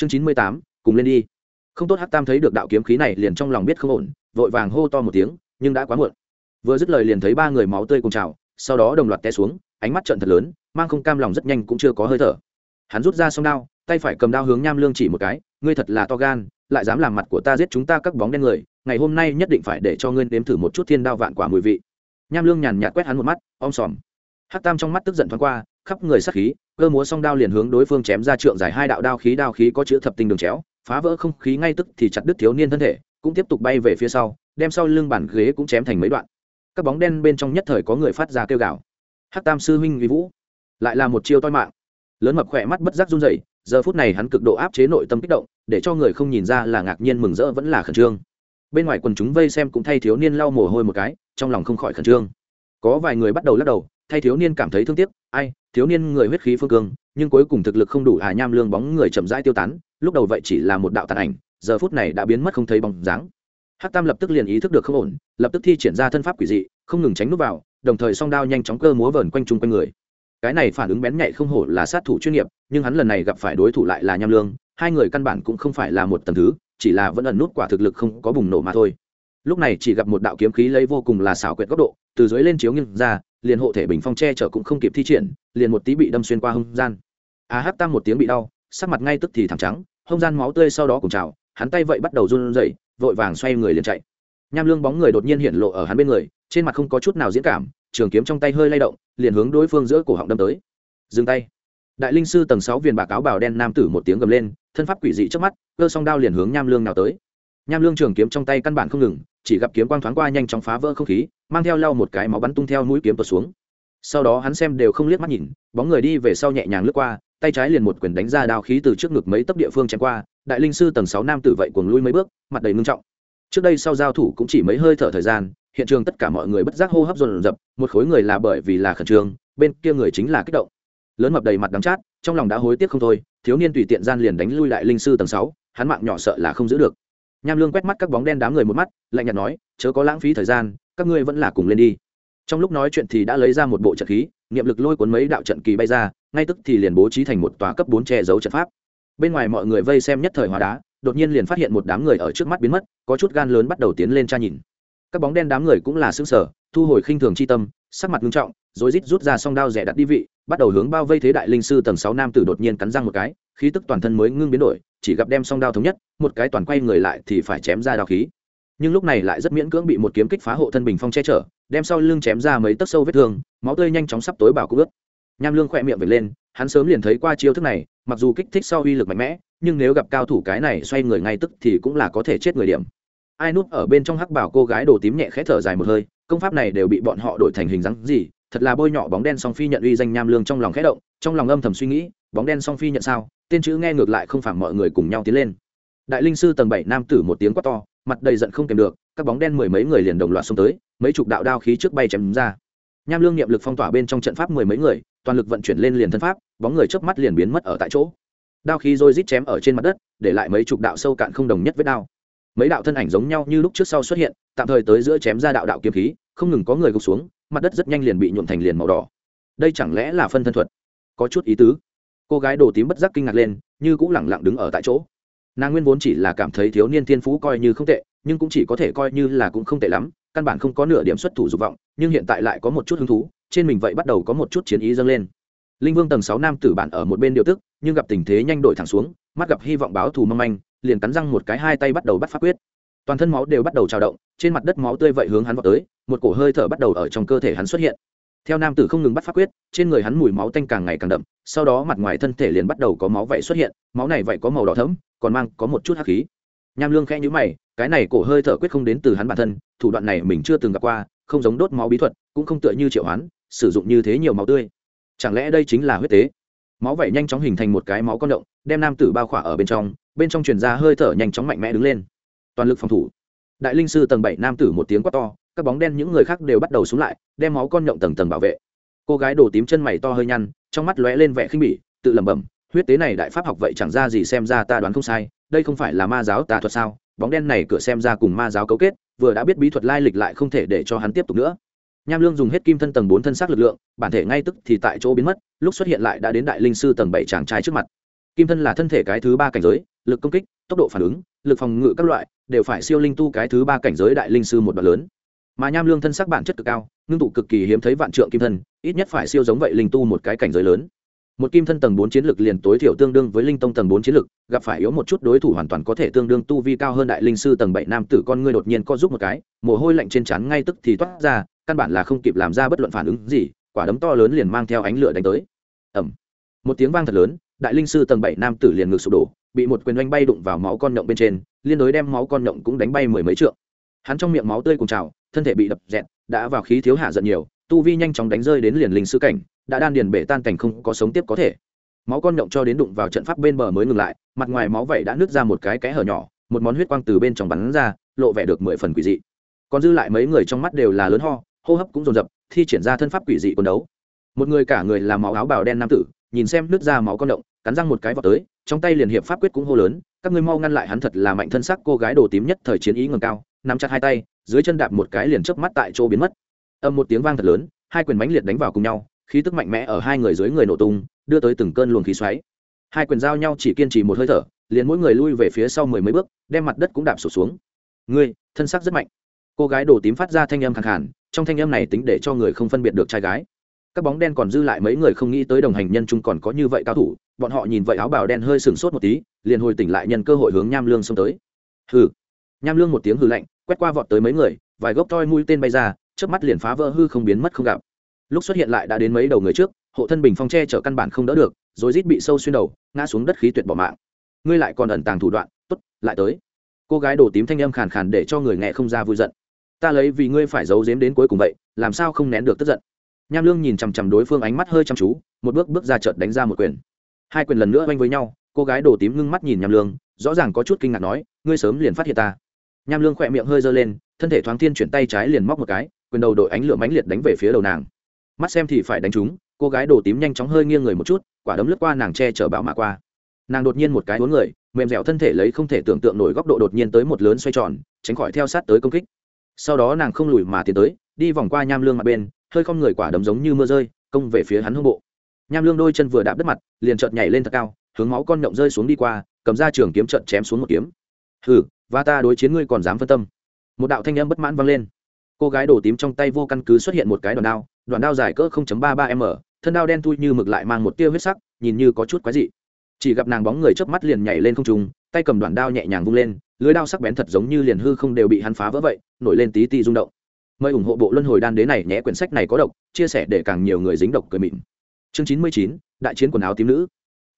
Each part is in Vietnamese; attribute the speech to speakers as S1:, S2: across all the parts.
S1: chương chín mươi tám, cùng lên đi. Không tốt hắc tam thấy được đạo kiếm khí này liền trong lòng biết không ổn, vội vàng hô to một tiếng, nhưng đã quá muộn. Vừa dứt lời liền thấy ba người máu tươi cùng trào, sau đó đồng loạt té xuống, ánh mắt trận thật lớn, mang không cam lòng rất nhanh cũng chưa có hơi thở. Hắn rút ra song đao, tay phải cầm đao hướng nham lương chỉ một cái, ngươi thật là to gan, lại dám làm mặt của ta giết chúng ta các bóng đen người, ngày hôm nay nhất định phải để cho ngươi nếm thử một chút thiên đao vạn quả mùi vị. Nham lương nhàn nhạt quét hắn một mắt, om sòm. Hắc tam trong mắt tức giận thoáng qua khắp người sát khí, cơ múa song đao liền hướng đối phương chém ra trượng dài hai đạo đao khí đao khí có chữ thập tinh đường chéo, phá vỡ không khí ngay tức thì chặt đứt thiếu niên thân thể, cũng tiếp tục bay về phía sau, đem sau lưng bàn ghế cũng chém thành mấy đoạn. Các bóng đen bên trong nhất thời có người phát ra kêu gào. Hắc tam sư huynh vì vũ, lại là một chiêu toi mạng. Lớn mập khỏe mắt bất giác run rẩy, giờ phút này hắn cực độ áp chế nội tâm kích động, để cho người không nhìn ra là ngạc nhiên mừng rỡ vẫn là khẩn trương. Bên ngoài quần chúng vây xem cũng thay thiếu niên lau mồ hôi một cái, trong lòng không khỏi khẩn trương. Có vài người bắt đầu lắc đầu thay thiếu niên cảm thấy thương tiếc, ai, thiếu niên người huyết khí phương cương, nhưng cuối cùng thực lực không đủ hà nham lương bóng người chậm rãi tiêu tán, lúc đầu vậy chỉ là một đạo tàn ảnh, giờ phút này đã biến mất không thấy bóng dáng. Hắc tam lập tức liền ý thức được không ổn, lập tức thi triển ra thân pháp quỷ dị, không ngừng tránh núp vào, đồng thời song đao nhanh chóng cơ múa vờn quanh chung quanh người. Cái này phản ứng bén nhạy không hổ là sát thủ chuyên nghiệp, nhưng hắn lần này gặp phải đối thủ lại là nham lương, hai người căn bản cũng không phải là một tầm thứ, chỉ là vẫn ẩn nút quả thực lực không có bùng nổ mà thôi. Lúc này chỉ gặp một đạo kiếm khí lấy vô cùng là xảo quyệt góc độ, từ dưới lên chiếu nghiêng ra liền hộ thể bình phong che chở cũng không kịp thi triển, liền một tí bị đâm xuyên qua hông gian. A hát tăng một tiếng bị đau, sắc mặt ngay tức thì thẳng trắng, hông gian máu tươi sau đó cùng trào, hắn tay vậy bắt đầu run rẩy, vội vàng xoay người liền chạy. Nham lương bóng người đột nhiên hiện lộ ở hắn bên người, trên mặt không có chút nào diễn cảm, trường kiếm trong tay hơi lay động, liền hướng đối phương giữa cổ họng đâm tới. Dừng tay. Đại linh sư tầng sáu viền bạc áo bào đen nam tử một tiếng gầm lên, thân pháp quỷ dị trước mắt, cơ song đao liền hướng nham lương nào tới nham lương trường kiếm trong tay căn bản không ngừng, chỉ gặp kiếm quang thoáng qua nhanh chóng phá vỡ không khí, mang theo lau một cái máu bắn tung theo mũi kiếm tuột xuống. Sau đó hắn xem đều không liếc mắt nhìn, bóng người đi về sau nhẹ nhàng lướt qua, tay trái liền một quyền đánh ra đao khí từ trước ngực mấy tấc địa phương chém qua, đại linh sư tầng sáu nam tử vậy cuồng lui mấy bước, mặt đầy ngưng trọng. Trước đây sau giao thủ cũng chỉ mấy hơi thở thời gian, hiện trường tất cả mọi người bất giác hô hấp dồn dập, một khối người là bởi vì là khẩn trương, bên kia người chính là kích động. Lớn mập đầy mặt đắng chát, trong lòng đã hối tiếc không thôi, thiếu niên tùy tiện gian liền đánh lui đại linh sư tầng sáu, hắn mạng nhỏ sợ là không giữ được nham lương quét mắt các bóng đen đám người một mắt, lạnh nhạt nói, chớ có lãng phí thời gian, các ngươi vẫn là cùng lên đi. Trong lúc nói chuyện thì đã lấy ra một bộ trận khí, niệm lực lôi cuốn mấy đạo trận kỳ bay ra, ngay tức thì liền bố trí thành một tòa cấp bốn che giấu trận pháp. Bên ngoài mọi người vây xem nhất thời hóa đá, đột nhiên liền phát hiện một đám người ở trước mắt biến mất, có chút gan lớn bắt đầu tiến lên tra nhìn. Các bóng đen đám người cũng là xứng sở thu hồi khinh thường chi tâm, sắc mặt nghiêm trọng rồi rít rút ra song đao rẻ đặt đi vị, bắt đầu hướng bao vây thế đại linh sư tầng sáu nam tử đột nhiên cắn răng một cái, khí tức toàn thân mới ngưng biến đổi chỉ gặp đem song đao thống nhất, một cái toàn quay người lại thì phải chém ra đao khí. Nhưng lúc này lại rất miễn cưỡng bị một kiếm kích phá hộ thân bình phong che chở, đem sau lưng chém ra mấy tấc sâu vết thương, máu tươi nhanh chóng sắp tối bảo cũng ướt. Nham lương khỏe miệng về lên, hắn sớm liền thấy qua chiêu thức này, mặc dù kích thích sau uy lực mạnh mẽ, nhưng nếu gặp cao thủ cái này xoay người ngay tức thì cũng là có thể chết người điểm. Ai núp ở bên trong hắc bảo cô gái đồ tím nhẹ khẽ thở dài một hơi, công pháp này đều bị bọn họ đổi thành hình dáng gì, thật là bôi nhọ bóng đen song phi nhận uy danh nham lương trong lòng khẽ động, trong lòng âm thầm suy nghĩ bóng đen song phi nhận sao, tên chữ nghe ngược lại không phản mọi người cùng nhau tiến lên. Đại linh sư tầng bảy nam tử một tiếng quát to, mặt đầy giận không kèm được, các bóng đen mười mấy người liền đồng loạt xông tới, mấy chục đạo đao khí trước bay chém ra. Nham lương niệm lực phong tỏa bên trong trận pháp mười mấy người, toàn lực vận chuyển lên liền thân pháp, bóng người chớp mắt liền biến mất ở tại chỗ. Đao khí rồi rít chém ở trên mặt đất, để lại mấy chục đạo sâu cạn không đồng nhất với đao. Mấy đạo thân ảnh giống nhau như lúc trước sau xuất hiện, tạm thời tới giữa chém ra đạo đạo kiếm khí, không ngừng có người gục xuống, mặt đất rất nhanh liền bị nhuộm thành liền màu đỏ. Đây chẳng lẽ là phân thân thuật? Có chút ý tứ cô gái đồ tím bất giác kinh ngạc lên, như cũng lẳng lặng đứng ở tại chỗ. Nàng nguyên vốn chỉ là cảm thấy thiếu niên thiên phú coi như không tệ, nhưng cũng chỉ có thể coi như là cũng không tệ lắm, căn bản không có nửa điểm xuất thủ dục vọng, nhưng hiện tại lại có một chút hứng thú, trên mình vậy bắt đầu có một chút chiến ý dâng lên. Linh vương tầng sáu nam tử bản ở một bên điều tức, nhưng gặp tình thế nhanh đổi thẳng xuống, mắt gặp hy vọng báo thù mâm anh liền cắn răng một cái hai tay bắt đầu bắt phát quyết. Toàn thân máu đều bắt đầu trào động, trên mặt đất máu tươi vậy hướng hắn vào tới, một cổ hơi thở bắt đầu ở trong cơ thể hắn xuất hiện theo nam tử không ngừng bắt pháp quyết, trên người hắn mùi máu tanh càng ngày càng đậm, sau đó mặt ngoài thân thể liền bắt đầu có máu vậy xuất hiện, máu này vậy có màu đỏ thẫm, còn mang có một chút hắc khí. Nham lương khẽ nhíu mày, cái này cổ hơi thở quyết không đến từ hắn bản thân, thủ đoạn này mình chưa từng gặp qua, không giống đốt máu bí thuật, cũng không tựa như triệu hoán, sử dụng như thế nhiều máu tươi. Chẳng lẽ đây chính là huyết tế? Máu vậy nhanh chóng hình thành một cái máu con động, đem nam tử bao khỏa ở bên trong bên trong truyền ra hơi thở nhanh chóng mạnh mẽ đứng lên. Toàn lực phòng thủ. Đại linh sư tầng bảy nam tử một tiếng quát to các bóng đen những người khác đều bắt đầu xuống lại, đem máu con nhộng tầng tầng bảo vệ. Cô gái đổ tím chân mày to hơi nhăn, trong mắt lóe lên vẻ khinh bỉ, tự lẩm bẩm, huyết tế này đại pháp học vậy chẳng ra gì xem ra ta đoán không sai, đây không phải là ma giáo tà thuật sao? Bóng đen này cửa xem ra cùng ma giáo cấu kết, vừa đã biết bí thuật lai lịch lại không thể để cho hắn tiếp tục nữa. Nham lương dùng hết kim thân tầng bốn thân xác lực lượng, bản thể ngay tức thì tại chỗ biến mất, lúc xuất hiện lại đã đến đại linh sư tầng bảy chàng trai trước mặt. Kim thân là thân thể cái thứ ba cảnh giới, lực công kích, tốc độ phản ứng, lực phòng ngự các loại, đều phải siêu linh tu cái thứ ba cảnh giới đại linh sư một đoạn lớn mà nham lương thân sắc bản chất cực cao, ngưng tụ cực kỳ hiếm thấy vạn trượng kim thân, ít nhất phải siêu giống vậy linh tu một cái cảnh giới lớn. Một kim thân tầng bốn chiến lực liền tối thiểu tương đương với linh tông tầng bốn chiến lực, gặp phải yếu một chút đối thủ hoàn toàn có thể tương đương tu vi cao hơn đại linh sư tầng bảy nam tử con ngươi đột nhiên co giúp một cái, mồ hôi lạnh trên trán ngay tức thì toát ra, căn bản là không kịp làm ra bất luận phản ứng gì, quả đấm to lớn liền mang theo ánh lửa đánh tới. Ẩm một tiếng vang thật lớn, đại linh sư tầng bảy nam tử liền ngực sụp đổ, bị một quyền oanh bay đụng vào máu con nhộng bên trên, liên đối đem máu con nhộng cũng đánh bay mười mấy trượng. Hắn trong miệng máu tươi cùng trào thân thể bị đập dẹt, đã vào khí thiếu hạ giận nhiều, tu vi nhanh chóng đánh rơi đến liền linh sư cảnh, đã đan điền bể tan cảnh không có sống tiếp có thể. Máu con nhộng cho đến đụng vào trận pháp bên bờ mới ngừng lại, mặt ngoài máu vậy đã nứt ra một cái kẽ hở nhỏ, một món huyết quang từ bên trong bắn ra, lộ vẻ được mười phần quỷ dị. Còn dư lại mấy người trong mắt đều là lớn ho, hô hấp cũng dồn dập, thi triển ra thân pháp quỷ dị quần đấu. Một người cả người làm máu áo bào đen nam tử, nhìn xem nứt ra máu con động cắn răng một cái vào tới, trong tay liền hiệp pháp quyết cũng hô lớn, các ngươi mau ngăn lại hắn thật là mạnh thân sắc cô gái đồ tím nhất thời chiến ý ngầm cao nắm chặt hai tay, dưới chân đạp một cái liền chớp mắt tại chỗ biến mất. Âm một tiếng vang thật lớn, hai quyền mãnh liệt đánh vào cùng nhau, khí tức mạnh mẽ ở hai người dưới người nổ tung, đưa tới từng cơn luồng khí xoáy. Hai quyền giao nhau chỉ kiên trì một hơi thở, liền mỗi người lui về phía sau mười mấy bước, đem mặt đất cũng đạp sụt xuống. Ngươi, thân sắc rất mạnh. Cô gái đồ tím phát ra thanh âm khẳng hẳn trong thanh âm này tính để cho người không phân biệt được trai gái. Các bóng đen còn dư lại mấy người không nghĩ tới đồng hành nhân chung còn có như vậy cao thủ, bọn họ nhìn vậy áo bào đen hơi sừng sốt một tí, liền hồi tỉnh lại nhân cơ hội hướng nham lương xông tới. Hừ. Nham lương một tiếng hừ lạnh quét qua vọt tới mấy người, vài gốc toi mũi tên bay ra trước mắt liền phá vỡ hư không biến mất không gặp. Lúc xuất hiện lại đã đến mấy đầu người trước, hộ thân bình phong tre chở căn bản không đỡ được, rồi rít bị sâu xuyên đầu, ngã xuống đất khí tuyệt bỏ mạng. Ngươi lại còn ẩn tàng thủ đoạn, tốt, lại tới. Cô gái đổ tím thanh âm khàn khàn để cho người nghe không ra vui giận. Ta lấy vì ngươi phải giấu giếm đến cuối cùng vậy, làm sao không nén được tức giận? Nham lương nhìn chằm chằm đối phương ánh mắt hơi chăm chú, một bước bước ra chợt đánh ra một quyền. Hai quyền lần nữa oanh với nhau, cô gái đổ tím ngưng mắt nhìn nham lương, rõ ràng có chút kinh ngạc nói, ngươi sớm liền phát hiện ta nham lương khỏe miệng hơi giơ lên, thân thể thoáng thiên chuyển tay trái liền móc một cái, quyền đầu đội ánh lửa mãnh liệt đánh về phía đầu nàng. Mắt xem thì phải đánh trúng, cô gái đổ tím nhanh chóng hơi nghiêng người một chút, quả đấm lướt qua nàng che chở bạo mạ qua. Nàng đột nhiên một cái bốn người, mềm dẻo thân thể lấy không thể tưởng tượng nổi góc độ đột nhiên tới một lớn xoay tròn, tránh khỏi theo sát tới công kích. Sau đó nàng không lùi mà tiến tới, đi vòng qua nham lương mặt bên, hơi không người quả đấm giống như mưa rơi, công về phía hắn hông bộ. Nham lương đôi chân vừa đạp đất mặt, liền chợt nhảy lên thật cao, hướng máu con nhộng rơi xuống đi qua, cầm ra trường kiếm trận chém xuống một kiếm. Hừ và ta đối chiến ngươi còn dám phân tâm. Một đạo thanh âm bất mãn vang lên. Cô gái đổ tím trong tay vô căn cứ xuất hiện một cái đoạn đao đoạn đao dài cỡ 0.33 m, thân đao đen thui như mực lại mang một tia huyết sắc, nhìn như có chút quái dị. Chỉ gặp nàng bóng người chớp mắt liền nhảy lên không trung, tay cầm đoạn đao nhẹ nhàng vung lên, lưới đao sắc bén thật giống như liền hư không đều bị hắn phá vỡ vậy, nổi lên tí ti rung động. Mời ủng hộ bộ luân hồi đan đế này nhé, quyển sách này có độc, chia sẻ để càng nhiều người dính độc cười mịn. Chương chín mươi chín, đại chiến quần áo tím nữ.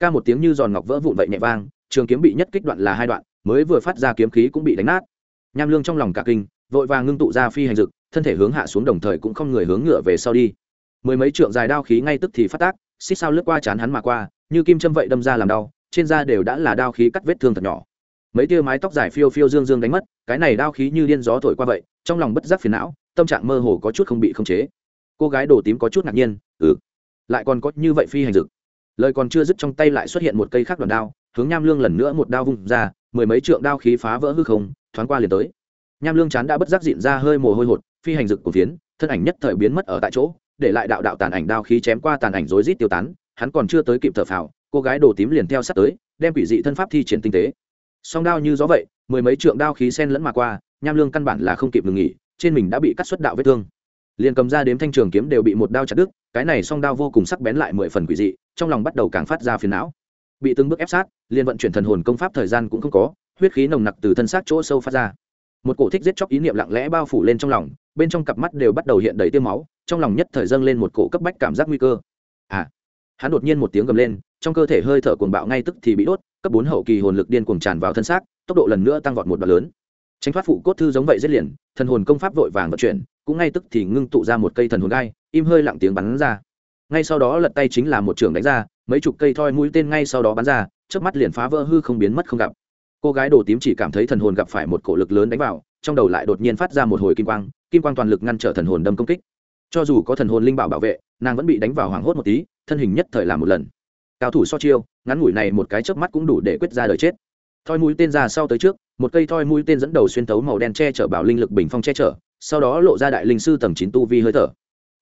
S1: Ca một tiếng như giòn ngọc vỡ vụn vậy nhẹ vang trường kiếm bị nhất kích đoạn là hai đoạn, mới vừa phát ra kiếm khí cũng bị đánh nát. Nham lương trong lòng cả kinh, vội vàng ngưng tụ ra phi hành dực, thân thể hướng hạ xuống đồng thời cũng không người hướng ngựa về sau đi. Mười mấy trượng dài đao khí ngay tức thì phát tác, xích sao lướt qua chán hắn mà qua, như kim châm vậy đâm ra làm đau, trên da đều đã là đao khí cắt vết thương thật nhỏ. Mấy tia mái tóc dài phiêu phiêu dương dương đánh mất, cái này đao khí như điên gió thổi qua vậy, trong lòng bất giác phiền não, tâm trạng mơ hồ có chút không bị khống chế. Cô gái đồ tím có chút ngạc nhiên ừ lại còn có như vậy phi hành dực? Lời còn chưa dứt trong tay lại xuất hiện một cây khác đoàn đao hướng nham lương lần nữa một đao vung ra, mười mấy trượng đao khí phá vỡ hư không, thoáng qua liền tới. Nham lương chán đã bất giác diện ra hơi mồ hôi hột, phi hành dực của phiến, thân ảnh nhất thời biến mất ở tại chỗ, để lại đạo đạo tàn ảnh đao khí chém qua tàn ảnh rối rít tiêu tán, hắn còn chưa tới kịp thở phào, cô gái đồ tím liền theo sát tới, đem quỷ dị thân pháp thi triển tinh tế. Song đao như gió vậy, mười mấy trượng đao khí sen lẫn mà qua, nham lương căn bản là không kịp ngừng nghỉ, trên mình đã bị cắt xuất đạo vết thương. Liền cầm ra đếm thanh trường kiếm đều bị một đao chặt đứt, cái này song đao vô cùng sắc bén lại mười phần quỷ dị, trong lòng bắt đầu càng phát ra phiền não bị từng bước ép sát, liền vận chuyển thần hồn công pháp thời gian cũng không có, huyết khí nồng nặc từ thân xác chỗ sâu phát ra. Một cổ thích giết chóc ý niệm lặng lẽ bao phủ lên trong lòng, bên trong cặp mắt đều bắt đầu hiện đầy tiêu máu, trong lòng nhất thời dâng lên một cổ cấp bách cảm giác nguy cơ. À hắn đột nhiên một tiếng gầm lên, trong cơ thể hơi thở cuồng bạo ngay tức thì bị đốt, cấp bốn hậu kỳ hồn lực điên cuồng tràn vào thân xác, tốc độ lần nữa tăng vọt một đoạn lớn. Tránh thoát phụ cốt thư giống vậy giết liền, thần hồn công pháp vội vàng vận chuyển, cũng ngay tức thì ngưng tụ ra một cây thần hồn gai, im hơi lặng tiếng bắn ra. Ngay sau đó lật tay chính là một trường đánh ra mấy chục cây thoi mũi tên ngay sau đó bắn ra trước mắt liền phá vỡ hư không biến mất không gặp. Cô gái đồ tím chỉ cảm thấy thần hồn gặp phải một cổ lực lớn đánh vào, trong đầu lại đột nhiên phát ra một hồi kim quang kim quang toàn lực ngăn trở thần hồn đâm công kích. Cho dù có thần hồn linh bảo bảo vệ, nàng vẫn bị đánh vào hoảng hốt một tí, thân hình nhất thời làm một lần. Cao thủ so chiêu, ngắn ngủi này một cái chớp mắt cũng đủ để quyết ra đời chết. Thoi mũi tên ra sau tới trước, một cây thoi mũi tên dẫn đầu xuyên tấu màu đen che chở bảo linh lực bình phong che chở, sau đó lộ ra đại linh sư tầng chín tu vi hơi thở.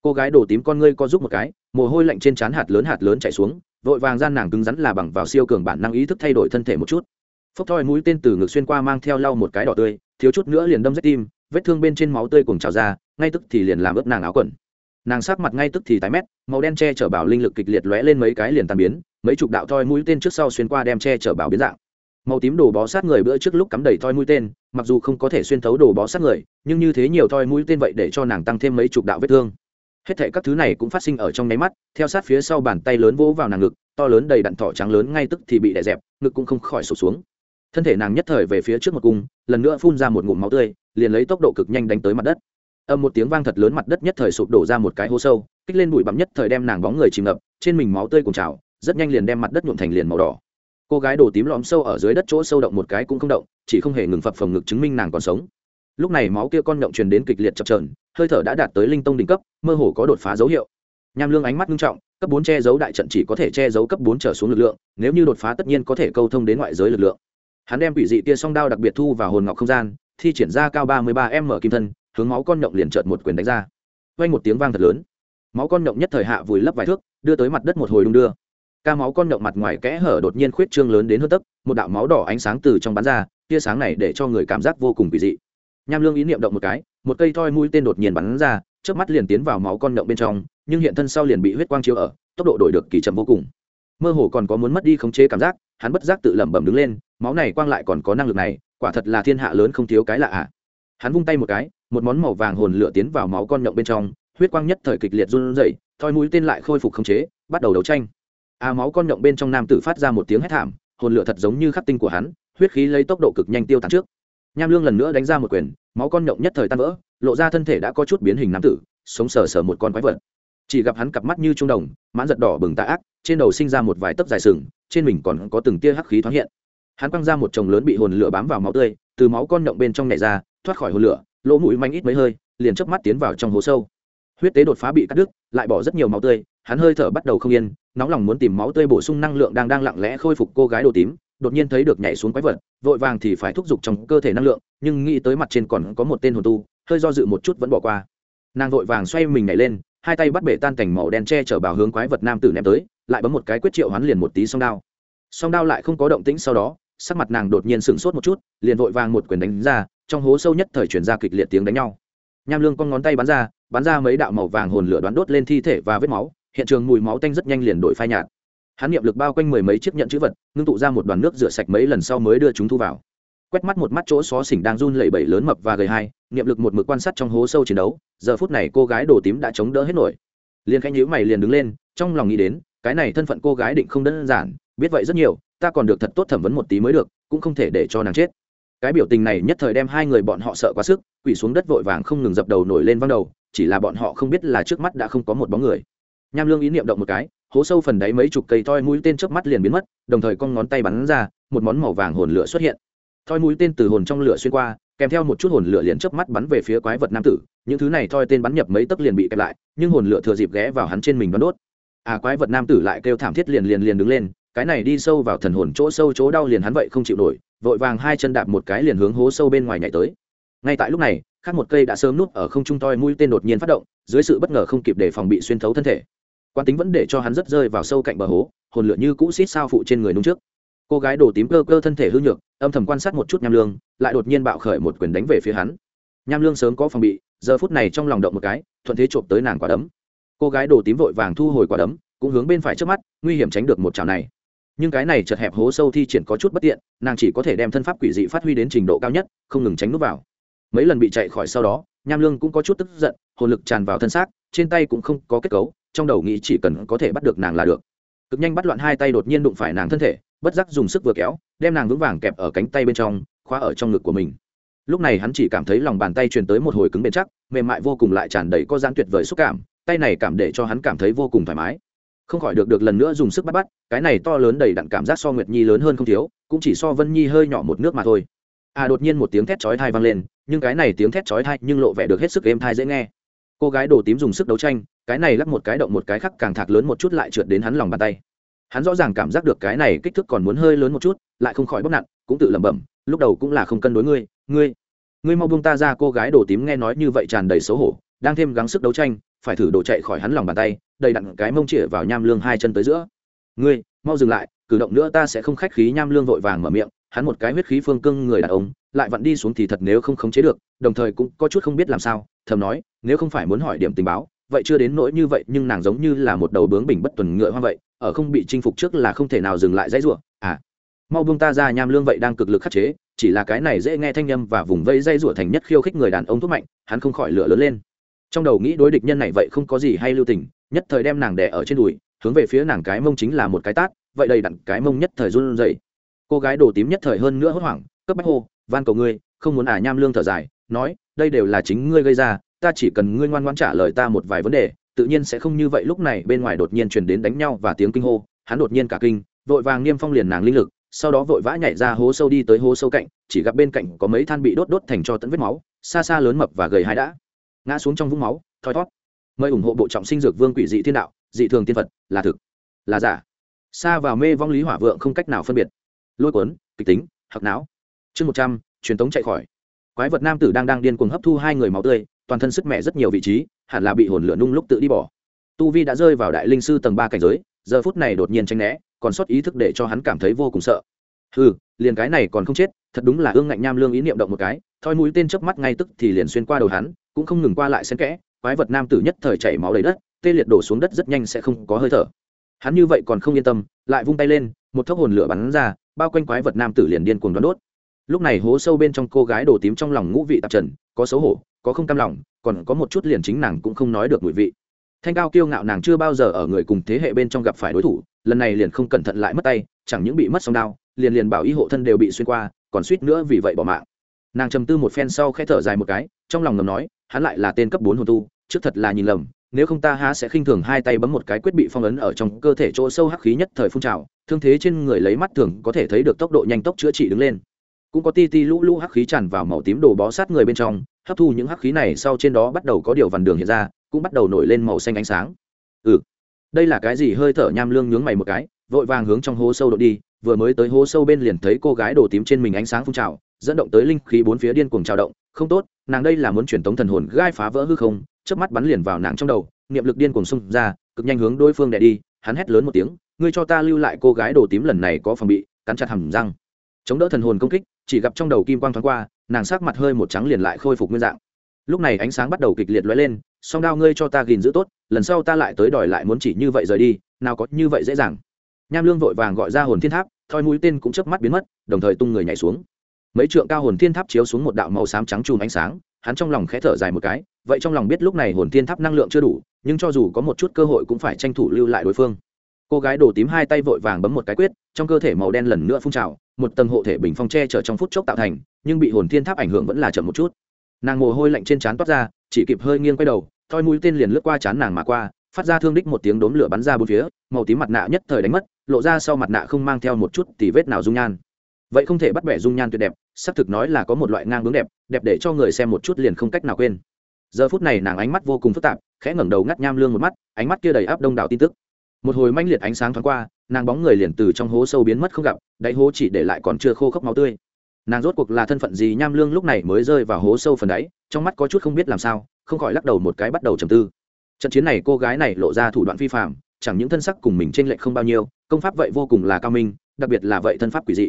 S1: Cô gái đổ tím con ngươi co giúp một cái, mồ hôi lạnh trên trán hạt lớn hạt lớn chạy xuống vội vàng gian nàng cứng rắn là bằng vào siêu cường bản năng ý thức thay đổi thân thể một chút. Phốc thoi mũi tên từ ngực xuyên qua mang theo lau một cái đỏ tươi, thiếu chút nữa liền đâm rách tim, vết thương bên trên máu tươi cùng trào ra, ngay tức thì liền làm ướp nàng áo quần. Nàng sát mặt ngay tức thì tái mét, màu đen che chở bảo linh lực kịch liệt lóe lên mấy cái liền tàn biến, mấy chục đạo thoi mũi tên trước sau xuyên qua đem che chở bảo biến dạng. Màu tím đồ bó sát người bữa trước lúc cắm đầy thoi mũi tên, mặc dù không có thể xuyên thấu đồ bó sát người, nhưng như thế nhiều thoi mũi tên vậy để cho nàng tăng thêm mấy chục đạo vết thương hết thệ các thứ này cũng phát sinh ở trong nháy mắt, theo sát phía sau bàn tay lớn vỗ vào nàng ngực, to lớn đầy đặn thỏ trắng lớn ngay tức thì bị đè dẹp, ngực cũng không khỏi sụt xuống. Thân thể nàng nhất thời về phía trước một cung, lần nữa phun ra một ngụm máu tươi, liền lấy tốc độ cực nhanh đánh tới mặt đất. Âm một tiếng vang thật lớn mặt đất nhất thời sụp đổ ra một cái hố sâu, kích lên bụi bặm nhất thời đem nàng bóng người chìm ngập, trên mình máu tươi cùng trào, rất nhanh liền đem mặt đất nhuộm thành liền màu đỏ. Cô gái đổ tím lõm sâu ở dưới đất chỗ sâu động một cái cũng không động, chỉ không hề ngừng phập phồng ngực chứng minh nàng còn sống lúc này máu kia con động truyền đến kịch liệt chập trờn hơi thở đã đạt tới linh tông đỉnh cấp, mơ hồ có đột phá dấu hiệu. Nham lương ánh mắt nghiêm trọng, cấp bốn che giấu đại trận chỉ có thể che giấu cấp bốn trở xuống lực lượng, nếu như đột phá tất nhiên có thể câu thông đến ngoại giới lực lượng. Hắn đem quỷ dị tia song đao đặc biệt thu vào hồn ngọc không gian, thi triển ra cao ba mươi ba m kim thân, hướng máu con nhộng liền trợt một quyền đánh ra. Vang một tiếng vang thật lớn. Máu con nhộng nhất thời hạ vùi lấp vài thước, đưa tới mặt đất một hồi đung đưa. Ca máu con nhộng mặt ngoài kẽ hở đột nhiên khuyết trương lớn đến hơn tấc, một đạo máu đỏ ánh sáng từ trong bắn ra, tia sáng này để cho người cảm giác vô cùng kỳ dị nham lương ý niệm động một cái, một cây thoi mũi tên đột nhiên bắn ra trước mắt liền tiến vào máu con động bên trong, nhưng hiện thân sau liền bị huyết quang chiếu ở, tốc độ đổi được kỳ chậm vô cùng. Mơ hồ còn có muốn mất đi khống chế cảm giác, hắn bất giác tự lẩm bẩm đứng lên, máu này quang lại còn có năng lực này, quả thật là thiên hạ lớn không thiếu cái lạ ạ à. hắn vung tay một cái, một món màu vàng hồn lửa tiến vào máu con nhộng bên trong, huyết quang nhất thời kịch liệt run rẩy, thoi mũi tên lại khôi phục khống chế, bắt đầu đấu tranh. A máu con nhộng bên trong nam tử phát ra một tiếng hét thảm, hồn lửa thật giống như khắc tinh của hắn, huyết khí lấy tốc độ cực nhanh tiêu tán trước nham lương lần nữa đánh ra một quyền, máu con nhộng nhất thời tan vỡ, lộ ra thân thể đã có chút biến hình nam tử, sống sờ sờ một con quái vật. Chỉ gặp hắn cặp mắt như trung đồng, mãn giật đỏ bừng tạ ác, trên đầu sinh ra một vài tấc dài sừng, trên mình còn có từng tia hắc khí thoáng hiện. Hắn quăng ra một chồng lớn bị hồn lửa bám vào máu tươi, từ máu con nhộng bên trong nhảy ra, thoát khỏi hồn lửa, lỗ mũi manh ít mấy hơi, liền chớp mắt tiến vào trong hố sâu. Huyết tế đột phá bị cắt đứt, lại bỏ rất nhiều máu tươi, hắn hơi thở bắt đầu không yên, nóng lòng muốn tìm máu tươi bổ sung năng lượng đang đang lặng lẽ khôi phục cô gái đồ tím đột nhiên thấy được nhảy xuống quái vật, vội vàng thì phải thúc giục trong cơ thể năng lượng, nhưng nghĩ tới mặt trên còn có một tên hồn tu, hơi do dự một chút vẫn bỏ qua. Nàng vội vàng xoay mình nhảy lên, hai tay bắt bể tan cảnh màu đen che chở bào hướng quái vật nam tử ném tới, lại bấm một cái quyết triệu hắn liền một tí song đao. Song đao lại không có động tĩnh sau đó, sắc mặt nàng đột nhiên sửng sốt một chút, liền vội vàng một quyền đánh ra, trong hố sâu nhất thời chuyển ra kịch liệt tiếng đánh nhau. Nham lương con ngón tay bắn ra bắn ra mấy đạo màu vàng hồn lửa đoán đốt lên thi thể và vết máu, hiện trường mùi máu tanh rất nhanh liền đổi phai nhạt hắn niệm lực bao quanh mười mấy chiếc nhận chữ vật, ngưng tụ ra một đoàn nước rửa sạch mấy lần sau mới đưa chúng thu vào. Quét mắt một mắt chỗ xó xỉnh đang run lẩy bẩy lớn mập và gầy hai, niệm lực một mực quan sát trong hố sâu chiến đấu, giờ phút này cô gái đồ tím đã chống đỡ hết nổi. Liền khanh nhíu mày liền đứng lên, trong lòng nghĩ đến, cái này thân phận cô gái định không đơn giản, biết vậy rất nhiều, ta còn được thật tốt thẩm vấn một tí mới được, cũng không thể để cho nàng chết. Cái biểu tình này nhất thời đem hai người bọn họ sợ quá sức, quỳ xuống đất vội vàng không ngừng dập đầu nổi lên văng đầu, chỉ là bọn họ không biết là trước mắt đã không có một bóng người. Nham lương ý niệm động một cái hố sâu phần đáy mấy chục cây toi mũi tên chớp mắt liền biến mất, đồng thời con ngón tay bắn ra, một món màu vàng hồn lửa xuất hiện. Thoi mũi tên từ hồn trong lửa xuyên qua, kèm theo một chút hồn lửa liền chớp mắt bắn về phía quái vật nam tử, những thứ này thoi tên bắn nhập mấy tấc liền bị kẹp lại, nhưng hồn lửa thừa dịp ghé vào hắn trên mình bắn đốt. À quái vật nam tử lại kêu thảm thiết liền liền liền đứng lên, cái này đi sâu vào thần hồn chỗ sâu chỗ đau liền hắn vậy không chịu nổi, vội vàng hai chân đạp một cái liền hướng hố sâu bên ngoài nhảy tới. Ngay tại lúc này, khác một cây đã sớm nút ở không trung toi mũi tên đột nhiên phát động, dưới sự bất ngờ không kịp để phòng bị xuyên thấu thân thể quan tính vẫn để cho hắn rất rơi vào sâu cạnh bờ hố, hồn lửa như cũ xít sao phụ trên người nung trước. Cô gái đổ tím cơ cơ thân thể hư nhược, âm thầm quan sát một chút nham lương, lại đột nhiên bạo khởi một quyền đánh về phía hắn. Nham lương sớm có phòng bị, giờ phút này trong lòng động một cái, thuận thế trộm tới nàng quả đấm. Cô gái đổ tím vội vàng thu hồi quả đấm, cũng hướng bên phải trước mắt, nguy hiểm tránh được một chảo này. Nhưng cái này chật hẹp hố sâu thi triển có chút bất tiện, nàng chỉ có thể đem thân pháp quỷ dị phát huy đến trình độ cao nhất, không ngừng tránh núp vào. Mấy lần bị chạy khỏi sau đó, nham lương cũng có chút tức giận, hồn lực tràn vào thân xác, trên tay cũng không có kết cấu trong đầu nghĩ chỉ cần có thể bắt được nàng là được. Cực nhanh bắt loạn hai tay đột nhiên đụng phải nàng thân thể, bất giác dùng sức vừa kéo, đem nàng vững vàng kẹp ở cánh tay bên trong, khóa ở trong ngực của mình. Lúc này hắn chỉ cảm thấy lòng bàn tay truyền tới một hồi cứng bền chắc, mềm mại vô cùng lại tràn đầy có gian tuyệt vời xúc cảm, tay này cảm để cho hắn cảm thấy vô cùng thoải mái. Không khỏi được được lần nữa dùng sức bắt bắt, cái này to lớn đầy đặn cảm giác so nguyệt nhi lớn hơn không thiếu, cũng chỉ so vân nhi hơi nhỏ một nước mà thôi. À đột nhiên một tiếng thét chói thai vang lên, nhưng cái này tiếng thét chói thai nhưng lộ vẻ được hết sức êm thai dễ nghe cô gái đồ tím dùng sức đấu tranh, cái này lắp một cái động một cái khắc càng thạc lớn một chút lại trượt đến hắn lòng bàn tay. Hắn rõ ràng cảm giác được cái này kích thước còn muốn hơi lớn một chút, lại không khỏi bóp nặn, cũng tự lẩm bẩm, lúc đầu cũng là không cân đối ngươi ngươi ngươi mau buông ta ra. Cô gái đồ tím nghe nói như vậy tràn đầy xấu hổ, đang thêm gắng sức đấu tranh, phải thử đổ chạy khỏi hắn lòng bàn tay, đầy đặn cái mông chĩa vào nham lương hai chân tới giữa. Ngươi, mau dừng lại, cử động nữa ta sẽ không khách khí. Nham lương vội vàng mở miệng hắn một cái huyết khí phương cương người đàn ông, lại vặn đi xuống thì thật nếu không khống chế được, đồng thời cũng có chút không biết làm sao, thầm nói, nếu không phải muốn hỏi điểm tình báo, vậy chưa đến nỗi như vậy, nhưng nàng giống như là một đầu bướng bình bất tuần ngựa hoa vậy, ở không bị chinh phục trước là không thể nào dừng lại dãy ruộng à mau buông ta ra nham lương vậy đang cực lực khắc chế, chỉ là cái này dễ nghe thanh â m và vùng vây dây rủa thành nhất khiêu khích người đàn ông thuốc mạnh, hắn không khỏi lửa lớn lên. Trong đầu nghĩ đối địch nhân này vậy không có gì hay lưu tình, nhất thời đem nàng đẻ ở trên đùi, hướng về phía nàng cái mông chính là một cái tát, vậy đầy đặn cái mông nhất thời run dậy cô gái đồ tím nhất thời hơn nữa hốt hoảng, cấp bách hô, van cầu ngươi, không muốn à nham lương thở dài, nói, đây đều là chính ngươi gây ra, ta chỉ cần ngươi ngoan ngoãn trả lời ta một vài vấn đề, tự nhiên sẽ không như vậy. Lúc này bên ngoài đột nhiên truyền đến đánh nhau và tiếng kinh hô, hắn đột nhiên cả kinh, vội vàng niêm phong liền nàng linh lực, sau đó vội vã nhảy ra hố sâu đi tới hố sâu cạnh, chỉ gặp bên cạnh có mấy than bị đốt đốt thành cho tận vết máu, xa xa lớn mập và gầy hai đã, ngã xuống trong vũng máu, thoi thót. Mời ủng hộ bộ trọng sinh dược vương quỷ dị thiên đạo, dị thường tiên phật, là thực, là giả. Xa vào mê vong lý hỏa vượng không cách nào phân biệt lôi cuốn, kịch tính hoặc não. Chương một trăm, truyền tống chạy khỏi. Quái vật nam tử đang đang điên cuồng hấp thu hai người máu tươi, toàn thân sức mẹ rất nhiều vị trí, hẳn là bị hồn lửa nung lúc tự đi bỏ. Tu vi đã rơi vào đại linh sư tầng ba cảnh giới, giờ phút này đột nhiên tranh né, còn sót ý thức để cho hắn cảm thấy vô cùng sợ. Ừ liền cái này còn không chết, thật đúng là ương ngạnh nham lương ý niệm động một cái, thoi mũi tên chớp mắt ngay tức thì liền xuyên qua đầu hắn, cũng không ngừng qua lại xen kẽ, quái vật nam tử nhất thời chảy máu đầy đất, tê liệt đổ xuống đất rất nhanh sẽ không có hơi thở. Hắn như vậy còn không yên tâm, lại vung tay lên, một thốc hồn lửa bắn ra bao quanh quái vật nam tử liền điên cuồng đón đốt. Lúc này hố sâu bên trong cô gái đồ tím trong lòng ngũ vị tạp trần, có xấu hổ, có không cam lòng, còn có một chút liền chính nàng cũng không nói được mùi vị. Thanh cao kiêu ngạo nàng chưa bao giờ ở người cùng thế hệ bên trong gặp phải đối thủ, lần này liền không cẩn thận lại mất tay, chẳng những bị mất song đao, liền liền bảo y hộ thân đều bị xuyên qua, còn suýt nữa vì vậy bỏ mạng. Nàng trầm tư một phen sau khẽ thở dài một cái, trong lòng ngầm nói, hắn lại là tên cấp bốn hồn tu, trước thật là nhìn lầm nếu không ta há sẽ khinh thường hai tay bấm một cái quyết bị phong ấn ở trong cơ thể chỗ sâu hắc khí nhất thời phun trào, thương thế trên người lấy mắt thường có thể thấy được tốc độ nhanh tốc chữa trị đứng lên. Cũng có ti ti lũ lũ hắc khí tràn vào màu tím đồ bó sát người bên trong, hấp thu những hắc khí này sau trên đó bắt đầu có điều vằn đường hiện ra, cũng bắt đầu nổi lên màu xanh ánh sáng. Ừ đây là cái gì? Hơi thở nham lương nhướng mày một cái, vội vàng hướng trong hố sâu đột đi, vừa mới tới hố sâu bên liền thấy cô gái đồ tím trên mình ánh sáng phun trào, dẫn động tới linh khí bốn phía điên cuồng trào động, không tốt, nàng đây là muốn truyền tống thần hồn gai phá vỡ hư không chớp mắt bắn liền vào nàng trong đầu, niệm lực điên cuồng xung ra, cực nhanh hướng đối phương đè đi, hắn hét lớn một tiếng, ngươi cho ta lưu lại cô gái đồ tím lần này có phòng bị, cắn chặt hầm răng. Chống đỡ thần hồn công kích, chỉ gặp trong đầu kim quang thoáng qua, nàng sắc mặt hơi một trắng liền lại khôi phục nguyên dạng. Lúc này ánh sáng bắt đầu kịch liệt lóe lên, song đao ngươi cho ta gìn giữ tốt, lần sau ta lại tới đòi lại muốn chỉ như vậy rời đi, nào có như vậy dễ dàng. Nham lương vội vàng gọi ra hồn thiên tháp, thoi mũi tên cũng chớp mắt biến mất, đồng thời tung người nhảy xuống. Mấy trượng cao hồn thiên tháp chiếu xuống một đạo màu xám trắng chùm ánh sáng hắn trong lòng khẽ thở dài một cái, vậy trong lòng biết lúc này hồn thiên tháp năng lượng chưa đủ, nhưng cho dù có một chút cơ hội cũng phải tranh thủ lưu lại đối phương. Cô gái đổ tím hai tay vội vàng bấm một cái quyết, trong cơ thể màu đen lần nữa phun trào, một tầng hộ thể bình phong tre chở trong phút chốc tạo thành, nhưng bị hồn thiên tháp ảnh hưởng vẫn là chậm một chút. Nàng mồ hôi lạnh trên trán toát ra, chỉ kịp hơi nghiêng quay đầu, thoi mũi tên liền lướt qua chán nàng mà qua, phát ra thương đích một tiếng đốm lửa bắn ra bốn phía, màu tím mặt nạ nhất thời đánh mất, lộ ra sau mặt nạ không mang theo một chút tì vết nào dung nhan vậy không thể bắt bẻ dung nhan tuyệt đẹp, xác thực nói là có một loại ngang bướng đẹp đẹp để cho người xem một chút liền không cách nào quên. Giờ phút này nàng ánh mắt vô cùng phức tạp, khẽ ngẩng đầu ngắt nham lương một mắt, ánh mắt kia đầy áp đông đảo tin tức. Một hồi manh liệt ánh sáng thoáng qua, nàng bóng người liền từ trong hố sâu biến mất không gặp, đáy hố chỉ để lại còn chưa khô khốc máu tươi. Nàng rốt cuộc là thân phận gì nham lương lúc này mới rơi vào hố sâu phần đáy, trong mắt có chút không biết làm sao, không khỏi lắc đầu một cái bắt đầu trầm tư. Trận chiến này cô gái này lộ ra thủ đoạn vi phạm chẳng những thân sắc cùng mình t r ê n lệch không bao nhiêu, công pháp vậy vô cùng là cao minh, đặc biệt là vậy thân pháp quỷ dị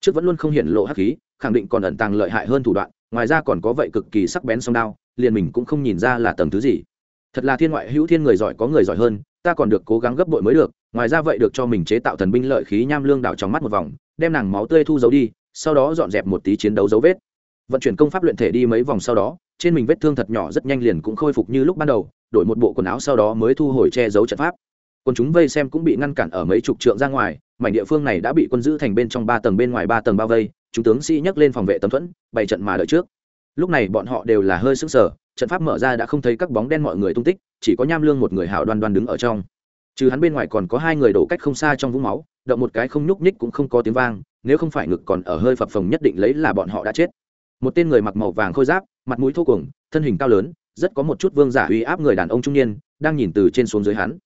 S1: trước vẫn luôn không hiện lộ hắc khí, khẳng định còn ẩn tàng lợi hại hơn thủ đoạn, ngoài ra còn có vậy cực kỳ sắc bén song đao, liền mình cũng không nhìn ra là tầng thứ gì. Thật là thiên ngoại hữu thiên người giỏi có người giỏi hơn, ta còn được cố gắng gấp bội mới được, ngoài ra vậy được cho mình chế tạo thần binh lợi khí nham lương đảo trong mắt một vòng, đem nàng máu tươi thu giấu đi, sau đó dọn dẹp một tí chiến đấu dấu vết. Vận chuyển công pháp luyện thể đi mấy vòng sau đó, trên mình vết thương thật nhỏ rất nhanh liền cũng khôi phục như lúc ban đầu, đổi một bộ quần áo sau đó mới thu hồi che giấu trận pháp. Còn chúng vây xem cũng bị ngăn cản ở mấy chục trượng ra ngoài mảnh địa phương này đã bị quân giữ thành bên trong ba tầng bên ngoài ba tầng bao vây, chúng tướng sĩ nhắc lên phòng vệ tấm thuẫn, bày trận mà đợi trước. Lúc này bọn họ đều là hơi sững sờ, trận pháp mở ra đã không thấy các bóng đen mọi người tung tích, chỉ có nham lương một người hảo đoan đoan đứng ở trong. Trừ hắn bên ngoài còn có hai người đổ cách không xa trong vũng máu, động một cái không nhúc nhích cũng không có tiếng vang, nếu không phải ngực còn ở hơi phập phồng nhất định lấy là bọn họ đã chết. Một tên người mặc màu vàng khôi giáp, mặt mũi thô cuồng, thân hình cao lớn, rất có một chút vương giả uy áp người đàn ông trung niên, đang nhìn từ trên xuống dưới hắn.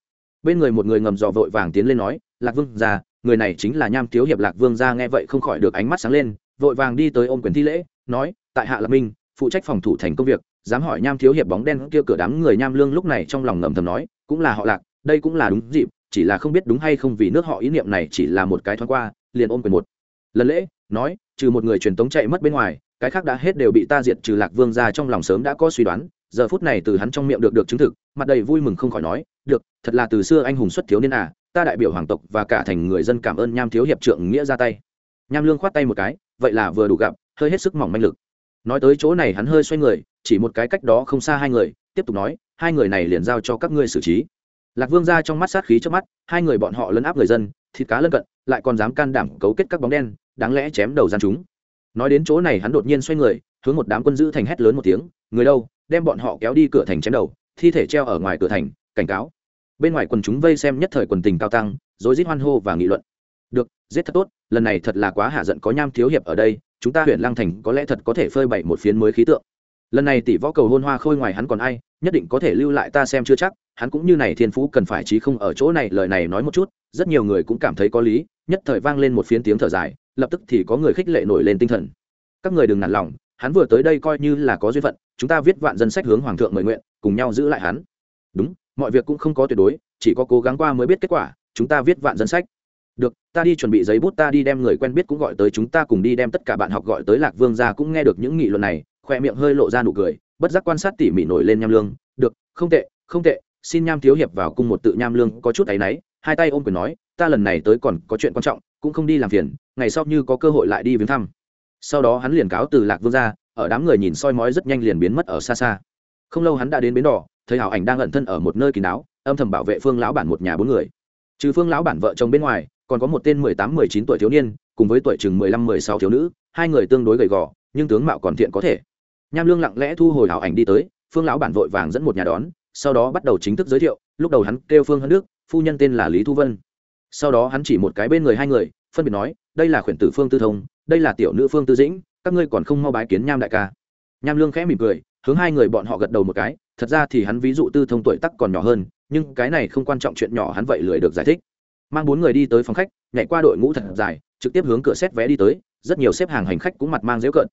S1: Bên người một người ngầm dò vội vàng tiến lên nói, lạc vương già người này chính là nham thiếu hiệp lạc vương gia nghe vậy không khỏi được ánh mắt sáng lên, vội vàng đi tới ôm quyền thi lễ, nói, tại hạ lạc minh, phụ trách phòng thủ thành công việc, dám hỏi nham thiếu hiệp bóng đen kia cửa đám người nham lương lúc này trong lòng ngầm thầm nói, cũng là họ lạc, đây cũng là đúng dịp, chỉ là không biết đúng hay không vì nước họ ý niệm này chỉ là một cái thoáng qua, liền ôm quyền một lần lễ, nói, trừ một người truyền tống chạy mất bên ngoài, cái khác đã hết đều bị ta diệt trừ lạc vương ra trong lòng sớm đã có suy đoán, giờ phút này từ hắn trong miệng được được chứng thực, mặt đầy vui mừng không khỏi nói, được, thật là từ xưa anh hùng xuất thiếu niên à ta đại biểu hoàng tộc và cả thành người dân cảm ơn nham thiếu hiệp trượng nghĩa ra tay. Nham lương khoát tay một cái, vậy là vừa đủ gặp, hơi hết sức mỏng manh lực. Nói tới chỗ này hắn hơi xoay người, chỉ một cái cách đó không xa hai người, tiếp tục nói, hai người này liền giao cho các ngươi xử trí. Lạc vương ra trong mắt sát khí trước mắt, hai người bọn họ lấn áp người dân, thịt cá lân cận, lại còn dám can đảm cấu kết các bóng đen, đáng lẽ chém đầu gian chúng. Nói đến chỗ này hắn đột nhiên xoay người, hướng một đám quân giữ thành hét lớn một tiếng, người đâu, đem bọn họ kéo đi cửa thành chém đầu, thi thể treo ở ngoài cửa thành, cảnh cáo bên ngoài quần chúng vây xem nhất thời quần tình cao tăng rồi rít hoan hô và nghị luận. Được, giết thật tốt, lần này thật là quá hạ giận, có nham thiếu hiệp ở đây, chúng ta huyện lang thành có lẽ thật có thể phơi bày một phiến mới khí tượng. Lần này tỷ võ cầu hôn hoa khôi ngoài hắn còn ai, nhất định có thể lưu lại ta xem chưa chắc, hắn cũng như này thiên phú cần phải trí không ở chỗ này, lời này nói một chút, rất nhiều người cũng cảm thấy có lý, nhất thời vang lên một phiến tiếng thở dài, lập tức thì có người khích lệ nổi lên tinh thần. Các người đừng nản lòng, hắn vừa tới đây coi như là có duyên phận, chúng ta viết vạn dân sách hướng hoàng thượng mời nguyện, cùng nhau giữ lại hắn. Đúng mọi việc cũng không có tuyệt đối, chỉ có cố gắng qua mới biết kết quả, chúng ta viết vạn dân sách. Được, ta đi chuẩn bị giấy bút, ta đi đem người quen biết cũng gọi tới, chúng ta cùng đi đem tất cả bạn học gọi tới lạc vương ra cũng nghe được những nghị luận này, khoe miệng hơi lộ ra nụ cười, bất giác quan sát tỉ mỉ nổi lên nham lương. Được, không tệ không tệ, xin nham thiếu hiệp vào cung một tự nham lương, có chút áy náy. Hai tay ôm quyền nói, ta lần này tới còn có chuyện quan trọng, cũng không đi làm phiền, ngày sau như có cơ hội lại đi viếng thăm. Sau đó hắn liền cáo từ lạc vương ra ở đám người nhìn soi mói rất nhanh liền biến mất ở xa xa. Không lâu hắn đã đến bến đỏ thấy hảo ảnh đang ẩn thân ở một nơi kín đáo, âm thầm bảo vệ phương lão bản một nhà bốn người. Trừ phương lão bản vợ chồng bên ngoài, còn có một tên mười tám, mười chín tuổi thiếu niên, cùng với tuổi chừng mười lăm, mười sáu thiếu nữ, hai người tương đối gầy gò, nhưng tướng mạo còn thiện có thể. Nham lương lặng lẽ thu hồi hảo ảnh đi tới, phương lão bản vội vàng dẫn một nhà đón, sau đó bắt đầu chính thức giới thiệu, lúc đầu hắn kêu phương hân đức, phu nhân tên là lý thu vân. Sau đó hắn chỉ một cái bên người hai người, phân biệt nói, đây là khuyển tử phương tư thông, đây là tiểu nữ phương tư dĩnh, các ngươi còn không mau bái kiến nham đại ca. Nham lương khẽ mỉm cười, hướng hai người bọn họ gật đầu một cái thật ra thì hắn ví dụ tư thông tuổi tắc còn nhỏ hơn, nhưng cái này không quan trọng chuyện nhỏ hắn vậy lười được giải thích. Mang bốn người đi tới phòng khách, nhảy qua đội ngũ thật dài, trực tiếp hướng cửa xét vé đi tới, rất nhiều xếp hàng hành khách cũng mặt mang dễu cận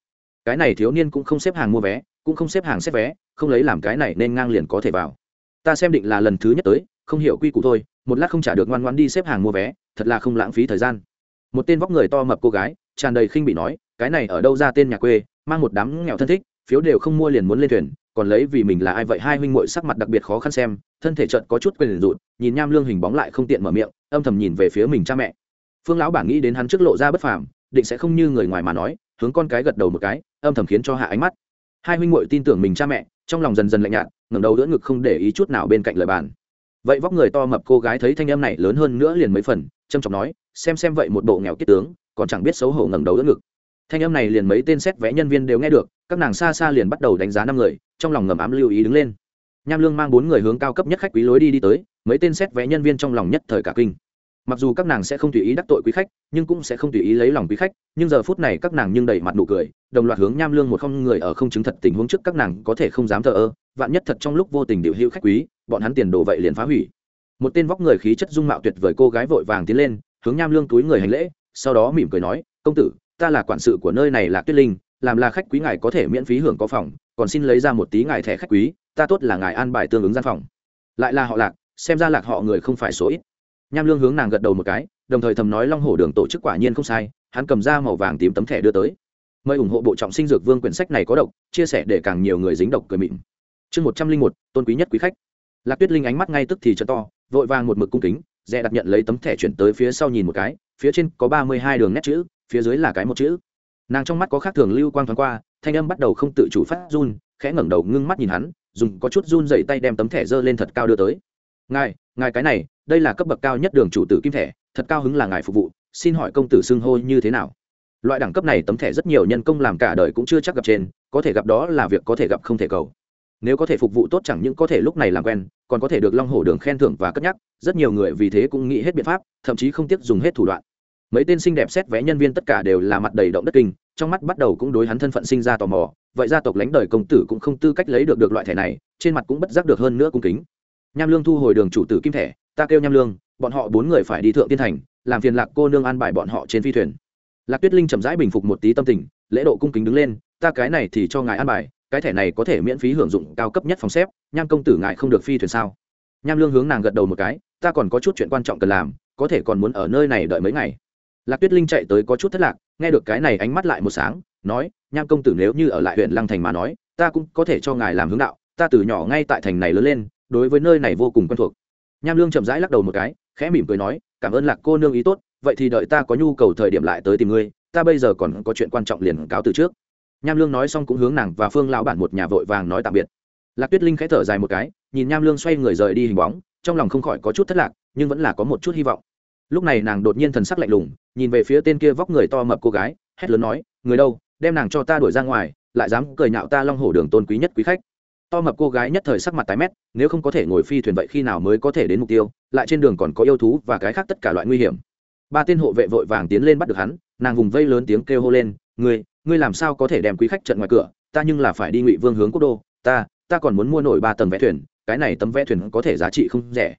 S1: cái này thiếu niên cũng không xếp hàng mua vé, cũng không xếp hàng xếp vé, không lấy làm cái này nên ngang liền có thể vào. Ta xem định là lần thứ nhất tới, không hiểu quy củ thôi, một lát không trả được ngoan ngoan đi xếp hàng mua vé, thật là không lãng phí thời gian. Một tên vóc người to mập cô gái, tràn đầy khinh bị nói, cái này ở đâu ra tên nhà quê, mang một đám nghèo thân thích, phiếu đều không mua liền muốn lên thuyền còn lấy vì mình là ai vậy? Hai huynh muội sắc mặt đặc biệt khó khăn xem, thân thể trận có chút quyền rụt, nhìn nham lương hình bóng lại không tiện mở miệng, âm thầm nhìn về phía mình cha mẹ. Phương lão bản nghĩ đến hắn trước lộ ra bất phàm, định sẽ không như người ngoài mà nói, hướng con cái gật đầu một cái, âm thầm khiến cho hạ ánh mắt. Hai huynh muội tin tưởng mình cha mẹ, trong lòng dần dần lạnh nhạt, ngẩng đầu đỡ ngực không để ý chút nào bên cạnh lời bàn. Vậy vóc người to mập cô gái thấy thanh âm này lớn hơn nữa liền mấy phần trâm trọng nói, xem xem vậy một bộ nghèo kiết tướng, còn chẳng biết xấu hổ ngẩng đầu đỡ ngực. Thanh âm này liền mấy tên xét vẽ nhân viên đều nghe được, các nàng xa xa liền bắt đầu đánh giá năm người trong lòng ngầm ám lưu ý đứng lên. Nham lương mang bốn người hướng cao cấp nhất khách quý lối đi đi tới, mấy tên xét vẽ nhân viên trong lòng nhất thời cả kinh. Mặc dù các nàng sẽ không tùy ý đắc tội quý khách, nhưng cũng sẽ không tùy ý lấy lòng quý khách, nhưng giờ phút này các nàng nhưng đầy mặt nụ cười, đồng loạt hướng nham lương một không người ở không chứng thật tình huống trước các nàng có thể không dám thờ ơ, vạn nhất thật trong lúc vô tình điều hữu khách quý, bọn hắn tiền đồ vậy liền phá hủy. Một tên vóc người khí chất dung mạo tuyệt vời cô gái vội vàng tiến lên, hướng nham lương túi người hành lễ, sau đó mỉm cười nói, công tử, ta là quản sự của nơi này là tuyết linh, làm là khách quý ngài có thể miễn phí hưởng có phòng còn xin lấy ra một tí ngài thẻ khách quý, ta tốt là ngài an bài tương ứng gian phòng. Lại là họ lạc, xem ra lạc họ người không phải số ít. Nham lương hướng nàng gật đầu một cái, đồng thời thầm nói long hổ đường tổ chức quả nhiên không sai, hắn cầm ra màu vàng tím tấm thẻ đưa tới. Mời ủng hộ bộ trọng sinh dược vương quyển sách này có độc, chia sẻ để càng nhiều người dính độc cười mịn. Chương một trăm linh một, tôn quý nhất quý khách. Lạc tuyết linh ánh mắt ngay tức thì chợ to, vội vàng một mực cung kính dè đặt nhận lấy tấm thẻ chuyển tới phía sau nhìn một cái, phía trên có ba mươi hai đường nét chữ, phía dưới là cái một chữ nàng trong mắt có khác thường lưu quang thoáng qua, thanh âm bắt đầu không tự chủ phát run, khẽ ngẩng đầu ngưng mắt nhìn hắn, dùng có chút run dậy tay đem tấm thẻ dơ lên thật cao đưa tới. Ngài ngài cái này, đây là cấp bậc cao nhất đường chủ tử kim thẻ, thật cao hứng là ngài phục vụ, xin hỏi công tử xưng hô như thế nào? Loại đẳng cấp này tấm thẻ rất nhiều nhân công làm cả đời cũng chưa chắc gặp trên, có thể gặp đó là việc có thể gặp không thể cầu. Nếu có thể phục vụ tốt chẳng những có thể lúc này làm quen, còn có thể được long hổ đường khen thưởng và cất nhắc, rất nhiều người vì thế cũng nghĩ hết biện pháp, thậm chí không tiếc dùng hết thủ đoạn mấy tên xinh đẹp xét vé nhân viên tất cả đều là mặt đầy động đất kinh, trong mắt bắt đầu cũng đối hắn thân phận sinh ra tò mò, vậy gia tộc lãnh đời công tử cũng không tư cách lấy được được loại thẻ này, trên mặt cũng bất giác được hơn nữa cung kính. Nham lương thu hồi đường chủ tử kim thẻ, ta kêu nham lương, bọn họ bốn người phải đi thượng tiên thành, làm phiền lạc cô nương an bài bọn họ trên phi thuyền. Lạc tuyết linh chậm rãi bình phục một tí tâm tình, lễ độ cung kính đứng lên, ta cái này thì cho ngài an bài, cái thẻ này có thể miễn phí hưởng dụng cao cấp nhất phòng xếp, nham công tử ngài không được phi thuyền sao? Nham lương hướng nàng gật đầu một cái, ta còn có chút chuyện quan trọng cần làm, có thể còn muốn ở nơi này đợi mấy ngày lạc tuyết linh chạy tới có chút thất lạc, nghe được cái này ánh mắt lại một sáng, nói, nham công tử nếu như ở lại huyện lăng thành mà nói, ta cũng có thể cho ngài làm hướng đạo, ta từ nhỏ ngay tại thành này lớn lên, đối với nơi này vô cùng quen thuộc. Nham lương chậm rãi lắc đầu một cái, khẽ mỉm cười nói, cảm ơn lạc cô nương ý tốt, vậy thì đợi ta có nhu cầu thời điểm lại tới tìm ngươi, ta bây giờ còn có chuyện quan trọng liền cáo từ trước. Nham lương nói xong cũng hướng nàng và phương lão bản một nhà vội vàng nói tạm biệt. Lạc tuyết linh khẽ thở dài một cái, nhìn nham lương xoay người rời đi hình bóng, trong lòng không khỏi có chút thất lạc, nhưng vẫn là có một chút hy vọng lúc này nàng đột nhiên thần sắc lạnh lùng, nhìn về phía tên kia vóc người to mập cô gái, hét lớn nói, người đâu, đem nàng cho ta đuổi ra ngoài, lại dám cười nhạo ta long hổ đường tôn quý nhất quý khách. To mập cô gái nhất thời sắc mặt tái mét, nếu không có thể ngồi phi thuyền vậy khi nào mới có thể đến mục tiêu, lại trên đường còn có yêu thú và cái khác tất cả loại nguy hiểm. Ba tên hộ vệ vội vàng tiến lên bắt được hắn, nàng vùng vây lớn tiếng kêu hô lên, ngươi ngươi làm sao có thể đem quý khách trận ngoài cửa, ta nhưng là phải đi ngụy vương hướng quốc đô, ta ta còn muốn mua nổi ba tầng vẽ thuyền, cái này tấm vẽ thuyền có thể giá trị không rẻ.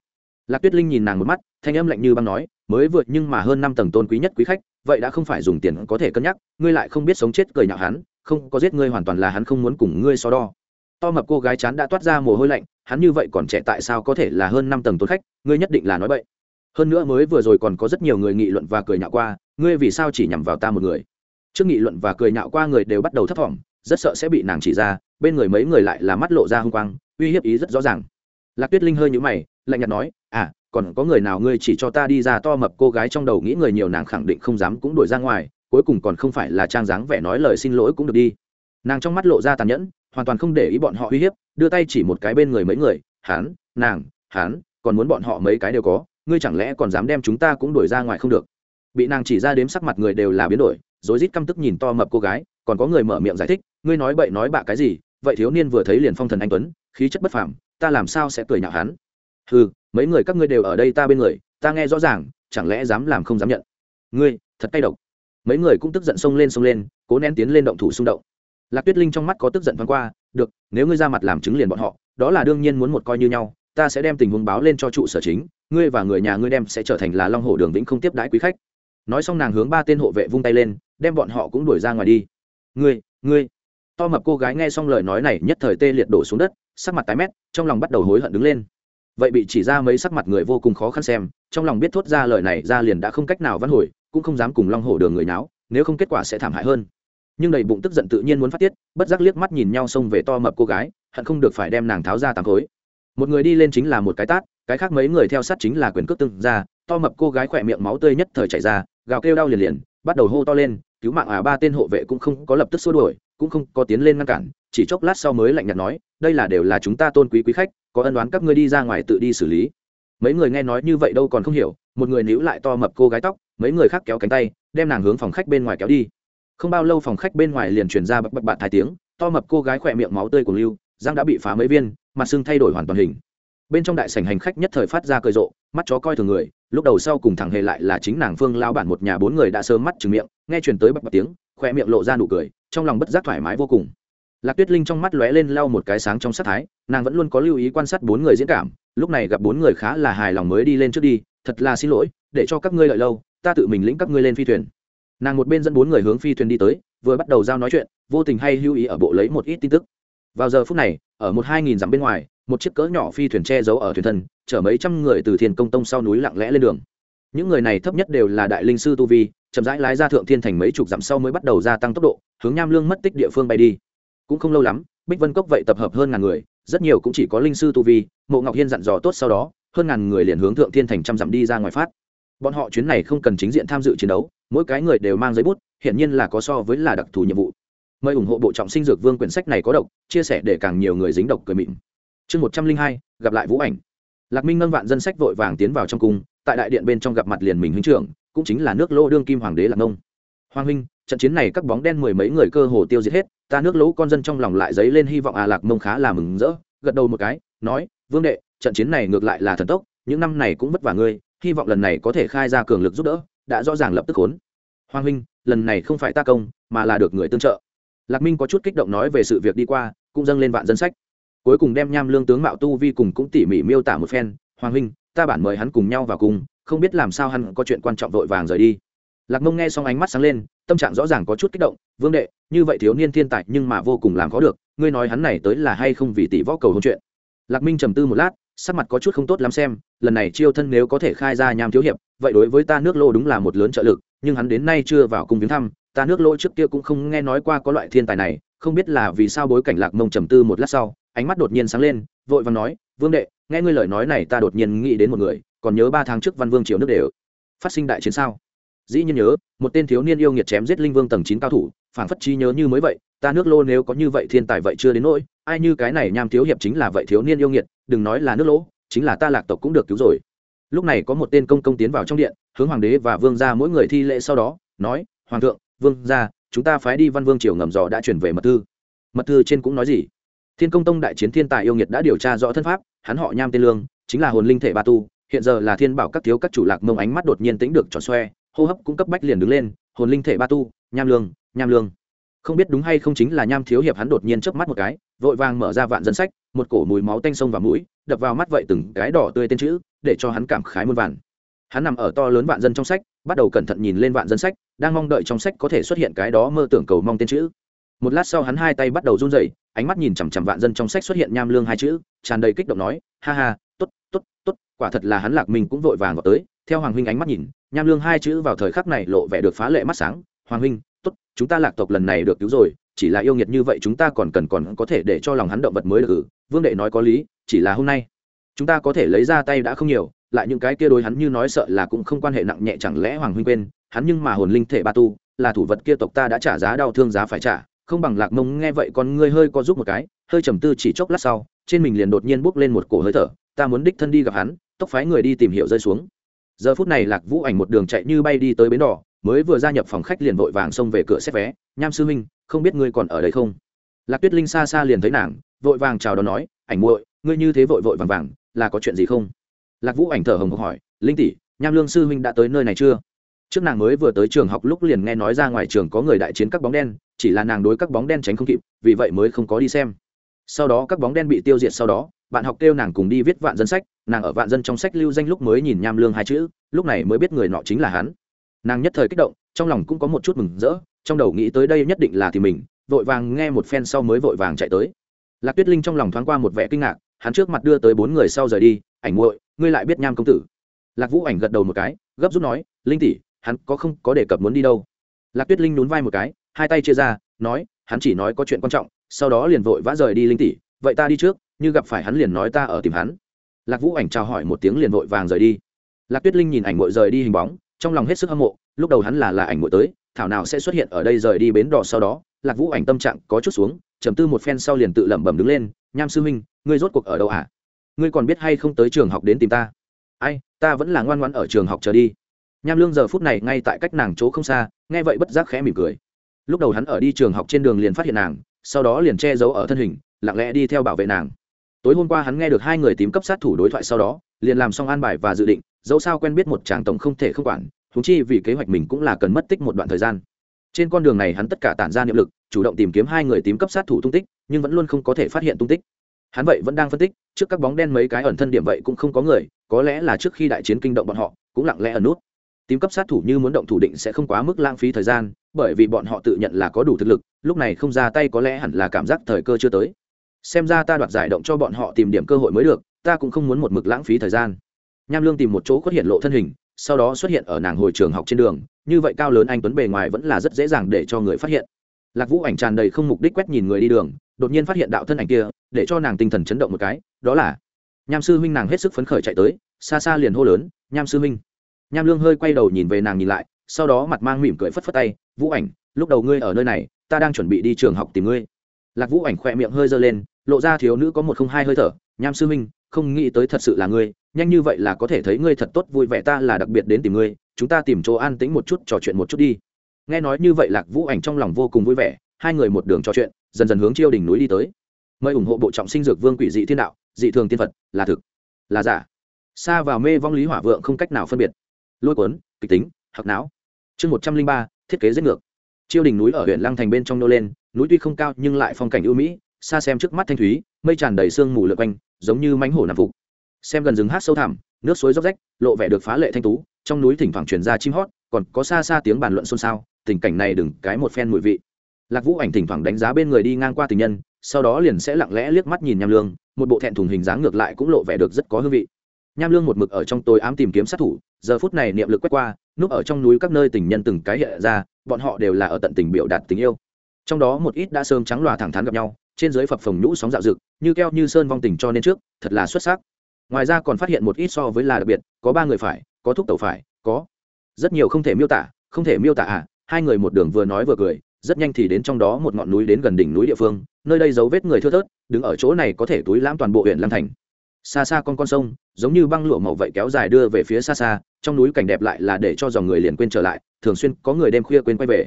S1: Lạc tuyết linh nhìn nàng một mắt, thanh âm lạnh như băng nói mới vượt nhưng mà hơn năm tầng tôn quý nhất quý khách, vậy đã không phải dùng tiền có thể cân nhắc, ngươi lại không biết sống chết cười nhạo hắn, không có giết ngươi hoàn toàn là hắn không muốn cùng ngươi so đo. To mập cô gái chán đã toát ra mồ hôi lạnh, hắn như vậy còn trẻ tại sao có thể là hơn năm tầng tôn khách, ngươi nhất định là nói vậy hơn nữa mới vừa rồi còn có rất nhiều người nghị luận và cười nhạo qua, ngươi vì sao chỉ nhằm vào ta một người? Trước nghị luận và cười nhạo qua người đều bắt đầu thấp thỏm, rất sợ sẽ bị nàng chỉ ra, bên người mấy người lại là mắt lộ ra h u n g quang, uy hiếp ý rất rõ ràng. Lạc tuyết linh hơi nhũ mày, lạnh nhạt nói à còn có người nào ngươi chỉ cho ta đi ra to mập cô gái trong đầu nghĩ người nhiều nàng khẳng định không dám cũng đuổi ra ngoài, cuối cùng còn không phải là trang dáng vẻ nói lời xin lỗi cũng được đi. Nàng trong mắt lộ ra tàn nhẫn, hoàn toàn không để ý bọn họ uy hiếp, đưa tay chỉ một cái bên người mấy người hán nàng hán còn muốn bọn họ mấy cái đều có, ngươi chẳng lẽ còn dám đem chúng ta cũng đuổi ra ngoài không được? Bị nàng chỉ ra đếm sắc mặt người đều là biến đổi, rối rít căm tức nhìn to mập cô gái, còn có người mở miệng giải thích, ngươi nói bậy nói bạ cái gì, vậy thiếu niên vừa thấy liền phong thần anh tuấn, khí chất bất phàm, ta làm sao sẽ cười nhạo hắn? Ừ mấy người các ngươi đều ở đây ta bên người, ta nghe rõ ràng, chẳng lẽ dám làm không dám nhận? Ngươi, thật tay độc. Mấy người cũng tức giận xông lên xông lên, cố nén tiến lên động thủ xung động. Lạc tuyết linh trong mắt có tức giận thoáng qua, được, nếu ngươi ra mặt làm chứng liền bọn họ, đó là đương nhiên muốn một coi như nhau, ta sẽ đem tình huống báo lên cho trụ sở chính, ngươi và người nhà ngươi đem sẽ trở thành là long hồ đường vĩnh không tiếp đãi quý khách. Nói xong nàng hướng ba tên hộ vệ vung tay lên, đem bọn họ cũng đuổi ra ngoài đi. Ngươi ngươi. To mập cô gái nghe xong lời nói này nhất thời tê liệt đổ xuống đất, sắc mặt tái mét, trong lòng bắt đầu hối hận đứng lên vậy bị chỉ ra mấy sắc mặt người vô cùng khó khăn xem, trong lòng biết thốt ra lời này ra liền đã không cách nào văn hồi, cũng không dám cùng long hổ đường người náo, nếu không kết quả sẽ thảm hại hơn. Nhưng đầy bụng tức giận tự nhiên muốn phát tiết, bất giác liếc mắt nhìn nhau xông về to mập cô gái, hận không được phải đem nàng tháo ra tám khối. Một người đi lên chính là một cái tát, cái khác mấy người theo sát chính là quyền cước tưng ra to mập cô gái khỏe miệng máu tươi nhất thời chảy ra, gào kêu đau liền liền, bắt đầu hô to lên, cứu mạng à ba tên hộ vệ cũng không có lập tức xua đuổi, cũng không có tiến lên ngăn cản, chỉ chốc lát sau mới lạnh nhạt nói, đây là đều là chúng ta tôn quý quý khách có ân đoán các ngươi đi ra ngoài tự đi xử lý. Mấy người nghe nói như vậy đâu còn không hiểu, một người níu lại to mập cô gái tóc, mấy người khác kéo cánh tay, đem nàng hướng phòng khách bên ngoài kéo đi. Không bao lâu phòng khách bên ngoài liền truyền ra bập bập bạt hai tiếng, to mập cô gái khỏe miệng máu tươi của lưu, răng đã bị phá mấy viên, mặt xương thay đổi hoàn toàn hình. Bên trong đại sảnh hành khách nhất thời phát ra cười rộ, mắt chó coi thường người, lúc đầu sau cùng thẳng hề lại là chính nàng phương lao bản một nhà bốn người đã sớm mắt chừng miệng, nghe truyền tới bập bập tiếng khoe miệng lộ ra nụ cười, trong lòng bất giác thoải mái vô cùng lạc tuyết linh trong mắt lóe lên lau một cái sáng trong sát thái, nàng vẫn luôn có lưu ý quan sát bốn người diễn cảm, lúc này gặp bốn người khá là hài lòng mới đi lên trước đi, thật là xin lỗi, để cho các ngươi lợi lâu, ta tự mình lĩnh các ngươi lên phi thuyền. Nàng một bên dẫn bốn người hướng phi thuyền đi tới, vừa bắt đầu giao nói chuyện, vô tình hay lưu ý ở bộ lấy một ít tin tức. Vào giờ phút này, ở một hai nghìn dặm bên ngoài, một chiếc cỡ nhỏ phi thuyền che giấu ở thuyền thân, chở mấy trăm người từ thiên công tông sau núi lặng lẽ lên đường. Những người này thấp nhất đều là đại linh sư tu vi, chậm rãi lái ra thượng thiên thành mấy chục dặm sau mới bắt đầu gia tăng tốc độ, hướng nham lương mất tích địa phương bay đi cũng không lâu lắm, bích vân cốc vậy tập hợp hơn ngàn người, rất nhiều cũng chỉ có linh sư tu vi, mộ ngọc hiên dặn dò tốt sau đó, hơn ngàn người liền hướng thượng thiên thành trăm dặm đi ra ngoài phát. Bọn họ chuyến này không cần chính diện tham dự chiến đấu, mỗi cái người đều mang giấy bút, hiển nhiên là có so với là đặc thù nhiệm vụ. Mời ủng hộ bộ trọng sinh dược vương quyển sách này có độc, chia sẻ để càng nhiều người dính độc cười mịn. Chương một trăm linh hai, gặp lại vũ ảnh. Lạc minh ngân vạn dân sách vội vàng tiến vào trong cung, tại đại điện bên trong gặp mặt liền mình huynh trưởng, cũng chính là nước lô đương kim hoàng đế lạc nông hoàng huynh trận chiến này các bóng đen mười mấy người cơ hồ tiêu diệt hết, ta nước lỗ con dân trong lòng lại dấy lên hy vọng à lạc mông khá là mừng rỡ, gật đầu một cái, nói, vương đệ, trận chiến này ngược lại là thần tốc, những năm này cũng vất vả ngươi, hy vọng lần này có thể khai ra cường lực giúp đỡ, đã rõ ràng lập tức khốn. Hoàng huynh, lần này không phải ta công, mà là được người tương trợ. Lạc minh có chút kích động nói về sự việc đi qua, cũng dâng lên vạn dân sách. Cuối cùng đem nham lương tướng mạo tu vi cùng cũng tỉ mỉ miêu tả một phen, hoàng huynh, ta bản mời hắn cùng nhau vào cùng, không biết làm sao hắn có chuyện quan trọng vội vàng rời đi. Lạc mông nghe xong ánh mắt sáng lên tâm trạng rõ ràng có chút kích động, vương đệ, như vậy thiếu niên thiên tài nhưng mà vô cùng làm khó được, ngươi nói hắn này tới là hay không vì tỷ võ cầu hôn chuyện? Lạc minh trầm tư một lát, sắc mặt có chút không tốt lắm xem, lần này chiêu thân nếu có thể khai ra nham thiếu hiệp, vậy đối với ta nước lô đúng là một lớn trợ lực, nhưng hắn đến nay chưa vào cung viếng thăm, ta nước lô trước kia cũng không nghe nói qua có loại thiên tài này, không biết là vì sao bối cảnh lạc mông trầm tư một lát sau, ánh mắt đột nhiên sáng lên, vội vàng nói, vương đệ, nghe ngươi lời nói này ta đột nhiên nghĩ đến một người, còn nhớ ba tháng trước văn vương triều nước đều phát sinh đại chiến sao? Dĩ nhiên nhớ, một tên thiếu niên yêu nghiệt chém giết linh vương tầng chín cao thủ phản phất chi nhớ như mới vậy, ta nước lô nếu có như vậy thiên tài vậy chưa đến nỗi, ai như cái này nham thiếu hiệp chính là vậy thiếu niên yêu nghiệt, đừng nói là nước lỗ, chính là ta lạc tộc cũng được cứu rồi. Lúc này có một tên công công tiến vào trong điện, hướng hoàng đế và vương gia mỗi người thi lễ sau đó, nói, hoàng thượng, vương gia, chúng ta phái đi văn vương triều ngầm dò đã chuyển về mật thư. Mật thư trên cũng nói gì? Thiên công tông đại chiến thiên tài yêu nghiệt đã điều tra rõ thân pháp, hắn họ nham tên lương, chính là hồn linh thể ba tu, hiện giờ là thiên bảo các thiếu các chủ lạc mông ánh mắt đột nhiên tính được tròn xoe hô hấp cũng cấp bách liền đứng lên, hồn linh thể ba tu, nham lương nham lương. Không biết đúng hay không chính là nham thiếu hiệp hắn đột nhiên chớp mắt một cái, vội vàng mở ra vạn dân sách, một cổ mùi máu tanh sông vào mũi, đập vào mắt vậy từng cái đỏ tươi tên chữ, để cho hắn cảm khái muôn vàn. Hắn nằm ở to lớn vạn dân trong sách, bắt đầu cẩn thận nhìn lên vạn dân sách, đang mong đợi trong sách có thể xuất hiện cái đó mơ tưởng cầu mong tên chữ. Một lát sau hắn hai tay bắt đầu run rẩy, ánh mắt nhìn chằm chằm vạn dân trong sách xuất hiện nham lương hai chữ, tràn đầy kích động nói, ha ha t ố t t ố t t ố t quả thật là hắn lạc mình cũng vội vàng vào tới theo hoàng huynh ánh mắt nhìn, nham lương hai chữ vào thời khắc này lộ vẻ được phá lệ mắt sáng. Hoàng huynh, tốt, chúng ta lạc tộc lần này được cứu rồi, chỉ là yêu nghiệt như vậy chúng ta còn cần còn có thể để cho lòng hắn động vật mới được ừ vương đệ nói có lý, chỉ là hôm nay, chúng ta có thể lấy ra tay đã không nhiều, lại những cái kia đối hắn như nói sợ là cũng không quan hệ nặng nhẹ chẳng lẽ hoàng huynh quên, hắn nhưng mà hồn linh thể ba tu, là thủ vật kia tộc ta đã trả giá đau thương giá phải trả. Không bằng lạc mông nghe vậy con ngươi hơi có giúp một cái, hơi trầm tư chỉ chốc lát sau, trên mình liền đột nhiên bốc lên một cổ hơi thở, ta muốn đích thân đi gặp hắn, tốc phái người đi tìm hiểu rơi xuống giờ phút này lạc vũ ảnh một đường chạy như bay đi tới bến đỏ, mới vừa gia nhập phòng khách liền vội vàng xông về cửa xếp vé. Nham sư huynh, không biết ngươi còn ở đây không? Lạc tuyết linh xa xa liền thấy nàng, vội vàng chào đón nói, ảnh muội, ngươi như thế vội vội vàng vàng, là có chuyện gì không? Lạc vũ ảnh thở hồng hộc hỏi, linh tỷ, nham lương sư huynh đã tới nơi này chưa? Trước nàng mới vừa tới trường học lúc liền nghe nói ra ngoài trường có người đại chiến các bóng đen, chỉ là nàng đối các bóng đen tránh không kịp, vì vậy mới không có đi xem. Sau đó các bóng đen bị tiêu diệt sau đó bạn học kêu nàng cùng đi viết vạn dân sách, nàng ở vạn dân trong sách lưu danh lúc mới nhìn nham lương hai chữ, lúc này mới biết người nọ chính là hắn. Nàng nhất thời kích động, trong lòng cũng có một chút mừng rỡ, trong đầu nghĩ tới đây nhất định là thì mình, vội vàng nghe một phen sau mới vội vàng chạy tới. Lạc tuyết linh trong lòng thoáng qua một vẻ kinh ngạc, hắn trước mặt đưa tới bốn người sau rời đi, ảnh muội, ngươi lại biết nham công tử? Lạc vũ ảnh gật đầu một cái, gấp rút nói, linh tỷ, hắn có không có đề cập muốn đi đâu? Lạc tuyết linh nhún vai một cái, hai tay chia ra, nói, hắn chỉ nói có chuyện quan trọng, sau đó liền vội vã rời đi linh tỷ, vậy ta đi trước như gặp phải hắn liền nói ta ở tìm hắn. Lạc vũ ảnh chào hỏi một tiếng liền vội vàng rời đi. Lạc tuyết linh nhìn ảnh mội rời đi hình bóng, trong lòng hết sức hâm mộ, lúc đầu hắn là là ảnh mội tới, thảo nào sẽ xuất hiện ở đây rời đi bến đỏ sau đó, lạc vũ ảnh tâm trạng có chút xuống, trầm tư một phen sau liền tự lẩm bẩm đứng lên, nham sư huynh, ngươi rốt cuộc ở đâu à? Ngươi còn biết hay không tới trường học đến tìm ta? Ai, ta vẫn là ngoan ngoan ở trường học chờ đi. Nham lương giờ phút này ngay tại cách nàng chỗ không xa, nghe vậy bất giác khẽ mỉm cười. Lúc đầu hắn ở đi trường học trên đường liền phát hiện nàng, sau đó liền che giấu ở thân hình, lặng lẽ đi theo bảo vệ nàng tối hôm qua hắn nghe được hai người tím cấp sát thủ đối thoại sau đó, liền làm xong an bài và dự định, dẫu sao quen biết một chàng tổng không thể không quản thúng chi vì kế hoạch mình cũng là cần mất tích một đoạn thời gian. Trên con đường này hắn tất cả tản ra niệm lực, chủ động tìm kiếm hai người tím cấp sát thủ tung tích, nhưng vẫn luôn không có thể phát hiện tung tích. Hắn vậy vẫn đang phân tích, trước các bóng đen mấy cái ẩn thân điểm vậy cũng không có người, có lẽ là trước khi đại chiến kinh động bọn họ, cũng lặng lẽ ẩn nút. Tím cấp sát thủ như muốn động thủ định sẽ không quá mức lãng phí thời gian, bởi vì bọn họ tự nhận là có đủ thực lực, lúc này không ra tay có lẽ hẳn là cảm giác thời cơ chưa tới xem ra ta đoạt giải động cho bọn họ tìm điểm cơ hội mới được, ta cũng không muốn một mực lãng phí thời gian. Nham lương tìm một chỗ xuất hiện lộ thân hình, sau đó xuất hiện ở nàng hồi trường học trên đường, như vậy cao lớn anh tuấn bề ngoài vẫn là rất dễ dàng để cho người phát hiện. Lạc vũ ảnh tràn đầy không mục đích quét nhìn người đi đường, đột nhiên phát hiện đạo thân ảnh kia, để cho nàng tinh thần chấn động một cái, đó là nham sư huynh nàng hết sức phấn khởi chạy tới, xa xa liền hô lớn, nham sư huynh. Nham lương hơi quay đầu nhìn về nàng nhìn lại, sau đó mặt mang mỉm cười phất phất tay, vũ ảnh, lúc đầu ngươi ở nơi này, ta đang chuẩn bị đi trường học tìm ngươi. Lạc vũ ảnh khỏe miệng hơi giơ lên lộ ra thiếu nữ có một không hai hơi thở, nham sư minh không nghĩ tới thật sự là ngươi, nhanh như vậy là có thể thấy ngươi thật tốt, vui vẻ ta là đặc biệt đến tìm ngươi, chúng ta tìm chỗ an tĩnh một chút, trò chuyện một chút đi. Nghe nói như vậy lạc vũ ảnh trong lòng vô cùng vui vẻ, hai người một đường trò chuyện, dần dần hướng chiêu đỉnh núi đi tới. Mời ủng hộ bộ trọng sinh dược vương quỷ dị thiên đạo, dị thường tiên phật, là thực, là giả. Xa vào mê vong lý hỏa vượng không cách nào phân biệt. Lôi cuốn, kịch tính hạc não. Chương một trăm linh ba, thiết kế giết ngược. Chiêu đỉnh núi ở huyện lăng thành bên trong nô lên, núi tuy không cao nhưng lại phong cảnh ưu mỹ xa xem trước mắt thanh thúy, mây tràn đầy sương mù lượt quanh, giống như mánh hổ nằm phục. Xem gần rừng hát sâu thẳm, nước suối róc rách, lộ vẻ được phá lệ thanh tú, trong núi thỉnh thoảng truyền ra chim hót, còn có xa xa tiếng bàn luận xôn xao, tình cảnh này đừng cái một phen mùi vị. Lạc vũ ảnh thỉnh thoảng đánh giá bên người đi ngang qua tình nhân, sau đó liền sẽ lặng lẽ liếc mắt nhìn nham lương, một bộ thẹn thùng hình dáng ngược lại cũng lộ vẻ được rất có hương vị. Nham lương một mực ở trong tối ám tìm kiếm sát thủ, giờ phút này niệm lực quét qua, núp ở trong núi các nơi tình nhân từng cái hiện ra, bọn họ đều là ở tận tình biểu đạt tình yêu. Trong đó một ít đã sớm trắng lòa thẳng thắn gặp nhau trên dưới phập phồng nhũ sóng dạo dực như keo như sơn vong tình cho nên trước, thật là xuất sắc. Ngoài ra còn phát hiện một ít so với là đặc biệt, có ba người phải, có thúc tẩu phải, có. Rất nhiều không thể miêu tả, không thể miêu tả à hai người một đường vừa nói vừa cười, rất nhanh thì đến trong đó một ngọn núi đến gần đỉnh núi địa phương, nơi đây dấu vết người thưa thớt, đứng ở chỗ này có thể túi lãm toàn bộ huyện lam thành. Xa xa con con sông, giống như băng lụa màu vậy kéo dài đưa về phía xa xa, trong núi cảnh đẹp lại là để cho dòng người liền quên trở lại, thường xuyên có người đêm khuya quên quay về.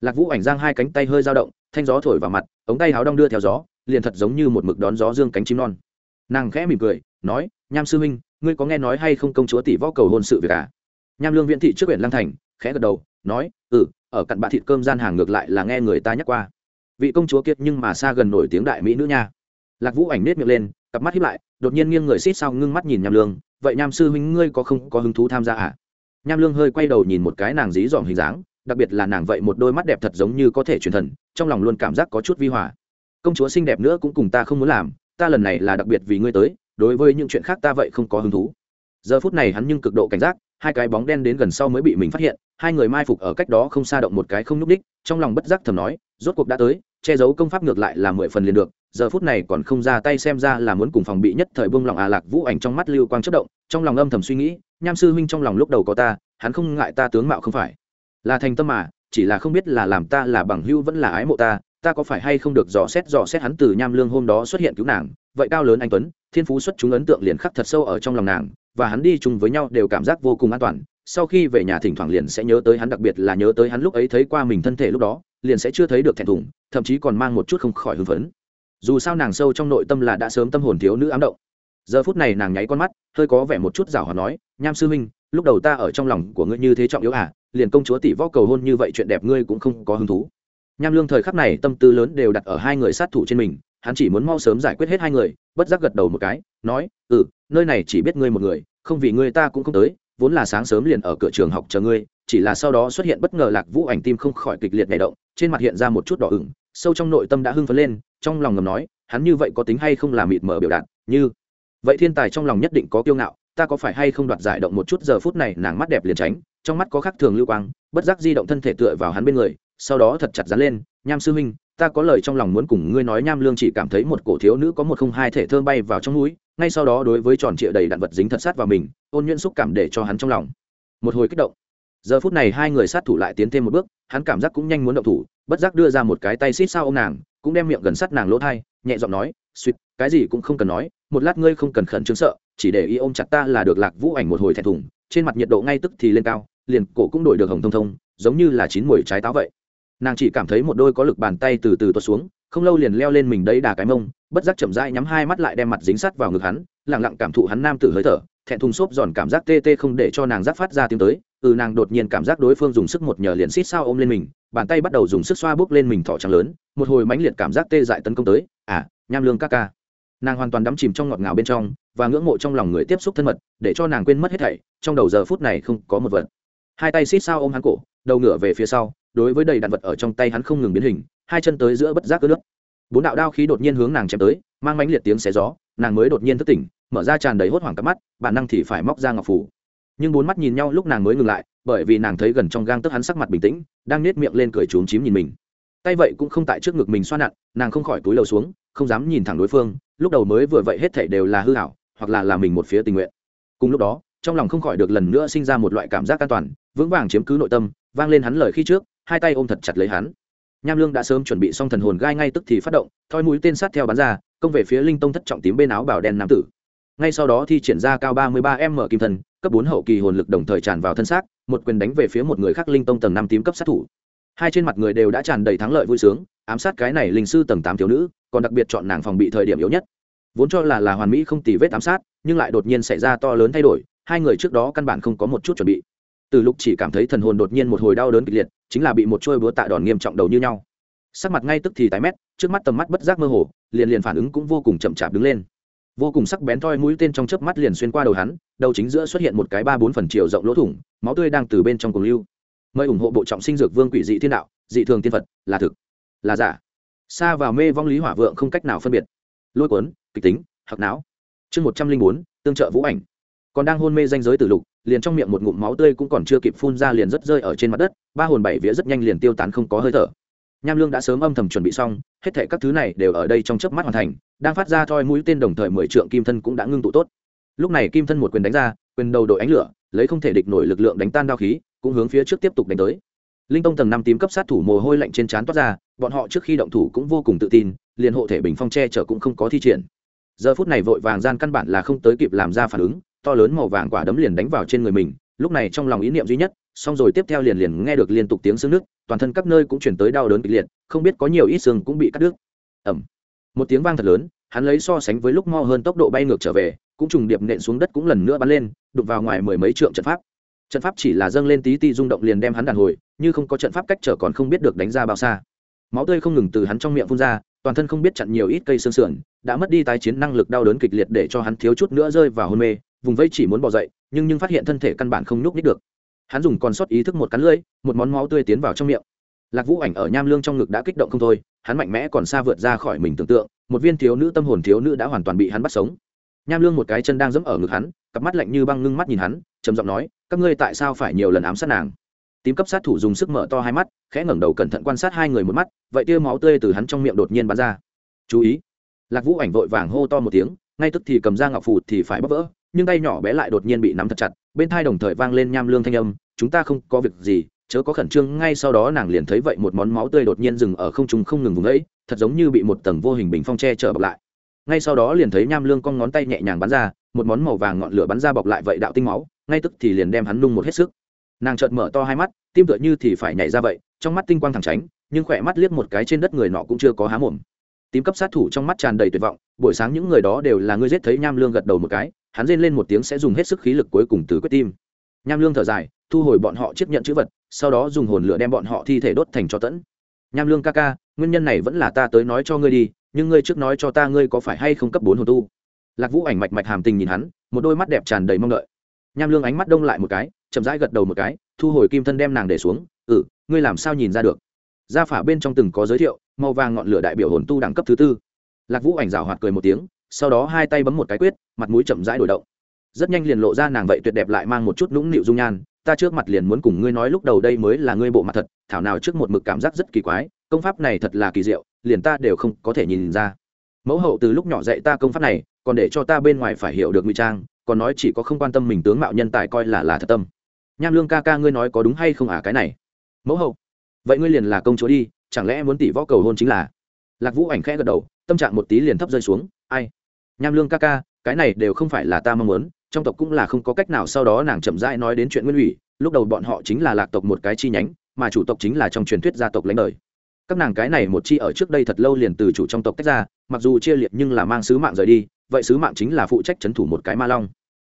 S1: Lạc vũ ảnh giang hai cánh tay hơi dao động, thanh gió thổi vào mặt ống tay háo đong đưa theo gió, liền thật giống như một mực đón gió dương cánh chim non. Nàng khẽ mỉm cười, nói, nham sư huynh, ngươi có nghe nói hay không công chúa tỷ võ cầu hôn sự việc à? Nham lương viễn thị trước huyện lang thành, khẽ gật đầu, nói ừ ở cặn bạ thịt cơm gian hàng ngược lại là nghe người ta nhắc qua. Vị công chúa kiệt nhưng mà xa gần nổi tiếng đại mỹ nữ nha. Lạc vũ ảnh nết miệng lên, cặp mắt hiếp lại, đột nhiên nghiêng người xít sau ngưng mắt nhìn nham lương, vậy nham sư huynh ngươi có không có hứng thú tham gia à? Nham lương hơi quay đầu nhìn một cái nàng dí dỏm hình dáng đặc biệt là nàng vậy một đôi mắt đẹp thật giống như có thể truyền thần, trong lòng luôn cảm giác có chút vi hòa. Công chúa xinh đẹp nữa cũng cùng ta không muốn làm, ta lần này là đặc biệt vì ngươi tới, đối với những chuyện khác ta vậy không có hứng thú. Giờ phút này hắn nhưng cực độ cảnh giác, hai cái bóng đen đến gần sau mới bị mình phát hiện, hai người mai phục ở cách đó không xa động một cái không nhúc đích trong lòng bất giác thầm nói, rốt cuộc đã tới, che giấu công pháp ngược lại là mười phần liền được, giờ phút này còn không ra tay xem ra là muốn cùng phòng bị nhất thời buông lòng à lạc vũ ảnh trong mắt lưu quang chất động, trong lòng âm thầm suy nghĩ, nham sư huynh trong lòng lúc đầu có ta, hắn không ngại ta tướng mạo không phải là thành tâm mà, chỉ là không biết là làm ta là bằng hữu vẫn là ái mộ ta ta có phải hay không được dò xét dò xét hắn từ nham lương hôm đó xuất hiện cứu nàng. Vậy cao lớn anh tuấn, thiên phú xuất chúng ấn tượng liền khắc thật sâu ở trong lòng nàng, và hắn đi chung với nhau đều cảm giác vô cùng an toàn. Sau khi về nhà thỉnh thoảng liền sẽ nhớ tới hắn, đặc biệt là nhớ tới hắn lúc ấy thấy qua mình thân thể lúc đó, liền sẽ chưa thấy được thẹn thùng, thậm chí còn mang một chút không khỏi hưng phấn. Dù sao nàng sâu trong nội tâm là đã sớm tâm hồn thiếu nữ ám động. Giờ phút này nàng nháy con mắt, hơi có vẻ một chút rảo hòa nói, nham sư huynh, lúc đầu ta ở trong lòng của ngươi như thế trọng yếu à? Liền công chúa tỷ võ cầu hôn như vậy chuyện đẹp ngươi cũng không có hứng thú. Nham lương thời khắc này tâm tư lớn đều đặt ở hai người sát thủ trên mình, hắn chỉ muốn mau sớm giải quyết hết hai người, bất giác gật đầu một cái, nói ừ nơi này chỉ biết ngươi một người, không vì ngươi ta cũng không tới, vốn là sáng sớm liền ở cửa trường học chờ ngươi, chỉ là sau đó xuất hiện bất ngờ lạc vũ ảnh tim không khỏi kịch liệt nhảy động, trên mặt hiện ra một chút đỏ ửng, sâu trong nội tâm đã hưng phấn lên, trong lòng ngầm nói, hắn như vậy có tính hay không là mịt mờ biểu đạt, như vậy thiên tài trong lòng nhất định có kiêu ngạo, ta có phải hay không đoạt giải động một chút giờ phút này nàng mắt đẹp liền tránh trong mắt có khắc thường lưu quang, bất giác di động thân thể tựa vào hắn bên người, sau đó thật chặt dán lên, nham sư huynh, ta có lời trong lòng muốn cùng ngươi nói, nham lương chỉ cảm thấy một cổ thiếu nữ có một không hai thể thơm bay vào trong núi, ngay sau đó đối với tròn trịa đầy đạn vật dính thật sát vào mình, ôn nhuyễn xúc cảm để cho hắn trong lòng một hồi kích động. Giờ phút này hai người sát thủ lại tiến thêm một bước, hắn cảm giác cũng nhanh muốn động thủ, bất giác đưa ra một cái tay xít sao ô m nàng, cũng đem miệng gần sát nàng lỗ thai, nhẹ giọng nói suýt cái gì cũng không cần nói, một lát ngươi không cần khẩn trương sợ, chỉ để ý ôm chặt ta là được lạc vũ ảnh một hồi thẹn thùng, trên mặt nhiệt độ ngay tức thì lên cao liền cổ cũng đổi được hồng thông thông, giống như là chín mùi trái táo vậy. Nàng chỉ cảm thấy một đôi có lực bàn tay từ từ tuột xuống, không lâu liền leo lên mình đấy đà cái mông, bất giác chậm rãi nhắm hai mắt lại đem mặt dính sắt vào ngực hắn lẳng lặng cảm thụ hắn nam tử hơi thở, thẹn thùng xốp giòn cảm giác tê tê không để cho nàng giác phát ra tiếng tới ừ nàng đột nhiên cảm giác đối phương dùng sức một nhờ liền xít sao ôm lên mình, bàn tay bắt đầu dùng sức xoa bước lên mình thỏ trắng lớn, một hồi mãnh liệt cảm giác tê dại tấn công tới à nham lương ca ca. Nàng hoàn toàn đắm chìm trong ngọt ngào bên trong, và ngưỡng mộ trong lòng người tiếp xúc thân mật, để cho nàng quên mất hết thảy, trong đầu giờ phút này không có một vật hai tay xít sao ôm hắn cổ, đầu ngửa về phía sau, đối với đầy đạn vật ở trong tay hắn không ngừng biến hình, hai chân tới giữa bất giác ướt nước. Bốn đạo đao khí đột nhiên hướng nàng chém tới, mang mãnh liệt tiếng xé gió, nàng mới đột nhiên thức tỉnh, mở ra tràn đầy hốt hoảng cắp mắt, bản năng thì phải móc ra ngọc phủ. Nhưng bốn mắt nhìn nhau lúc nàng mới ngừng lại, bởi vì nàng thấy gần trong gang tức hắn sắc mặt bình tĩnh, đang nết miệng lên cười trốn chím nhìn mình. Tay vậy cũng không tại trước ngực mình xoa nặn, nàng không khỏi túi lầu xuống, không dám nhìn thẳng đối phương, lúc đầu mới vừa vậy hết thảy đều là hư hảo hoặc là là mình một phía tình nguyện. Cùng lúc đó trong lòng không khỏi được lần nữa sinh ra một loại cảm giác an toàn vững vàng chiếm cứ nội tâm vang lên hắn lời khi trước hai tay ôm thật chặt lấy hắn. Nham lương đã sớm chuẩn bị xong thần hồn gai ngay tức thì phát động thoi mũi tên sát theo bắn ra công về phía linh tông thất trọng tím bên áo bảo đen nam tử. Ngay sau đó thi triển ra cao ba mươi ba m kim thần, cấp bốn hậu kỳ hồn lực đồng thời tràn vào thân xác một quyền đánh về phía một người khác linh tông tầng năm tím cấp sát thủ. Hai trên mặt người đều đã tràn đầy thắng lợi vui sướng ám sát cái này linh sư tầng tám thiếu nữ còn đặc biệt chọn nàng phòng bị thời điểm yếu nhất. Vốn cho là là hoàn mỹ không tì vết ám sát nhưng lại đột nhiên xảy ra to lớn thay đổi hai người trước đó căn bản không có một chút chuẩn bị. Từ lúc chỉ cảm thấy thần hồn đột nhiên một hồi đau đớn kịch liệt, chính là bị một trôi búa tạ đòn nghiêm trọng đầu như nhau. Sắc mặt ngay tức thì tái mét, trước mắt tầm mắt bất giác mơ hồ, liền liền phản ứng cũng vô cùng chậm chạp đứng lên. Vô cùng sắc bén thoi mũi tên trong chớp mắt liền xuyên qua đầu hắn, đầu chính giữa xuất hiện một cái ba bốn phần chiều rộng lỗ thủng, máu tươi đang từ bên trong cùng lưu. Mời ủng hộ bộ trọng sinh dược vương quỷ dị thiên đạo, dị thường tiên phật, là thực, là giả. Xa vào mê vong lý hỏa vượng không cách nào phân biệt. Lôi cuốn, kịch tính hoặc não. Chương một trăm linh bốn, tương trợ vũ ảnh còn đang hôn mê danh giới tử lục, liền trong miệng một ngụm máu tươi cũng còn chưa kịp phun ra liền rất rơi ở trên mặt đất, ba hồn bảy vía rất nhanh liền tiêu tán không có hơi thở. Nham lương đã sớm âm thầm chuẩn bị xong, hết thể các thứ này đều ở đây trong chớp mắt hoàn thành, đang phát ra thoi mũi tên đồng thời mười trượng kim thân cũng đã ngưng tụ tốt. Lúc này kim thân một quyền đánh ra, quyền đầu đội ánh lửa, lấy không thể địch nổi lực lượng đánh tan đao khí, cũng hướng phía trước tiếp tục đánh tới. Linh tông tầng năm tím cấp sát thủ mồ hôi lạnh trên trán toát ra, bọn họ trước khi động thủ cũng vô cùng tự tin, liền hộ thể bình phong che chở cũng không có thi triển. Giờ phút này vội vàng gian căn bản là không tới kịp làm ra phản ứng to lớn màu vàng quả đấm liền đánh vào trên người mình, lúc này trong lòng ý niệm duy nhất, xong rồi tiếp theo liền liền nghe được liên tục tiếng xương nước, toàn thân các nơi cũng chuyển tới đau đớn kịch liệt, không biết có nhiều ít xương cũng bị cắt đứt. Ẩm một tiếng vang thật lớn, hắn lấy so sánh với lúc mo hơn tốc độ bay ngược trở về, cũng trùng điệp nện xuống đất cũng lần nữa bắn lên đục vào ngoài mười mấy trượng trận pháp. Trận pháp chỉ là dâng lên tí ti rung động liền đem hắn đàn hồi, như không có trận pháp cách trở còn không biết được đánh ra bao xa. Máu tươi không ngừng từ hắn trong miệng phun ra, toàn thân không biết chặn nhiều ít cây xương sườn, đã mất đi tái chiến năng lực đau đớn kịch liệt để cho hắn thiếu chút nữa rơi vào hôn mê vùng vây chỉ muốn bỏ dậy, nhưng nhưng phát hiện thân thể căn bản không nhúc nhích được. Hắn dùng còn sót ý thức một cắn lưỡi, một món máu tươi tiến vào trong miệng. Lạc vũ ảnh ở nham lương trong ngực đã kích động không thôi, hắn mạnh mẽ còn xa vượt ra khỏi mình tưởng tượng, một viên thiếu nữ tâm hồn thiếu nữ đã hoàn toàn bị hắn bắt sống. Nham lương một cái chân đang dẫm ở ngực hắn, cặp mắt lạnh như băng ngưng mắt nhìn hắn, trầm giọng nói, các ngươi tại sao phải nhiều lần ám sát nàng? Tím cấp sát thủ dùng sức mở to hai mắt, khẽ ngẩng đầu cẩn thận quan sát hai người một mắt, vậy tia máu tươi từ hắn trong miệng đột nhiên bắn ra. Chú ý. Lạc vũ ảnh vội vàng hô to một tiếng, ngay tức thì cầm ra ngọc phù thì phải bóc vỡ nhưng tay nhỏ bé lại đột nhiên bị nắm thật chặt, bên thai đồng thời vang lên nham lương thanh âm, chúng ta không có việc gì, chớ có khẩn trương. Ngay sau đó nàng liền thấy vậy một món máu tươi đột nhiên dừng ở không trung không ngừng vùng ấy, thật giống như bị một tầng vô hình bình phong che chở bọc lại. Ngay sau đó liền thấy nham lương cong ngón tay nhẹ nhàng bắn ra, một món màu vàng ngọn lửa bắn ra bọc lại vậy đạo tinh máu, ngay tức thì liền đem hắn nung một hết sức. Nàng chợt mở to hai mắt, tim tựa như thì phải nhảy ra vậy, trong mắt tinh quang thẳng tránh, nhưng khỏe mắt liếc một cái trên đất người nọ cũng chưa có há mồm. Tím cấp sát thủ trong mắt tràn đầy tuyệt vọng, buổi sáng những người đó đều là ngươi giết thấy nham lương gật đầu một cái hắn rên lên một tiếng sẽ dùng hết sức khí lực cuối cùng từ quyết tim. Nham lương thở dài, thu hồi bọn họ chiếc nhận chữ vật, sau đó dùng hồn lửa đem bọn họ thi thể đốt thành cho tẫn. Nham lương ca ca, nguyên nhân này vẫn là ta tới nói cho ngươi đi, nhưng ngươi trước nói cho ta ngươi có phải hay không cấp bốn hồn tu. Lạc vũ ảnh mạch mạch hàm tình nhìn hắn, một đôi mắt đẹp tràn đầy mong đợi. Nham lương ánh mắt đông lại một cái, chậm rãi gật đầu một cái, thu hồi kim thân đem nàng để xuống ừ ngươi làm sao nhìn ra được? Gia phả bên trong từng có giới thiệu, màu vàng ngọn lửa đại biểu hồn tu đẳng cấp thứ tư. Lạc vũ ảnh rào hoạt cười một tiếng sau đó hai tay bấm một cái quyết, mặt mũi chậm rãi đổi động. Rất nhanh liền lộ ra nàng vậy tuyệt đẹp lại mang một chút nũng nịu dung nhan, ta trước mặt liền muốn cùng ngươi nói lúc đầu đây mới là ngươi bộ mặt thật, thảo nào trước một mực cảm giác rất kỳ quái, công pháp này thật là kỳ diệu, liền ta đều không có thể nhìn ra. Mẫu hậu từ lúc nhỏ dạy ta công pháp này, còn để cho ta bên ngoài phải hiểu được ngụy trang, còn nói chỉ có không quan tâm mình tướng mạo nhân tài coi là là thật tâm. Nham lương ca ca ngươi nói có đúng hay không à cái này? Mẫu hậu. Vậy ngươi liền là công chúa đi, chẳng lẽ muốn tỷ võ cầu hôn chính là? Lạc vũ ảnh khẽ gật đầu, tâm trạng một tí liền thấp rơi xuống, ai nham lương ca ca, cái này đều không phải là ta mong muốn, trong tộc cũng là không có cách nào sau đó nàng chậm rãi nói đến chuyện nguyên ủy, lúc đầu bọn họ chính là lạc tộc một cái chi nhánh, mà chủ tộc chính là trong truyền thuyết gia tộc lãnh đời. Các nàng cái này một chi ở trước đây thật lâu liền từ chủ trong tộc tách ra, mặc dù chia liệt nhưng là mang sứ mạng rời đi, vậy sứ mạng chính là phụ trách c thủ một cái ma long.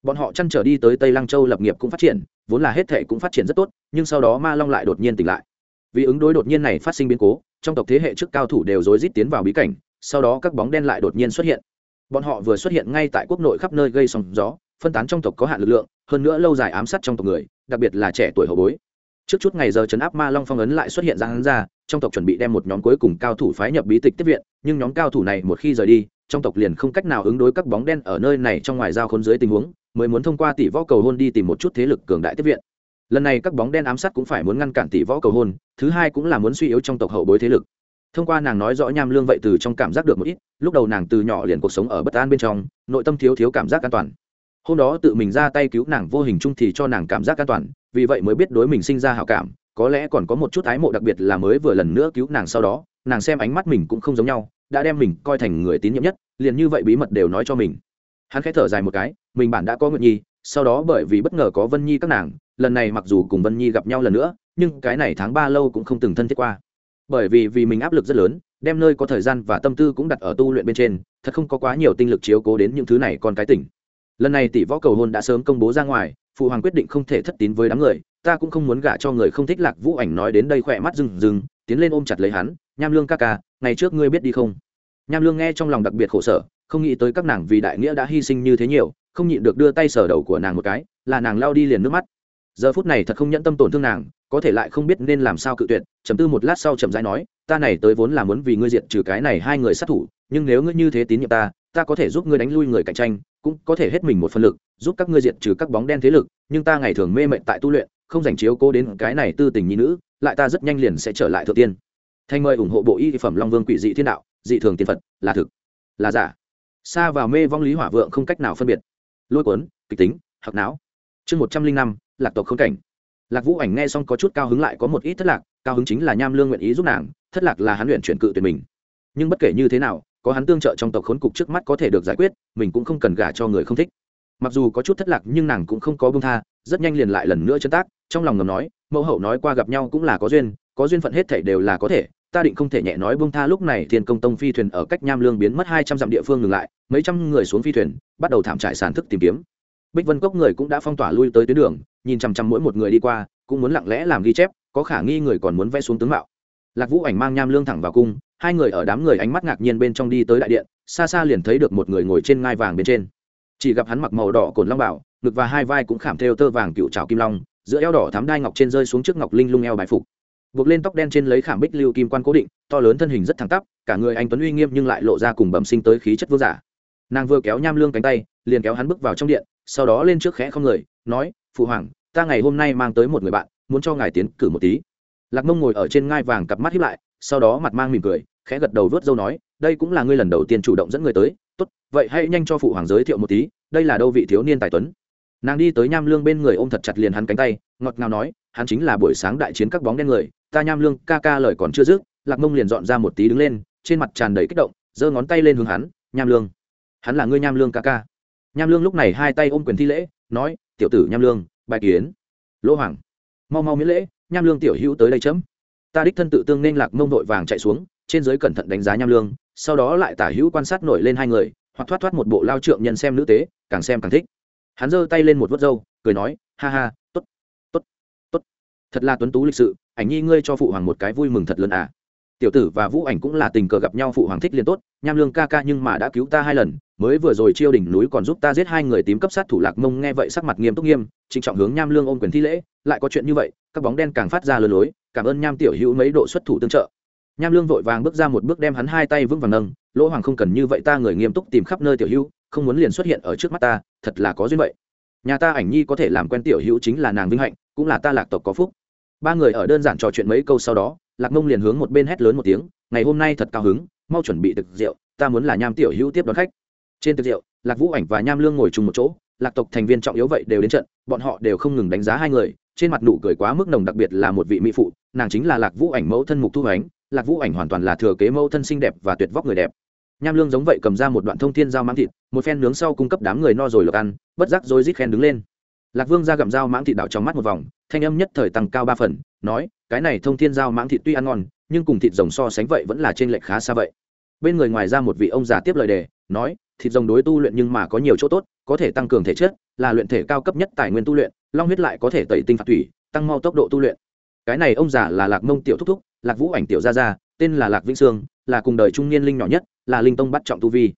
S1: Bọn họ chăn trở đi tới tây lăng châu lập nghiệp cũng phát triển, vốn là hết thệ cũng phát triển rất tốt, nhưng sau đó ma long lại đột nhiên tỉnh lại. Vì ứng đối đột nhiên này phát sinh biến cố, trong tộc thế hệ trước cao thủ đều rối rít tiến vào bí cảnh, sau đó các bóng đen lại đột nhiên xuất hiện bọn họ vừa xuất hiện ngay tại quốc nội khắp nơi gây sóng gió, phân tán trong tộc có hạn lực lượng, hơn nữa lâu dài ám sát trong tộc người, đặc biệt là trẻ tuổi hậu bối. Trước chút ngày giờ chấn áp ma long phong ấn lại xuất hiện ra hắn ra, trong tộc chuẩn bị đem một nhóm cuối cùng cao thủ phái nhập bí tịch tiếp viện, nhưng nhóm cao thủ này một khi rời đi, trong tộc liền không cách nào ứng đối các bóng đen ở nơi này trong ngoài giao khốn dưới tình huống, mới muốn thông qua tỷ võ cầu hôn đi tìm một chút thế lực cường đại tiếp viện. Lần này các bóng đen ám sát cũng phải muốn ngăn cản tỷ võ cầu hôn, thứ hai cũng là muốn suy yếu trong tộc hậu bối thế lực thông qua nàng nói rõ nham lương vậy từ trong cảm giác được một ít, lúc đầu nàng từ nhỏ liền cuộc sống ở bất an bên trong, nội tâm thiếu thiếu cảm giác an toàn. Hôm đó tự mình ra tay cứu nàng vô hình chung thì cho nàng cảm giác an toàn, vì vậy mới biết đối mình sinh ra hảo cảm, có lẽ còn có một chút ái mộ đặc biệt là mới vừa lần nữa cứu nàng sau đó, nàng xem ánh mắt mình cũng không giống nhau, đã đem mình coi thành người tín nhiệm nhất, liền như vậy bí mật đều nói cho mình. Hắn khẽ thở dài một cái, mình bản đã có nguyện nhi, sau đó bởi vì bất ngờ có vân nhi các nàng, lần này mặc dù cùng vân nhi gặp nhau lần nữa, nhưng cái này tháng ba lâu cũng không từng thân thiết qua bởi vì vì mình áp lực rất lớn, đem nơi có thời gian và tâm tư cũng đặt ở tu luyện bên trên, thật không có quá nhiều tinh lực chiếu cố đến những thứ này còn cái tỉnh. Lần này tỷ võ cầu hôn đã sớm công bố ra ngoài, phụ hoàng quyết định không thể thất tín với đám người, ta cũng không muốn gả cho người không thích lạc vũ ảnh nói đến đây khỏe mắt rừng rừng tiến lên ôm chặt lấy hắn, nham lương ca ca, ngày trước ngươi biết đi không? Nham lương nghe trong lòng đặc biệt khổ sở, không nghĩ tới các nàng vì đại nghĩa đã hy sinh như thế nhiều, không nhịn được đưa tay sờ đầu của nàng một cái, là nàng lao đi liền nước mắt giờ phút này thật không nhẫn tâm tổn thương nàng, có thể lại không biết nên làm sao cự tuyệt chấm tư một lát sau chậm rãi nói, ta này tới vốn là muốn vì ngươi diệt trừ cái này hai người sát thủ, nhưng nếu ngươi như thế tín nhiệm ta ta có thể giúp ngươi đánh lui người cạnh tranh, cũng có thể hết mình một phần lực, giúp các ngươi diệt trừ các bóng đen thế lực, nhưng ta ngày thường mê mệnh tại tu luyện, không dành chiếu cố đến cái này tư tình nhi nữ, lại ta rất nhanh liền sẽ trở lại thượng tiên. Thanh mời ủng hộ bộ y phẩm long vương quỷ dị thiên đạo, dị thường tiên phật, là thực, là giả. Xa vào mê vong lý hỏa vượng không cách nào phân biệt. Lôi cuốn, kịch tính hoặc não. Chương một trăm linh năm lạc tộc khốn cảnh. Lạc vũ ảnh nghe xong có chút cao hứng lại có một ít thất lạc, cao hứng chính là nham lương nguyện ý giúp nàng, thất lạc là hắn luyện chuyển cự tuyệt mình. Nhưng bất kể như thế nào, có hắn tương trợ trong tộc khốn cục trước mắt có thể được giải quyết, mình cũng không cần gả cho người không thích. Mặc dù có chút thất lạc nhưng nàng cũng không có bông tha, rất nhanh liền lại lần nữa chân tác, trong lòng ngầm nói, mẫu hậu nói qua gặp nhau cũng là có duyên có duyên phận hết thể đều là có thể, ta định không thể nhẹ nói bông tha lúc này thiên công tông phi thuyền ở cách nham lương biến mất hai trăm dặm địa phương ngừng lại, mấy trăm người xuống phi thuyền, bắt đầu thảm trải sản thức tìm kiếm. Bích vân cốc người cũng đã phong tỏa lui tới tuyến đường nhìn chằm chằm mỗi một người đi qua, cũng muốn lặng lẽ làm ghi chép, có khả nghi người còn muốn vẽ xuống tướng mạo. Lạc vũ ảnh mang nham lương thẳng vào cung, hai người ở đám người ánh mắt ngạc nhiên bên trong đi tới đại điện, xa xa liền thấy được một người ngồi trên ngai vàng bên trên. Chỉ gặp hắn mặc màu đỏ cồn long bảo, ngực và hai vai cũng khảm theo tơ vàng cựu trào kim long, giữa eo đỏ thám đai ngọc trên rơi xuống trước ngọc linh lung eo bài phục. Buộc lên tóc đen trên lấy khảm bích lưu kim quan cố định, to lớn thân hình rất thẳng tắp, cả người anh tuấn uy nghiêm nhưng lại lộ ra cùng bẩm sinh tới khí chất vương giả. Nàng vừa kéo nham lương cánh tay, liền kéo hắn bước vào trong điện, sau đó lên trước khẽ không người, nói phụ hoàng, ta ngày hôm nay mang tới một người bạn, muốn cho ngài tiến cử một tí. Lạc mông ngồi ở trên ngai vàng cặp mắt hiếp lại, sau đó mặt mang mỉm cười, khẽ gật đầu vớt dâu nói, đây cũng là ngươi lần đầu tiên chủ động dẫn người tới. Tốt, vậy hãy nhanh cho phụ hoàng giới thiệu một tí, đây là đâu vị thiếu niên tài tuấn. Nàng đi tới nham lương bên người ôm thật chặt liền hắn cánh tay, ngọt ngào nói, hắn chính là buổi sáng đại chiến các bóng đen người, ta nham lương ca ca lời còn chưa dứt. Lạc mông liền dọn ra một tí đứng lên, trên mặt tràn đầy kích động, giơ ngón tay lên hướng hắn, nham lương, hắn là ngươi nham lương ca ca. Nham lương lúc này hai tay ôm quyền thi lễ, nói tiểu tử nham lương, bài kiến. Lỗ hoàng, mau mau miễn lễ, nham lương tiểu hữu tới đây chấm. Ta đích thân tự tương nên lạc mông đội vàng chạy xuống, trên giới cẩn thận đánh giá nham lương, sau đó lại tả hữu quan sát nổi lên hai người, hoặc thoát thoát một bộ lao trượng nhân xem nữ tế, càng xem càng thích. Hắn giơ tay lên một vớt râu, cười nói, ha ha t ố t t ố t t ố t thật là tuấn tú lịch sự, ảnh nhi ngươi cho phụ hoàng một cái vui mừng thật lớn à tiểu tử và vũ ảnh cũng là tình cờ gặp nhau phụ hoàng thích liền tốt, nham lương ca ca nhưng mà đã cứu ta hai lần, mới vừa rồi chiêu đỉnh núi còn giúp ta giết hai người tím cấp sát thủ lạc mông, nghe vậy sắc mặt nghiêm túc nghiêm, trịnh trọng hướng nham lương ôm quyền thi lễ, lại có chuyện như vậy, các bóng đen càng phát ra lừa lối, cảm ơn nham tiểu hữu mấy độ xuất thủ tương trợ. Nham lương vội vàng bước ra một bước đem hắn hai tay vững vàng nâng, lỗ hoàng không cần như vậy ta người nghiêm túc tìm khắp nơi tiểu hữu, không muốn liền xuất hiện ở trước mắt ta, thật là có duyên vậy. Nhà ta ảnh nhi có thể làm quen tiểu hữu chính là nàng vinh hạnh, cũng là ta lạc tộc có phúc. Ba người ở đơn giản trò chuyện mấy câu sau đó lạc mông liền hướng một bên hét lớn một tiếng, ngày hôm nay thật cao hứng, mau chuẩn bị thực rượu, ta muốn là nham tiểu hữu tiếp đón khách. Trên thực rượu, lạc vũ ảnh và nham lương ngồi chung một chỗ, lạc tộc thành viên trọng yếu vậy đều đến trận, bọn họ đều không ngừng đánh giá hai người, trên mặt nụ cười quá mức nồng đặc biệt là một vị mỹ phụ, nàng chính là lạc vũ ảnh mẫu thân mục thu ánh, lạc vũ ảnh hoàn toàn là thừa kế mẫu thân xinh đẹp và tuyệt vóc người đẹp. Nham lương giống vậy cầm ra một đoạn thông thiên dao mãng thịt, một phen nướng sau cung cấp đám người no rồi lộc ăn, bất giác rồi rít khen đứng lên. Lạc vương ra gặm dao mãng thịt đảo trong mắt một vòng, thanh âm nhất thời tăng cao ba phần, nói cái này thông thiên dao mãng thịt tuy ăn ngon, nhưng cùng thịt rồng so sánh vậy vẫn là trên lệch khá xa vậy. Bên người ngoài ra một vị ông già tiếp lời đề, nói, thịt rồng đối tu luyện nhưng mà có nhiều chỗ tốt, có thể tăng cường thể chất, là luyện thể cao cấp nhất tài nguyên tu luyện, long huyết lại có thể tẩy tinh phạt thủy, tăng mau tốc độ tu luyện. Cái này ông già là lạc mông tiểu thúc thúc, lạc vũ ảnh tiểu gia gia, tên là lạc vĩnh sương, là cùng đời trung niên linh nhỏ nhất, là linh tông bắt trọng tu vi.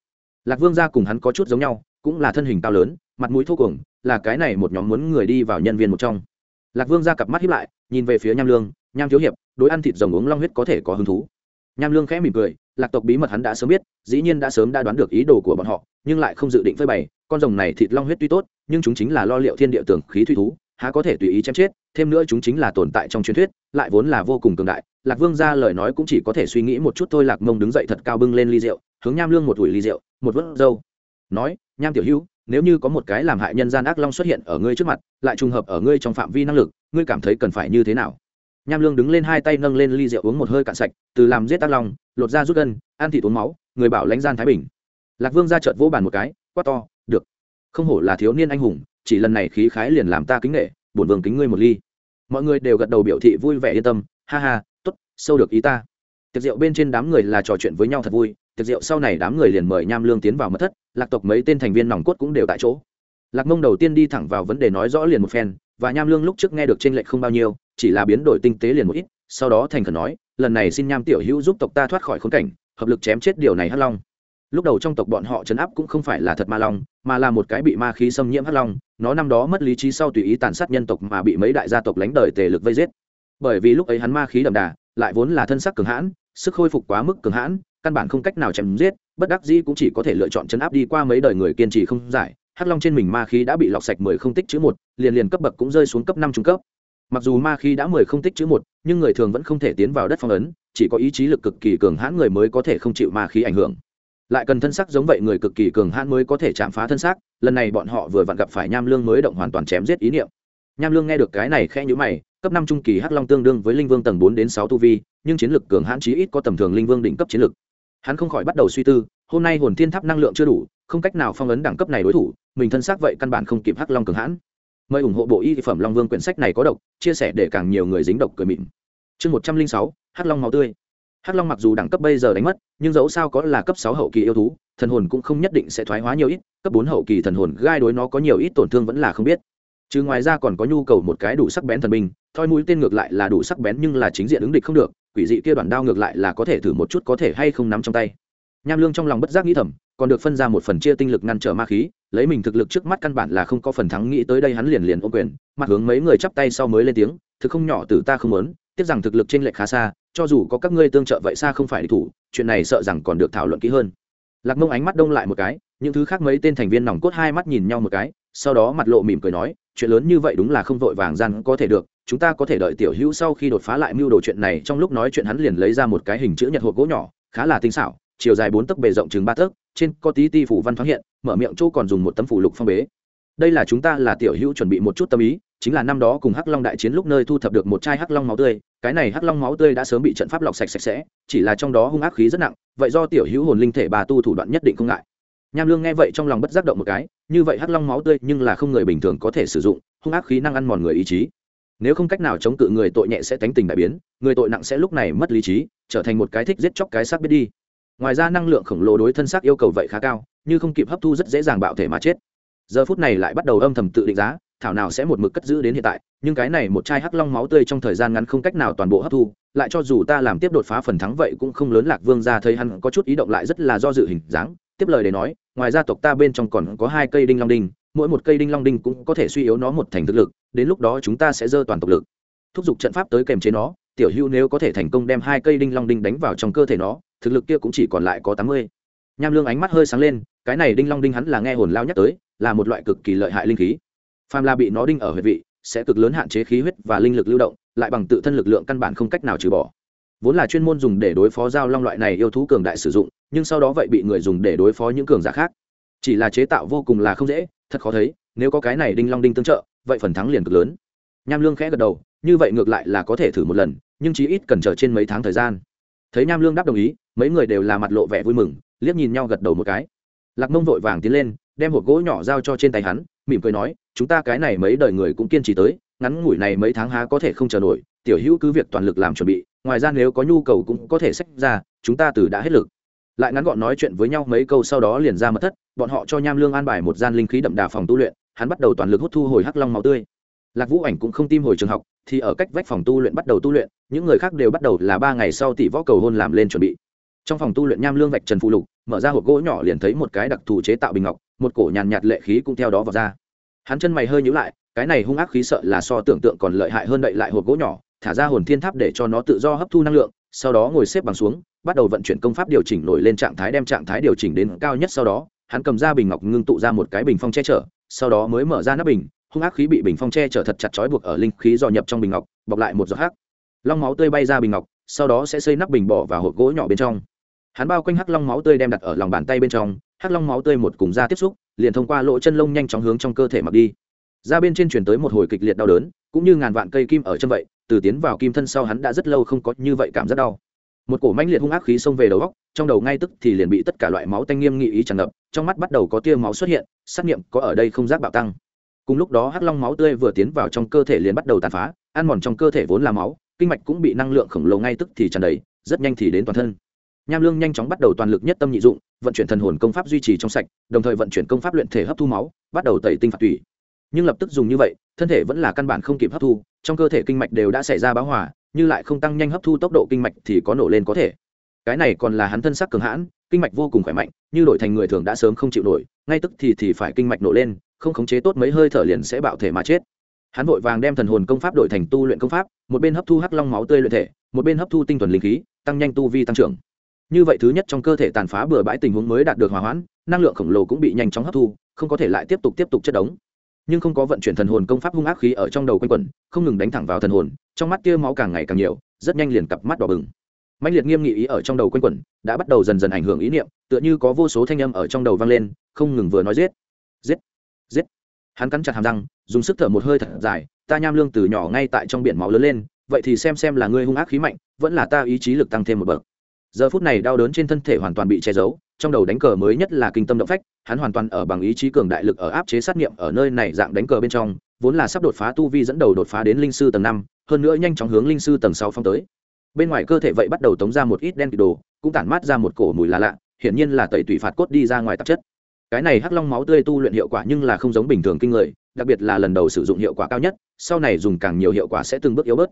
S1: Lạc vương gia cùng hắn có chút giống nhau, cũng là thân hình cao lớn, mặt mũi thô cuồng, là cái này một nhóm muốn người đi vào nhân viên một trong. Lạc vương gia cặp mắt hiếp lại, nhìn về phía nham lương nham thiếu hiệp, đối ăn thịt rồng uống long huyết có thể có hứng thú. Nham lương khẽ mỉm cười, lạc tộc bí mật hắn đã sớm biết, dĩ nhiên đã sớm đã đoán được ý đồ của bọn họ, nhưng lại không dự định phơi bày. Con rồng này thịt long huyết tuy tốt, nhưng chúng chính là lo liệu thiên địa tường khí thủy thú, há có thể tùy ý chém chết, thêm nữa chúng chính là tồn tại trong truyền thuyết, lại vốn là vô cùng cường đại. Lạc vương ra lời nói cũng chỉ có thể suy nghĩ một chút thôi, lạc mông đứng dậy thật cao bưng lên ly rượu, hướng nham lương một ủi ly rượu, một vớt dâu. Nói, nham tiểu hữu, nếu như có một cái làm hại nhân gian ác long xuất hiện ở ngươi trước mặt, lại trùng hợp ở ngươi trong phạm vi năng lực, ngươi cảm thấy cần phải như thế nào? Nham lương đứng lên hai tay nâng lên ly rượu uống một hơi cạn sạch, từ làm giết tác lòng lột ra rút gân, ăn thịt uống máu, người bảo lãnh gian thái bình. Lạc vương ra chợt vỗ bàn một cái, quát to, được. Không hổ là thiếu niên anh hùng, chỉ lần này khí khái liền làm ta kính nghệ bổn vương kính ngươi một ly. Mọi người đều gật đầu biểu thị vui vẻ yên tâm, ha ha t ố t sâu được ý ta. Tiệc rượu bên trên đám người là trò chuyện với nhau thật vui, tiệc rượu sau này đám người liền mời nham lương tiến vào mất thất, lạc tộc mấy tên thành viên nòng cốt cũng đều tại chỗ. Lạc mông đầu tiên đi thẳng vào vấn đề nói rõ liền một phen và nham lương lúc trước nghe được t r ê n lệch không bao nhiêu, chỉ là biến đổi tinh tế liền một ít, sau đó thành khẩn nói, lần này xin nham tiểu hữu giúp tộc ta thoát khỏi khốn cảnh, hợp lực chém chết điều này hắc long. Lúc đầu trong tộc bọn họ chấn áp cũng không phải là thật ma long, mà là một cái bị ma khí xâm nhiễm hắc long, nó năm đó mất lý trí sau tùy ý tàn sát nhân tộc mà bị mấy đại gia tộc lánh đời tề lực vây giết. Bởi vì lúc ấy hắn ma khí đậm đà, lại vốn là thân sắc cường hãn, sức khôi phục quá mức cường hãn, căn bản không cách nào chém giết, bất đắc dĩ cũng chỉ có thể lựa chọn chấn áp đi qua mấy đời người kiên trì không giải hắc long trên mình ma khí đã bị lọc sạch mười không tích chữ một, liền liền cấp bậc cũng rơi xuống cấp năm trung cấp. Mặc dù ma khí đã mười không tích chữ một, nhưng người thường vẫn không thể tiến vào đất phong ấn, chỉ có ý chí lực cực kỳ cường hãn người mới có thể không chịu ma khí ảnh hưởng. Lại cần thân xác giống vậy người cực kỳ cường hãn mới có thể chạm phá thân xác, lần này bọn họ vừa vặn gặp phải nham lương mới động hoàn toàn chém giết ý niệm. Nham lương nghe được cái này khẽ nhữ mày, cấp năm trung kỳ hắc long tương đương với linh vương tầng bốn đến sáu tu vi, nhưng chiến lực cường hãn chí ít có tầm thường linh vương đỉnh cấp chiến lực. Hắn không khỏi bắt đầu suy tư, hôm nay hồn thiên tháp năng lượng chưa đủ không cách nào phong ấn đẳng cấp này đối thủ, mình thân xác vậy căn bản không kịp hắc long cường hãn. Mời ủng hộ bộ y phẩm long vương quyển sách này có độc, chia sẻ để càng nhiều người dính độc cười mịn. Chương một trăm linh sáu, hắc long máu tươi. Hắc long mặc dù đẳng cấp bây giờ đánh mất, nhưng dẫu sao có là cấp sáu hậu kỳ yêu thú, thần hồn cũng không nhất định sẽ thoái hóa nhiều ít, cấp bốn hậu kỳ thần hồn gai đối nó có nhiều ít tổn thương vẫn là không biết. Chứ ngoài ra còn có nhu cầu một cái đủ sắc bén thần binh, thoi mũi tên ngược lại là đủ sắc bén nhưng là chính diện ứng địch không được, quỷ dị kia đoàn đao ngược lại là có thể thử một chút có thể hay không nắm trong tay nham lương trong lòng bất giác nghĩ thầm, còn được phân ra một phần chia tinh lực ngăn trở ma khí, lấy mình thực lực trước mắt căn bản là không có phần thắng nghĩ tới đây hắn liền liền ô quyền, mặt hướng mấy người chắp tay sau mới lên tiếng, thực không nhỏ từ ta không muốn, tiếc rằng thực lực trên lệch khá xa, cho dù có các ngươi tương trợ vậy xa không phải đi thủ, chuyện này sợ rằng còn được thảo luận kỹ hơn. Lạc mông ánh mắt đông lại một cái, những thứ khác mấy tên thành viên nòng cốt hai mắt nhìn nhau một cái, sau đó mặt lộ mỉm cười nói, chuyện lớn như vậy đúng là không vội vàng gian có thể được, chúng ta có thể đợi tiểu hữu sau khi đột phá lại mưu đồ chuyện này, trong lúc nói chuyện hắn liền lấy ra một cái hình chữ nhật hộp gỗ nhỏ, khá là tinh xảo chiều dài bốn tấc bề rộng chừng ba tấc, trên có tí ti phủ văn thoáng hiện, mở miệng chỗ còn dùng một tấm phủ lục phong bế. Đây là chúng ta là tiểu hữu chuẩn bị một chút tâm ý, chính là năm đó cùng hắc long đại chiến lúc nơi thu thập được một chai hắc long máu tươi, cái này hắc long máu tươi đã sớm bị trận pháp lọc sạch sạch sẽ, chỉ là trong đó hung ác khí rất nặng, vậy do tiểu hữu hồn linh thể bà tu thủ đoạn nhất định không ngại. Nham lương nghe vậy trong lòng bất giác động một cái, như vậy hắc long máu tươi nhưng là không người bình thường có thể sử dụng, hung ác khí năng ăn mòn người ý chí. Nếu không cách nào chống cự người tội nhẹ sẽ tánh tình đại biến, người tội nặng sẽ lúc này mất lý trí, trở thành một cái thích giết chóc cái xác biết đi ngoài ra năng lượng khổng lồ đối thân xác yêu cầu vậy khá cao, như không kịp hấp thu rất dễ dàng bạo thể mà chết. Giờ phút này lại bắt đầu âm thầm tự định giá, thảo nào sẽ một mực cất giữ đến hiện tại, nhưng cái này một chai hắc long máu tươi trong thời gian ngắn không cách nào toàn bộ hấp thu, lại cho dù ta làm tiếp đột phá phần thắng vậy cũng không lớn lạc vương ra thấy hắn có chút ý động lại rất là do dự hình dáng, tiếp lời để nói, ngoài gia tộc ta bên trong còn có hai cây đinh long đinh, mỗi một cây đinh long đinh cũng có thể suy yếu nó một thành thực lực, đến lúc đó chúng ta sẽ dơ toàn tộc lực. Thúc giục trận pháp tới kèm chế nó, tiểu hữu nếu có thể thành công đem hai cây đinh long đinh đánh vào trong cơ thể nó thực lực kia cũng chỉ còn lại có tám mươi. Nham lương ánh mắt hơi sáng lên, cái này đinh long đinh hắn là nghe hồn lao nhắc tới, là một loại cực kỳ lợi hại linh khí. Phàm là bị nó đinh ở huyệt vị, sẽ cực lớn hạn chế khí huyết và linh lực lưu động, lại bằng tự thân lực lượng căn bản không cách nào trừ bỏ. Vốn là chuyên môn dùng để đối phó giao long loại này yêu thú cường đại sử dụng, nhưng sau đó vậy bị người dùng để đối phó những cường giả khác. Chỉ là chế tạo vô cùng là không dễ, thật khó thấy, nếu có cái này đinh long đinh tương trợ, vậy phần thắng liền cực lớn. Nham lương khẽ gật đầu, như vậy ngược lại là có thể thử một lần, nhưng chí ít cần chờ trên mấy tháng thời gian thấy nham lương đáp đồng ý, mấy người đều là mặt lộ vẻ vui mừng, liếc nhìn nhau gật đầu một cái. Lạc mông vội vàng tiến lên, đem hộp gỗ nhỏ giao cho trên tay hắn, mỉm cười nói, chúng ta cái này mấy đời người cũng kiên trì tới, ngắn ngủi này mấy tháng há có thể không chờ nổi, tiểu hữu cứ việc toàn lực làm chuẩn bị, ngoài ra nếu có nhu cầu cũng có thể sách ra, chúng ta từ đã hết lực. Lại ngắn gọn nói chuyện với nhau mấy câu sau đó liền ra mật thất, bọn họ cho nham lương an bài một gian linh khí đậm đà phòng tu luyện, hắn bắt đầu toàn lực hút thu hồi hắc long máu tươi lạc vũ ảnh cũng không tim hồi trường học, thì ở cách vách phòng tu luyện bắt đầu tu luyện, những người khác đều bắt đầu là ba ngày sau tỷ võ cầu hôn làm lên chuẩn bị. Trong phòng tu luyện nham lương vạch trần phụ lục, mở ra hộp gỗ nhỏ liền thấy một cái đặc thù chế tạo bình ngọc, một cổ nhàn nhạt lệ khí cũng theo đó vào ra. Hắn chân mày hơi nhíu lại, cái này hung ác khí sợ là so tưởng tượng còn lợi hại hơn đậy lại hộp gỗ nhỏ, thả ra hồn thiên tháp để cho nó tự do hấp thu năng lượng, sau đó ngồi xếp bằng xuống, bắt đầu vận chuyển công pháp điều chỉnh nổi lên trạng thái đem trạng thái điều chỉnh đến cao nhất sau đó, hắn cầm ra bình ngọc ngưng tụ ra một cái bình phong che chở, sau đó mới mở ra nắp bình hung ác khí bị bình phong che chở thật chặt chói buộc ở linh khí dò nhập trong bình ngọc, bọc lại một giọt hắc. Long máu tươi bay ra bình ngọc, sau đó sẽ xây nắp bình bỏ vào hộp gỗ nhỏ bên trong. Hắn bao quanh hắc long máu tươi đem đặt ở lòng bàn tay bên trong, hắc long máu tươi một cùng da tiếp xúc, liền thông qua lỗ chân lông nhanh chóng hướng trong cơ thể mặc đi. Ra bên trên chuyển tới một hồi kịch liệt đau đớn, cũng như ngàn vạn cây kim ở chân vậy, từ tiến vào kim thân sau hắn đã rất lâu không có như vậy cảm giác đau. Một cổ mãnh liệt hung ác khí xông về đầu góc, trong đầu ngay tức thì liền bị tất cả loại máu tanh nghiêm nghị ý tràn ngập, trong mắt bắt đầu có tia máu xuất hiện xác nghiệm có ở đây không giác bạo tăng cùng lúc đó hắc long máu tươi vừa tiến vào trong cơ thể liền bắt đầu tàn phá, ăn mòn trong cơ thể vốn là máu, kinh mạch cũng bị năng lượng khổng lồ ngay tức thì tràn đầy, rất nhanh thì đến toàn thân. Nham lương nhanh chóng bắt đầu toàn lực nhất tâm nhị dụng, vận chuyển thần hồn công pháp duy trì trong sạch, đồng thời vận chuyển công pháp luyện thể hấp thu máu, bắt đầu tẩy tinh phạt tủy. Nhưng lập tức dùng như vậy, thân thể vẫn là căn bản không kịp hấp thu, trong cơ thể kinh mạch đều đã xảy ra báo hỏa như lại không tăng nhanh hấp thu tốc độ kinh mạch thì có nổ lên có thể. Cái này còn là hắn thân sắc cường hãn, kinh mạch vô cùng khỏe mạnh, như đổi thành người thường đã sớm không chịu nổi, ngay tức thì thì phải kinh mạch nổ lên không khống chế tốt mấy hơi thở liền sẽ bạo thể mà chết. Hắn vội vàng đem thần hồn công pháp đổi thành tu luyện công pháp, một bên hấp thu hắc long máu tươi luyện thể, một bên hấp thu tinh thuần linh khí, tăng nhanh tu vi tăng trưởng. Như vậy thứ nhất trong cơ thể tàn phá bừa bãi tình huống mới đạt được hòa hoãn, năng lượng khổng lồ cũng bị nhanh chóng hấp thu, không có thể lại tiếp tục tiếp tục chất đống. Nhưng không có vận chuyển thần hồn công pháp hung ác khí ở trong đầu quanh quẩn, không ngừng đánh thẳng vào thần hồn, trong mắt kia máu càng ngày càng nhiều, rất nhanh liền cặp mắt đỏ bừng. Mạnh liệt nghiêm nghị ý ở trong đầu quanh quẩn, đã bắt đầu dần dần ảnh hưởng ý niệm, tựa như có vô số thanh âm ở trong đầu vang lên, không ngừng vừa nói giết. Giết giết. Hắn cắn chặt hàm răng, dùng sức thở một hơi thật dài, ta nham lương từ nhỏ ngay tại trong biển máu lớn lên, vậy thì xem xem là ngươi hung ác khí mạnh, vẫn là ta ý chí lực tăng thêm một bậc. Giờ phút này đau đớn trên thân thể hoàn toàn bị che giấu, trong đầu đánh cờ mới nhất là kinh tâm động phách, hắn hoàn toàn ở bằng ý chí cường đại lực ở áp chế sát nghiệm ở nơi này dạng đánh cờ bên trong, vốn là sắp đột phá tu vi dẫn đầu đột phá đến linh sư tầng năm, hơn nữa nhanh chóng hướng linh sư tầng sáu phong tới. Bên ngoài cơ thể vậy bắt đầu tống ra một ít đen kịt đồ, cũng tản mát ra một cổ mùi lạ lạ, hiển nhiên là tẩy tủy phạt cốt đi ra ngoài tạp chất cái này hắc long máu tươi tu luyện hiệu quả nhưng là không giống bình thường kinh người, đặc biệt là lần đầu sử dụng hiệu quả cao nhất, sau này dùng càng nhiều hiệu quả sẽ từng bước yếu bớt.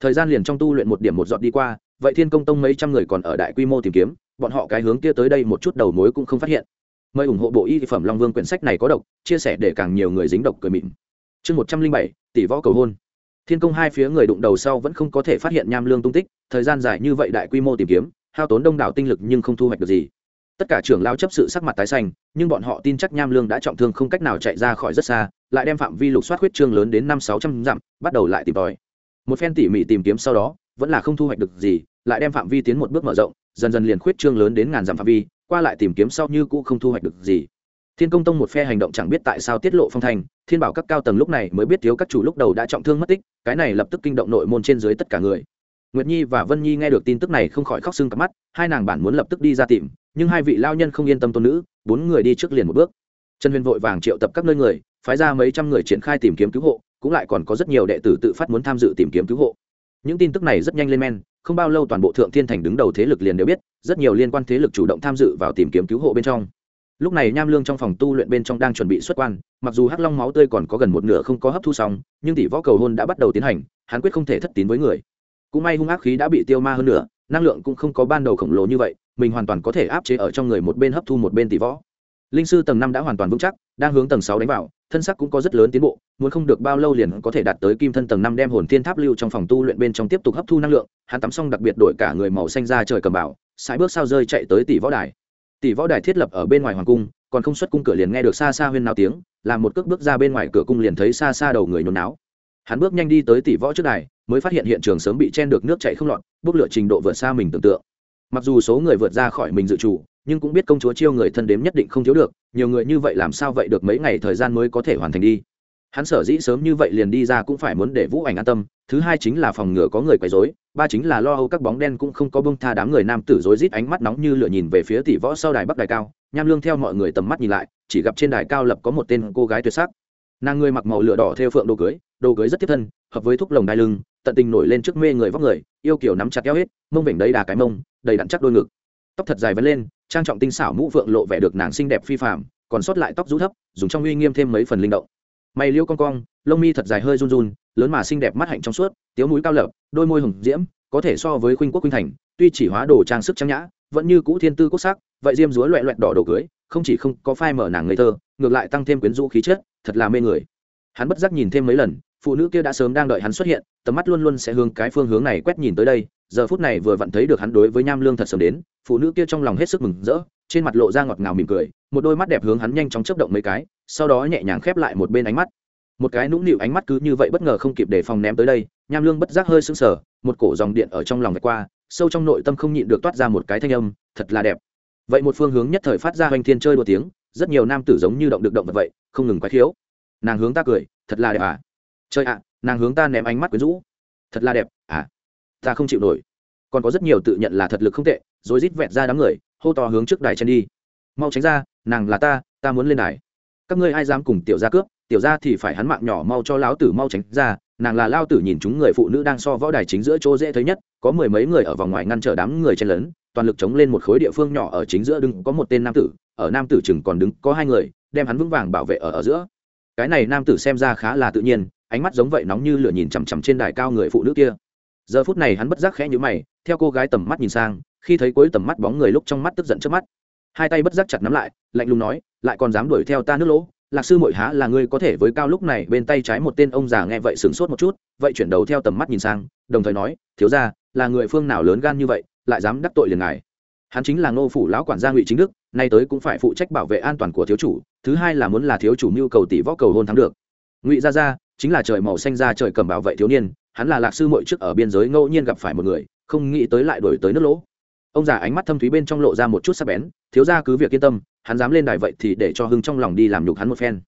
S1: Thời gian liền trong tu luyện một điểm một dọn đi qua, vậy thiên công tông mấy trăm người còn ở đại quy mô tìm kiếm, bọn họ cái hướng kia tới đây một chút đầu mối cũng không phát hiện. Mời ủng hộ bộ y phẩm long vương quyển sách này có độc, chia sẻ để càng nhiều người dính độc cười mịn. Chương một trăm linh bảy, tỷ võ cầu hôn. Thiên công hai phía người đụng đầu sau vẫn không có thể phát hiện nham lương tung tích, thời gian dài như vậy đại quy mô tìm kiếm, hao tốn đông đảo tinh lực nhưng không thu hoạch được gì tất cả trưởng lao chấp sự sắc mặt tái xanh, nhưng bọn họ tin chắc nham lương đã trọng thương không cách nào chạy ra khỏi rất xa, lại đem phạm vi lục soát huyết trương lớn đến năm sáu trăm dặm, bắt đầu lại tìm tòi. Một phen tỉ mỉ tìm kiếm sau đó, vẫn là không thu hoạch được gì, lại đem phạm vi tiến một bước mở rộng, dần dần liền khuyết trương lớn đến ngàn dặm phạm vi, qua lại tìm kiếm sau như cũ không thu hoạch được gì. Thiên công tông một phe hành động chẳng biết tại sao tiết lộ phong thành, thiên bảo các cao tầng lúc này mới biết thiếu các chủ lúc đầu đã trọng thương mất tích, cái này lập tức kinh động nội môn trên dưới tất cả người nguyệt nhi và vân nhi nghe được tin tức này không khỏi khóc sưng cặp mắt, hai nàng bản muốn lập tức đi ra tìm, nhưng hai vị lao nhân không yên tâm tôn nữ, bốn người đi trước liền một bước. Trần huyền vội vàng triệu tập các nơi người, phái ra mấy trăm người triển khai tìm kiếm cứu hộ, cũng lại còn có rất nhiều đệ tử tự phát muốn tham dự tìm kiếm cứu hộ. Những tin tức này rất nhanh lên men, không bao lâu toàn bộ thượng thiên thành đứng đầu thế lực liền đều biết, rất nhiều liên quan thế lực chủ động tham dự vào tìm kiếm cứu hộ bên trong. Lúc này nham lương trong phòng tu luyện bên trong đang chuẩn bị xuất quan, mặc dù hắc long máu tươi còn có gần một nửa không có hấp thu xong, nhưng tỷ võ cầu hôn đã bắt đầu tiến hành, hắn quyết không thể thất tín với người cũng may hung ác khí đã bị tiêu ma hơn nữa năng lượng cũng không có ban đầu khổng lồ như vậy, mình hoàn toàn có thể áp chế ở trong người một bên hấp thu một bên tỷ võ. Linh sư tầng năm đã hoàn toàn vững chắc, đang hướng tầng sáu đánh vào, thân sắc cũng có rất lớn tiến bộ, muốn không được bao lâu liền có thể đạt tới kim thân tầng năm đem hồn thiên tháp lưu trong phòng tu luyện bên trong tiếp tục hấp thu năng lượng, hắn tắm xong đặc biệt đổi cả người màu xanh ra trời cầm bảo, sải bước sao rơi chạy tới tỷ võ đài. Tỷ võ đài thiết lập ở bên ngoài hoàng cung, còn không xuất cung cửa liền nghe được xa xa huyên náo tiếng, làm một cước bước ra bên ngoài cửa cung liền thấy xa xa đầu người nhốn náo. Hắn bước nhanh đi tới tỷ võ trước đài mới phát hiện hiện trường sớm bị chen được nước chảy không lọt, bốc lửa trình độ vượt xa mình tưởng tượng. Mặc dù số người vượt ra khỏi mình dự chủ, nhưng cũng biết công chúa chiêu người thân đếm nhất định không thiếu được, nhiều người như vậy làm sao vậy được mấy ngày thời gian mới có thể hoàn thành đi? Hắn sở dĩ sớm như vậy liền đi ra cũng phải muốn để vũ ảnh an tâm, thứ hai chính là phòng ngừa có người quấy rối, ba chính là lo âu các bóng đen cũng không có bông tha đám người nam tử rối rít ánh mắt nóng như lửa nhìn về phía tỷ võ sau đài bắc đài cao, nham lương theo mọi người tầm mắt nhìn lại, chỉ gặp trên đài cao lập có một tên cô gái tuyệt sắc. Nàng người mặc màu lửa đỏ theo phượng đồ cưới đồ cưới rất tiếp thân, hợp với thúc lồng đai lưng tận tình nổi lên trước mê người vóc người, yêu kiểu nắm chặt eo hết, mông vểnh đầy đà cái mông, đầy đặn chắc đôi ngực. Tóc thật dài vấn lên, trang trọng tinh xảo mũ phượng lộ vẻ được nàng xinh đẹp phi phạm còn sót lại tóc rũ thấp, dùng trong uy nghiêm thêm mấy phần linh động. Mày liêu cong cong, lông mi thật dài hơi run run, lớn mà xinh đẹp mắt hạnh trong suốt, tiếu mũi cao lập, đôi môi hồng diễm, có thể so với khuynh quốc khuynh thành, tuy chỉ hóa đồ trang sức trang nhã, vẫn như cũ thiên tư quốc sắc, vậy diêm dúa loẹ loẹt đỏ đồ cưới, không chỉ không có phai mở nàng ngây thơ, ngược lại tăng thêm quyến rũ khí chất, thật là mê người. Hắn bất giác nhìn thêm mấy lần phụ nữ kia đã sớm đang đợi hắn xuất hiện, tầm mắt luôn luôn sẽ hướng cái phương hướng này quét nhìn tới đây. Giờ phút này vừa vặn thấy được hắn đối với nham lương thật sớm đến, phụ nữ kia trong lòng hết sức mừng rỡ, trên mặt lộ ra ngọt ngào mỉm cười, một đôi mắt đẹp hướng hắn nhanh chóng chấp động mấy cái, sau đó nhẹ nhàng khép lại một bên ánh mắt. Một cái nũng nịu ánh mắt cứ như vậy bất ngờ không kịp để phòng ném tới đây, nham lương bất giác hơi sững sờ, một cổ dòng điện ở trong lòng vạch qua, sâu trong nội tâm không nhịn được toát ra một cái thanh âm, thật là đẹp. Vậy một phương hướng nhất thời phát ra hoành thiên chơi đua tiếng, rất nhiều nam tử giống như động được động vật vậy, không ngừng quái khiếu. Nàng hướng ta cười, thật là đẹp à? Trời ạ, nàng hướng ta ném ánh mắt quyến rũ. Thật là đẹp à ta không chịu nổi. Còn có rất nhiều tự nhận là thật lực không tệ, rồi rít vẹt ra đám người, hô to hướng trước đài chen đi. Mau tránh ra, nàng là ta ta muốn lên đài. Các ngươi ai dám cùng tiểu gia cướp, tiểu gia thì phải hắn mạng nhỏ mau cho lão tử mau tránh ra, nàng là lao tử nhìn chúng người phụ nữ đang so võ đài chính giữa chỗ dễ thấy nhất, có mười mấy người ở vòng ngoài ngăn trở đám người chen lấn, toàn lực chống lên một khối địa phương nhỏ ở chính giữa đứng có một tên nam tử, ở nam tử chừng còn đứng có hai người, đem hắn vững vàng bảo vệ ở ở giữa. Cái này nam tử xem ra khá là tự nhiên ánh mắt giống vậy nóng như lửa nhìn chằm chằm trên đài cao người phụ nữ kia. Giờ phút này hắn bất giác khẽ nhíu mày, theo cô gái tầm mắt nhìn sang, khi thấy cuối tầm mắt bóng người lúc trong mắt tức giận trước mắt. Hai tay bất giác chặt nắm lại, lạnh lùng nói, lại còn dám đuổi theo ta nước lỗ? Lạc sư mội há là ngươi có thể với cao lúc này bên tay trái một tên ông già nghe vậy sửng sốt một chút, vậy chuyển đầu theo tầm mắt nhìn sang, đồng thời nói, thiếu ra là người phương nào lớn gan như vậy, lại dám đắc tội liền ngài? Hắn chính là ngô phủ lão quản gia ngụy chính đức, nay tới cũng phải phụ trách bảo vệ an toàn của thiếu chủ, thứ hai là muốn là thiếu chủ mưu cầu tỷ võ cầu hôn thắng được. Ngụy gia gia chính là trời màu xanh ra trời cầm bảo vệ thiếu niên, hắn là lạc sư mội trước ở biên giới ngẫu nhiên gặp phải một người, không nghĩ tới lại đổi tới nước lỗ. Ông già ánh mắt thâm thúy bên trong lộ ra một chút sắc bén, thiếu ra cứ việc yên tâm, hắn dám lên đài vậy thì để cho hưng trong lòng đi làm nhục hắn một phen.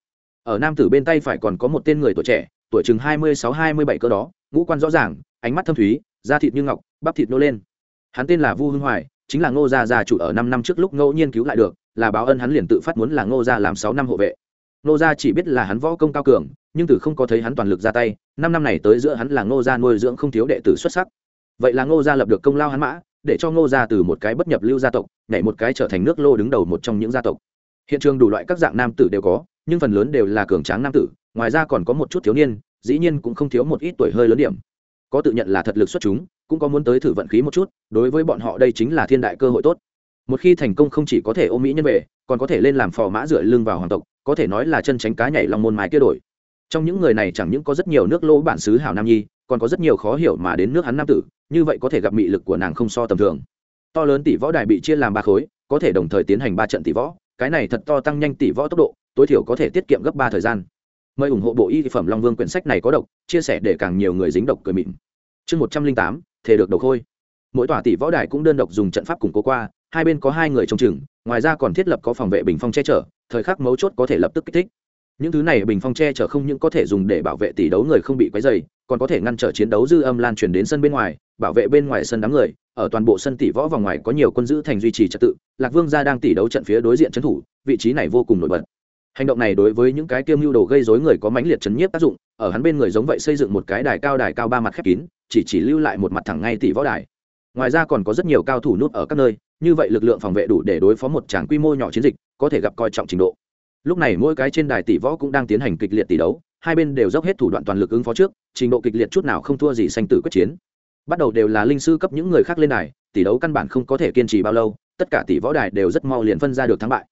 S1: Ở nam tử bên tay phải còn có một tên người tuổi trẻ, tuổi chừng hai mươi sáu hai mươi bảy cơ đó, ngũ quan rõ ràng, ánh mắt thâm thúy, da thịt như ngọc, bắp thịt nô lên. Hắn tên là vu hưng hoài, chính là ngô gia gia chủ ở năm năm trước lúc ngẫu nhiên cứu lại được, là báo ân hắn liền tự phát muốn là ngô gia làm sáu năm hộ vệ. Ngô gia chỉ biết là hắn võ công cao cường nhưng từ không có thấy hắn toàn lực ra tay, năm năm này tới giữa hắn là ngô gia nuôi dưỡng không thiếu đệ tử xuất sắc. Vậy là ngô gia lập được công lao hắn mã, để cho ngô gia từ một cái bất nhập lưu gia tộc, nhảy một cái trở thành nước lô đứng đầu một trong những gia tộc. Hiện trường đủ loại các dạng nam tử đều có, nhưng phần lớn đều là cường tráng nam tử, ngoài ra còn có một chút thiếu niên, dĩ nhiên cũng không thiếu một ít tuổi hơi lớn điểm. Có tự nhận là thật lực xuất chúng, cũng có muốn tới thử vận khí một chút, đối với bọn họ đây chính là thiên đại cơ hội tốt. Một khi thành công không chỉ có thể ôm mỹ nhân về, còn có thể lên làm phò mã rửa lưng vào hoàng tộc, có thể nói là chân tránh cá nhảy lòng môn mái kia đổi trong những người này chẳng những có rất nhiều nước lỗ bản xứ hảo nam nhi, còn có rất nhiều khó hiểu mà đến nước hắn nam tử, như vậy có thể gặp mị lực của nàng không so tầm thường. To lớn tỷ võ đài bị chia làm ba khối, có thể đồng thời tiến hành ba trận tỷ võ, cái này thật to tăng nhanh tỷ võ tốc độ, tối thiểu có thể tiết kiệm gấp ba thời gian. Mời ủng hộ bộ y phẩm long vương quyển sách này có độc, chia sẻ để càng nhiều người dính độc cười mịn. Chương một trăm linh tám, thể được đầu khôi. Mỗi tòa tỷ võ đài cũng đơn độc dùng trận pháp củng cố qua, hai bên có hai người trông chừng, ngoài ra còn thiết lập có phòng vệ bình phong che chở, thời khắc mấu chốt có thể lập tức kích thích những thứ này bình phong che chở không những có thể dùng để bảo vệ tỷ đấu người không bị quấy dày còn có thể ngăn trở chiến đấu dư âm lan truyền đến sân bên ngoài, bảo vệ bên ngoài sân đám người. Ở toàn bộ sân tỷ võ vòng ngoài có nhiều quân giữ thành duy trì trật tự, lạc vương gia đang tỷ đấu trận phía đối diện trấn thủ, vị trí này vô cùng nổi bật. Hành động này đối với những cái kiêm mưu đồ gây dối người có mãnh liệt chấn nhiếp tác dụng, ở hắn bên người giống vậy xây dựng một cái đài cao đài cao ba mặt khép kín, chỉ chỉ lưu lại một mặt thẳng ngay tỷ võ đài. Ngoài ra còn có rất nhiều cao thủ nút ở các nơi, như vậy lực lượng phòng vệ đủ để đối phó một tràng quy mô nhỏ chiến dịch, có thể gặp coi trọng trình độ lúc này mỗi cái trên đài tỷ võ cũng đang tiến hành kịch liệt tỷ đấu, hai bên đều dốc hết thủ đoạn toàn lực ứng phó trước, trình độ kịch liệt chút nào không thua gì sanh tử quyết chiến. Bắt đầu đều là linh sư cấp những người khác lên đài, tỷ đấu căn bản không có thể kiên trì bao lâu, tất cả tỷ võ đài đều rất mau liền phân ra được thắng bại.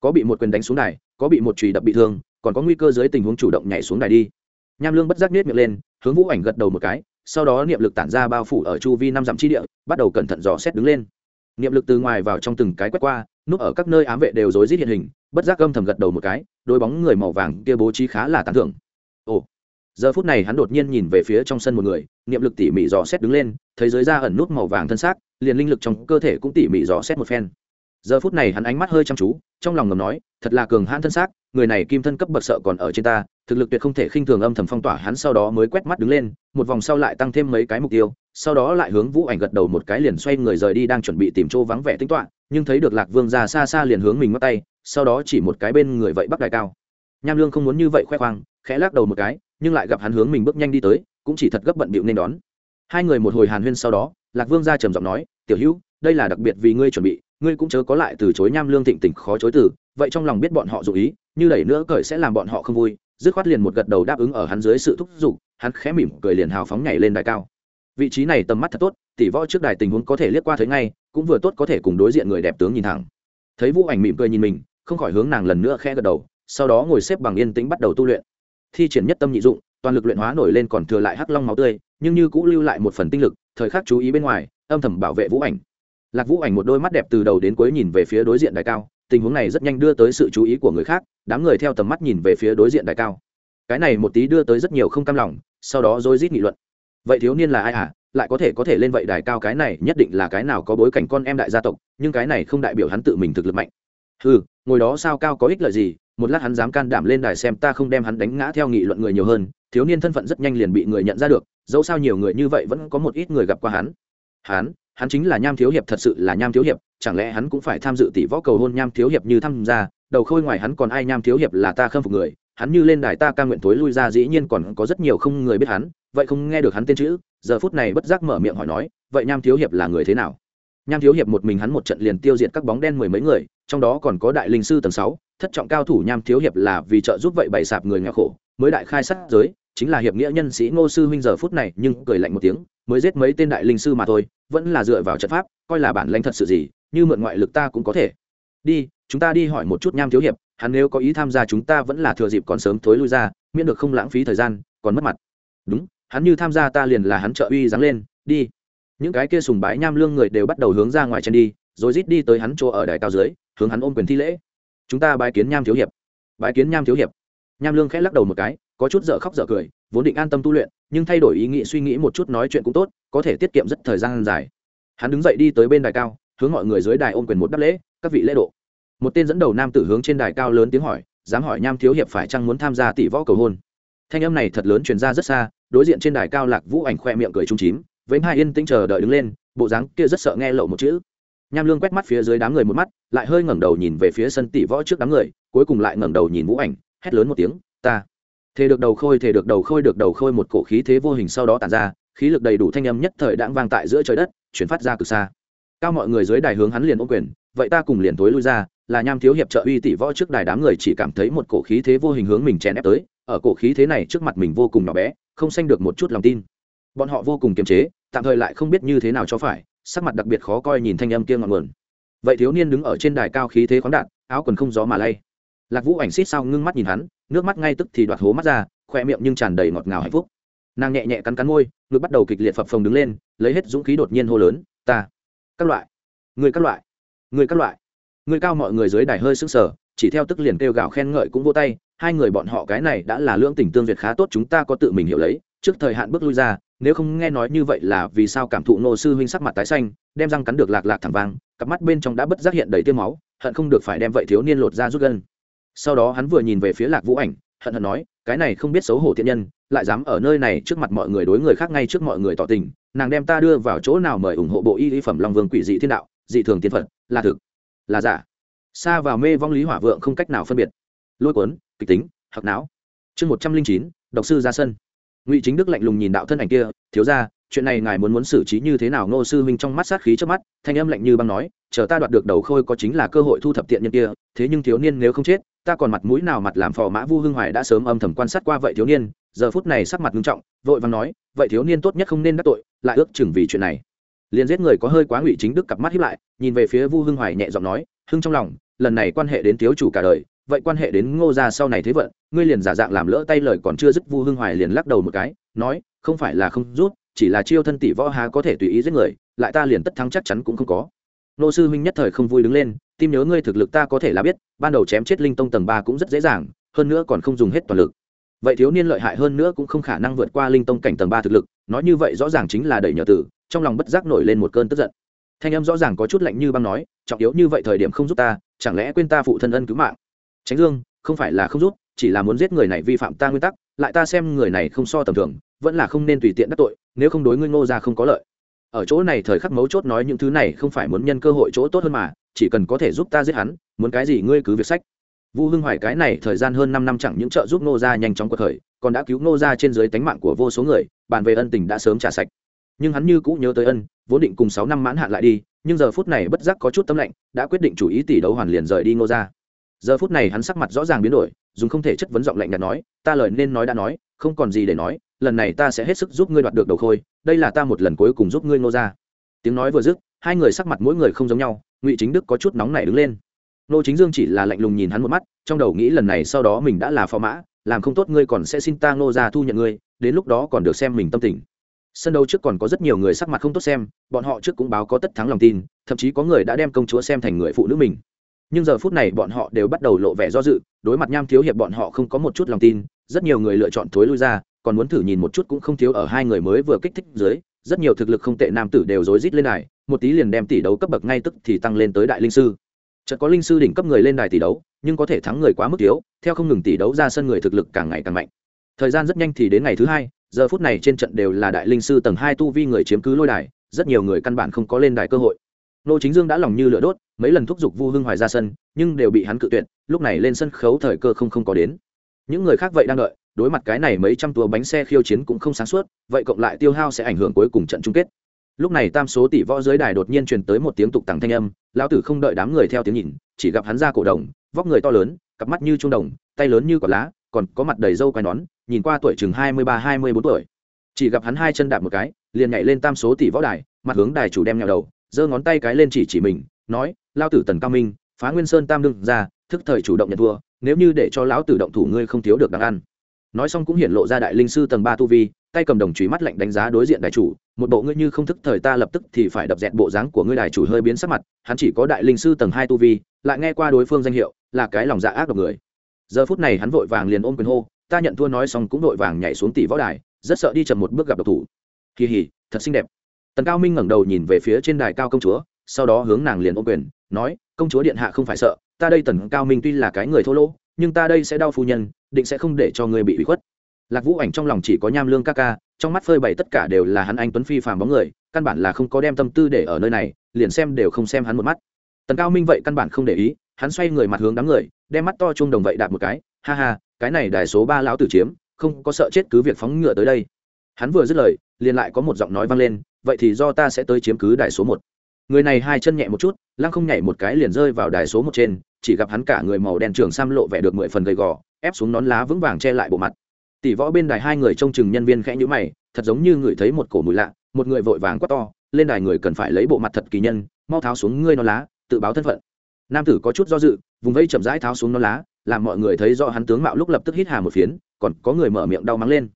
S1: Có bị một quyền đánh xuống đài, có bị một chùy đập bị thương, còn có nguy cơ dưới tình huống chủ động nhảy xuống đài đi. Nham lương bất giác nết miệng lên, hướng vũ ảnh gật đầu một cái, sau đó niệm lực tản ra bao phủ ở chu vi năm dặm chi địa, bắt đầu cẩn thận dò xét đứng lên. Niệm lực từ ngoài vào trong từng cái quét qua, núp ở các nơi ám vệ đều rối rít hiện hình bất giác âm thầm gật đầu một cái, đôi bóng người màu vàng kia bố trí khá là tán thưởng. Ồ, giờ phút này hắn đột nhiên nhìn về phía trong sân một người, niệm lực tỉ mỉ dò xét đứng lên, thấy dưới da ẩn nút màu vàng thân xác, liền linh lực trong cơ thể cũng tỉ mỉ dò xét một phen. Giờ phút này hắn ánh mắt hơi chăm chú, trong lòng ngầm nói, thật là cường hãn thân xác, người này kim thân cấp bậc sợ còn ở trên ta, thực lực tuyệt không thể khinh thường âm thầm phong tỏa hắn sau đó mới quét mắt đứng lên, một vòng sau lại tăng thêm mấy cái mục tiêu, sau đó lại hướng vũ ảnh gật đầu một cái liền xoay người rời đi đang chuẩn bị tìm chỗ vắng vẻ tính toạ nhưng thấy được lạc vương ra xa xa liền hướng mình mất tay, sau đó chỉ một cái bên người vậy bắc đại cao. Nham lương không muốn như vậy khoe khoang, khẽ lắc đầu một cái, nhưng lại gặp hắn hướng mình bước nhanh đi tới, cũng chỉ thật gấp bận bịu nên đón. Hai người một hồi hàn huyên sau đó, lạc vương ra trầm giọng nói, tiểu hữu, đây là đặc biệt vì ngươi chuẩn bị, ngươi cũng chớ có lại từ chối nham lương thịnh tình khó chối từ, vậy trong lòng biết bọn họ dụ ý, như đẩy nữa cởi sẽ làm bọn họ không vui. Dứt khoát liền một gật đầu đáp ứng ở hắn dưới sự thúc giục, hắn khẽ mỉm cười liền hào phóng nhảy lên đài cao. Vị trí này tầm mắt thật tốt, tỷ võ trước đài tình huống có thể liếc qua thấy ngay cũng vừa tốt có thể cùng đối diện người đẹp tướng nhìn thẳng. Thấy vũ ảnh mỉm cười nhìn mình, không khỏi hướng nàng lần nữa khẽ gật đầu, sau đó ngồi xếp bằng yên tĩnh bắt đầu tu luyện. Thi triển nhất tâm nhị dụng, toàn lực luyện hóa nổi lên còn thừa lại hắc long máu tươi, nhưng như cũng lưu lại một phần tinh lực, thời khắc chú ý bên ngoài, âm thầm bảo vệ vũ ảnh. Lạc vũ ảnh một đôi mắt đẹp từ đầu đến cuối nhìn về phía đối diện đại cao, tình huống này rất nhanh đưa tới sự chú ý của người khác, đám người theo tầm mắt nhìn về phía đối diện đại cao. Cái này một tí đưa tới rất nhiều không cam lòng, sau đó rồi rít nghị luận vậy thiếu niên là ai à lại có thể có thể lên vậy đài cao cái này nhất định là cái nào có bối cảnh con em đại gia tộc, nhưng cái này không đại biểu hắn tự mình thực lực mạnh. Ừ ngồi đó sao cao có ích lợi gì? Một lát hắn dám can đảm lên đài xem ta không đem hắn đánh ngã theo nghị luận người nhiều hơn, thiếu niên thân phận rất nhanh liền bị người nhận ra được, dẫu sao nhiều người như vậy vẫn có một ít người gặp qua hắn. Hắn hắn chính là nham thiếu hiệp, thật sự là nham thiếu hiệp, chẳng lẽ hắn cũng phải tham dự tỷ võ cầu hôn nham thiếu hiệp như tham gia, đầu khôi ngoài hắn còn ai nham thiếu hiệp là ta khâm phục người hắn như lên đài ta ca nguyện thối lui ra dĩ nhiên còn có rất nhiều không người biết hắn, vậy không nghe được hắn tên chữ, giờ phút này bất giác mở miệng hỏi nói, vậy nham thiếu hiệp là người thế nào? Nham thiếu hiệp một mình hắn một trận liền tiêu diệt các bóng đen mười mấy người, trong đó còn có đại linh sư tầng sáu, thất trọng cao thủ nham thiếu hiệp là vì trợ giúp vậy bày sạp người nghèo khổ, mới đại khai sát giới, chính là hiệp nghĩa nhân sĩ ngô sư huynh giờ phút này nhưng cười lạnh một tiếng, mới giết mấy tên đại linh sư mà thôi, vẫn là dựa vào trận pháp, coi là bản lãnh thật sự gì, như mượn ngoại lực ta cũng có thể. Đi, chúng ta đi hỏi một chút nham thiếu hiệp hắn nếu có ý tham gia chúng ta vẫn là thừa dịp còn sớm thối lui ra, miễn được không lãng phí thời gian, còn mất mặt. Đúng, hắn như tham gia ta liền là hắn trợ uy dáng lên, đi. Những cái kia sùng bái nham lương người đều bắt đầu hướng ra ngoài chân đi, rồi rít đi tới hắn chỗ ở đài cao dưới, hướng hắn ôm quyền thi lễ. Chúng ta bái kiến nham thiếu hiệp. Bái kiến nham thiếu hiệp. Nham lương khẽ lắc đầu một cái, có chút dở khóc dở cười, vốn định an tâm tu luyện, nhưng thay đổi ý nghĩ suy nghĩ một chút nói chuyện cũng tốt, có thể tiết kiệm rất thời gian dài. Hắn đứng dậy đi tới bên đài cao, hướng mọi người dưới đài ôm quyền một đáp lễ, các vị lễ độ một tên dẫn đầu nam tử hướng trên đài cao lớn tiếng hỏi, dám hỏi nham thiếu hiệp phải chăng muốn tham gia tỷ võ cầu hôn? Thanh âm này thật lớn truyền ra rất xa, đối diện trên đài cao lạc vũ ảnh khoe miệng cười trung chín với hai yên tĩnh chờ đợi đứng lên, bộ dáng kia rất sợ nghe lậu một chữ. Nham lương quét mắt phía dưới đám người một mắt, lại hơi ngẩng đầu nhìn về phía sân tỷ võ trước đám người, cuối cùng lại ngẩng đầu nhìn vũ ảnh, hét lớn một tiếng, ta thế được đầu khôi thế được đầu khôi, được đầu khôi một cổ khí thế vô hình sau đó tàn ra, khí lực đầy đủ thanh âm nhất thời đãng vang tại giữa trời đất, chuyển phát ra cực xa. Cao mọi người dưới đài hướng hắn liền ôm quyền vậy ta cùng liền tối lui ra, là nham thiếu hiệp trợ uy tỷ võ trước đài đám người chỉ cảm thấy một cổ khí thế vô hình hướng mình chèn ép tới, ở cổ khí thế này trước mặt mình vô cùng nhỏ bé, không sanh được một chút lòng tin. Bọn họ vô cùng kiềm chế, tạm thời lại không biết như thế nào cho phải, sắc mặt đặc biệt khó coi nhìn thanh âm kia ngọn nguồn. Vậy thiếu niên đứng ở trên đài cao khí thế khoáng đạn áo quần không gió mà lay. Lạc vũ ảnh xít sao ngưng mắt nhìn hắn, nước mắt ngay tức thì đoạt hố mắt ra, khoe miệng nhưng tràn đầy ngọt ngào hạnh phúc. Nàng nhẹ nhẹ cắn cắn môi, ngực bắt đầu kịch liệt phập phồng đứng lên, lấy hết dũng khí đột nhiên hô lớn, ta, các loại, người các loại người các loại. Người cao mọi người dưới đài hơi sức sờ, chỉ theo tức liền kêu gào khen ngợi cũng vô tay, hai người bọn họ cái này đã là lưỡng tình tương duyệt khá tốt chúng ta có tự mình hiểu lấy, trước thời hạn bước lui ra, nếu không nghe nói như vậy là vì sao cảm thụ nô sư huynh sắc mặt tái xanh, đem răng cắn được lạc lạc thẳng vang, cặp mắt bên trong đã bất giác hiện đầy tiêu máu, hận không được phải đem vậy thiếu niên lột ra rút gân. Sau đó hắn vừa nhìn về phía lạc vũ ảnh, hận hận nói, cái này không biết xấu hổ thiện nhân, lại dám ở nơi này trước mặt mọi người đối người khác ngay trước mọi người tỏ tình, nàng đem ta đưa vào chỗ nào mời ủng hộ bộ y y phẩm long vương quỷ dị thiên đạo dị thường tiên phật, là thực, là giả. Xa vào mê vong lý hỏa vượng không cách nào phân biệt. Lôi cuốn, kịch tính hoặc não. Chương một trăm linh chín, độc sư ra sân. Ngụy chính đức lạnh lùng nhìn đạo thân ảnh kia, thiếu ra chuyện này ngài muốn muốn xử trí như thế nào? Ngô sư huynh trong mắt sát khí trước mắt, thanh âm lạnh như băng nói, chờ ta đoạt được đầu khôi có chính là cơ hội thu thập tiện nhân kia, thế nhưng thiếu niên nếu không chết, ta còn mặt mũi nào mặt làm phò mã vu hưng hoài đã sớm âm thầm quan sát qua vậy thiếu niên. Giờ phút này sắc mặt nghiêm trọng, vội vàng nói, vậy thiếu niên tốt nhất không nên đắc tội, lại ước chừng vì chuyện này liền giết người có hơi quá ngụy chính đức cặp mắt hiếp lại, nhìn về phía vu hưng hoài nhẹ giọng nói, hưng trong lòng, lần này quan hệ đến thiếu chủ cả đời, vậy quan hệ đến ngô gia sau này thế vận, ngươi liền giả dạng làm lỡ tay lời còn chưa dứt. Vu hưng hoài liền lắc đầu một cái, nói, không phải là không rút, chỉ là chiêu thân tỷ võ há có thể tùy ý giết người, lại ta liền tất thắng chắc chắn cũng không có. Nô sư huynh nhất thời không vui đứng lên, tim nhớ ngươi thực lực ta có thể là biết, ban đầu chém chết linh tông tầng ba cũng rất dễ dàng, hơn nữa còn không dùng hết toàn lực. Vậy thiếu niên lợi hại hơn nữa cũng không khả năng vượt qua linh tông cảnh tầng ba thực lực, nói như vậy rõ ràng chính là đẩy nhờ tử trong lòng bất giác nổi lên một cơn tức giận. Thanh âm rõ ràng có chút lạnh như băng nói, trọng yếu như vậy thời điểm không giúp ta, chẳng lẽ quên ta phụ thân ân cứu mạng? Tránh dương, không phải là không giúp, chỉ là muốn giết người này vi phạm ta nguyên tắc, lại ta xem người này không so tầm thường, vẫn là không nên tùy tiện đắc tội, nếu không đối ngươi ngô ra không có lợi. Ở chỗ này thời khắc mấu chốt nói những thứ này không phải muốn nhân cơ hội chỗ tốt hơn mà, chỉ cần có thể giúp ta giết hắn, muốn cái gì ngươi cứ việc sách. Vu hưng hoài cái này thời gian hơn năm năm chẳng những trợ giúp ngô gia nhanh chóng cuộc khởi, còn đã cứu ngô gia trên dưới tánh mạng của vô số người, bàn về ân tình đã sớm trả sạch nhưng hắn như cũ nhớ tới ân, vốn định cùng sáu năm mãn hạn lại đi, nhưng giờ phút này bất giác có chút tâm lạnh, đã quyết định chủ ý tỷ đấu hoàn liền rời đi ngô gia. Giờ phút này hắn sắc mặt rõ ràng biến đổi, dùng không thể chất vấn giọng lạnh nhạt nói, ta lời nên nói đã nói, không còn gì để nói, lần này ta sẽ hết sức giúp ngươi đoạt được đầu khôi, đây là ta một lần cuối cùng giúp ngươi Ngô ra tiếng nói vừa dứt, hai người sắc mặt mỗi người không giống nhau, ngụy chính đức có chút nóng nảy đứng lên. Nô chính dương chỉ là lạnh lùng nhìn hắn một mắt, trong đầu nghĩ lần này sau đó mình đã là phò mã, làm không tốt ngươi còn sẽ xin ta Ngô ra thu nhận ngươi, đến lúc đó còn được xem mình tâm tình sân đấu trước còn có rất nhiều người sắc mặt không tốt xem, bọn họ trước cũng báo có tất thắng lòng tin, thậm chí có người đã đem công chúa xem thành người phụ nữ mình. Nhưng giờ phút này bọn họ đều bắt đầu lộ vẻ do dự, đối mặt nham thiếu hiệp bọn họ không có một chút lòng tin, rất nhiều người lựa chọn thối lui ra, còn muốn thử nhìn một chút cũng không thiếu ở hai người mới vừa kích thích dưới, rất nhiều thực lực không tệ nam tử đều rối rít lên đài, một tí liền đem tỷ đấu cấp bậc ngay tức thì tăng lên tới đại linh sư. Chợt có linh sư đỉnh cấp người lên đài tỷ đấu, nhưng có thể thắng người quá mức thiếu, theo không ngừng tỷ đấu ra sân người thực lực càng ngày càng mạnh. Thời gian rất nhanh thì đến ngày thứ hai giờ phút này trên trận đều là đại linh sư tầng hai tu vi người chiếm cứ lôi đài, rất nhiều người căn bản không có lên đài cơ hội. Nô chính dương đã lòng như lửa đốt, mấy lần thúc giục vu hưng hoài ra sân, nhưng đều bị hắn cự tuyệt, lúc này lên sân khấu thời cơ không không có đến. Những người khác vậy đang đợi, đối mặt cái này mấy trăm tua bánh xe khiêu chiến cũng không sáng suốt, vậy cộng lại tiêu hao sẽ ảnh hưởng cuối cùng trận chung kết. Lúc này tam số tỷ võ dưới đài đột nhiên truyền tới một tiếng tục tằng thanh âm, lão tử không đợi đám người theo tiếng nhìn, chỉ gặp hắn ra cổ đồng, vóc người to lớn, cặp mắt như trung đồng, tay lớn như quả lá còn có mặt đầy râu quai nón, nhìn qua tuổi chừng hai mươi ba, hai mươi bốn tuổi. Chỉ gặp hắn hai chân đạp một cái, liền nhảy lên tam số tỷ võ đài, mặt hướng đài chủ đem nhào đầu, giơ ngón tay cái lên chỉ chỉ mình, nói lao tử tần cao minh, phá nguyên sơn tam đương ra, thức thời chủ động nhận thua, nếu như để cho lão tử động thủ ngươi không thiếu được đáng ăn. Nói xong cũng hiển lộ ra đại linh sư tầng ba tu vi, tay cầm đồng chùy mắt lạnh đánh giá đối diện đại chủ, một bộ ngươi như không thức thời ta lập tức thì phải đập dẹt bộ dáng của ngươi đại chủ hơi biến sắc mặt, hắn chỉ có đại linh sư tầng hai tu vi, lại nghe qua đối phương danh hiệu, là cái lòng dạ ác độc người giờ phút này hắn vội vàng liền ôm quyền hô, ta nhận thua nói xong cũng vội vàng nhảy xuống tỷ võ đài, rất sợ đi chậm một bước gặp độc thủ. Kỳ hỉ, thật xinh đẹp. Tần cao minh ngẩng đầu nhìn về phía trên đài cao công chúa, sau đó hướng nàng liền ôm quyền, nói, công chúa điện hạ không phải sợ, ta đây tần cao minh tuy là cái người thô lỗ, nhưng ta đây sẽ đau phu nhân, định sẽ không để cho người bị bị khuất. Lạc vũ ảnh trong lòng chỉ có nham lương ca ca, trong mắt phơi bày tất cả đều là hắn anh tuấn phi phàm bóng người, căn bản là không có đem tâm tư để ở nơi này, liền xem đều không xem hắn một mắt. Tần cao minh vậy căn bản không để ý hắn xoay người mặt hướng đám người, đem mắt to chung đồng vậy đạp một cái, ha ha, cái này đài số ba lão tử chiếm, không có sợ chết cứ việc phóng ngựa tới đây. Hắn vừa dứt lời, liền lại có một giọng nói vang lên, vậy thì do ta sẽ tới chiếm cứ đài số một. Người này hai chân nhẹ một chút, lăng không nhảy một cái liền rơi vào đài số một trên, chỉ gặp hắn cả người màu đen trường sam lộ vẻ được mười phần gầy gò, ép xuống nón lá vững vàng che lại bộ mặt. Tỷ võ bên đài hai người trông chừng nhân viên khẽ nhữ mày, thật giống như người thấy một cổ mùi lạ, một người vội vàng quát to, lên đài người cần phải lấy bộ mặt thật kỳ nhân, mau tháo xuống ngươi nón lá, tự báo thân phận nam tử có chút do dự, vùng vây chậm rãi tháo xuống non lá, làm mọi người thấy rõ hắn tướng mạo lúc lập tức hít hà một phiến, còn có người mở miệng đau mắng lên.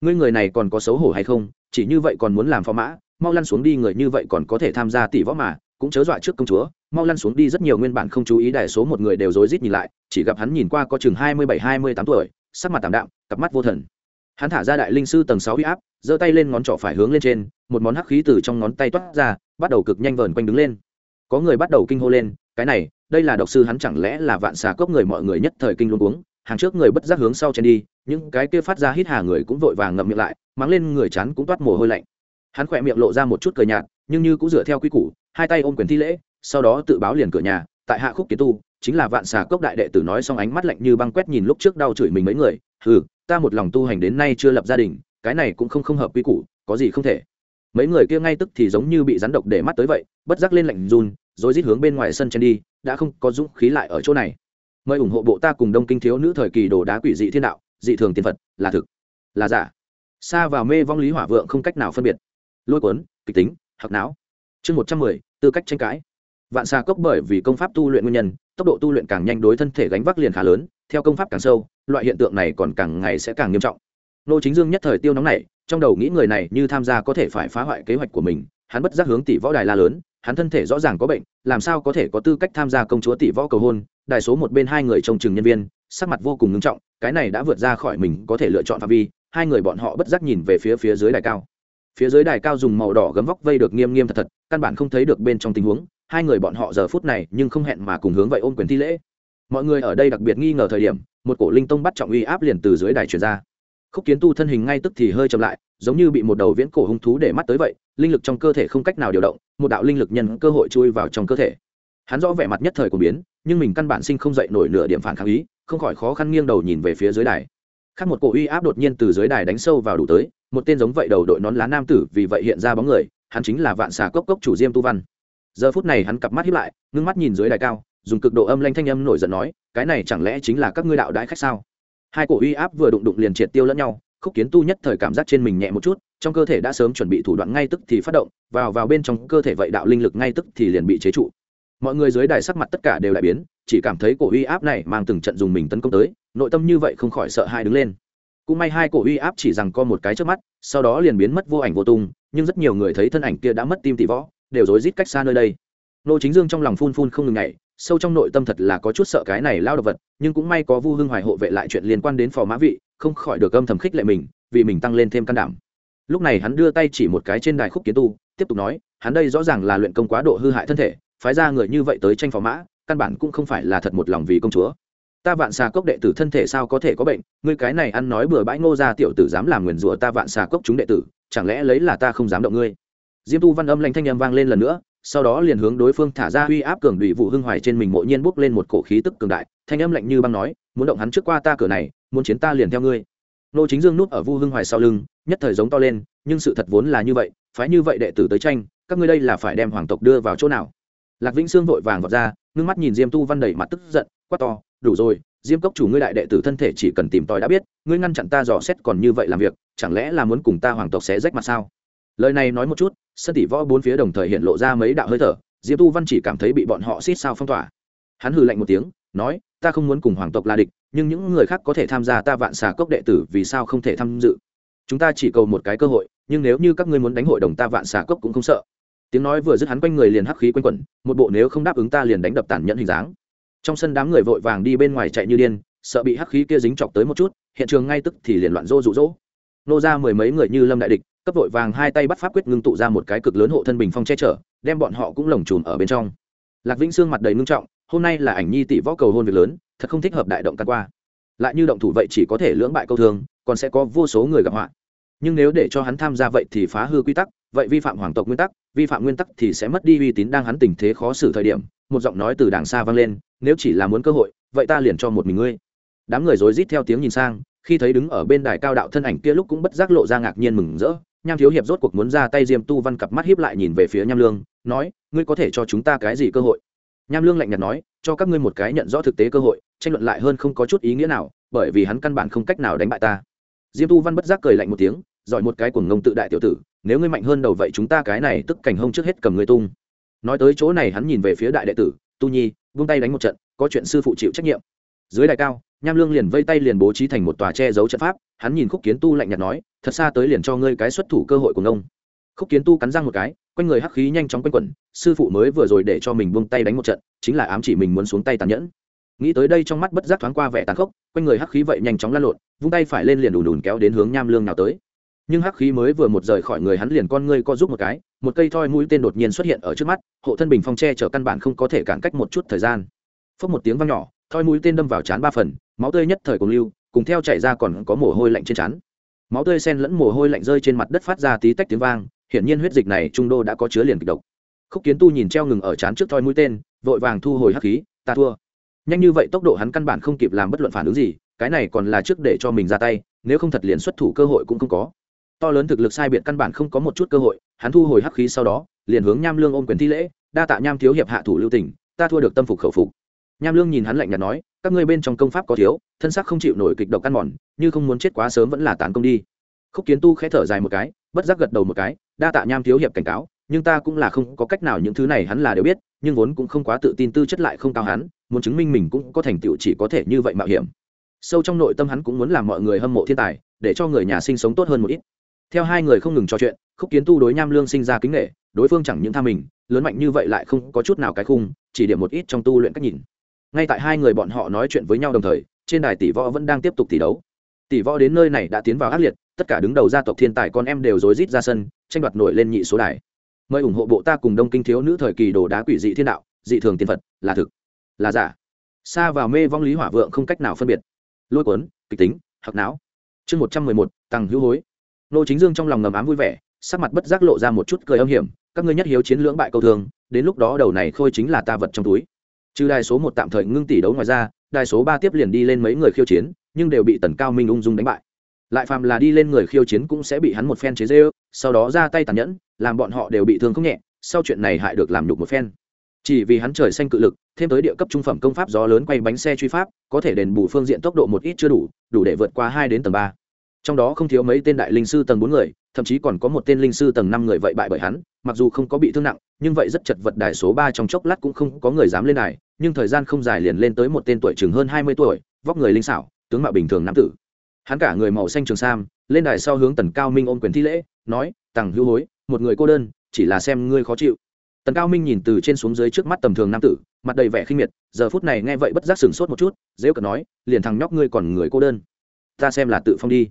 S1: Ngươi người này còn có xấu hổ hay không? Chỉ như vậy còn muốn làm phó mã, mau lăn xuống đi, người như vậy còn có thể tham gia tỷ võ mà, cũng chớ dọa trước công chúa, mau lăn xuống đi, rất nhiều nguyên bản không chú ý đại số một người đều rối rít nhìn lại, chỉ gặp hắn nhìn qua có chừng hai mươi bảy, hai mươi tám tuổi, sắc mặt tảm đạm, cặp mắt vô thần. Hắn thả ra đại linh sư tầng sáu huy áp, giơ tay lên ngón trỏ phải hướng lên trên, một món hắc khí từ trong ngón tay toát ra, bắt đầu cực nhanh vờn quanh đứng lên. Có người bắt đầu kinh hô lên, cái này đây là độc sư hắn chẳng lẽ là vạn xà cốc người mọi người nhất thời kinh luôn uống hàng trước người bất giác hướng sau chen đi, những cái kia phát ra hít hà người cũng vội vàng ngậm miệng lại, mắng lên người chán cũng toát mồ hôi lạnh. Hắn khỏe miệng lộ ra một chút cười nhạt, nhưng như cũng dựa theo quy củ, hai tay ôm quyền thi lễ, sau đó tự báo liền cửa nhà, tại hạ khúc kiến tu, chính là vạn xà cốc đại đệ tử nói xong ánh mắt lạnh như băng quét nhìn lúc trước đau chửi mình mấy người ừ ta một lòng tu hành đến nay chưa lập gia đình, cái này cũng không không hợp quy củ, có gì không thể. Mấy người kia ngay tức thì giống như bị rắn độc để mắt tới vậy, bất giác lên lạnh run rồi rít hướng bên ngoài sân chen đi, đã không có dũng khí lại ở chỗ này. Mời ủng hộ bộ ta cùng đông kinh thiếu nữ thời kỳ đồ đá quỷ dị thiên đạo, dị thường tiền vật là thực, là giả. Xa vào mê vong lý hỏa vượng không cách nào phân biệt. Lôi cuốn, kịch tính học não. Chương một trăm mười, tư cách tranh cãi. Vạn xà cốc bởi vì công pháp tu luyện nguyên nhân, tốc độ tu luyện càng nhanh đối thân thể gánh vác liền khá lớn, theo công pháp càng sâu, loại hiện tượng này còn càng ngày sẽ càng nghiêm trọng. Nô chính dương nhất thời tiêu nóng này trong đầu nghĩ người này như tham gia có thể phải phá hoại kế hoạch của mình, hắn bất giác hướng tỷ võ đài la lớn hắn thân thể rõ ràng có bệnh, làm sao có thể có tư cách tham gia công chúa tỷ võ cầu hôn đài số một bên hai người trông chừng nhân viên, sắc mặt vô cùng ngưng trọng, cái này đã vượt ra khỏi mình có thể lựa chọn phạm vi, hai người bọn họ bất giác nhìn về phía phía dưới đài cao. Phía dưới đài cao dùng màu đỏ gấm vóc vây được nghiêm nghiêm thật thật, căn bản không thấy được bên trong tình huống, hai người bọn họ giờ phút này nhưng không hẹn mà cùng hướng vậy ôm quyền thi lễ. Mọi người ở đây đặc biệt nghi ngờ thời điểm, một cổ linh tông bắt trọng uy áp liền từ dưới đài truyền ra. Khúc kiến tu thân hình ngay tức thì hơi chậm lại, giống như bị một đầu viễn cổ hung thú để mắt tới vậy linh lực trong cơ thể không cách nào điều động, một đạo linh lực nhân cơ hội chui vào trong cơ thể. Hắn rõ vẻ mặt nhất thời của biến, nhưng mình căn bản sinh không dậy nổi nửa điểm phản kháng ý, không khỏi khó khăn nghiêng đầu nhìn về phía dưới đài. Khác một cổ uy áp đột nhiên từ dưới đài đánh sâu vào đủ tới, một tên giống vậy đầu đội nón lá nam tử, vì vậy hiện ra bóng người, hắn chính là vạn xà cốc cốc chủ diêm tu văn. Giờ phút này hắn cặp mắt hiếp lại, ngưng mắt nhìn dưới đài cao, dùng cực độ âm lanh thanh âm nổi giận nói, cái này chẳng lẽ chính là các ngươi đạo đãi khách sao? Hai cổ uy áp vừa đụng đụng liền triệt tiêu lẫn nhau khúc kiến tu nhất thời cảm giác trên mình nhẹ một chút, trong cơ thể đã sớm chuẩn bị thủ đoạn ngay tức thì phát động, vào vào bên trong cơ thể vậy đạo linh lực ngay tức thì liền bị chế trụ. Mọi người dưới đài sắc mặt tất cả đều lại biến, chỉ cảm thấy cổ uy áp này mang từng trận dùng mình tấn công tới, nội tâm như vậy không khỏi sợ hai đứng lên. Cũng may hai cổ uy áp chỉ rằng co một cái trước mắt, sau đó liền biến mất vô ảnh vô tung, nhưng rất nhiều người thấy thân ảnh kia đã mất tim tỷ võ, đều rối rít cách xa nơi đây. Nô chính dương trong lòng phun phun không ngừng ngày sâu trong nội tâm thật là có chút sợ cái này lao độc vật, nhưng cũng may có vu hưng hoài hộ vệ lại chuyện liên quan đến phò mã vị không khỏi được âm thầm khích lệ mình, vì mình tăng lên thêm can đảm. Lúc này hắn đưa tay chỉ một cái trên đài khúc kiến tu, tiếp tục nói, hắn đây rõ ràng là luyện công quá độ hư hại thân thể, phái ra người như vậy tới tranh phò mã, căn bản cũng không phải là thật một lòng vì công chúa. Ta vạn xà cốc đệ tử thân thể sao có thể có bệnh, ngươi cái này ăn nói bừa bãi ngô ra tiểu tử dám làm nguyền rủa ta vạn xà cốc chúng đệ tử, chẳng lẽ lấy là ta không dám động ngươi? Diêm tu văn âm lanh thanh âm vang lên lần nữa, sau đó liền hướng đối phương thả ra uy áp cường đùi vụ hưng hoài trên mình mộ nhiên bốc lên một cổ khí tức cường đại, thanh âm lạnh như băng nói, muốn động hắn trước qua ta cửa này muốn chiến ta liền theo ngươi. Nô chính dương núp ở vu hưng hoài sau lưng, nhất thời giống to lên, nhưng sự thật vốn là như vậy, phái như vậy đệ tử tới tranh, các ngươi đây là phải đem hoàng tộc đưa vào chỗ nào? Lạc vĩnh sương vội vàng vọt ra, ngưng mắt nhìn diêm tu văn đầy mặt tức giận, quát to, đủ rồi, diêm cốc chủ ngươi đại đệ tử thân thể chỉ cần tìm tòi đã biết, ngươi ngăn chặn ta dò xét còn như vậy làm việc, chẳng lẽ là muốn cùng ta hoàng tộc sẽ rách mặt sao? Lời này nói một chút, sân tỷ võ bốn phía đồng thời hiện lộ ra mấy đạo hơi thở, Diêm tu văn chỉ cảm thấy bị bọn họ xít sao phong tỏa. Hắn hừ lạnh một tiếng, nói ta không muốn cùng hoàng tộc là địch, nhưng những người khác có thể tham gia ta vạn xà cốc đệ tử vì sao không thể tham dự? Chúng ta chỉ cầu một cái cơ hội, nhưng nếu như các ngươi muốn đánh hội đồng ta vạn xà cốc cũng không sợ. Tiếng nói vừa dứt hắn quanh người liền hắc khí quanh quẩn, một bộ nếu không đáp ứng ta liền đánh đập tàn nhẫn hình dáng. Trong sân đám người vội vàng đi bên ngoài chạy như điên, sợ bị hắc khí kia dính chọc tới một chút, hiện trường ngay tức thì liền loạn rô rụ rỗ. Nô ra mười mấy người như lâm đại địch, cấp vội vàng hai tay bắt pháp quyết ngưng tụ ra một cái cực lớn hộ thân bình phong che chở, đem bọn họ cũng lồng chùm ở bên trong. Lạc vĩnh sương mặt đầy ngưng trọng hôm nay là ảnh nhi tỷ võ cầu hôn việc lớn, thật không thích hợp đại động căn qua. Lại như động thủ vậy chỉ có thể lưỡng bại câu thương còn sẽ có vô số người gặp họa. Nhưng nếu để cho hắn tham gia vậy thì phá hư quy tắc, vậy vi phạm hoàng tộc nguyên tắc, vi phạm nguyên tắc thì sẽ mất đi uy tín đang hắn tình thế khó xử thời điểm, một giọng nói từ đàng xa vang lên, nếu chỉ là muốn cơ hội, vậy ta liền cho một mình ngươi. Đám người rối rít theo tiếng nhìn sang, khi thấy đứng ở bên đài cao đạo thân ảnh kia lúc cũng bất giác lộ ra ngạc nhiên mừng rỡ. Nham thiếu hiệp rốt cuộc muốn ra tay diêm tu văn cặp mắt hiếp lại nhìn về phía nham lương, nói, ngươi có thể cho chúng ta cái gì cơ hội? Nham lương lạnh nhạt nói, cho các ngươi một cái nhận rõ thực tế cơ hội, tranh luận lại hơn không có chút ý nghĩa nào, bởi vì hắn căn bản không cách nào đánh bại ta. Diêm tu văn bất giác cười lạnh một tiếng, giỏi một cái cuồng ngông tự đại tiểu tử, nếu ngươi mạnh hơn đầu vậy chúng ta cái này tức cảnh hông trước hết cầm ngươi tung. Nói tới chỗ này hắn nhìn về phía đại đệ tử, tu nhi, vung tay đánh một trận, có chuyện sư phụ chịu trách nhiệm. Dưới đại cao, nham lương liền vây tay liền bố trí thành một tòa che giấu trận pháp, hắn nhìn khúc kiến tu lạnh nhạt nói, thật xa tới liền cho ngươi cái xuất thủ cơ hội của ngông khúc kiến tu cắn răng một cái, quanh người hắc khí nhanh chóng quanh quẩn, sư phụ mới vừa rồi để cho mình buông tay đánh một trận, chính là ám chỉ mình muốn xuống tay tàn nhẫn. Nghĩ tới đây trong mắt bất giác thoáng qua vẻ tàn khốc, quanh người hắc khí vậy nhanh chóng lăn lộn, vung tay phải lên liền đùn đùn kéo đến hướng nham lương nào tới. Nhưng hắc khí mới vừa một rời khỏi người hắn liền con ngươi co giúp một cái, một cây thoi mũi tên đột nhiên xuất hiện ở trước mắt, hộ thân bình phong tre chở căn bản không có thể cản cách một chút thời gian. Phốc một tiếng vang nhỏ, thoi mũi tên đâm vào chán ba phần, máu tươi nhất thời cùng lưu, cùng theo chảy ra còn có mồ hôi lạnh trên chán máu tươi sen lẫn mồ hôi lạnh rơi trên mặt đất phát ra tí tách tiếng vang hiển nhiên huyết dịch này trung đô đã có chứa liền kịch độc. Khúc kiến tu nhìn treo ngừng ở chán trước thoi mũi tên, vội vàng thu hồi hắc khí, ta thua. Nhanh như vậy tốc độ hắn căn bản không kịp làm bất luận phản ứng gì, cái này còn là trước để cho mình ra tay, nếu không thật liền xuất thủ cơ hội cũng không có. To lớn thực lực sai biệt căn bản không có một chút cơ hội, hắn thu hồi hắc khí sau đó, liền hướng nham lương ôm quyền thi lễ, đa tạ nham thiếu hiệp hạ thủ lưu tỉnh ta thua được tâm phục khẩu phục. Nham lương nhìn hắn lạnh nhạt nói, các ngươi bên trong công pháp có thiếu, thân xác không chịu nổi kịch độc ăn mòn, như không muốn chết quá sớm vẫn là tán công đi khúc kiến tu khẽ thở dài một cái, bất giác gật đầu một cái, đa tạ nham thiếu hiệp cảnh cáo, nhưng ta cũng là không có cách nào những thứ này hắn là đều biết, nhưng vốn cũng không quá tự tin tư chất lại không cao hắn, muốn chứng minh mình cũng có thành tựu chỉ có thể như vậy mạo hiểm. Sâu trong nội tâm hắn cũng muốn làm mọi người hâm mộ thiên tài, để cho người nhà sinh sống tốt hơn một ít. Theo hai người không ngừng trò chuyện, khúc kiến tu đối nham lương sinh ra kính nghệ đối phương chẳng những tha mình, lớn mạnh như vậy lại không có chút nào cái khung, chỉ điểm một ít trong tu luyện cách nhìn. Ngay tại hai người bọn họ nói chuyện với nhau đồng thời, trên đài tỷ võ vẫn đang tiếp tục tỷ đấu. Tỷ võ đến nơi này đã tiến vào ác liệt tất cả đứng đầu gia tộc thiên tài con em đều rối rít ra sân, tranh đoạt nổi lên nhị số đài. Mời ủng hộ bộ ta cùng đông kinh thiếu nữ thời kỳ đồ đá quỷ dị thiên đạo, dị thường tiên phật, là thực, là giả. Xa vào mê vong lý hỏa vượng không cách nào phân biệt. Lôi cuốn, kịch tính hoặc não. Chương một trăm mười một tăng hữu hối. Nô chính dương trong lòng ngầm ám vui vẻ, sắc mặt bất giác lộ ra một chút cười âm hiểm, các ngươi nhất hiếu chiến lưỡng bại câu thường, đến lúc đó đầu này khôi chính là ta vật trong túi. Trừ đài số một tạm thời ngưng tỷ đấu ngoài ra, đài số ba tiếp liền đi lên mấy người khiêu chiến, nhưng đều bị tần cao minh ung dung đánh bại lại phàm là đi lên người khiêu chiến cũng sẽ bị hắn một phen chế dê sau đó ra tay tàn nhẫn, làm bọn họ đều bị thương không nhẹ, sau chuyện này hại được làm nhục một phen. Chỉ vì hắn trời xanh cự lực, thêm tới địa cấp trung phẩm công pháp gió lớn quay bánh xe truy pháp, có thể đền bù phương diện tốc độ một ít chưa đủ đủ để vượt qua hai đến tầng ba. Trong đó không thiếu mấy tên đại linh sư tầng bốn người, thậm chí còn có một tên linh sư tầng năm người vậy bại bởi hắn, mặc dù không có bị thương nặng, nhưng vậy rất chật vật đài số ba trong chốc lát cũng không có người dám lên đài, nhưng thời gian không dài liền lên tới một tên tuổi chừng hơn hai mươi tuổi, vóc người linh xảo, tướng mạo bình thường nam tử hắn cả người màu xanh trường sam, lên đài sau hướng tần cao minh ôm quyền thi lễ, nói, tằng hữu hối, một người cô đơn, chỉ là xem ngươi khó chịu. Tần cao minh nhìn từ trên xuống dưới trước mắt tầm thường nam tử, mặt đầy vẻ khinh miệt, giờ phút này nghe vậy bất giác sửng sốt một chút dễ cợt nói, liền thằng nhóc ngươi còn người cô đơn. Ta xem là tự phong đi.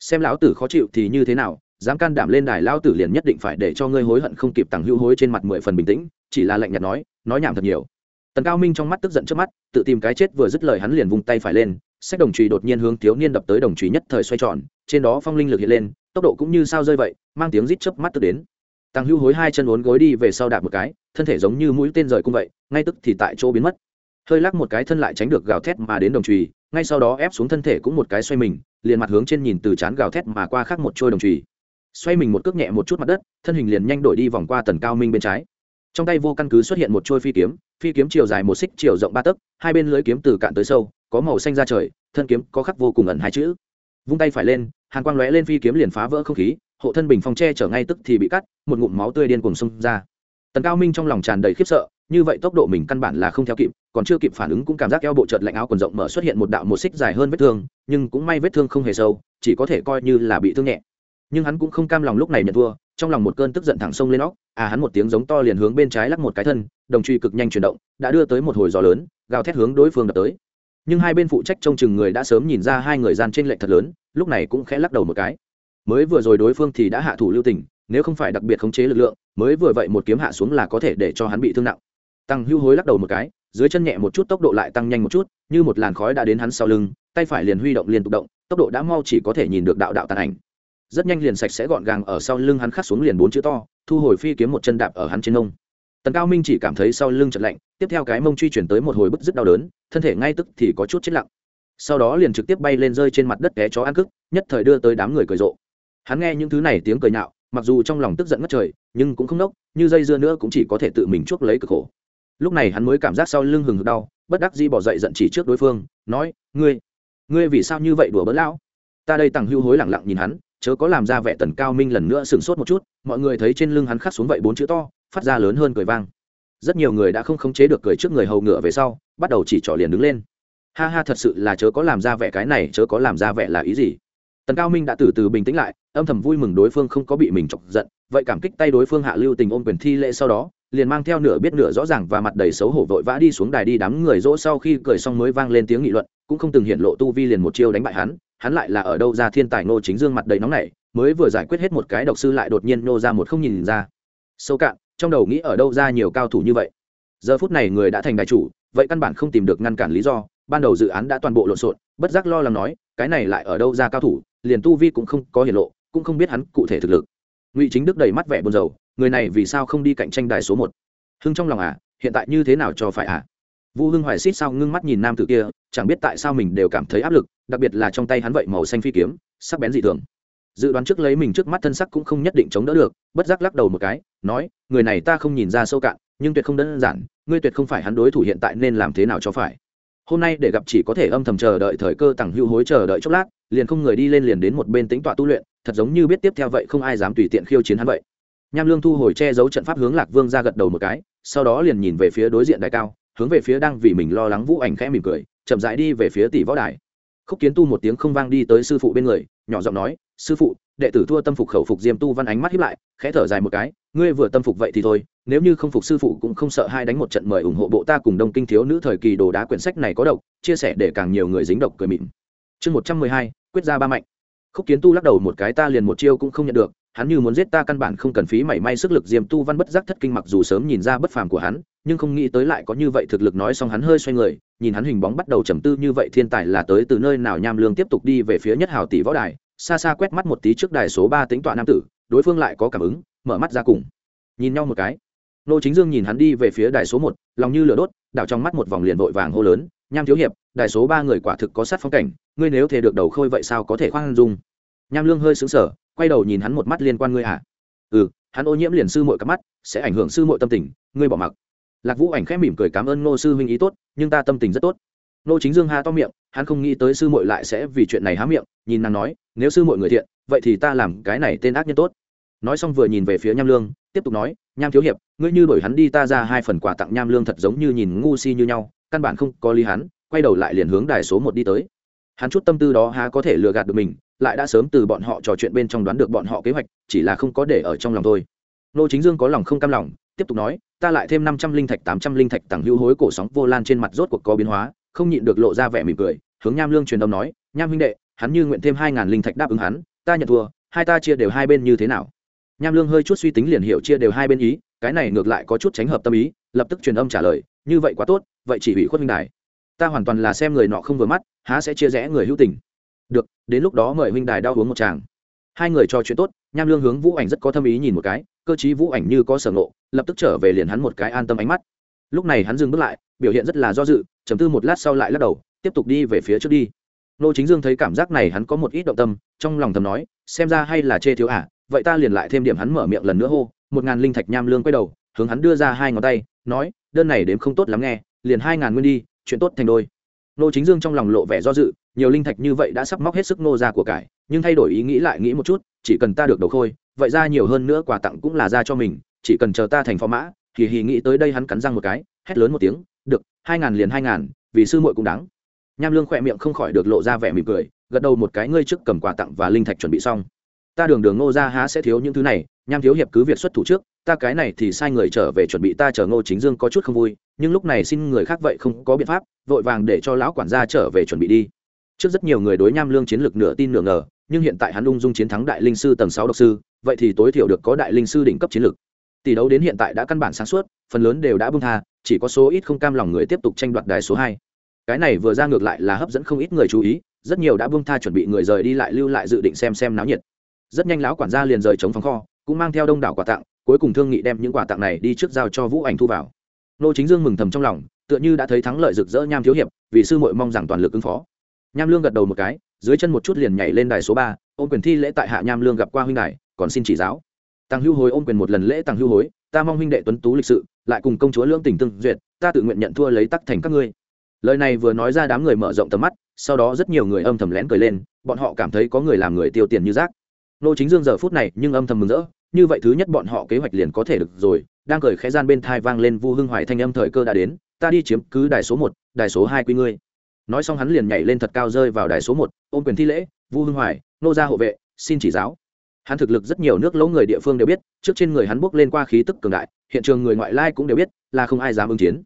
S1: Xem lão tử khó chịu thì như thế nào, dám can đảm lên đài lao tử liền nhất định phải để cho ngươi hối hận không kịp tằng hữu hối trên mặt mười phần bình tĩnh, chỉ là lạnh nhạt nói nói nhảm thật nhiều. Tần cao minh trong mắt tức giận trước mắt, tự tìm cái chết vừa dứt lời hắn liền vung tay phải lên sách đồng trùy đột nhiên hướng thiếu niên đập tới đồng trùy nhất thời xoay tròn, trên đó phong linh lực hiện lên, tốc độ cũng như sao rơi vậy, mang tiếng rít chớp mắt tức đến. Tăng hưu hối hai chân uốn gối đi về sau đạp một cái, thân thể giống như mũi tên rời cung vậy, ngay tức thì tại chỗ biến mất. Hơi lắc một cái thân lại tránh được gào thét mà đến đồng trùy, ngay sau đó ép xuống thân thể cũng một cái xoay mình, liền mặt hướng trên nhìn từ chán gào thét mà qua khác một trôi đồng trùy. Xoay mình một cước nhẹ một chút mặt đất, thân hình liền nhanh đổi đi vòng qua tần cao minh bên trái. Trong tay vô căn cứ xuất hiện một trôi phi kiếm phi kiếm chiều dài một xích, chiều rộng ba tấc, hai bên lưới kiếm từ cạn tới sâu có màu xanh ra trời, thân kiếm có khắc vô cùng ẩn hai chữ. Vung tay phải lên, hàn quang lóe lên phi kiếm liền phá vỡ không khí, hộ thân bình phong tre chở ngay tức thì bị cắt, một ngụm máu tươi điên cuồng xông ra. Tần cao minh trong lòng tràn đầy khiếp sợ, như vậy tốc độ mình căn bản là không theo kịp, còn chưa kịp phản ứng cũng cảm giác eo bộ trợt lạnh áo quần rộng mở xuất hiện một đạo một xích dài hơn vết thương, nhưng cũng may vết thương không hề sâu, chỉ có thể coi như là bị thương nhẹ. Nhưng hắn cũng không cam lòng lúc này nhận thua, trong lòng một cơn tức giận thẳng sông lên óc à hắn một tiếng giống to liền hướng bên trái lắc một cái thân, đồng truy cực nhanh chuyển động, đã đưa tới một hồi gió lớn, gào thét hướng đối phương đập tới nhưng hai bên phụ trách trông chừng người đã sớm nhìn ra hai người gian trên lệch thật lớn, lúc này cũng khẽ lắc đầu một cái. Mới vừa rồi đối phương thì đã hạ thủ lưu tình, nếu không phải đặc biệt khống chế lực lượng, mới vừa vậy một kiếm hạ xuống là có thể để cho hắn bị thương nặng. Tăng hưu hối lắc đầu một cái, dưới chân nhẹ một chút tốc độ lại tăng nhanh một chút, như một làn khói đã đến hắn sau lưng, tay phải liền huy động liên tục động, tốc độ đã mau chỉ có thể nhìn được đạo đạo tàn ảnh. Rất nhanh liền sạch sẽ gọn gàng ở sau lưng hắn khắc xuống liền bốn chữ to, thu hồi phi kiếm một chân đạp ở hắn trên nông tần cao minh chỉ cảm thấy sau lưng chật lạnh, tiếp theo cái mông truy chuyển tới một hồi bức rất đau đớn, thân thể ngay tức thì có chút chết lặng. Sau đó liền trực tiếp bay lên rơi trên mặt đất té chó ăn cức nhất thời đưa tới đám người cười rộ. Hắn nghe những thứ này tiếng cười nhạo, mặc dù trong lòng tức giận ngất trời, nhưng cũng không nốc, như dây dưa nữa cũng chỉ có thể tự mình chuốc lấy cực khổ. Lúc này hắn mới cảm giác sau lưng hừng hực đau, bất đắc dĩ bỏ dậy giận chỉ trước đối phương, nói, ngươi ngươi vì sao như vậy đùa bỡn lão? Ta đây tằng hưu hối lẳng lặng nhìn hắn, chớ có làm ra vẻ tần cao minh lần nữa sừng sốt một chút, mọi người thấy trên lưng hắn khắc xuống vậy bốn chữ to phát ra lớn hơn cười vang. Rất nhiều người đã không khống chế được cười trước người hầu ngựa về sau, bắt đầu chỉ trỏ liền đứng lên. Ha ha, thật sự là chớ có làm ra vẻ cái này, chớ có làm ra vẻ là ý gì? Tần cao minh đã từ từ bình tĩnh lại, âm thầm vui mừng đối phương không có bị mình chọc giận, vậy cảm kích tay đối phương hạ lưu tình ôm quyền thi lễ sau đó, liền mang theo nửa biết nửa rõ ràng và mặt đầy xấu hổ vội vã đi xuống đài đi đám người dỗ sau khi cười xong mới vang lên tiếng nghị luận, cũng không từng hiện lộ tu vi liền một chiêu đánh bại hắn hắn lại là ở đâu ra thiên tài ngô chính dương mặt đầy nóng này mới vừa giải quyết hết một cái độc sư lại đột nhiên nô ra một không nhìn ra. Sâu cạn trong đầu nghĩ ở đâu ra nhiều cao thủ như vậy. Giờ phút này người đã thành đại chủ, vậy căn bản không tìm được ngăn cản lý do, ban đầu dự án đã toàn bộ lộn xộn, bất giác lo lắng nói, cái này lại ở đâu ra cao thủ, liền tu vi cũng không có hiển lộ, cũng không biết hắn cụ thể thực lực. Ngụy chính đức đầy mắt vẻ buồn rầu, người này vì sao không đi cạnh tranh đài số một? Hưng trong lòng à hiện tại như thế nào cho phải à? Vu hưng hoài xít sao ngưng mắt nhìn nam tử kia, chẳng biết tại sao mình đều cảm thấy áp lực, đặc biệt là trong tay hắn vậy màu xanh phi kiếm, sắc bén dị thường. Dự đoán trước lấy mình trước mắt thân sắc cũng không nhất định chống đỡ được, bất giác lắc đầu một cái nói, người này ta không nhìn ra sâu cạn, nhưng tuyệt không đơn giản, ngươi tuyệt không phải hắn đối thủ hiện tại nên làm thế nào cho phải. Hôm nay để gặp chỉ có thể âm thầm chờ đợi thời cơ tặng hưu hối chờ đợi chốc lát, liền không người đi lên liền đến một bên tính tọa tu luyện, thật giống như biết tiếp theo vậy không ai dám tùy tiện khiêu chiến hắn vậy. Nham lương thu hồi che giấu trận pháp hướng lạc vương ra gật đầu một cái, sau đó liền nhìn về phía đối diện đại cao, hướng về phía đang vì mình lo lắng vũ ảnh khẽ mỉm cười, chậm rãi đi về phía tỷ võ đài. Khúc kiến tu một tiếng không vang đi tới sư phụ bên người, nhỏ giọng nói, sư phụ đệ tử thua tâm phục khẩu phục diêm tu văn ánh mắt hiếp lại, khẽ thở dài một cái, ngươi vừa tâm phục vậy thì thôi, nếu như không phục sư phụ cũng không sợ hai đánh một trận mời ủng hộ bộ ta cùng đông kinh thiếu nữ thời kỳ đồ đá quyển sách này có độc, chia sẻ để càng nhiều người dính độc cười mịn. Chương một trăm mười hai, quyết ra ba mạnh. Khúc kiến tu lắc đầu một cái, ta liền một chiêu cũng không nhận được, hắn như muốn giết ta căn bản không cần phí mảy may sức lực. Diêm tu văn bất giác thất kinh mặc dù sớm nhìn ra bất phàm của hắn, nhưng không nghĩ tới lại có như vậy thực lực nói xong hắn hơi xoay người, nhìn hắn hình bóng bắt đầu trầm tư như vậy thiên tài là tới từ nơi nào nham lương tiếp tục đi về phía nhất hào tỷ võ đài xa xa quét mắt một tí trước đài số ba tính tọa nam tử, đối phương lại có cảm ứng, mở mắt ra cùng. Nhìn nhau một cái. Nô chính dương nhìn hắn đi về phía đài số một, lòng như lửa đốt, đảo trong mắt một vòng liền vội vàng hô lớn, nham thiếu hiệp, đài số ba người quả thực có sát phong cảnh, ngươi nếu thể được đầu khôi vậy sao có thể khoan dung? Nham lương hơi xứng sở quay đầu nhìn hắn một mắt liên quan ngươi à? Ừ hắn ô nhiễm liền sư mội cắp mắt, sẽ ảnh hưởng sư mội tâm tình, ngươi bỏ mặc. Lạc vũ ảnh khẽ mỉm cười cảm ơn ngô sư huynh ý tốt, nhưng ta tâm tình rất tốt. Nô chính dương ha to miệng hắn không nghĩ tới sư muội lại sẽ vì chuyện này há miệng, nhìn nàng nói, nếu sư muội người thiện, vậy thì ta làm cái này tên ác nhân tốt. Nói xong vừa nhìn về phía nham lương, tiếp tục nói, nham thiếu hiệp, ngươi như đổi hắn đi ta ra hai phần quà tặng nham lương thật giống như nhìn ngu si như nhau, căn bản không có lý hắn, quay đầu lại liền hướng đài số một đi tới. Hắn chút tâm tư đó há có thể lừa gạt được mình, lại đã sớm từ bọn họ trò chuyện bên trong đoán được bọn họ kế hoạch, chỉ là không có để ở trong lòng thôi. Nô chính dương có lòng không cam lòng, tiếp tục nói, ta lại thêm năm trăm linh thạch, tám trăm linh thạch tặng hữu hối cổ sóng vô lan trên mặt rốt cuộc có biến hóa không nhịn được lộ ra vẻ mỉm cười, hướng nham lương truyền âm nói, nham huynh đệ, hắn như nguyện thêm hai ngàn linh thạch đáp ứng hắn, ta nhận thua, hai ta chia đều hai bên như thế nào? Nham lương hơi chút suy tính liền hiểu chia đều hai bên ý, cái này ngược lại có chút tránh hợp tâm ý, lập tức truyền âm trả lời, như vậy quá tốt, vậy chỉ bị khuất huynh đài. Ta hoàn toàn là xem người nọ không vừa mắt, há sẽ chia rẽ người hữu tình. Được, đến lúc đó mời huynh đài đau uống một tràng. Hai người trò chuyện tốt, nham lương hướng vũ ảnh rất có tâm ý nhìn một cái, cơ chí vũ ảnh như có sở ngộ, lập tức trở về liền hắn một cái an tâm ánh mắt. Lúc này hắn dừng bước lại biểu hiện rất là do dự chấm tư một lát sau lại lắc đầu tiếp tục đi về phía trước đi. Nô chính dương thấy cảm giác này hắn có một ít động tâm trong lòng thầm nói xem ra hay là chê thiếu ả à, vậy ta liền lại thêm điểm hắn mở miệng lần nữa hô một ngàn linh thạch nham lương quay đầu hướng hắn đưa ra hai ngón tay nói đơn này đếm không tốt lắm nghe liền hai ngàn nguyên đi chuyện tốt thành đôi. Nô chính dương trong lòng lộ vẻ do dự nhiều linh thạch như vậy đã sắp móc hết sức nô ra của cải nhưng thay đổi ý nghĩ lại nghĩ một chút chỉ cần ta được đầu khôi vậy ra nhiều hơn nữa quà tặng cũng là ra cho mình chỉ cần chờ ta thành phó mã thì hì nghĩ tới đây hắn cắn răng một cái hét lớn một tiếng được, hai ngàn liền hai ngàn, vì sư muội cũng đáng. Nham lương khỏe miệng không khỏi được lộ ra vẻ mỉm cười, gật đầu một cái, ngươi trước cầm quà tặng và linh thạch chuẩn bị xong. Ta đường đường ngô ra há sẽ thiếu những thứ này, nham thiếu hiệp cứ việc xuất thủ trước, ta cái này thì sai người trở về chuẩn bị, ta chờ ngô chính dương có chút không vui, nhưng lúc này xin người khác vậy không có biện pháp, vội vàng để cho lão quản gia trở về chuẩn bị đi. Trước rất nhiều người đối nham lương chiến lược nửa tin nửa ngờ, nhưng hiện tại hắn ung dung chiến thắng đại linh sư tầng sáu độc sư, vậy thì tối thiểu được có đại linh sư đỉnh cấp chiến lược. Tỷ đấu đến hiện tại đã căn bản sáng suốt, phần lớn đều đã bưng tha chỉ có số ít không cam lòng người tiếp tục tranh đoạt đài số hai. Cái này vừa ra ngược lại là hấp dẫn không ít người chú ý, rất nhiều đã buông tha chuẩn bị người rời đi lại lưu lại dự định xem xem náo nhiệt. Rất nhanh lão quản gia liền rời chống phòng kho, cũng mang theo đông đảo quà tặng, cuối cùng thương nghị đem những quà tặng này đi trước giao cho vũ ảnh thu vào. Nô chính dương mừng thầm trong lòng, tựa như đã thấy thắng lợi rực rỡ nham thiếu hiệp, vì sư muội mong rằng toàn lực ứng phó. Nham lương gật đầu một cái, dưới chân một chút liền nhảy lên đài số ba, ôm quyền thi lễ tại hạ nham lương gặp qua huynh đài, còn xin chỉ giáo. Tăng hưu hối ôm quyền một lần lễ tăng hưu hối ta mong huynh đệ tuấn tú lịch sự, lại cùng công chúa lương tình tương duyệt, ta tự nguyện nhận thua lấy tắc thành các ngươi. Lời này vừa nói ra đám người mở rộng tầm mắt, sau đó rất nhiều người âm thầm lén cười lên, bọn họ cảm thấy có người làm người tiêu tiền như rác. Nô chính dương giờ phút này nhưng âm thầm mừng rỡ, như vậy thứ nhất bọn họ kế hoạch liền có thể được rồi. Đang cười khẽ gian bên thai vang lên vu hưng hoài thanh âm thời cơ đã đến, ta đi chiếm cứ đài số một, đài số hai quy ngươi. Nói xong hắn liền nhảy lên thật cao rơi vào đài số một, ôm quyền thi lễ, vu hưng hoài, nô gia hộ vệ, xin chỉ giáo hắn thực lực rất nhiều nước lỗ người địa phương đều biết, trước trên người hắn bước lên qua khí tức cường đại, hiện trường người ngoại lai cũng đều biết, là không ai dám ứng chiến.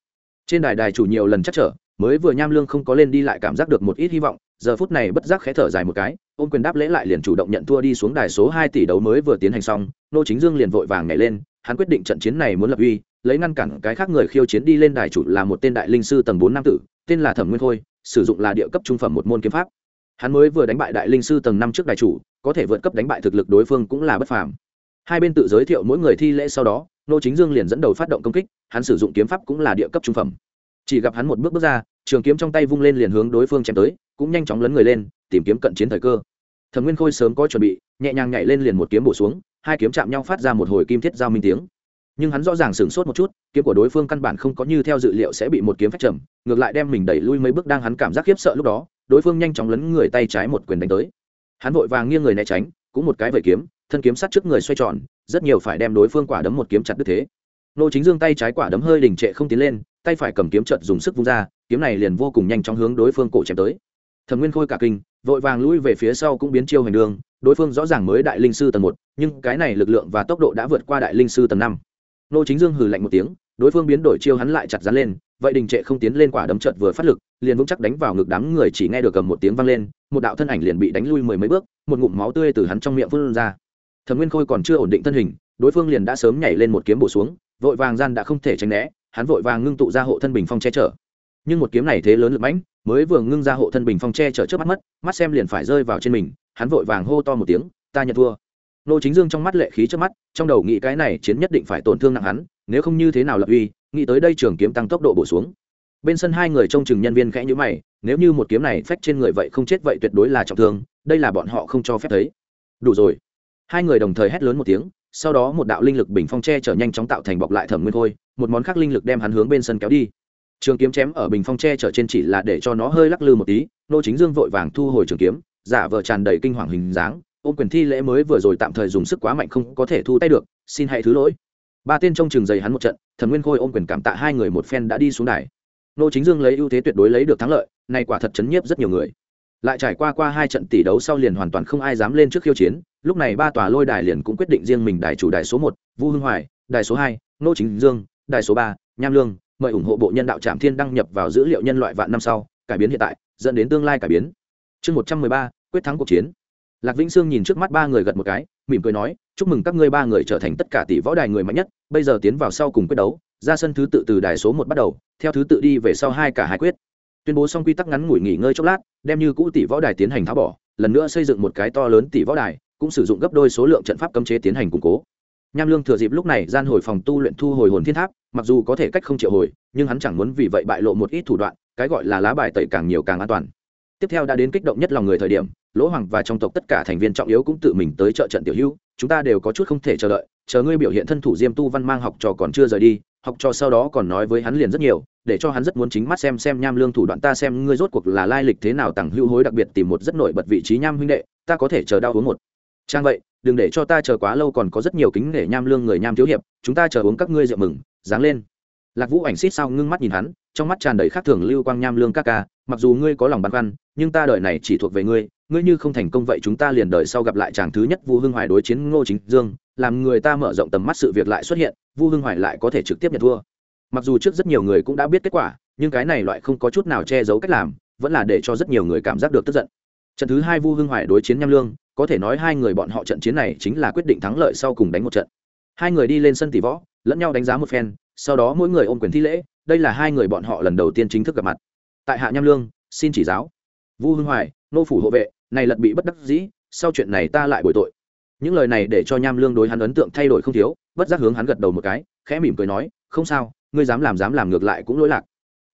S1: Trên đài đài chủ nhiều lần chắc trở, mới vừa nham lương không có lên đi lại cảm giác được một ít hy vọng, giờ phút này bất giác khẽ thở dài một cái, ôm quyền đáp lễ lại liền chủ động nhận thua đi xuống đài số hai tỷ đấu mới vừa tiến hành xong, nô chính dương liền vội vàng nhảy lên, hắn quyết định trận chiến này muốn lập uy, lấy ngăn cản cái khác người khiêu chiến đi lên đài chủ là một tên đại linh sư tầng bốn nam tử, tên là thẩm nguyên khôi, sử dụng là địa cấp trung phẩm một môn kiếm pháp hắn mới vừa đánh bại đại linh sư tầng năm trước Đại chủ, có thể vượt cấp đánh bại thực lực đối phương cũng là bất phàm. Hai bên tự giới thiệu mỗi người thi lễ sau đó, nô chính dương liền dẫn đầu phát động công kích, hắn sử dụng kiếm pháp cũng là địa cấp trung phẩm. Chỉ gặp hắn một bước bước ra, trường kiếm trong tay vung lên liền hướng đối phương chém tới, cũng nhanh chóng lấn người lên, tìm kiếm cận chiến thời cơ. Thẩm nguyên khôi sớm có chuẩn bị, nhẹ nhàng nhảy lên liền một kiếm bổ xuống, hai kiếm chạm nhau phát ra một hồi kim thiết giao minh tiếng. Nhưng hắn rõ ràng sửng sốt một chút, kiếm của đối phương căn bản không có như theo dự liệu sẽ bị một kiếm phách trầm, ngược lại đem mình đẩy lui mấy bước đang hắn cảm giác khiếp sợ lúc đó đối phương nhanh chóng lấn người tay trái một quyền đánh tới. Hắn vội vàng nghiêng người né tránh, cũng một cái vẩy kiếm, thân kiếm sát trước người xoay tròn, rất nhiều phải đem đối phương quả đấm một kiếm chặt đứt thế. Nô chính dương tay trái quả đấm hơi đình trệ không tiến lên, tay phải cầm kiếm trận dùng sức vung ra, kiếm này liền vô cùng nhanh chóng hướng đối phương cổ chém tới. Thẩm nguyên khôi cả kinh, vội vàng lui về phía sau cũng biến chiêu hành đường, đối phương rõ ràng mới đại linh sư tầng một, nhưng cái này lực lượng và tốc độ đã vượt qua đại linh sư tầng năm. Nô chính dương hừ lạnh một tiếng, đối phương biến đổi chiêu hắn lại chặt dán lên vậy đình trệ không tiến lên quả đấm trận vừa phát lực, liền vững chắc đánh vào ngực đám người chỉ nghe được cầm một tiếng vang lên, một đạo thân ảnh liền bị đánh lui mười mấy bước, một ngụm máu tươi từ hắn trong miệng phun ra. Thẩm nguyên khôi còn chưa ổn định thân hình, đối phương liền đã sớm nhảy lên một kiếm bổ xuống, vội vàng gian đã không thể tránh né, hắn vội vàng ngưng tụ ra hộ thân bình phong che chở. Nhưng một kiếm này thế lớn lực mãnh, mới vừa ngưng ra hộ thân bình phong che chở trước mắt mất, mắt xem liền phải rơi vào trên mình, hắn vội vàng hô to một tiếng, ta nhận thua. Nô chính dương trong mắt lệ khí trước mắt, trong đầu nghĩ cái này chiến nhất định phải tổn thương nặng hắn, nếu không như thế nào lập uy nghĩ tới đây trường kiếm tăng tốc độ bổ xuống. Bên sân hai người trông chừng nhân viên khẽ nhữ mày, nếu như một kiếm này phách trên người vậy không chết vậy tuyệt đối là trọng thương, đây là bọn họ không cho phép thấy. Đủ rồi. Hai người đồng thời hét lớn một tiếng, sau đó một đạo linh lực bình phong tre trở nhanh chóng tạo thành bọc lại thẩm nguyên khôi, một món khác linh lực đem hắn hướng bên sân kéo đi. Trường kiếm chém ở bình phong tre trở trên chỉ là để cho nó hơi lắc lư một tí, nô chính dương vội vàng thu hồi trường kiếm, giả vờ tràn đầy kinh hoàng hình dáng, ôm quyền thi lễ mới vừa rồi tạm thời dùng sức quá mạnh không có thể thu tay được, xin hãy thứ lỗi ba tên trong trường dày hắn một trận, thần nguyên khôi ôm quyền cảm tạ hai người một phen đã đi xuống đài. Nô chính dương lấy ưu thế tuyệt đối lấy được thắng lợi, nay quả thật chấn nhiếp rất nhiều người. Lại trải qua qua hai trận tỷ đấu sau liền hoàn toàn không ai dám lên trước khiêu chiến, lúc này ba tòa lôi đài liền cũng quyết định riêng mình đài chủ đài số một, vu hưng hoài, đài số hai, nô chính dương, đài số ba, nham lương, mời ủng hộ bộ nhân đạo trạm thiên đăng nhập vào dữ liệu nhân loại vạn năm sau, cải biến hiện tại, dẫn đến tương lai cải biến. Chương một trăm mười ba, quyết thắng cuộc chiến. Lạc vĩnh sương nhìn trước mắt ba người gật một cái, mỉm cười nói chúc mừng các ngươi ba người trở thành tất cả tỷ võ đài người mạnh nhất, bây giờ tiến vào sau cùng quyết đấu, ra sân thứ tự từ đài số một bắt đầu, theo thứ tự đi về sau hai cả hai quyết. Tuyên bố xong quy tắc ngắn ngủi nghỉ ngơi chốc lát, đem như cũ tỷ võ đài tiến hành tháo bỏ, lần nữa xây dựng một cái to lớn tỷ võ đài, cũng sử dụng gấp đôi số lượng trận pháp cấm chế tiến hành củng cố. Nham lương thừa dịp lúc này gian hồi phòng tu luyện thu hồi hồn thiên tháp, mặc dù có thể cách không triệu hồi, nhưng hắn chẳng muốn vì vậy bại lộ một ít thủ đoạn, cái gọi là lá bài tẩy càng nhiều càng an toàn. Tiếp theo đã đến kích động nhất lòng người thời điểm, lỗ hoàng và trong tộc tất cả thành viên trọng yếu cũng tự mình tới trợ trận tiểu hữu chúng ta đều có chút không thể chờ đợi, chờ ngươi biểu hiện thân thủ diêm tu văn mang học trò còn chưa rời đi, học trò sau đó còn nói với hắn liền rất nhiều, để cho hắn rất muốn chính mắt xem xem nham lương thủ đoạn ta xem ngươi rốt cuộc là lai lịch thế nào tặng hữu hối đặc biệt tìm một rất nổi bật vị trí nham huynh đệ, ta có thể chờ đau uống một. Trang vậy, đừng để cho ta chờ quá lâu còn có rất nhiều kính để nham lương người nham thiếu hiệp, chúng ta chờ uống các ngươi rượu mừng, dáng lên. Lạc vũ ảnh xít sao ngưng mắt nhìn hắn, trong mắt tràn đầy khác thường lưu quang nham lương các ca, mặc dù ngươi có lòng băn khoăn, nhưng ta đợi này chỉ thuộc về ngươi ngươi như không thành công vậy chúng ta liền đợi sau gặp lại chàng thứ nhất vu hưng hoài đối chiến ngô chính dương, làm người ta mở rộng tầm mắt sự việc lại xuất hiện, vu hưng hoài lại có thể trực tiếp nhận thua. Mặc dù trước rất nhiều người cũng đã biết kết quả, nhưng cái này loại không có chút nào che giấu cách làm, vẫn là để cho rất nhiều người cảm giác được tức giận. Trận thứ hai vu hưng hoài đối chiến nham lương, có thể nói hai người bọn họ trận chiến này chính là quyết định thắng lợi sau cùng đánh một trận. Hai người đi lên sân tỷ võ, lẫn nhau đánh giá một phen, sau đó mỗi người ôm quyền thi lễ, đây là hai người bọn họ lần đầu tiên chính thức gặp mặt. Tại hạ nham lương, xin chỉ giáo. Vu hưng hoài, nô phủ hộ vệ này lật bị bất đắc dĩ, sau chuyện này ta lại bồi tội. Những lời này để cho nham lương đối hắn ấn tượng thay đổi không thiếu, bất giác hướng hắn gật đầu một cái, khẽ mỉm cười nói, không sao, ngươi dám làm dám làm ngược lại cũng lỗi lạc.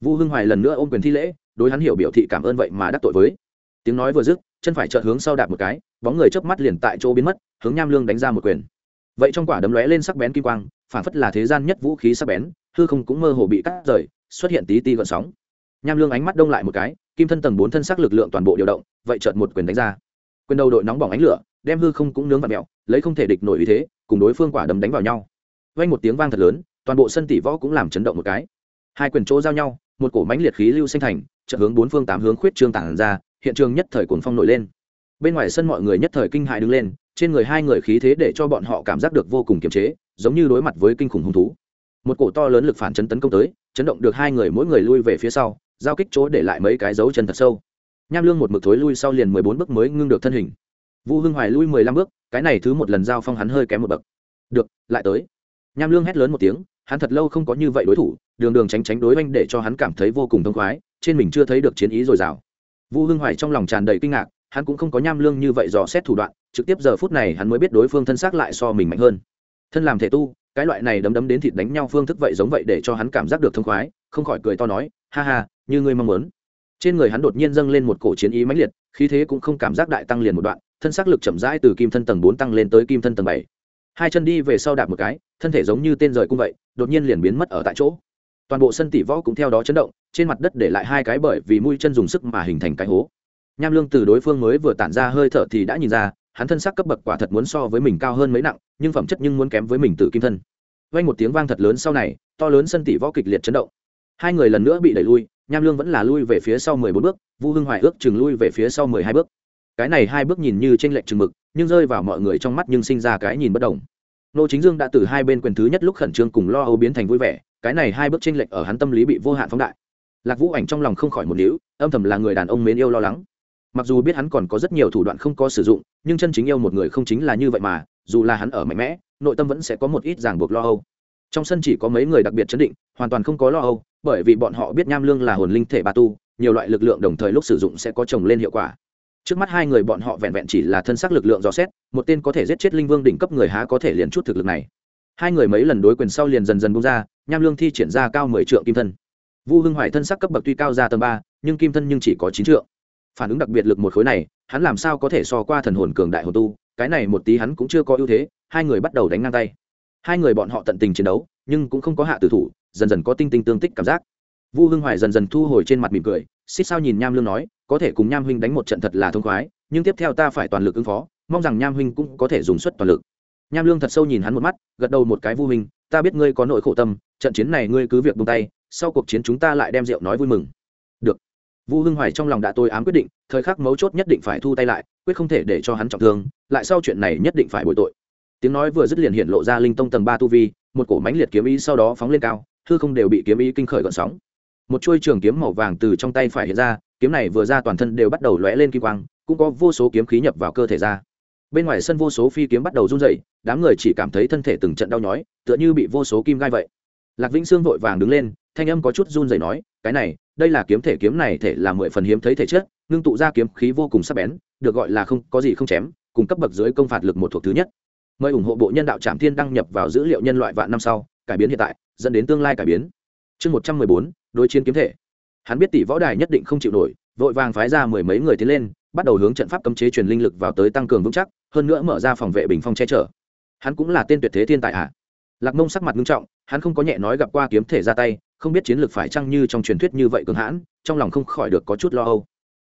S1: Vu hưng hoài lần nữa ôm quyền thi lễ, đối hắn hiểu biểu thị cảm ơn vậy mà đắc tội với. Tiếng nói vừa dứt, chân phải chợt hướng sau đạp một cái, bóng người chớp mắt liền tại chỗ biến mất, hướng nham lương đánh ra một quyền. Vậy trong quả đấm lóe lên sắc bén kim quang, phản phất là thế gian nhất vũ khí sắc bén, hư không cũng mơ hồ bị cắt rời, xuất hiện tí ti gợn sóng. Nham lương ánh mắt đông lại một cái kim thân tầng bốn thân sắc lực lượng toàn bộ điều động, vậy chợt một quyền đánh ra. Quyền đầu đội nóng bỏng ánh lửa, đem hư không cũng nướng và mẹo lấy không thể địch nổi ý thế, cùng đối phương quả đấm đánh vào nhau. Vang một tiếng vang thật lớn, toàn bộ sân tỷ võ cũng làm chấn động một cái. Hai quyền chỗ giao nhau, một cổ mãnh liệt khí lưu sinh thành, chợt hướng bốn phương tám hướng khuyết trương tản ra, hiện trường nhất thời cuồng phong nổi lên. Bên ngoài sân mọi người nhất thời kinh hại đứng lên, trên người hai người khí thế để cho bọn họ cảm giác được vô cùng kiềm chế, giống như đối mặt với kinh khủng hung thú. Một cổ to lớn lực phản chấn tấn công tới, chấn động được hai người mỗi người lui về phía sau giao kích chỗ để lại mấy cái dấu chân thật sâu. Nham lương một mực thối lui sau liền mười bốn bước mới ngưng được thân hình. Vũ hưng hoài lui mười lăm bước, cái này thứ một lần giao phong hắn hơi kém một bậc. Được, lại tới. Nham lương hét lớn một tiếng, hắn thật lâu không có như vậy đối thủ, đường đường tránh tránh đối oanh để cho hắn cảm thấy vô cùng thông khoái, trên mình chưa thấy được chiến ý dồi dào. Vũ hưng hoài trong lòng tràn đầy kinh ngạc, hắn cũng không có nham lương như vậy dò xét thủ đoạn, trực tiếp giờ phút này hắn mới biết đối phương thân xác lại so mình mạnh hơn. Thân làm thể tu, cái loại này đấm đấm đến thịt đánh nhau phương thức vậy giống vậy để cho hắn cảm giác được thông khoái, không khỏi cười to nói, ha ha như ngươi mong muốn. Trên người hắn đột nhiên dâng lên một cổ chiến ý mãnh liệt, khí thế cũng không cảm giác đại tăng liền một đoạn, thân xác lực chậm rãi từ kim thân tầng bốn tăng lên tới kim thân tầng bảy. Hai chân đi về sau đạp một cái, thân thể giống như tên rời cung vậy, đột nhiên liền biến mất ở tại chỗ. Toàn bộ sân tỷ võ cũng theo đó chấn động, trên mặt đất để lại hai cái bởi vì mũi chân dùng sức mà hình thành cái hố. Nham lương từ đối phương mới vừa tản ra hơi thở thì đã nhìn ra, hắn thân xác cấp bậc quả thật muốn so với mình cao hơn mấy nặng, nhưng phẩm chất nhưng muốn kém với mình từ kim thân. Vang một tiếng vang thật lớn sau này, to lớn sân tỷ võ kịch liệt chấn động. Hai người lần nữa bị đẩy lui nham lương vẫn là lui về phía sau mười bốn bước, vu hưng hoài ước chừng lui về phía sau mười hai bước. Cái này hai bước nhìn như t r ê n lệch chừng mực, nhưng rơi vào mọi người trong mắt nhưng sinh ra cái nhìn bất đồng. Nô chính dương đã từ hai bên quyền thứ nhất lúc khẩn trương cùng lo âu biến thành vui vẻ, cái này hai bước t r ê n lệch ở hắn tâm lý bị vô hạn phóng đại. Lạc vũ ảnh trong lòng không khỏi một níu, âm thầm là người đàn ông mến yêu lo lắng. Mặc dù biết hắn còn có rất nhiều thủ đoạn không có sử dụng, nhưng chân chính yêu một người không chính là như vậy mà, dù là hắn ở mạnh mẽ, nội tâm vẫn sẽ có một ít ràng buộc lo âu. Trong sân chỉ có mấy người đặc biệt chấn định, hoàn toàn không có lo âu bởi vì bọn họ biết nham lương là hồn linh thể ba tu, nhiều loại lực lượng đồng thời lúc sử dụng sẽ có chồng lên hiệu quả. Trước mắt hai người bọn họ vẹn vẹn chỉ là thân xác lực lượng dò xét, một tên có thể giết chết linh vương đỉnh cấp người há có thể liền chút thực lực này. Hai người mấy lần đối quyền sau liền dần dần bung ra, nham lương thi triển ra cao mười trượng kim thân. Vu hưng hoài thân sắc cấp bậc tuy cao ra tầm ba, nhưng kim thân nhưng chỉ có chín trượng. Phản ứng đặc biệt lực một khối này, hắn làm sao có thể so qua thần hồn cường đại hồn tu? Cái này một tí hắn cũng chưa có ưu thế, hai người bắt đầu đánh ngang tay. Hai người bọn họ tận tình chiến đấu nhưng cũng không có hạ tử thủ, dần dần có tinh tinh tương tích cảm giác. Vu hưng hoài dần dần thu hồi trên mặt mỉm cười, xích sao nhìn nham lương nói, có thể cùng nham huynh đánh một trận thật là thông khoái, nhưng tiếp theo ta phải toàn lực ứng phó, mong rằng nham huynh cũng có thể dùng suất toàn lực. Nham lương thật sâu nhìn hắn một mắt, gật đầu một cái vu huynh, ta biết ngươi có nỗi khổ tâm, trận chiến này ngươi cứ việc buông tay, sau cuộc chiến chúng ta lại đem rượu nói vui mừng. Được. Vu hưng hoài trong lòng đã tôi ám quyết định, thời khắc mấu chốt nhất định phải thu tay lại, quyết không thể để cho hắn trọng thương, lại sau chuyện này nhất định phải bồi tội. Tiếng nói vừa dứt liền hiện lộ ra linh tông tầng ba tu vi một cổ mãnh liệt kiếm ý sau đó phóng lên cao, hư không đều bị kiếm ý kinh khởi gợn sóng. Một chuôi trường kiếm màu vàng từ trong tay phải hiện ra, kiếm này vừa ra toàn thân đều bắt đầu lóe lên kim quang, cũng có vô số kiếm khí nhập vào cơ thể ra. Bên ngoài sân vô số phi kiếm bắt đầu run dậy đám người chỉ cảm thấy thân thể từng trận đau nhói, tựa như bị vô số kim gai vậy. Lạc vĩnh sương vội vàng đứng lên, thanh âm có chút run dậy nói, cái này, đây là kiếm thể, kiếm này thể là mười phần hiếm thấy thể chất, ngưng tụ ra kiếm khí vô cùng sắc bén, được gọi là không, có gì không chém, cùng cấp bậc dưới công phạt lực một thuộc thứ nhất mời ủng hộ bộ nhân đạo trạm thiên đăng nhập vào dữ liệu nhân loại vạn năm sau, cải biến hiện tại, dẫn đến tương lai cải biến. Chương một trăm mười bốn, đối chiến kiếm thể. Hắn biết tỷ võ đài nhất định không chịu nổi, vội vàng phái ra mười mấy người tiến lên, bắt đầu hướng trận pháp cấm chế truyền linh lực vào tới tăng cường vững chắc, hơn nữa mở ra phòng vệ bình phong che chở. Hắn cũng là tên tuyệt thế thiên tài ạ. À. lạc mông sắc mặt nghiêm trọng, hắn không có nhẹ nói gặp qua kiếm thể ra tay, không biết chiến lược phải chăng như trong truyền thuyết như vậy cường hãn, trong lòng không khỏi được có chút lo âu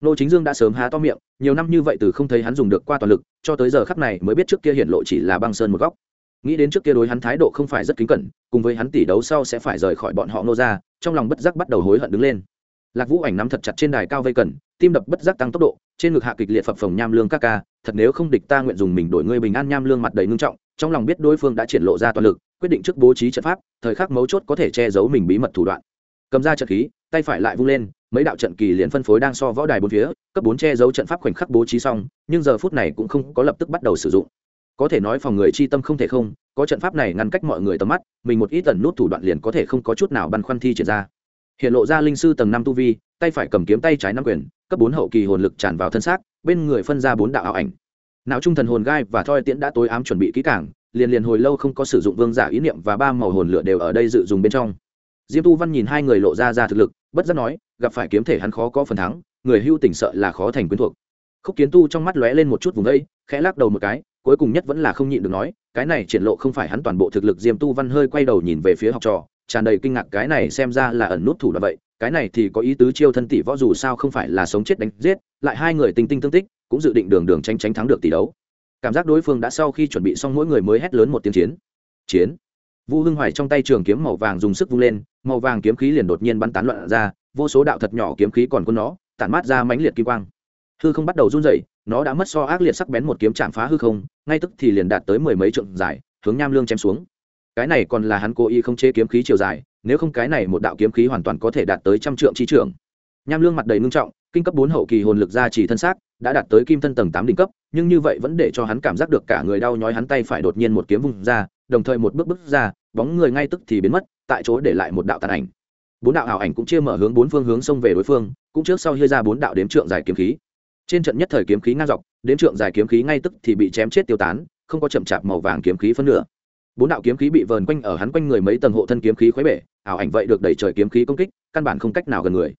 S1: nô chính dương đã sớm há to miệng, nhiều năm như vậy từ không thấy hắn dùng được qua toàn lực, cho tới giờ khắc này mới biết trước kia hiện lộ chỉ là băng sơn một góc. Nghĩ đến trước kia đối hắn thái độ không phải rất kính cẩn, cùng với hắn tỷ đấu sau sẽ phải rời khỏi bọn họ nô ra, trong lòng bất giác bắt đầu hối hận đứng lên. Lạc vũ ảnh nắm thật chặt trên đài cao vây cần tim đập bất giác tăng tốc độ, trên ngực hạ kịch liệt phập phồng nham lương các ca, thật nếu không địch ta nguyện dùng mình đổi ngươi bình an nham lương mặt đầy ngưng trọng, trong lòng biết đối phương đã triển lộ ra toàn lực, quyết định trước bố trí trận pháp, thời khắc mấu chốt có thể che giấu mình bí mật thủ đoạn. Cầm ra trận khí, tay phải lại vung lên mấy đạo trận kỳ liền phân phối đang so võ đài bốn phía, cấp bốn che giấu trận pháp khoảnh khắc bố trí xong, nhưng giờ phút này cũng không có lập tức bắt đầu sử dụng. Có thể nói phòng người chi tâm không thể không, có trận pháp này ngăn cách mọi người tầm mắt, mình một ít tần nút thủ đoạn liền có thể không có chút nào băn khoăn thi triển ra. Hiện lộ ra linh sư tầng năm tu vi, tay phải cầm kiếm tay trái nắm quyền, cấp bốn hậu kỳ hồn lực tràn vào thân xác, bên người phân ra bốn đạo ảo ảnh. Não trung thần hồn gai và thoi tiễn đã tối ám chuẩn bị kỹ cảng liền liền hồi lâu không có sử dụng vương giả ý niệm và ba màu hồn lửa đều ở đây dự dùng bên trong diêm tu văn nhìn hai người lộ ra ra thực lực, bất giác nói, gặp phải kiếm thể hắn khó có phần thắng, người hưu tỉnh sợ là khó thành quyến thuộc. Khúc kiến tu trong mắt lóe lên một chút vùng đây khẽ lắc đầu một cái, cuối cùng nhất vẫn là không nhịn được nói, cái này triển lộ không phải hắn toàn bộ thực lực, diêm tu văn hơi quay đầu nhìn về phía học trò, tràn đầy kinh ngạc, cái này xem ra là ẩn nút thủ là vậy, cái này thì có ý tứ chiêu thân tỷ võ dù sao không phải là sống chết đánh giết, lại hai người tinh tinh tương tích, cũng dự định đường đường tranh tránh thắng được tỷ đấu. Cảm giác đối phương đã sau khi chuẩn bị xong mỗi người mới hét lớn một tiếng chiến. Chiến? Vu hưng hoài trong tay trường kiếm màu vàng dùng sức vung lên, màu vàng kiếm khí liền đột nhiên bắn tán loạn ra, vô số đạo thật nhỏ kiếm khí còn quân nó, tản mát ra mãnh liệt kim quang. Hư không bắt đầu run rẩy, nó đã mất so ác liệt sắc bén một kiếm chạm phá hư không, ngay tức thì liền đạt tới mười mấy trượng dài, hướng nham lương chém xuống. Cái này còn là hắn cố ý không chế kiếm khí chiều dài, nếu không cái này một đạo kiếm khí hoàn toàn có thể đạt tới trăm trượng chi trưởng. Nham lương mặt đầy ngưng trọng, kinh cấp bốn hậu kỳ hồn lực ra chỉ thân xác, đã đạt tới kim thân tầng tám đỉnh cấp, nhưng như vậy vẫn để cho hắn cảm giác được cả người đau nhói hắn tay phải đột nhiên một kiếm vùng ra đồng thời một bước bước ra, bóng người ngay tức thì biến mất, tại chỗ để lại một đạo tàn ảnh. Bốn đạo ảo ảnh cũng chia mở hướng bốn phương hướng xông về đối phương, cũng trước sau hia ra bốn đạo đếm trượng dài kiếm khí. Trên trận nhất thời kiếm khí ngang dọc, đếm trượng dài kiếm khí ngay tức thì bị chém chết tiêu tán, không có chậm chạp màu vàng kiếm khí phân nửa. Bốn đạo kiếm khí bị vờn quanh ở hắn quanh người mấy tầng hộ thân kiếm khí khuấy bể, ảo ảnh vậy được đẩy trời kiếm khí công kích, căn bản không cách nào gần người.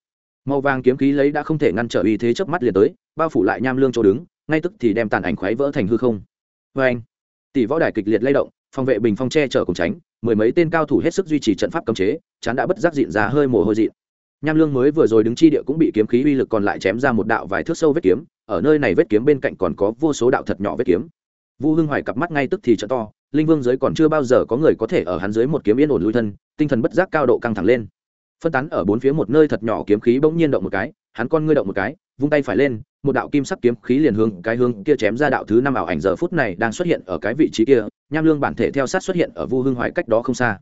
S1: Màu vàng kiếm khí lấy đã không thể ngăn trở uy thế chớp mắt liền tới, bao phủ lại nham lương chỗ đứng, ngay tức thì đem tàn ảnh khoáy vỡ thành hư không. Vê anh tỷ võ đài kịch liệt lay động phòng vệ bình phong che chở cùng tránh, mười mấy tên cao thủ hết sức duy trì trận pháp cấm chế, chán đã bất giác dịn ra hơi mồ hôi dịn. Nham lương mới vừa rồi đứng chi địa cũng bị kiếm khí uy lực còn lại chém ra một đạo vài thước sâu vết kiếm, ở nơi này vết kiếm bên cạnh còn có vô số đạo thật nhỏ vết kiếm. Vu hưng hoài cặp mắt ngay tức thì trợ to, linh vương giới còn chưa bao giờ có người có thể ở hắn dưới một kiếm yên ổn lui thân, tinh thần bất giác cao độ căng thẳng lên. Phân tán ở bốn phía một nơi thật nhỏ kiếm khí bỗng nhiên động một cái, hắn con ngươi động một cái, vung tay phải lên một đạo kim sắc kiếm khí liền hướng cái hướng kia chém ra đạo thứ năm ảo ảnh giờ phút này đang xuất hiện ở cái vị trí kia, nham lương bản thể theo sát xuất hiện ở vu hưng hoài cách đó không xa.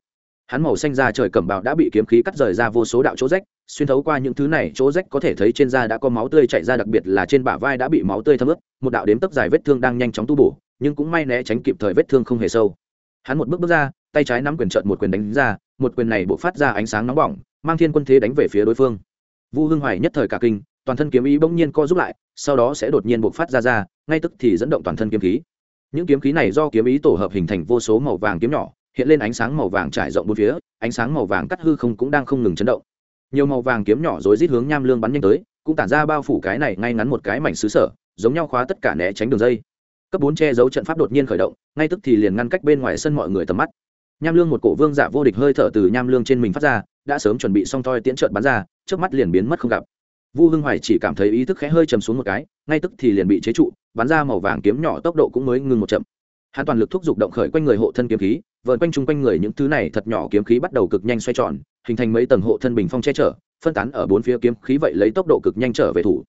S1: Hắn màu xanh da trời cẩm bào đã bị kiếm khí cắt rời ra vô số đạo chỗ rách, xuyên thấu qua những thứ này chỗ rách có thể thấy trên da đã có máu tươi chảy ra, đặc biệt là trên bả vai đã bị máu tươi thấm ướt, một đạo đếm tấc dài vết thương đang nhanh chóng tu bổ, nhưng cũng may né tránh kịp thời vết thương không hề sâu. Hắn một bước bước ra, tay trái nắm quyền trận một quyền đánh ra, một quyền này bộ phát ra ánh sáng nóng bỏng, mang thiên quân thế đánh về phía đối phương. Vu hưng hoài nhất thời cả kinh toàn thân kiếm ý bỗng nhiên co rút lại, sau đó sẽ đột nhiên bộc phát ra ra, ngay tức thì dẫn động toàn thân kiếm khí. Những kiếm khí này do kiếm ý tổ hợp hình thành vô số màu vàng kiếm nhỏ, hiện lên ánh sáng màu vàng trải rộng bốn phía, ánh sáng màu vàng cắt hư không cũng đang không ngừng chấn động. Nhiều màu vàng kiếm nhỏ rối rít hướng nham lương bắn nhanh tới, cũng tản ra bao phủ cái này ngay ngắn một cái mảnh xứ sở, giống nhau khóa tất cả né tránh đường dây. Cấp bốn che giấu trận pháp đột nhiên khởi động, ngay tức thì liền ngăn cách bên ngoài sân mọi người tầm mắt. Nham lương một cổ vương giả vô địch hơi thở từ nham lương trên mình phát ra, đã sớm chuẩn bị xong toi tiễn trợn bắn ra trước mắt liền biến mất không gặp vu hưng hoài chỉ cảm thấy ý thức khẽ hơi chầm xuống một cái, ngay tức thì liền bị chế trụ, bắn ra màu vàng kiếm nhỏ tốc độ cũng mới ngừng một chậm. Hắn toàn lực thúc giục động khởi quanh người hộ thân kiếm khí vợn quanh chung quanh người những thứ này thật nhỏ kiếm khí bắt đầu cực nhanh xoay tròn, hình thành mấy tầng hộ thân bình phong che chở, phân tán ở bốn phía kiếm khí vậy lấy tốc độ cực nhanh trở về thủ.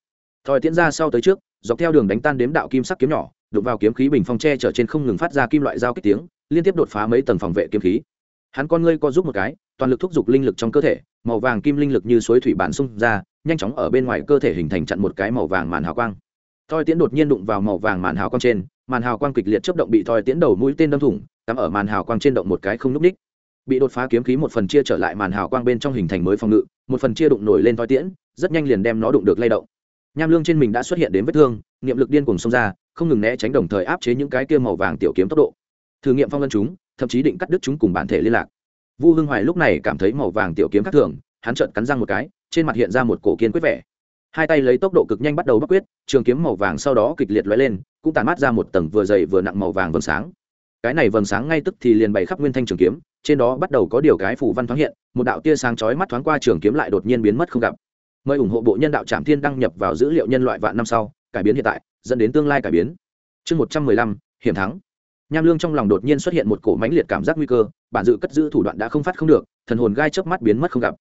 S1: Thòi tiễn ra sau tới trước, dọc theo đường đánh tan đếm đạo kim sắc kiếm nhỏ, đụng vào kiếm khí bình phong che chở trên không ngừng phát ra kim loại dao kích tiếng, liên tiếp đột phá mấy tầng phòng vệ kiếm khí. Hắn con ngươi co giúp một cái, toàn lực thúc giục linh lực trong cơ thể, màu vàng kim linh lực như suối thủy bản xung ra nhanh chóng ở bên ngoài cơ thể hình thành chặn một cái màu vàng màn hào quang. Thoi tiễn đột nhiên đụng vào màu vàng màn hào quang trên, màn hào quang kịch liệt chấp động bị thoi tiễn đầu mũi tên đâm thủng, cắm ở màn hào quang trên động một cái không núp ních. Bị đột phá kiếm khí một phần chia trở lại màn hào quang bên trong hình thành mới phòng ngự, một phần chia đụng nổi lên thoi tiễn, rất nhanh liền đem nó đụng được lay động. Nham lương trên mình đã xuất hiện đến vết thương, niệm lực điên cùng xông ra, không ngừng né tránh đồng thời áp chế những cái kia màu vàng tiểu kiếm tốc độ. Thử nghiệm phong vân chúng, thậm chí định cắt đứt chúng cùng bản thể liên lạc. Vu hưng hoài lúc này cảm thấy màu vàng tiểu kiếm khác thường, hắn trợn cắn răng một cái trên mặt hiện ra một cổ kiên quyết vẻ. Hai tay lấy tốc độ cực nhanh bắt đầu bắc quyết, trường kiếm màu vàng sau đó kịch liệt lóe lên, cũng tàn mát ra một tầng vừa dày vừa nặng màu vàng vầng sáng. Cái này vầng sáng ngay tức thì liền bày khắp nguyên thanh trường kiếm, trên đó bắt đầu có điều cái phủ văn thoáng hiện, một đạo tia sáng chói mắt thoáng qua trường kiếm lại đột nhiên biến mất không gặp. Mời ủng hộ bộ nhân đạo trạm thiên đăng nhập vào dữ liệu nhân loại vạn năm sau, cải biến hiện tại, dẫn đến tương lai cải biến. Chương một trăm mười lăm, hiểm thắng. Nham lương trong lòng đột nhiên xuất hiện một cổ mãnh liệt cảm giác nguy cơ, bản dự cất giữ thủ đoạn đã không phát không được, thần hồn gai chớp mắt biến mất không gặp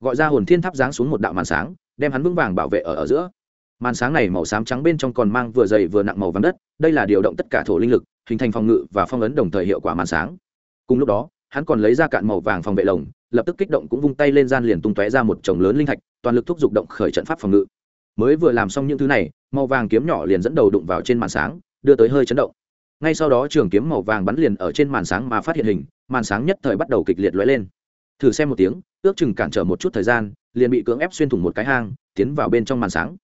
S1: gọi ra hồn thiên tháp giáng xuống một đạo màn sáng, đem hắn vững vàng bảo vệ ở ở giữa. Màn sáng này màu xám trắng bên trong còn mang vừa dày vừa nặng màu vàng đất, đây là điều động tất cả thổ linh lực, hình thành phòng ngự và phong ấn đồng thời hiệu quả màn sáng. Cùng lúc đó, hắn còn lấy ra cạn màu vàng phòng vệ lồng, lập tức kích động cũng vung tay lên gian liền tung tóe ra một chồng lớn linh thạch, toàn lực thúc giục động khởi trận pháp phòng ngự. Mới vừa làm xong những thứ này, màu vàng kiếm nhỏ liền dẫn đầu đụng vào trên màn sáng, đưa tới hơi chấn động. Ngay sau đó trường kiếm màu vàng bắn liền ở trên màn sáng mà phát hiện hình, màn sáng nhất thời bắt đầu kịch liệt lóe lên thử xem một tiếng, ước chừng cản trở một chút thời gian, liền bị cưỡng ép xuyên thủng một cái hang, tiến vào bên trong màn sáng.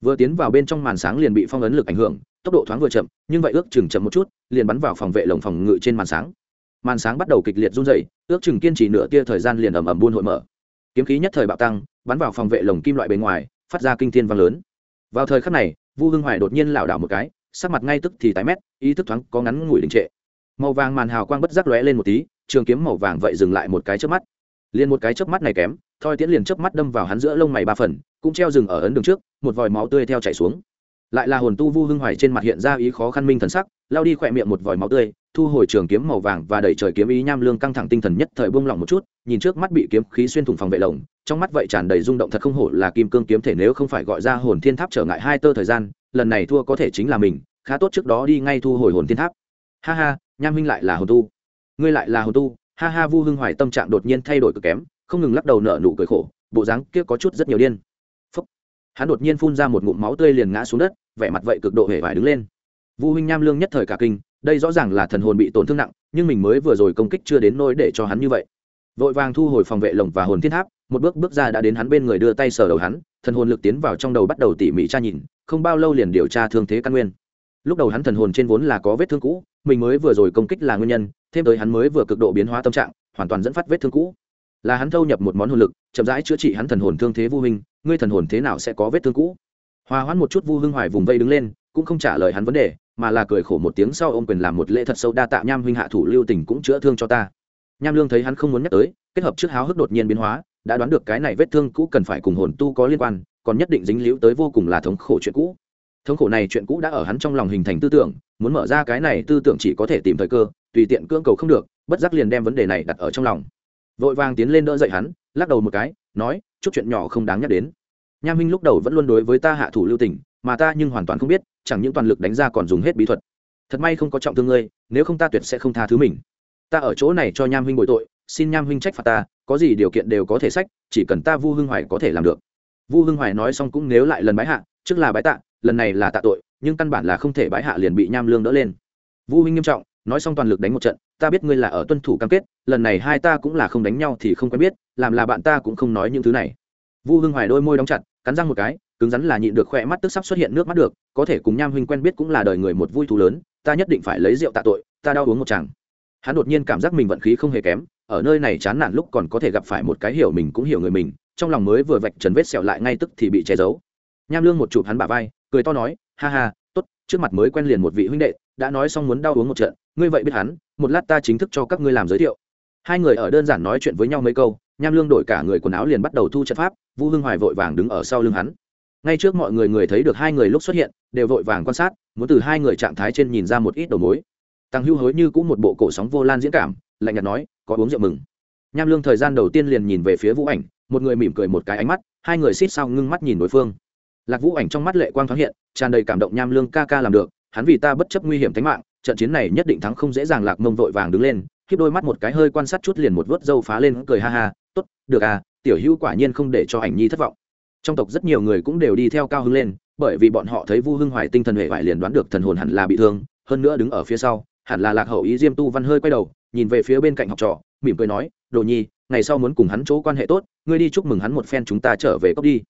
S1: Vừa tiến vào bên trong màn sáng liền bị phong ấn lực ảnh hưởng, tốc độ thoáng vừa chậm, nhưng vậy ước chừng chậm một chút, liền bắn vào phòng vệ lồng phòng ngự trên màn sáng. Màn sáng bắt đầu kịch liệt run dày ước chừng kiên trì nửa tia thời gian liền ầm ầm buôn hội mở. Kiếm khí nhất thời bạo tăng, bắn vào phòng vệ lồng kim loại bề ngoài, phát ra kinh thiên vang lớn. Vào thời khắc này, vu hưng hoài đột nhiên lảo đảo một cái, sắc mặt ngay tức thì tái mét, ý thức thoáng có ngắn ngủi đình trệ. Màu vàng màn hào quang bất giác lóe lên một tí, trường kiếm màu vàng vậy dừng lại một cái trước mắt liền một cái chớp mắt này kém, thoi tiễn liền chớp mắt đâm vào hắn giữa lông mày ba phần, cũng treo rừng ở ấn đường trước, một vòi máu tươi theo chảy xuống. Lại là hồn tu vu hưng hoài trên mặt hiện ra ý khó khăn minh thần sắc, lao đi khỏe miệng một vòi máu tươi, thu hồi trường kiếm màu vàng và đẩy trời kiếm ý nham lương căng thẳng tinh thần nhất thời buông lỏng một chút, nhìn trước mắt bị kiếm khí xuyên thủng phòng vệ lồng, trong mắt vậy tràn đầy rung động thật không hổ là kim cương kiếm thể nếu không phải gọi ra hồn thiên tháp trở ngại hai tơ thời gian, lần này thua có thể chính là mình, khá tốt trước đó đi ngay thu hồi hồn thiên tháp. Ha ha, nham huynh lại là hồn tu. Ngươi lại là hồn tu ha ha, vu hưng hoài tâm trạng đột nhiên thay đổi cực kém, không ngừng lắc đầu nở nụ cười khổ, bộ dáng kia có chút rất nhiều điên. Phúc. hắn đột nhiên phun ra một ngụm máu tươi liền ngã xuống đất, vẻ mặt vậy cực độ hề vải đứng lên. Vu huynh nham lương nhất thời cả kinh, đây rõ ràng là thần hồn bị tổn thương nặng, nhưng mình mới vừa rồi công kích chưa đến nỗi để cho hắn như vậy. Vội vàng thu hồi phòng vệ lồng và hồn thiên tháp, một bước bước ra đã đến hắn bên người đưa tay sờ đầu hắn, thần hồn lực tiến vào trong đầu bắt đầu tỉ mỉ tra nhìn, không bao lâu liền điều tra thương thế căn nguyên. Lúc đầu hắn thần hồn trên vốn là có vết thương cũ mình mới vừa rồi công kích là nguyên nhân, thêm tới hắn mới vừa cực độ biến hóa tâm trạng, hoàn toàn dẫn phát vết thương cũ. Là hắn thâu nhập một món hồn lực, chậm rãi chữa trị hắn thần hồn thương thế vô hình ngươi thần hồn thế nào sẽ có vết thương cũ? Hòa hoãn một chút vu hưng hoài vùng vây đứng lên, cũng không trả lời hắn vấn đề, mà là cười khổ một tiếng sau ôm quyền làm một lễ thật sâu đa tạ nham huynh hạ thủ lưu tình cũng chữa thương cho ta. Nham lương thấy hắn không muốn nhắc tới, kết hợp trước háo hức đột nhiên biến hóa, đã đoán được cái này vết thương cũ cần phải cùng hồn tu có liên quan, còn nhất định dính liễu tới vô cùng là thống khổ chuyện cũ thống khổ này chuyện cũ đã ở hắn trong lòng hình thành tư tưởng, muốn mở ra cái này tư tưởng chỉ có thể tìm thời cơ, tùy tiện cưỡng cầu không được, bất giác liền đem vấn đề này đặt ở trong lòng. Vội vàng tiến lên đỡ dậy hắn, lắc đầu một cái, nói, chút chuyện nhỏ không đáng nhắc đến. Nham huynh lúc đầu vẫn luôn đối với ta hạ thủ lưu tình, mà ta nhưng hoàn toàn không biết, chẳng những toàn lực đánh ra còn dùng hết bí thuật. Thật may không có trọng thương ngươi, nếu không ta tuyệt sẽ không tha thứ mình. Ta ở chỗ này cho nham huynh bồi tội, xin nham huynh trách phạt ta, có gì điều kiện đều có thể sách, chỉ cần ta vu hưng hoài có thể làm được. Vu hưng hoài nói xong cũng nếu lại lần bái hạ, trước là bái tạ lần này là tạ tội, nhưng căn bản là không thể bãi hạ liền bị nham lương đỡ lên. Vu huynh nghiêm trọng, nói xong toàn lực đánh một trận, ta biết ngươi là ở tuân thủ cam kết, lần này hai ta cũng là không đánh nhau thì không quen biết, làm là bạn ta cũng không nói những thứ này. Vu hưng hoài đôi môi đóng chặt, cắn răng một cái, cứng rắn là nhịn được khỏe mắt tức sắp xuất hiện nước mắt được, có thể cùng nham huynh quen biết cũng là đời người một vui thú lớn, ta nhất định phải lấy rượu tạ tội, ta đau uống một chàng. Hắn đột nhiên cảm giác mình vận khí không hề kém, ở nơi này chán nản lúc còn có thể gặp phải một cái hiểu mình cũng hiểu người mình, trong lòng mới vừa vạch trần vết sẹo lại ngay tức thì bị che giấu nham lương một chụp hắn bả vai, cười to nói, ha ha, tốt, trước mặt mới quen liền một vị huynh đệ, đã nói xong muốn đau uống một trận, ngươi vậy biết hắn, một lát ta chính thức cho các ngươi làm giới thiệu. Hai người ở đơn giản nói chuyện với nhau mấy câu, nham lương đổi cả người quần áo liền bắt đầu thu trận pháp, vu hưng hoài vội vàng đứng ở sau lưng hắn. Ngay trước mọi người người thấy được hai người lúc xuất hiện, đều vội vàng quan sát, muốn từ hai người trạng thái trên nhìn ra một ít đầu mối. Tăng hưu hối như cũng một bộ cổ sóng vô lan diễn cảm, lạnh nhạt nói, có uống rượu mừng. Nham lương thời gian đầu tiên liền nhìn về phía vũ ảnh, một người mỉm cười một cái ánh mắt, hai người xít sao ngưng mắt nhìn đối phương lạc vũ ảnh trong mắt lệ quang thoáng hiện, tràn đầy cảm động nham lương ca ca làm được, hắn vì ta bất chấp nguy hiểm tính mạng, trận chiến này nhất định thắng không dễ dàng lạc mông vội vàng đứng lên, khiếp đôi mắt một cái hơi quan sát chút liền một vớt dâu phá lên, cười ha ha, tốt, được à tiểu hữu quả nhiên không để cho ảnh nhi thất vọng. Trong tộc rất nhiều người cũng đều đi theo cao Hưng lên, bởi vì bọn họ thấy vu hưng hoài tinh thần hệ vải liền đoán được thần hồn hẳn là bị thương, hơn nữa đứng ở phía sau, hẳn là lạc hậu ý diêm tu văn hơi quay đầu, nhìn về phía bên cạnh học trò, mỉm cười nói, đồ nhi, ngày sau muốn cùng hắn chỗ quan hệ tốt, ngươi đi chúc mừng hắn một phen chúng ta trở về cốc đi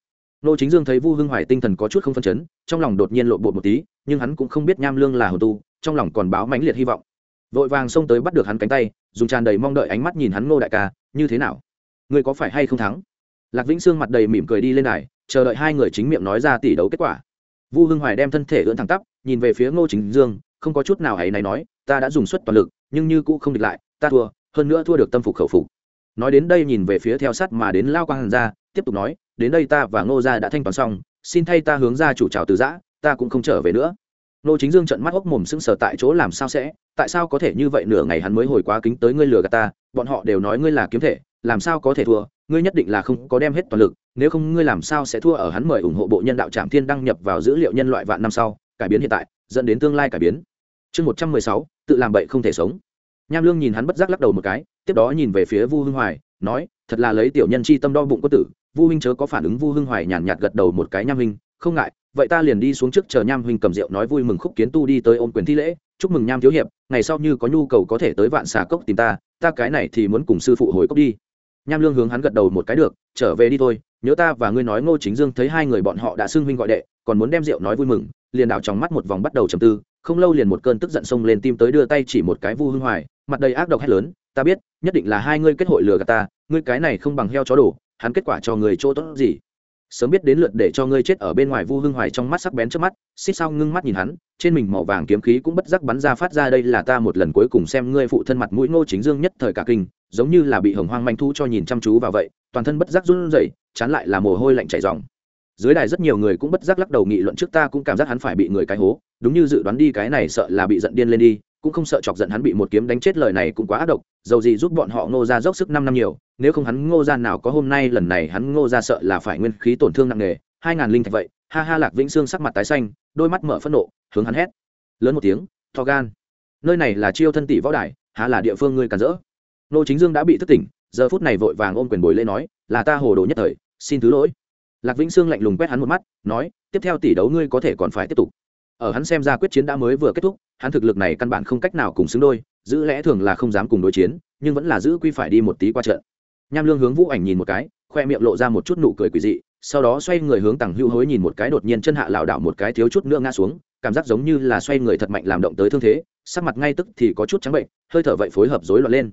S1: nô chính dương thấy vu hưng hoài tinh thần có chút không phân chấn trong lòng đột nhiên lộn bột một tí nhưng hắn cũng không biết nham lương là hồn tu trong lòng còn báo mãnh liệt hy vọng. Vội vàng xông tới bắt được hắn cánh tay dùng tràn đầy mong đợi ánh mắt nhìn hắn ngô đại ca như thế nào? Ngươi có phải hay không thắng? Lạc vĩnh sương mặt đầy mỉm cười đi lên đài, chờ đợi hai người chính miệng nói ra tỷ đấu kết quả. Vu hưng hoài đem thân thể ưỡn thẳng tắp nhìn về phía ngô chính dương không có chút nào ấy này nói ta đã dùng suất toàn lực nhưng như cũ không địch lại ta thua hơn nữa thua được tâm phục khẩu phục. Nói đến đây nhìn về phía theo sát mà đến lao quang hàn ra tiếp tục nói, đến đây ta và ngô gia đã thanh toán xong, xin thay ta hướng ra chủ trào từ giã, ta cũng không trở về nữa. Nô chính dương trận mắt hốc mồm sững sờ tại chỗ làm sao sẽ, tại sao có thể như vậy nửa ngày hắn mới hồi quá kính tới ngươi lừa gạt ta, bọn họ đều nói ngươi là kiếm thể, làm sao có thể thua, ngươi nhất định là không có đem hết toàn lực, nếu không ngươi làm sao sẽ thua ở hắn mời ủng hộ bộ nhân đạo trạm thiên đăng nhập vào dữ liệu nhân loại vạn năm sau, cải biến hiện tại, dẫn đến tương lai cải biến. Chương một trăm mười sáu, tự làm bậy không thể sống. Nham lương nhìn hắn bất giác lắc đầu một cái, tiếp đó nhìn về phía vu hưng hoài, nói, thật là lấy tiểu nhân chi tâm đo bụng có tử vu huynh chớ có phản ứng, vu hưng hoài nhàn nhạt gật đầu một cái, nham huynh, không ngại, vậy ta liền đi xuống trước chờ nham huynh cầm rượu nói vui mừng khúc kiến tu đi tới ôn quyền thi lễ. Chúc mừng nham thiếu hiệp, ngày sau như có nhu cầu có thể tới vạn xà cốc tìm ta ta cái này thì muốn cùng sư phụ hồi cốc đi. Nham lương hướng hắn gật đầu một cái, được, trở về đi thôi, nhớ ta và ngươi nói ngô chính dương thấy hai người bọn họ đã xưng huynh gọi đệ, còn muốn đem rượu nói vui mừng. Liền đảo trong mắt một vòng bắt đầu trầm tư, không lâu liền một cơn tức giận xông lên tim tới đưa tay chỉ một cái vu hưng hoài, mặt đầy ác độc hét lớn, ta biết, nhất định là hai ngươi kết hội lừa gạt ta, ngươi cái này không bằng heo chó đổ hắn kết quả cho người chỗ tốt gì? Sớm biết đến lượt để cho ngươi chết ở bên ngoài vu hưng hoài trong mắt sắc bén trước mắt xích sao ngưng mắt nhìn hắn, trên mình màu vàng kiếm khí cũng bất giác bắn ra phát ra đây là ta một lần cuối cùng xem ngươi phụ thân mặt mũi ngô chính dương nhất thời cả kinh, giống như là bị hồng hoang manh thu cho nhìn chăm chú vào vậy, toàn thân bất giác run rẩy, chán lại là mồ hôi lạnh chảy ròng. Dưới đài rất nhiều người cũng bất giác lắc đầu nghị luận trước ta cũng cảm giác hắn phải bị người cái hố, đúng như dự đoán đi cái này sợ là bị giận điên lên đi cũng không sợ chọc giận hắn bị một kiếm đánh chết lời này cũng quá ác độc, dầu gì giúp bọn họ ngô ra dốc sức năm năm nhiều, nếu không hắn ngô ra nào có hôm nay lần này hắn ngô ra sợ là phải nguyên khí tổn thương nặng nề, hai ngàn linh thạch vậy, ha ha lạc vĩnh sương sắc mặt tái xanh, đôi mắt mở phẫn nộ, hướng hắn hét. Lớn một tiếng thò gan, nơi này là chiêu thân tỷ võ đài, há là địa phương ngươi cản rỡ? Nô chính dương đã bị thức tỉnh, giờ phút này vội vàng ôm quyền bồi lê nói, là ta hồ đồ nhất thời, xin thứ lỗi. Lạc vĩnh sương lạnh lùng quét hắn một mắt, nói, tiếp theo tỷ đấu ngươi có thể còn phải tiếp tục. Ở hắn xem ra quyết chiến đã mới vừa kết thúc hắn thực lực này căn bản không cách nào cùng xứng đôi, giữ lẽ thường là không dám cùng đối chiến, nhưng vẫn là giữ quy phải đi một tí qua trận. Nham lương hướng vũ ảnh nhìn một cái, khoe miệng lộ ra một chút nụ cười quỳ dị, sau đó xoay người hướng tằng hưu hối nhìn một cái đột nhiên chân hạ lảo đảo một cái thiếu chút nữa ngã xuống, cảm giác giống như là xoay người thật mạnh làm động tới thương thế, sắc mặt ngay tức thì có chút trắng bệnh, hơi thở vậy phối hợp rối loạn lên.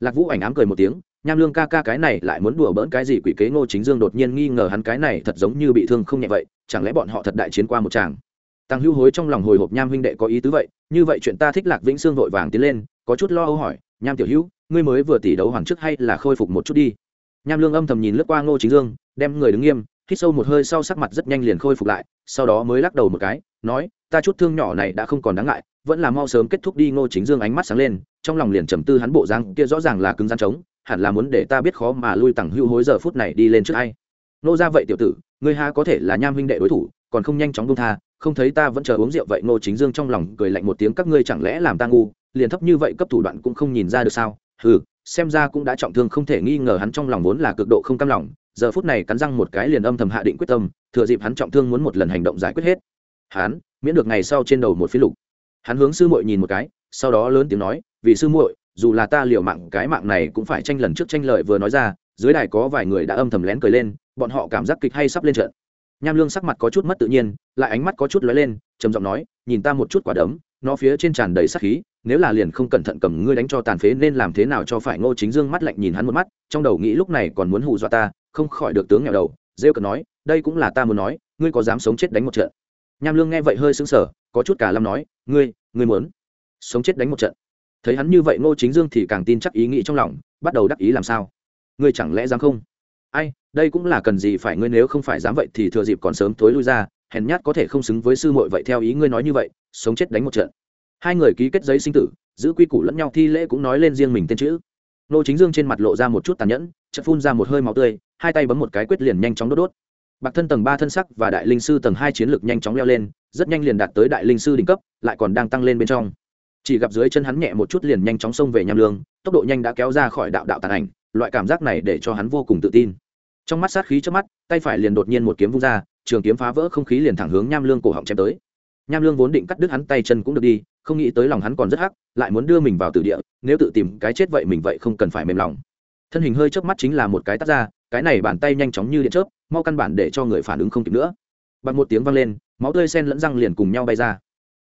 S1: Lạc vũ ảnh ám cười một tiếng, nham lương ca ca cái này lại muốn đùa bỡn cái gì quỷ kế ngô chính dương đột nhiên nghi ngờ hắn cái này thật giống như bị thương không nhẹ vậy, chẳng lẽ bọn họ thật đại chiến qua một tràng? Tăng hưu hối trong lòng hồi hộp nham huynh đệ có ý tứ vậy, như vậy chuyện ta thích lạc vĩnh sương vội vàng tiến lên, có chút lo âu hỏi, nham tiểu hữu, ngươi mới vừa tỷ đấu hoàng trước hay là khôi phục một chút đi? Nham lương âm thầm nhìn lướt qua ngô chính dương, đem người đứng nghiêm, hít sâu một hơi sau sắc mặt rất nhanh liền khôi phục lại, sau đó mới lắc đầu một cái, nói, ta chút thương nhỏ này đã không còn đáng ngại, vẫn là mau sớm kết thúc đi. Ngô chính dương ánh mắt sáng lên, trong lòng liền trầm tư hắn bộ răng kia rõ ràng là cứng rắn trống, hẳn là muốn để ta biết khó mà lui tặng hưu hối giờ phút này đi lên trước hay. Nô ra vậy tiểu tử, ngươi ha có thể là nham huynh đệ đối thủ, còn không nhanh chóng buông tha không thấy ta vẫn chờ uống rượu vậy, ngô chính dương trong lòng cười lạnh một tiếng, các ngươi chẳng lẽ làm ta ngu? Liền thấp như vậy cấp thủ đoạn cũng không nhìn ra được sao? Hừ, xem ra cũng đã trọng thương không thể nghi ngờ hắn trong lòng vốn là cực độ không cam lòng, giờ phút này cắn răng một cái liền âm thầm hạ định quyết tâm, thừa dịp hắn trọng thương muốn một lần hành động giải quyết hết. Hắn, miễn được ngày sau trên đầu một phía lục. Hắn hướng sư muội nhìn một cái, sau đó lớn tiếng nói, vì sư muội, dù là ta liều mạng, cái mạng này cũng phải tranh lần trước tranh lợi vừa nói ra, dưới đài có vài người đã âm thầm lén cười lên, bọn họ cảm giác kịch hay sắp lên trận nham lương sắc mặt có chút mất tự nhiên, lại ánh mắt có chút lóe lên, trầm giọng nói, nhìn ta một chút quả đấm, nó phía trên tràn đầy sắc khí, nếu là liền không cẩn thận cầm ngươi đánh cho tàn phế nên làm thế nào cho phải? Ngô chính dương mắt lạnh nhìn hắn một mắt, trong đầu nghĩ lúc này còn muốn hù dọa ta, không khỏi được tướng nghèo đầu, rêu cờ nói, đây cũng là ta muốn nói, ngươi có dám sống chết đánh một trận? Nham lương nghe vậy hơi sững sờ, có chút cả lâm nói, ngươi ngươi muốn sống chết đánh một trận? Thấy hắn như vậy, ngô chính dương thì càng tin chắc ý nghĩ trong lòng, bắt đầu đắc ý làm sao? Ngươi chẳng lẽ dám không? Ai, đây cũng là cần gì phải ngươi nếu không phải dám vậy thì thừa dịp còn sớm tối lui ra, hèn nhát có thể không xứng với sư muội vậy theo ý ngươi nói như vậy, sống chết đánh một trận. Hai người ký kết giấy sinh tử, giữ quy củ lẫn nhau thi lễ cũng nói lên riêng mình tên chữ. Nô chính dương trên mặt lộ ra một chút tàn nhẫn, chợt phun ra một hơi máu tươi, hai tay bấm một cái quyết liền nhanh chóng đốt đốt. Bạc thân tầng ba thân sắc và đại linh sư tầng hai chiến lược nhanh chóng leo lên, rất nhanh liền đạt tới đại linh sư đỉnh cấp, lại còn đang tăng lên bên trong. Chỉ gặp dưới chân hắn nhẹ một chút liền nhanh chóng xông về nham lương, tốc độ nhanh đã kéo ra khỏi đạo đạo tàn ảnh loại cảm giác này để cho hắn vô cùng tự tin. Trong mắt sát khí trước mắt, tay phải liền đột nhiên một kiếm vung ra, trường kiếm phá vỡ không khí liền thẳng hướng nham lương cổ họng chém tới. Nham lương vốn định cắt đứt hắn tay chân cũng được đi, không nghĩ tới lòng hắn còn rất hắc, lại muốn đưa mình vào tử địa, nếu tự tìm cái chết vậy mình vậy không cần phải mềm lòng. Thân hình hơi chớp mắt chính là một cái tắt ra, cái này bàn tay nhanh chóng như điện chớp, mau căn bản để cho người phản ứng không kịp nữa. Bằng một tiếng vang lên, máu tươi sen lẫn răng liền cùng nhau bay ra.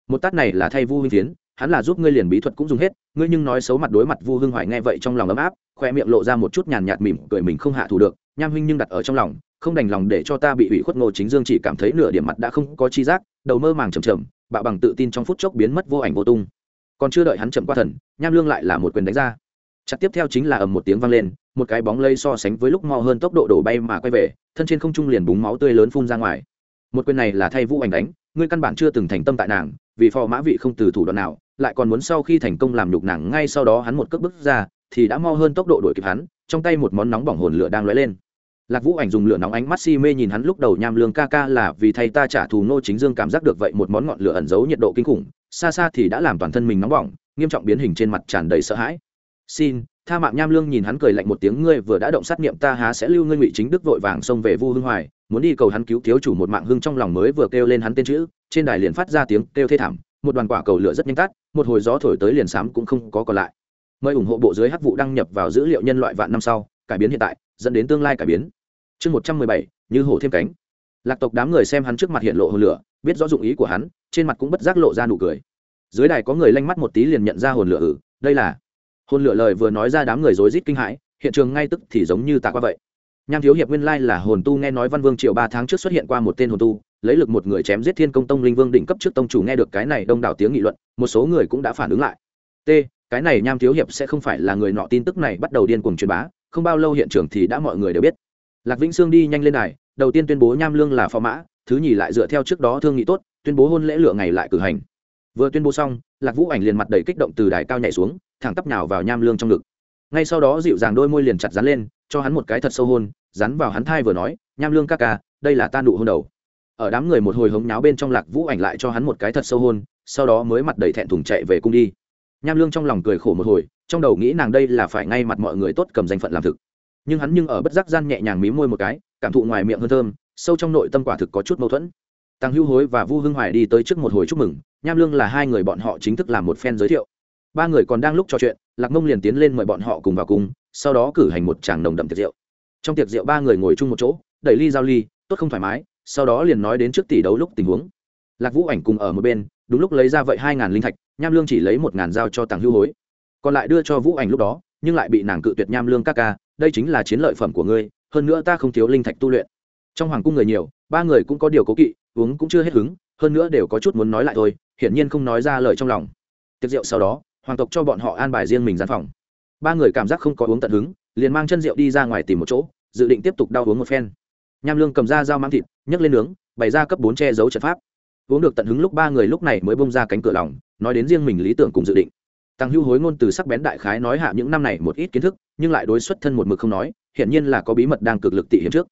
S1: Một tát này là thay vu huynh tiến hắn là giúp ngươi liền bí thuật cũng dùng hết, ngươi nhưng nói xấu mặt đối mặt vu hưng hoài nghe vậy trong lòng ấm áp khoe miệng lộ ra một chút nhàn nhạt mỉm cười mình không hạ thủ được, nham huynh nhưng đặt ở trong lòng, không đành lòng để cho ta bị ủy khuất ngô chính dương chỉ cảm thấy nửa điểm mặt đã không có chi giác, đầu mơ màng chầm chầm bạo bằng tự tin trong phút chốc biến mất vô ảnh vô tung. Còn chưa đợi hắn chậm qua thần, nham lương lại là một quyền đánh ra. Chặt tiếp theo chính là ầm một tiếng vang lên, một cái bóng lây so sánh với lúc mo hơn tốc độ đổ bay mà quay về, thân trên không trung liền búng máu tươi lớn phun ra ngoài. Một quyền này là thay vũ ảnh đánh, ngươi căn bản chưa từng thành tâm tại nàng, vì phò mã vị không từ thủ đoạn nào, lại còn muốn sau khi thành công làm nhục nàng, ngay sau đó hắn một cước bước ra thì đã mo hơn tốc độ đuổi kịp hắn, trong tay một món nóng bỏng hồn lửa đang lóe lên. Lạc vũ ảnh dùng lửa nóng ánh mắt si mê nhìn hắn lúc đầu nham lương ca ca là vì thay ta trả thù nô chính dương cảm giác được vậy một món ngọn lửa ẩn giấu nhiệt độ kinh khủng, xa xa thì đã làm toàn thân mình nóng bỏng, nghiêm trọng biến hình trên mặt tràn đầy sợ hãi. Xin, tha mạng nham lương nhìn hắn cười lạnh một tiếng, ngươi vừa đã động sát niệm ta há sẽ lưu ngươi ngụy chính đức vội vàng xông về vu hưng hoài, muốn đi cầu hắn cứu thiếu chủ một mạng hưng trong lòng mới vừa kêu lên hắn tên chữ, trên đài liền phát ra tiếng kêu thê thảm, một đoàn quả cầu lửa rất nhanh tắt, một hồi gió thổi tới liền sám cũng không có còn lại mời ủng hộ bộ dưới hắc vụ đăng nhập vào dữ liệu nhân loại vạn năm sau cải biến hiện tại dẫn đến tương lai cải biến. Chương một trăm mười bảy như hổ thêm cánh. Lạc tộc đám người xem hắn trước mặt hiện lộ hồn lửa biết rõ dụng ý của hắn trên mặt cũng bất giác lộ ra nụ cười. Dưới đài có người lanh mắt một tí liền nhận ra hồn lửa ử ừ, đây là hồn lửa lời vừa nói ra đám người rối rít kinh hãi hiện trường ngay tức thì giống như tạc qua vậy. Nham thiếu hiệp nguyên lai là hồn tu nghe nói văn vương triệu ba tháng trước xuất hiện qua một tên hồn tu lấy lực một người chém giết thiên công tông linh vương đỉnh cấp trước tông chủ nghe được cái này đông đảo tiếng nghị luận một số người cũng đã phản ứng lại. T cái này nham thiếu hiệp sẽ không phải là người nọ tin tức này bắt đầu điên cuồng truyền bá, không bao lâu hiện trường thì đã mọi người đều biết. Lạc vĩnh sương đi nhanh lên này đầu tiên tuyên bố nham lương là phò mã, thứ nhì lại dựa theo trước đó thương nghị tốt, tuyên bố hôn lễ lựa ngày lại cử hành. Vừa tuyên bố xong, lạc vũ ảnh liền mặt đầy kích động từ đài cao nhảy xuống, thẳng tắp nhào vào nham lương trong ngực. Ngay sau đó dịu dàng đôi môi liền chặt dán lên, cho hắn một cái thật sâu hôn, dán vào hắn thai vừa nói, nham lương ca ca, đây là ta nụ hôn đầu. Ở đám người một hồi hống nháo bên trong lạc vũ ảnh lại cho hắn một cái thật sâu hôn, sau đó mới mặt đầy thẹn thùng chạy về cung đi nham lương trong lòng cười khổ một hồi, trong đầu nghĩ nàng đây là phải ngay mặt mọi người tốt cầm danh phận làm thực. Nhưng hắn nhưng ở bất giác gian nhẹ nhàng mí môi một cái, cảm thụ ngoài miệng hơn thơm, sâu trong nội tâm quả thực có chút mâu thuẫn. Tăng Hưu hối và vu hưng hoài đi tới trước một hồi chúc mừng, nham lương là hai người bọn họ chính thức làm một phen giới thiệu. Ba người còn đang lúc trò chuyện, lạc mông liền tiến lên mời bọn họ cùng vào cùng, sau đó cử hành một tràng nồng đậm tiệc rượu. Trong tiệc rượu ba người ngồi chung một chỗ, đẩy ly giao ly, tốt không thoải mái, sau đó liền nói đến trước tỷ đấu lúc tình huống. Lạc vũ ảnh cùng ở một bên, đúng lúc lấy ra vậy hai ngàn linh thạch nham lương chỉ lấy một ngàn dao cho tàng hưu hối. Còn lại đưa cho vũ ảnh lúc đó, nhưng lại bị nàng cự tuyệt nham lương các ca, đây chính là chiến lợi phẩm của ngươi, hơn nữa ta không thiếu linh thạch tu luyện. Trong hoàng cung người nhiều, ba người cũng có điều cố kỵ, uống cũng chưa hết hứng, hơn nữa đều có chút muốn nói lại thôi, hiển nhiên không nói ra lời trong lòng. Tiệc rượu sau đó, hoàng tộc cho bọn họ an bài riêng mình gian phòng. Ba người cảm giác không có uống tận hứng, liền mang chân rượu đi ra ngoài tìm một chỗ, dự định tiếp tục đau uống một phen. Nham lương cầm ra dao mang thịt, nhấc lên nướng, bày ra cấp bốn che giấu trận pháp. Uống được tận hứng lúc ba người lúc này mới bông ra cánh cửa lòng nói đến riêng mình lý tưởng cùng dự định. Tăng hưu hối ngôn từ sắc bén đại khái nói hạ những năm này một ít kiến thức, nhưng lại đối xuất thân một mực không nói, hiển nhiên là có bí mật đang cực lực tị hiểm trước.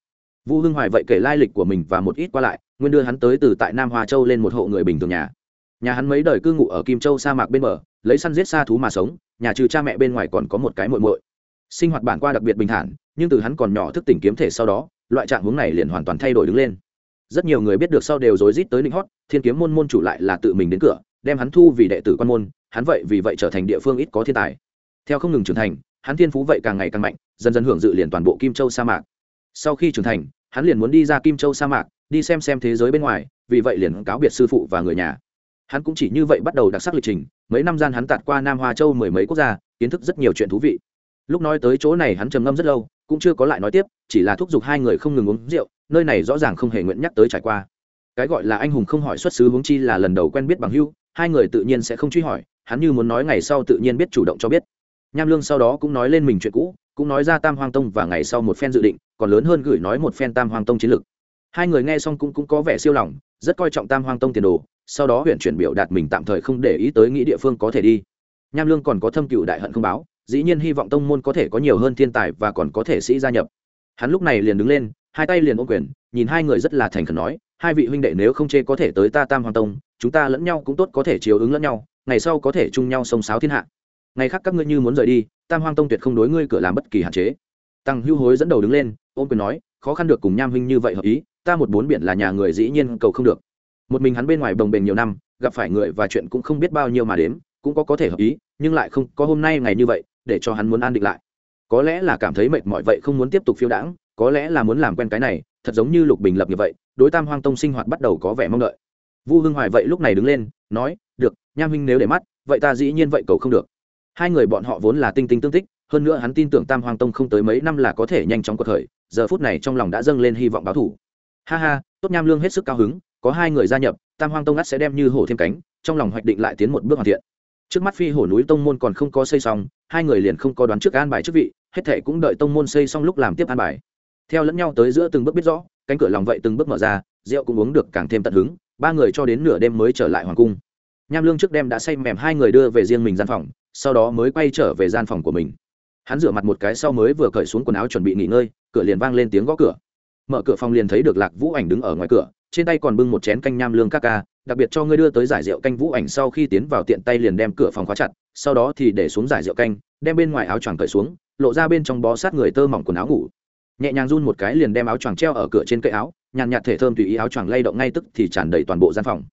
S1: Vu hưng hoài vậy kể lai lịch của mình và một ít qua lại, nguyên đưa hắn tới từ tại nam hoa châu lên một hộ người bình thường nhà. Nhà hắn mấy đời cư ngụ ở kim châu sa mạc bên bờ, lấy săn giết xa thú mà sống, nhà trừ cha mẹ bên ngoài còn có một cái muội muội. Sinh hoạt bản qua đặc biệt bình thản, nhưng từ hắn còn nhỏ thức tỉnh kiếm thể sau đó, loại trạng hướng này liền hoàn toàn thay đổi đứng lên. Rất nhiều người biết được sau đều rối rít tới linh hót, thiên kiếm môn môn chủ lại là tự mình đến cửa đem hắn thu vì đệ tử quan môn, hắn vậy vì vậy trở thành địa phương ít có thiên tài. Theo không ngừng trưởng thành, hắn thiên phú vậy càng ngày càng mạnh, dần dần hưởng dự liền toàn bộ kim châu sa mạc. Sau khi trưởng thành, hắn liền muốn đi ra kim châu sa mạc, đi xem xem thế giới bên ngoài, vì vậy liền cáo biệt sư phụ và người nhà. Hắn cũng chỉ như vậy bắt đầu đặc sắc lịch trình, mấy năm gian hắn tạt qua nam hoa châu mười mấy quốc gia, kiến thức rất nhiều chuyện thú vị. Lúc nói tới chỗ này hắn trầm ngâm rất lâu, cũng chưa có lại nói tiếp, chỉ là thúc giục hai người không ngừng uống rượu, nơi này rõ ràng không hề nguyện nhắc tới trải qua. Cái gọi là anh hùng không hỏi xuất xứ huống chi là lần đầu quen biết bằng hưu hai người tự nhiên sẽ không truy hỏi hắn như muốn nói ngày sau tự nhiên biết chủ động cho biết. Nham lương sau đó cũng nói lên mình chuyện cũ cũng nói ra tam hoang tông và ngày sau một phen dự định còn lớn hơn gửi nói một phen tam hoang tông chiến lược. Hai người nghe xong cũng, cũng có vẻ siêu lòng rất coi trọng tam hoang tông tiền đồ sau đó huyện chuyển biểu đạt mình tạm thời không để ý tới nghĩ địa phương có thể đi. Nham lương còn có thâm cựu đại hận không báo dĩ nhiên hy vọng tông môn có thể có nhiều hơn thiên tài và còn có thể sĩ gia nhập. Hắn lúc này liền đứng lên hai tay liền ôm quyền nhìn hai người rất là thành khẩn nói hai vị huynh đệ nếu không chê có thể tới ta tam hoàng tông chúng ta lẫn nhau cũng tốt có thể chiều ứng lẫn nhau, ngày sau có thể chung nhau sông sáo thiên hạ. Ngày khác các ngươi như muốn rời đi, tam hoang tông tuyệt không đối ngươi cửa làm bất kỳ hạn chế. Tăng hưu hối dẫn đầu đứng lên, ôm quyền nói, khó khăn được cùng nham huynh như vậy hợp ý, ta một bốn biển là nhà người dĩ nhiên cầu không được. Một mình hắn bên ngoài đồng bền nhiều năm, gặp phải người và chuyện cũng không biết bao nhiêu mà đếm, cũng có có thể hợp ý, nhưng lại không có hôm nay ngày như vậy, để cho hắn muốn an định lại. Có lẽ là cảm thấy mệt mỏi vậy không muốn tiếp tục phiêu đãng, có lẽ là muốn làm quen cái này, thật giống như lục bình lập như vậy, đối tam hoang tông sinh hoạt bắt đầu có vẻ mong đợi vu hưng hoài vậy lúc này đứng lên, nói, được, nham huynh nếu để mắt, vậy ta dĩ nhiên vậy cầu không được. Hai người bọn họ vốn là tinh tinh tương tích, hơn nữa hắn tin tưởng tam hoang tông không tới mấy năm là có thể nhanh chóng cuộc khởi, giờ phút này trong lòng đã dâng lên hy vọng báo thủ ha ha, tốt nham lương hết sức cao hứng, có hai người gia nhập, tam hoang tông ắt sẽ đem như hổ thêm cánh, trong lòng hoạch định lại tiến một bước hoàn thiện. Trước mắt phi hổ núi tông môn còn không có xây xong, hai người liền không có đoán trước an bài chức vị, hết thể cũng đợi tông môn xây xong lúc làm tiếp an bài. Theo lẫn nhau tới giữa từng bước biết rõ, cánh cửa lòng vậy từng bước mở ra, rượu cũng uống được càng thêm tận hứng ba người cho đến nửa đêm mới trở lại hoàng cung. Nham lương trước đêm đã say mềm, hai người đưa về riêng mình gian phòng, sau đó mới quay trở về gian phòng của mình. Hắn rửa mặt một cái sau mới vừa cởi xuống quần áo chuẩn bị nghỉ ngơi, cửa liền vang lên tiếng gõ cửa. Mở cửa phòng liền thấy được lạc vũ ảnh đứng ở ngoài cửa, trên tay còn bưng một chén canh nham lương các ca, đặc biệt cho ngươi đưa tới giải rượu canh vũ ảnh sau khi tiến vào tiện tay liền đem cửa phòng khóa chặt, sau đó thì để xuống giải rượu canh, đem bên ngoài áo choàng cởi xuống, lộ ra bên trong bó sát người tơ mỏng quần áo ngủ. Nhẹ nhàng run một cái liền đem áo choàng treo ở cửa trên cây áo nhàn nhạt thể thơm tùy ý áo choàng lay động ngay tức thì tràn đầy toàn bộ gian phòng.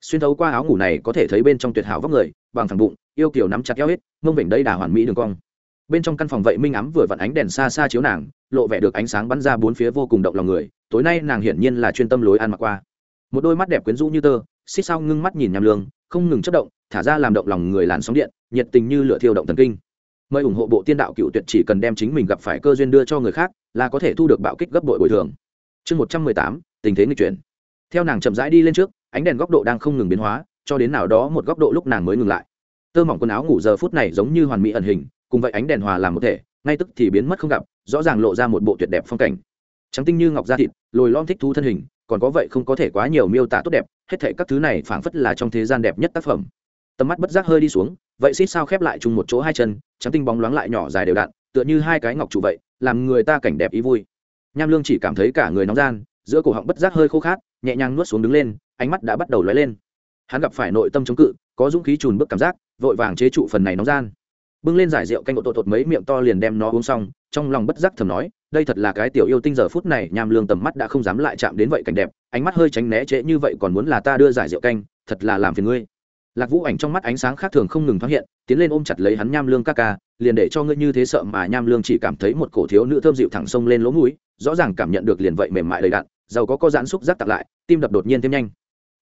S1: Xuyên thấu qua áo ngủ này có thể thấy bên trong tuyệt hảo vóc người, bằng thẳng bụng, yêu kiểu nắm chặt eo hết, mông vịnh đây đà hoàn mỹ đường cong. Bên trong căn phòng vậy minh ám vừa vặn ánh đèn xa xa chiếu nàng, lộ vẻ được ánh sáng bắn ra bốn phía vô cùng động lòng người, tối nay nàng hiển nhiên là chuyên tâm lối ăn mặc qua. Một đôi mắt đẹp quyến rũ như tơ, xích sao ngưng mắt nhìn nhằm lương không ngừng chất động, thả ra làm động lòng người làn sóng điện, nhiệt tình như lửa thiêu động thần kinh. Mời ủng hộ bộ tiên đạo cựu tuyệt chỉ cần đem chính mình gặp phải cơ duyên đưa cho người khác, là có thể thu được bạo kích gấp bội bồi thường chương một trăm mười tám, tình thế nghịch chuyển. Theo nàng chậm rãi đi lên trước, ánh đèn góc độ đang không ngừng biến hóa, cho đến nào đó một góc độ lúc nàng mới ngừng lại. Tơ mỏng quần áo ngủ giờ phút này giống như hoàn mỹ ẩn hình, cùng vậy ánh đèn hòa làm một thể, ngay tức thì biến mất không gặp, rõ ràng lộ ra một bộ tuyệt đẹp phong cảnh. Trắng tinh như ngọc da thịt, lồi lom thích thú thân hình, còn có vậy không có thể quá nhiều miêu tả tốt đẹp, hết thể các thứ này phảng phất là trong thế gian đẹp nhất tác phẩm. Tầm mắt bất giác hơi đi xuống, vậy xít sao khép lại chung một chỗ hai chân, trắng tinh bóng loáng lại nhỏ dài đều đặn, tựa như hai cái ngọc trụ vậy, làm người ta cảnh đẹp ý vui nham lương chỉ cảm thấy cả người nóng gian, giữa cổ họng bất giác hơi khô khát, nhẹ nhàng nuốt xuống đứng lên, ánh mắt đã bắt đầu lóe lên. Hắn gặp phải nội tâm chống cự, có dũng khí trùn bước cảm giác, vội vàng chế trụ phần này nóng gian. Bưng lên giải rượu canh ngộ tột tột mấy miệng to liền đem nó uống xong, trong lòng bất giác thầm nói, đây thật là cái tiểu yêu tinh giờ phút này, nham lương tầm mắt đã không dám lại chạm đến vậy cảnh đẹp, ánh mắt hơi tránh né trễ như vậy còn muốn là ta đưa giải rượu canh, thật là làm phiền ngươi lạc vũ ảnh trong mắt ánh sáng khác thường không ngừng thoáng hiện, tiến lên ôm chặt lấy hắn nham lương ca ca, liền để cho ngươi như thế sợ mà nham lương chỉ cảm thấy một cổ thiếu nữ thơm dịu thẳng sông lên lỗ mũi, rõ ràng cảm nhận được liền vậy mềm mại đầy đặn, giàu có có giãn xúc giác tặng lại, tim đập đột nhiên thêm nhanh.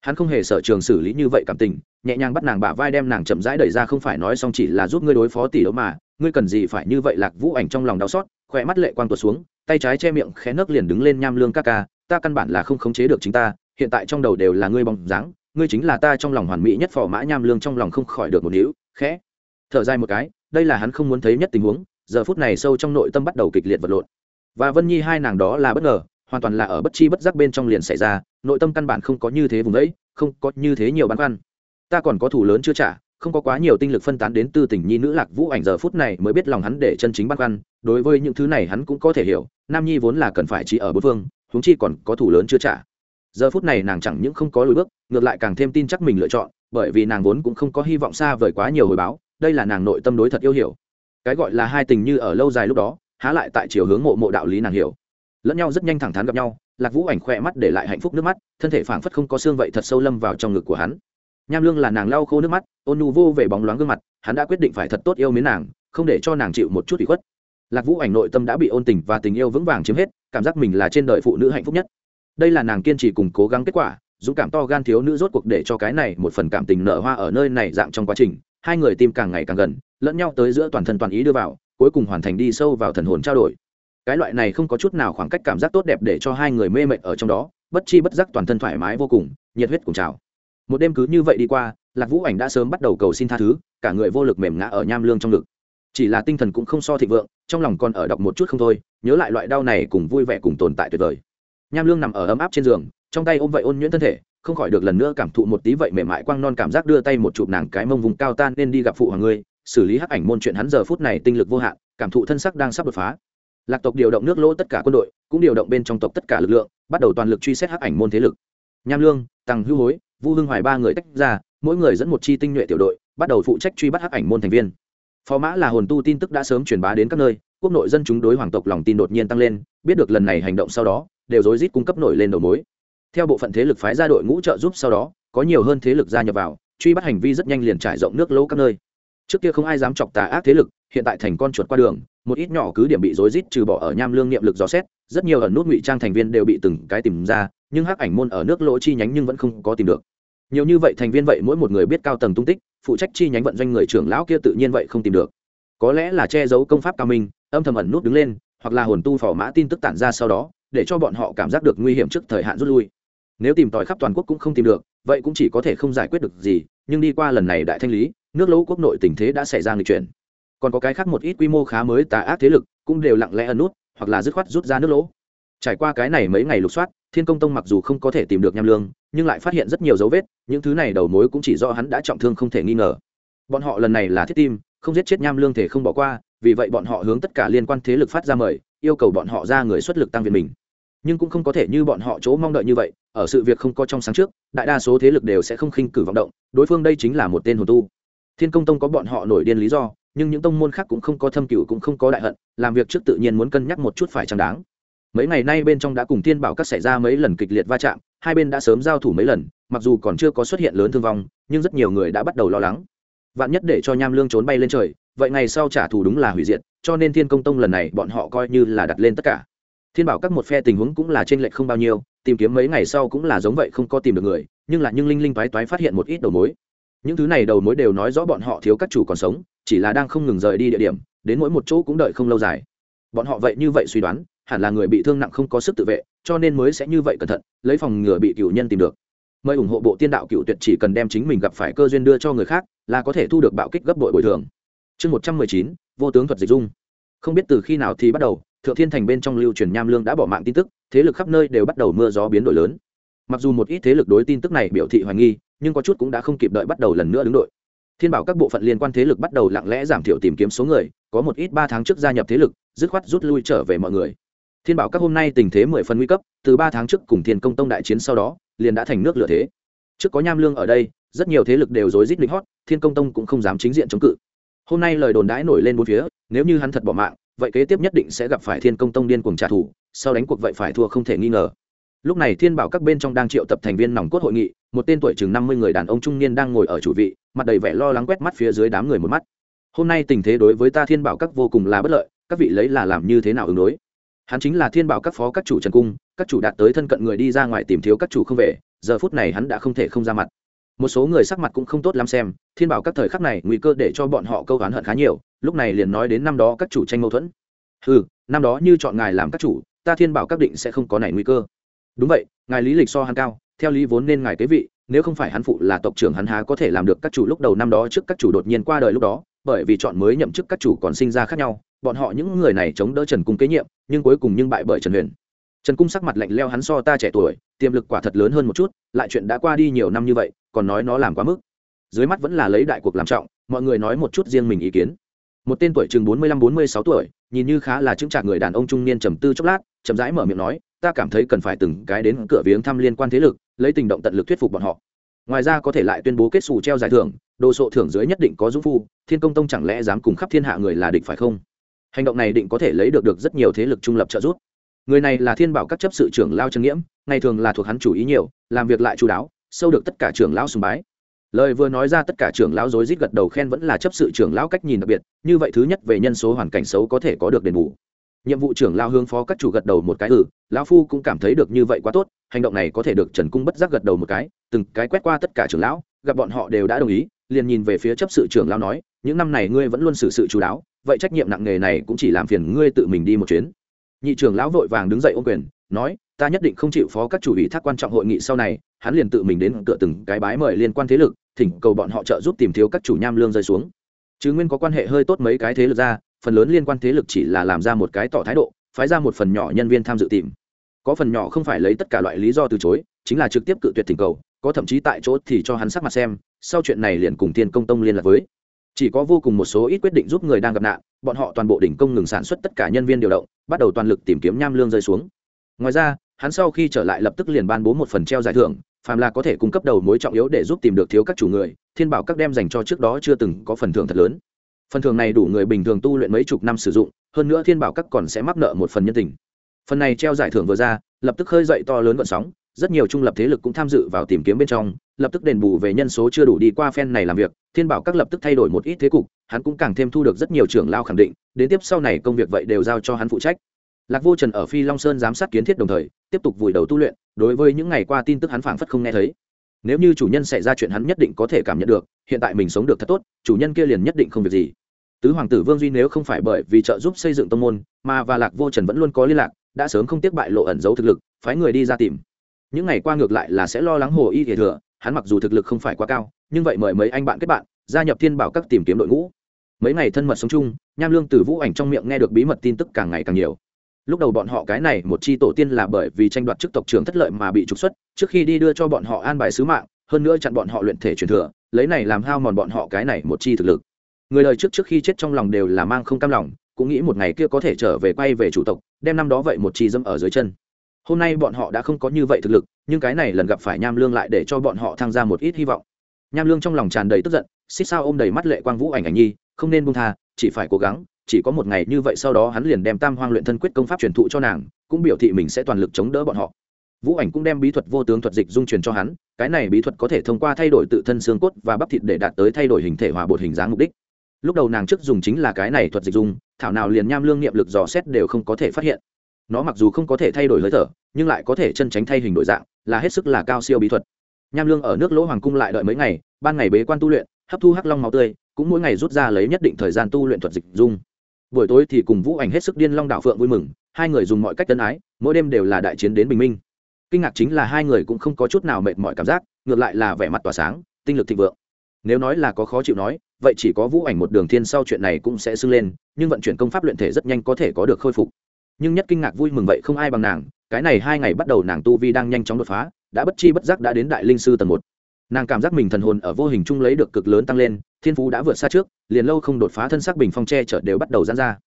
S1: Hắn không hề sợ trường xử lý như vậy cảm tình, nhẹ nhàng bắt nàng bả vai đem nàng chậm rãi đẩy ra không phải nói xong chỉ là giúp ngươi đối phó tỷ đấu mà, ngươi cần gì phải như vậy lạc vũ ảnh trong lòng đau xót, khỏe mắt lệ quang tuột xuống, tay trái che miệng khẽ nấc liền đứng lên nham lương ca ca, ta căn bản là không khống chế được chính ta, hiện tại trong đầu đều là ngươi bóng dáng ngươi chính là ta trong lòng hoàn mỹ nhất phò mã nham lương trong lòng không khỏi được một níu, khẽ, thở dài một cái, đây là hắn không muốn thấy nhất tình huống, giờ phút này sâu trong nội tâm bắt đầu kịch liệt vật lộn. Và vân nhi hai nàng đó là bất ngờ, hoàn toàn là ở bất chi bất giác bên trong liền xảy ra, nội tâm căn bản không có như thế vùng ấy không có như thế nhiều băn khoăn. Ta còn có thủ lớn chưa trả, không có quá nhiều tinh lực phân tán đến tư tình nhi nữ lạc vũ ảnh giờ phút này mới biết lòng hắn để chân chính băn khoăn, đối với những thứ này hắn cũng có thể hiểu, nam nhi vốn là cần phải chỉ ở bốn phương, huống chi còn có thủ lớn chưa trả giờ phút này nàng chẳng những không có lùi bước, ngược lại càng thêm tin chắc mình lựa chọn, bởi vì nàng vốn cũng không có hy vọng xa vời quá nhiều hồi báo, đây là nàng nội tâm đối thật yêu hiểu. Cái gọi là hai tình như ở lâu dài lúc đó, há lại tại chiều hướng mộ mộ đạo lý nàng hiểu. Lẫn nhau rất nhanh thẳng thắn gặp nhau, lạc vũ ảnh khoe mắt để lại hạnh phúc nước mắt, thân thể phảng phất không có xương vậy thật sâu lâm vào trong ngực của hắn. Nham lương là nàng lau khô nước mắt, ôn nu vô về bóng loáng gương mặt, hắn đã quyết định phải thật tốt yêu mến nàng, không để cho nàng chịu một chút ủy khuất. Lạc vũ ảnh nội tâm đã bị ôn tình và tình yêu vững vàng chiếm hết, cảm giác mình là trên đời phụ nữ hạnh phúc nhất đây là nàng kiên trì cùng cố gắng kết quả, dũng cảm to gan thiếu nữ rốt cuộc để cho cái này một phần cảm tình nở hoa ở nơi này dạng trong quá trình. Hai người tim càng ngày càng gần, lẫn nhau tới giữa toàn thân toàn ý đưa vào, cuối cùng hoàn thành đi sâu vào thần hồn trao đổi. Cái loại này không có chút nào khoảng cách cảm giác tốt đẹp để cho hai người mê mệt ở trong đó, bất chi bất giác toàn thân thoải mái vô cùng, nhiệt huyết cùng trào. Một đêm cứ như vậy đi qua, lạc vũ ảnh đã sớm bắt đầu cầu xin tha thứ, cả người vô lực mềm ngã ở nham lương trong ngực. Chỉ là tinh thần cũng không so thịnh vượng, trong lòng còn ở đọc một chút không thôi, nhớ lại loại đau này cùng vui vẻ cùng tồn tại tuyệt vời nham lương nằm ở ấm áp trên giường, trong tay ôm vậy ôn nhuyễn thân thể, không khỏi được lần nữa cảm thụ một tí vậy mềm mại quang non cảm giác đưa tay một chụp nàng cái mông vùng cao tan nên đi gặp phụ hoàng ngươi, xử lý hắc ảnh môn chuyện hắn giờ phút này tinh lực vô hạn, cảm thụ thân sắc đang sắp đột phá. Lạc tộc điều động nước lỗ tất cả quân đội, cũng điều động bên trong tộc tất cả lực lượng, bắt đầu toàn lực truy xét hắc ảnh môn thế lực. Nham lương tăng Hưu hối, vu hưng hoài ba người tách ra, mỗi người dẫn một chi tinh nhuệ tiểu đội, bắt đầu phụ trách truy bắt hắc ảnh môn thành viên. Phó mã là hồn tu tin tức đã sớm truyền bá đến các nơi quốc nội dân chúng đối hoàng tộc lòng tin đột nhiên tăng lên, biết được lần này hành động sau đó, đều rối rít cung cấp nổi lên đầu mối. Theo bộ phận thế lực phái ra đội ngũ trợ giúp sau đó, có nhiều hơn thế lực gia nhập vào, truy bắt hành vi rất nhanh liền trải rộng nước lỗ các nơi. Trước kia không ai dám chọc tà ác thế lực, hiện tại thành con chuột qua đường, một ít nhỏ cứ điểm bị rối rít trừ bỏ ở nham lương niệm lực dò xét, rất nhiều ẩn nút ngụy trang thành viên đều bị từng cái tìm ra, nhưng hắc ảnh môn ở nước lỗ chi nhánh nhưng vẫn không có tìm được. Nhiều như vậy thành viên vậy mỗi một người biết cao tầng tung tích, phụ trách chi nhánh vận doanh người trưởng lão kia tự nhiên vậy không tìm được. Có lẽ là che giấu công pháp cao minh âm thầm ẩn nút đứng lên, hoặc là hồn tu phò mã tin tức tản ra sau đó, để cho bọn họ cảm giác được nguy hiểm trước thời hạn rút lui. Nếu tìm tòi khắp toàn quốc cũng không tìm được, vậy cũng chỉ có thể không giải quyết được gì, nhưng đi qua lần này đại thanh lý, nước lỗ quốc nội tình thế đã xảy ra nghịch chuyển. Còn có cái khác một ít quy mô khá mới tà ác thế lực, cũng đều lặng lẽ ẩn nút, hoặc là dứt khoát rút ra nước lỗ. Trải qua cái này mấy ngày lục soát, thiên công tông mặc dù không có thể tìm được nham lương, nhưng lại phát hiện rất nhiều dấu vết, những thứ này đầu mối cũng chỉ do hắn đã trọng thương không thể nghi ngờ. Bọn họ lần này là thiết tim không giết chết nham lương thể không bỏ qua, vì vậy bọn họ hướng tất cả liên quan thế lực phát ra mời, yêu cầu bọn họ ra người xuất lực tăng viện mình. Nhưng cũng không có thể như bọn họ chỗ mong đợi như vậy, ở sự việc không có trong sáng trước, đại đa số thế lực đều sẽ không khinh cử vọng động, đối phương đây chính là một tên hồn tu. Thiên công tông có bọn họ nổi điên lý do, nhưng những tông môn khác cũng không có thâm cửu cũng không có đại hận, làm việc trước tự nhiên muốn cân nhắc một chút phải chẳng đáng. Mấy ngày nay bên trong đã cùng thiên bảo các xảy ra mấy lần kịch liệt va chạm, hai bên đã sớm giao thủ mấy lần, mặc dù còn chưa có xuất hiện lớn thương vong, nhưng rất nhiều người đã bắt đầu lo lắng vạn nhất để cho nham lương trốn bay lên trời, vậy ngày sau trả thù đúng là hủy diệt, cho nên thiên công tông lần này bọn họ coi như là đặt lên tất cả. Thiên bảo các một phe tình huống cũng là t r ê n lệch không bao nhiêu, tìm kiếm mấy ngày sau cũng là giống vậy không có tìm được người, nhưng là nhưng linh linh toái toái phát hiện một ít đầu mối. Những thứ này đầu mối đều nói rõ bọn họ thiếu các chủ còn sống, chỉ là đang không ngừng rời đi địa điểm, đến mỗi một chỗ cũng đợi không lâu dài. Bọn họ vậy như vậy suy đoán, hẳn là người bị thương nặng không có sức tự vệ, cho nên mới sẽ như vậy cẩn thận, lấy phòng ngừa bị cựu nhân tìm được mời ủng hộ bộ tiên đạo cựu tuyệt chỉ cần đem chính mình gặp phải cơ duyên đưa cho người khác, là có thể thu được bạo kích gấp bội bồi thường. Chương một trăm mười chín, vô tướng thuật dịch dung. Không biết từ khi nào thì bắt đầu, thượng thiên thành bên trong lưu truyền nham lương đã bỏ mạng tin tức, thế lực khắp nơi đều bắt đầu mưa gió biến đổi lớn. Mặc dù một ít thế lực đối tin tức này biểu thị hoài nghi, nhưng có chút cũng đã không kịp đợi bắt đầu lần nữa đứng đội. Thiên bảo các bộ phận liên quan thế lực bắt đầu lặng lẽ giảm thiểu tìm kiếm số người, có một ít ba tháng trước gia nhập thế lực, dứt khoát rút lui trở về mọi người. Thiên bảo các hôm nay tình thế mười phần nguy cấp, từ ba tháng trước cùng thiên công tông đại chiến sau đó liền đã thành nước lửa thế. Trước có nham lương ở đây, rất nhiều thế lực đều rối rít lính hót, thiên công tông cũng không dám chính diện chống cự. Hôm nay lời đồn đãi nổi lên bốn phía, nếu như hắn thật bỏ mạng, vậy kế tiếp nhất định sẽ gặp phải thiên công tông điên cuồng trả thù, sau đánh cuộc vậy phải thua không thể nghi ngờ. Lúc này thiên bảo các bên trong đang triệu tập thành viên nòng cốt hội nghị, một tên tuổi chừng năm mươi người đàn ông trung niên đang ngồi ở chủ vị, mặt đầy vẻ lo lắng quét mắt phía dưới đám người một mắt. Hôm nay tình thế đối với ta thiên bảo các vô cùng là bất lợi, các vị lấy là làm như thế nào ứng đối? Hắn chính là thiên bảo các phó các chủ trần cung, các chủ đạt tới thân cận người đi ra ngoài tìm thiếu các chủ không về, giờ phút này hắn đã không thể không ra mặt. Một số người sắc mặt cũng không tốt lắm xem, thiên bảo các thời khắc này nguy cơ để cho bọn họ câu oán hận khá nhiều, lúc này liền nói đến năm đó các chủ tranh mâu thuẫn. Ừ năm đó như chọn ngài làm các chủ, ta thiên bảo các định sẽ không có này nguy cơ. Đúng vậy, ngài lý lịch so hắn cao, theo lý vốn nên ngài kế vị, nếu không phải hắn phụ là tộc trưởng hắn há có thể làm được các chủ lúc đầu năm đó trước các chủ đột nhiên qua đời lúc đó, bởi vì chọn mới nhậm chức các chủ còn sinh ra khác nhau bọn họ những người này chống đỡ trần cung kế nhiệm, nhưng cuối cùng nhưng bại bởi trần huyền. Trần cung sắc mặt lạnh leo hắn so ta trẻ tuổi, tiềm lực quả thật lớn hơn một chút, lại chuyện đã qua đi nhiều năm như vậy, còn nói nó làm quá mức. Dưới mắt vẫn là lấy đại cuộc làm trọng, mọi người nói một chút riêng mình ý kiến. Một tên tuổi chừng bốn mươi lăm, bốn mươi sáu tuổi, nhìn như khá là chứng trạc người đàn ông trung niên trầm tư chốc lát, chậm rãi mở miệng nói, ta cảm thấy cần phải từng cái đến cửa viếng thăm liên quan thế lực, lấy tình động tận lực thuyết phục bọn họ. Ngoài ra có thể lại tuyên bố kết xù treo giải thưởng, đồ sộ thưởng dưới nhất định có dũng phu, thiên công tông chẳng lẽ dám cùng khắp thiên hạ người là địch phải không? Hành động này định có thể lấy được được rất nhiều thế lực trung lập trợ giúp. Người này là thiên bảo các chấp sự trưởng lao trần nghiễm, ngày thường là thuộc hắn chủ ý nhiều, làm việc lại chú đáo, sâu được tất cả trưởng lão sùng bái. Lời vừa nói ra tất cả trưởng lão rối rít gật đầu khen vẫn là chấp sự trưởng lão cách nhìn đặc biệt, như vậy thứ nhất về nhân số hoàn cảnh xấu có thể có được đền bù. Nhiệm vụ trưởng lao hướng phó các chủ gật đầu một cái ừ lão phu cũng cảm thấy được như vậy quá tốt, hành động này có thể được trần cung bất giác gật đầu một cái, từng cái quét qua tất cả trưởng lão, gặp bọn họ đều đã đồng ý, liền nhìn về phía chấp sự trưởng lão nói, những năm này ngươi vẫn luôn xử sự chú đáo vậy trách nhiệm nặng nề này cũng chỉ làm phiền ngươi tự mình đi một chuyến. Nhị trưởng lão vội vàng đứng dậy ô quyền, nói, ta nhất định không chịu phó các chủ ủy thác quan trọng hội nghị sau này, hắn liền tự mình đến cửa từng cái bái mời liên quan thế lực, thỉnh cầu bọn họ trợ giúp tìm thiếu các chủ nham lương rơi xuống. Chứ nguyên có quan hệ hơi tốt mấy cái thế lực ra, phần lớn liên quan thế lực chỉ là làm ra một cái tỏ thái độ, phái ra một phần nhỏ nhân viên tham dự tìm. Có phần nhỏ không phải lấy tất cả loại lý do từ chối, chính là trực tiếp cự tuyệt thỉnh cầu, có thậm chí tại chỗ thì cho hắn sắc mặt xem, sau chuyện này liền cùng tiên công tông liên lạc với chỉ có vô cùng một số ít quyết định giúp người đang gặp nạn, bọn họ toàn bộ đỉnh công ngừng sản xuất tất cả nhân viên điều động, bắt đầu toàn lực tìm kiếm nham lương rơi xuống. Ngoài ra, hắn sau khi trở lại lập tức liền ban bố một phần treo giải thưởng, phàm là có thể cung cấp đầu mối trọng yếu để giúp tìm được thiếu các chủ người, thiên bảo các đem dành cho trước đó chưa từng có phần thưởng thật lớn. Phần thưởng này đủ người bình thường tu luyện mấy chục năm sử dụng, hơn nữa thiên bảo các còn sẽ mắc nợ một phần nhân tình. Phần này treo giải thưởng vừa ra, lập tức khơi dậy to lớn vận sóng, rất nhiều trung lập thế lực cũng tham dự vào tìm kiếm bên trong lập tức đền bù về nhân số chưa đủ đi qua phen này làm việc, thiên bảo các lập tức thay đổi một ít thế cục, hắn cũng càng thêm thu được rất nhiều trưởng lao khẳng định, đến tiếp sau này công việc vậy đều giao cho hắn phụ trách. Lạc vô trần ở phi long sơn giám sát kiến thiết đồng thời, tiếp tục vùi đầu tu luyện, đối với những ngày qua tin tức hắn phảng phất không nghe thấy. Nếu như chủ nhân xảy ra chuyện hắn nhất định có thể cảm nhận được, hiện tại mình sống được thật tốt, chủ nhân kia liền nhất định không việc gì. Tứ hoàng tử vương duy nếu không phải bởi vì trợ giúp xây dựng tông môn, mà và lạc vô trần vẫn luôn có liên lạc, đã sớm không tiếc bại lộ ẩn giấu thực lực, phái người đi ra tìm. Những ngày qua ngược lại là sẽ lo lắng hồ y thể thừa hắn mặc dù thực lực không phải quá cao, nhưng vậy mời mấy anh bạn kết bạn, gia nhập thiên bảo các tìm kiếm đội ngũ. Mấy ngày thân mật sống chung, nham lương từ vũ ảnh trong miệng nghe được bí mật tin tức càng ngày càng nhiều. Lúc đầu bọn họ cái này một chi tổ tiên là bởi vì tranh đoạt chức tộc trưởng thất lợi mà bị trục xuất, trước khi đi đưa cho bọn họ an bài sứ mạng, hơn nữa chặn bọn họ luyện thể truyền thừa, lấy này làm hao mòn bọn họ cái này một chi thực lực. Người đời trước trước khi chết trong lòng đều là mang không cam lòng, cũng nghĩ một ngày kia có thể trở về quay về chủ tộc, đem năm đó vậy một chi dâm ở dưới chân hôm nay bọn họ đã không có như vậy thực lực, nhưng cái này lần gặp phải nham lương lại để cho bọn họ tham gia một ít hy vọng. Nham lương trong lòng tràn đầy tức giận, xích sao ôm đầy mắt lệ quang vũ ảnh ảnh nhi, không nên buông tha, chỉ phải cố gắng, chỉ có một ngày như vậy sau đó hắn liền đem tam hoang luyện thân quyết công pháp truyền thụ cho nàng, cũng biểu thị mình sẽ toàn lực chống đỡ bọn họ. Vũ ảnh cũng đem bí thuật vô tướng thuật dịch dung truyền cho hắn, cái này bí thuật có thể thông qua thay đổi tự thân xương cốt và bắp thịt để đạt tới thay đổi hình thể hòa bột hình dáng mục đích. Lúc đầu nàng trước dùng chính là cái này thuật dịch dung, thảo nào liền nham lương nghiệm lực dò xét đều không có thể phát hiện nó mặc dù không có thể thay đổi hơi thở, nhưng lại có thể chân tránh thay hình đổi dạng, là hết sức là cao siêu bí thuật. Nham lương ở nước lỗ hoàng cung lại đợi mấy ngày, ban ngày bế quan tu luyện, hấp thu hắc long máu tươi, cũng mỗi ngày rút ra lấy nhất định thời gian tu luyện thuật dịch dung. Buổi tối thì cùng vũ ảnh hết sức điên long đạo phượng vui mừng, hai người dùng mọi cách tân ái, mỗi đêm đều là đại chiến đến bình minh. Kinh ngạc chính là hai người cũng không có chút nào mệt mỏi cảm giác, ngược lại là vẻ mặt tỏa sáng, tinh lực thịnh vượng. Nếu nói là có khó chịu nói, vậy chỉ có vũ ảnh một đường thiên sau chuyện này cũng sẽ sưng lên, nhưng vận chuyển công pháp luyện thể rất nhanh có thể có được khôi phục nhưng nhất kinh ngạc vui mừng vậy không ai bằng nàng, cái này hai ngày bắt đầu nàng tu vi đang nhanh chóng đột phá, đã bất chi bất giác đã đến đại linh sư tầng một. Nàng cảm giác mình thần hồn ở vô hình chung lấy được cực lớn tăng lên, thiên phú đã vượt xa trước, liền lâu không đột phá thân xác bình phong tre trở đều bắt đầu giãn ra.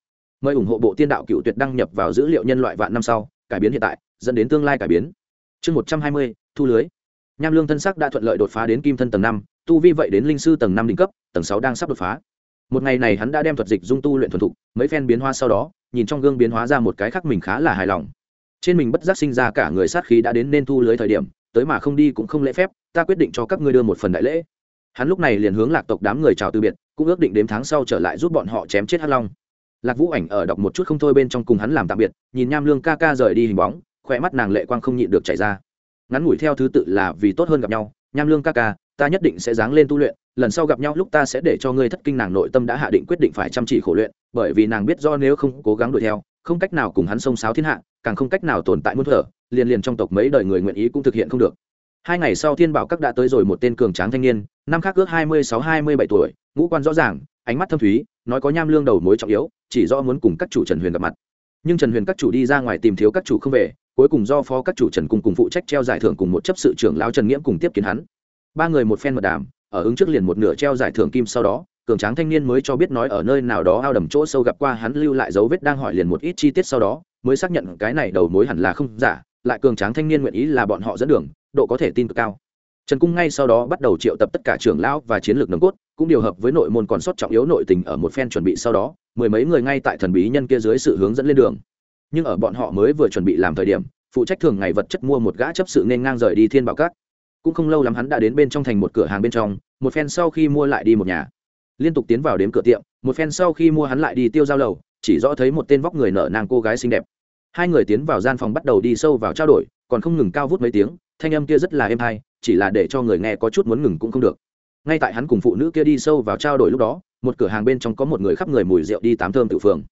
S1: Mời ủng hộ bộ tiên đạo cựu tuyệt đăng nhập vào dữ liệu nhân loại vạn năm sau, cải biến hiện tại, dẫn đến tương lai cải biến. Chương một trăm hai mươi, thu lưới. Nham lương thân xác đã thuận lợi đột phá đến kim thân tầng năm, tu vi vậy đến linh sư tầng năm đỉnh cấp, tầng sáu đang sắp đột phá một ngày này hắn đã đem thuật dịch dung tu luyện thuần thục, mấy phen biến hóa sau đó, nhìn trong gương biến hóa ra một cái khác mình khá là hài lòng. Trên mình bất giác sinh ra cả người sát khí đã đến nên thu lưới thời điểm, tới mà không đi cũng không lễ phép, ta quyết định cho các ngươi đưa một phần đại lễ. Hắn lúc này liền hướng lạc tộc đám người chào từ biệt, cũng ước định đếm tháng sau trở lại giúp bọn họ chém chết hắc long. Lạc vũ ảnh ở đọc một chút không thôi bên trong cùng hắn làm tạm biệt, nhìn nham lương ca ca rời đi hình bóng, khỏe mắt nàng lệ quang không nhịn được chảy ra. Ngắn ngủi theo thứ tự là vì tốt hơn gặp nhau, nham lương ca ca, ta nhất định sẽ dáng lên tu luyện lần sau gặp nhau lúc ta sẽ để cho ngươi thất kinh nàng nội tâm đã hạ định quyết định phải chăm chỉ khổ luyện, bởi vì nàng biết do nếu không cố gắng đuổi theo, không cách nào cùng hắn sông sáo thiên hạ, càng không cách nào tồn tại muôn thở liền liền trong tộc mấy đời người nguyện ý cũng thực hiện không được. Hai ngày sau thiên bảo các đã tới rồi một tên cường tráng thanh niên, năm khác ước hai mươi sáu hai mươi bảy tuổi, ngũ quan rõ ràng, ánh mắt thâm thúy, nói có nham lương đầu mối trọng yếu, chỉ do muốn cùng các chủ trần huyền gặp mặt. Nhưng trần huyền các chủ đi ra ngoài tìm thiếu các chủ không về, cuối cùng do phó các chủ trần cung cùng phụ trách treo giải thưởng cùng một chấp sự trưởng lão trần nghiễm cùng tiếp kiến hắn. Ba người một phen mật đàm ở ứng trước liền một nửa treo giải thưởng kim sau đó, cường tráng thanh niên mới cho biết nói ở nơi nào đó ao đầm chỗ sâu gặp qua hắn lưu lại dấu vết đang hỏi liền một ít chi tiết sau đó, mới xác nhận cái này đầu mối hẳn là không giả, lại cường tráng thanh niên nguyện ý là bọn họ dẫn đường, độ có thể tin cực cao. Trần cung ngay sau đó bắt đầu triệu tập tất cả trưởng lão và chiến lược nồng cốt, cũng điều hợp với nội môn còn sót trọng yếu nội tình ở một phen chuẩn bị sau đó, mười mấy người ngay tại thần bí nhân kia dưới sự hướng dẫn lên đường. Nhưng ở bọn họ mới vừa chuẩn bị làm thời điểm, phụ trách thường ngày vật chất mua một gã chấp sự nên ngang rời đi thiên bảo cát cũng không lâu lắm hắn đã đến bên trong thành một cửa hàng bên trong, một phen sau khi mua lại đi một nhà. Liên tục tiến vào đến cửa tiệm, một phen sau khi mua hắn lại đi tiêu giao lầu, chỉ rõ thấy một tên vóc người nở nàng cô gái xinh đẹp. Hai người tiến vào gian phòng bắt đầu đi sâu vào trao đổi, còn không ngừng cao vút mấy tiếng, thanh âm kia rất là êm hay, chỉ là để cho người nghe có chút muốn ngừng cũng không được. Ngay tại hắn cùng phụ nữ kia đi sâu vào trao đổi lúc đó, một cửa hàng bên trong có một người khắp người mùi rượu đi tám thơm tự phường.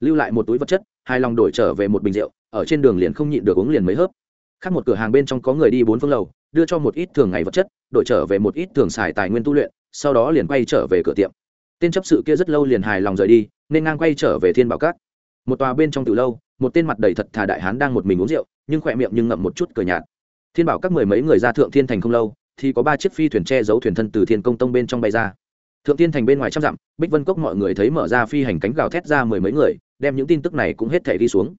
S1: Lưu lại một túi vật chất, hai lòng đổi trở về một bình rượu, ở trên đường liền không nhịn được uống liền mấy hớp. Khác một cửa hàng bên trong có người đi bốn phương lầu đưa cho một ít thường ngày vật chất, đổi trở về một ít thường xài tài nguyên tu luyện, sau đó liền quay trở về cửa tiệm. Tên chấp sự kia rất lâu liền hài lòng rời đi, nên ngang quay trở về thiên bảo cát một tòa bên trong từ lâu, một tên mặt đầy thật thà đại hán đang một mình uống rượu, nhưng khỏe miệng nhưng ngậm một chút cười nhạt. Thiên bảo các mười mấy người ra thượng thiên thành không lâu, thì có ba chiếc phi thuyền che giấu thuyền thân từ thiên công tông bên trong bay ra. Thượng thiên thành bên ngoài trăm dặm, bích vân cốc mọi người thấy mở ra phi hành cánh gào thét ra mười mấy người, đem những tin tức này cũng hết thể đi xuống.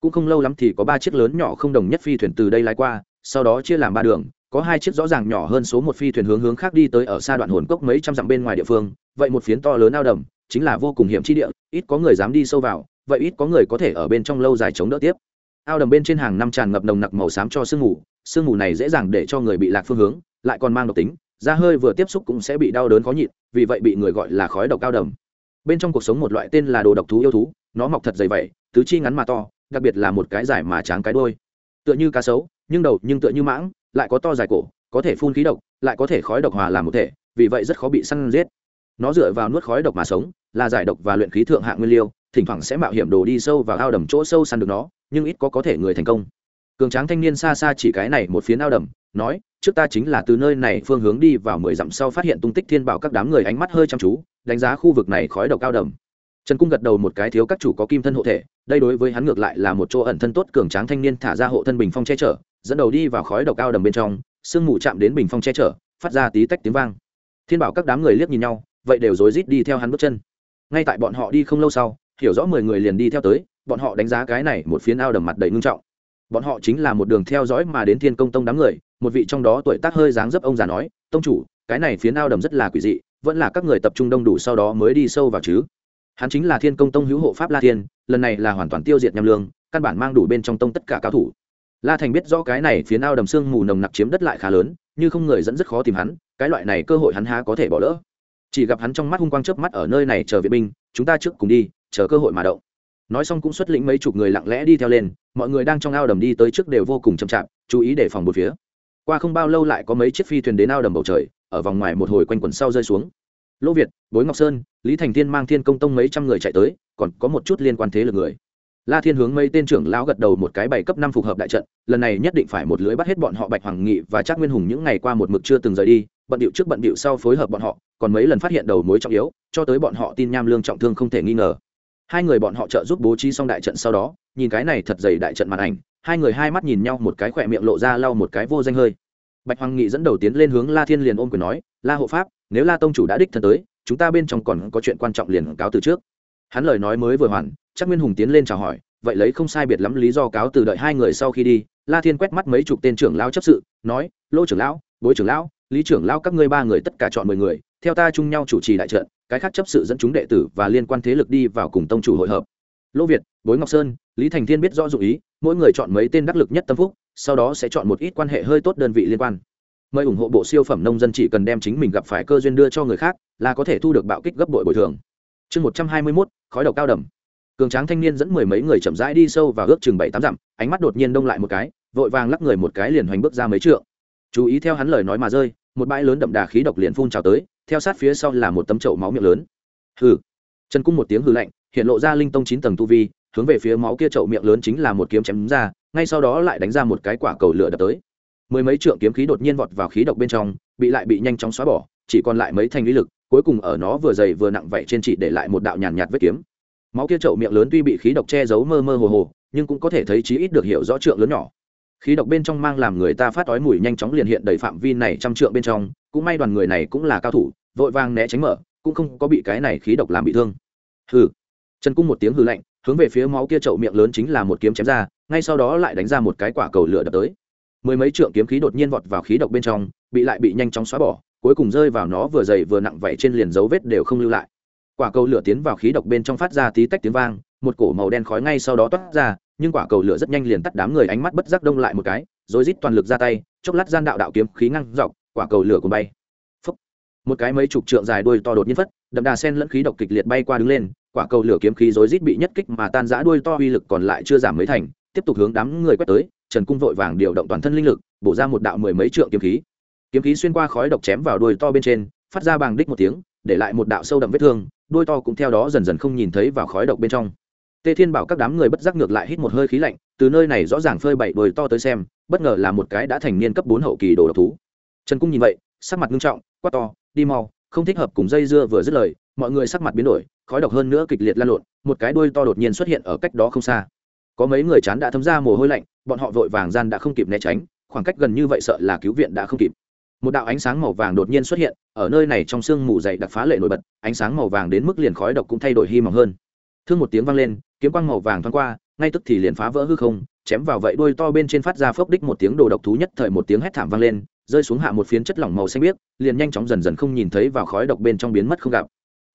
S1: Cũng không lâu lắm thì có ba chiếc lớn nhỏ không đồng nhất phi thuyền từ đây lái qua, sau đó chia làm ba đường có hai chiếc rõ ràng nhỏ hơn số một phi thuyền hướng hướng khác đi tới ở xa đoạn hồn cốc mấy trăm dặm bên ngoài địa phương, vậy một phiến to lớn ao đầm, chính là vô cùng hiểm chi địa, ít có người dám đi sâu vào, vậy ít có người có thể ở bên trong lâu dài chống đỡ tiếp. Ao đầm bên trên hàng năm tràn ngập nồng nặc màu xám cho sương mù sương mù này dễ dàng để cho người bị lạc phương hướng, lại còn mang độc tính, da hơi vừa tiếp xúc cũng sẽ bị đau đớn khó nhịn, vì vậy bị người gọi là khói độc ao đầm. Bên trong cuộc sống một loại tên là đồ độc thú yêu thú, nó mọc thật dày vậy tứ chi ngắn mà to, đặc biệt là một cái dài mà tráng cái đôi tựa như cá sấu, nhưng đầu nhưng tựa như mãng lại có to dài cổ, có thể phun khí độc, lại có thể khói độc hòa làm một thể, vì vậy rất khó bị săn giết. Nó dựa vào nuốt khói độc mà sống, là giải độc và luyện khí thượng hạng nguyên liêu, thỉnh thoảng sẽ mạo hiểm đồ đi sâu vào ao đầm chỗ sâu săn được nó, nhưng ít có có thể người thành công. Cường tráng thanh niên xa xa chỉ cái này một phiến ao đầm, nói, trước ta chính là từ nơi này phương hướng đi vào mười dặm sau phát hiện tung tích thiên bảo các đám người ánh mắt hơi chăm chú, đánh giá khu vực này khói độc ao đầm trần cung gật đầu một cái thiếu các chủ có kim thân hộ thể, đây đối với hắn ngược lại là một chỗ ẩn thân tốt cường tráng thanh niên thả ra hộ thân bình phong che chở, dẫn đầu đi vào khói độc cao đầm bên trong, sương mù chạm đến bình phong che chở, phát ra tí tách tiếng vang. Thiên bảo các đám người liếc nhìn nhau, vậy đều rối rít đi theo hắn bước chân. Ngay tại bọn họ đi không lâu sau, hiểu rõ mười người liền đi theo tới, bọn họ đánh giá cái này một phiến ao đầm mặt đầy ngưng trọng. Bọn họ chính là một đường theo dõi mà đến thiên công tông đám người, một vị trong đó tuổi tác hơi dáng dấp ông già nói, tông chủ, cái này phiến ao đầm rất là quỷ dị, vẫn là các người tập trung đông đủ sau đó mới đi sâu vào chứ hắn chính là thiên công tông hữu hộ pháp la thiên, lần này là hoàn toàn tiêu diệt nham lương, căn bản mang đủ bên trong tông tất cả cao thủ. La thành biết rõ cái này phía ao đầm sương mù nồng nặc chiếm đất lại khá lớn, như không người dẫn rất khó tìm hắn, cái loại này cơ hội hắn há có thể bỏ lỡ. Chỉ gặp hắn trong mắt hung quang chớp mắt ở nơi này chờ viện binh, chúng ta trước cùng đi, chờ cơ hội mà động. Nói xong cũng xuất lĩnh mấy chục người lặng lẽ đi theo lên, mọi người đang trong ao đầm đi tới trước đều vô cùng chậm chạp, chú ý để phòng một phía. Qua không bao lâu lại có mấy chiếc phi thuyền đến ao đầm bầu trời, ở vòng ngoài một hồi quanh quần sau rơi xuống lỗ việt, bối ngọc sơn, lý thành thiên mang thiên công tông mấy trăm người chạy tới, còn có một chút liên quan thế lực người. La thiên hướng mấy tên trưởng lão gật đầu một cái bảy cấp năm phục hợp đại trận, lần này nhất định phải một lưới bắt hết bọn họ bạch hoàng nghị và trác nguyên hùng những ngày qua một mực chưa từng rời đi, bận điệu trước bận điệu sau phối hợp bọn họ, còn mấy lần phát hiện đầu mối trọng yếu, cho tới bọn họ tin nham lương trọng thương không thể nghi ngờ. Hai người bọn họ trợ giúp bố trí xong đại trận sau đó, nhìn cái này thật dày đại trận màn ảnh, hai người hai mắt nhìn nhau một cái khỏe miệng lộ ra lau một cái vô danh hơi bạch hoàng nghị dẫn đầu tiến lên hướng la thiên liền ôm quyền nói, la hộ pháp, nếu la tông chủ đã đích thân tới, chúng ta bên trong còn có chuyện quan trọng liền cáo từ trước. Hắn lời nói mới vừa hoàn chắc nguyên hùng tiến lên chào hỏi, vậy lấy không sai biệt lắm lý do cáo từ đợi hai người sau khi đi. La thiên quét mắt mấy chục tên trưởng lao chấp sự, nói, lô trưởng lão, bối trưởng lão, lý trưởng lão các ngươi ba người tất cả chọn mười người, theo ta chung nhau chủ trì đại trận, cái khác chấp sự dẫn chúng đệ tử và liên quan thế lực đi vào cùng tông chủ hội hợp. Lô việt, bối ngọc sơn, lý thành thiên biết rõ dụ ý, mỗi người chọn mấy tên đắc lực nhất tâm phúc sau đó sẽ chọn một ít quan hệ hơi tốt đơn vị liên quan. Mời ủng hộ bộ siêu phẩm nông dân chỉ cần đem chính mình gặp phải cơ duyên đưa cho người khác, là có thể thu được bạo kích gấp bội bồi thường. Chương một trăm hai mươi mốt, khói độc cao đầm. Cường tráng thanh niên dẫn mười mấy người chậm rãi đi sâu và ước chừng bảy tám dặm, ánh mắt đột nhiên đông lại một cái, vội vàng lắc người một cái liền hoành bước ra mấy trượng. Chú ý theo hắn lời nói mà rơi, một bãi lớn đậm đà khí độc liền phun trào tới, theo sát phía sau là một tấm chậu máu miệng lớn. Hừ. Trần cung một tiếng hừ lạnh, hiện lộ ra linh tông chín tầng tu vi hướng về phía máu kia chậu miệng lớn chính là một kiếm chém ra, ngay sau đó lại đánh ra một cái quả cầu lửa đập tới. Mười mấy trượng kiếm khí đột nhiên vọt vào khí độc bên trong, bị lại bị nhanh chóng xóa bỏ, chỉ còn lại mấy thành lý lực, cuối cùng ở nó vừa dày vừa nặng vậy trên chỉ để lại một đạo nhàn nhạt vết kiếm. Máu kia chậu miệng lớn tuy bị khí độc che giấu mơ mơ hồ hồ, nhưng cũng có thể thấy chí ít được hiểu rõ trượng lớn nhỏ. Khí độc bên trong mang làm người ta phát ói mùi nhanh chóng liền hiện đầy phạm vi này trăm trượng bên trong, cũng may đoàn người này cũng là cao thủ, vội vàng né tránh mở, cũng không có bị cái này khí độc làm bị thương. Hừ. Trần cung một tiếng hư lạnh hướng về phía máu kia chậu miệng lớn chính là một kiếm chém ra, ngay sau đó lại đánh ra một cái quả cầu lửa đập tới. Mười mấy trượng kiếm khí đột nhiên vọt vào khí độc bên trong, bị lại bị nhanh chóng xóa bỏ, cuối cùng rơi vào nó vừa dày vừa nặng vậy trên liền dấu vết đều không lưu lại. Quả cầu lửa tiến vào khí độc bên trong phát ra tí tách tiếng vang, một cổ màu đen khói ngay sau đó toát ra, nhưng quả cầu lửa rất nhanh liền tắt đám người ánh mắt bất giác đông lại một cái, rồi rít toàn lực ra tay, chốc lát gian đạo đạo kiếm khí ngăn dọc, quả cầu lửa cùng bay. Phúc. một cái mấy chục trượng dài đuôi to đột nhiên phất, đậm đà sen lẫn khí độc kịch liệt bay qua đứng lên quả cầu lửa kiếm khí rối rít bị nhất kích mà tan rã đuôi to uy lực còn lại chưa giảm mấy thành, tiếp tục hướng đám người quét tới, trần cung vội vàng điều động toàn thân linh lực, bổ ra một đạo mười mấy trượng kiếm khí. Kiếm khí xuyên qua khói độc chém vào đuôi to bên trên, phát ra bàng đích một tiếng, để lại một đạo sâu đậm vết thương, đuôi to cũng theo đó dần dần không nhìn thấy vào khói độc bên trong. Tề thiên bảo các đám người bất giác ngược lại hít một hơi khí lạnh, từ nơi này rõ ràng phơi bậy đuôi to tới xem, bất ngờ là một cái đã thành niên cấp bốn hậu kỳ đồ độc thú. Trần cung nhìn vậy, sắc mặt nghiêm trọng, quát to, đi mau, không thích hợp cùng dây dưa vừa dứt lời mọi người sắc mặt biến đổi, khói độc hơn nữa kịch liệt lan lộn, một cái đuôi to đột nhiên xuất hiện ở cách đó không xa. Có mấy người chán đã thấm ra mồ hôi lạnh, bọn họ vội vàng gian đã không kịp né tránh, khoảng cách gần như vậy sợ là cứu viện đã không kịp. Một đạo ánh sáng màu vàng đột nhiên xuất hiện, ở nơi này trong sương mù dày đặc phá lệ nổi bật, ánh sáng màu vàng đến mức liền khói độc cũng thay đổi hy mỏng hơn. Thương một tiếng vang lên, kiếm quang màu vàng thoáng qua, ngay tức thì liền phá vỡ hư không, chém vào vậy đuôi to bên trên phát ra phốc đích một tiếng đồ độc thú nhất thời một tiếng hét thảm vang lên, rơi xuống hạ một phiến chất lỏng màu xanh biếc, liền nhanh chóng dần dần không nhìn thấy vào khói độc bên trong biến mất không gặp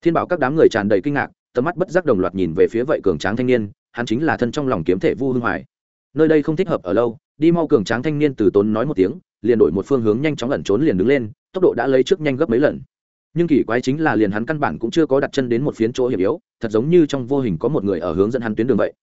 S1: thiên bảo các đám người tràn đầy kinh ngạc, tầm mắt bất giác đồng loạt nhìn về phía vậy cường tráng thanh niên, hắn chính là thân trong lòng kiếm thể vu hưng hoài. Nơi đây không thích hợp ở lâu, đi mau cường tráng thanh niên từ tốn nói một tiếng, liền đổi một phương hướng nhanh chóng lẩn trốn liền đứng lên, tốc độ đã lấy trước nhanh gấp mấy lần. Nhưng kỳ quái chính là liền hắn căn bản cũng chưa có đặt chân đến một phiến chỗ hiểm yếu, thật giống như trong vô hình có một người ở hướng dẫn hắn tuyến đường vậy.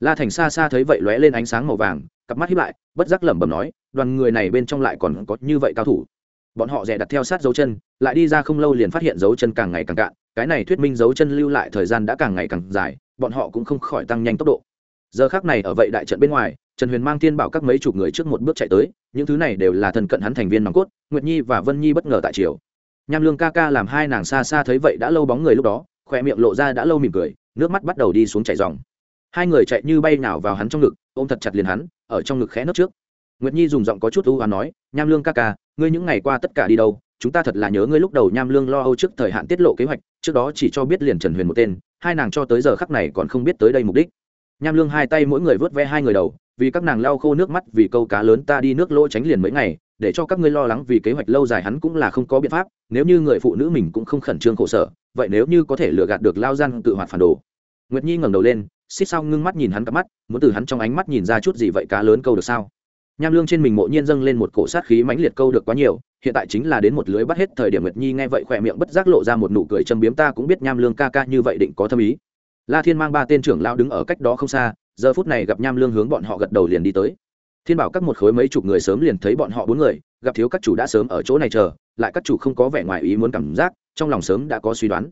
S1: La thành xa xa thấy vậy lóe lên ánh sáng màu vàng, cặp mắt hiếp lại, bất giác lẩm bẩm nói, đoàn người này bên trong lại còn có như vậy cao thủ. Bọn họ dè đặt theo sát dấu chân, lại đi ra không lâu liền phát hiện dấu chân càng ngày càng cạn cái này thuyết minh dấu chân lưu lại thời gian đã càng ngày càng dài, bọn họ cũng không khỏi tăng nhanh tốc độ. Giờ khác này ở vậy đại trận bên ngoài, trần huyền mang thiên bảo các mấy chục người trước một bước chạy tới, những thứ này đều là thần cận hắn thành viên nòng cốt, nguyệt nhi và vân nhi bất ngờ tại triều. Nham lương ca ca làm hai nàng xa xa thấy vậy đã lâu bóng người lúc đó khoe miệng lộ ra đã lâu mỉm cười, nước mắt bắt đầu đi xuống chảy dòng. Hai người chạy như bay nào vào hắn trong ngực, ôm thật chặt liền hắn, ở trong ngực khẽ nấp trước. Nguyệt nhi dùng giọng có chút ưu hoán nói, nham lương ca ca, ngươi những ngày qua tất cả đi đâu? Chúng ta thật là nhớ ngươi lúc đầu nham lương lo âu trước thời hạn tiết lộ kế hoạch, trước đó chỉ cho biết liền trần huyền một tên, hai nàng cho tới giờ khắc này còn không biết tới đây mục đích. Nham lương hai tay mỗi người vớt ve hai người đầu, vì các nàng lau khô nước mắt, vì câu cá lớn ta đi nước lỗ tránh liền mấy ngày, để cho các ngươi lo lắng vì kế hoạch lâu dài hắn cũng là không có biện pháp, nếu như người phụ nữ mình cũng không khẩn trương khổ sở, vậy nếu như có thể lừa gạt được lao gian tự hoạt phản đồ. Nguyệt nhi ngẩng đầu lên, xích sau ngưng mắt nhìn hắn cặp mắt, muốn từ hắn trong ánh mắt nhìn ra chút gì vậy cá lớn câu được sao? Nham lương trên mình mộ nhiên dâng lên một cổ sát khí mãnh liệt câu được quá nhiều, hiện tại chính là đến một lưới bắt hết thời điểm nguyệt nhi nghe vậy khỏe miệng bất giác lộ ra một nụ cười châm biếm ta cũng biết nham lương ca ca như vậy định có thâm ý. La thiên mang ba tên trưởng lao đứng ở cách đó không xa, giờ phút này gặp nham lương hướng bọn họ gật đầu liền đi tới. Thiên bảo các một khối mấy chục người sớm liền thấy bọn họ bốn người, gặp thiếu các chủ đã sớm ở chỗ này chờ, lại các chủ không có vẻ ngoài ý muốn cảm giác, trong lòng sớm đã có suy đoán.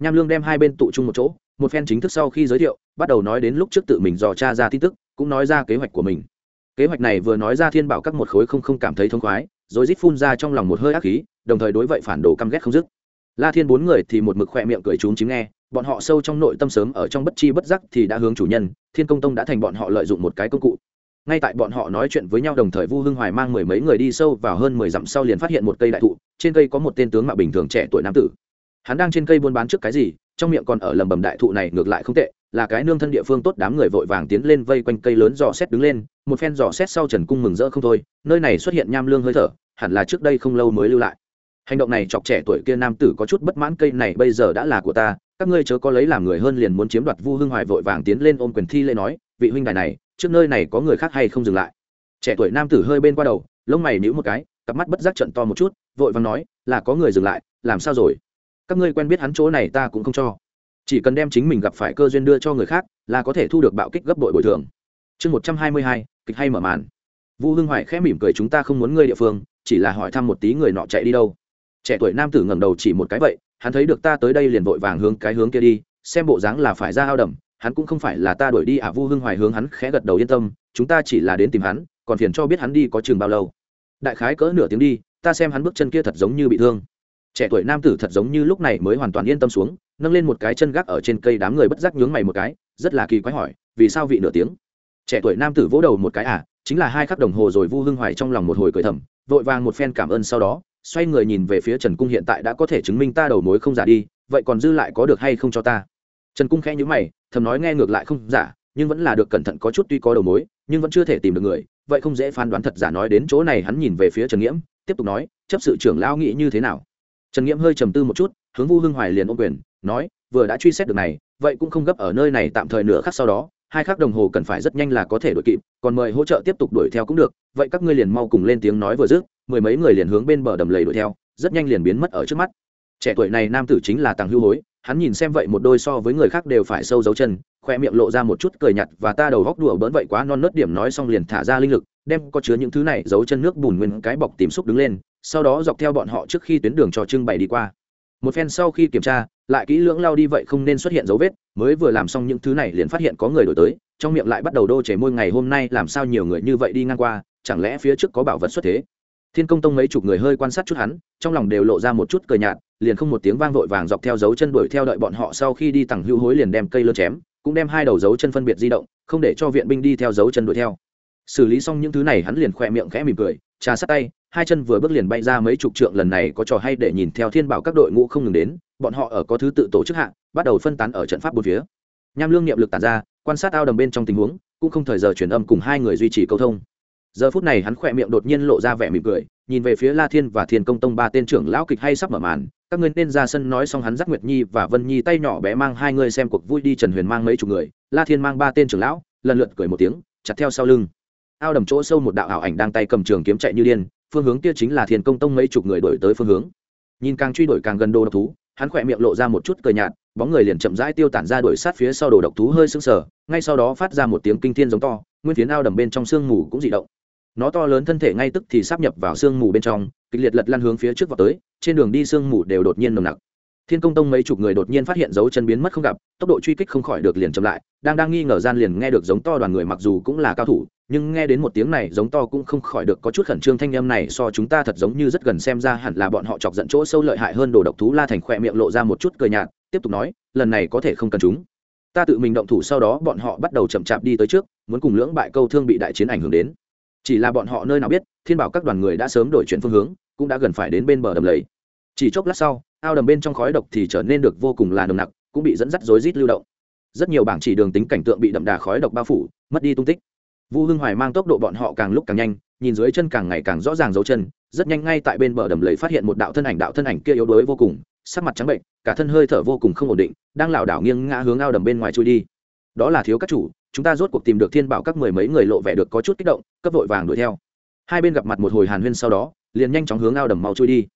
S1: Nham lương đem hai bên tụ chung một chỗ, một phen chính thức sau khi giới thiệu, bắt đầu nói đến lúc trước tự mình dò tra ra tin tức, cũng nói ra kế hoạch của mình kế hoạch này vừa nói ra thiên bảo các một khối không không cảm thấy thông khoái, rồi rít phun ra trong lòng một hơi ác khí, đồng thời đối vậy phản đồ căm ghét không dứt. La thiên bốn người thì một mực khỏe miệng cười trúng chính nghe, bọn họ sâu trong nội tâm sớm ở trong bất chi bất giác thì đã hướng chủ nhân, thiên công tông đã thành bọn họ lợi dụng một cái công cụ. Ngay tại bọn họ nói chuyện với nhau đồng thời vu hưng hoài mang mười mấy người đi sâu vào hơn mười dặm sau liền phát hiện một cây đại thụ, trên cây có một tên tướng mạo bình thường trẻ tuổi nam tử. Hắn đang trên cây buôn bán trước cái gì, trong miệng còn ở lầm bầm đại thụ này ngược lại không tệ là cái nương thân địa phương tốt đám người vội vàng tiến lên vây quanh cây lớn dò xét đứng lên, một phen dò xét sau trần cung mừng rỡ không thôi, nơi này xuất hiện nham lương hơi thở, hẳn là trước đây không lâu mới lưu lại. Hành động này chọc trẻ tuổi kia nam tử có chút bất mãn, cây này bây giờ đã là của ta, các ngươi chớ có lấy làm người hơn liền muốn chiếm đoạt vu hưng hoài vội vàng tiến lên ôm quyền thi lễ nói, vị huynh đài này, trước nơi này có người khác hay không dừng lại? Trẻ tuổi nam tử hơi bên qua đầu, lông mày nhíu một cái, cặp mắt bất giác trận to một chút, vội vàng nói, là có người dừng lại, làm sao rồi? Các ngươi quen biết hắn chỗ này ta cũng không cho chỉ cần đem chính mình gặp phải cơ duyên đưa cho người khác, là có thể thu được bạo kích gấp đội bồi thường. Chương một trăm hai mươi hai, kịch hay mở màn. Vu hưng hoài khẽ mỉm cười, chúng ta không muốn ngươi địa phương, chỉ là hỏi thăm một tí người nọ chạy đi đâu. Trẻ tuổi nam tử ngẩng đầu chỉ một cái vậy, hắn thấy được ta tới đây liền vội vàng hướng cái hướng kia đi, xem bộ dáng là phải ra ao đầm, hắn cũng không phải là ta đuổi đi à? Vu hưng hoài hướng hắn khẽ gật đầu yên tâm, chúng ta chỉ là đến tìm hắn, còn phiền cho biết hắn đi có chừng bao lâu. Đại khái cỡ nửa tiếng đi, ta xem hắn bước chân kia thật giống như bị thương trẻ tuổi nam tử thật giống như lúc này mới hoàn toàn yên tâm xuống, nâng lên một cái chân gác ở trên cây đám người bất giác nhướng mày một cái, rất là kỳ quái hỏi, vì sao vị nửa tiếng? Trẻ tuổi nam tử vỗ đầu một cái à chính là hai khắc đồng hồ rồi vu hưng hoài trong lòng một hồi cười thầm, vội vàng một phen cảm ơn sau đó, xoay người nhìn về phía trần cung hiện tại đã có thể chứng minh ta đầu mối không giả đi, vậy còn dư lại có được hay không cho ta? Trần cung khẽ nhữ mày, thầm nói nghe ngược lại không giả, nhưng vẫn là được cẩn thận có chút tuy có đầu mối, nhưng vẫn chưa thể tìm được người, vậy không dễ phán đoán thật giả nói đến chỗ này hắn nhìn về phía trần nghiễm, tiếp tục nói, chấp sự trưởng lao nghĩ như thế nào? Trần nghiễm hơi trầm tư một chút, hướng vu hưng hoài liền ôm quyền, nói, vừa đã truy xét được này, vậy cũng không gấp ở nơi này tạm thời nửa khắc sau đó, hai khắc đồng hồ cần phải rất nhanh là có thể đuổi kịp, còn mời hỗ trợ tiếp tục đuổi theo cũng được, vậy các ngươi liền mau cùng lên tiếng nói vừa dứt, mười mấy người liền hướng bên bờ đầm lầy đuổi theo, rất nhanh liền biến mất ở trước mắt. Trẻ tuổi này nam tử chính là tàng hưu hối, hắn nhìn xem vậy một đôi so với người khác đều phải sâu dấu chân, khoe miệng lộ ra một chút cười nhặt và ta đầu góc đùa bỡn vậy quá non nớt điểm nói xong liền thả ra linh lực đem có chứa những thứ này giấu chân nước bùn nguyên cái bọc tìm xúc đứng lên, sau đó dọc theo bọn họ trước khi tuyến đường trò trưng bày đi qua. Một phen sau khi kiểm tra, lại kỹ lưỡng lao đi vậy không nên xuất hiện dấu vết, mới vừa làm xong những thứ này liền phát hiện có người đổi tới, trong miệng lại bắt đầu đô chế môi ngày hôm nay làm sao nhiều người như vậy đi ngang qua, chẳng lẽ phía trước có bảo vật xuất thế? Thiên công tông mấy chục người hơi quan sát chút hắn, trong lòng đều lộ ra một chút cười nhạt, liền không một tiếng vang vội vàng dọc theo dấu chân đuổi theo đợi bọn họ sau khi đi tặng hữu hối liền đem cây lơ chém, cũng đem hai đầu dấu chân phân biệt di động, không để cho viện binh đi theo dấu chân đuổi theo xử lý xong những thứ này hắn liền khỏe miệng khẽ mỉm cười, trà sát tay, hai chân vừa bước liền bay ra mấy chục trượng lần này có trò hay để nhìn theo thiên bảo các đội ngũ không ngừng đến, bọn họ ở có thứ tự tổ chức hạ, bắt đầu phân tán ở trận pháp bốn phía. Nham lương niệm lực tàn ra, quan sát ao đầm bên trong tình huống, cũng không thời giờ truyền âm cùng hai người duy trì câu thông. Giờ phút này hắn khỏe miệng đột nhiên lộ ra vẻ mỉm cười, nhìn về phía la thiên và thiên công tông ba tên trưởng lão kịch hay sắp mở màn, các ngươi nên ra sân nói xong hắn giác nguyệt nhi và vân nhi tay nhỏ bé mang hai người xem cuộc vui đi trần huyền mang mấy chục người, la thiên mang ba tên trưởng lão, lần lượt cười một tiếng, chặt theo sau lưng ao đầm chỗ sâu một đạo ảo ảnh đang tay cầm trường kiếm chạy như điên, phương hướng kia chính là thiên công tông mấy chục người đổi tới phương hướng. Nhìn càng truy đuổi càng gần đồ độc thú, hắn khỏe miệng lộ ra một chút cười nhạt, bóng người liền chậm rãi tiêu tản ra đuổi sát phía sau đồ độc thú hơi sưng sờ, ngay sau đó phát ra một tiếng kinh thiên giống to, nguyên phiến ao đầm bên trong sương mù cũng dị động. Nó to lớn thân thể ngay tức thì sắp nhập vào sương mù bên trong, kịch liệt lật lăn hướng phía trước vào tới, trên đường đi sương mù đều đột nhiên nồng nặc thiên công tông mấy chục người đột nhiên phát hiện dấu chân biến mất không gặp, tốc độ truy kích không khỏi được liền chậm lại, đang đang nghi ngờ gian liền nghe được giống to đoàn người mặc dù cũng là cao thủ, nhưng nghe đến một tiếng này giống to cũng không khỏi được có chút khẩn trương thanh âm này so chúng ta thật giống như rất gần xem ra hẳn là bọn họ chọc giận chỗ sâu lợi hại hơn đồ độc thú la thành khỏe miệng lộ ra một chút cười nhạt, tiếp tục nói, lần này có thể không cần chúng. Ta tự mình động thủ sau đó bọn họ bắt đầu chậm chạp đi tới trước, muốn cùng lưỡng bại câu thương bị đại chiến ảnh hưởng đến. Chỉ là bọn họ nơi nào biết, thiên bảo các đoàn người đã sớm đổi chuyển phương hướng, cũng đã gần phải đến bên bờ đầm lầy. Chỉ chốc lát sau ao đầm bên trong khói độc thì trở nên được vô cùng là nồng nặc, cũng bị dẫn dắt rối rít lưu động. Rất nhiều bảng chỉ đường tính cảnh tượng bị đậm đà khói độc bao phủ, mất đi tung tích. Vu hưng hoài mang tốc độ bọn họ càng lúc càng nhanh, nhìn dưới chân càng ngày càng rõ ràng dấu chân, rất nhanh ngay tại bên bờ đầm lầy phát hiện một đạo thân ảnh, đạo thân ảnh kia yếu đuối vô cùng, sắc mặt trắng bệnh, cả thân hơi thở vô cùng không ổn định, đang lảo đảo nghiêng ngã hướng ao đầm bên ngoài trôi đi. Đó là thiếu các chủ, chúng ta rốt cuộc tìm được thiên bảo các mười mấy người lộ vẻ được có chút kích động, cấp vội vàng đuổi theo. Hai bên gặp mặt một hồi hàn huyên sau đó, liền nhanh chóng hướng ao đầm mau trôi đi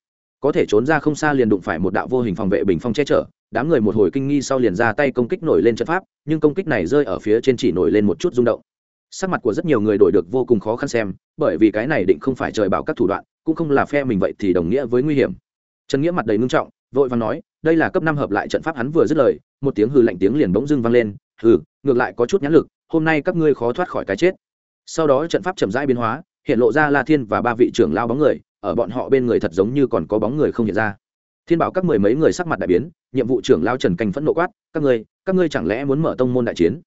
S1: có thể trốn ra không xa liền đụng phải một đạo vô hình phòng vệ bình phong che chở, đám người một hồi kinh nghi sau liền ra tay công kích nổi lên trận pháp, nhưng công kích này rơi ở phía trên chỉ nổi lên một chút rung động. Sắc mặt của rất nhiều người đổi được vô cùng khó khăn xem, bởi vì cái này định không phải trời bảo các thủ đoạn, cũng không là phe mình vậy thì đồng nghĩa với nguy hiểm. Trần nghĩa mặt đầy ngưng trọng, vội vàng nói, đây là cấp năm hợp lại trận pháp hắn vừa dứt lời, một tiếng hư lạnh tiếng liền bỗng dưng vang lên, hừ, ngược lại có chút nhãn lực, hôm nay các ngươi khó thoát khỏi cái chết. Sau đó trận pháp chậm rãi biến hóa, hiện lộ ra la thiên và ba vị trưởng lao bóng người ở bọn họ bên người thật giống như còn có bóng người không hiện ra. Thiên bảo các mười mấy người sắc mặt đại biến, nhiệm vụ trưởng lao trần canh phẫn nộ quát, các ngươi các ngươi chẳng lẽ muốn mở tông môn đại chiến?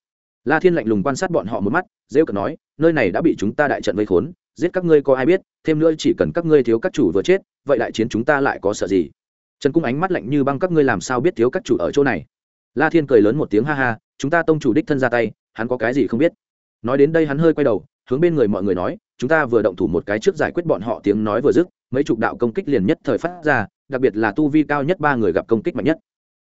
S1: La thiên lạnh lùng quan sát bọn họ một mắt, rêu cợt nói, nơi này đã bị chúng ta đại trận vây khốn, giết các ngươi có ai biết, thêm nữa chỉ cần các ngươi thiếu các chủ vừa chết, vậy đại chiến chúng ta lại có sợ gì? Trần cung ánh mắt lạnh như băng, các ngươi làm sao biết thiếu các chủ ở chỗ này? La thiên cười lớn một tiếng, ha ha, chúng ta tông chủ đích thân ra tay, hắn có cái gì không biết? Nói đến đây hắn hơi quay đầu, hướng bên người mọi người nói chúng ta vừa động thủ một cái trước giải quyết bọn họ tiếng nói vừa dứt, mấy chục đạo công kích liền nhất thời phát ra, đặc biệt là tu vi cao nhất ba người gặp công kích mạnh nhất.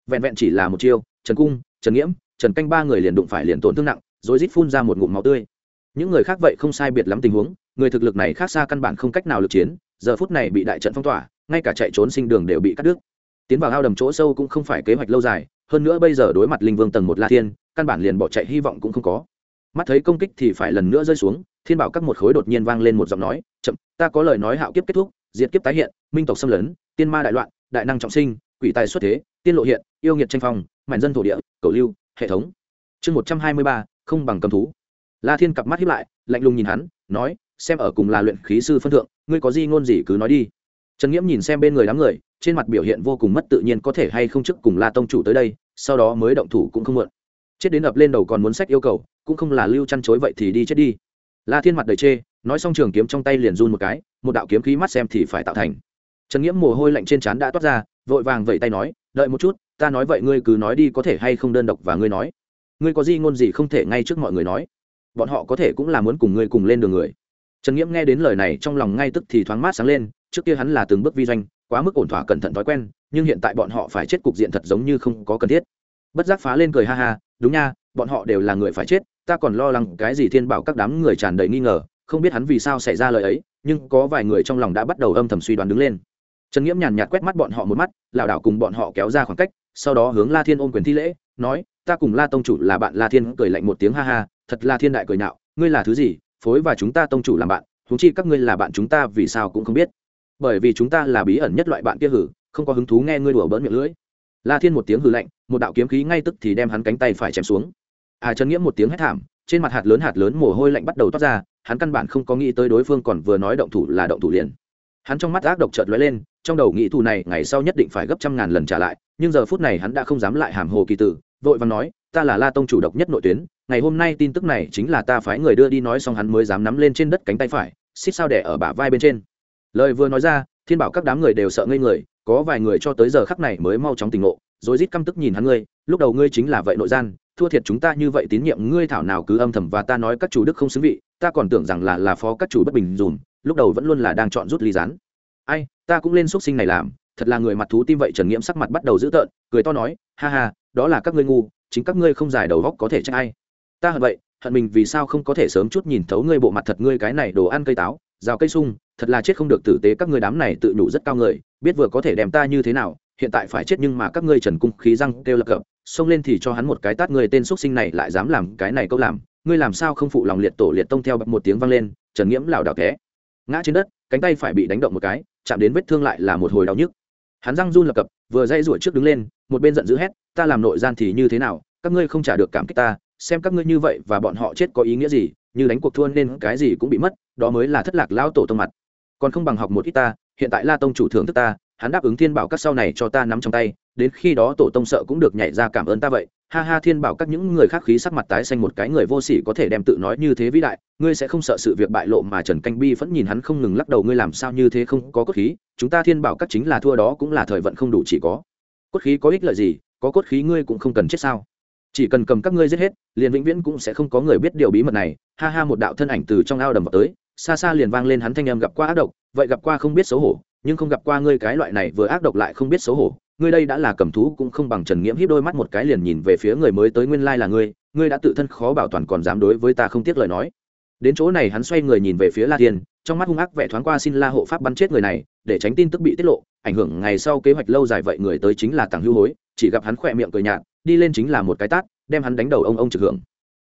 S1: Vẹn vẹn chỉ là một chiêu, trần cung, trần nghiễm, trần canh ba người liền đụng phải liền tổn thương nặng, rồi rít phun ra một ngụm máu tươi. Những người khác vậy không sai biệt lắm tình huống, người thực lực này khác xa căn bản không cách nào lực chiến, giờ phút này bị đại trận phong tỏa, ngay cả chạy trốn sinh đường đều bị cắt đứt. Tiến vào ao đầm chỗ sâu cũng không phải kế hoạch lâu dài, hơn nữa bây giờ đối mặt linh vương tầng một la thiên, căn bản liền bỏ chạy hy vọng cũng không có. Mắt thấy công kích thì phải lần nữa rơi xuống thiên bảo các một khối đột nhiên vang lên một giọng nói, chậm, ta có lời nói hạo kiếp kết thúc, diệt kiếp tái hiện, minh tộc xâm lấn, tiên ma đại loạn, đại năng trọng sinh, quỷ tài xuất thế, tiên lộ hiện, yêu nghiệt tranh phong, mảnh dân thổ địa, cầu lưu, hệ thống. Chương một trăm hai mươi ba, không bằng cầm thú. La thiên cặp mắt hiếp lại, lạnh lùng nhìn hắn, nói, xem ở cùng là luyện khí sư phân thượng, ngươi có gì ngôn gì cứ nói đi. Trần nghiễm nhìn xem bên người đám người, trên mặt biểu hiện vô cùng mất tự nhiên có thể hay không chức cùng la tông chủ tới đây, sau đó mới động thủ cũng không muộn. Chết đến ập lên đầu còn muốn sách yêu cầu, cũng không là lưu chăn chối vậy thì đi chết đi la thiên mặt đầy chê, nói xong trường kiếm trong tay liền run một cái, một đạo kiếm khí mắt xem thì phải tạo thành. Trần nghiễm mồ hôi lạnh trên trán đã toát ra, vội vàng vẫy tay nói, đợi một chút, ta nói vậy ngươi cứ nói đi có thể hay không đơn độc và ngươi nói. Ngươi có gì ngôn gì không thể ngay trước mọi người nói. Bọn họ có thể cũng là muốn cùng ngươi cùng lên đường người. Trần nghiễm nghe đến lời này trong lòng ngay tức thì thoáng mát sáng lên, trước kia hắn là từng bước vi doanh, quá mức ổn thỏa cẩn thận thói quen, nhưng hiện tại bọn họ phải chết cục diện thật giống như không có cần thiết. Bất giác phá lên cười ha ha, đúng nha, bọn họ đều là người phải chết ta còn lo lắng cái gì thiên bảo các đám người tràn đầy nghi ngờ, không biết hắn vì sao xảy ra lời ấy, nhưng có vài người trong lòng đã bắt đầu âm thầm suy đoán đứng lên. Trần nghiễm nhàn nhạt quét mắt bọn họ một mắt, lảo đảo cùng bọn họ kéo ra khoảng cách, sau đó hướng la thiên ôm quyền thi lễ, nói, ta cùng la tông chủ là bạn. La thiên cười lạnh một tiếng, ha ha, thật là thiên đại cười nạo ngươi là thứ gì, phối và chúng ta tông chủ làm bạn thú chi các ngươi là bạn chúng ta vì sao cũng không biết. Bởi vì chúng ta là bí ẩn nhất loại bạn kia hử, không có hứng thú nghe ngươi đùa bỡn miệng lưỡi. La thiên một tiếng hừ lạnh, một đạo kiếm khí ngay tức thì đem hắn cánh tay phải chém xuống hà trần nghĩa một tiếng hét thảm, trên mặt hạt lớn hạt lớn mồ hôi lạnh bắt đầu toát ra, hắn căn bản không có nghĩ tới đối phương còn vừa nói động thủ là động thủ liền. Hắn trong mắt ác độc chợt lóe lên, trong đầu nghĩ thù này ngày sau nhất định phải gấp trăm ngàn lần trả lại, nhưng giờ phút này hắn đã không dám lại hàm hồ kỳ tử, vội vàng nói, ta là la tông chủ độc nhất nội tuyến, ngày hôm nay tin tức này chính là ta phái người đưa đi nói xong hắn mới dám nắm lên trên đất cánh tay phải, xích sao đẻ ở bả vai bên trên. Lời vừa nói ra, thiên bảo các đám người đều sợ ngây người, có vài người cho tới giờ khắc này mới mau chóng tỉnh ngộ, rồi rít căm tức nhìn hắn ngươi, lúc đầu ngươi chính là vậy nội gian thua thiệt chúng ta như vậy tín nhiệm ngươi thảo nào cứ âm thầm và ta nói các chủ đức không xứng vị, ta còn tưởng rằng là là phó các chủ bất bình dùm, lúc đầu vẫn luôn là đang chọn rút ly rán ai, ta cũng lên x sinh này làm, thật là người mặt thú tim vậy, trần nghiễm sắc mặt bắt đầu dữ tợn, cười to nói, ha ha, đó là các ngươi ngu, chính các ngươi không giải đầu góc có thể trách ai. Ta hận vậy, hận mình vì sao không có thể sớm chút nhìn thấu ngươi bộ mặt thật ngươi cái này đồ ăn cây táo, rào cây sung, thật là chết không được tử tế các ngươi đám này tự nhủ rất cao người, biết vừa có thể đem ta như thế nào, hiện tại phải chết nhưng mà các ngươi trần cung khí răng kêu lập cập xông lên thì cho hắn một cái tát người tên xuất sinh này lại dám làm cái này câu làm, ngươi làm sao không phụ lòng liệt tổ liệt tông theo một tiếng vang lên, trần nghiễm lảo đảo té. Ngã trên đất, cánh tay phải bị đánh động một cái, chạm đến vết thương lại là một hồi đau nhức. Hắn răng run lập cập, vừa dây ruổi trước đứng lên, một bên giận dữ hét, ta làm nội gian thì như thế nào, các ngươi không trả được cảm kích ta, xem các ngươi như vậy và bọn họ chết có ý nghĩa gì, như đánh cuộc thua nên cái gì cũng bị mất, đó mới là thất lạc lão tổ tông mặt. Còn không bằng học một ít ta, hiện tại la tông chủ thưởng thức ta hắn đáp ứng thiên bảo các sau này cho ta nắm trong tay, đến khi đó tổ tông sợ cũng được nhảy ra cảm ơn ta vậy. Ha ha, thiên bảo các những người khác khí sắc mặt tái xanh một cái người vô sỉ có thể đem tự nói như thế vĩ đại, ngươi sẽ không sợ sự việc bại lộ mà trần canh bi vẫn nhìn hắn không ngừng lắc đầu, ngươi làm sao như thế không có cốt khí, chúng ta thiên bảo các chính là thua đó cũng là thời vận không đủ chỉ có. Cốt khí có ích lợi gì, có cốt khí ngươi cũng không cần chết sao? Chỉ cần cầm các ngươi giết hết, liền vĩnh viễn cũng sẽ không có người biết điều bí mật này. Ha ha, một đạo thân ảnh từ trong ao đầm vào tới, xa xa liền vang lên hắn thanh em gặp qua ác độc, vậy gặp qua không biết xấu hổ nhưng không gặp qua ngươi cái loại này vừa ác độc lại không biết xấu hổ. Ngươi đây đã là cầm thú cũng không bằng trần nghiễm hít đôi mắt một cái liền nhìn về phía người mới tới nguyên lai là ngươi ngươi đã tự thân khó bảo toàn còn dám đối với ta không tiếc lời nói. Đến chỗ này hắn xoay người nhìn về phía la thiên, trong mắt hung ác vẻ thoáng qua xin la hộ pháp bắn chết người này, để tránh tin tức bị tiết lộ, ảnh hưởng ngày sau kế hoạch lâu dài vậy người tới chính là tàng hưu hối, chỉ gặp hắn khỏe miệng cười nhạt, đi lên chính là một cái tát, đem hắn đánh đầu ông ông trực hưởng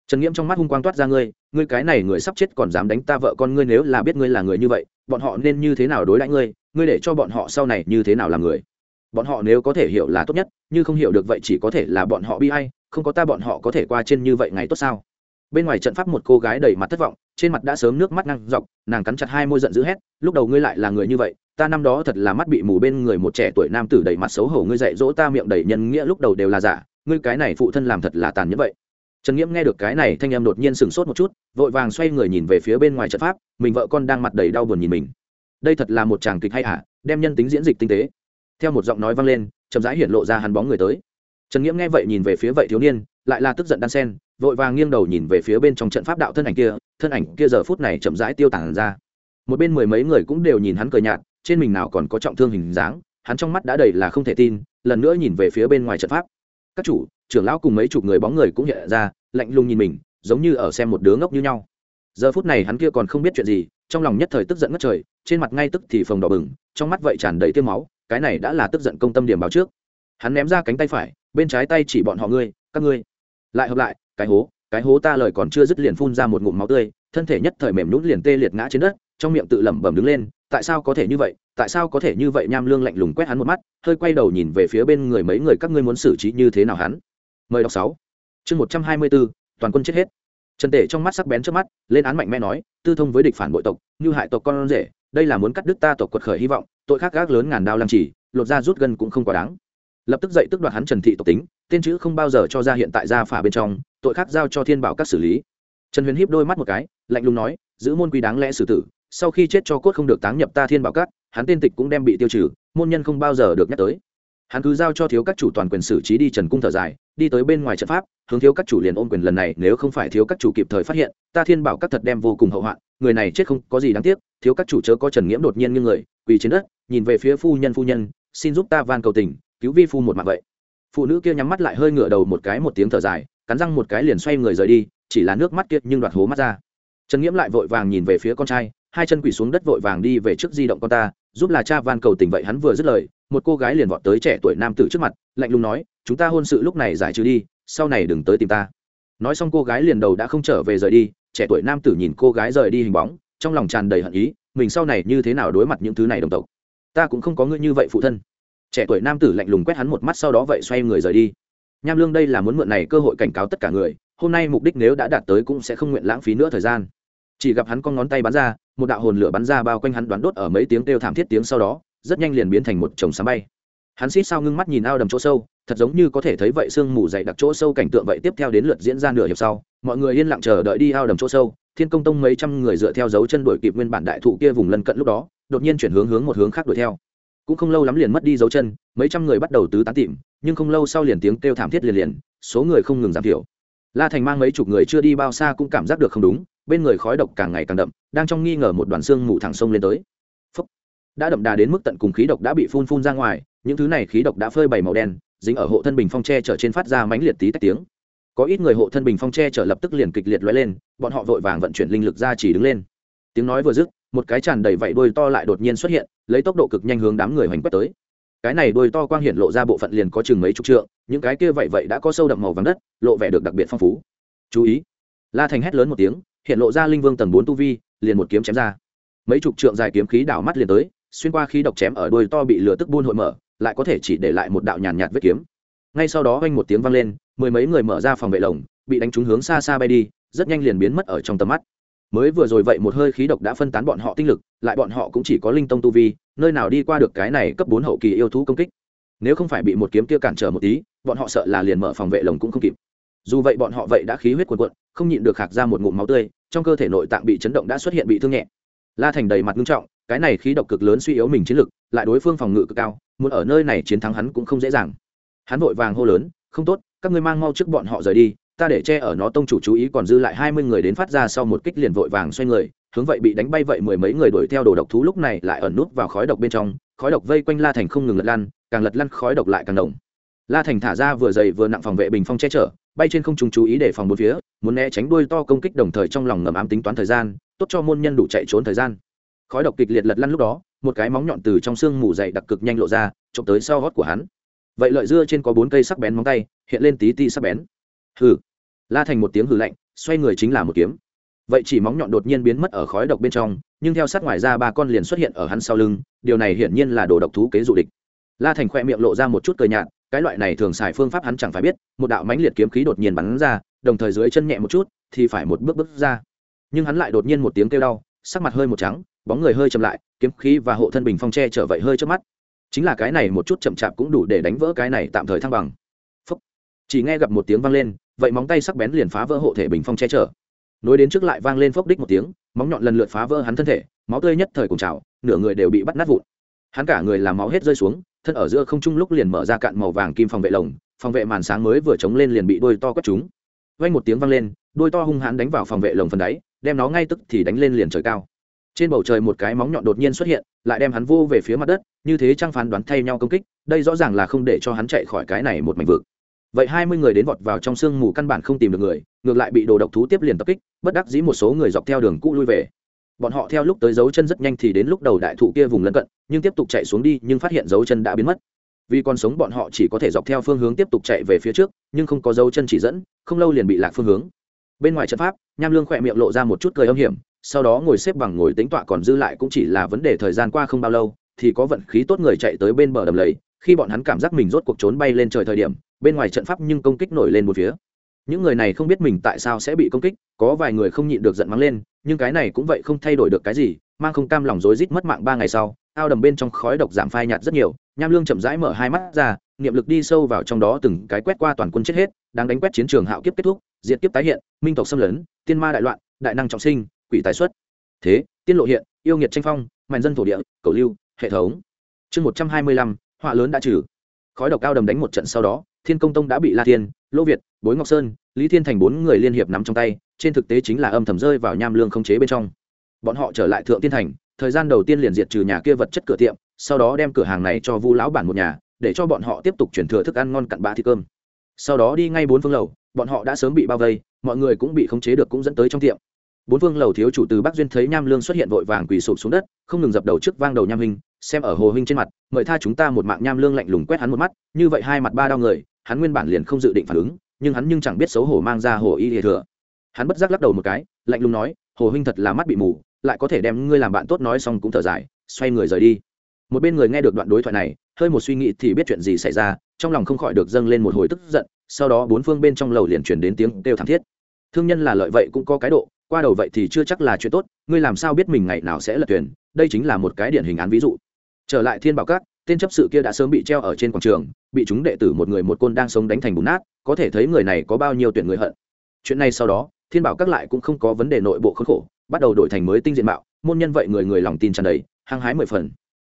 S1: trần nghiễm trong mắt hung quang toát ra ngươi ngươi cái này người sắp chết còn dám đánh ta vợ con ngươi nếu là biết ngươi là người như vậy, bọn họ nên như thế nào đối đãi ngươi ngươi để cho bọn họ sau này như thế nào làm người? Bọn họ nếu có thể hiểu là tốt nhất nhưng không hiểu được vậy chỉ có thể là bọn họ bi hay không có ta bọn họ có thể qua trên như vậy ngày tốt sao? Bên ngoài trận pháp một cô gái đầy mặt thất vọng, trên mặt đã sớm nước mắt năng dọc, nàng cắn chặt hai môi giận dữ hét, lúc đầu ngươi lại là người như vậy, ta năm đó thật là mắt bị mù bên người một trẻ tuổi nam tử đầy mặt xấu hổ, ngươi dạy dỗ ta miệng đầy nhân nghĩa lúc đầu đều là giả, ngươi cái này phụ thân làm thật là tàn nhẫn vậy trần nghiễm nghe được cái này thanh em đột nhiên sửng sốt một chút, vội vàng xoay người nhìn về phía bên ngoài trận pháp, mình vợ con đang mặt đầy đau buồn nhìn mình. Đây thật là một chàng kịch hay hả? Đem nhân tính diễn dịch tinh tế. Theo một giọng nói vang lên, chậm rãi hiện lộ ra hắn bóng người tới. Trần nghiễm nghe vậy nhìn về phía vậy thiếu niên, lại là tức giận đan sen, vội vàng nghiêng đầu nhìn về phía bên trong trận pháp đạo thân ảnh kia, thân ảnh kia giờ phút này chậm rãi tiêu tản ra. Một bên mười mấy người cũng đều nhìn hắn cười nhạt, trên mình nào còn có trọng thương hình dáng, hắn trong mắt đã đầy là không thể tin, lần nữa nhìn về phía bên ngoài trận pháp. Các chủ trưởng lão cùng mấy chục người bóng người cũng hiện ra, lạnh lùng nhìn mình, giống như ở xem một đứa ngốc như nhau. Giờ phút này hắn kia còn không biết chuyện gì, trong lòng nhất thời tức giận ngất trời, trên mặt ngay tức thì phồng đỏ bừng, trong mắt vậy tràn đầy tiêm máu, cái này đã là tức giận công tâm điểm báo trước. Hắn ném ra cánh tay phải, bên trái tay chỉ bọn họ ngươi, các ngươi. Lại hợp lại, cái hố cái hố ta lời còn chưa dứt liền phun ra một ngụm máu tươi, thân thể nhất thời mềm nhũn liền tê liệt ngã trên đất, trong miệng tự lẩm bẩm đứng lên, tại sao có thể như vậy, tại sao có thể như vậy nham lương lạnh lùng quét hắn một mắt, hơi quay đầu nhìn về phía bên người mấy người, các ngươi muốn xử trí như thế nào hắn? Mời đọc sáu. Chương một trăm hai mươi bốn, toàn quân chết hết. Trần tể trong mắt sắc bén trước mắt, lên án mạnh mẽ nói, tư thông với địch phản bội tộc, như hại tộc con rể, đây là muốn cắt đứt ta tộc quật khởi hy vọng, tội khác gác lớn ngàn đao làm chỉ lột ra rút gân cũng không quá đáng. Lập tức dậy tức đoạt hắn trần thị tộc tính, tên chữ không bao giờ cho ra hiện tại gia phả bên trong, tội khác giao cho thiên bảo các xử lý. Trần huyền hiếp đôi mắt một cái, lạnh lùng nói, giữ môn quy đáng lẽ xử tử, sau khi chết cho cốt không được táng nhập ta thiên bảo các, hắn tên tịch cũng đem bị tiêu trừ, môn nhân không bao giờ được nhắc tới hắn cứ giao cho thiếu các chủ toàn quyền xử trí đi trần cung thở dài, đi tới bên ngoài trận pháp, hướng thiếu các chủ liền ôm quyền lần này, nếu không phải thiếu các chủ kịp thời phát hiện, ta thiên bảo các thật đem vô cùng hậu hoạn, người này chết không có gì đáng tiếc, thiếu các chủ chớ có trần nghiễm đột nhiên như người, quỳ trên đất, nhìn về phía phu nhân phu nhân, xin giúp ta van cầu tình, cứu vi phu một mạng vậy. Phụ nữ kia nhắm mắt lại hơi ngửa đầu một cái một tiếng thở dài, cắn răng một cái liền xoay người rời đi, chỉ là nước mắt kiệt nhưng đoạt hố mắt ra. Trần nghiễm lại vội vàng nhìn về phía con trai, hai chân quỳ xuống đất vội vàng đi về trước di động con ta, giúp là cha van cầu tình vậy hắn vừa dứt lời một cô gái liền vọt tới trẻ tuổi nam tử trước mặt, lạnh lùng nói, chúng ta hôn sự lúc này giải trừ đi, sau này đừng tới tìm ta. Nói xong cô gái liền đầu đã không trở về rời đi, trẻ tuổi nam tử nhìn cô gái rời đi hình bóng, trong lòng tràn đầy hận ý, mình sau này như thế nào đối mặt những thứ này đồng tộc? Ta cũng không có ngươi như vậy phụ thân. Trẻ tuổi nam tử lạnh lùng quét hắn một mắt sau đó vậy xoay người rời đi. Nham lương đây là muốn mượn này cơ hội cảnh cáo tất cả người, hôm nay mục đích nếu đã đạt tới cũng sẽ không nguyện lãng phí nữa thời gian. Chỉ gặp hắn con ngón tay bắn ra, một đạo hồn lửa bắn ra bao quanh hắn đoán đốt ở mấy tiếng kêu thảm thiết tiếng sau đó rất nhanh liền biến thành một chồng sám bay. Hắn xít sao ngưng mắt nhìn ao đầm chỗ sâu, thật giống như có thể thấy vậy sương mù dày đặc chỗ sâu cảnh tượng vậy tiếp theo đến lượt diễn ra nửa hiệp sau. Mọi người yên lặng chờ đợi đi ao đầm chỗ sâu, thiên công tông mấy trăm người dựa theo dấu chân đuổi kịp nguyên bản đại thụ kia vùng lân cận lúc đó, đột nhiên chuyển hướng hướng một hướng khác đuổi theo. Cũng không lâu lắm liền mất đi dấu chân, mấy trăm người bắt đầu tứ tán tìm, nhưng không lâu sau liền tiếng kêu thảm thiết liền liền, số người không ngừng giảm thiểu. La thành mang mấy chục người chưa đi bao xa cũng cảm giác được không đúng, bên người khói độc càng ngày càng đậm, đang trong nghi ngờ một đoàn xương mù thẳng sông lên tới đã đậm đà đến mức tận cùng khí độc đã bị phun phun ra ngoài, những thứ này khí độc đã phơi bày màu đen, dính ở hộ thân bình phong tre trở trên phát ra mãnh liệt tí tách tiếng. Có ít người hộ thân bình phong tre trở lập tức liền kịch liệt lóe lên, bọn họ vội vàng vận chuyển linh lực ra chỉ đứng lên. Tiếng nói vừa dứt, một cái tràn đầy vảy đuôi to lại đột nhiên xuất hiện, lấy tốc độ cực nhanh hướng đám người hoành quét tới. Cái này đuôi to quang hiện lộ ra bộ phận liền có chừng mấy chục trượng, những cái kia vậy vậy đã có sâu đậm màu vàng đất, lộ vẻ được đặc biệt phong phú. Chú ý. La thành hét lớn một tiếng, hiện lộ ra linh vương tầng bốn tu vi, liền một kiếm chém ra. Mấy chục trượng dài kiếm khí đảo mắt liền tới xuyên qua khí độc chém ở đuôi to bị lửa tức buôn hội mở lại có thể chỉ để lại một đạo nhàn nhạt, nhạt vết kiếm. Ngay sau đó vang một tiếng vang lên mười mấy người mở ra phòng vệ lồng bị đánh trúng hướng xa xa bay đi rất nhanh liền biến mất ở trong tầm mắt. Mới vừa rồi vậy một hơi khí độc đã phân tán bọn họ tinh lực lại bọn họ cũng chỉ có linh tông tu vi nơi nào đi qua được cái này cấp bốn hậu kỳ yêu thú công kích. Nếu không phải bị một kiếm kia cản trở một tí bọn họ sợ là liền mở phòng vệ lồng cũng không kịp. Dù vậy bọn họ vậy đã khí huyết cuồn cuộn không nhịn được khạc ra một ngụm máu tươi trong cơ thể nội tạng bị chấn động đã xuất hiện bị thương nhẹ. La thành đầy mặt nghiêm trọng cái này khí độc cực lớn suy yếu mình chiến lực, lại đối phương phòng ngự cực cao, muốn ở nơi này chiến thắng hắn cũng không dễ dàng. Hắn vội vàng hô lớn, không tốt, các ngươi mang mau trước bọn họ rời đi, ta để che ở nó tông chủ chú ý còn dư lại hai mươi người đến phát ra sau một kích liền vội vàng xoay người, hướng vậy bị đánh bay vậy mười mấy người đuổi theo đồ độc thú lúc này lại ẩn nút vào khói độc bên trong, khói độc vây quanh la thành không ngừng lật lăn, càng lật lăn khói độc lại càng đồng la thành thả ra vừa dày vừa nặng phòng vệ bình phong che chở, bay trên không trung chú ý để phòng bốn phía, muốn né tránh đuôi to công kích đồng thời trong lòng ngầm ám tính toán thời gian, tốt cho môn nhân đủ chạy trốn thời gian khói độc kịch liệt lật lăn lúc đó, một cái móng nhọn từ trong xương mù dày đặc cực nhanh lộ ra trộm tới sau gót của hắn. Vậy lợi dưa trên có bốn cây sắc bén móng tay, hiện lên tí ti sắc bén. Hừ. La thành một tiếng hừ lạnh, xoay người chính là một kiếm. Vậy chỉ móng nhọn đột nhiên biến mất ở khói độc bên trong, nhưng theo sát ngoài ra ba con liền xuất hiện ở hắn sau lưng, điều này hiển nhiên là đồ độc thú kế dụ địch. La thành khoe miệng lộ ra một chút cười nhạt, cái loại này thường xài phương pháp hắn chẳng phải biết, một đạo mãnh liệt kiếm khí đột nhiên bắn ra, đồng thời dưới chân nhẹ một chút, thì phải một bước bước ra. Nhưng hắn lại đột nhiên một tiếng kêu đau, sắc mặt hơi một trắng bóng người hơi chậm lại, kiếm khí và hộ thân bình phong tre trở vậy hơi trước mắt. Chính là cái này một chút chậm chạp cũng đủ để đánh vỡ cái này tạm thời thăng bằng. Phúc. chỉ nghe gặp một tiếng vang lên, vậy móng tay sắc bén liền phá vỡ hộ thể bình phong che chở. Nối đến trước lại vang lên phốc đích một tiếng, móng nhọn lần lượt phá vỡ hắn thân thể, máu tươi nhất thời cùng trào, nửa người đều bị bắt nát vụn. Hắn cả người làm máu hết rơi xuống, thân ở giữa không trung lúc liền mở ra cạn màu vàng kim phòng vệ lồng, phòng vệ màn sáng mới vừa chống lên liền bị đôi to quất chúng vang một tiếng vang lên, đôi to hung hãn đánh vào phòng vệ lồng phần đáy, đem nó ngay tức thì đánh lên liền trời cao trên bầu trời một cái móng nhọn đột nhiên xuất hiện, lại đem hắn vô về phía mặt đất, như thế trang phán đoán thay nhau công kích, đây rõ ràng là không để cho hắn chạy khỏi cái này một mảnh vực. Vậy hai mươi người đến vọt vào trong sương mù căn bản không tìm được người, ngược lại bị đồ độc thú tiếp liền tập kích, bất đắc dĩ một số người dọc theo đường cũ lui về. Bọn họ theo lúc tới dấu chân rất nhanh thì đến lúc đầu đại thụ kia vùng lân cận, nhưng tiếp tục chạy xuống đi, nhưng phát hiện dấu chân đã biến mất. Vì còn sống bọn họ chỉ có thể dọc theo phương hướng tiếp tục chạy về phía trước, nhưng không có dấu chân chỉ dẫn, không lâu liền bị lạc phương hướng. Bên ngoài trận pháp, nham lương khỏe miệng lộ ra một chút cười âm hiểm sau đó ngồi xếp bằng ngồi tính tọa còn dư lại cũng chỉ là vấn đề thời gian qua không bao lâu, thì có vận khí tốt người chạy tới bên bờ đầm lầy, khi bọn hắn cảm giác mình rốt cuộc trốn bay lên trời thời điểm, bên ngoài trận pháp nhưng công kích nổi lên một phía. Những người này không biết mình tại sao sẽ bị công kích, có vài người không nhịn được giận mắng lên, nhưng cái này cũng vậy không thay đổi được cái gì, mang không cam lòng rối rít mất mạng ba ngày sau, ao đầm bên trong khói độc giảm phai nhạt rất nhiều, nham lương chậm rãi mở hai mắt ra, niệm lực đi sâu vào trong đó từng cái quét qua toàn quân chết hết, đang đánh quét chiến trường hạo kiếp kết thúc, diệt kiếp tái hiện, minh tộc xâm lấn, tiên ma đại loạn, đại năng trọng sinh quỷ tài xuất. Thế tiên lộ hiện, yêu nghiệt tranh phong mạnh dân thổ địa, cầu lưu, hệ thống. Chương một trăm hai mươi lăm, họa lớn đã trừ. Khói độc cao đầm đánh một trận sau đó, thiên công tông đã bị la thiên, lỗ việt, bối ngọc sơn, lý thiên thành bốn người liên hiệp nắm trong tay, trên thực tế chính là âm thầm rơi vào nham lương không chế bên trong. Bọn họ trở lại thượng tiên thành, thời gian đầu tiên liền diệt trừ nhà kia vật chất cửa tiệm, sau đó đem cửa hàng này cho vu lão bản một nhà, để cho bọn họ tiếp tục chuyển thừa thức ăn ngon cặn bã thịt cơm. Sau đó đi ngay bốn phương lầu, bọn họ đã sớm bị bao vây, mọi người cũng bị khống chế được cũng dẫn tới trong tiệm bốn vương lầu thiếu chủ từ bắc duyên thấy nham lương xuất hiện vội vàng quỳ sụp xuống đất, không ngừng dập đầu trước vang đầu nham hình xem ở hồ huynh trên mặt, mời tha chúng ta một mạng nham lương lạnh lùng quét hắn một mắt, như vậy hai mặt ba đau người, hắn nguyên bản liền không dự định phản ứng, nhưng hắn nhưng chẳng biết xấu hổ mang ra hồ y hệ thừa. Hắn bất giác lắc đầu một cái, lạnh lùng nói, hồ huynh thật là mắt bị mù, lại có thể đem ngươi làm bạn tốt nói xong cũng thở dài, xoay người rời đi. Một bên người nghe được đoạn đối thoại này, hơi một suy nghĩ thì biết chuyện gì xảy ra, trong lòng không khỏi được dâng lên một hồi tức giận, sau đó bốn phương bên trong lầu liền chuyển đến tiếng kêu thảm thiết. Thương nhân là lợi vậy cũng có cái độ qua đầu vậy thì chưa chắc là chuyện tốt, ngươi làm sao biết mình ngày nào sẽ lật thuyền, đây chính là một cái điển hình án ví dụ. Trở lại thiên bảo các, tên chấp sự kia đã sớm bị treo ở trên quảng trường, bị chúng đệ tử một người một côn đang sống đánh thành bùn nát, có thể thấy người này có bao nhiêu tuyển người hận. Chuyện này sau đó, thiên bảo các lại cũng không có vấn đề nội bộ khốn khổ, bắt đầu đổi thành mới tinh diện mạo, môn nhân vậy người người lòng tin tràn đầy, hăng hái mười phần.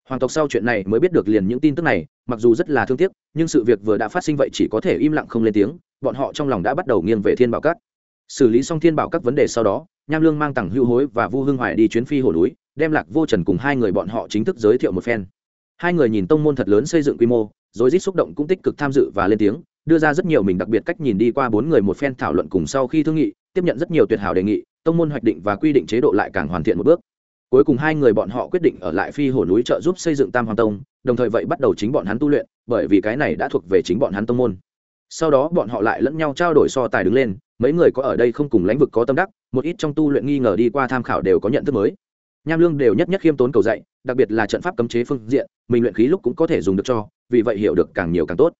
S1: Hoàng tộc sau chuyện này mới biết được liền những tin tức này, mặc dù rất là thương tiếc, nhưng sự việc vừa đã phát sinh vậy chỉ có thể im lặng không lên tiếng, bọn họ trong lòng đã bắt đầu nghiêng về thiên bảo các xử lý xong thiên bảo các vấn đề sau đó, nham lương mang tặng hưu hối và vu hưng hoài đi chuyến phi hồ núi, đem lạc vô trần cùng hai người bọn họ chính thức giới thiệu một phen. Hai người nhìn tông môn thật lớn xây dựng quy mô, rồi rít xúc động cũng tích cực tham dự và lên tiếng, đưa ra rất nhiều mình đặc biệt cách nhìn đi qua bốn người một phen thảo luận cùng sau khi thương nghị, tiếp nhận rất nhiều tuyệt hảo đề nghị, tông môn hoạch định và quy định chế độ lại càng hoàn thiện một bước. Cuối cùng hai người bọn họ quyết định ở lại phi hồ núi trợ giúp xây dựng tam hoàng tông, đồng thời vậy bắt đầu chính bọn hắn tu luyện, bởi vì cái này đã thuộc về chính bọn hắn tông môn. Sau đó bọn họ lại lẫn nhau trao đổi so tài đứng lên mấy người có ở đây không cùng lãnh vực có tâm đắc, một ít trong tu luyện nghi ngờ đi qua tham khảo đều có nhận thức mới. Nham lương đều nhất nhất khiêm tốn cầu dạy, đặc biệt là trận pháp cấm chế phương diện, mình luyện khí lúc cũng có thể dùng được cho, vì vậy hiểu được càng nhiều càng tốt.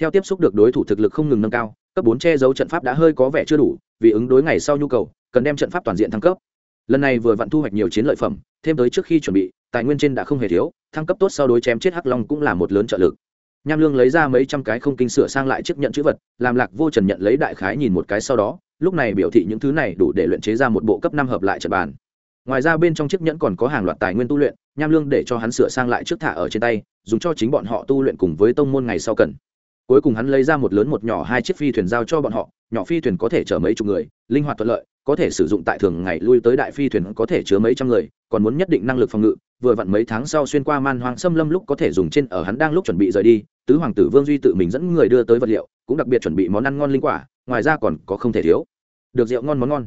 S1: Theo tiếp xúc được đối thủ thực lực không ngừng nâng cao, cấp bốn che giấu trận pháp đã hơi có vẻ chưa đủ, vì ứng đối ngày sau nhu cầu, cần đem trận pháp toàn diện thăng cấp. Lần này vừa vặn thu hoạch nhiều chiến lợi phẩm, thêm tới trước khi chuẩn bị, tài nguyên trên đã không hề thiếu, thăng cấp tốt sau đối chém chết hắc long cũng là một lớn trợ lực nham lương lấy ra mấy trăm cái không kinh sửa sang lại chiếc nhận chữ vật, làm lạc vô trần nhận lấy đại khái nhìn một cái sau đó, lúc này biểu thị những thứ này đủ để luyện chế ra một bộ cấp năm hợp lại trận bàn. Ngoài ra bên trong chiếc nhẫn còn có hàng loạt tài nguyên tu luyện, nham lương để cho hắn sửa sang lại trước thả ở trên tay, dùng cho chính bọn họ tu luyện cùng với tông môn ngày sau cần. Cuối cùng hắn lấy ra một lớn một nhỏ hai chiếc phi thuyền giao cho bọn họ, nhỏ phi thuyền có thể chở mấy chục người, linh hoạt thuận lợi, có thể sử dụng tại thường ngày lui tới đại phi thuyền có thể chứa mấy trăm người, còn muốn nhất định năng lực phòng ngự vừa vặn mấy tháng sau xuyên qua man hoang xâm lâm lúc có thể dùng trên ở hắn đang lúc chuẩn bị rời đi, tứ hoàng tử vương duy tự mình dẫn người đưa tới vật liệu, cũng đặc biệt chuẩn bị món ăn ngon linh quả, ngoài ra còn có không thể thiếu. Được rượu ngon món ngon.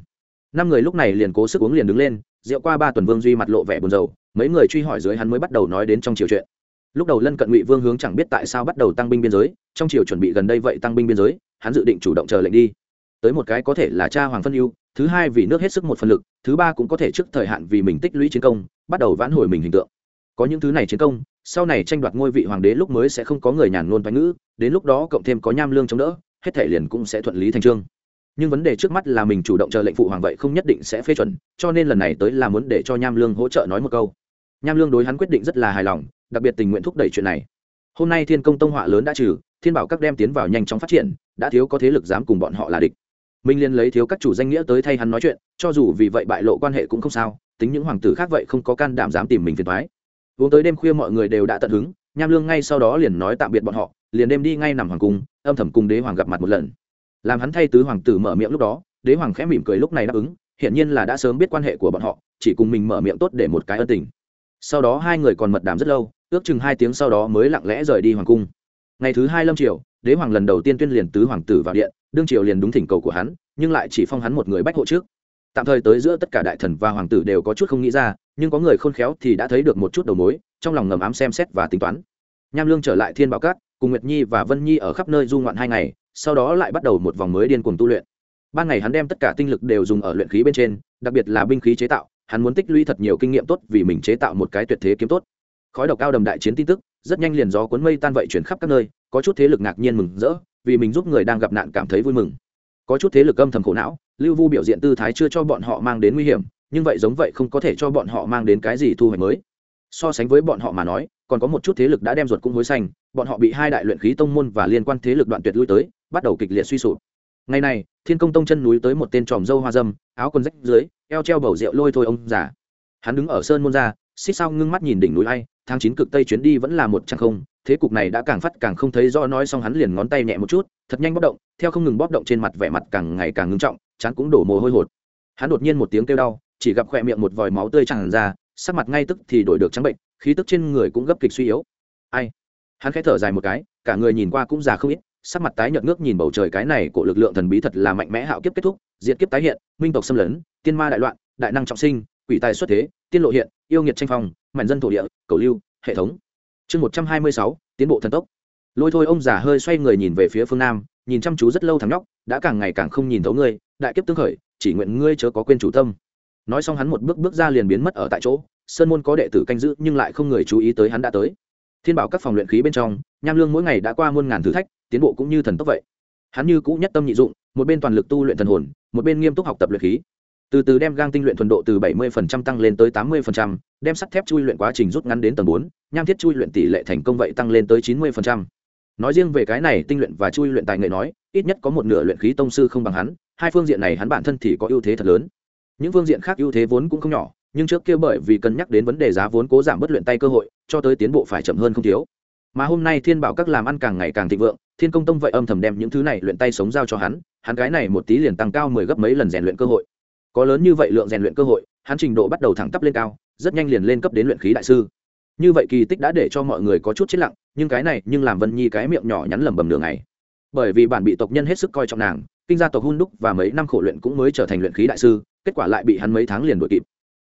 S1: Năm người lúc này liền cố sức uống liền đứng lên, rượu qua ba tuần vương duy mặt lộ vẻ buồn rầu, mấy người truy hỏi dưới hắn mới bắt đầu nói đến trong chiều chuyện. Lúc đầu lân cận ngụy vương hướng chẳng biết tại sao bắt đầu tăng binh biên giới, trong chiều chuẩn bị gần đây vậy tăng binh biên giới, hắn dự định chủ động chờ lệnh đi. Tới một cái có thể là cha hoàng phân ưu, thứ hai vì nước hết sức một phần lực, thứ ba cũng có thể trước thời hạn vì mình tích lũy chiến công bắt đầu vãn hồi mình hình tượng. Có những thứ này chiến công, sau này tranh đoạt ngôi vị hoàng đế lúc mới sẽ không có người nhàn ngôn toán ngữ, đến lúc đó cộng thêm có nham lương chống đỡ, hết thể liền cũng sẽ thuận lý thành trương. Nhưng vấn đề trước mắt là mình chủ động chờ lệnh phụ hoàng vậy không nhất định sẽ phê chuẩn, cho nên lần này tới là muốn để cho nham lương hỗ trợ nói một câu. Nham lương đối hắn quyết định rất là hài lòng, đặc biệt tình nguyện thúc đẩy chuyện này. Hôm nay thiên công tông họa lớn đã trừ, thiên bảo các đem tiến vào nhanh chóng phát triển, đã thiếu có thế lực dám cùng bọn họ là địch. Minh liên lấy thiếu các chủ danh nghĩa tới thay hắn nói chuyện, cho dù vì vậy bại lộ quan hệ cũng không sao tính những hoàng tử khác vậy không có can đảm dám tìm mình phiền thoái. Uống tới đêm khuya mọi người đều đã tận hứng, nham lương ngay sau đó liền nói tạm biệt bọn họ, liền đêm đi ngay nằm hoàng cung, âm thầm cùng đế hoàng gặp mặt một lần. Làm hắn thay tứ hoàng tử mở miệng lúc đó, đế hoàng khẽ mỉm cười lúc này đáp ứng, hiển nhiên là đã sớm biết quan hệ của bọn họ, chỉ cùng mình mở miệng tốt để một cái ân tình. Sau đó hai người còn mật đàm rất lâu, ước chừng hai tiếng sau đó mới lặng lẽ rời đi hoàng cung. Ngày thứ hai lâm triều, đế hoàng lần đầu tiên tuyên liền tứ hoàng tử vào điện, đương triều liền đúng thỉnh cầu của hắn, nhưng lại chỉ phong hắn một người bách hộ trước tạm thời tới giữa tất cả đại thần và hoàng tử đều có chút không nghĩ ra, nhưng có người khôn khéo thì đã thấy được một chút đầu mối, trong lòng ngầm ám xem xét và tính toán. Nham lương trở lại thiên bảo cát, cùng nguyệt nhi và vân nhi ở khắp nơi du ngoạn hai ngày, sau đó lại bắt đầu một vòng mới điên cuồng tu luyện. Ban ngày hắn đem tất cả tinh lực đều dùng ở luyện khí bên trên, đặc biệt là binh khí chế tạo, hắn muốn tích lũy thật nhiều kinh nghiệm tốt vì mình chế tạo một cái tuyệt thế kiếm tốt. Khói độc cao đầm đại chiến tin tức, rất nhanh liền gió cuốn mây tan vậy chuyển khắp các nơi, có chút thế lực ngạc nhiên mừng rỡ, vì mình giúp người đang gặp nạn cảm thấy vui mừng có chút thế lực âm thầm khổ não, lưu vu biểu diện tư thái chưa cho bọn họ mang đến nguy hiểm, nhưng vậy giống vậy không có thể cho bọn họ mang đến cái gì thu hoạch mới. So sánh với bọn họ mà nói, còn có một chút thế lực đã đem ruột cung hối xanh bọn họ bị hai đại luyện khí tông môn và liên quan thế lực đoạn tuyệt lui tới, bắt đầu kịch liệt suy sụp. Ngày này, thiên công tông chân núi tới một tên tròm dâu hoa dâm, áo quần rách dưới, eo treo bầu rượu lôi thôi ông già. Hắn đứng ở sơn môn ra, xích sao ngưng mắt nhìn đỉnh núi ai, tháng chín cực tây chuyến đi vẫn là một trăng không, thế cục này đã càng phát càng không thấy do nói xong hắn liền ngón tay nhẹ một chút thật nhanh bóp động, theo không ngừng bóp động trên mặt vẻ mặt càng ngày càng ngưng trọng, chán cũng đổ mồ hôi hột. Hắn đột nhiên một tiếng kêu đau, chỉ gặp khỏe miệng một vòi máu tươi tràn ra, sắc mặt ngay tức thì đổi được trắng bệnh, khí tức trên người cũng gấp kịch suy yếu. Ai? Hắn khẽ thở dài một cái, cả người nhìn qua cũng già không ít, sắc mặt tái nhợt nước nhìn bầu trời cái này của lực lượng thần bí thật là mạnh mẽ hạo kiếp kết thúc, diệt kiếp tái hiện, minh tộc xâm lấn, tiên ma đại loạn, đại năng trọng sinh, quỷ tài xuất thế, tiên lộ hiện, yêu nghiệt tranh phong mạnh dân thổ địa, cầu lưu, hệ thống. Chương một trăm hai mươi sáu, tiến bộ thần tốc lôi thôi ông già hơi xoay người nhìn về phía phương nam nhìn chăm chú rất lâu thằng nhóc đã càng ngày càng không nhìn thấu ngươi đại kiếp tương khởi chỉ nguyện ngươi chớ có quên chủ tâm. Nói xong hắn một bước bước ra liền biến mất ở tại chỗ sơn môn có đệ tử canh giữ nhưng lại không người chú ý tới hắn đã tới. Thiên bảo các phòng luyện khí bên trong nham lương mỗi ngày đã qua muôn ngàn thử thách tiến bộ cũng như thần tốc vậy. Hắn như cũ nhất tâm nhị dụng một bên toàn lực tu luyện thần hồn một bên nghiêm túc học tập luyện khí. Từ từ đem gang tinh luyện thuần độ từ 70% tăng lên tới 80%, đem sắt thép chui luyện quá trình rút ngắn đến tầng 4, nham thiết chui luyện tỷ lệ thành công vậy tăng lên tới 90%. Nói riêng về cái này tinh luyện và chui luyện tài nghệ nói, ít nhất có một nửa luyện khí tông sư không bằng hắn, hai phương diện này hắn bản thân thì có ưu thế thật lớn. Những phương diện khác ưu thế vốn cũng không nhỏ, nhưng trước kia bởi vì cân nhắc đến vấn đề giá vốn cố giảm bất luyện tay cơ hội, cho tới tiến bộ phải chậm hơn không thiếu. Mà hôm nay Thiên Bảo các làm ăn càng ngày càng thịnh vượng, Thiên Công Tông vậy âm thầm đem những thứ này luyện tay sống giao cho hắn, hắn gái này một tí liền tăng cao 10 gấp mấy lần rèn luyện cơ hội có lớn như vậy lượng rèn luyện cơ hội hắn trình độ bắt đầu thẳng tắp lên cao rất nhanh liền lên cấp đến luyện khí đại sư như vậy kỳ tích đã để cho mọi người có chút chết lặng, nhưng cái này, nhưng làm vân nhi cái miệng nhỏ nhắn lẩm bẩm đường này bởi vì bản bị tộc nhân hết sức coi trọng nàng, kinh gia tộc hun đúc và mấy năm khổ luyện cũng mới trở thành luyện khí đại sư, kết quả lại bị hắn mấy tháng liền đuổi kịp.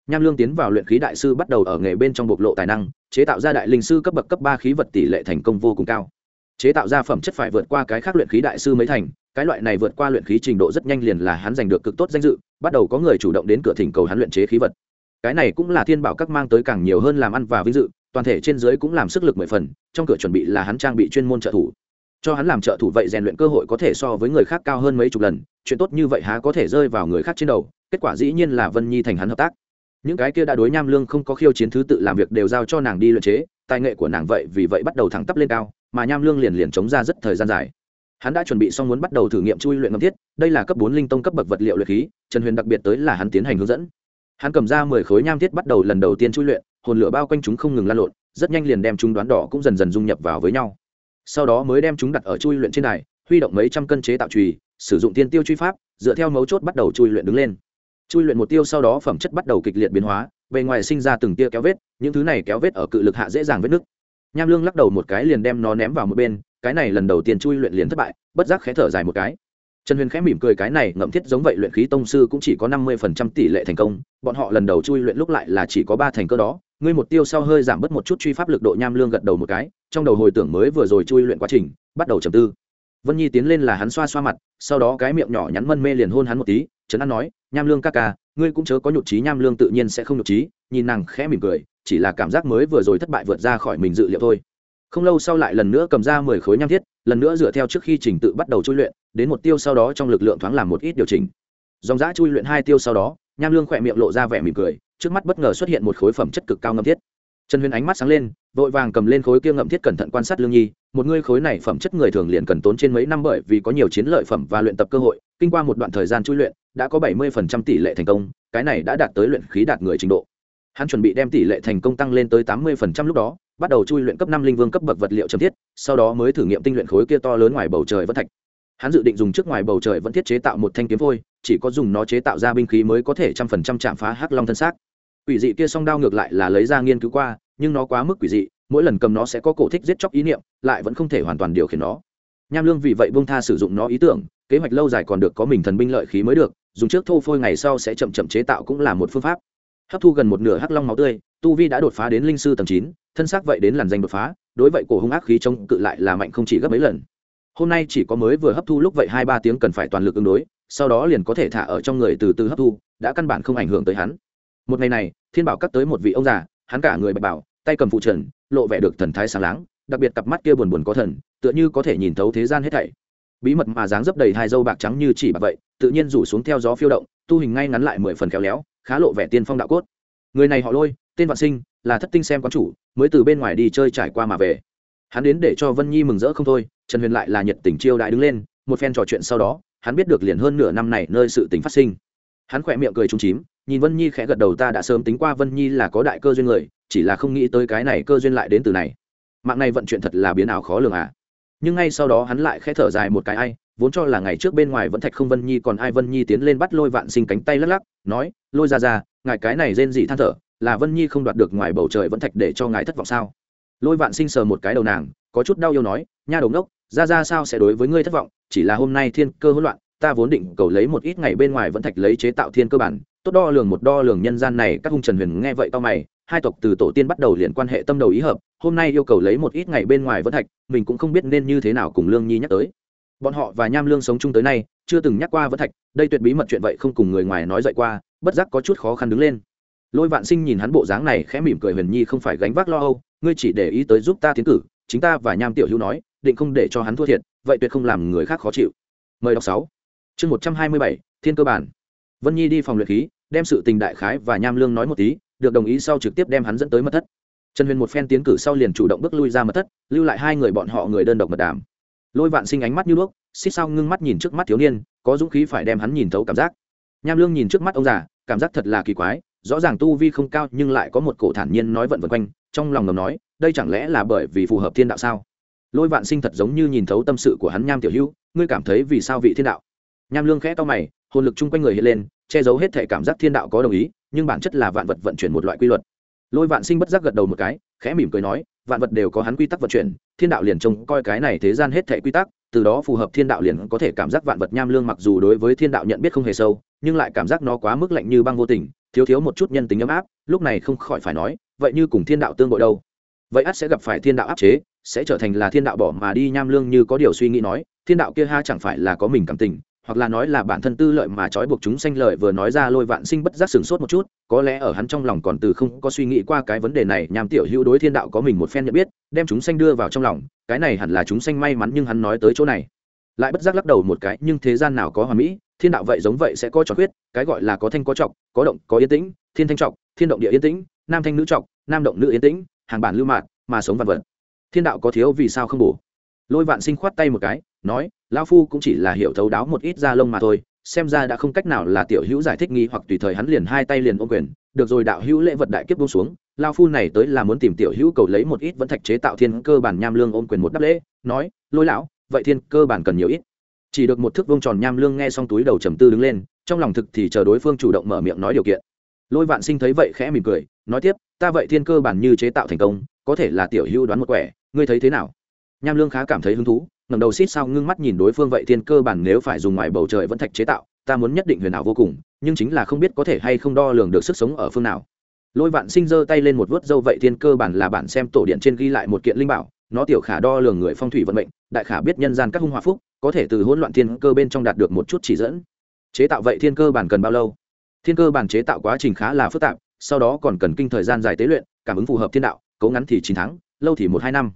S1: Nham lương tiến vào luyện khí đại sư bắt đầu ở nghề bên trong bộc lộ tài năng, chế tạo ra đại linh sư cấp bậc cấp ba khí vật tỷ lệ thành công vô cùng cao. Chế tạo ra phẩm chất phải vượt qua cái khác luyện khí đại sư mấy thành, cái loại này vượt qua luyện khí trình độ rất nhanh liền là hắn giành được cực tốt danh dự, bắt đầu có người chủ động đến cửa thỉnh cầu hắn luyện chế khí vật. Cái này cũng là thiên bảo các mang tới càng nhiều hơn làm ăn và vinh dự toàn thể trên dưới cũng làm sức lực mười phần, trong cửa chuẩn bị là hắn trang bị chuyên môn trợ thủ. Cho hắn làm trợ thủ vậy rèn luyện cơ hội có thể so với người khác cao hơn mấy chục lần, chuyện tốt như vậy há có thể rơi vào người khác trên đầu, kết quả dĩ nhiên là vân nhi thành hắn hợp tác. Những cái kia đã đối nham lương không có khiêu chiến thứ tự làm việc đều giao cho nàng đi luyện chế, tài nghệ của nàng vậy vì vậy bắt đầu thẳng tắp lên cao, mà nham lương liền liền chống ra rất thời gian dài. Hắn đã chuẩn bị xong muốn bắt đầu thử nghiệm chui luyện ngâm thiết, đây là cấp bốn linh tông cấp bậc vật liệu luyện khí, trần huyền đặc biệt tới là hắn tiến hành hướng dẫn. Hắn cầm ra mười khối nham thiết bắt đầu lần đầu tiên chui luyện hồn lửa bao quanh chúng không ngừng lan lộn, rất nhanh liền đem chúng đoán đỏ cũng dần dần dung nhập vào với nhau. Sau đó mới đem chúng đặt ở chui luyện trên này huy động mấy trăm cân chế tạo trùy sử dụng tiên tiêu truy pháp, dựa theo mấu chốt bắt đầu chui luyện đứng lên. Chui luyện một tiêu sau đó phẩm chất bắt đầu kịch liệt biến hóa, bề ngoài sinh ra từng tia kéo vết, những thứ này kéo vết ở cự lực hạ dễ dàng vết nứt. Nham lương lắc đầu một cái liền đem nó ném vào một bên, cái này lần đầu tiên chui luyện liền thất bại, bất giác khẽ thở dài một cái trần huyền khẽ mỉm cười cái này ngậm thiết giống vậy luyện khí tông sư cũng chỉ có năm mươi phần trăm tỷ lệ thành công, bọn họ lần đầu chui luyện lúc lại là chỉ có ba thành cơ đó, ngươi một tiêu sau hơi giảm bớt một chút truy pháp lực độ nham lương gật đầu một cái, trong đầu hồi tưởng mới vừa rồi chui luyện quá trình, bắt đầu trầm tư. Vân nhi tiến lên là hắn xoa xoa mặt, sau đó cái miệng nhỏ nhắn mân mê liền hôn hắn một tí, trấn an nói, nham lương ca ca, ngươi cũng chớ có nhục trí nham lương tự nhiên sẽ không nhục trí nhìn nàng khẽ mỉm cười, chỉ là cảm giác mới vừa rồi thất bại vượt ra khỏi mình dự liệu thôi không lâu sau lại lần nữa cầm ra mười khối nham thiết, lần nữa dựa theo trước khi trình tự bắt đầu chui luyện, đến một tiêu sau đó trong lực lượng thoáng làm một ít điều chỉnh. Dòng giã chui luyện hai tiêu sau đó, nham lương khỏe miệng lộ ra vẻ mỉm cười, trước mắt bất ngờ xuất hiện một khối phẩm chất cực cao ngâm thiết. Trần huyền ánh mắt sáng lên, vội vàng cầm lên khối kia ngậm thiết cẩn thận quan sát lương nhi, một ngươi khối này phẩm chất người thường liền cần tốn trên mấy năm bởi vì có nhiều chiến lợi phẩm và luyện tập cơ hội, kinh qua một đoạn thời gian chui luyện, đã có bảy mươi phần trăm tỷ lệ thành công, cái này đã đạt tới luyện khí đạt người trình độ. Hắn chuẩn bị đem tỷ lệ thành công tăng lên tới tám mươi phần trăm lúc đó bắt đầu chui luyện cấp năm linh vương cấp bậc vật liệu châm thiết, sau đó mới thử nghiệm tinh luyện khối kia to lớn ngoài bầu trời vẫn thạch. Hắn dự định dùng trước ngoài bầu trời vẫn thiết chế tạo một thanh kiếm phôi, chỉ có dùng nó chế tạo ra binh khí mới có thể trăm phần trăm chạm phá hắc long thân xác. Quỷ dị kia song đao ngược lại là lấy ra nghiên cứu qua, nhưng nó quá mức quỷ dị, mỗi lần cầm nó sẽ có cổ thích giết chóc ý niệm, lại vẫn không thể hoàn toàn điều khiển nó. Nham lương vì vậy bông tha sử dụng nó ý tưởng, kế hoạch lâu dài còn được có mình thần binh lợi khí mới được, dùng trước thô phôi ngày sau sẽ chậm chậm chế tạo cũng là một phương pháp hấp thu gần một nửa hắc long máu tươi, tu vi đã đột phá đến linh sư tầng chín, thân xác vậy đến làn danh đột phá, đối vậy cổ hung ác khí chống cự lại là mạnh không chỉ gấp mấy lần. Hôm nay chỉ có mới vừa hấp thu lúc vậy hai ba tiếng cần phải toàn lực ứng đối, sau đó liền có thể thả ở trong người từ từ hấp thu, đã căn bản không ảnh hưởng tới hắn. Một ngày này, thiên bảo cắt tới một vị ông già, hắn cả người bạch bảo tay cầm phụ trần, lộ vẻ được thần thái sáng láng, đặc biệt cặp mắt kia buồn buồn có thần, tựa như có thể nhìn thấu thế gian hết thảy bí mật mà dáng dấp đầy hai dâu bạc trắng như chỉ bạc vậy, tự nhiên rủ xuống theo gió phiêu động, tu hình ngay ngắn lại mười phần khéo léo, khá lộ vẻ tiên phong đạo cốt. Người này họ lôi, tên vạn sinh, là thất tinh xem quán chủ, mới từ bên ngoài đi chơi trải qua mà về. Hắn đến để cho vân nhi mừng rỡ không thôi, trần huyền lại là nhiệt tình chiêu đại đứng lên, một phen trò chuyện sau đó, hắn biết được liền hơn nửa năm này nơi sự tình phát sinh. Hắn khỏe miệng cười trúng chím, nhìn vân nhi khẽ gật đầu ta đã sớm tính qua vân nhi là có đại cơ duyên người, chỉ là không nghĩ tới cái này cơ duyên lại đến từ này. Mạng này vận chuyện thật là biến ảo khó lường à nhưng ngay sau đó hắn lại khẽ thở dài một cái ai, vốn cho là ngày trước bên ngoài vẫn thạch không vân nhi còn ai vân nhi tiến lên bắt lôi vạn sinh cánh tay lắc lắc, nói, lôi ra ra, ngài cái này rên dị than thở, là vân nhi không đoạt được ngoài bầu trời vẫn thạch để cho ngài thất vọng sao? Lôi vạn sinh sờ một cái đầu nàng, có chút đau yêu nói, nha đầu ngốc, ra ra sao sẽ đối với ngươi thất vọng, chỉ là hôm nay thiên cơ hỗn loạn, ta vốn định cầu lấy một ít ngày bên ngoài vẫn thạch lấy chế tạo thiên cơ bản tốt đo lường một đo lường nhân gian này, các hung trần huyền nghe vậy tao mày, hai tộc từ tổ tiên bắt đầu liền quan hệ tâm đầu ý hợp, hôm nay yêu cầu lấy một ít ngày bên ngoài vân thạch, mình cũng không biết nên như thế nào cùng lương nhi nhắc tới. Bọn họ và nham lương sống chung tới nay, chưa từng nhắc qua vân thạch, đây tuyệt bí mật chuyện vậy không cùng người ngoài nói dậy qua, bất giác có chút khó khăn đứng lên. Lôi vạn sinh nhìn hắn bộ dáng này khẽ mỉm cười huyền nhi không phải gánh vác lo âu, ngươi chỉ để ý tới giúp ta tiến cử, chính ta và nham tiểu hữu nói, định không để cho hắn thua thiệt, vậy tuyệt không làm người khác khó chịu. Mời đọc sáu. Chương một trăm hai mươi bảy, thiên cơ bản vân nhi đi phòng luyện khí, đem sự tình đại khái và nham lương nói một tí, được đồng ý sau trực tiếp đem hắn dẫn tới mật thất. Trần huyền một phen tiến cử sau liền chủ động bước lui ra mật thất, lưu lại hai người bọn họ người đơn độc mật đàm. Lôi vạn sinh ánh mắt như đuốc xích sao ngưng mắt nhìn trước mắt thiếu niên, có dũng khí phải đem hắn nhìn thấu cảm giác. Nham lương nhìn trước mắt ông già, cảm giác thật là kỳ quái, rõ ràng tu vi không cao nhưng lại có một cổ thản nhiên nói vận vân quanh, trong lòng ngầm nói, đây chẳng lẽ là bởi vì phù hợp thiên đạo sao? Lôi vạn sinh thật giống như nhìn thấu tâm sự của hắn nham tiểu hữu, ngươi cảm thấy vì sao vị thiên đạo? Nham lương khẽ to mày hồn lực chung quanh người hiện lên, che giấu hết thể cảm giác thiên đạo có đồng ý, nhưng bản chất là vạn vật vận chuyển một loại quy luật. Lôi vạn sinh bất giác gật đầu một cái, khẽ mỉm cười nói, vạn vật đều có hắn quy tắc vận chuyển, thiên đạo liền trông coi cái này thế gian hết thể quy tắc, từ đó phù hợp thiên đạo liền có thể cảm giác vạn vật nham lương mặc dù đối với thiên đạo nhận biết không hề sâu, nhưng lại cảm giác nó quá mức lạnh như băng vô tình, thiếu thiếu một chút nhân tính ấm áp, lúc này không khỏi phải nói, vậy như cùng thiên đạo tương bội đâu? Vậy ắt sẽ gặp phải thiên đạo áp chế, sẽ trở thành là thiên đạo bỏ mà đi nham lương như có điều suy nghĩ nói, thiên đạo kia ha chẳng phải là có mình cảm tình hoặc là nói là bản thân tư lợi mà trói buộc chúng sanh lợi vừa nói ra lôi vạn sinh bất giác sửng sốt một chút, có lẽ ở hắn trong lòng còn từ không có suy nghĩ qua cái vấn đề này nhằm tiểu hữu đối thiên đạo có mình một phen nhận biết, đem chúng sanh đưa vào trong lòng, cái này hẳn là chúng sanh may mắn nhưng hắn nói tới chỗ này. Lại bất giác lắc đầu một cái, nhưng thế gian nào có hoàn mỹ, thiên đạo vậy giống vậy sẽ có trọc khuyết cái gọi là có thanh có trọc, có động, có yên tĩnh, thiên thanh trọc, thiên động địa yên tĩnh, nam thanh nữ trọc, nam động nữ yên tĩnh, hàng bản lưu mạc mà sống vật vật. Thiên đạo có thiếu vì sao không bổ? Lôi vạn sinh khoát tay một cái nói, lão phu cũng chỉ là hiểu thấu đáo một ít da lông mà thôi, xem ra đã không cách nào là tiểu hữu giải thích nghi hoặc tùy thời hắn liền hai tay liền ôm quyền. Được rồi, đạo hữu lễ vật đại kiếp buông xuống lao phu này tới là muốn tìm tiểu hữu cầu lấy một ít vẫn thạch chế tạo thiên cơ bản nham lương ôm quyền một đáp lễ, nói, lôi lão, vậy thiên cơ bản cần nhiều ít. Chỉ được một thước vông tròn nham lương nghe xong túi đầu trầm tư đứng lên, trong lòng thực thì chờ đối phương chủ động mở miệng nói điều kiện. Lôi vạn sinh thấy vậy khẽ mỉm cười, nói tiếp, ta vậy thiên cơ bản như chế tạo thành công, có thể là tiểu hữu đoán một quẻ, ngươi thấy thế nào? Nham lương khá cảm thấy hứng thú ngẩng đầu xít sao ngưng mắt nhìn đối phương vậy thiên cơ bản nếu phải dùng ngoài bầu trời vẫn thạch chế tạo, ta muốn nhất định huyền ảo vô cùng, nhưng chính là không biết có thể hay không đo lường được sức sống ở phương nào. Lôi vạn sinh giơ tay lên một vớt dâu vậy thiên cơ bản là bản xem tổ điện trên ghi lại một kiện linh bảo, nó tiểu khả đo lường người phong thủy vận mệnh, đại khả biết nhân gian các hung hòa phúc, có thể từ hỗn loạn thiên cơ bên trong đạt được một chút chỉ dẫn. Chế tạo vậy thiên cơ bản cần bao lâu? Thiên cơ bản chế tạo quá trình khá là phức tạp, sau đó còn cần kinh thời gian dài tế luyện, cảm ứng phù hợp thiên đạo cấu ngắn thì chín tháng, lâu thì một hai năm.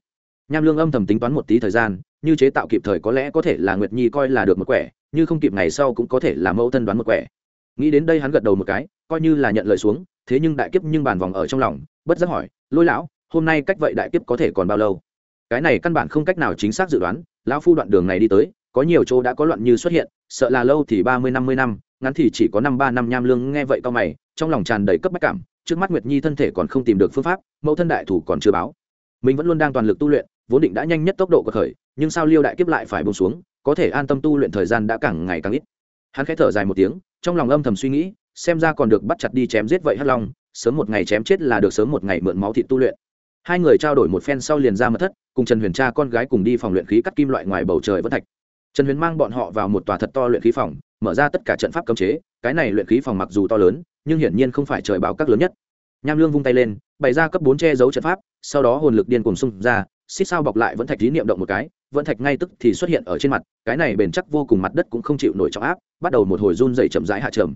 S1: Nham lương âm thầm tính toán một tí thời gian như chế tạo kịp thời có lẽ có thể là nguyệt nhi coi là được một quẻ, như không kịp ngày sau cũng có thể là mẫu thân đoán một quẻ. Nghĩ đến đây hắn gật đầu một cái, coi như là nhận lời xuống, thế nhưng đại kiếp nhưng bàn vòng ở trong lòng, bất giác hỏi, lôi lão, hôm nay cách vậy đại kiếp có thể còn bao lâu? Cái này căn bản không cách nào chính xác dự đoán, lão phu đoạn đường này đi tới, có nhiều chỗ đã có loạn như xuất hiện, sợ là lâu thì ba mươi, năm mươi năm, ngắn thì chỉ có năm ba, năm nham lương nghe vậy cao mày, trong lòng tràn đầy cấp bách cảm, trước mắt nguyệt nhi thân thể còn không tìm được phương pháp, mẫu thân đại thủ còn chưa báo. Mình vẫn luôn đang toàn lực tu luyện, vốn định đã nhanh nhất tốc độ của khởi nhưng sao liêu đại kiếp lại phải bông xuống, có thể an tâm tu luyện thời gian đã càng ngày càng ít. Hắn khẽ thở dài một tiếng, trong lòng âm thầm suy nghĩ, xem ra còn được bắt chặt đi chém giết vậy hắc long, sớm một ngày chém chết là được sớm một ngày mượn máu thịt tu luyện. Hai người trao đổi một phen sau liền ra mật thất, cùng trần huyền cha con gái cùng đi phòng luyện khí cắt kim loại ngoài bầu trời vẫn thạch. Trần huyền mang bọn họ vào một tòa thật to luyện khí phòng, mở ra tất cả trận pháp cấm chế, cái này luyện khí phòng mặc dù to lớn, nhưng hiển nhiên không phải trời báo các lớn nhất. Nham lương vung tay lên, bày ra cấp bốn che giấu trận pháp, sau đó hồn lực điên cùng xung ra, xích sao bọc lại vẫn thạch tí niệm động một cái vẫn thạch ngay tức thì xuất hiện ở trên mặt, cái này bền chắc vô cùng mặt đất cũng không chịu nổi trọng áp, bắt đầu một hồi run dày chậm rãi hạ trầm.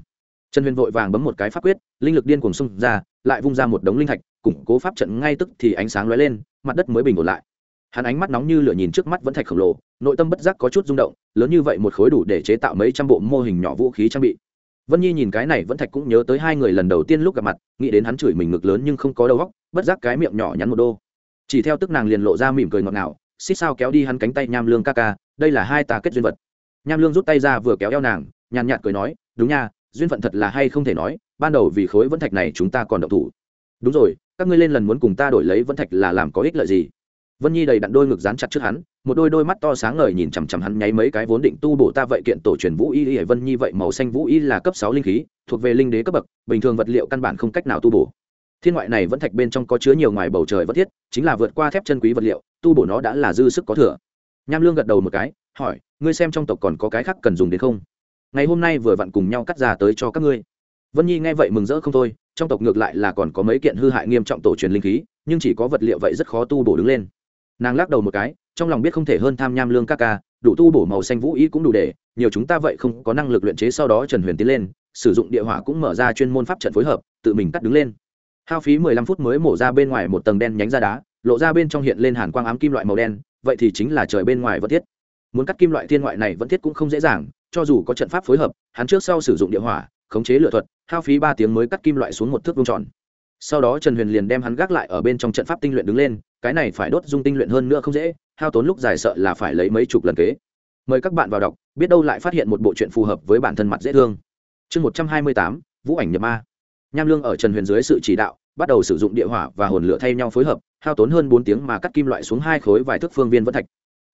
S1: Trần huyền vội vàng bấm một cái pháp quyết, linh lực điên cuồng xung ra, lại vung ra một đống linh thạch, củng cố pháp trận ngay tức thì ánh sáng lóe lên, mặt đất mới bình ổn lại. Hắn ánh mắt nóng như lửa nhìn trước mắt vẫn thạch khổng lồ, nội tâm bất giác có chút rung động, lớn như vậy một khối đủ để chế tạo mấy trăm bộ mô hình nhỏ vũ khí trang bị. Vân nhi nhìn cái này vẫn thạch cũng nhớ tới hai người lần đầu tiên lúc gặp mặt, nghĩ đến hắn chửi mình ngực lớn nhưng không có đầu óc, bất giác cái miệng nhỏ nhắn một đô. Chỉ theo tức nàng liền lộ ra mỉm cười ngọt ngào xích sao kéo đi hắn cánh tay nham lương ca ca, đây là hai tà kết duyên vật. Nham lương rút tay ra vừa kéo eo nàng, nhàn nhạt cười nói, đúng nha, duyên phận thật là hay không thể nói, ban đầu vì khối vẫn thạch này chúng ta còn độc thủ. Đúng rồi, các ngươi lên lần muốn cùng ta đổi lấy vẫn thạch là làm có ích lợi gì? Vân nhi đầy đặn đôi ngực dán chặt trước hắn, một đôi đôi mắt to sáng ngời nhìn chằm chằm hắn nháy mấy cái vốn định tu bổ ta vậy kiện tổ truyền vũ y y vân nhi vậy màu xanh vũ y là cấp sáu linh khí, thuộc về linh đế cấp bậc, bình thường vật liệu căn bản không cách nào tu bổ thiên ngoại này vẫn thạch bên trong có chứa nhiều ngoài bầu trời vẫn thiết, chính là vượt qua thép chân quý vật liệu, tu bổ nó đã là dư sức có thừa. Nham lương gật đầu một cái, hỏi, ngươi xem trong tộc còn có cái khác cần dùng đến không? Ngày hôm nay vừa vặn cùng nhau cắt ra tới cho các ngươi. Vân nhi nghe vậy mừng rỡ không thôi, trong tộc ngược lại là còn có mấy kiện hư hại nghiêm trọng tổ truyền linh khí, nhưng chỉ có vật liệu vậy rất khó tu bổ đứng lên. Nàng lắc đầu một cái, trong lòng biết không thể hơn tham nham lương ca ca, đủ tu bổ màu xanh vũ ý cũng đủ để, nhiều chúng ta vậy không có năng lực luyện chế sau đó trần huyền tiến lên, sử dụng địa hỏa cũng mở ra chuyên môn pháp trận phối hợp, tự mình cắt đứng lên hao phí mười lăm phút mới mổ ra bên ngoài một tầng đen nhánh ra đá, lộ ra bên trong hiện lên hàn quang ám kim loại màu đen, vậy thì chính là trời bên ngoài vẫn thiết. Muốn cắt kim loại thiên ngoại này vẫn thiết cũng không dễ dàng, cho dù có trận pháp phối hợp, hắn trước sau sử dụng địa hỏa, khống chế lựa thuật, hao phí ba tiếng mới cắt kim loại xuống một thước vuông tròn. Sau đó trần huyền liền đem hắn gác lại ở bên trong trận pháp tinh luyện đứng lên, cái này phải đốt dung tinh luyện hơn nữa không dễ, hao tốn lúc dài sợ là phải lấy mấy chục lần kế. Mời các bạn vào đọc, biết đâu lại phát hiện một bộ chuyện phù hợp với bản thân mặt dễ thương. Chương một trăm hai mươi tám, vũ ảnh nhập ma nham lương ở trần huyền dưới sự chỉ đạo, bắt đầu sử dụng địa hỏa và hồn lửa thay nhau phối hợp, hao tốn hơn bốn tiếng mà cắt kim loại xuống hai khối vài thước phương viên vẫn thạch.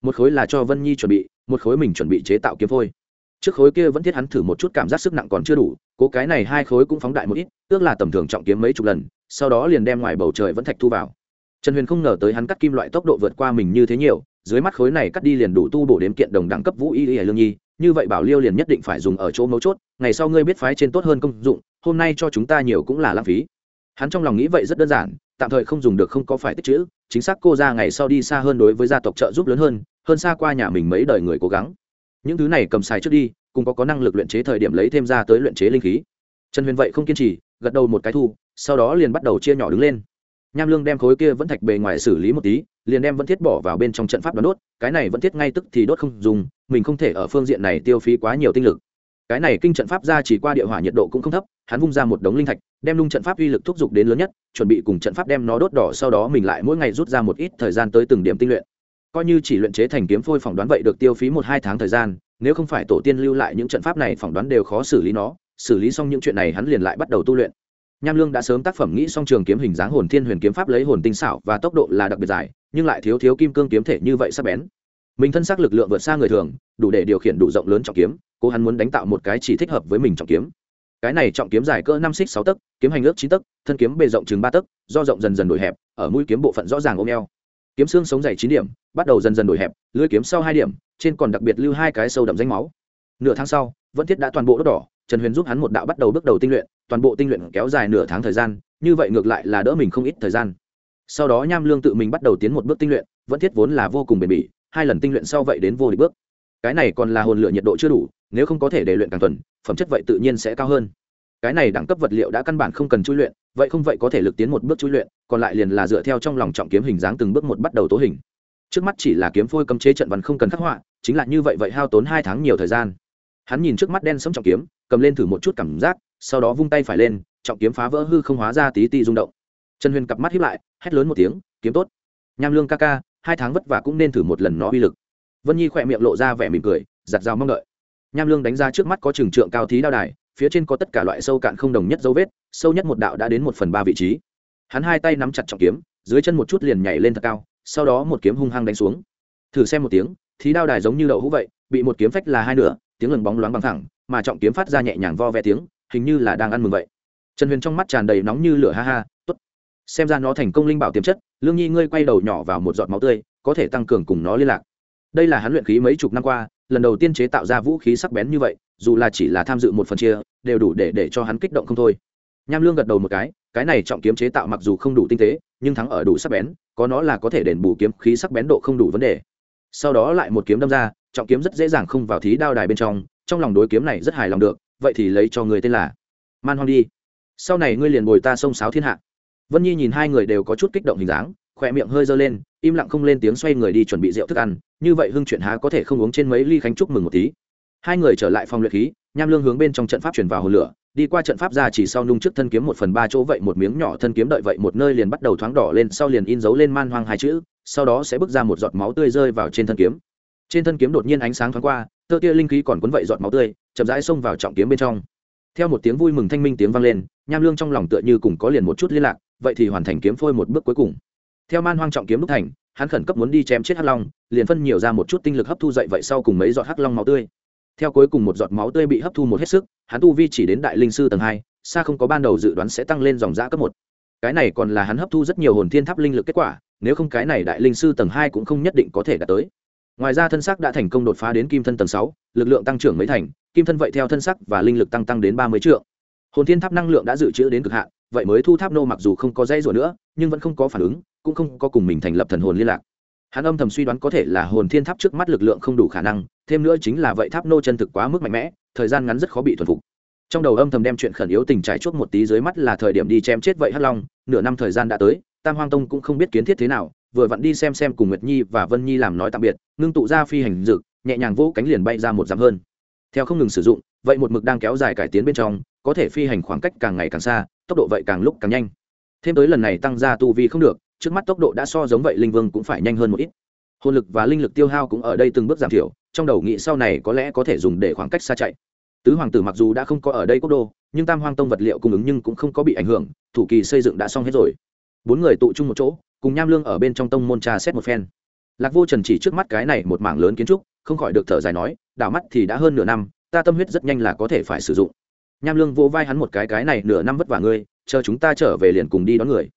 S1: Một khối là cho vân nhi chuẩn bị, một khối mình chuẩn bị chế tạo kiếm phôi. Trước khối kia vẫn thiết hắn thử một chút cảm giác sức nặng còn chưa đủ, cố cái này hai khối cũng phóng đại một ít, ước là tầm thường trọng kiếm mấy chục lần, sau đó liền đem ngoài bầu trời vẫn thạch thu vào. Trần huyền không ngờ tới hắn cắt kim loại tốc độ vượt qua mình như thế nhiều, dưới mắt khối này cắt đi liền đủ tu bổ đếm kiện đồng đẳng cấp vũ y y lương nhi, như vậy bảo liêu liền nhất định phải dùng ở chỗ mấu chốt, ngày sau ngươi biết phái trên tốt hơn công dụng hôm nay cho chúng ta nhiều cũng là lãng phí. Hắn trong lòng nghĩ vậy rất đơn giản, tạm thời không dùng được không có phải tích chữ, chính xác cô ra ngày sau đi xa hơn đối với gia tộc trợ giúp lớn hơn hơn xa qua nhà mình mấy đời người cố gắng. Những thứ này cầm xài trước đi, cùng có có năng lực luyện chế thời điểm lấy thêm ra tới luyện chế linh khí. Trần huyền vậy không kiên trì, gật đầu một cái thu, sau đó liền bắt đầu chia nhỏ đứng lên. Nham lương đem khối kia vẫn thạch bề ngoài xử lý một tí, liền đem vẫn thiết bỏ vào bên trong trận pháp đón đốt, cái này vẫn thiết ngay tức thì đốt không dùng, mình không thể ở phương diện này tiêu phí quá nhiều tinh lực cái này kinh trận pháp ra chỉ qua địa hỏa nhiệt độ cũng không thấp, hắn vung ra một đống linh thạch, đem lung trận pháp uy lực thúc giục đến lớn nhất, chuẩn bị cùng trận pháp đem nó đốt đỏ, sau đó mình lại mỗi ngày rút ra một ít thời gian tới từng điểm tinh luyện. Coi như chỉ luyện chế thành kiếm phôi phỏng đoán vậy được tiêu phí một hai tháng thời gian, nếu không phải tổ tiên lưu lại những trận pháp này phỏng đoán đều khó xử lý nó, xử lý xong những chuyện này hắn liền lại bắt đầu tu luyện. Nham lương đã sớm tác phẩm nghĩ xong trường kiếm hình dáng hồn thiên huyền kiếm pháp lấy hồn tinh xảo và tốc độ là đặc biệt dài, nhưng lại thiếu thiếu kim cương kiếm thể như vậy sắp bén. Mình thân xác lực lượng vượt xa người thường, đủ để điều khiển đủ rộng lớn trọng kiếm cố hắn muốn đánh tạo một cái chỉ thích hợp với mình trọng kiếm. Cái này trọng kiếm dài cỡ năm xích sáu tấc, kiếm hành ước chín tấc, thân kiếm bề rộng chừng ba tấc, do rộng dần dần đổi hẹp, ở mũi kiếm bộ phận rõ ràng ôm eo. Kiếm xương sống dày chín điểm, bắt đầu dần dần đổi hẹp, lưỡi kiếm sau hai điểm, trên còn đặc biệt lưu hai cái sâu đậm danh máu. Nửa tháng sau vẫn thiết đã toàn bộ đốt đỏ, trần huyền giúp hắn một đạo bắt đầu bước đầu tinh luyện, toàn bộ tinh luyện kéo dài nửa tháng thời gian, như vậy ngược lại là đỡ mình không ít thời gian. Sau đó nham lương tự mình bắt đầu tiến một bước tinh luyện vẫn thiết vốn là vô cùng bền bỉ, hai lần tinh luyện sau vậy đến vô địch bước. Cái này còn là hồn lửa nhiệt độ chưa đủ nếu không có thể để luyện càng tuần phẩm chất vậy tự nhiên sẽ cao hơn. Cái này đẳng cấp vật liệu đã căn bản không cần chui luyện, vậy không vậy có thể lực tiến một bước chui luyện, còn lại liền là dựa theo trong lòng trọng kiếm hình dáng từng bước một bắt đầu tố hình. Trước mắt chỉ là kiếm phôi cấm chế trận văn không cần khắc họa, chính là như vậy vậy hao tốn hai tháng nhiều thời gian. Hắn nhìn trước mắt đen sống trọng kiếm, cầm lên thử một chút cảm giác, sau đó vung tay phải lên, trọng kiếm phá vỡ hư không hóa ra tí ti rung động. Trần huyền cặp mắt hiếp lại, hét lớn một tiếng, kiếm tốt. Nham lương ca ca, hai tháng vất vả cũng nên thử một lần nó uy lực. Vân nhi khỏe miệng lộ ra vẻ mỉm cười, giặt dao mong đợi nham lương đánh ra trước mắt có trường trượng cao thí đao đài, phía trên có tất cả loại sâu cạn không đồng nhất dấu vết, sâu nhất một đạo đã đến một phần ba vị trí. Hắn hai tay nắm chặt trọng kiếm, dưới chân một chút liền nhảy lên thật cao, sau đó một kiếm hung hăng đánh xuống. Thử xem một tiếng, thí đao đài giống như đậu hũ vậy, bị một kiếm phách là hai nửa, tiếng lần bóng loáng bằng thẳng, mà trọng kiếm phát ra nhẹ nhàng vo ve tiếng, hình như là đang ăn mừng vậy. Trần huyền trong mắt tràn đầy nóng như lửa, ha ha t ố t xem ra nó thành công linh bảo tiềm chất, lương nhi ngươi quay đầu nhỏ vào một giọt máu tươi, có thể tăng cường cùng nó liên lạc. Đây là hắn luyện khí mấy chục năm qua lần đầu tiên chế tạo ra vũ khí sắc bén như vậy, dù là chỉ là tham dự một phần chia, đều đủ để để cho hắn kích động không thôi. Nham lương gật đầu một cái cái này trọng kiếm chế tạo mặc dù không đủ tinh tế, nhưng thắng ở đủ sắc bén, có nó là có thể đền bù kiếm khí sắc bén độ không đủ vấn đề. Sau đó lại một kiếm đâm ra, trọng kiếm rất dễ dàng không vào thí đao đài bên trong trong lòng đối kiếm này rất hài lòng được, vậy thì lấy cho người tên là man hoang đi. Sau này ngươi liền bồi ta xông sáo thiên hạ. Vân nhi nhìn hai người đều có chút kích động hình dáng, khỏe miệng hơi dơ lên im lặng không lên tiếng xoay người đi chuẩn bị rượu thức ăn, như vậy hưng chuyện há có thể không uống trên mấy ly khánh chúc mừng một tí. Hai người trở lại phòng luyện khí, nham lương hướng bên trong trận pháp chuyển vào hồ lửa, đi qua trận pháp ra chỉ sau nung trước thân kiếm một phần ba chỗ vậy, một miếng nhỏ thân kiếm đợi vậy, một nơi liền bắt đầu thoáng đỏ lên, sau liền in dấu lên man hoang hai chữ, sau đó sẽ bước ra một giọt máu tươi rơi vào trên thân kiếm. Trên thân kiếm đột nhiên ánh sáng thoáng qua, tơ tia linh khí còn cuốn vậy giọt máu tươi, chậm rãi xông vào trọng kiếm bên trong. Theo một tiếng vui mừng thanh minh tiếng vang lên, nham lương trong lòng tựa như cùng có liền một chút liên lạc, vậy thì hoàn thành kiếm phôi một bước cuối cùng theo man hoang trọng kiếm đúc thành, hắn khẩn cấp muốn đi chém chết hắc long, liền phân nhiều ra một chút tinh lực hấp thu dậy vậy sau cùng mấy giọt hắc long máu tươi. Theo cuối cùng một giọt máu tươi bị hấp thu một hết sức, hắn tu vi chỉ đến đại linh sư tầng hai, xa không có ban đầu dự đoán sẽ tăng lên dòng giã cấp một. Cái này còn là hắn hấp thu rất nhiều hồn thiên tháp linh lực kết quả, nếu không cái này đại linh sư tầng hai cũng không nhất định có thể đạt tới. Ngoài ra thân sắc đã thành công đột phá đến kim thân tầng sáu, lực lượng tăng trưởng mấy thành, kim thân vậy theo thân sắc và linh lực tăng tăng đến ba mươi triệu hồn thiên tháp năng lượng đã dự trữ đến cực hạn, vậy mới thu tháp nô mặc dù không có dây rủa nữa, nhưng vẫn không có phản ứng cũng không có cùng mình thành lập thần hồn liên lạc. Hắn âm thầm suy đoán có thể là hồn thiên tháp trước mắt lực lượng không đủ khả năng, thêm nữa chính là vậy tháp nô chân thực quá mức mạnh mẽ, thời gian ngắn rất khó bị thuần phục. Trong đầu âm thầm đem chuyện khẩn yếu tình trải chuốt một tí dưới mắt là thời điểm đi chém chết vậy hắc long, nửa năm thời gian đã tới, tam hoang tông cũng không biết kiến thiết thế nào, vừa vặn đi xem xem cùng nguyệt nhi và vân nhi làm nói tạm biệt, ngưng tụ ra phi hành dực nhẹ nhàng vỗ cánh liền bay ra một dặm hơn. Theo không ngừng sử dụng, vậy một mực đang kéo dài cải tiến bên trong, có thể phi hành khoảng cách càng ngày càng xa, tốc độ vậy càng lúc càng nhanh. Thêm tới lần này tăng ra tu vi không được trước mắt tốc độ đã so giống vậy linh vương cũng phải nhanh hơn một ít. Hồn lực và linh lực tiêu hao cũng ở đây từng bước giảm thiểu, trong đầu nghĩ sau này có lẽ có thể dùng để khoảng cách xa chạy. Tứ hoàng tử mặc dù đã không có ở đây quốc đô, nhưng tam hoang tông vật liệu cung ứng nhưng cũng không có bị ảnh hưởng, thủ kỳ xây dựng đã xong hết rồi. Bốn người tụ chung một chỗ, cùng nham lương ở bên trong tông môn trà xét một phen. Lạc vô trần chỉ trước mắt cái này một mảng lớn kiến trúc, không khỏi được thở dài nói, đảo mắt thì đã hơn nửa năm, ta tâm huyết rất nhanh là có thể phải sử dụng. Nham lương vỗ vai hắn một cái cái này nửa năm vất vả ngươi, chờ chúng ta trở về liền cùng đi đón người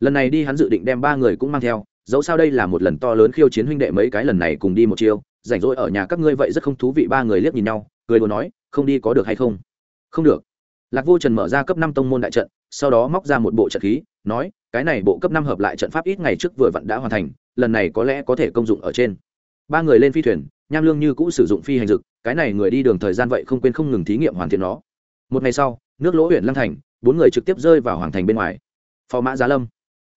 S1: lần này đi hắn dự định đem ba người cũng mang theo, dẫu sao đây là một lần to lớn khiêu chiến huynh đệ mấy cái lần này cùng đi một chiều rảnh rỗi ở nhà các ngươi vậy rất không thú vị, ba người liếc nhìn nhau, cười đùa nói, không đi có được hay không? Không được. Lạc vô trần mở ra cấp năm tông môn đại trận, sau đó móc ra một bộ trận khí, nói, cái này bộ cấp năm hợp lại trận pháp ít ngày trước vừa vặn đã hoàn thành, lần này có lẽ có thể công dụng ở trên. Ba người lên phi thuyền, nham lương như cũ sử dụng phi hành dực, cái này người đi đường thời gian vậy không quên không ngừng thí nghiệm hoàn thiện nó. Một ngày sau, nước lỗ huyện lăng thành, bốn người trực tiếp rơi vào hoàng thành bên ngoài. Phò mã giá lâm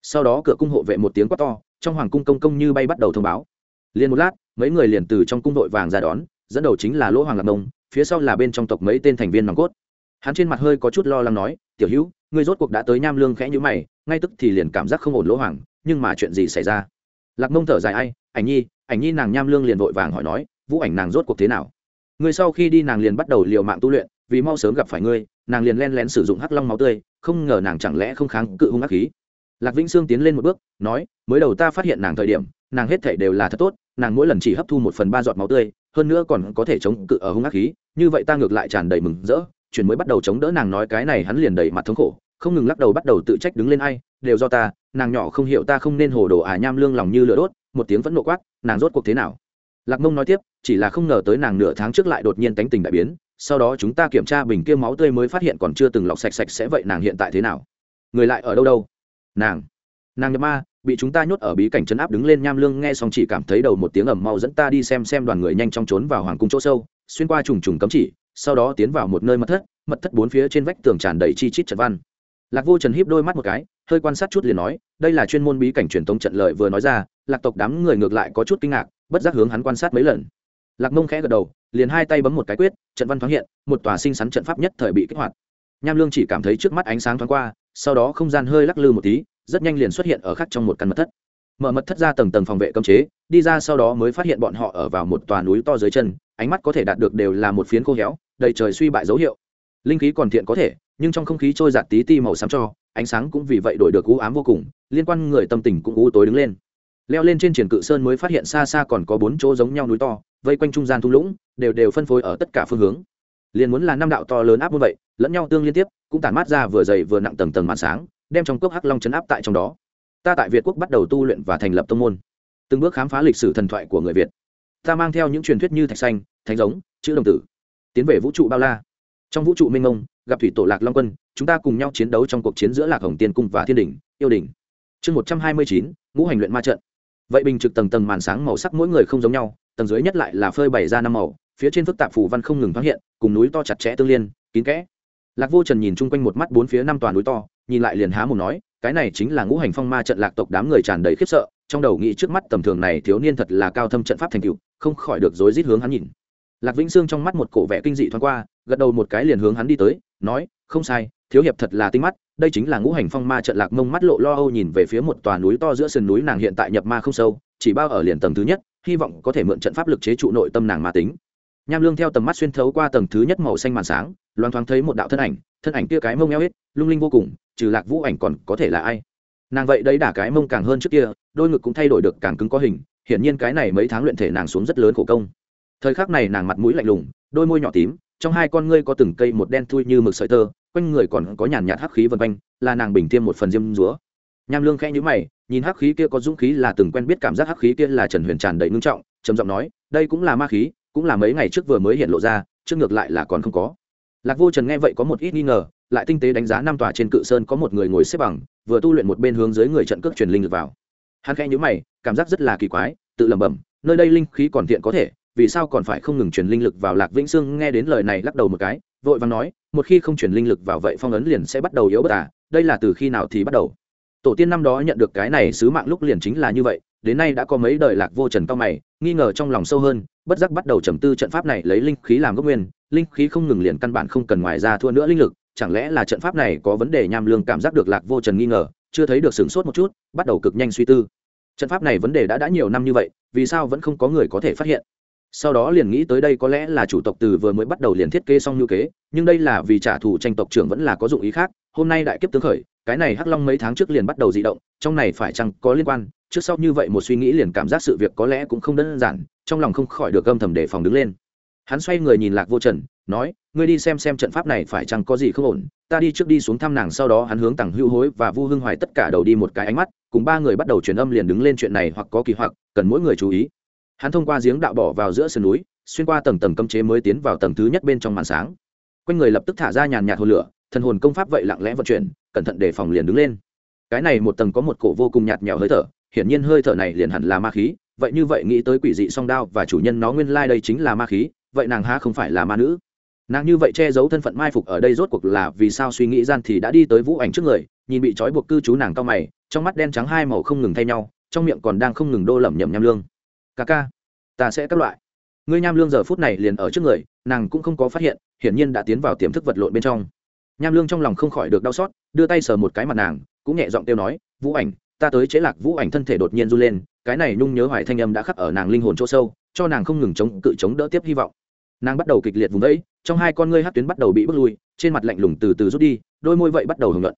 S1: sau đó cửa cung hộ vệ một tiếng quát to, trong hoàng cung công công như bay bắt đầu thông báo. Liền một lát, mấy người liền từ trong cung đội vàng ra đón, dẫn đầu chính là lỗ hoàng lạc nông phía sau là bên trong tộc mấy tên thành viên nòng cốt. Hắn trên mặt hơi có chút lo lắng nói, tiểu hữu, ngươi rốt cuộc đã tới nham lương khẽ nhữ mày, ngay tức thì liền cảm giác không ổn lỗ hoàng, nhưng mà chuyện gì xảy ra? Lạc mông thở dài, ai, ảnh nhi ảnh nhi nàng nham lương liền vội vàng hỏi nói, vũ ảnh nàng rốt cuộc thế nào? Ngươi sau khi đi nàng liền bắt đầu liều mạng tu luyện, vì mau sớm gặp phải ngươi, nàng liền len lén sử dụng hắc long máu tươi, không ngờ nàng chẳng lẽ không kháng cự hung ác khí lạc vĩnh sương tiến lên một bước, nói, mới đầu ta phát hiện nàng thời điểm, nàng hết thể đều là thật tốt, nàng mỗi lần chỉ hấp thu một phần ba giọt máu tươi, hơn nữa còn có thể chống cự ở hung ác khí, như vậy ta ngược lại tràn đầy mừng rỡ chuyển mới bắt đầu chống đỡ nàng nói cái này hắn liền đầy mặt thống khổ, không ngừng lắc đầu bắt đầu tự trách đứng lên ai, đều do ta, nàng nhỏ không hiểu ta không nên hồ đồ à nham lương lòng như lửa đốt, một tiếng vẫn nộ quát, nàng rốt cuộc thế nào? Lạc mông nói tiếp, chỉ là không ngờ tới nàng nửa tháng trước lại đột nhiên tánh tình đại biến, sau đó chúng ta kiểm tra bình kia máu tươi mới phát hiện còn chưa từng lọc sạch sạch sẽ vậy nàng hiện tại thế nào? Người lại ở đâu đâu? Nàng. Nàng nhập ma, bị chúng ta nhốt ở bí cảnh chấn áp đứng lên nham lương, nghe xong chỉ cảm thấy đầu một tiếng ầm mau dẫn ta đi xem xem đoàn người nhanh chóng trốn vào hoàng cung chỗ sâu, xuyên qua trùng trùng cấm chỉ, sau đó tiến vào một nơi mật thất mật thất bốn phía trên vách tường tràn đầy chi chít trận văn. Lạc vô trần híp đôi mắt một cái, hơi quan sát chút liền nói, đây là chuyên môn bí cảnh truyền thống trận lợi vừa nói ra, lạc tộc đám người ngược lại có chút kinh ngạc, bất giác hướng hắn quan sát mấy lần. Lạc mông khẽ gật đầu, liền hai tay bấm một cái quyết, trận văn thoáng hiện, một tòa sinh sắn trận pháp nhất thời bị kích hoạt nham lương chỉ cảm thấy trước mắt ánh sáng thoáng qua, sau đó không gian hơi lắc lư một tí, rất nhanh liền xuất hiện ở khắc trong một căn mật thất. Mở mật thất ra tầng tầng phòng vệ cấm chế, đi ra sau đó mới phát hiện bọn họ ở vào một tòa núi to dưới chân, ánh mắt có thể đạt được đều là một phiến khô héo, đầy trời suy bại dấu hiệu. Linh khí còn thiện có thể, nhưng trong không khí trôi giạt tí ti màu xám cho, ánh sáng cũng vì vậy đổi được u ám vô cùng, liên quan người tâm tình cũng u tối đứng lên. Leo lên trên triển cự sơn mới phát hiện xa xa còn có bốn chỗ giống nhau núi to, vây quanh trung gian thung lũng, đều đều phân phối ở tất cả phương hướng. Liền muốn là năm đạo to lớn áp như vậy lẫn nhau tương liên tiếp, cũng tản mát ra vừa dày vừa nặng tầng tầng màn sáng, đem trong cốc hắc long chấn áp tại trong đó. Ta tại việt quốc bắt đầu tu luyện và thành lập tông môn. Từng bước khám phá lịch sử thần thoại của người việt. Ta mang theo những truyền thuyết như thạch xanh, thánh giống, chữ đồng tử, tiến về vũ trụ bao la. Trong vũ trụ minh ông gặp thủy tổ lạc long quân, chúng ta cùng nhau chiến đấu trong cuộc chiến giữa lạc hồng tiên cung và thiên đình yêu đình chương một trăm hai mươi chín, ngũ hành luyện ma trận. Vậy bình trực tầng tầng màn sáng màu sắc mỗi người không giống nhau, tầng dưới nhất lại là phơi bày ra năm màu, phía trên phức tạp phù văn không ngừng phát hiện, cùng núi to chặt chẽ tương liên, kín kẽ lạc vô trần nhìn chung quanh một mắt bốn phía năm toàn núi to, nhìn lại liền há một nói, cái này chính là ngũ hành phong ma trận lạc tộc đám người tràn đầy khiếp sợ, trong đầu nghĩ trước mắt tầm thường này thiếu niên thật là cao thâm trận pháp thành cựu không khỏi được rối rít hướng hắn nhìn. Lạc vĩnh sương trong mắt một cổ vẻ kinh dị thoáng qua, gật đầu một cái liền hướng hắn đi tới, nói, không sai, thiếu hiệp thật là tinh mắt, đây chính là ngũ hành phong ma trận lạc mông mắt lộ lo âu nhìn về phía một tòa núi to giữa sườn núi nàng hiện tại nhập ma không sâu, chỉ bao ở liền tầng thứ nhất, hy vọng có thể mượn trận pháp lực chế trụ nội tâm nàng ma tính nham lương theo tầm mắt xuyên thấu qua tầng thứ nhất màu xanh màn sáng loang thoáng thấy một đạo thân ảnh thân ảnh kia cái mông eo hết, lung linh vô cùng, trừ lạc vũ ảnh còn có thể là ai? Nàng vậy đấy đả cái mông càng hơn trước kia, đôi ngực cũng thay đổi được càng cứng có hình, hiển nhiên cái này mấy tháng luyện thể nàng xuống rất lớn khổ công. Thời khắc này nàng mặt mũi lạnh lùng, đôi môi nhỏ tím, trong hai con ngươi có từng cây một đen thui như mực sợi tơ, quanh người còn có nhàn nhạt hắc khí vân quanh, là nàng bình tiêm một phần diêm rúa nham lương khẽ nhữ mày, nhìn hắc khí kia có dũng khí là từng quen biết cảm giác hắc khí kia là trần huyền tràn đầy ngưng trọng, trầm giọng nói, đây cũng là ma khí cũng là mấy ngày trước vừa mới hiện lộ ra, trước ngược lại là còn không có. Lạc vô trần nghe vậy có một ít nghi ngờ, lại tinh tế đánh giá năm tòa trên cự sơn có một người ngồi xếp bằng, vừa tu luyện một bên hướng dưới người trận cước truyền linh lực vào. Hắn khẽ nhữ mày, cảm giác rất là kỳ quái, tự lẩm bẩm, nơi đây linh khí còn thiện có thể, vì sao còn phải không ngừng truyền linh lực vào lạc vĩnh sương nghe đến lời này lắc đầu một cái, vội vàng nói, một khi không truyền linh lực vào vậy phong ấn liền sẽ bắt đầu yếu bất à đây là từ khi nào thì bắt đầu? Tổ tiên năm đó nhận được cái này sứ mạng lúc liền chính là như vậy, đến nay đã có mấy đời lạc vô trần cao mày, nghi ngờ trong lòng sâu hơn bất giác bắt đầu trầm tư trận pháp này lấy linh khí làm gốc nguyên, linh khí không ngừng liền căn bản không cần ngoài ra thua nữa linh lực, chẳng lẽ là trận pháp này có vấn đề nham lương cảm giác được lạc vô trần nghi ngờ, chưa thấy được sửng sốt một chút, bắt đầu cực nhanh suy tư. Trận pháp này vấn đề đã đã nhiều năm như vậy, vì sao vẫn không có người có thể phát hiện? Sau đó liền nghĩ tới đây có lẽ là chủ tộc từ vừa mới bắt đầu liền thiết kế xong như kế, nhưng đây là vì trả thù tranh tộc trưởng vẫn là có dụng ý khác, hôm nay đại kiếp tướng khởi, cái này hắc long mấy tháng trước liền bắt đầu di động, trong này phải chăng có liên quan? Trước sau như vậy một suy nghĩ liền cảm giác sự việc có lẽ cũng không đơn giản, trong lòng không khỏi được âm thầm đề phòng đứng lên. Hắn xoay người nhìn lạc vô trần, nói, ngươi đi xem xem trận pháp này phải chăng có gì không ổn? Ta đi trước đi xuống thăm nàng, sau đó hắn hướng tặng hưu hối và vu hưng hoài tất cả đầu đi một cái ánh mắt, cùng ba người bắt đầu truyền âm liền đứng lên chuyện này hoặc có kỳ hoặc, cần mỗi người chú ý. Hắn thông qua giếng đạo bỏ vào giữa sườn núi, xuyên qua tầng tầng cấm chế mới tiến vào tầng thứ nhất bên trong màn sáng. Quanh người lập tức thả ra nhàn nhạt hồ lửa, thần hồn công pháp vậy lặng lẽ vận chuyển, cẩn thận đề phòng liền đứng lên. Cái này một tầng có một cổ vô cùng nhạt nhẽo hơi thở hiển nhiên hơi thở này liền hẳn là ma khí, vậy như vậy nghĩ tới quỷ dị song đao và chủ nhân nó nguyên lai đây chính là ma khí, vậy nàng ha không phải là ma nữ? Nàng như vậy che giấu thân phận mai phục ở đây rốt cuộc là vì sao suy nghĩ gian thì đã đi tới vũ ảnh trước người, nhìn bị trói buộc cư trú nàng cao mày, trong mắt đen trắng hai màu không ngừng thay nhau, trong miệng còn đang không ngừng đô lẩm nhẩm nham lương. Ca ca, ta sẽ các loại. Ngươi nham lương giờ phút này liền ở trước người, nàng cũng không có phát hiện, hiển nhiên đã tiến vào tiềm thức vật lộn bên trong. Nham lương trong lòng không khỏi được đau xót, đưa tay sờ một cái mặt nàng, cũng nhẹ giọng kêu nói, vũ ảnh ta tới chế lạc vũ ảnh thân thể đột nhiên run lên, cái này nhung nhớ hoài thanh âm đã khắc ở nàng linh hồn chỗ sâu, cho nàng không ngừng chống, cự chống đỡ tiếp hy vọng. Nàng bắt đầu kịch liệt vùng vẫy, trong hai con ngươi hát tuyến bắt đầu bị bước lui, trên mặt lạnh lùng từ từ rút đi, đôi môi vậy bắt đầu hưởng luận.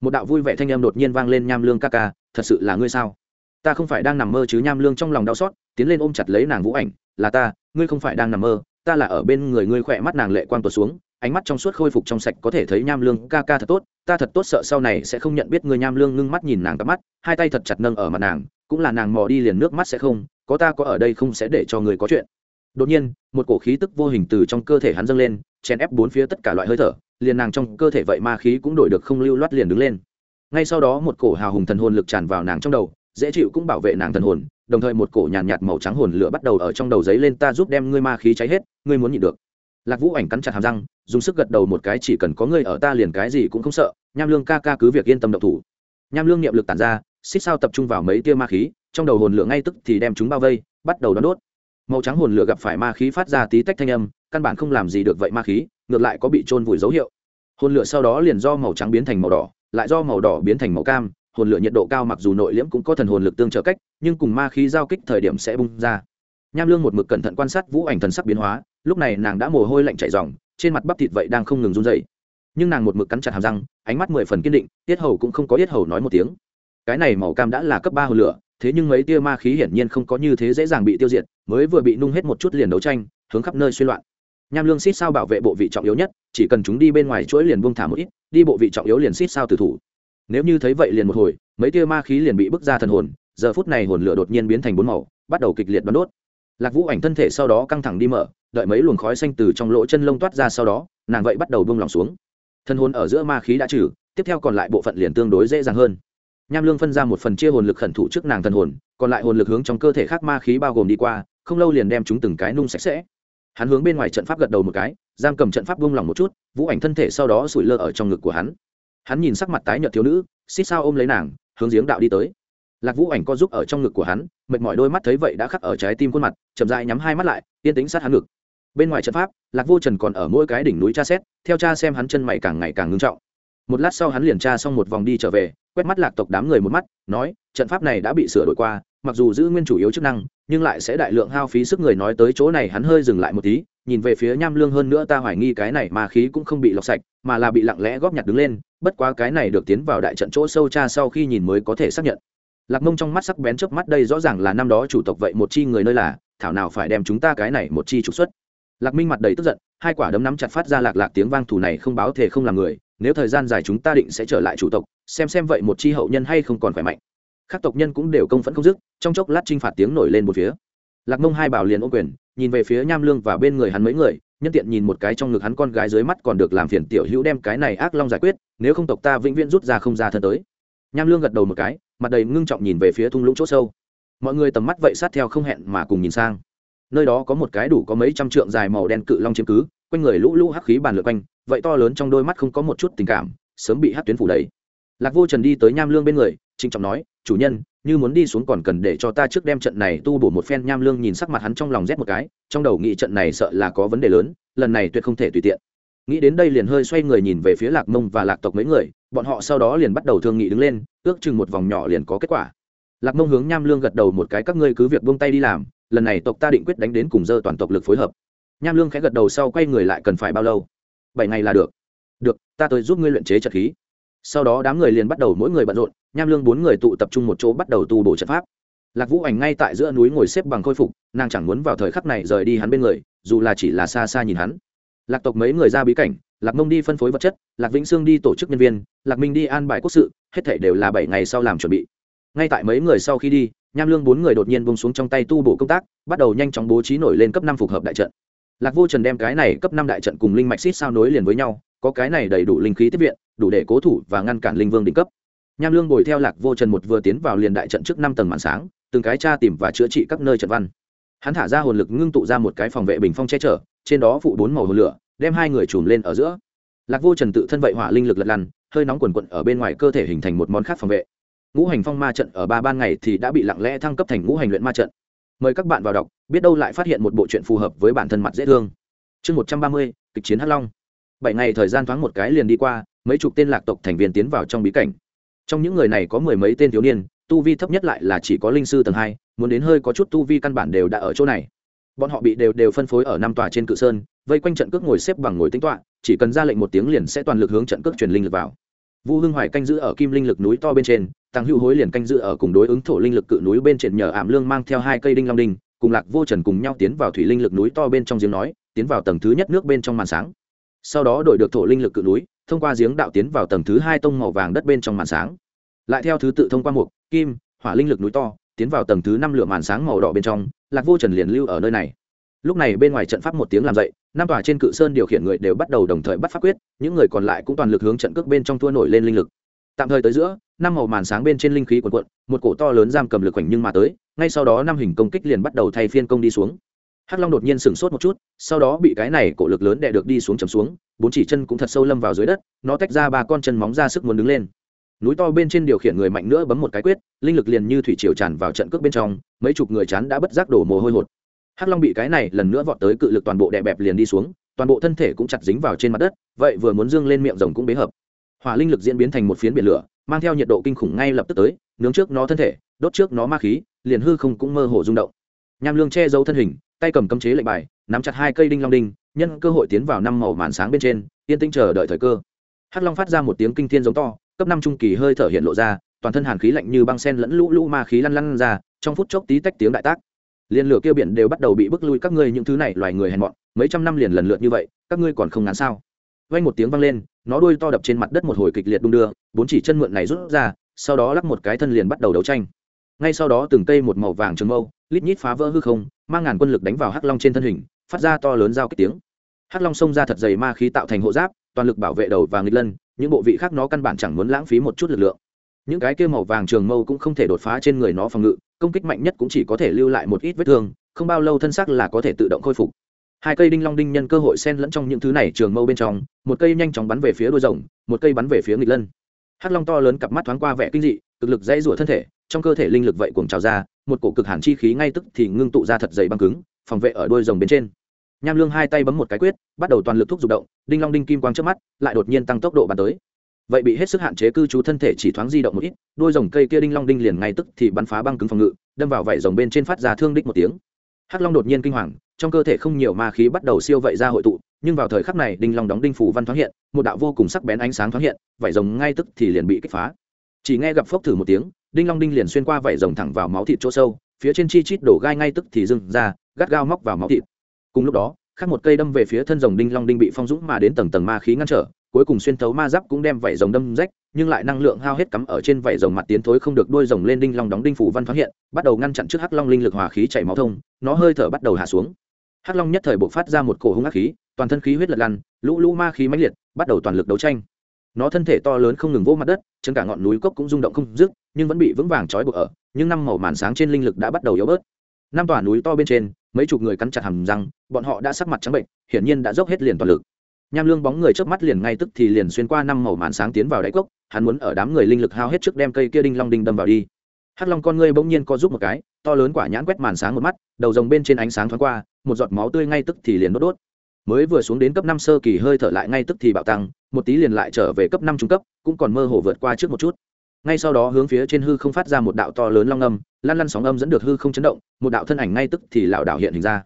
S1: Một đạo vui vẻ thanh âm đột nhiên vang lên nham lương ca ca, thật sự là ngươi sao? Ta không phải đang nằm mơ chứ nham lương trong lòng đau xót, tiến lên ôm chặt lấy nàng vũ ảnh, là ta, ngươi không phải đang nằm mơ, ta là ở bên người ngươi khỏe mắt nàng lệ quang tuột xuống ánh mắt trong suốt khôi phục trong sạch có thể thấy nham lương ca ca thật tốt ta thật tốt sợ sau này sẽ không nhận biết ngươi nham lương ngưng mắt nhìn nàng cắp mắt hai tay thật chặt nâng ở mặt nàng cũng là nàng mò đi liền nước mắt sẽ không có ta có ở đây không sẽ để cho người có chuyện. Đột nhiên một cổ khí tức vô hình từ trong cơ thể hắn dâng lên chèn ép bốn phía tất cả loại hơi thở liền nàng trong cơ thể vậy ma khí cũng đổi được không lưu loát liền đứng lên. Ngay sau đó một cổ hào hùng thần hồn lực tràn vào nàng trong đầu dễ chịu cũng bảo vệ nàng thần hồn đồng thời một cổ nhàn nhạt, nhạt màu trắng hồn lửa bắt đầu ở trong đầu giấy lên ta giúp đem ngươi ma khí cháy hết ngươi muốn nhịn được lạc vũ ảnh cắn chặt hàm răng, dùng sức gật đầu một cái, chỉ cần có người ở ta liền cái gì cũng không sợ, nham lương ca ca cứ việc yên tâm độc thủ. Nham lương niệm lực tản ra, xích sao tập trung vào mấy tia ma khí, trong đầu hồn lửa ngay tức thì đem chúng bao vây, bắt đầu đón đốt. Màu trắng hồn lửa gặp phải ma khí phát ra tí tách thanh âm, căn bản không làm gì được vậy ma khí, ngược lại có bị trôn vùi dấu hiệu. Hồn lửa sau đó liền do màu trắng biến thành màu đỏ, lại do màu đỏ biến thành màu cam, hồn lửa nhiệt độ cao mặc dù nội liễm cũng có thần hồn lực tương trợ cách, nhưng cùng ma khí giao kích thời điểm sẽ bung ra. Nham lương một mực cẩn thận quan sát vũ ảnh thần sắc biến hóa lúc này nàng đã mồ hôi lạnh chảy ròng, trên mặt bắp thịt vậy đang không ngừng run rẩy. Nhưng nàng một mực cắn chặt hàm răng, ánh mắt mười phần kiên định, tiết hầu cũng không có tiết hầu nói một tiếng. Cái này màu cam đã là cấp ba hồ lửa, thế nhưng mấy tia ma khí hiển nhiên không có như thế dễ dàng bị tiêu diệt, mới vừa bị nung hết một chút liền đấu tranh, hướng khắp nơi suy loạn. Nham lương xít sao bảo vệ bộ vị trọng yếu nhất, chỉ cần chúng đi bên ngoài chuỗi liền buông thả một ít, đi bộ vị trọng yếu liền xít sao tử thủ. Nếu như thấy vậy liền một hồi, mấy tia ma khí liền bị bức ra thần hồn, giờ phút này hồn lửa đột nhiên biến thành bốn màu, bắt đầu kịch liệt bắn đốt lạc vũ ảnh thân thể sau đó căng thẳng đi mở, đợi mấy luồng khói xanh từ trong lỗ chân lông toát ra sau đó, nàng vậy bắt đầu buông lỏng xuống. Thân hồn ở giữa ma khí đã trừ, tiếp theo còn lại bộ phận liền tương đối dễ dàng hơn. Nham lương phân ra một phần chia hồn lực khẩn thủ trước nàng thần hồn, còn lại hồn lực hướng trong cơ thể khác ma khí bao gồm đi qua, không lâu liền đem chúng từng cái nung sạch sẽ. Hắn hướng bên ngoài trận pháp gật đầu một cái, giam cầm trận pháp buông lỏng một chút, vũ ảnh thân thể sau đó sủi lơ ở trong ngực của hắn. Hắn nhìn sắc mặt tái nhợt thiếu nữ, xích sao ôm lấy nàng, hướng giếng đạo đi tới lạc vũ ảnh co giúp ở trong ngực của hắn, mệt mỏi đôi mắt thấy vậy đã khắc ở trái tim khuôn mặt, chậm dại nhắm hai mắt lại, yên tính sát hắn ngực. Bên ngoài trận pháp, lạc vô trần còn ở mỗi cái đỉnh núi tra xét, theo cha xem hắn chân mày càng ngày càng ngưng trọng. Một lát sau hắn liền tra xong một vòng đi trở về, quét mắt lạc tộc đám người một mắt, nói, trận pháp này đã bị sửa đổi qua, mặc dù giữ nguyên chủ yếu chức năng, nhưng lại sẽ đại lượng hao phí sức người nói tới chỗ này hắn hơi dừng lại một tí, nhìn về phía nham lương hơn nữa ta hoài nghi cái này mà khí cũng không bị lọc sạch, mà là bị lặng lẽ góp nhặt đứng lên, bất quá cái này được tiến vào đại trận chỗ sâu cha sau khi nhìn mới có thể xác nhận lạc mông trong mắt sắc bén trước mắt đây rõ ràng là năm đó chủ tộc vậy một chi người nơi là, thảo nào phải đem chúng ta cái này một chi trục xuất. Lạc minh mặt đầy tức giận, hai quả đấm nắm chặt phát ra lạc lạc tiếng vang thủ này không báo thể không làm người, nếu thời gian dài chúng ta định sẽ trở lại chủ tộc, xem xem vậy một chi hậu nhân hay không còn khỏe mạnh. Các tộc nhân cũng đều công phẫn không dứt, trong chốc lát trinh phạt tiếng nổi lên một phía. Lạc mông hai bảo liền ô quyền, nhìn về phía nham lương và bên người hắn mấy người, nhân tiện nhìn một cái trong ngực hắn con gái dưới mắt còn được làm phiền tiểu hữu đem cái này ác long giải quyết, nếu không tộc ta vĩnh viễn rút ra không ra thân tới. Nham lương gật đầu một cái mặt đầy ngưng trọng nhìn về phía thung lũng chỗ sâu. Mọi người tầm mắt vậy sát theo không hẹn mà cùng nhìn sang. Nơi đó có một cái đủ có mấy trăm trượng dài màu đen cự long chiếm cứ, quanh người lũ lũ hắc khí bàn lượt quanh, vậy to lớn trong đôi mắt không có một chút tình cảm, sớm bị hắc tuyến phủ đầy. Lạc vô trần đi tới nham lương bên người, trịnh trọng nói, chủ nhân, như muốn đi xuống còn cần để cho ta trước đem trận này tu bổ một phen. Nham lương nhìn sắc mặt hắn trong lòng rét một cái, trong đầu nghĩ trận này sợ là có vấn đề lớn, lần này tuyệt không thể tùy tiện. Nghĩ đến đây liền hơi xoay người nhìn về phía lạc mông và lạc tộc mấy người bọn họ sau đó liền bắt đầu thương nghị đứng lên, ước chừng một vòng nhỏ liền có kết quả. Lạc mông hướng nham lương gật đầu một cái, các ngươi cứ việc buông tay đi làm, lần này tộc ta định quyết đánh đến cùng dơ toàn tộc lực phối hợp. Nham lương khẽ gật đầu sau quay người lại cần phải bao lâu? Bảy ngày là được. Được, ta tới giúp ngươi luyện chế trận khí. Sau đó đám người liền bắt đầu mỗi người bận rộn, nham lương bốn người tụ tập trung một chỗ bắt đầu tu bổ trận pháp. Lạc vũ ảnh ngay tại giữa núi ngồi xếp bằng khôi phục, nàng chẳng muốn vào thời khắc này rời đi hắn bên người, dù là chỉ là xa xa nhìn hắn lạc tộc mấy người ra bí cảnh, lạc mông đi phân phối vật chất, lạc vĩnh sương đi tổ chức nhân viên, lạc minh đi an bài quốc sự, hết thể đều là bảy ngày sau làm chuẩn bị. Ngay tại mấy người sau khi đi, nham lương bốn người đột nhiên bông xuống trong tay tu bổ công tác, bắt đầu nhanh chóng bố trí nổi lên cấp năm phục hợp đại trận. Lạc vô trần đem cái này cấp năm đại trận cùng linh mạch xít sao nối liền với nhau, có cái này đầy đủ linh khí tiếp viện, đủ để cố thủ và ngăn cản linh vương đỉnh cấp. Nham lương bồi theo lạc vô trần một vừa tiến vào liền đại trận trước năm tầng màn sáng, từng cái tra tìm và chữa trị các nơi trận văn. Hắn thả ra hồn lực ngưng tụ ra một cái phòng vệ bình phong che chở trên đó phụ bốn màu hồ lửa, đem hai người chùm lên ở giữa. Lạc vô trần tự thân vậy hỏa linh lực lật lăn, hơi nóng quần quận ở bên ngoài cơ thể hình thành một món khác phòng vệ. Ngũ hành phong ma trận ở ba ban ngày thì đã bị lặng lẽ thăng cấp thành ngũ hành luyện ma trận. Mời các bạn vào đọc, biết đâu lại phát hiện một bộ chuyện phù hợp với bản thân mặt dễ thương. Chương một trăm ba mươi, kịch chiến hắc long. Bảy ngày thời gian thoáng một cái liền đi qua, mấy chục tên lạc tộc thành viên tiến vào trong bí cảnh. Trong những người này có mười mấy tên thiếu niên, tu vi thấp nhất lại là chỉ có linh sư tầng hai, muốn đến hơi có chút tu vi căn bản đều đã ở chỗ này bọn họ bị đều đều phân phối ở năm tòa trên cự sơn, vây quanh trận cước ngồi xếp bằng ngồi tính toạ chỉ cần ra lệnh một tiếng liền sẽ toàn lực hướng trận cước truyền linh lực vào. Vu hưng hoài canh giữ ở kim linh lực núi to bên trên tăng hữu hối liền canh giữ ở cùng đối ứng thổ linh lực cự núi bên trên nhờ ảm lương mang theo hai cây đinh long đinh, cùng lạc vô trần cùng nhau tiến vào thủy linh lực núi to bên trong giếng nói, tiến vào tầng thứ nhất nước bên trong màn sáng. Sau đó đổi được thổ linh lực cự núi, thông qua giếng đạo tiến vào tầng thứ hai tông màu vàng đất bên trong màn sáng. Lại theo thứ tự thông qua mục, kim, hỏa linh lực núi to, tiến vào tầng thứ năm lửa màn sáng màu đỏ bên trong lạc vô trần liền lưu ở nơi này. Lúc này bên ngoài trận pháp một tiếng làm dậy, năm tòa trên cự sơn điều khiển người đều bắt đầu đồng thời bắt pháp quyết, những người còn lại cũng toàn lực hướng trận cước bên trong thua nổi lên linh lực. Tạm thời tới giữa, năm màu màn sáng bên trên linh khí quần quận một cổ to lớn giam cầm lực khoảnh nhưng mà tới, ngay sau đó năm hình công kích liền bắt đầu thay phiên công đi xuống. Hắc long đột nhiên sửng sốt một chút, sau đó bị cái này cổ lực lớn đè được đi xuống chầm xuống, bốn chỉ chân cũng thật sâu lâm vào dưới đất, nó tách ra ba con chân móng ra sức muốn đứng lên. Núi to bên trên điều khiển người mạnh nữa bấm một cái quyết, linh lực liền như thủy triều tràn vào trận cước bên trong mấy chục người chán đã bất giác đổ mồ hôi hột. Hắc long bị cái này lần nữa vọt tới cự lực toàn bộ đè bẹp liền đi xuống, toàn bộ thân thể cũng chặt dính vào trên mặt đất, vậy vừa muốn dương lên miệng rồng cũng bế hợp. Hỏa linh lực diễn biến thành một phiến biển lửa, mang theo nhiệt độ kinh khủng ngay lập tức tới, nướng trước nó thân thể, đốt trước nó ma khí, liền hư không cũng mơ hồ rung động. Nham lương che giấu thân hình, tay cầm cấm chế lệnh bài, nắm chặt hai cây đinh long đinh, nhân cơ hội tiến vào năm màu màn sáng bên trên, yên tĩnh chờ đợi thời cơ. Hắc long phát ra một tiếng kinh thiên giống to, cấp năm trung kỳ hơi thở hiện lộ ra, toàn thân hàn khí lạnh như băng sen lẫn lũ lũ ma khí lăn lăn ra trong phút chốc tí tách tiếng đại tác. Liên lửa kia biển đều bắt đầu bị bức lui các ngươi những thứ này, loài người hèn mọn, mấy trăm năm liền lần lượt như vậy, các ngươi còn không ngán sao? Vang một tiếng vang lên, nó đuôi to đập trên mặt đất một hồi kịch liệt đung đưa, bốn chỉ chân mượn này rút ra, sau đó lắc một cái thân liền bắt đầu đấu tranh. Ngay sau đó từng cây một màu vàng trường mâu, lít nhít phá vỡ hư không, mang ngàn quân lực đánh vào hắc long trên thân hình, phát ra to lớn giao kích tiếng. Hắc long xông ra thật dày ma khí tạo thành hộ giáp, toàn lực bảo vệ đầu và nghịch lân, những bộ vị khác nó căn bản chẳng muốn lãng phí một chút lực lượng những cái kia màu vàng trường mâu cũng không thể đột phá trên người nó phòng ngự, công kích mạnh nhất cũng chỉ có thể lưu lại một ít vết thương, không bao lâu thân xác là có thể tự động khôi phục. Hai cây đinh long đinh nhân cơ hội xen lẫn trong những thứ này trường mâu bên trong, một cây nhanh chóng bắn về phía đôi rồng, một cây bắn về phía nghịch lân. Hắc long to lớn cặp mắt thoáng qua vẻ kinh dị, cực lực dãy rủa thân thể, trong cơ thể linh lực vậy cuồng trào ra, một cổ cực hàn chi khí ngay tức thì ngưng tụ ra thật dày băng cứng, phòng vệ ở đôi rồng bên trên. Nham lương hai tay bấm một cái quyết, bắt đầu toàn lực thúc giục động, đinh long đinh kim quang trước mắt, lại đột nhiên tăng tốc độ bắn tới vậy bị hết sức hạn chế cư trú thân thể chỉ thoáng di động một ít, đôi rồng cây kia đinh long đinh liền ngay tức thì bắn phá băng cứng phòng ngự, đâm vào vảy rồng bên trên phát ra thương đích một tiếng. Hắc long đột nhiên kinh hoàng, trong cơ thể không nhiều ma khí bắt đầu siêu vậy ra hội tụ, nhưng vào thời khắc này đinh long đóng đinh phủ văn thoáng hiện, một đạo vô cùng sắc bén ánh sáng thoáng hiện, vảy rồng ngay tức thì liền bị kích phá. Chỉ nghe gặp phốc thử một tiếng, đinh long đinh liền xuyên qua vảy rồng thẳng vào máu thịt chỗ sâu, phía trên chi chít đổ gai ngay tức thì dừng ra, gắt gao móc vào máu thịt. Cùng lúc đó, khác một cây đâm về phía thân rồng đinh long đinh bị phong dũng mà đến tầng tầng ma khí ngăn trở cuối cùng xuyên thấu ma giáp cũng đem vảy rồng đâm rách, nhưng lại năng lượng hao hết cắm ở trên vảy rồng mặt tiến thối không được đuôi rồng lên đinh long đóng đinh phủ văn thoáng hiện, bắt đầu ngăn chặn trước hắc long linh lực hòa khí chảy máu thông, nó hơi thở bắt đầu hạ xuống. Hắc long nhất thời bộc phát ra một cổ hung ác khí, toàn thân khí huyết lật lăn, lũ lũ ma khí mãnh liệt, bắt đầu toàn lực đấu tranh. Nó thân thể to lớn không ngừng vô mặt đất, chân cả ngọn núi cốc cũng rung động không dứt, nhưng vẫn bị vững vàng trói buộc ở, nhưng năm màu màn sáng trên linh lực đã bắt đầu yếu bớt. Năm tòa núi to bên trên, mấy chục người cắn chặt hầm răng, bọn họ đã sắc mặt trắng bệnh, hiển nhiên đã dốc hết liền toàn lực nham lương bóng người trước mắt liền ngay tức thì liền xuyên qua năm màu màn sáng tiến vào đáy cốc, hắn muốn ở đám người linh lực hao hết trước đem cây kia đinh long đinh đâm vào đi. Hắc long con ngươi bỗng nhiên co giúp một cái, to lớn quả nhãn quét màn sáng một mắt, đầu rồng bên trên ánh sáng thoáng qua, một giọt máu tươi ngay tức thì liền đốt đốt. Mới vừa xuống đến cấp năm sơ kỳ hơi thở lại ngay tức thì bạo tăng, một tí liền lại trở về cấp năm trung cấp, cũng còn mơ hồ vượt qua trước một chút. Ngay sau đó hướng phía trên hư không phát ra một đạo to lớn long âm, lăn lăn sóng âm dẫn được hư không chấn động, một đạo thân ảnh ngay tức thì lảo đảo hiện hình ra.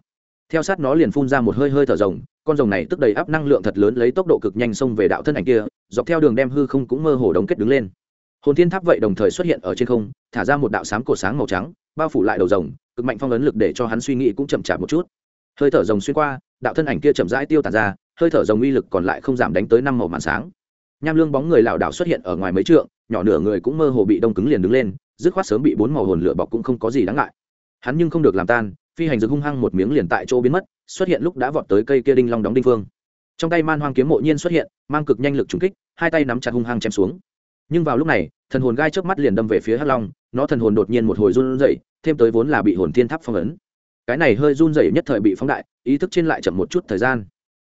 S1: Theo sát nó liền phun ra một hơi hơi thở rồng con rồng này tức đầy áp năng lượng thật lớn lấy tốc độ cực nhanh xông về đạo thân ảnh kia, dọc theo đường đem hư không cũng mơ hồ đóng kết đứng lên. Hồn thiên tháp vậy đồng thời xuất hiện ở trên không, thả ra một đạo sám cổ sáng màu trắng, bao phủ lại đầu rồng, cực mạnh phong ấn lực để cho hắn suy nghĩ cũng chậm chạp một chút. Hơi thở rồng xuyên qua, đạo thân ảnh kia chậm rãi tiêu tàn ra, hơi thở rồng uy lực còn lại không giảm đánh tới năm màu màn sáng. Nham lương bóng người lảo đảo xuất hiện ở ngoài mấy trượng, nhỏ nửa người cũng mơ hồ bị đông cứng liền đứng lên, dứt khoát sớm bị bốn màu hồn lửa bọc cũng không có gì đáng ngại. Hắn nhưng không được làm tan, phi hành dược hung hăng một miếng liền tại chỗ biến mất xuất hiện lúc đã vọt tới cây kia đinh long đóng đinh phương. Trong tay man hoang kiếm mộ nhiên xuất hiện, mang cực nhanh lực trúng kích, hai tay nắm chặt hung hăng chém xuống. Nhưng vào lúc này, thần hồn gai trước mắt liền đâm về phía hắc long, nó thần hồn đột nhiên một hồi run rẩy, thêm tới vốn là bị hồn thiên tháp phong ấn. Cái này hơi run rẩy nhất thời bị phóng đại, ý thức trên lại chậm một chút thời gian.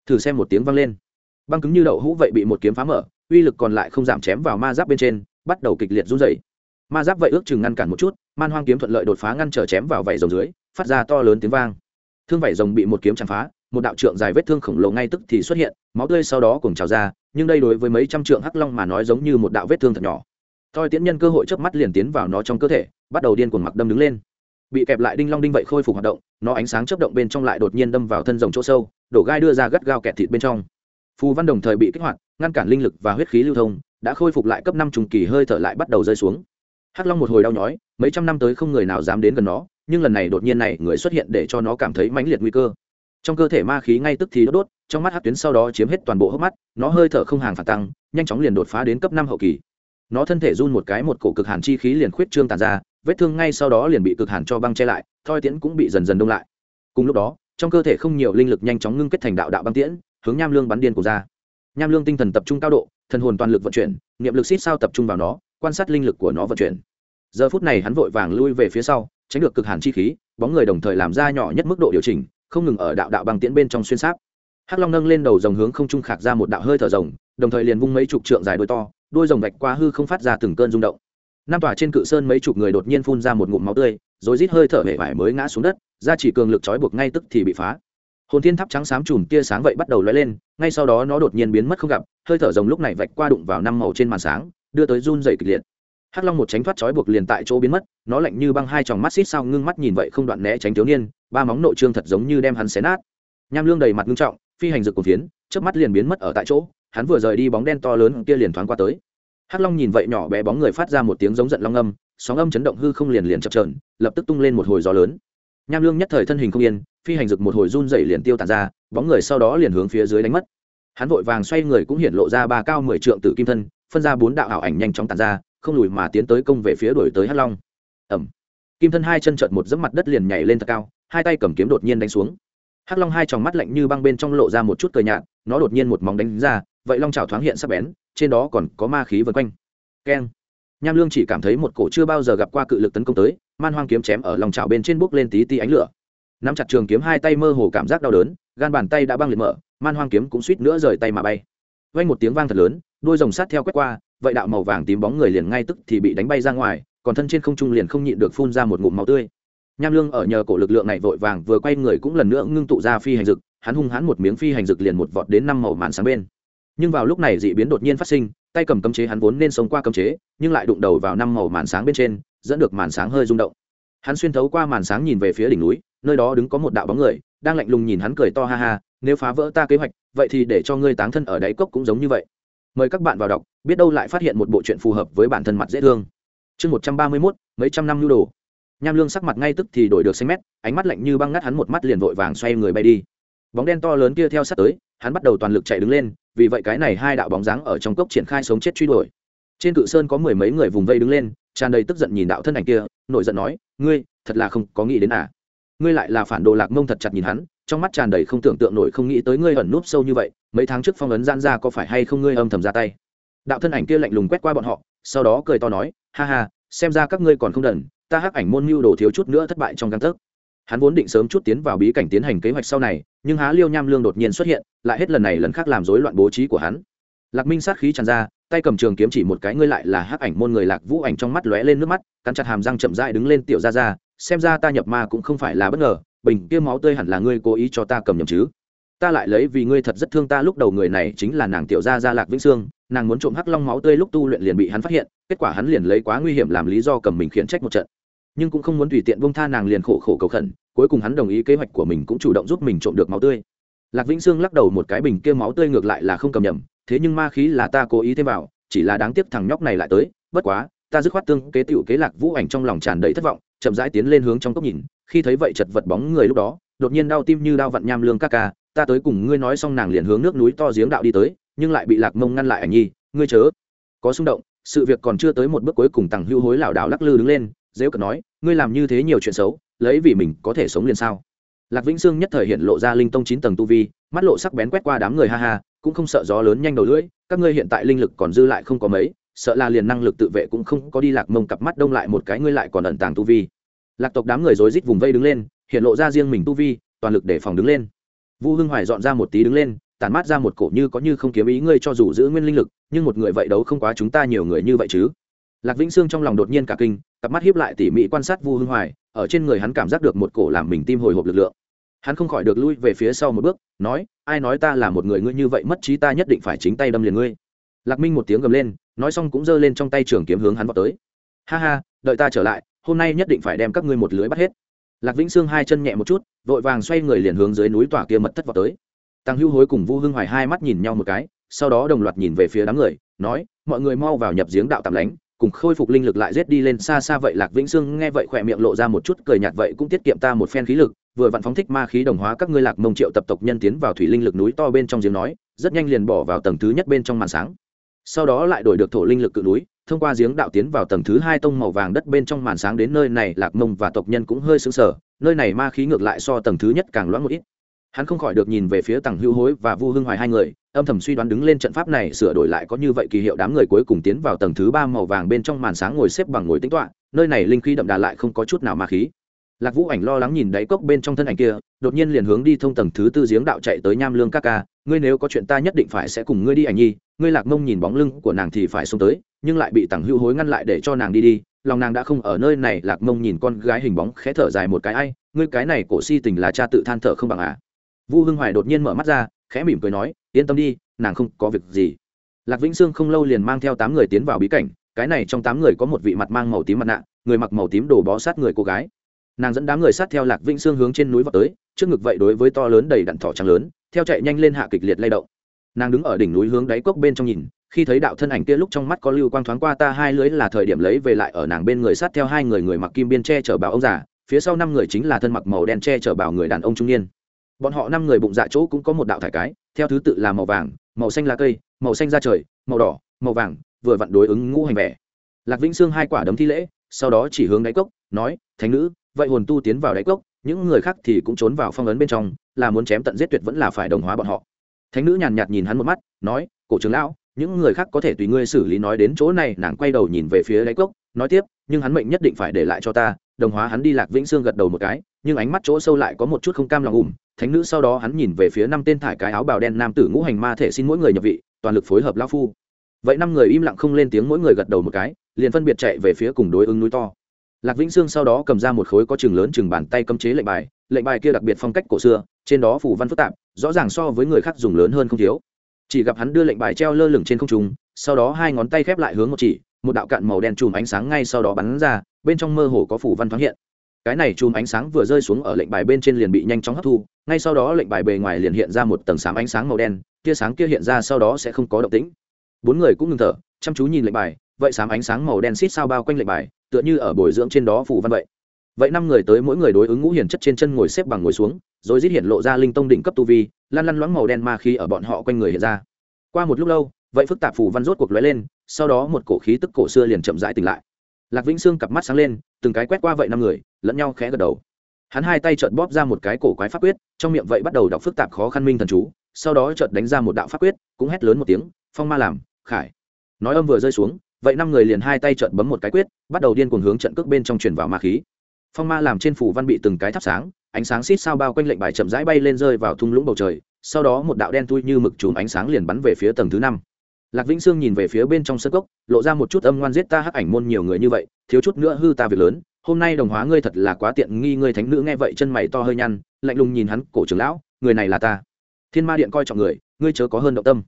S1: Thử xem một tiếng vang lên. Băng cứng như đậu hũ vậy bị một kiếm phá mở, uy lực còn lại không giảm chém vào ma giáp bên trên, bắt đầu kịch liệt run rẩy. Ma giáp vậy ước chừng ngăn cản một chút, man hoang kiếm thuận lợi đột phá ngăn trở chém vào vảy rồng dưới, phát ra to lớn tiếng vang thương vảy rồng bị một kiếm chạm phá, một đạo trượng dài vết thương khổng lồ ngay tức thì xuất hiện, máu tươi sau đó cùng trào ra, nhưng đây đối với mấy trăm trượng hắc long mà nói giống như một đạo vết thương thật nhỏ. Thoi tiễn nhân cơ hội chớp mắt liền tiến vào nó trong cơ thể, bắt đầu điên cuồng mặc đâm đứng lên. Bị kẹp lại đinh long đinh vậy khôi phục hoạt động, nó ánh sáng chớp động bên trong lại đột nhiên đâm vào thân rồng chỗ sâu, đổ gai đưa ra gắt gao kẹt thịt bên trong. Phù văn đồng thời bị kích hoạt, ngăn cản linh lực và huyết khí lưu thông, đã khôi phục lại cấp năm trùng kỳ hơi thở lại bắt đầu rơi xuống hắc long một hồi đau nhói, mấy trăm năm tới không người nào dám đến gần nó, nhưng lần này đột nhiên này người xuất hiện để cho nó cảm thấy mãnh liệt nguy cơ. Trong cơ thể ma khí ngay tức thì đốt đốt, trong mắt hắc tuyến sau đó chiếm hết toàn bộ hốc mắt, nó hơi thở không hàng phản tăng, nhanh chóng liền đột phá đến cấp năm hậu kỳ. Nó thân thể run một cái một cổ cực hàn chi khí liền khuyết trương tàn ra, vết thương ngay sau đó liền bị cực hàn cho băng che lại, thoi tiễn cũng bị dần dần đông lại. Cùng lúc đó, trong cơ thể không nhiều linh lực nhanh chóng ngưng kết thành đạo đạo băng tiễn, hướng nham lương bắn điên của ra. Nham lương tinh thần tập trung cao độ, thần hồn toàn lực vận chuyển, niệm lực xít sao tập trung vào nó quan sát linh lực của nó vận chuyển. Giờ phút này hắn vội vàng lui về phía sau, tránh được cực hàn chi khí, bóng người đồng thời làm ra nhỏ nhất mức độ điều chỉnh, không ngừng ở đạo đạo băng tiễn bên trong xuyên sáp. Hắc long nâng lên đầu dòng hướng không trung khạc ra một đạo hơi thở rồng, đồng thời liền vung mấy chục trượng dài đôi to đôi rồng vạch qua hư không phát ra từng cơn rung động. Năm tòa trên cự sơn mấy chục người đột nhiên phun ra một ngụm máu tươi, rồi rít hơi thở hể vải mới ngã xuống đất, ra chỉ cường lực trói buộc ngay tức thì bị phá. Hồn thiên tháp trắng xám chùm tia sáng vậy bắt đầu lóe lên, ngay sau đó nó đột nhiên biến mất không gặp, hơi thở rồng lúc này vạch qua đụng vào năm màu trên màn sáng đưa tới run dày kịch liệt. Hắc long một tránh thoát trói buộc liền tại chỗ biến mất, nó lạnh như băng hai tròng mắt xít sao ngưng mắt nhìn vậy không đoạn né tránh thiếu niên, ba móng nội trương thật giống như đem hắn xé nát. Nham lương đầy mặt ngưng trọng, phi hành rực cổ phiến trước mắt liền biến mất ở tại chỗ, hắn vừa rời đi bóng đen to lớn kia liền thoáng qua tới. Hắc long nhìn vậy nhỏ bé bóng người phát ra một tiếng giống giận long âm, sóng âm chấn động hư không liền liền chập trờn lập tức tung lên một hồi gió lớn. Nham lương nhất thời thân hình không yên, phi hành rực một hồi run dày liền tiêu tàn ra, bóng người sau đó liền hướng phía dưới đánh mất. Hắn vội vàng xoay người cũng hiện lộ ra ba cao mười trượng tử kim thân phân ra bốn đạo ảo ảnh nhanh chóng tàn ra, không lùi mà tiến tới công về phía đuổi tới hắc long. Ẩm kim thân hai chân trợn một dẫm mặt đất liền nhảy lên thật cao, hai tay cầm kiếm đột nhiên đánh xuống. Hắc long hai tròng mắt lạnh như băng bên trong lộ ra một chút cờ nhạt, nó đột nhiên một móng đánh ra, vậy long trào thoáng hiện sắc bén, trên đó còn có ma khí vân quanh. Keng. Nham lương chỉ cảm thấy một cổ chưa bao giờ gặp qua cự lực tấn công tới, man hoang kiếm chém ở lòng trào bên trên bốc lên tí tí ánh lửa. Nắm chặt trường kiếm hai tay mơ hồ cảm giác đau đớn, gan bàn tay đã băng liệt mở, man hoang kiếm cũng suýt nữa rời tay mà bay. Vang một tiếng vang thật lớn đôi rồng sát theo quét qua vậy đạo màu vàng tím bóng người liền ngay tức thì bị đánh bay ra ngoài còn thân trên không trung liền không nhịn được phun ra một ngụm máu tươi. Nham lương ở nhờ cổ lực lượng này vội vàng vừa quay người cũng lần nữa ngưng tụ ra phi hành dược, hắn hung hãn một miếng phi hành dược liền một vọt đến năm màu màn sáng bên. Nhưng vào lúc này dị biến đột nhiên phát sinh tay cầm cấm chế hắn vốn nên sống qua cấm chế nhưng lại đụng đầu vào năm màu màn sáng bên trên dẫn được màn sáng hơi rung động. Hắn xuyên thấu qua màn sáng nhìn về phía đỉnh núi nơi đó đứng có một đạo bóng người đang lạnh lùng nhìn hắn cười to ha ha nếu phá vỡ ta kế hoạch vậy thì để cho ngươi táng thân ở đáy cốc cũng giống như vậy mời các bạn vào đọc, biết đâu lại phát hiện một bộ chuyện phù hợp với bản thân mặt dễ thương. Chương một trăm ba mươi mốt, mấy trăm năm nhu đồ. Nham lương sắc mặt ngay tức thì đổi được xanh mét, ánh mắt lạnh như băng ngắt hắn một mắt liền vội vàng xoay người bay đi. Bóng đen to lớn kia theo sát tới, hắn bắt đầu toàn lực chạy đứng lên, vì vậy cái này hai đạo bóng dáng ở trong cốc triển khai sống chết truy đuổi. Trên cự sơn có mười mấy người vùng vây đứng lên, tràn đầy tức giận nhìn đạo thân ảnh kia, nổi giận nói, ngươi, thật là không có nghĩ đến à? Ngươi lại là phản đồ lạc mông thật chặt nhìn hắn trong mắt tràn đầy không tưởng tượng nổi không nghĩ tới ngươi ẩn núp sâu như vậy, mấy tháng trước phong ấn gian ra có phải hay không ngươi âm thầm ra tay? Đạo thân ảnh kia lạnh lùng quét qua bọn họ, sau đó cười to nói, ha ha, xem ra các ngươi còn không đần, ta hắc ảnh môn mưu đồ thiếu chút nữa thất bại trong căn thức hắn vốn định sớm chút tiến vào bí cảnh tiến hành kế hoạch sau này, nhưng há liêu nham lương đột nhiên xuất hiện, lại hết lần này lần khác làm rối loạn bố trí của hắn. Lạc minh sát khí tràn ra, tay cầm trường kiếm chỉ một cái, ngươi lại là hắc ảnh môn người lạc vũ ảnh trong mắt lóe lên nước mắt, cắn chặt hàm răng chậm rãi đứng lên, tiểu ra ra xem ra ta nhập ma cũng không phải là bất ngờ bình kia máu tươi hẳn là ngươi cố ý cho ta cầm nhầm chứ? Ta lại lấy vì ngươi thật rất thương ta lúc đầu người này chính là nàng tiểu gia gia lạc vĩnh sương, nàng muốn trộm hắc long máu tươi lúc tu luyện liền bị hắn phát hiện, kết quả hắn liền lấy quá nguy hiểm làm lý do cầm mình khiển trách một trận. Nhưng cũng không muốn tùy tiện bông tha nàng liền khổ khổ cầu khẩn, cuối cùng hắn đồng ý kế hoạch của mình cũng chủ động giúp mình trộm được máu tươi. Lạc vĩnh sương lắc đầu một cái bình kia máu tươi ngược lại là không cầm nhầm, thế nhưng ma khí là ta cố ý thêm vào, chỉ là đáng tiếc thằng nhóc này lại tới, bất quá, ta dứt khoát tương kế tựu kế lạc vũ ảnh trong lòng tràn đầy thất vọng, chậm rãi tiến lên hướng trong cốc nhìn khi thấy vậy chật vật bóng người lúc đó, đột nhiên đau tim như đau vặn nham lương ca ca, ta tới cùng ngươi nói xong nàng liền hướng nước núi to giếng đạo đi tới, nhưng lại bị lạc mông ngăn lại ảnh nhi, ngươi chớ. Có xung động, sự việc còn chưa tới một bước cuối cùng tằng hưu hối lảo đảo lắc lư đứng lên dễ cận nói, ngươi làm như thế nhiều chuyện xấu, lấy vì mình có thể sống liền sao? Lạc vĩnh sương nhất thời hiện lộ ra linh tông chín tầng tu vi, mắt lộ sắc bén quét qua đám người ha ha, cũng không sợ gió lớn nhanh đầu lưỡi, các ngươi hiện tại linh lực còn dư lại không có mấy, sợ là liền năng lực tự vệ cũng không có đi lạc mông cặp mắt đông lại một cái ngươi lại còn ẩn tàng tu vi lạc tộc đám người rối rít vùng vây đứng lên, hiện lộ ra riêng mình tu vi, toàn lực để phòng đứng lên. Vu hưng hoài dọn ra một tí đứng lên, tản mát ra một cổ như có như không kiếm ý, ngươi cho dù giữ nguyên linh lực, nhưng một người vậy đấu không quá chúng ta nhiều người như vậy chứ? Lạc vĩnh sương trong lòng đột nhiên cả kinh, cặp mắt hiếp lại tỉ mỉ quan sát vu hưng hoài, ở trên người hắn cảm giác được một cổ làm mình tim hồi hộp lực lượng. Hắn không khỏi được lui về phía sau một bước, nói, ai nói ta là một người ngươi như vậy mất trí ta nhất định phải chính tay đâm liền ngươi. Lạc minh một tiếng gầm lên, nói xong cũng giơ lên trong tay trường kiếm hướng hắn vào tới. Ha ha, đợi ta trở lại hôm nay nhất định phải đem các ngươi một lưới bắt hết. Lạc vĩnh sương hai chân nhẹ một chút, vội vàng xoay người liền hướng dưới núi tỏa kia mật thất vào tới. Tăng hưu hối cùng vu hưng hoài hai mắt nhìn nhau một cái, sau đó đồng loạt nhìn về phía đám người, nói, mọi người mau vào nhập giếng đạo tạm lánh, cùng khôi phục linh lực lại rết đi lên xa xa vậy. Lạc vĩnh sương nghe vậy khỏe miệng lộ ra một chút cười nhạt vậy cũng tiết kiệm ta một phen khí lực, vừa vặn phóng thích ma khí đồng hóa các ngươi lạc mông triệu tập tộc nhân tiến vào thủy linh lực núi to bên trong giếng nói, rất nhanh liền bỏ vào tầng thứ nhất bên trong màn sáng. Sau đó lại đổi được thổ linh lực cự núi thông qua giếng đạo tiến vào tầng thứ hai tông màu vàng đất bên trong màn sáng đến nơi này, lạc mông và tộc nhân cũng hơi sững sờ, nơi này ma khí ngược lại so tầng thứ nhất càng loãng một ít. Hắn không khỏi được nhìn về phía tầng hữu hối và vu hưng hoài hai người, âm thầm suy đoán đứng lên trận pháp này sửa đổi lại có như vậy kỳ hiệu đám người cuối cùng tiến vào tầng thứ ba màu vàng bên trong màn sáng ngồi xếp bằng ngồi tính toạ nơi này linh khí đậm đà lại không có chút nào ma khí lạc vũ ảnh lo lắng nhìn đáy cốc bên trong thân ảnh kia, đột nhiên liền hướng đi thông tầng thứ tư giếng đạo chạy tới nham lương các ca, ngươi nếu có chuyện ta nhất định phải sẽ cùng ngươi đi ảnh nhi, ngươi lạc mông nhìn bóng lưng của nàng thì phải xông tới, nhưng lại bị tằng hữu hối ngăn lại để cho nàng đi đi, lòng nàng đã không ở nơi này. Lạc mông nhìn con gái hình bóng khẽ thở dài một cái, ai, ngươi cái này cổ si tình là cha tự than thở không bằng à? Vu hưng hoài đột nhiên mở mắt ra, khẽ mỉm cười nói, yên tâm đi, nàng không có việc gì. Lạc vĩnh sương không lâu liền mang theo tám người tiến vào bí cảnh, cái này trong tám người có một vị mặt mang màu tím mặt nạ, người mặc màu tím đồ bó sát người cô gái nàng dẫn đám người sát theo lạc vĩnh sương hướng trên núi vào tới, trước ngực vậy đối với to lớn đầy đặn thỏ trắng lớn, theo chạy nhanh lên hạ kịch liệt lay động. Nàng đứng ở đỉnh núi hướng đáy cốc bên trong nhìn, khi thấy đạo thân ảnh kia lúc trong mắt có lưu quang thoáng qua ta hai lưới là thời điểm lấy về lại ở nàng bên người sát theo hai người người mặc kim biên che chở bảo ông già, phía sau năm người chính là thân mặc màu đen che chở bảo người đàn ông trung niên. Bọn họ năm người bụng dạ chỗ cũng có một đạo thải cái, theo thứ tự là màu vàng, màu xanh lá cây, màu xanh da trời, màu đỏ, màu vàng, vừa vặn đối ứng ngũ hành vẻ. Lạc vĩnh sương hai quả đấm thi lễ, sau đó chỉ hướng đáy cốc, nói, thánh nữ vậy hồn tu tiến vào đáy cốc, những người khác thì cũng trốn vào phong ấn bên trong, là muốn chém tận giết tuyệt vẫn là phải đồng hóa bọn họ. Thánh nữ nhàn nhạt nhìn hắn một mắt, nói, cổ trưởng lão, những người khác có thể tùy ngươi xử lý nói đến chỗ này. Nàng quay đầu nhìn về phía đáy cốc, nói tiếp, nhưng hắn mệnh nhất định phải để lại cho ta, đồng hóa hắn đi. Lạc vĩnh sương gật đầu một cái, nhưng ánh mắt chỗ sâu lại có một chút không cam lòng ùm. Thánh nữ sau đó hắn nhìn về phía năm tên thải cái áo bào đen nam tử ngũ hành ma thể xin mỗi người nhập vị, toàn lực phối hợp lao phu. Vậy năm người im lặng không lên tiếng, mỗi người gật đầu một cái, liền phân biệt chạy về phía cùng đối ứng núi to lạc vĩnh sương sau đó cầm ra một khối có chừng lớn chừng bàn tay cấm chế lệnh bài lệnh bài kia đặc biệt phong cách cổ xưa, trên đó phủ văn phức tạp, rõ ràng so với người khác dùng lớn hơn không thiếu. Chỉ gặp hắn đưa lệnh bài treo lơ lửng trên không trung, sau đó hai ngón tay khép lại hướng một chỉ, một đạo cạn màu đen chùm ánh sáng ngay sau đó bắn ra, bên trong mơ hồ có phủ văn thoáng hiện. Cái này chùm ánh sáng vừa rơi xuống ở lệnh bài bên trên liền bị nhanh chóng hấp thu, ngay sau đó lệnh bài bề ngoài liền hiện ra một tầng sáng ánh sáng màu đen, tia sáng kia hiện ra sau đó sẽ không có động tĩnh. Bốn người cũng ngừng thở, chăm chú nhìn lệnh bài, vậy sáng ánh sáng màu đen xít sao bao quanh lệnh bài tựa như ở bồi dưỡng trên đó phù văn vậy. Vậy năm người tới mỗi người đối ứng ngũ hiển chất trên chân ngồi xếp bằng ngồi xuống, rồi rít hiện lộ ra linh tông đỉnh cấp tu vi lăn lăn loãng màu đen ma khí ở bọn họ quanh người hiện ra. Qua một lúc lâu, vậy phức tạp phù văn rốt cuộc lóe lên, sau đó một cổ khí tức cổ xưa liền chậm rãi tỉnh lại. Lạc vĩnh sương cặp mắt sáng lên, từng cái quét qua vậy năm người, lẫn nhau khẽ gật đầu. Hắn hai tay chợt bóp ra một cái cổ quái pháp quyết, trong miệng vậy bắt đầu đọc phức tạp khó khăn minh thần chú, sau đó chợt đánh ra một đạo pháp quyết, cũng hét lớn một tiếng, phong ma làm, khải. Nói âm vừa rơi xuống vậy năm người liền hai tay trợn bấm một cái quyết, bắt đầu điên cuồng hướng trận cước bên trong truyền vào ma khí. Phong ma làm trên phủ văn bị từng cái thắp sáng, ánh sáng xít sao bao quanh lệnh bài chậm rãi bay lên rơi vào thung lũng bầu trời, sau đó một đạo đen thui như mực chùm ánh sáng liền bắn về phía tầng thứ năm. Lạc vĩnh sương nhìn về phía bên trong sân cốc, lộ ra một chút âm ngoan giết ta hắc ảnh môn nhiều người như vậy, thiếu chút nữa hư ta việc lớn, hôm nay đồng hóa ngươi thật là quá tiện nghi ngươi thánh nữ nghe vậy chân mày to hơi nhăn, lạnh lùng nhìn hắn, cổ trưởng lão, người này là ta. Thiên ma điện coi trọng người, ngươi chớ có hơn động tâm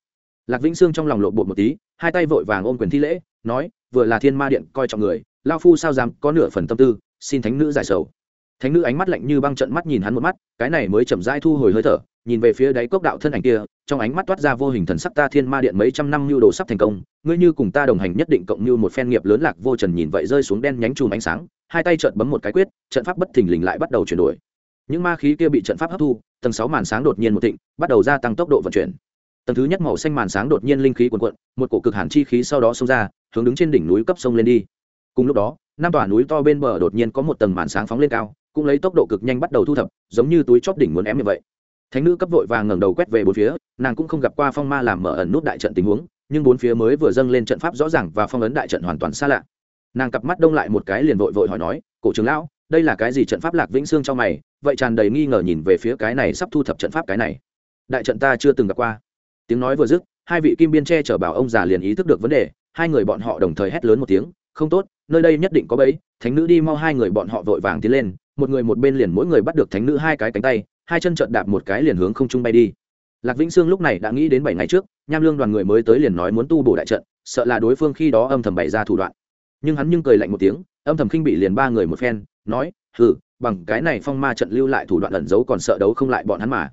S1: lạc vĩnh sương trong lòng lộ bột một tí, hai tay vội vàng ôm quyền thi lễ, nói, vừa là thiên ma điện, coi trọng người, lao phu sao dám có nửa phần tâm tư, xin thánh nữ giải sầu. Thánh nữ ánh mắt lạnh như băng trận mắt nhìn hắn một mắt, cái này mới chậm rãi thu hồi hơi thở, nhìn về phía đáy cốc đạo thân ảnh kia, trong ánh mắt toát ra vô hình thần sắc ta thiên ma điện mấy trăm năm mưu đồ sắp thành công, ngươi như cùng ta đồng hành nhất định cộng như một phen nghiệp lớn lạc vô trần nhìn vậy rơi xuống đen nhánh chùm ánh sáng, hai tay trợn bấm một cái quyết, trận pháp bất thình lình lại bắt đầu chuyển đổi. Những ma khí kia bị trận pháp hấp thu, tầng sáu màn sáng đột nhiên một thịnh, bắt đầu gia tăng tốc độ vận chuyển tầng thứ nhất màu xanh màn sáng đột nhiên linh khí cuồn cuộn, một cổ cực hàn chi khí sau đó xông ra, hướng đứng trên đỉnh núi cấp sông lên đi. Cùng lúc đó, năm tòa núi to bên bờ đột nhiên có một tầng màn sáng phóng lên cao, cũng lấy tốc độ cực nhanh bắt đầu thu thập, giống như túi chóp đỉnh muốn ém như vậy. Thánh nữ cấp vội vàng ngẩng đầu quét về bốn phía, nàng cũng không gặp qua phong ma làm mở ẩn nút đại trận tình huống, nhưng bốn phía mới vừa dâng lên trận pháp rõ ràng và phong ấn đại trận hoàn toàn xa lạ. Nàng cặp mắt đông lại một cái liền vội vội hỏi nói, cổ trưởng lão, đây là cái gì trận pháp lạc vĩnh xương cho mày? Vậy tràn đầy nghi ngờ nhìn về phía cái này sắp thu thập trận pháp cái này. Đại trận ta chưa từng gặp qua tiếng nói vừa dứt, hai vị kim biên che chở bảo ông già liền ý thức được vấn đề, hai người bọn họ đồng thời hét lớn một tiếng, không tốt, nơi đây nhất định có bẫy, thánh nữ đi mau. Hai người bọn họ vội vàng tiến lên, một người một bên liền mỗi người bắt được thánh nữ hai cái cánh tay, hai chân trợn đạp một cái liền hướng không trung bay đi. Lạc vĩnh sương lúc này đã nghĩ đến bảy ngày trước, nham lương đoàn người mới tới liền nói muốn tu bổ đại trận, sợ là đối phương khi đó âm thầm bày ra thủ đoạn. Nhưng hắn nhưng cười lạnh một tiếng, âm thầm khinh bị liền ba người một phen, nói, hừ, bằng cái này phong ma trận lưu lại thủ đoạn ẩn giấu còn sợ đấu không lại bọn hắn mà.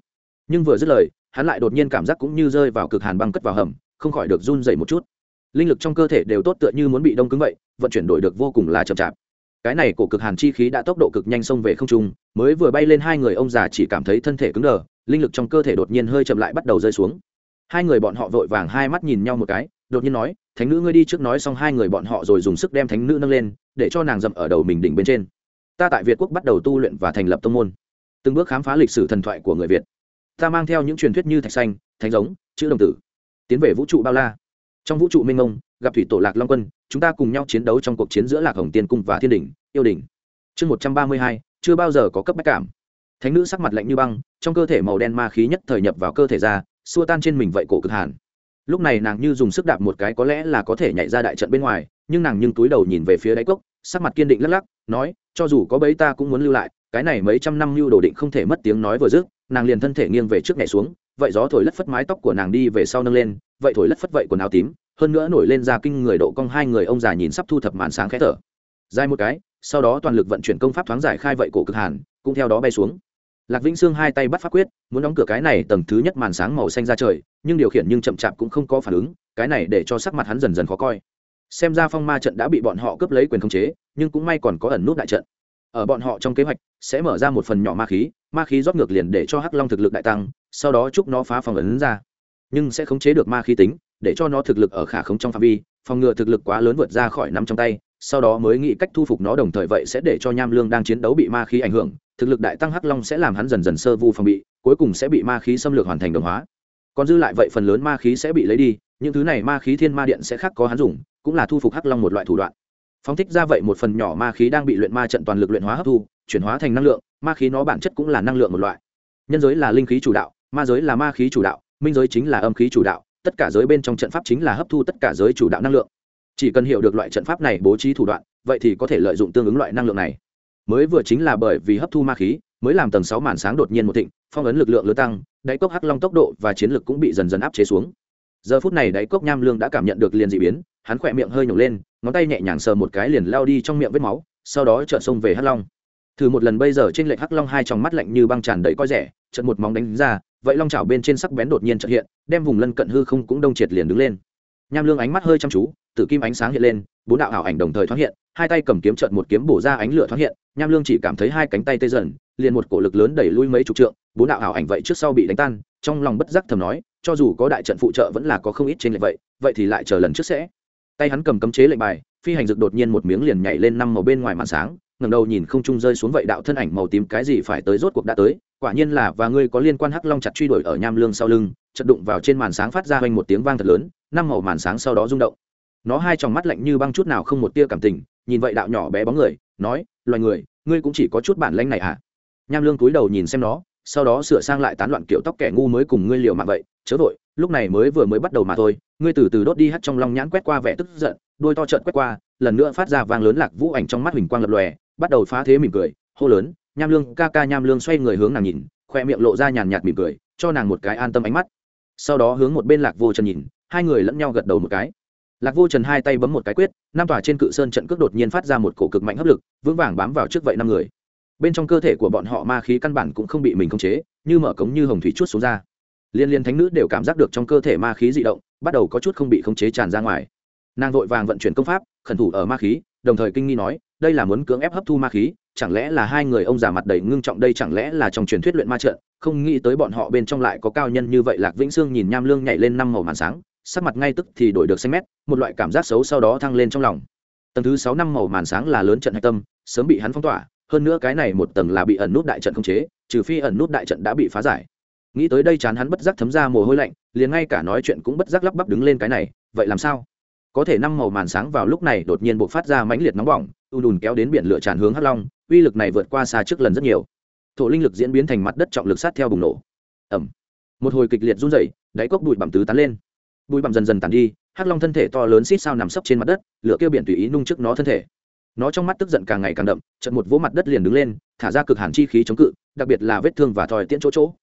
S1: Nhưng vừa dứt lời hắn lại đột nhiên cảm giác cũng như rơi vào cực hàn băng cất vào hầm, không khỏi được run dậy một chút. Linh lực trong cơ thể đều tốt tựa như muốn bị đông cứng vậy, vận chuyển đổi được vô cùng là chậm chạp. Cái này của cực hàn chi khí đã tốc độ cực nhanh xông về không trung, mới vừa bay lên hai người ông già chỉ cảm thấy thân thể cứng đờ, linh lực trong cơ thể đột nhiên hơi chậm lại bắt đầu rơi xuống. Hai người bọn họ vội vàng hai mắt nhìn nhau một cái, đột nhiên nói, thánh nữ ngươi đi trước nói xong hai người bọn họ rồi dùng sức đem thánh nữ nâng lên, để cho nàng dậm ở đầu mình đỉnh bên trên. Ta tại việt quốc bắt đầu tu luyện và thành lập tông môn. Từng bước khám phá lịch sử thần thoại của người việt ta mang theo những truyền thuyết như thạch xanh, thánh giống, chữ đồng tử, tiến về vũ trụ bao la. Trong vũ trụ minh ông gặp thủy tổ lạc long quân, chúng ta cùng nhau chiến đấu trong cuộc chiến giữa lạc hồng tiên cung và thiên đình yêu đình chương một trăm ba mươi hai, chưa bao giờ có cấp bách cảm. Thánh nữ sắc mặt lạnh như băng, trong cơ thể màu đen ma khí nhất thời nhập vào cơ thể ra, xua tan trên mình vậy cổ cực hàn. Lúc này nàng như dùng sức đạp một cái có lẽ là có thể nhảy ra đại trận bên ngoài, nhưng nàng nhưng túi đầu nhìn về phía đáy cốc, sắc mặt kiên định lắc lắc, nói, cho dù có bấy ta cũng muốn lưu lại, cái này mấy trăm năm lưu đồ định không thể mất tiếng nói vừa dứt nàng liền thân thể nghiêng về trước nhảy xuống, vậy gió thổi lất phất mái tóc của nàng đi về sau nâng lên, vậy thổi lất phất vậy quần áo tím, hơn nữa nổi lên ra kinh người độ cong hai người ông già nhìn sắp thu thập màn sáng khẽ thở. Dài một cái, sau đó toàn lực vận chuyển công pháp thoáng giải khai vậy cổ cực hàn, cũng theo đó bay xuống. Lạc vĩnh sương hai tay bắt pháp quyết, muốn đóng cửa cái này tầng thứ nhất màn sáng màu xanh ra trời, nhưng điều khiển nhưng chậm chạp cũng không có phản ứng, cái này để cho sắc mặt hắn dần dần khó coi. Xem ra phong ma trận đã bị bọn họ cướp lấy quyền khống chế, nhưng cũng may còn có ẩn nút đại trận. Ở bọn họ trong kế hoạch, sẽ mở ra một phần nhỏ ma khí ma khí rót ngược liền để cho hắc long thực lực đại tăng, sau đó chúc nó phá phòng ấn ra. Nhưng sẽ khống chế được ma khí tính, để cho nó thực lực ở khả khống trong phạm vi, phòng ngừa thực lực quá lớn vượt ra khỏi nắm trong tay, sau đó mới nghĩ cách thu phục nó đồng thời vậy sẽ để cho nham lương đang chiến đấu bị ma khí ảnh hưởng, thực lực đại tăng hắc long sẽ làm hắn dần dần sơ vu phòng bị, cuối cùng sẽ bị ma khí xâm lược hoàn thành đồng hóa. Còn dư lại vậy phần lớn ma khí sẽ bị lấy đi, những thứ này ma khí thiên ma điện sẽ khác có hắn dùng, cũng là thu phục hắc long một loại thủ đoạn. Phóng thích ra vậy một phần nhỏ ma khí đang bị luyện ma trận toàn lực luyện hóa hấp thu, chuyển hóa thành năng lượng ma khí nó bản chất cũng là năng lượng một loại. Nhân giới là linh khí chủ đạo, ma giới là ma khí chủ đạo, minh giới chính là âm khí chủ đạo, tất cả giới bên trong trận pháp chính là hấp thu tất cả giới chủ đạo năng lượng. Chỉ cần hiểu được loại trận pháp này bố trí thủ đoạn, vậy thì có thể lợi dụng tương ứng loại năng lượng này. Mới vừa chính là bởi vì hấp thu ma khí, mới làm tầng sáu màn sáng đột nhiên một thịnh, phong ấn lực lượng lớn tăng, đáy cốc hắc long tốc độ và chiến lực cũng bị dần dần áp chế xuống. Giờ phút này đáy cốc nham lương đã cảm nhận được liền d ị biến, hắn khỏe miệng hơi nhổ lên, ngón tay nhẹ nhàng sờ một cái liền lao đi trong miệng vết máu, sau đó trợn xông về hắc long thử một lần bây giờ trên lệnh hắc long hai tròng mắt lạnh như băng tràn đầy coi rẻ trận một móng đánh ra, vậy long chảo bên trên sắc bén đột nhiên trợ hiện, đem vùng lân cận hư không cũng đông triệt liền đứng lên. Nham lương ánh mắt hơi chăm chú tự kim ánh sáng hiện lên, bốn đạo ảo ảnh đồng thời thoáng hiện, hai tay cầm kiếm trận một kiếm bổ ra ánh lửa thoáng hiện, nham lương chỉ cảm thấy hai cánh tay tê dần, liền một cổ lực lớn đẩy lui mấy chục trượng, bốn đạo ảo ảnh vậy trước sau bị đánh tan, trong lòng bất giác thầm nói, cho dù có đại trận phụ trợ vẫn là có không ít trên lệnh vậy vậy thì lại chờ lần trước sẽ. Tay hắn cầm cấm chế lệnh bài, phi hành dực đột nhiên một miếng liền nhảy lên năm màu bên ngoài màn sáng ngẩng đầu nhìn không trung rơi xuống vậy đạo thân ảnh màu tím cái gì phải tới rốt cuộc đã tới, quả nhiên là, và ngươi có liên quan hắc long chặt truy đuổi ở nham lương sau lưng chật đụng vào trên màn sáng phát ra hoành một tiếng vang thật lớn, năm màu màn sáng sau đó rung động. Nó hai tròng mắt lạnh như băng chút nào không một tia cảm tình, nhìn vậy đạo nhỏ bé bóng người, nói, loài người, ngươi cũng chỉ có chút bản lanh này à? Nham lương cúi đầu nhìn xem nó, sau đó sửa sang lại tán loạn kiểu tóc kẻ ngu mới cùng ngươi liều mạng vậy, chớ vội, lúc này mới vừa mới bắt đầu mà thôi, ngươi từ từ đốt đi hắt trong long nhãn quét qua vẻ tức giận đôi to trợn quét qua, lần nữa phát ra vang lớn lạc vũ ảnh trong mắt huỳnh quang lập lòe bắt đầu phá thế mỉm cười, hô lớn, nham lương, ca ca nham lương xoay người hướng nàng nhìn, khoe miệng lộ ra nhàn nhạt mỉm cười, cho nàng một cái an tâm ánh mắt. Sau đó hướng một bên lạc vô trần nhìn, hai người lẫn nhau gật đầu một cái. Lạc vô trần hai tay bấm một cái quyết nam tỏa trên cự sơn trận cước đột nhiên phát ra một cổ cực mạnh hấp lực, vững vàng bám vào trước vậy năm người. Bên trong cơ thể của bọn họ ma khí căn bản cũng không bị mình khống chế, như mở cống như hồng thủy chút xuống ra. Liên liên thánh nữ đều cảm giác được trong cơ thể ma khí dị động, bắt đầu có chút không bị khống chế tràn ra ngoài. Nàng vội vàng vận chuyển công pháp, khẩn thủ ở ma khí, đồng thời kinh nghi nói đây là muốn cưỡng ép hấp thu ma khí, chẳng lẽ là hai người ông già mặt đầy ngưng trọng đây chẳng lẽ là trong truyền thuyết luyện ma trận? Không nghĩ tới bọn họ bên trong lại có cao nhân như vậy, lạc vĩnh sương nhìn nham lương nhảy lên năm màu màn sáng, sắc mặt ngay tức thì đổi được xanh mét, một loại cảm giác xấu sau đó thăng lên trong lòng. Tầng thứ sáu năm màu màn sáng là lớn trận hạch tâm, sớm bị hắn phong tỏa, hơn nữa cái này một tầng là bị ẩn nút đại trận không chế, trừ phi ẩn nút đại trận đã bị phá giải. Nghĩ tới đây chán hắn bất giác thấm ra mồ hôi lạnh, liền ngay cả nói chuyện cũng bất giác lắp bắp đứng lên cái này, vậy làm sao? Có thể năm màu màn sáng vào lúc này đột nhiên bộc phát ra mãnh liệt nóng bỏng u đùn kéo đến biển lửa tràn hướng hắc long, uy lực này vượt qua xa trước lần rất nhiều. Thổ linh lực diễn biến thành mặt đất trọng lực sát theo bùng nổ. Ẩm một hồi kịch liệt run rẩy, đáy cốc bụi bặm tứ tán lên. Bụi bặm dần dần tàn đi, hắc long thân thể to lớn xít sao nằm sấp trên mặt đất, lửa kêu biển tùy ý nung trước nó thân thể. Nó trong mắt tức giận càng ngày càng đậm trận một vỗ mặt đất liền đứng lên, thả ra cực hàn chi khí chống cự, đặc biệt là vết thương và thòi tiễn chỗ chỗ.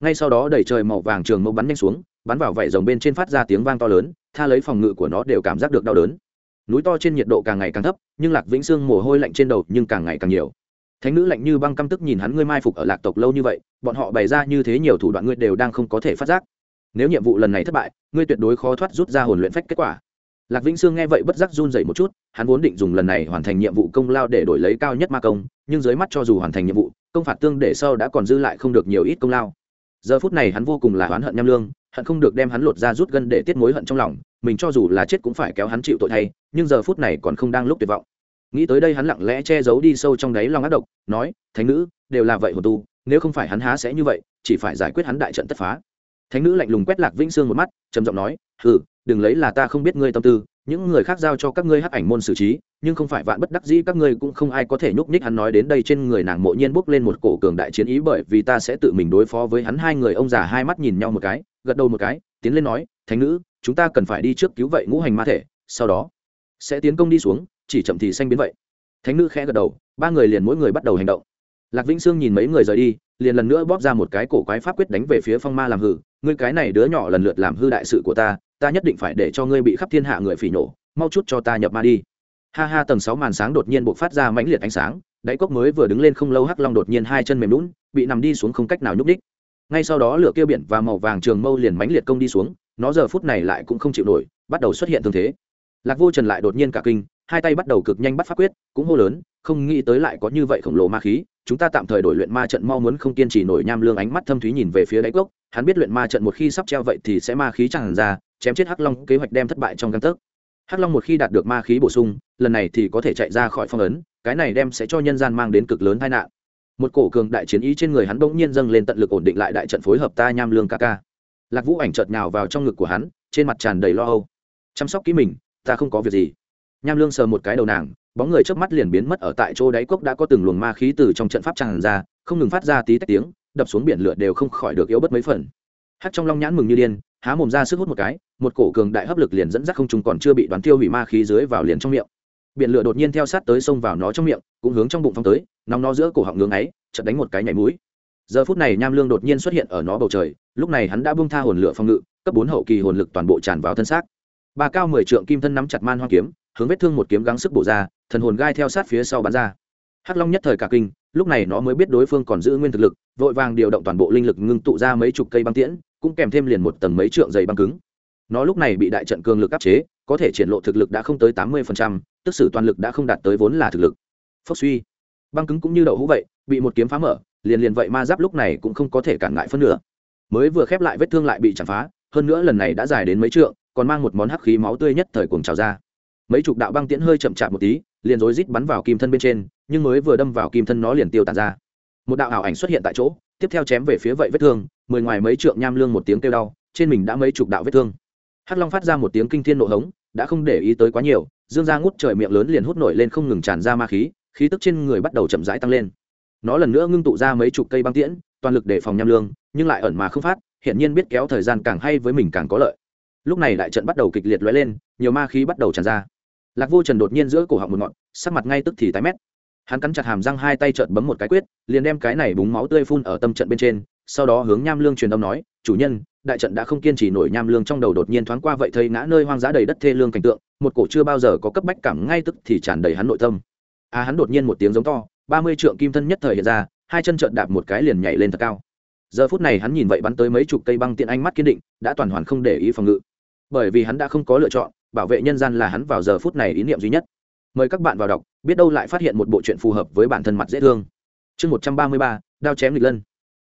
S1: Ngay sau đó đẩy trời màu vàng trường mâu bắn nhanh xuống, bắn vào vảy rồng bên trên phát ra tiếng vang to lớn tha lấy phòng ngự của nó đều cảm giác được đau đớn. Núi to trên nhiệt độ càng ngày càng thấp, nhưng lạc vĩnh sương mồ hôi lạnh trên đầu nhưng càng ngày càng nhiều. Thánh nữ lạnh như băng căm tức nhìn hắn ngươi mai phục ở lạc tộc lâu như vậy, bọn họ bày ra như thế nhiều thủ đoạn ngươi đều đang không có thể phát giác. Nếu nhiệm vụ lần này thất bại, ngươi tuyệt đối khó thoát rút ra hồn luyện phách kết quả. Lạc vĩnh sương nghe vậy bất giác run dậy một chút, hắn vốn định dùng lần này hoàn thành nhiệm vụ công lao để đổi lấy cao nhất ma công, nhưng dưới mắt cho dù hoàn thành nhiệm vụ, công phạt tương để sau đã còn dư lại không được nhiều ít công lao. Giờ phút này hắn vô cùng là oán hận nham lương hận không được đem hắn lột ra rút gân để tiết mối hận trong lòng, mình cho dù là chết cũng phải kéo hắn chịu tội thay, nhưng giờ phút này còn không đang lúc tuyệt vọng. Nghĩ tới đây hắn lặng lẽ che giấu đi sâu trong đáy lòng ác độc, nói, thánh nữ, đều là vậy hồn tu, nếu không phải hắn há sẽ như vậy, chỉ phải giải quyết hắn đại trận tất phá. Thánh nữ lạnh lùng quét lạc vĩnh sương một mắt, trầm giọng nói ừ đừng lấy là ta không biết ngươi tâm tư, những người khác giao cho các ngươi hắc ảnh môn xử trí, nhưng không phải vạn bất đắc dĩ các ngươi cũng không ai có thể nhúc nhích hắn nói đến đây trên người nàng mộ nhiên bốc lên một cổ cường đại chiến ý bởi vì ta sẽ tự mình đối phó với hắn. Hai người ông già hai mắt nhìn nhau một cái gật đầu một cái, tiến lên nói, thánh nữ, chúng ta cần phải đi trước cứu vậy ngũ hành ma thể, sau đó sẽ tiến công đi xuống, chỉ chậm thì xanh biến vậy. Thánh nữ khẽ gật đầu, ba người liền mỗi người bắt đầu hành động. Lạc vĩnh sương nhìn mấy người rời đi, liền lần nữa bóp ra một cái cổ quái pháp quyết đánh về phía phong ma làm hư ngươi cái này đứa nhỏ lần lượt làm hư đại sự của ta ta nhất định phải để cho ngươi bị khắp thiên hạ người phỉ nổ, mau chút cho ta nhập ma đi. Ha ha, tầng sáu màn sáng đột nhiên bộc phát ra mãnh liệt ánh sáng, đáy cốc mới vừa đứng lên không lâu hắc long đột nhiên hai chân mềm lún bị nằm đi xuống không cách nào nhúc đích ngay sau đó lửa kia biển và màu vàng trường mâu liền mãnh liệt công đi xuống, nó giờ phút này lại cũng không chịu nổi, bắt đầu xuất hiện thương thế. Lạc vô trần lại đột nhiên cả kinh, hai tay bắt đầu cực nhanh bắt pháp quyết, cũng hô lớn, không nghĩ tới lại có như vậy khổng lồ ma khí, chúng ta tạm thời đổi luyện ma trận, mau muốn không kiên trì nổi nham lương ánh mắt thâm thúy nhìn về phía đáy cốc, hắn biết luyện ma trận một khi sắp treo vậy thì sẽ ma khí chẳng ra, chém chết hắc long, kế hoạch đem thất bại trong căn tấc. Hắc long một khi đạt được ma khí bổ sung, lần này thì có thể chạy ra khỏi phong ấn, cái này đem sẽ cho nhân gian mang đến cực lớn tai nạn một cổ cường đại chiến ý trên người hắn bỗng nhiên dâng lên tận lực ổn định lại đại trận phối hợp ta nham lương ca ca. Lạc vũ ảnh chợt nhào vào trong ngực của hắn, trên mặt tràn đầy lo âu. Chăm sóc kỹ mình, ta không có việc gì. Nham lương sờ một cái đầu nàng, bóng người trước mắt liền biến mất ở tại chỗ đáy cốc đã có từng luồng ma khí từ trong trận pháp tràn ra, không ngừng phát ra tí tách tiếng, đập xuống biển lửa đều không khỏi được yếu bất mấy phần. Hắt trong long nhãn mừng như điên, há mồm ra sức hút một cái, một cổ cường đại hấp lực liền dẫn dắt không trung còn chưa bị đoán tiêu hủy ma khí dưới vào liền trong miệng biển lửa đột nhiên theo sát tới xông vào nó trong miệng, cũng hướng trong bụng phong tới, nóng nó giữa cổ họng ngưỡng ấy chật đánh một cái nhảy mũi. Giờ phút này nham lương đột nhiên xuất hiện ở nó bầu trời, lúc này hắn đã bung tha hồn lửa phong ngự, cấp bốn hậu kỳ hồn lực toàn bộ tràn vào thân xác. Bà cao mười trượng kim thân nắm chặt man hoa kiếm, hướng vết thương một kiếm gắng sức bổ ra, thần hồn gai theo sát phía sau bắn ra. Hắc long nhất thời cả kinh, lúc này nó mới biết đối phương còn giữ nguyên thực lực, vội vàng điều động toàn bộ linh lực ngưng tụ ra mấy chục cây băng tiễn, cũng kèm thêm liền một tầng mấy trượng dày băng cứng. Nó lúc này bị đại trận cường lực áp chế, có thể triển lộ thực lực đã không tới tám mươi tức sử toàn lực đã không đạt tới vốn là thực lực. Phốc suy. Băng cứng cũng như đậu hũ vậy, bị một kiếm phá mở, liền liền vậy ma giáp lúc này cũng không có thể cản ngại phân nửa. Mới vừa khép lại vết thương lại bị chạm phá, hơn nữa lần này đã dài đến mấy trượng, còn mang một món hắc khí máu tươi nhất thời cuồng trào ra. Mấy chục đạo băng tiễn hơi chậm chạp một tí, liền rối rít bắn vào kim thân bên trên, nhưng mới vừa đâm vào kim thân nó liền tiêu tàn ra. Một đạo ảo ảnh xuất hiện tại chỗ, tiếp theo chém về phía vậy vết thương, mười ngoài mấy trượng nham lương một tiếng kêu đau, trên mình đã mấy chục đạo vết thương. Hắc long phát ra một tiếng kinh thiên nộ hống, đã không để ý tới quá nhiều dương ra ngút trời miệng lớn liền hút nổi lên không ngừng tràn ra ma khí khí tức trên người bắt đầu chậm rãi tăng lên. Nó lần nữa ngưng tụ ra mấy chục cây băng tiễn, toàn lực để phòng nham lương, nhưng lại ẩn mà không phát hiện nhiên biết kéo thời gian càng hay với mình càng có lợi. Lúc này đại trận bắt đầu kịch liệt lóe lên, nhiều ma khí bắt đầu tràn ra. Lạc vô trần đột nhiên giữa cổ họng một ngọn, sắc mặt ngay tức thì tái mét. Hắn cắn chặt hàm răng hai tay trợn bấm một cái quyết, liền đem cái này búng máu tươi phun ở tâm trận bên trên, sau đó hướng nham lương truyền âm nói chủ nhân đại trận đã không kiên trì nổi nham lương trong đầu đột nhiên thoáng qua vậy thây ngã nơi hoang dã đầy đất thê lương cảnh tượng một cổ chưa bao giờ có cấp bách cảm ngay tức thì tràn đầy hắn nội tâm. À, hắn đột nhiên một tiếng giống to ba mươi trượng kim thân nhất thời hiện ra hai chân trợn đạp một cái liền nhảy lên thật cao. Giờ phút này hắn nhìn vậy bắn tới mấy chục cây băng tiện ánh mắt kiên định đã toàn hoàn không để ý phòng ngự. Bởi vì hắn đã không có lựa chọn bảo vệ nhân gian là hắn vào giờ phút này ý niệm duy nhất. Mời các bạn vào đọc biết đâu lại phát hiện một bộ chuyện phù hợp với bản thân mặt dễ thương. Chương một trăm ba mươi ba đao chém lịch lân.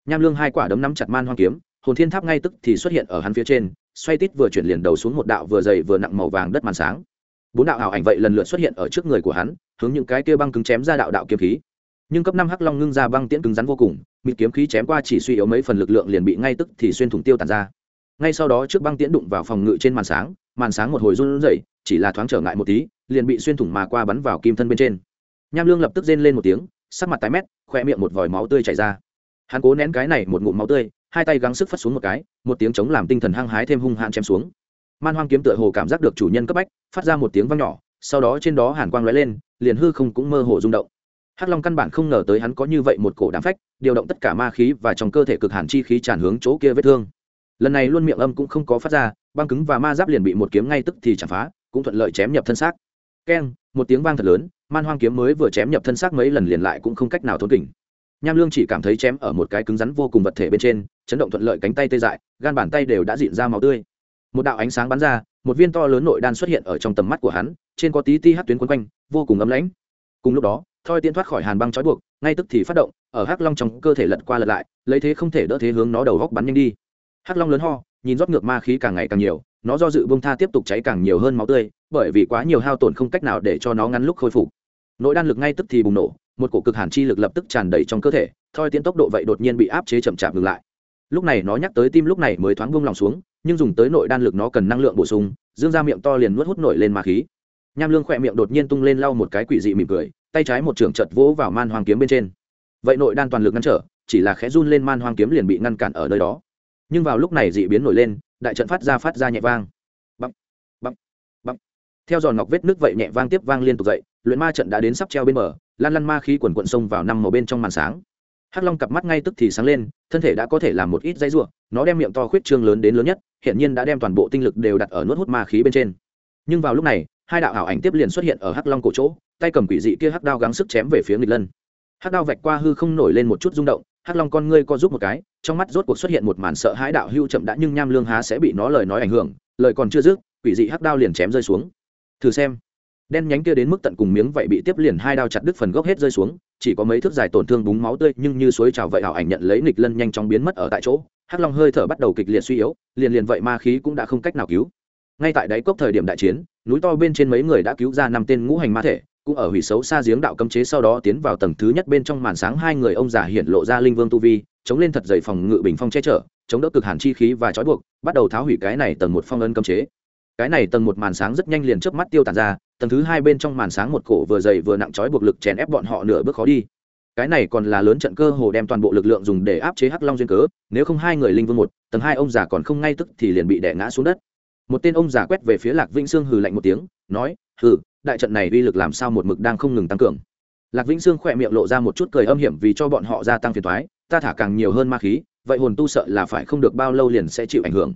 S1: Nham lương hai quả đấm nắm chặt man hoang kiếm hồn thiên tháp ngay tức thì xuất hiện ở hắn phía trên, xoay tít vừa chuyển liền đầu xuống một đạo vừa dày vừa nặng màu vàng đất màn sáng. Bốn đạo ảo ảnh vậy lần lượt xuất hiện ở trước người của hắn, hướng những cái kia băng cứng chém ra đạo đạo kiếm khí. Nhưng cấp năm hắc long ngưng ra băng tiễn cứng rắn vô cùng, mịt kiếm khí chém qua chỉ suy yếu mấy phần lực lượng liền bị ngay tức thì xuyên thủng tiêu tàn ra. Ngay sau đó trước băng tiễn đụng vào phòng ngự trên màn sáng màn sáng một hồi run rẩy, chỉ là thoáng trở ngại một tí, liền bị xuyên thủng mà qua bắn vào kim thân bên trên. Nham lương lập tức rên lên một tiếng, sắc mặt tái mét, khoe miệng một vòi máu tươi chảy ra. Hắn cố nén cái này một ngụm máu tươi hai tay gắng sức phất xuống một cái, một tiếng chống làm tinh thần hăng hái thêm hung hãn chém xuống. Man hoang kiếm tựa hồ cảm giác được chủ nhân cấp bách, phát ra một tiếng vang nhỏ, sau đó trên đó hàn quang lóe lên, liền hư không cũng mơ hồ rung động. Hắc long căn bản không ngờ tới hắn có như vậy một cổ đám phách, điều động tất cả ma khí và trong cơ thể cực hàn chi khí tràn hướng chỗ kia vết thương. Lần này luôn miệng âm cũng không có phát ra, băng cứng và ma giáp liền bị một kiếm ngay tức thì chạm phá, cũng thuận lợi chém nhập thân xác. Keng, một tiếng vang thật lớn, man hoang kiếm mới vừa chém nhập thân xác mấy lần liền lại cũng không cách nào thốn kỉnh nham lương chỉ cảm thấy chém ở một cái cứng rắn vô cùng vật thể bên trên chấn động thuận lợi cánh tay tê dại, gan bàn tay đều đã dịn ra máu tươi. Một đạo ánh sáng bắn ra, một viên to lớn nội đan xuất hiện ở trong tầm mắt của hắn, trên có tí ti hát tuyến quấn quanh, vô cùng ấm lãnh. Cùng lúc đó, thoi Tiến thoát khỏi hàn băng trói buộc, ngay tức thì phát động, ở hắc long trong cơ thể lật qua lật lại, lấy thế không thể đỡ thế hướng nó đầu góc bắn nhanh đi. Hắc long lớn ho, nhìn rót ngược ma khí càng ngày càng nhiều, nó do dự bông tha tiếp tục cháy càng nhiều hơn máu tươi, bởi vì quá nhiều hao tổn không cách nào để cho nó ngắn lúc khôi phục. Nội đan lực ngay tức thì bùng nổ, một cổ cực hàn chi lực lập tức tràn đầy trong cơ thể, thoi tiến tốc độ vậy đột nhiên bị áp chế chậm chạp ngừng lại lúc này nó nhắc tới tim lúc này mới thoáng buông lòng xuống, nhưng dùng tới nội đan lực nó cần năng lượng bổ sung, dương ra miệng to liền nuốt hút nổi lên ma khí. Nham lương khỏe miệng đột nhiên tung lên lau một cái quỷ dị mỉm cười, tay trái một trưởng chật vỗ vào man hoàng kiếm bên trên. Vậy nội đan toàn lực ngăn trở, chỉ là khẽ run lên man hoàng kiếm liền bị ngăn cản ở nơi đó. Nhưng vào lúc này dị biến nổi lên, đại trận phát ra phát ra nhẹ vang. Bắp bắp bắp theo giòn ngọc vết nước vậy nhẹ vang tiếp vang liên tục dậy, luyện ma trận đã đến sắp treo bên bờ, lan lăn ma khí quần quận sông vào năm màu bên trong màn sáng hắc long cặp mắt ngay tức thì sáng lên, thân thể đã có thể làm một ít dây ruộng nó đem miệng to khuyết trương lớn đến lớn nhất hiện nhiên đã đem toàn bộ tinh lực đều đặt ở nuốt hút ma khí bên trên. Nhưng vào lúc này, hai đạo ảo ảnh tiếp liền xuất hiện ở hắc long cổ chỗ, tay cầm quỷ dị kia hắc đao gắng sức chém về phía nghịch lân. Hắc đao vạch qua hư không nổi lên một chút rung động, hắc long con ngươi co giúp một cái, trong mắt rốt cuộc xuất hiện một màn sợ hãi đạo hưu chậm đã nhưng nham lương há sẽ bị nó lời nói ảnh hưởng, lời còn chưa dứt, quỷ dị hắc đao liền chém rơi xuống. Thử xem đen nhánh kia đến mức tận cùng miếng vậy bị tiếp liền hai đao chặt đứt phần gốc hết rơi xuống, chỉ có mấy thước dài tổn thương búng máu tươi, nhưng như suối trào vậy ảo ảnh nhận lấy nghịch lân nhanh chóng biến mất ở tại chỗ. Hắc long hơi thở bắt đầu kịch liệt suy yếu, liền liền vậy ma khí cũng đã không cách nào cứu. Ngay tại đáy cốc thời điểm đại chiến, núi to bên trên mấy người đã cứu ra năm tên ngũ hành ma thể, cũng ở hủy xấu xa giếng đạo cấm chế sau đó tiến vào tầng thứ nhất bên trong màn sáng hai người ông già hiện lộ ra linh vương tu vi, chống lên thật dày phòng ngự bình phong che chở, chống đỡ cực hàn chi khí và trói buộc, bắt đầu tháo hủy cái này tầng một phong ân cấm chế. Cái này tầng một màn sáng rất nhanh liền chớp mắt tiêu tàn ra tầng thứ hai bên trong màn sáng một cổ vừa dày vừa nặng trói buộc lực chèn ép bọn họ nửa bước khó đi. Cái này còn là lớn trận cơ hồ đem toàn bộ lực lượng dùng để áp chế hắc long duyên cớ, nếu không hai người linh vương một, tầng hai ông già còn không ngay tức thì liền bị đè ngã xuống đất. Một tên ông già quét về phía lạc vĩnh sương hừ lạnh một tiếng, nói, hừ, đại trận này uy lực làm sao một mực đang không ngừng tăng cường? Lạc vĩnh sương khỏe miệng lộ ra một chút cười âm hiểm vì cho bọn họ gia tăng phiền thoái ta thả càng nhiều hơn ma khí, vậy hồn tu sợ là phải không được bao lâu liền sẽ chịu ảnh hưởng.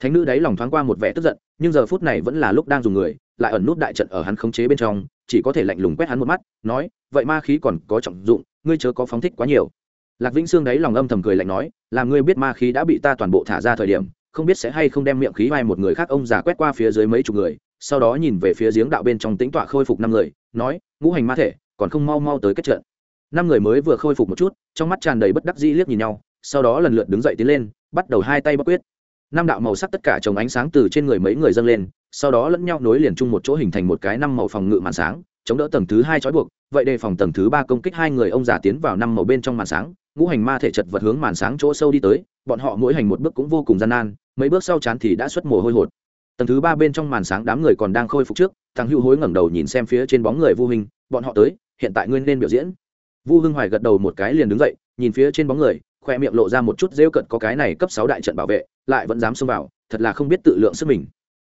S1: Thánh nữ đáy lòng thoáng qua một vẻ tức giận, nhưng giờ phút này vẫn là lúc đang dùng người lại ẩn nút đại trận ở hắn khống chế bên trong, chỉ có thể lạnh lùng quét hắn một mắt, nói, vậy ma khí còn có trọng dụng, ngươi chớ có phóng thích quá nhiều. Lạc vĩnh sương đấy lòng âm thầm cười lạnh nói, là ngươi biết ma khí đã bị ta toàn bộ thả ra thời điểm, không biết sẽ hay không đem miệng khí vai một người khác ông già quét qua phía dưới mấy chục người, sau đó nhìn về phía giếng đạo bên trong tính tọa khôi phục năm người, nói, ngũ hành ma thể, còn không mau mau tới kết trận. Năm người mới vừa khôi phục một chút, trong mắt tràn đầy bất đắc dĩ liếc nhìn nhau, sau đó lần lượt đứng dậy tiến lên, bắt đầu hai tay bắt quyết. Năm đạo màu sắc tất cả trồng ánh sáng từ trên người mấy người dâng lên sau đó lẫn nhau nối liền chung một chỗ hình thành một cái năm màu phòng ngự màn sáng, chống đỡ tầng thứ hai trói buộc, vậy đề phòng tầng thứ ba công kích hai người ông già tiến vào năm màu bên trong màn sáng, ngũ hành ma thể chật vật hướng màn sáng chỗ sâu đi tới, bọn họ mỗi hành một bước cũng vô cùng gian nan, mấy bước sau chán thì đã xuất mồ hôi hột. Tầng thứ ba bên trong màn sáng đám người còn đang khôi phục trước, thằng hữu hối ngẩng đầu nhìn xem phía trên bóng người vu hình bọn họ tới, hiện tại ngươi nên biểu diễn. Vu hưng hoài gật đầu một cái liền đứng dậy, nhìn phía trên bóng người, khoe miệng lộ ra một chút rêu cận có cái này cấp sáu đại trận bảo vệ, lại vẫn dám xông vào, thật là không biết tự lượng sức mình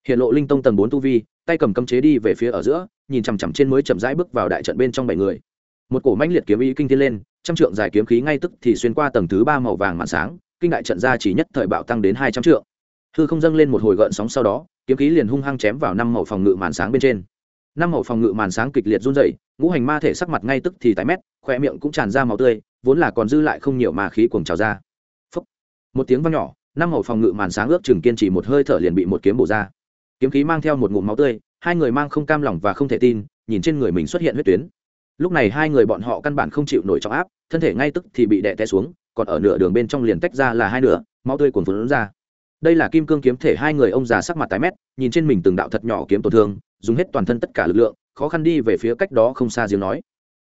S1: hiện lộ linh tông tầng bốn tu vi, tay cầm cấm chế đi về phía ở giữa, nhìn chằm chằm trên mới chậm rãi bước vào đại trận bên trong bảy người. Một cổ mãnh liệt kiếm ý kinh thiên lên, trăm trượng dài kiếm khí ngay tức thì xuyên qua tầng thứ ba màu vàng màn sáng, kinh đại trận ra chỉ nhất thời bạo tăng đến hai trăm trượng. Hư không dâng lên một hồi gợn sóng sau đó, kiếm khí liền hung hăng chém vào năm màu phòng ngự màn sáng bên trên. Năm màu phòng ngự màn sáng kịch liệt run rẩy, ngũ hành ma thể sắc mặt ngay tức thì tái mét khoe miệng cũng tràn ra màu tươi, vốn là còn dư lại không nhiều ma khí cuồng trào ra. Phúc. một tiếng vang nhỏ, năm màu phòng ngự màn sáng ước chừng kiên trì một hơi thở liền bị một kiếm bổ ra kiếm khí mang theo một ngụm máu tươi, hai người mang không cam lòng và không thể tin, nhìn trên người mình xuất hiện huyết tuyến. Lúc này hai người bọn họ căn bản không chịu nổi trọng áp, thân thể ngay tức thì bị đè té xuống, còn ở nửa đường bên trong liền tách ra là hai nửa, máu tươi cuồn cuộn ra. Đây là kim cương kiếm thể hai người ông già sắc mặt tái mét, nhìn trên mình từng đạo thật nhỏ kiếm tổn thương, dùng hết toàn thân tất cả lực lượng, khó khăn đi về phía cách đó không xa giếng nói.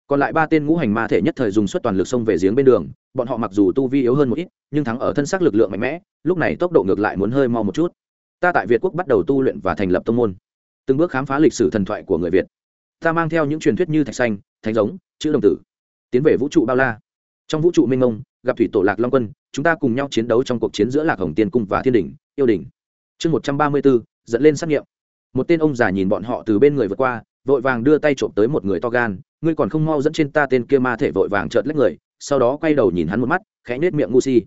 S1: Còn lại ba tên ngũ hành ma thể nhất thời dùng suất toàn lực xông về giếng bên đường, bọn họ mặc dù tu vi yếu hơn một ít, nhưng thắng ở thân xác lực lượng mạnh mẽ, lúc này tốc độ ngược lại muốn hơi mau một chút ta tại việt quốc bắt đầu tu luyện và thành lập tông môn. Từng bước khám phá lịch sử thần thoại của người việt. Ta mang theo những truyền thuyết như thạch xanh, thánh giống, chữ đồng tử, tiến về vũ trụ bao la. Trong vũ trụ minh ông gặp thủy tổ lạc long quân, chúng ta cùng nhau chiến đấu trong cuộc chiến giữa lạc hồng tiên cung và thiên đình yêu đình chương một trăm ba mươi bốn dẫn lên xác nghiệm. Một tên ông già nhìn bọn họ từ bên người vượt qua, vội vàng đưa tay trộm tới một người to gan. Ngươi còn không mau dẫn trên ta tên kia ma thể vội vàng trợt lách người, sau đó quay đầu nhìn hắn một mắt, khẽ nết miệng ngu si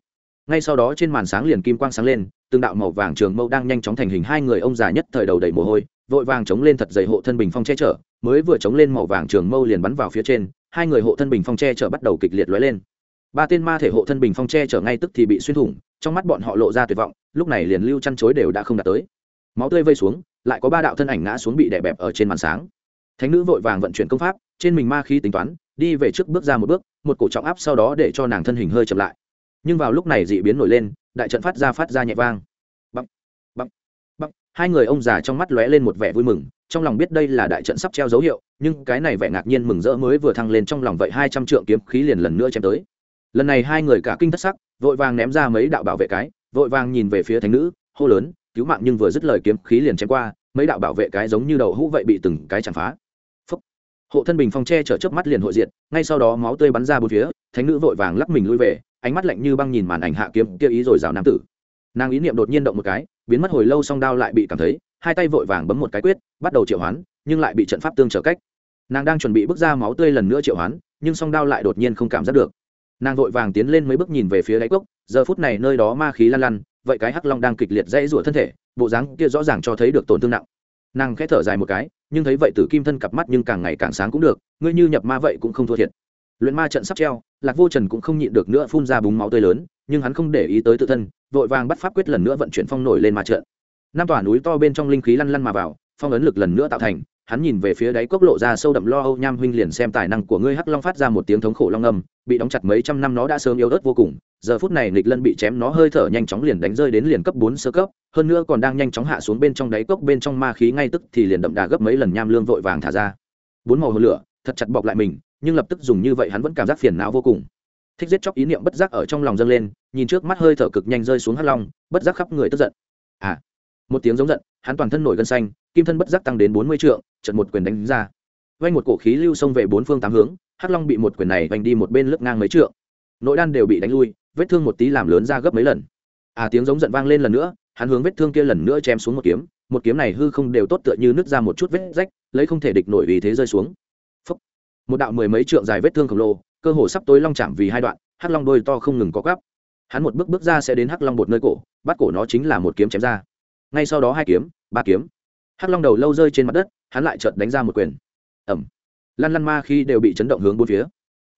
S1: ngay sau đó trên màn sáng liền kim quang sáng lên, từng đạo màu vàng trường mâu đang nhanh chóng thành hình hai người ông già nhất thời đầu đầy mồ hôi, vội vàng chống lên thật dày hộ thân bình phong che chở, mới vừa chống lên màu vàng trường mâu liền bắn vào phía trên, hai người hộ thân bình phong che chở bắt đầu kịch liệt lóe lên. Ba tên ma thể hộ thân bình phong che chở ngay tức thì bị xuyên thủng, trong mắt bọn họ lộ ra tuyệt vọng, lúc này liền lưu chăn chối đều đã không đạt tới. Máu tươi vây xuống, lại có ba đạo thân ảnh ngã xuống bị đè bẹp ở trên màn sáng. Thánh nữ vội vàng vận chuyển công pháp, trên mình ma khí tính toán, đi về trước bước ra một bước, một cổ trọng áp sau đó để cho nàng thân hình hơi chậm lại nhưng vào lúc này dị biến nổi lên đại trận phát ra phát ra nhẹ vang bằng, bằng, bằng. hai người ông già trong mắt lóe lên một vẻ vui mừng trong lòng biết đây là đại trận sắp treo dấu hiệu nhưng cái này vẻ ngạc nhiên mừng rỡ mới vừa thăng lên trong lòng vậy hai trăm trượng kiếm khí liền lần nữa chém tới lần này hai người cả kinh thất sắc vội vàng ném ra mấy đạo bảo vệ cái vội vàng nhìn về phía thánh nữ hô lớn cứu mạng nhưng vừa dứt lời kiếm khí liền chém qua mấy đạo bảo vệ cái giống như đầu hũ vậy bị từng cái chạm phá Phúc. hộ thân bình phong tre chở trước mắt liền hội diệt ngay sau đó máu tươi bắn ra bốn phía thánh nữ vội vàng lắc mình lui về ánh mắt lạnh như băng nhìn màn ảnh hạ kiếm kia ý rồi rào nam tử. Nàng ý niệm đột nhiên động một cái, biến mất hồi lâu song đao lại bị cảm thấy, hai tay vội vàng bấm một cái quyết, bắt đầu triệu hoán, nhưng lại bị trận pháp tương trở cách. Nàng đang chuẩn bị bước ra máu tươi lần nữa triệu hoán, nhưng song đao lại đột nhiên không cảm giác được. Nàng vội vàng tiến lên mấy bước nhìn về phía đáy cốc, giờ phút này nơi đó ma khí lan lăn, vậy cái hắc long đang kịch liệt dãy rủa thân thể, bộ dáng kia rõ ràng cho thấy được tổn thương nặng. Nàng khẽ thở dài một cái, nhưng thấy vậy tử kim thân cặp mắt nhưng càng ngày càng sáng cũng được, ngươi như nhập ma vậy cũng không thua thiệt. Luyện ma trận sắp treo lạc vô trần cũng không nhịn được nữa phun ra búng máu tươi lớn, nhưng hắn không để ý tới tự thân, vội vàng bắt pháp quyết lần nữa vận chuyển phong nổi lên ma trận năm tòa núi to bên trong linh khí lăn lăn mà vào, phong ấn lực lần nữa tạo thành, hắn nhìn về phía đáy cốc lộ ra sâu đậm lo âu nham huynh liền xem tài năng của ngươi hắc long phát ra một tiếng thống khổ long âm, bị đóng chặt mấy trăm năm nó đã sớm yếu ớt vô cùng, giờ phút này nghịch lân bị chém nó hơi thở nhanh chóng liền đánh rơi đến liền cấp bốn sơ cấp, hơn nữa còn đang nhanh chóng hạ xuống bên trong đáy cốc bên trong ma khí ngay tức thì liền đậm đà gấp mấy lần nham lương vội vàng thả ra. Bốn màu hồ lửa, thật chặt bọc lại mình nhưng lập tức dùng như vậy hắn vẫn cảm giác phiền não vô cùng. Thích giết chóc ý niệm bất giác ở trong lòng dâng lên, nhìn trước mắt hơi thở cực nhanh rơi xuống hắt long, bất giác khắp người tức giận. À một tiếng giống giận, hắn toàn thân nổi gân xanh, kim thân bất giác tăng đến bốn mươi trượng, trận một quyền đánh ra. Vanh một cổ khí lưu xông về bốn phương tám hướng, hắc long bị một quyền này vành đi một bên lướt ngang mấy trượng. Nội đan đều bị đánh lui, vết thương một tí làm lớn ra gấp mấy lần. À tiếng giống giận vang lên lần nữa, hắn hướng vết thương kia lần nữa chém xuống một kiếm một kiếm này hư không đều tốt tựa như nứt ra một chút vết rách, lấy không thể địch nổi vì thế rơi xuống một đạo mười mấy trượng dài vết thương khổng lồ, cơ hồ sắp tối long chạm vì hai đoạn, hắc long đôi to không ngừng có gắp hắn một bước bước ra sẽ đến hắc long một nơi cổ, bắt cổ nó chính là một kiếm chém ra. Ngay sau đó hai kiếm, ba kiếm. Hắc long đầu lâu rơi trên mặt đất, hắn lại chợt đánh ra một quyền. Ẩm lăn lăn ma khi đều bị chấn động hướng bốn phía.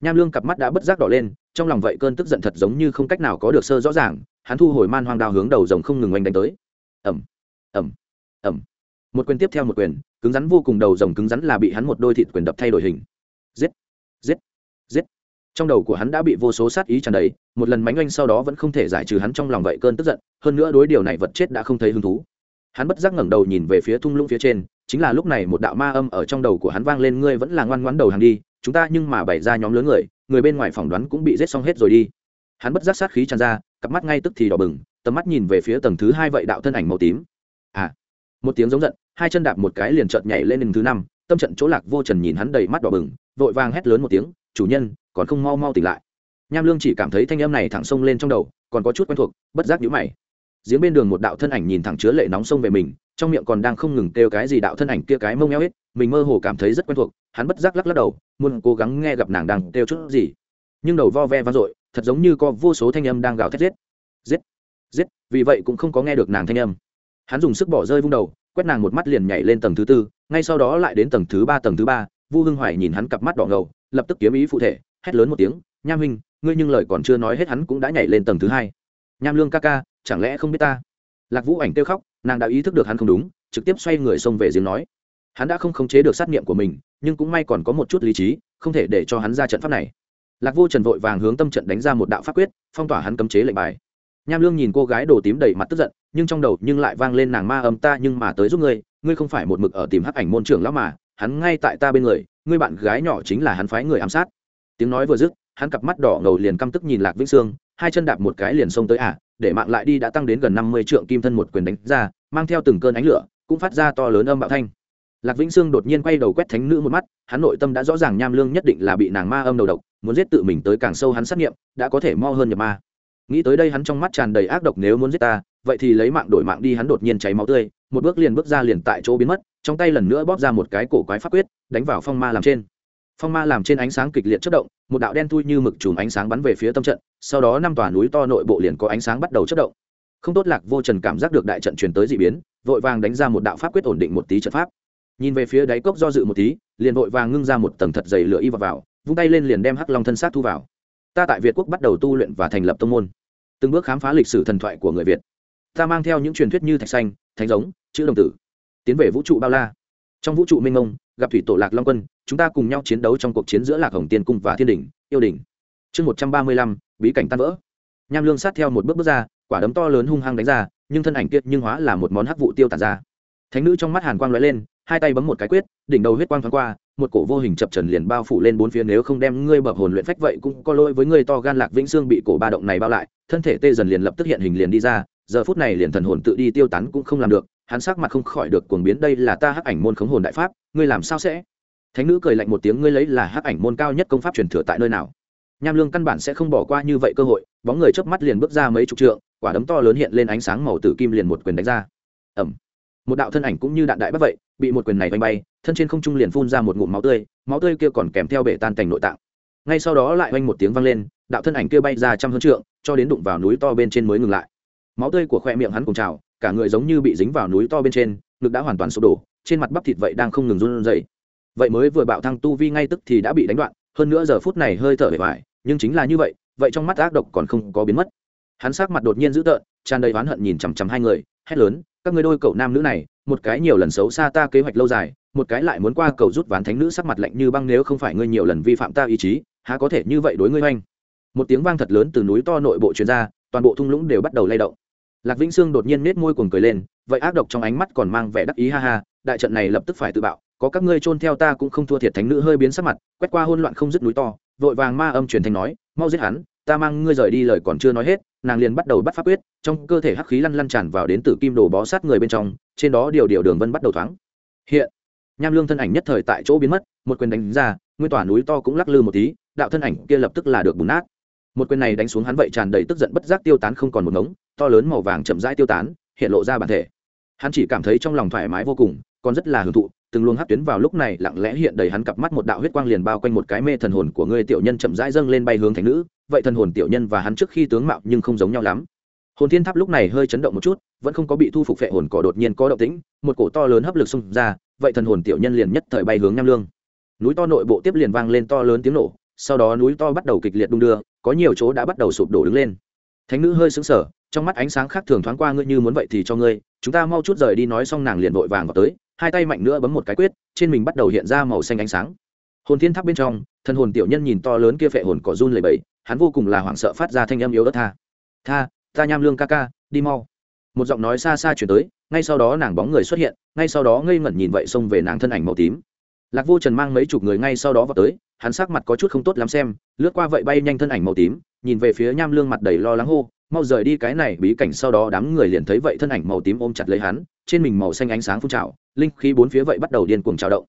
S1: Nham lương cặp mắt đã bất giác đỏ lên, trong lòng vậy cơn tức giận thật giống như không cách nào có được sơ rõ ràng, hắn thu hồi man hoang đao hướng đầu rồng không ngừng oanh đánh tới. Ẩm ẩm ẩm một quyền tiếp theo một quyền, cứng rắn vô cùng đầu rồng cứng rắn là bị hắn một đôi thịt quyền đập thay đổi hình giết! Giết! Giết! Trong đầu của hắn đã bị vô số sát ý tràn đầy, một lần mánh oanh sau đó vẫn không thể giải trừ hắn trong lòng vậy cơn tức giận, hơn nữa đối điều này vật chết đã không thấy hứng thú. Hắn bất giác ngẩng đầu nhìn về phía thung lũng phía trên, chính là lúc này một đạo ma âm ở trong đầu của hắn vang lên, ngươi vẫn là ngoan ngoãn đầu hàng đi, chúng ta nhưng mà bày ra nhóm lớn người người bên ngoài phỏng đoán cũng bị giết xong hết rồi đi. Hắn bất giác sát khí tràn ra, cặp mắt ngay tức thì đỏ bừng, tầm mắt nhìn về phía tầng thứ hai vậy đạo thân ảnh màu tím. À! Một tiếng giống giận, hai chân đạp một cái liền chợt nhảy lên lần thứ năm, tâm trận chỗ lạc vô trần nhìn hắn đầy mắt đỏ bừng vội vàng hét lớn một tiếng, chủ nhân, còn không mau mau tỉnh lại. Nham lương chỉ cảm thấy thanh âm này thẳng sông lên trong đầu, còn có chút quen thuộc, bất giác nhíu mày. Giếng bên đường một đạo thân ảnh nhìn thẳng chứa lệ nóng sông về mình, trong miệng còn đang không ngừng kêu cái gì đạo thân ảnh kia cái mông eo hết, mình mơ hồ cảm thấy rất quen thuộc, hắn bất giác lắc lắc đầu, muốn cố gắng nghe gặp nàng đang kêu chút gì. Nhưng đầu vo ve vang dội, thật giống như có vô số thanh âm đang gào thét giết. Giết giết, vì vậy cũng không có nghe được nàng thanh âm. Hắn dùng sức bỏ rơi vung đầu, quét nàng một mắt liền nhảy lên tầng thứ tư, ngay sau đó lại đến tầng thứ ba, tầng thứ ba vu hưng hoài nhìn hắn cặp mắt đỏ ngầu, lập tức kiếm ý phụ thể, hét lớn một tiếng, nham huynh, ngươi nhưng lời còn chưa nói hết hắn cũng đã nhảy lên tầng thứ hai. Nham lương ca ca, chẳng lẽ không biết ta? Lạc vũ ảnh kêu khóc, nàng đã ý thức được hắn không đúng, trực tiếp xoay người xông về giếng nói. Hắn đã không khống chế được sát nghiệm của mình, nhưng cũng may còn có một chút lý trí, không thể để cho hắn ra trận pháp này. Lạc vô trần vội vàng hướng tâm trận đánh ra một đạo pháp quyết, phong tỏa hắn cấm chế lệnh bài. Nham lương nhìn cô gái đồ tím đầy mặt tức giận, nhưng trong đầu nhưng lại vang lên nàng ma âm, ta nhưng mà tới giúp ngươi ngươi không phải một mực ở tìm hắc ảnh môn trưởng lão mà hắn ngay tại ta bên người ngươi bạn gái nhỏ chính là hắn phái người ám sát. Tiếng nói vừa dứt hắn cặp mắt đỏ ngầu liền căm tức nhìn lạc vĩnh sương hai chân đạp một cái liền xông tới ả à, để mạng lại đi đã tăng đến gần năm mươi trượng kim thân một quyền đánh ra mang theo từng cơn ánh lửa cũng phát ra to lớn âm bạo thanh. Lạc vĩnh sương đột nhiên quay đầu quét thánh nữ một mắt hắn nội tâm đã rõ ràng nham lương nhất định là bị nàng ma âm đầu độc muốn giết tự mình tới càng sâu hắn xác nghiệm đã có thể mo hơn nhập ma. Nghĩ tới đây hắn trong mắt tràn đầy ác độc nếu muốn giết ta vậy thì lấy mạng đổi mạng đi hắn đột nhiên cháy máu tươi một bước liền bước ra liền tại chỗ biến mất trong tay lần nữa bóp ra một cái cổ quái pháp quyết đánh vào phong ma làm trên. Phong ma làm trên ánh sáng kịch liệt chất động một đạo đen thui như mực chùm ánh sáng bắn về phía tâm trận sau đó năm tòa núi to nội bộ liền có ánh sáng bắt đầu chất động. Không tốt lạc vô trần cảm giác được đại trận truyền tới d ị biến vội vàng đánh ra một đạo pháp quyết ổn định một tí trận pháp. Nhìn về phía đáy cốc do dự một tí liền vội vàng ngưng ra một tầng thật dày lửa y vào, vào vung tay lên liền đem hắc long thân sát thu vào. Ta tại việt quốc bắt đầu tu luyện và thành lập tông môn. Từng bước khám phá lịch sử thần thoại của người việt. Ta mang theo những truyền thuyết như thạch xanh thánh giống chữ đồng tử tiến về vũ trụ bao la. Trong vũ trụ minh ông gặp thủy tổ lạc long quân, chúng ta cùng nhau chiến đấu trong cuộc chiến giữa lạc hồng tiên cung và thiên đình yêu đình chương một trăm ba mươi lăm, bí cảnh tan vỡ. Nham lương sát theo một bước bước ra, quả đấm to lớn hung hăng đánh ra, nhưng thân ảnh kiệt nhưng hóa là một món hắc vụ tiêu tàn ra. Thánh nữ trong mắt hàn quang lóe lên, hai tay bấm một cái quyết, đỉnh đầu huyết quang thoáng qua, một cổ vô hình chập trần liền bao phủ lên bốn phía, nếu không đem ngươi bập hồn luyện phách vậy cũng có lỗi với ngươi, to gan lạc vĩnh xương bị cổ ba động này bao lại, thân thể tê dần liền lập tức hiện hình liền đi ra, giờ phút này liền thần hồn tự đi tiêu tán cũng không làm được hắn sắc mặt không khỏi được cuồng biến, đây là ta hắc ảnh môn khống hồn đại pháp, ngươi làm sao sẽ? Thánh nữ cười lạnh một tiếng, ngươi lấy là hắc ảnh môn cao nhất công pháp truyền thừa tại nơi nào? Nham lương căn bản sẽ không bỏ qua như vậy cơ hội, bóng người chớp mắt liền bước ra mấy chục trượng, quả đấm to lớn hiện lên ánh sáng màu tử kim liền một quyền đánh ra. Ẩm một đạo thân ảnh cũng như đạn đại bất vậy, bị một quyền này vanh bay, thân trên không trung liền phun ra một ngụm máu tươi máu tươi kia còn kèm theo bể tan cảnh nội tạng. Ngay sau đó lại vang một tiếng vang lên, đạo thân ảnh kia bay ra trăm hơn trượng, cho đến đụng vào núi to bên trên mới ngừng lại. Máu tươi của khoe miệng hắn cùng trào cả người giống như bị dính vào núi to bên trên, ngực đã hoàn toàn sụp đổ, trên mặt bắp thịt vậy đang không ngừng run rẩy. Vậy mới vừa bạo thăng tu vi ngay tức thì đã bị đánh đoạn, hơn nữa giờ phút này hơi thở bề vải nhưng chính là như vậy vậy trong mắt ác độc còn không có biến mất. Hắn sắc mặt đột nhiên dữ tợn, tràn đầy oán hận nhìn chằm chằm hai người, hét lớn, các người đôi cậu nam nữ này, một cái nhiều lần xấu xa ta kế hoạch lâu dài, một cái lại muốn qua cầu rút ván thánh nữ sắc mặt lạnh như băng nếu không phải ngươi nhiều lần vi phạm ta ý chí, há có thể như vậy đối ngươi oanh? Một tiếng vang thật lớn từ núi to nội bộ truyền ra, toàn bộ thung lũng đều bắt đầu lay động lạc vĩnh sương đột nhiên nết môi cuồng cười lên, vậy ác độc trong ánh mắt còn mang vẻ đắc ý ha ha, đại trận này lập tức phải tự bạo, có các ngươi chôn theo ta cũng không thua thiệt thánh nữ hơi biến sắc mặt, quét qua hỗn loạn không dứt núi to, vội vàng ma âm truyền thanh nói, mau giết hắn, ta mang ngươi rời đi lời còn chưa nói hết, nàng liền bắt đầu bắt pháp quyết, trong cơ thể hắc khí lăn lăn tràn vào đến tử kim đồ bó sát người bên trong, trên đó điều điều đường vân bắt đầu thoáng. Hiện, nham lương thân ảnh nhất thời tại chỗ biến mất, một quyền đánh ra, nguyên tòa núi to cũng lắc lư một tí, đạo thân ảnh kia lập tức là được bùn nát. Một quyền này đánh xuống hắn vậy tràn đầy tức giận bất giác tiêu tán không còn một ngống to lớn màu vàng chậm rãi tiêu tán, hiện lộ ra bản thể. Hắn chỉ cảm thấy trong lòng thoải mái vô cùng, còn rất là hưởng thụ, từng luồng hát tuyến vào lúc này lặng lẽ hiện đầy hắn cặp mắt một đạo huyết quang liền bao quanh một cái mê thần hồn của ngươi tiểu nhân chậm rãi dâng lên bay hướng thánh nữ. Vậy thần hồn tiểu nhân và hắn trước khi tướng mạo nhưng không giống nhau lắm. Hồn thiên tháp lúc này hơi chấn động một chút, vẫn không có bị thu phục phệ hồn cỏ đột nhiên có động tĩnh, một cổ to lớn hấp lực xung ra, vậy thần hồn tiểu nhân liền nhất thời bay hướng nam lương. Núi to nội bộ tiếp liền vang lên to lớn tiếng nổ, sau đó núi to bắt đầu kịch liệt đung đưa, có nhiều chỗ đã bắt đầu sụp đổ đứng lên. Thánh nữ hơi sững sờ trong mắt ánh sáng khác thường thoáng qua ngươi như muốn vậy thì cho ngươi, chúng ta mau chút rời đi, nói xong nàng liền vội vàng vào tới, hai tay mạnh nữa bấm một cái quyết, trên mình bắt đầu hiện ra màu xanh ánh sáng. Hồn thiên tháp bên trong thần hồn tiểu nhân nhìn to lớn kia phệ hồn cỏ run lầy bẫy hắn vô cùng là hoảng sợ phát ra thanh âm yếu ớt tha. Tha, ta nham lương ca ca, đi mau. Một giọng nói xa xa chuyển tới, ngay sau đó nàng bóng người xuất hiện, ngay sau đó ngây ngẩn nhìn vậy xông về nàng thân ảnh màu tím. Lạc vô trần mang mấy chục người ngay sau đó vào tới, hắn sắc mặt có chút không tốt lắm xem, lướt qua vậy bay nhanh thân ảnh màu tím, nhìn về phía nham lương mặt đầy lo lắng hô mau rời đi cái này bí cảnh sau đó đám người liền thấy vậy thân ảnh màu tím ôm chặt lấy hắn, trên mình màu xanh ánh sáng phun trào, linh khí bốn phía vậy bắt đầu điên cuồng trào động.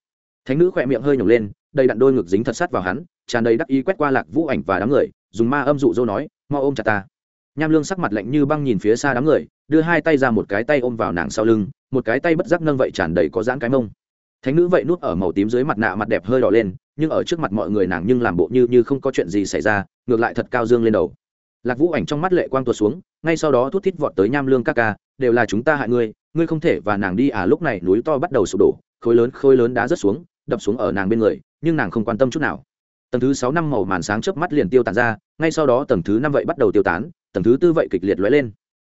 S1: Thánh nữ khỏe miệng hơi nhổng lên, đầy đặn đôi ngực dính thật sát vào hắn, tràn đầy đắc ý quét qua lạc vũ ảnh và đám người, dùng ma âm dụ dỗ nói, mau ôm chặt ta. Nham lương sắc mặt lạnh như băng nhìn phía xa đám người, đưa hai tay ra một cái tay ôm vào nàng sau lưng, một cái tay bất giác nâng vậy tràn đầy có dãn cái mông. Thánh nữ vậy nuốt ở màu tím dưới mặt nạ mặt đẹp hơi đỏ lên, nhưng ở trước mặt mọi người nàng nhưng làm bộ như như không có chuyện gì xảy ra, ngược lại thật cao dương lên đầu lạc vũ ảnh trong mắt lệ quang tuột xuống, ngay sau đó thút thít vọt tới nham lương ca ca, đều là chúng ta hại ngươi ngươi không thể và nàng đi à? Lúc này núi to bắt đầu sụp đổ, khối lớn khối lớn đá rớt xuống, đập xuống ở nàng bên người, nhưng nàng không quan tâm chút nào. Tầng thứ sáu năm màu màn sáng chớp mắt liền tiêu tàn ra, ngay sau đó tầng thứ năm vậy bắt đầu tiêu tán, tầng thứ tư vậy kịch liệt lóe lên.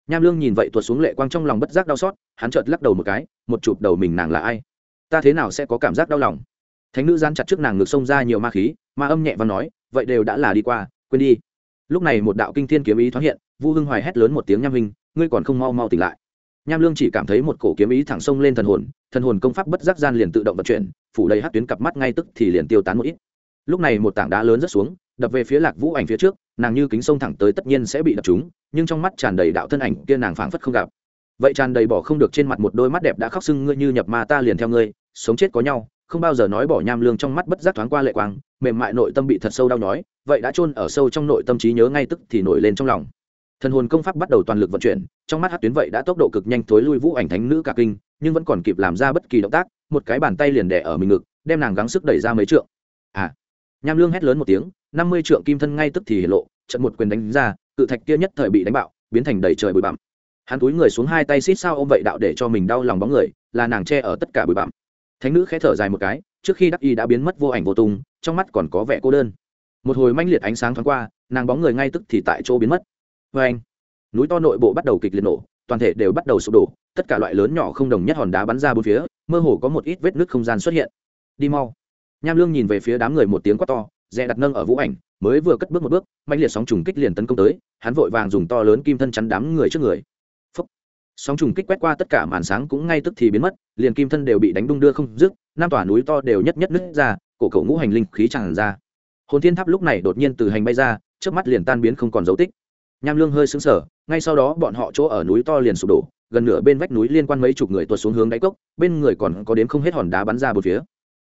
S1: Nham lương nhìn vậy tuột xuống lệ quang trong lòng bất giác đau xót, hắn chợt lắc đầu một cái, một chụp đầu mình nàng là ai? Ta thế nào sẽ có cảm giác đau lòng? Thánh nữ gian chặt trước nàng ngược xông ra nhiều ma khí, ma âm nhẹ và nói, vậy đều đã là đi qua, quên đi lúc này một đạo kinh thiên kiếm ý thoáng hiện, vu hưng hoài hét lớn một tiếng, nham hình ngươi còn không mau mau tỉnh lại. Nham lương chỉ cảm thấy một cổ kiếm ý thẳng sông lên thần hồn thần hồn công pháp bất giác gian liền tự động vận chuyển, phủ đầy hát tuyến cặp mắt ngay tức thì liền tiêu tán một ít. Lúc này một tảng đá lớn rất xuống, đập về phía lạc vũ ảnh phía trước, nàng như kính sông thẳng tới tất nhiên sẽ bị đập trúng, nhưng trong mắt tràn đầy đạo thân ảnh kia nàng phảng phất không gặp. Vậy tràn đầy bỏ không được trên mặt một đôi mắt đẹp đã khóc sưng, ngươi như nhập ma ta liền theo ngươi, sống chết có nhau. Không bao giờ nói bỏ nham lương trong mắt bất giác thoáng qua lệ quang mềm mại nội tâm bị thật sâu đau nhói, vậy đã chôn ở sâu trong nội tâm trí nhớ ngay tức thì nổi lên trong lòng. Thần hồn công pháp bắt đầu toàn lực vận chuyển, trong mắt hát tuyến vậy đã tốc độ cực nhanh thối lui vũ ảnh thánh nữ cả kinh, nhưng vẫn còn kịp làm ra bất kỳ động tác, một cái bàn tay liền đẻ ở mình ngực, đem nàng gắng sức đẩy ra mấy trượng. À nham lương hét lớn một tiếng, năm mươi trượng kim thân ngay tức thì hiện lộ, trận một quyền đánh ra, cự thạch kia nhất thời bị đánh bạo, biến thành đầy trời bụi bặm. Hắn túi người xuống hai tay xít sao ôm vậy đạo để cho mình đau lòng bóng người, là nàng che ở tất cả bụi bặm. Thánh nữ khẽ thở dài một cái trước khi đắc y đã biến mất vô ảnh vô tung, trong mắt còn có vẻ cô đơn. Một hồi manh liệt ánh sáng thoáng qua, nàng bóng người ngay tức thì tại chỗ biến mất. Vê anh, núi to nội bộ bắt đầu kịch liệt nổ, toàn thể đều bắt đầu sụp đổ, tất cả loại lớn nhỏ không đồng nhất hòn đá bắn ra bốn phía, mơ hồ có một ít vết nứt không gian xuất hiện. Đi mau. Nham lương nhìn về phía đám người một tiếng quát to dè đặt nâng ở vũ ảnh, mới vừa cất bước một bước mạnh liệt sóng trùng kích liền tấn công tới, hắn vội vàng dùng to lớn kim thân chắn đám người trước người sóng trùng kích quét qua tất cả màn sáng cũng ngay tức thì biến mất, liền kim thân đều bị đánh đung đưa không dứt năm tòa núi to đều nhất nhất nứt ra, cổ cậu ngũ hành linh khí tràn ra. Hồn thiên tháp lúc này đột nhiên từ hành bay ra trước mắt liền tan biến không còn dấu tích. Nham lương hơi xứng sở ngay sau đó bọn họ chỗ ở núi to liền sụp đổ, gần nửa bên vách núi liên quan mấy chục người tuột xuống hướng đáy cốc, bên người còn có đến không hết hòn đá bắn ra một phía.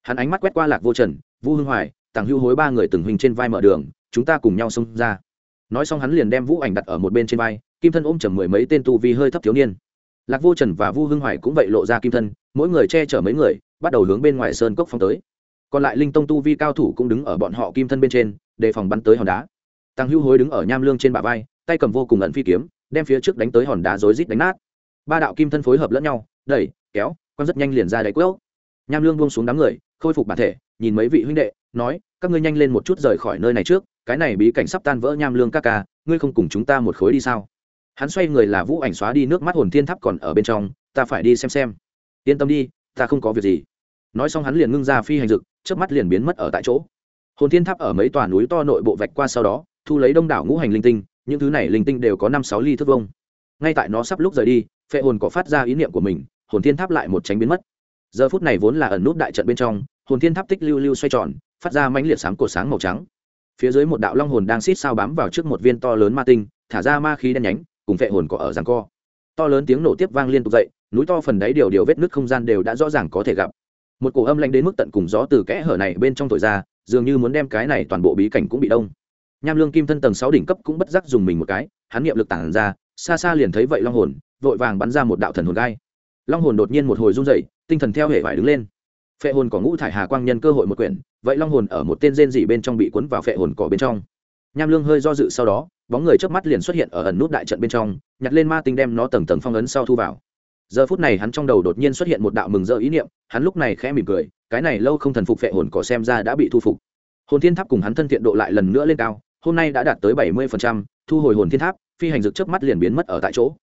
S1: Hắn ánh mắt quét qua lạc vô trần vu hưng hoài tàng hưu hối ba người từng hình trên vai mở đường, chúng ta cùng nhau xông ra. Nói xong hắn liền đem vũ ảnh đặt ở một bên trên vai kim thân ôm chầm mười mấy tên tu vi hơi thấp thiếu niên. Lạc vô trần và vu hưng hoài cũng vậy lộ ra kim thân, mỗi người che chở mấy người, bắt đầu hướng bên ngoài sơn cốc phong tới. Còn lại linh tông tu vi cao thủ cũng đứng ở bọn họ kim thân bên trên, đề phòng bắn tới hòn đá. Tăng hưu hối đứng ở nham lương trên bả vai, tay cầm vô cùng ẩn phi kiếm, đem phía trước đánh tới hòn đá rối rít đánh nát. Ba đạo kim thân phối hợp lẫn nhau, đẩy, kéo con rất nhanh liền ra đáy quốc nham lương buông xuống đám người, khôi phục bản thể, nhìn mấy vị huynh đệ, nói, các ngươi nhanh lên một chút rời khỏi nơi này trước, cái này bí cảnh sắp tan vỡ nham lương ca ca, ngươi không cùng chúng ta một khối đi sao? Hắn xoay người là vũ ảnh xóa đi nước mắt hồn thiên tháp còn ở bên trong, ta phải đi xem xem. Yên tâm đi, ta không có việc gì. Nói xong hắn liền ngưng ra phi hành dực trước mắt liền biến mất ở tại chỗ. Hồn thiên tháp ở mấy tòa núi to nội bộ vạch qua sau đó, thu lấy đông đảo ngũ hành linh tinh, những thứ này linh tinh đều có năm sáu ly thước vông ngay tại nó sắp lúc rời đi, phệ hồn có phát ra ý niệm của mình, hồn thiên tháp lại một tránh biến mất. Giờ phút này vốn là ẩn nút đại trận bên trong, hồn thiên tháp tích lưu lưu xoay tròn, phát ra mãnh liệt sáng cột sáng màu trắng. Phía dưới một đạo long hồn đang xít sao bám vào trước một viên to lớn ma tinh, thả ra ma khí đen nhánh cùng phệ hồn cỏ ở giằng co. To lớn tiếng nổ tiếp vang liên tục dậy, núi to phần đáy điều điều vết nứt không gian đều đã rõ ràng có thể gặp. Một cổ âm lạnh đến mức tận cùng gió từ kẽ hở này bên trong thổi ra, dường như muốn đem cái này toàn bộ bí cảnh cũng bị đông. Nham lương kim thân tầng sáu đỉnh cấp cũng bất giác dùng mình một cái, hắn nghiệm lực tản ra, xa xa liền thấy vậy long hồn, vội vàng bắn ra một đạo thần hồn gai. Long hồn đột nhiên một hồi run dậy, tinh thần theo hệ vải đứng lên. Phệ hồn có ngũ thải hà quang nhân cơ hội một quyển, vậy long hồn ở một tên rên dị bên trong bị cuốn vào phệ hồn cỏ bên trong. Nham lương hơi do dự sau đó bóng người trước mắt liền xuất hiện ở ẩn nút đại trận bên trong nhặt lên ma tinh đem nó tầng tầng phong ấn sau thu vào. Giờ phút này hắn trong đầu đột nhiên xuất hiện một đạo mừng rỡ ý niệm hắn lúc này khẽ mỉm cười cái này lâu không thần phục phệ hồn cỏ xem ra đã bị thu phục. Hồn thiên tháp cùng hắn thân thiện độ lại lần nữa lên cao hôm nay đã đạt tới bảy mươi thu hồi hồn thiên tháp phi hành dực trước mắt liền biến mất ở tại chỗ.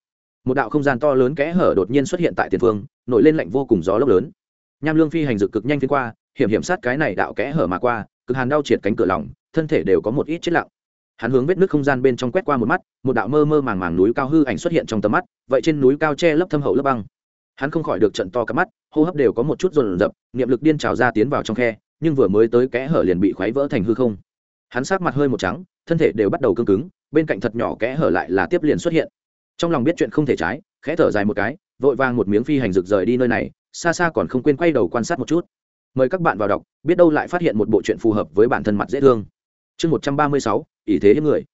S1: Một đạo không gian to lớn kẽ hở đột nhiên xuất hiện tại tiền phương nổi lên lạnh vô cùng gió lốc lớn. Nham lương phi hành dực cực nhanh phiên qua hiểm hiểm sát cái này đạo kẽ hở mà qua cực hàn đau triệt cánh cửa lỏng, thân thể đều có một ít chết lặng hắn hướng vết nước không gian bên trong quét qua một mắt, một đạo mơ mơ màng màng núi cao hư ảnh xuất hiện trong tầm mắt, vậy trên núi cao che lấp thâm hậu lớp băng. Hắn không khỏi được trận to cắp mắt, hô hấp đều có một chút rồn rập, niệm lực điên trào ra tiến vào trong khe, nhưng vừa mới tới kẽ hở liền bị khoáy vỡ thành hư không. Hắn sát mặt hơi một trắng, thân thể đều bắt đầu cương cứng, bên cạnh thật nhỏ kẽ hở lại là tiếp liền xuất hiện. Trong lòng biết chuyện không thể trái, khẽ thở dài một cái, vội vàng một miếng phi hành rực rời đi nơi này, xa xa còn không quên quay đầu quan sát một chút. Mời các bạn vào đọc, biết đâu lại phát hiện một bộ chuyện phù hợp với bản thân mặt dễ thương. Chương một trăm ba mươi sáu ỷ thế hiếp người.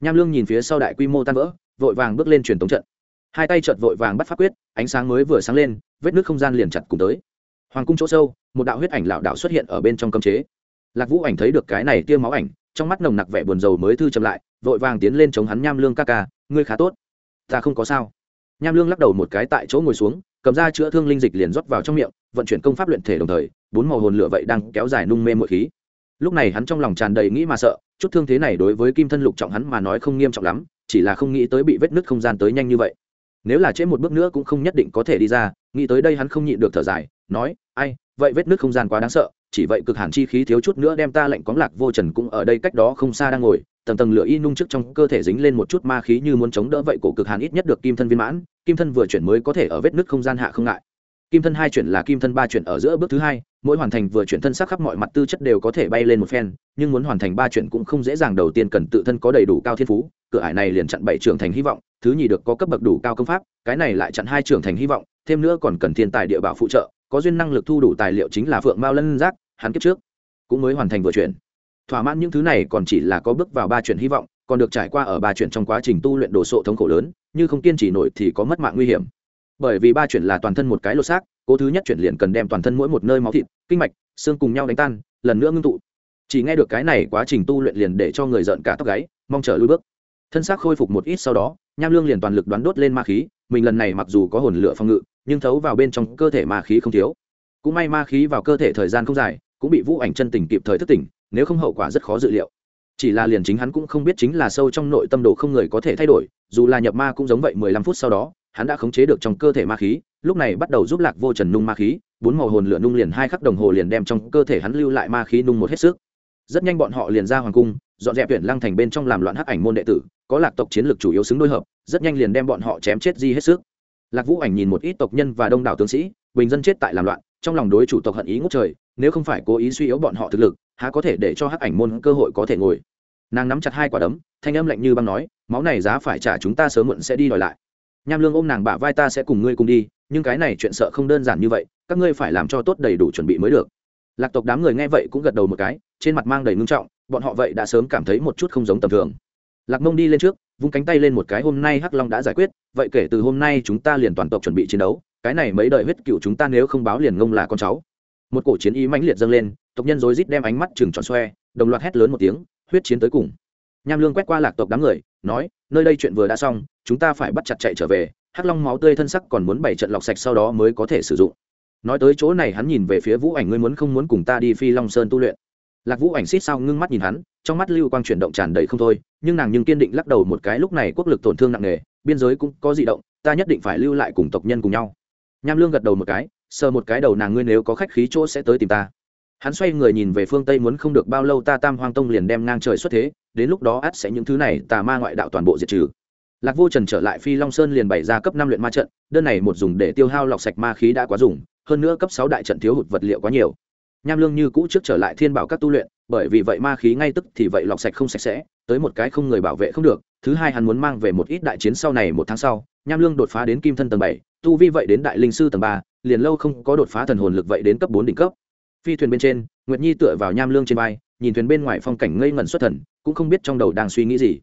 S1: Nham lương nhìn phía sau đại quy mô tan vỡ, vội vàng bước lên truyền tống trận. Hai tay chợt vội vàng bắt phát quyết, ánh sáng mới vừa sáng lên, vết nước không gian liền chặt cùng tới. Hoàng cung chỗ sâu, một đạo huyết ảnh lảo đạo xuất hiện ở bên trong cấm chế. Lạc vũ ảnh thấy được cái này tiêu máu ảnh, trong mắt nồng nặc vẻ buồn rầu mới thư chậm lại, vội vàng tiến lên chống hắn nham lương ca ca, ngươi khá tốt. Ta không có sao. Nham lương lắc đầu một cái tại chỗ ngồi xuống, cầm ra chữa thương linh dịch liền rót vào trong miệng, vận chuyển công pháp luyện thể đồng thời, bốn màu hồn lửa vậy đang kéo dài nung mê mọi khí lúc này hắn trong lòng tràn đầy nghĩ mà sợ, chút thương thế này đối với kim thân lục trọng hắn mà nói không nghiêm trọng lắm, chỉ là không nghĩ tới bị vết nứt không gian tới nhanh như vậy. Nếu là trễ một bước nữa cũng không nhất định có thể đi ra, nghĩ tới đây hắn không nhịn được thở dài, nói, ai, vậy vết nứt không gian quá đáng sợ, chỉ vậy cực hàn chi khí thiếu chút nữa đem ta lệnh cóng lạc vô trần cũng ở đây cách đó không xa đang ngồi, tầng tầng lửa y nung trước trong cơ thể dính lên một chút ma khí như muốn chống đỡ vậy cổ cực hàn ít nhất được kim thân viên mãn, kim thân vừa chuyển mới có thể ở vết nứt không gian hạ không ngại. Kim thân hai chuyển là kim thân ba chuyển ở giữa bước thứ hai mỗi hoàn thành vừa chuyển thân sắc khắp mọi mặt tư chất đều có thể bay lên một phen, nhưng muốn hoàn thành ba chuyển cũng không dễ dàng. Đầu tiên cần tự thân có đầy đủ cao thiên phú, cửa ải này liền chặn bảy trưởng thành hy vọng, thứ nhì được có cấp bậc đủ cao công pháp, cái này lại chặn hai trưởng thành hy vọng, thêm nữa còn cần thiên tài địa bảo phụ trợ, có duyên năng lực thu đủ tài liệu chính là phượng mao lân giác, hắn kiếp trước cũng mới hoàn thành vừa chuyển. Thỏa mãn những thứ này còn chỉ là có bước vào ba chuyển hy vọng, còn được trải qua ở ba chuyện trong quá trình tu luyện đồ sộ thống khổ lớn, như không kiên trì nổi thì có mất mạng nguy hiểm. Bởi vì ba chuyện là toàn thân một cái lột xác cố thứ nhất chuyển liền cần đem toàn thân mỗi một nơi máu thịt, kinh mạch, xương cùng nhau đánh tan, lần nữa ngưng tụ. Chỉ nghe được cái này quá trình tu luyện liền để cho người giận cả tóc gáy, mong chờ lui bước. Thân xác khôi phục một ít sau đó, nham lương liền toàn lực đoán đốt lên ma khí, mình lần này mặc dù có hồn lửa phòng ngự, nhưng thấu vào bên trong cơ thể ma khí không thiếu. Cũng may ma khí vào cơ thể thời gian không dài, cũng bị vũ ảnh chân tình kịp thời thức tỉnh, nếu không hậu quả rất khó dự liệu. Chỉ là liền chính hắn cũng không biết chính là sâu trong nội tâm đồ không người có thể thay đổi, dù là nhập ma cũng giống vậy mười lăm phút sau đó hắn đã khống chế được trong cơ thể ma khí, lúc này bắt đầu giúp lạc vô trần nung ma khí, bốn màu hồn lửa nung liền hai khắc đồng hồ liền đem trong cơ thể hắn lưu lại ma khí nung một hết sức. Rất nhanh bọn họ liền ra hoàng cung, dọn dẹp tuyển lăng thành bên trong làm loạn hắc ảnh môn đệ tử, có lạc tộc chiến lược chủ yếu xứng đôi hợp, rất nhanh liền đem bọn họ chém chết di hết sức. Lạc vũ ảnh nhìn một ít tộc nhân và đông đảo tướng sĩ, bình dân chết tại làm loạn, trong lòng đối chủ tộc hận ý ngút trời, nếu không phải cố ý suy yếu bọn họ thực lực, há có thể để cho hắc ảnh môn cơ hội có thể ngồi. Nàng nắm chặt hai quả đấm, thanh âm lạnh như băng nói, máu này giá phải trả chúng ta sớm muộn sẽ đi đòi lại nham lương ôm nàng bả vai ta sẽ cùng ngươi cùng đi, nhưng cái này chuyện sợ không đơn giản như vậy, các ngươi phải làm cho tốt đầy đủ chuẩn bị mới được. Lạc tộc đám người nghe vậy cũng gật đầu một cái, trên mặt mang đầy ngưng trọng, bọn họ vậy đã sớm cảm thấy một chút không giống tầm thường. Lạc mông đi lên trước, vung cánh tay lên một cái, hôm nay hắc long đã giải quyết, vậy kể từ hôm nay chúng ta liền toàn tộc chuẩn bị chiến đấu, cái này mấy đời huyết cựu chúng ta nếu không báo liền ngông là con cháu. Một cổ chiến ý mãnh liệt dâng lên, tộc nhân rối rít đem ánh mắt chừng tròn xoe, đồng loạt hét lớn một tiếng, huyết chiến tới cùng nham lương quét qua lạc tộc đám người, nói, nơi đây chuyện vừa đã xong, chúng ta phải bắt chặt chạy trở về, hắc long máu tươi thân sắc còn muốn bảy trận lọc sạch sau đó mới có thể sử dụng. Nói tới chỗ này hắn nhìn về phía vũ ảnh, ngươi muốn không muốn cùng ta đi phi long sơn tu luyện? Lạc vũ ảnh xít sao ngưng mắt nhìn hắn, trong mắt lưu quang chuyển động tràn đầy không thôi, nhưng nàng nhưng kiên định lắc đầu một cái, lúc này quốc lực tổn thương nặng nề, biên giới cũng có di động, ta nhất định phải lưu lại cùng tộc nhân cùng nhau. Nham lương gật đầu một cái, sờ một cái đầu nàng, ngươi nếu có khách khí chỗ sẽ tới tìm ta. Hắn xoay người nhìn về phương tây, muốn không được bao lâu ta tam hoang tông liền đem ngang trời xuất thế đến lúc đó ắt sẽ những thứ này tà ma ngoại đạo toàn bộ diệt trừ. Lạc vô trần trở lại phi long sơn liền bày ra cấp năm luyện ma trận, đơn này một dùng để tiêu hao lọc sạch ma khí đã quá dùng, hơn nữa cấp sáu đại trận thiếu hụt vật liệu quá nhiều. Nham lương như cũ trước trở lại thiên bảo các tu luyện, bởi vì vậy ma khí ngay tức thì vậy lọc sạch không sạch sẽ, tới một cái không người bảo vệ không được, thứ hai hắn muốn mang về một ít đại chiến sau này một tháng sau, nham lương đột phá đến kim thân tầng bảy, tu vi vậy đến đại linh sư tầng ba, liền lâu không có đột phá thần hồn lực vậy đến cấp bốn đỉnh cấp phi thuyền bên trên, nguyệt nhi tựa vào nham lương trên vai, nhìn thuyền bên ngoài phong cảnh ngây ngẩn xuất thần, cũng không biết trong đầu đang suy nghĩ gì.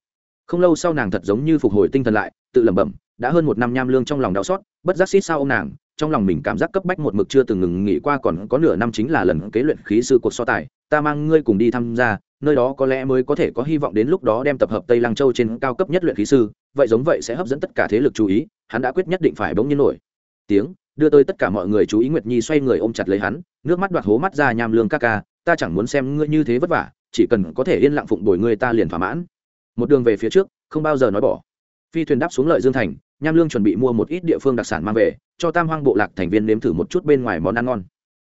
S1: Không lâu sau nàng thật giống như phục hồi tinh thần lại, tự lẩm bẩm, đã hơn một năm nham lương trong lòng đau xót, bất giác xít sao ông nàng, trong lòng mình cảm giác cấp bách một mực chưa từng ngừng nghỉ qua còn có nửa năm chính là lần kế luyện khí sư cuộc so tài, ta mang ngươi cùng đi tham gia, nơi đó có lẽ mới có thể có hy vọng đến lúc đó đem tập hợp tây lăng châu trên cao cấp nhất luyện khí sư, vậy giống vậy sẽ hấp dẫn tất cả thế lực chú ý, hắn đã quyết nhất định phải bỗng nhiên nổi. Tiếng, đưa tới tất cả mọi người chú ý nguyệt nhi xoay người ôm chặt lấy hắn nước mắt đoạt hố mắt ra nham lương ca ca, ta chẳng muốn xem ngươi như thế vất vả, chỉ cần có thể yên lặng phụng bồi ngươi ta liền thỏa mãn. Một đường về phía trước, không bao giờ nói bỏ. Phi thuyền đáp xuống lợi dương thành, nham lương chuẩn bị mua một ít địa phương đặc sản mang về, cho tam hoang bộ lạc thành viên nếm thử một chút bên ngoài món ăn ngon.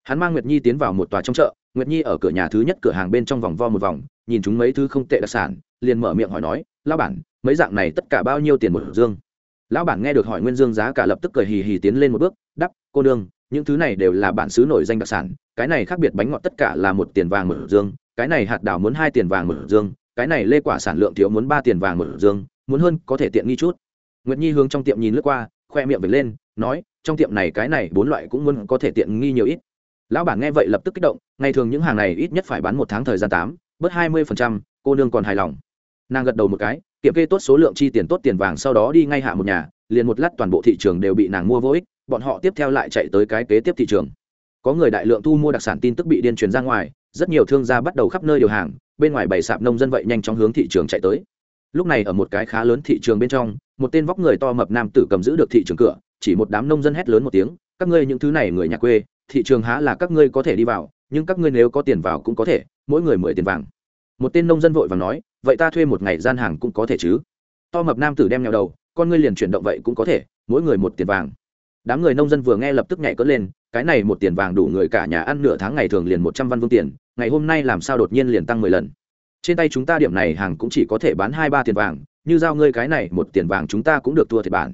S1: Hắn mang nguyệt nhi tiến vào một tòa trong chợ, nguyệt nhi ở cửa nhà thứ nhất cửa hàng bên trong vòng vo một vòng, nhìn chúng mấy thứ không tệ đặc sản, liền mở miệng hỏi nói, lão bản, mấy dạng này tất cả bao nhiêu tiền một dương? Lão bản nghe được hỏi nguyên dương giá cả lập tức cười hì hì tiến lên một bước đắp cô đương những thứ này đều là bản xứ nổi danh đặc sản, cái này khác biệt bánh ngọt tất cả là một tiền vàng mở dương, cái này hạt đào muốn hai tiền vàng mở dương, cái này lê quả sản lượng thiếu muốn ba tiền vàng mở dương, muốn hơn có thể tiện nghi chút. Nguyệt nhi hướng trong tiệm nhìn lướt qua, khoe miệng vệt lên, nói, trong tiệm này cái này bốn loại cũng muốn có thể tiện nghi nhiều ít. Lão bản nghe vậy lập tức kích động, ngày thường những hàng này ít nhất phải bán một tháng thời gian tám, bớt hai mươi phần trăm, cô nương còn hài lòng. Nàng gật đầu một cái, kiểm kê tốt số lượng chi tiền tốt tiền vàng sau đó đi ngay hạ một nhà, liền một lát toàn bộ thị trường đều bị nàng mua vô ích bọn họ tiếp theo lại chạy tới cái kế tiếp thị trường. Có người đại lượng thu mua đặc sản tin tức bị điên truyền ra ngoài, rất nhiều thương gia bắt đầu khắp nơi điều hàng, bên ngoài bảy sạp nông dân vậy nhanh chóng hướng thị trường chạy tới. Lúc này ở một cái khá lớn thị trường bên trong, một tên vóc người to mập nam tử cầm giữ được thị trường cửa, chỉ một đám nông dân hét lớn một tiếng, các ngươi những thứ này người nhà quê, thị trường há là các ngươi có thể đi vào, nhưng các ngươi nếu có tiền vào cũng có thể, mỗi người mười tiền vàng. Một tên nông dân vội vàng nói, vậy ta thuê một ngày gian hàng cũng có thể chứ? To mập nam tử đem nhào đầu, con ngươi liền chuyển động vậy cũng có thể, mỗi người một tiền vàng đám người nông dân vừa nghe lập tức nhảy cất lên, cái này một tiền vàng đủ người cả nhà ăn nửa tháng ngày thường liền một trăm văn vương tiền, ngày hôm nay làm sao đột nhiên liền tăng mười lần. Trên tay chúng ta điểm này hàng cũng chỉ có thể bán hai ba tiền vàng, như giao ngươi cái này, một tiền vàng chúng ta cũng được thua thiệt bản.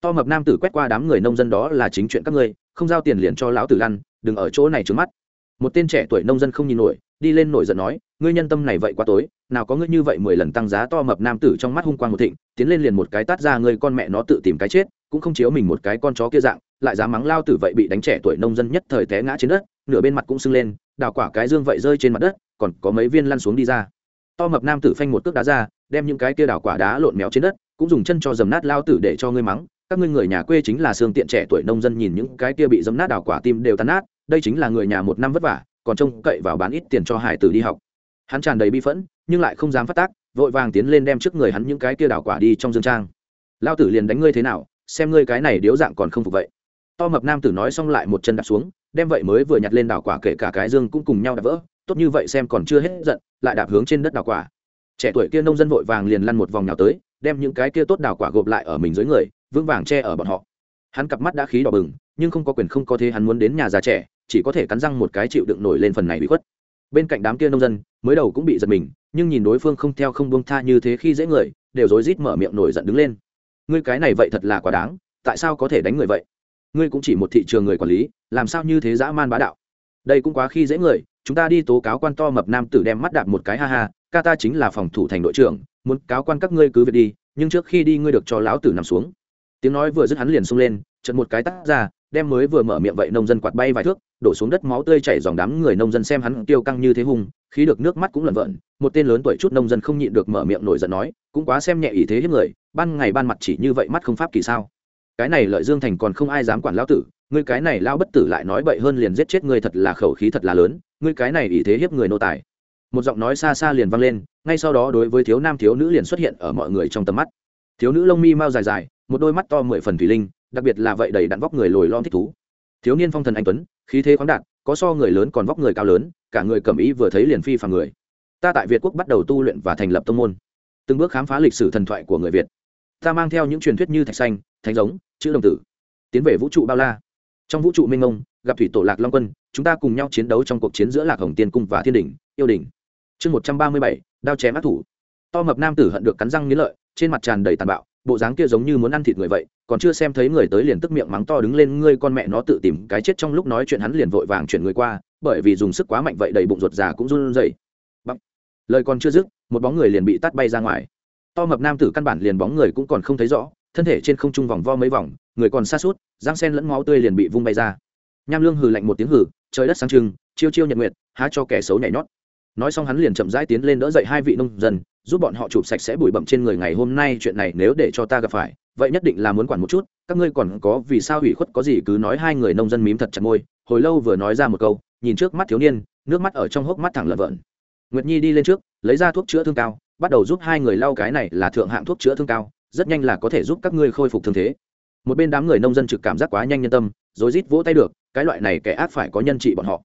S1: To mập nam tử quét qua đám người nông dân đó là chính chuyện các ngươi, không giao tiền liền cho lão tử lăn đừng ở chỗ này trướng mắt. Một tên trẻ tuổi nông dân không nhìn nổi, đi lên nổi giận nói, ngươi nhân tâm này vậy quá tối, nào có ngươi như vậy mười lần tăng giá to mập nam tử trong mắt hung quang một thịnh, tiến lên liền một cái tát ra ngươi con mẹ nó tự tìm cái chết cũng không chiếu mình một cái con chó kia dạng, lại dám mắng lao tử vậy bị đánh trẻ tuổi nông dân nhất thời té ngã trên đất, nửa bên mặt cũng sưng lên, đào quả cái dương vậy rơi trên mặt đất, còn có mấy viên lăn xuống đi ra. To mập nam tử phanh một cước đá ra, đem những cái kia đào quả đá lộn méo trên đất, cũng dùng chân cho dầm nát lao tử để cho ngươi mắng, các ngươi người nhà quê chính là xương tiện trẻ tuổi nông dân nhìn những cái kia bị dấm nát đào quả tim đều tan nát, đây chính là người nhà một năm vất vả, còn trông cậy vào bán ít tiền cho hải tử đi học. Hắn tràn đầy bi phẫn, nhưng lại không dám phát tác, vội vàng tiến lên đem trước người hắn những cái kia đào quả đi trong dương trang. Lao tử liền đánh ngươi thế nào xem ngươi cái này điếu dạng còn không phục vậy. To mập nam tử nói xong lại một chân đạp xuống, đem vậy mới vừa nhặt lên đảo quả kể cả cái dương cũng cùng nhau đạp vỡ, tốt như vậy xem còn chưa hết giận, lại đạp hướng trên đất đảo quả. Trẻ tuổi kia nông dân vội vàng liền lăn một vòng nào tới, đem những cái kia tốt đảo quả gộp lại ở mình dưới người, vững vàng che ở bọn họ. Hắn cặp mắt đã khí đỏ bừng, nhưng không có quyền không có thế hắn muốn đến nhà già trẻ, chỉ có thể cắn răng một cái chịu đựng nổi lên phần này bị khuất. Bên cạnh đám kia nông dân, mới đầu cũng bị giật mình, nhưng nhìn đối phương không theo không buông tha như thế khi dễ người, đều rối rít mở miệng nổi giận đứng lên ngươi cái này vậy thật là quá đáng, tại sao có thể đánh người vậy? Ngươi cũng chỉ một thị trường người quản lý, làm sao như thế dã man bá đạo? Đây cũng quá khi dễ người, chúng ta đi tố cáo quan to mập nam tử đem mắt đạp một cái, ha ha, ca ta chính là phòng thủ thành đội trưởng, muốn cáo quan các ngươi cứ việc đi, nhưng trước khi đi ngươi được cho lão tử nằm xuống. Tiếng nói vừa dứt hắn liền xông lên chật một cái tắt ra, đem mới vừa mở miệng vậy nông dân quạt bay vài thước, đổ xuống đất máu tươi chảy dòng đám người nông dân xem hắn tiêu căng như thế hung, khí được nước mắt cũng lẩn vợn một tên lớn tuổi chút nông dân không nhịn được mở miệng nổi giận nói cũng quá xem nhẹ ý thế hiếp người, ban ngày ban mặt chỉ như vậy mắt không pháp kỳ sao? Cái này lợi dương thành còn không ai dám quản lão tử, ngươi cái này lao bất tử lại nói bậy hơn liền giết chết ngươi thật là khẩu khí thật là lớn, ngươi cái này ý thế hiếp người nô tài. Một giọng nói xa xa liền vang lên, ngay sau đó đối với thiếu nam thiếu nữ liền xuất hiện ở mọi người trong tầm mắt. Thiếu nữ lông mi mau dài dài, một đôi mắt to mười phần thủy linh, đặc biệt là vậy đầy đặn vóc người lồi lon thích thú. Thiếu niên phong thần anh tuấn, khí thế khoáng đạt, có so người lớn còn vóc người cao lớn, cả người cầm ý vừa thấy liền phi phàm người. Ta tại việt quốc bắt đầu tu luyện và thành lập tông môn từng bước khám phá lịch sử thần thoại của người việt. Ta mang theo những truyền thuyết như thạch xanh, thánh giống, chữ đồng tử, tiến về vũ trụ bao la. Trong vũ trụ minh ông gặp thủy tổ lạc long quân, chúng ta cùng nhau chiến đấu trong cuộc chiến giữa lạc hồng tiên cung và thiên đình yêu đình chương một trăm ba mươi bảy, đao chém ác thủ. To mập nam tử hận được cắn răng nghĩ lợi, trên mặt tràn đầy tàn bạo, bộ dáng kia giống như muốn ăn thịt người vậy, còn chưa xem thấy người tới liền tức miệng mắng to đứng lên, ngươi con mẹ nó tự tìm cái chết. Trong lúc nói chuyện hắn liền vội vàng chuyển người qua, bởi vì dùng sức quá mạnh vậy đầy bụng ruột già cũng run rẩy. Bằng. lời còn chưa dứt một bóng người liền bị tắt bay ra ngoài. To mập nam tử căn bản liền bóng người cũng còn không thấy rõ, thân thể trên không trung vòng vo mấy vòng, người còn xa suốt răng sen lẫn máu tươi liền bị vung bay ra. Nham lương hừ lạnh một tiếng hừ, trời đất sáng trưng, chiêu chiêu nhật nguyệt, há cho kẻ xấu nhảy nhót. Nói xong hắn liền chậm rãi tiến lên đỡ dậy hai vị nông dân, giúp bọn họ chụp sạch sẽ bụi bậm trên người ngày hôm nay chuyện này nếu để cho ta gặp phải, vậy nhất định là muốn quản một chút, các ngươi còn có vì sao ủy khuất có gì cứ nói hai người nông dân mím thật chặt môi, hồi lâu vừa nói ra một câu, nhìn trước mắt thiếu niên, nước mắt ở trong hốc mắt thẳng lợn vợn. Nguyệt nhi đi lên trước lấy ra thuốc chữa thương cao, bắt đầu giúp hai người lau cái này là thượng hạng thuốc chữa thương cao, rất nhanh là có thể giúp các ngươi khôi phục thương thế. Một bên đám người nông dân trực cảm giác quá nhanh nhân tâm, rồi rít vỗ tay được, cái loại này kẻ ác phải có nhân trị bọn họ.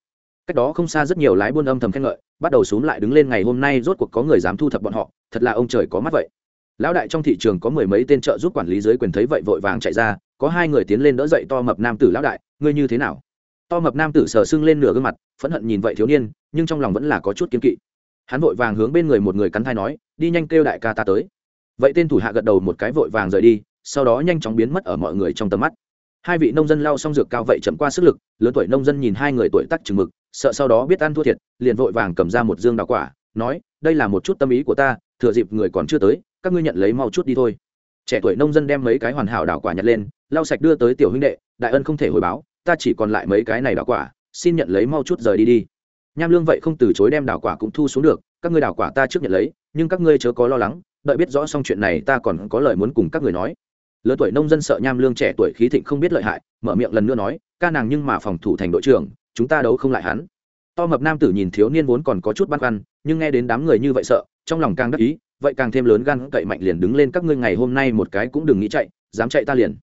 S1: Cách đó không xa rất nhiều lái buôn âm thầm khen ngợi, bắt đầu xuống lại đứng lên ngày hôm nay rốt cuộc có người dám thu thập bọn họ, thật là ông trời có mắt vậy. Lão đại trong thị trường có mười mấy tên trợ giúp quản lý giới quyền thấy vậy vội vàng chạy ra, có hai người tiến lên đỡ dậy to mập nam tử lão đại, ngươi như thế nào? To mập nam tử sờ sưng lên nửa gương mặt, phẫn hận nhìn vậy thiếu niên, nhưng trong lòng vẫn là có chút kiếm kỵ hắn vội vàng hướng bên người một người cắn thai nói, đi nhanh kêu đại ca ta tới. Vậy tên thủ hạ gật đầu một cái vội vàng rời đi, sau đó nhanh chóng biến mất ở mọi người trong tầm mắt. Hai vị nông dân lao xong dược cao vậy chậm qua sức lực, lớn tuổi nông dân nhìn hai người tuổi tắc chừng mực, sợ sau đó biết ăn thua thiệt, liền vội vàng cầm ra một dương đào quả, nói, đây là một chút tâm ý của ta, thừa dịp người còn chưa tới, các ngươi nhận lấy mau chút đi thôi. Trẻ tuổi nông dân đem mấy cái hoàn hảo đào quả nhặt lên, lau sạch đưa tới tiểu huynh đệ, đại ân không thể hồi báo, ta chỉ còn lại mấy cái này đào quả, xin nhận lấy mau chút rời đi đi nham lương vậy không từ chối đem đào quả cũng thu xuống được, các ngươi đào quả ta trước nhận lấy, nhưng các ngươi chớ có lo lắng, đợi biết rõ xong chuyện này ta còn có lời muốn cùng các người nói. Lớn tuổi nông dân sợ nham lương trẻ tuổi khí thịnh không biết lợi hại, mở miệng lần nữa nói, ca nàng nhưng mà phòng thủ thành đội trưởng, chúng ta đấu không lại hắn. To mập nam tử nhìn thiếu niên vốn còn có chút băn khoăn, nhưng nghe đến đám người như vậy sợ, trong lòng càng đắc ý, vậy càng thêm lớn gan, cậy mạnh liền đứng lên các ngươi ngày hôm nay một cái cũng đừng nghĩ chạy, dám chạy ta liền.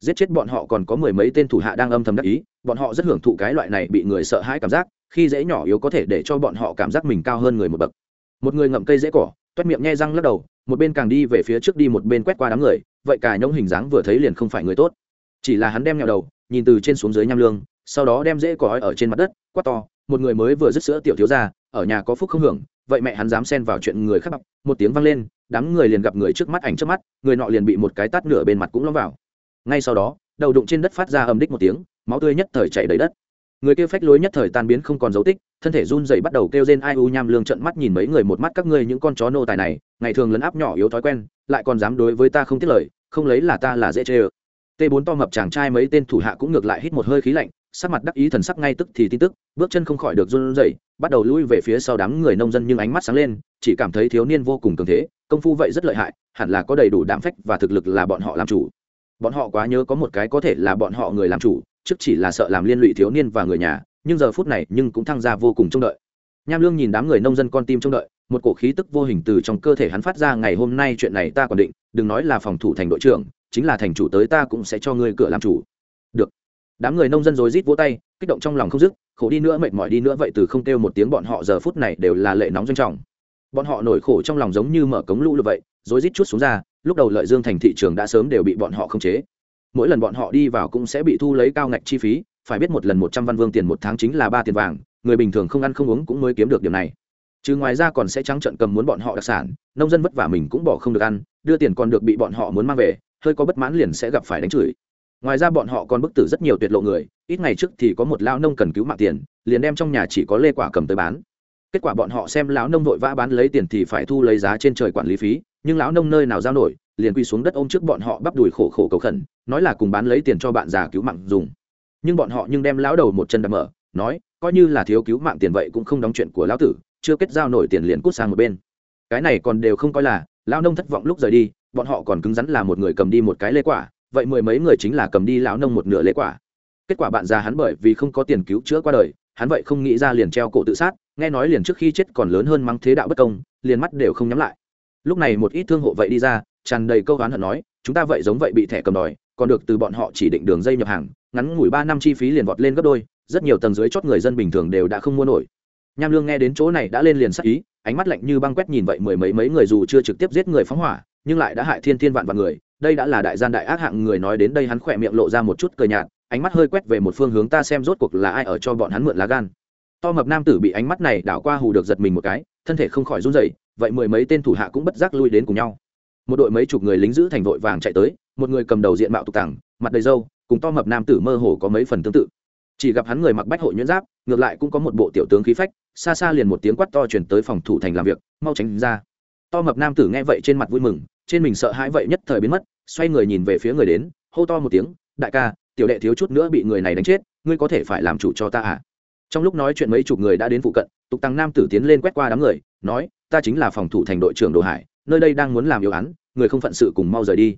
S1: Giết chết bọn họ còn có mười mấy tên thủ hạ đang âm thầm đắc ý, bọn họ rất hưởng thụ cái loại này bị người sợ hãi cảm giác khi dễ nhỏ yếu có thể để cho bọn họ cảm giác mình cao hơn người một bậc. Một người ngậm cây dễ cỏ, toét miệng nhe răng lắc đầu, một bên càng đi về phía trước đi một bên quét qua đám người, vậy cả nhông hình dáng vừa thấy liền không phải người tốt. Chỉ là hắn đem nhào đầu, nhìn từ trên xuống dưới nham lương, sau đó đem dễ cỏ ở trên mặt đất, quát to, một người mới vừa dứt sữa tiểu thiếu ra ở nhà có phúc không hưởng, vậy mẹ hắn dám xen vào chuyện người khác bọc. Một tiếng vang lên, đám người liền gặp người trước mắt ảnh trước mắt, người nọ liền bị một cái tát nửa bên mặt cũng lõm vào. Ngay sau đó, đầu đụng trên đất phát ra ầm đích một tiếng, máu tươi nhất thời chảy đầy đất người kia phách lối nhất thời tan biến không còn dấu tích, thân thể run dậy bắt đầu kêu rên ai u nham lương trận mắt nhìn mấy người một mắt các ngươi những con chó nô tài này, ngày thường lấn áp nhỏ yếu thói quen, lại còn dám đối với ta không tiết lời, không lấy là ta là dễ chê ơ. T bốn to mập chàng trai mấy tên thủ hạ cũng ngược lại hít một hơi khí lạnh, sắc mặt đắc ý thần sắc ngay tức thì tin tức, bước chân không khỏi được run rẩy, bắt đầu lui về phía sau đám người nông dân nhưng ánh mắt sáng lên, chỉ cảm thấy thiếu niên vô cùng cường thế, công phu vậy rất lợi hại, hẳn là có đầy đủ đạm phách và thực lực là bọn họ làm chủ bọn họ quá nhớ có một cái có thể là bọn họ người làm chủ, trước chỉ là sợ làm liên lụy thiếu niên và người nhà, nhưng giờ phút này nhưng cũng thăng ra vô cùng trông đợi. Nham lương nhìn đám người nông dân con tim trông đợi, một cổ khí tức vô hình từ trong cơ thể hắn phát ra, ngày hôm nay chuyện này ta còn định, đừng nói là phòng thủ thành đội trưởng, chính là thành chủ tới ta cũng sẽ cho ngươi cửa làm chủ. Được. Đám người nông dân rối rít vỗ tay, kích động trong lòng không dứt, khổ đi nữa, mệt mỏi đi nữa vậy từ không kêu một tiếng bọn họ giờ phút này đều là lệ nóng doanh trọng bọn họ nổi khổ trong lòng giống như mở cống lũ lụt vậy, rối rít chút xuống ra, lúc đầu lợi dương thành thị trường đã sớm đều bị bọn họ khống chế. Mỗi lần bọn họ đi vào cũng sẽ bị thu lấy cao ngạch chi phí, phải biết một lần một trăm văn vương tiền một tháng chính là ba tiền vàng, người bình thường không ăn không uống cũng mới kiếm được điều này. Chứ ngoài ra còn sẽ trắng trận cầm muốn bọn họ đặc sản, nông dân vất vả mình cũng bỏ không được ăn, đưa tiền còn được bị bọn họ muốn mang về, hơi có bất mãn liền sẽ gặp phải đánh chửi. Ngoài ra bọn họ còn bức tử rất nhiều tuyệt lộ người, ít ngày trước thì có một lão nông cần cứu mạng tiền, liền đem trong nhà chỉ có lê quả cầm tới bán kết quả bọn họ xem lão nông vội vã bán lấy tiền thì phải thu lấy giá trên trời quản lý phí, nhưng lão nông nơi nào giao nổi, liền quy xuống đất ôm trước bọn họ bắp đùi khổ khổ cầu khẩn, nói là cùng bán lấy tiền cho bạn già cứu mạng dùng. Nhưng bọn họ nhưng đem lão đầu một chân đập mở, nói, coi như là thiếu cứu mạng tiền vậy cũng không đóng chuyện của lão tử, chưa kết giao nổi tiền liền cút sang một bên. Cái này còn đều không coi là, lão nông thất vọng lúc rời đi, bọn họ còn cứng rắn là một người cầm đi một cái lê quả, vậy mười mấy người chính là cầm đi lão nông một nửa lê quả. Kết quả bạn già hắn bởi vì không có tiền cứu chữa qua đời, hắn vậy không nghĩ ra liền treo cổ tự sát nghe nói liền trước khi chết còn lớn hơn mắng thế đạo bất công, liền mắt đều không nhắm lại. Lúc này một ít thương hộ vậy đi ra, tràn đầy câu oán hận nói, chúng ta vậy giống vậy bị thẻ cầm đòi, còn được từ bọn họ chỉ định đường dây nhập hàng, ngắn ngủi ba năm chi phí liền vọt lên gấp đôi, rất nhiều tầng dưới chót người dân bình thường đều đã không mua nổi. Nham lương nghe đến chỗ này đã lên liền sắc ý, ánh mắt lạnh như băng quét nhìn vậy mười mấy mấy người dù chưa trực tiếp giết người phóng hỏa, nhưng lại đã hại thiên thiên vạn vạn người. Đây đã là đại gian đại ác hạng người nói đến đây hắn khỏe miệng lộ ra một chút cờ nhạt, ánh mắt hơi quét về một phương hướng, ta xem rốt cuộc là ai ở cho bọn hắn mượn lá gan? To mập nam tử bị ánh mắt này đảo qua hù được giật mình một cái, thân thể không khỏi run rẩy, vậy mười mấy tên thủ hạ cũng bất giác lui đến cùng nhau. Một đội mấy chục người lính giữ thành vội vàng chạy tới, một người cầm đầu diện mạo tục tẳng, mặt đầy râu, cùng to mập nam tử mơ hồ có mấy phần tương tự. Chỉ gặp hắn người mặc bách hội nhuyễn giáp, ngược lại cũng có một bộ tiểu tướng khí phách, xa xa liền một tiếng quát to chuyển tới phòng thủ thành làm việc, mau tránh ra. To mập nam tử nghe vậy trên mặt vui mừng, trên mình sợ hãi vậy nhất thời biến mất, xoay người nhìn về phía người đến, hô to một tiếng, đại ca, tiểu đệ thiếu chút nữa bị người này đánh chết, ngươi có thể phải làm chủ cho ta à? Trong lúc nói chuyện mấy chục người đã đến phụ cận, tục tăng nam tử tiến lên quét qua đám người, nói, ta chính là phòng thủ thành đội trưởng đồ hải, nơi đây đang muốn làm yêu án, người không phận sự cùng mau rời đi.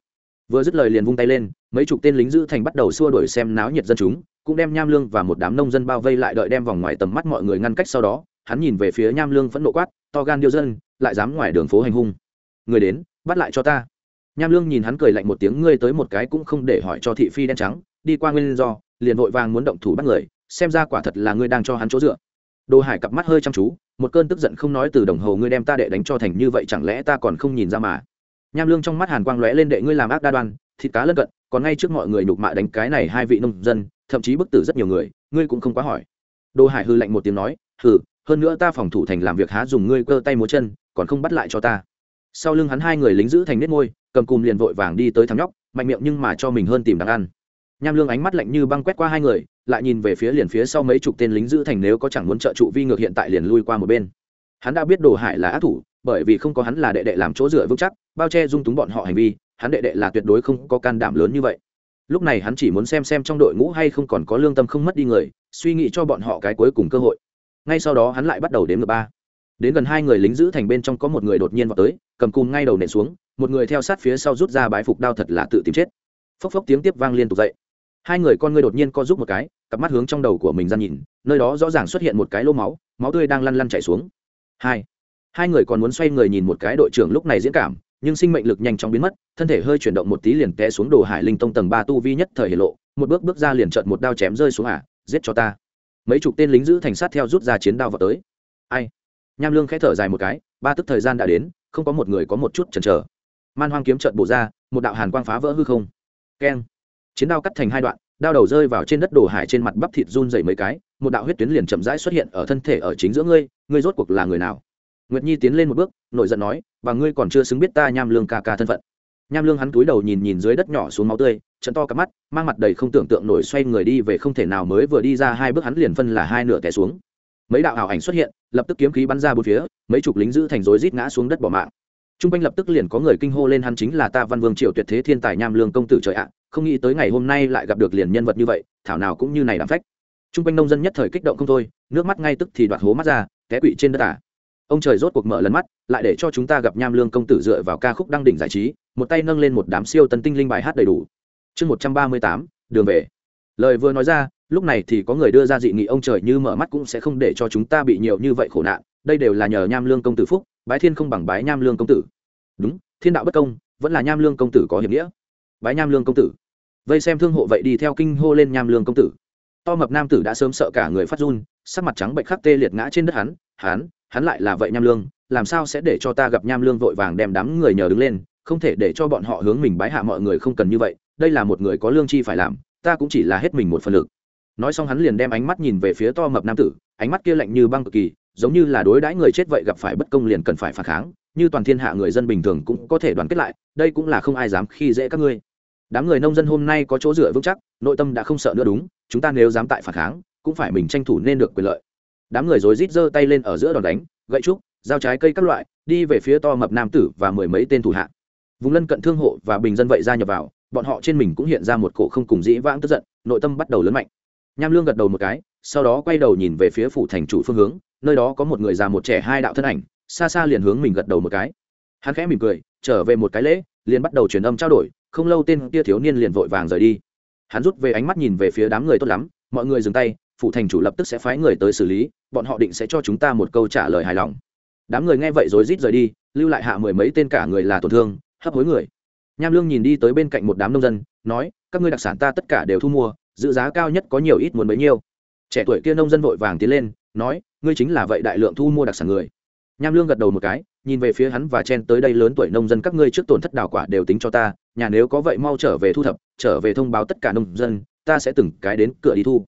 S1: Vừa dứt lời liền vung tay lên, mấy chục tên lính giữ thành bắt đầu xua đuổi xem náo nhiệt dân chúng, cũng đem nham lương và một đám nông dân bao vây lại đợi đem vòng ngoài tầm mắt mọi người ngăn cách sau đó, hắn nhìn về phía nham lương phẫn nộ quát, to gan điêu dân, lại dám ngoài đường phố hành hung. Người đến, bắt lại cho ta. Nham lương nhìn hắn cười lạnh một tiếng, ngươi tới một cái cũng không để hỏi cho thị phi đen trắng, đi qua nguyên do, liền vội vàng muốn động thủ bắt người xem ra quả thật là ngươi đang cho hắn chỗ dựa. Đồ hải cặp mắt hơi chăm chú, một cơn tức giận không nói từ đồng hồ ngươi đem ta đệ đánh cho thành như vậy chẳng lẽ ta còn không nhìn ra mà? Nham lương trong mắt hàn quang lóe lên đệ ngươi làm ác đa đoan, thịt cá lân cận, còn ngay trước mọi người nhục mạ đánh cái này hai vị nông dân, thậm chí bức tử rất nhiều người, ngươi cũng không quá hỏi. Đồ hải hư lạnh một tiếng nói, hừ, hơn nữa ta phòng thủ thành làm việc há dùng ngươi cơ tay múa chân, còn không bắt lại cho ta. Sau lưng hắn hai người lính giữ thành nết ngôi cầm cùm liền vội vàng đi tới thằng nhóc, mạnh miệng nhưng mà cho mình hơn tìm đáng ăn nham lương ánh mắt lạnh như băng quét qua hai người, lại nhìn về phía liền phía sau mấy chục tên lính giữ thành nếu có chẳng muốn trợ trụ vi ngược hiện tại liền lui qua một bên. Hắn đã biết đồ hải là ác thủ, bởi vì không có hắn là đệ đệ làm chỗ dựa vững chắc, bao che dung túng bọn họ hành vi, hắn đệ đệ là tuyệt đối không có can đảm lớn như vậy. Lúc này hắn chỉ muốn xem xem trong đội ngũ hay không còn có lương tâm không mất đi người, suy nghĩ cho bọn họ cái cuối cùng cơ hội. Ngay sau đó hắn lại bắt đầu đến ngược ba. Đến gần hai người lính giữ thành bên trong có một người đột nhiên vào tới, cầm cùm ngay đầu nện xuống, một người theo sát phía sau rút ra bái phục đao thật là tự tìm chết. Phốc phốc tiếng tiếp vang liên tục dậy hai người con ngươi đột nhiên co giúp một cái, cặp mắt hướng trong đầu của mình ra nhìn, nơi đó rõ ràng xuất hiện một cái lô máu máu tươi đang lăn lăn chảy xuống. Hai hai người còn muốn xoay người nhìn một cái đội trưởng lúc này diễn cảm, nhưng sinh mệnh lực nhanh chóng biến mất, thân thể hơi chuyển động một tí liền té xuống đồ hải linh tông tầng ba tu vi nhất thời hệ lộ, một bước bước ra liền trợn một đao chém rơi xuống ả giết cho ta. Mấy chục tên lính giữ thành sát theo rút ra chiến đao vào tới. Ai? Nham lương khẽ thở dài một cái, ba tức thời gian đã đến, không có một người có một chút chần chờ. Man hoang kiếm trợn bổ ra, một đạo hàn quang phá vỡ hư không. Keng chiến đao cắt thành hai đoạn, đao đầu rơi vào trên đất đồ hải trên mặt bắp thịt run dày mấy cái, một đạo huyết tuyến liền chậm rãi xuất hiện ở thân thể ở chính giữa ngươi ngươi rốt cuộc là người nào? Nguyệt nhi tiến lên một bước nội giận nói, và ngươi còn chưa xứng biết ta nham lương ca ca thân phận. Nham lương hắn túi đầu nhìn nhìn dưới đất nhỏ xuống máu tươi, trận to cắp mắt, mang mặt đầy không tưởng tượng nổi xoay người đi về không thể nào mới vừa đi ra hai bước hắn liền phân là hai nửa té xuống. Mấy đạo ảo ảnh xuất hiện, lập tức kiếm khí bắn ra bốn phía, mấy chục lính giữ thành rối rít ngã xuống đất bỏ mạng. T r u n g quanh lập tức liền có người kinh hô lên hắn chính là ta văn vương triều tuyệt thế thiên tài nham lương công tử trời ạ không nghĩ tới ngày hôm nay lại gặp được liền nhân vật như vậy, thảo nào cũng như này đảm phách. T r u n g quanh nông dân nhất thời kích động không thôi, nước mắt ngay tức thì đoạt hố mắt ra, té quỵ trên đất à. ông trời rốt cuộc mở lần mắt, lại để cho chúng ta gặp nham lương công tử dựa vào ca khúc đăng đỉnh giải trí, một tay nâng lên một đám siêu tân tinh linh bài hát đầy đủ. Chương một trăm ba mươi tám, đường về. Lời vừa nói ra, lúc này thì có người đưa ra dị nghị, ông trời như mở mắt cũng sẽ không để cho chúng ta bị nhiều như vậy khổ nạn, đây đều là nhờ nham lương công tử phúc, bái thiên không bằng bái nham lương công tử. Đúng, thiên đạo bất công, vẫn là nham lương công tử có hiểm nghĩa bái nham lương công tử. Vây xem thương hộ vậy đi theo kinh hô lên nham lương công tử. To mập nam tử đã sớm sợ cả người phát run, sắc mặt trắng bệnh khắc tê liệt ngã trên đất hắn hắn hắn lại là vậy nham lương, làm sao sẽ để cho ta gặp nham lương vội vàng đem đám người nhờ đứng lên, không thể để cho bọn họ hướng mình bái hạ mọi người không cần như vậy, đây là một người có lương chi phải làm, ta cũng chỉ là hết mình một phần lực. Nói xong hắn liền đem ánh mắt nhìn về phía to mập nam tử, ánh mắt kia lạnh như băng cực kỳ, giống như là đối đãi người chết vậy gặp phải bất công liền cần phải phản kháng, như toàn thiên hạ người dân bình thường cũng có thể đoàn kết lại, đây cũng là không ai dám khi dễ các ngươi đám người nông dân hôm nay có chỗ dựa vững chắc, nội tâm đã không sợ nữa đúng, chúng ta nếu dám tại phản kháng, cũng phải mình tranh thủ nên được quyền lợi. Đám người rối rít giơ tay lên ở giữa đòn đánh, gậy trúc, dao trái cây các loại, đi về phía to mập nam tử và mười mấy tên thủ hạ. Vùng lân cận thương hộ và bình dân vậy ra nhập vào, bọn họ trên mình cũng hiện ra một cổ không cùng dĩ vãng tức giận, nội tâm bắt đầu lớn mạnh. Nham lương gật đầu một cái, sau đó quay đầu nhìn về phía phủ thành chủ phương hướng, nơi đó có một người già một trẻ hai đạo thân ảnh, xa xa liền hướng mình gật đầu một cái. Hắn khẽ mỉm cười, trở về một cái lễ, liền bắt đầu truyền âm trao đổi không lâu tên kia thiếu niên liền vội vàng rời đi. Hắn rút về ánh mắt nhìn về phía đám người tốt lắm, mọi người dừng tay phụ thành chủ lập tức sẽ phái người tới xử lý, bọn họ định sẽ cho chúng ta một câu trả lời hài lòng. Đám người nghe vậy rồi rít rời đi, lưu lại hạ mười mấy tên cả người là tổn thương, hấp hối người. Nham lương nhìn đi tới bên cạnh một đám nông dân, nói, các ngươi đặc sản ta tất cả đều thu mua, giữ giá cao nhất có nhiều ít muốn bấy nhiêu. Trẻ tuổi kia nông dân vội vàng tiến lên, nói, ngươi chính là vậy đại lượng thu mua đặc sản người nham lương gật đầu một cái, nhìn về phía hắn và chen tới đây lớn tuổi nông dân, các ngươi trước tổn thất đào quả đều tính cho ta, nhà nếu có vậy mau trở về thu thập, trở về thông báo tất cả nông dân, ta sẽ từng cái đến cửa đi thu.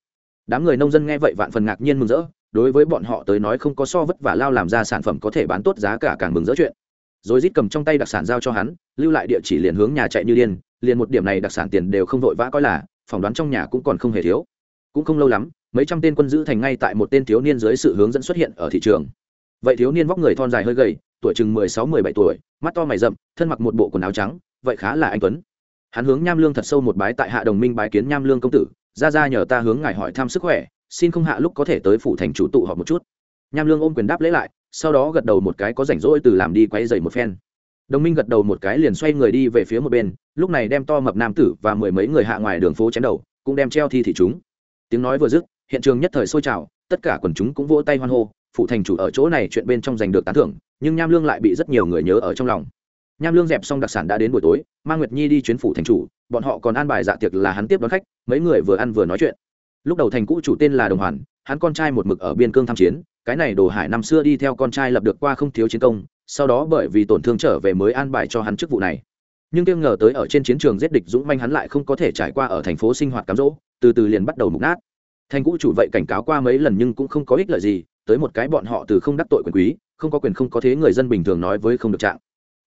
S1: Đám người nông dân nghe vậy vạn phần ngạc nhiên mừng rỡ, đối với bọn họ tới nói không có so vất vả lao làm ra sản phẩm có thể bán tốt giá cả càng mừng rỡ chuyện. Rồi rít cầm trong tay đặc sản giao cho hắn, lưu lại địa chỉ liền hướng nhà chạy như điên, liền một điểm này đặc sản tiền đều không vội vã coi là, phỏng đoán trong nhà cũng còn không hề thiếu. Cũng không lâu lắm, mấy trăm tên quân giữ thành ngay tại một tên thiếu niên dưới sự hướng dẫn xuất hiện ở thị trường vậy thiếu niên vóc người thon dài hơi gầy, tuổi chừng mười sáu, mười bảy tuổi, mắt to mày rậm, thân mặc một bộ quần áo trắng, vậy khá là anh tuấn. Hắn hướng nham lương thật sâu một bái tại hạ đồng minh bái kiến nham lương công tử ra ra nhờ ta hướng ngài hỏi thăm sức khỏe, xin không hạ lúc có thể tới phủ thành chủ tụ họp một chút. Nham lương ôm quyền đáp lễ lại, sau đó gật đầu một cái có rảnh rỗi từ làm đi quay dậy một phen. Đồng minh gật đầu một cái liền xoay người đi về phía một bên, lúc này đem to mập nam tử và mười mấy người hạ ngoài đường phố chém đầu, cũng đem treo thi thị chúng. Tiếng nói vừa dứt, hiện trường nhất thời sôi trào, tất cả quần chúng cũng vỗ tay hoan hô phụ thành chủ ở chỗ này chuyện bên trong giành được tán thưởng, nhưng nham lương lại bị rất nhiều người nhớ ở trong lòng. Nham lương dẹp xong đặc sản đã đến buổi tối mang nguyệt nhi đi chuyến phủ thành chủ, bọn họ còn an bài dạ tiệc là hắn tiếp đón khách, mấy người vừa ăn vừa nói chuyện. Lúc đầu thành cũ chủ tên là đồng hoàn, hắn con trai một mực ở biên cương tham chiến, cái này đồ hải năm xưa đi theo con trai lập được qua không thiếu chiến công, sau đó bởi vì tổn thương trở về mới an bài cho hắn chức vụ này. Nhưng tiếc ngờ tới ở trên chiến trường giết địch dũng manh hắn lại không có thể trải qua ở thành phố sinh hoạt cám dỗ, từ từ liền bắt đầu mục nát. Thành cũ chủ vậy cảnh cáo qua mấy lần nhưng cũng không có ích lợi gì tới một cái bọn họ từ không đắc tội quyền quý, không có quyền không có thế người dân bình thường nói với không được trạng.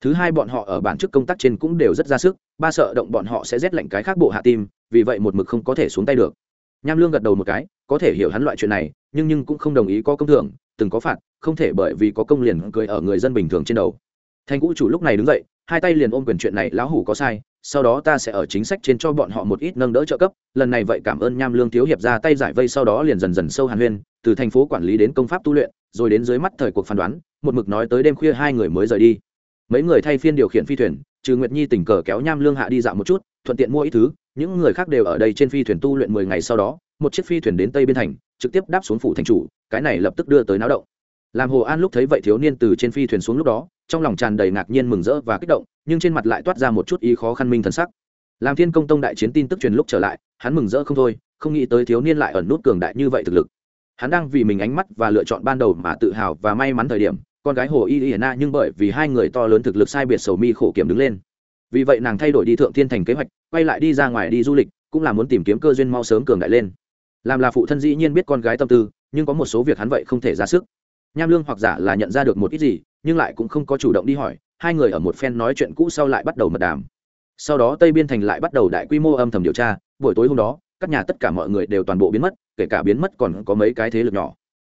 S1: Thứ hai bọn họ ở bản chức công tác trên cũng đều rất ra sức, ba sợ động bọn họ sẽ rét lạnh cái khác bộ hạ tim, vì vậy một mực không có thể xuống tay được. Nham lương gật đầu một cái, có thể hiểu hắn loại chuyện này, nhưng nhưng cũng không đồng ý có công thưởng, từng có phạt, không thể bởi vì có công liền cười ở người dân bình thường trên đầu. Thành cũ chủ lúc này đứng dậy, hai tay liền ôm quyền chuyện này, lão hủ có sai sau đó ta sẽ ở chính sách trên cho bọn họ một ít nâng đỡ trợ cấp, lần này vậy cảm ơn nham lương thiếu hiệp ra tay giải vây sau đó liền dần dần sâu hàn huyên, từ thành phố quản lý đến công pháp tu luyện, rồi đến dưới mắt thời cuộc phán đoán, một mực nói tới đêm khuya hai người mới rời đi. Mấy người thay phiên điều khiển phi thuyền, trừ nguyệt nhi tình cờ kéo nham lương hạ đi dạo một chút, thuận tiện mua ít thứ, những người khác đều ở đây trên phi thuyền tu luyện mười ngày sau đó, một chiếc phi thuyền đến tây biên thành, trực tiếp đáp xuống phủ thành chủ, cái này lập tức đưa tới náo động làm hồ an lúc thấy vậy thiếu niên từ trên phi thuyền xuống lúc đó, trong lòng tràn đầy ngạc nhiên mừng rỡ và kích động, nhưng trên mặt lại toát ra một chút ý khó khăn minh thần sắc. Làm thiên công tông đại chiến tin tức truyền lúc trở lại, hắn mừng rỡ không thôi, không nghĩ tới thiếu niên lại ẩn nút cường đại như vậy thực lực. Hắn đang vì mình ánh mắt và lựa chọn ban đầu mà tự hào và may mắn thời điểm, con gái hồ y y na nhưng bởi vì hai người to lớn thực lực sai biệt sầu mi khổ kiểm đứng lên. Vì vậy nàng thay đổi đi thượng thiên thành kế hoạch, quay lại đi ra ngoài đi du lịch, cũng là muốn tìm kiếm cơ duyên mau sớm cường đại lên. Làm là phụ thân dĩ nhiên biết con gái tâm tư, nhưng có một số việc hắn vậy không thể ra sức nham lương hoặc giả là nhận ra được một ít gì, nhưng lại cũng không có chủ động đi hỏi, hai người ở một phen nói chuyện cũ sau lại bắt đầu mật đàm. Sau đó tây biên thành lại bắt đầu đại quy mô âm thầm điều tra, buổi tối hôm đó, các nhà tất cả mọi người đều toàn bộ biến mất, kể cả biến mất còn có mấy cái thế lực nhỏ.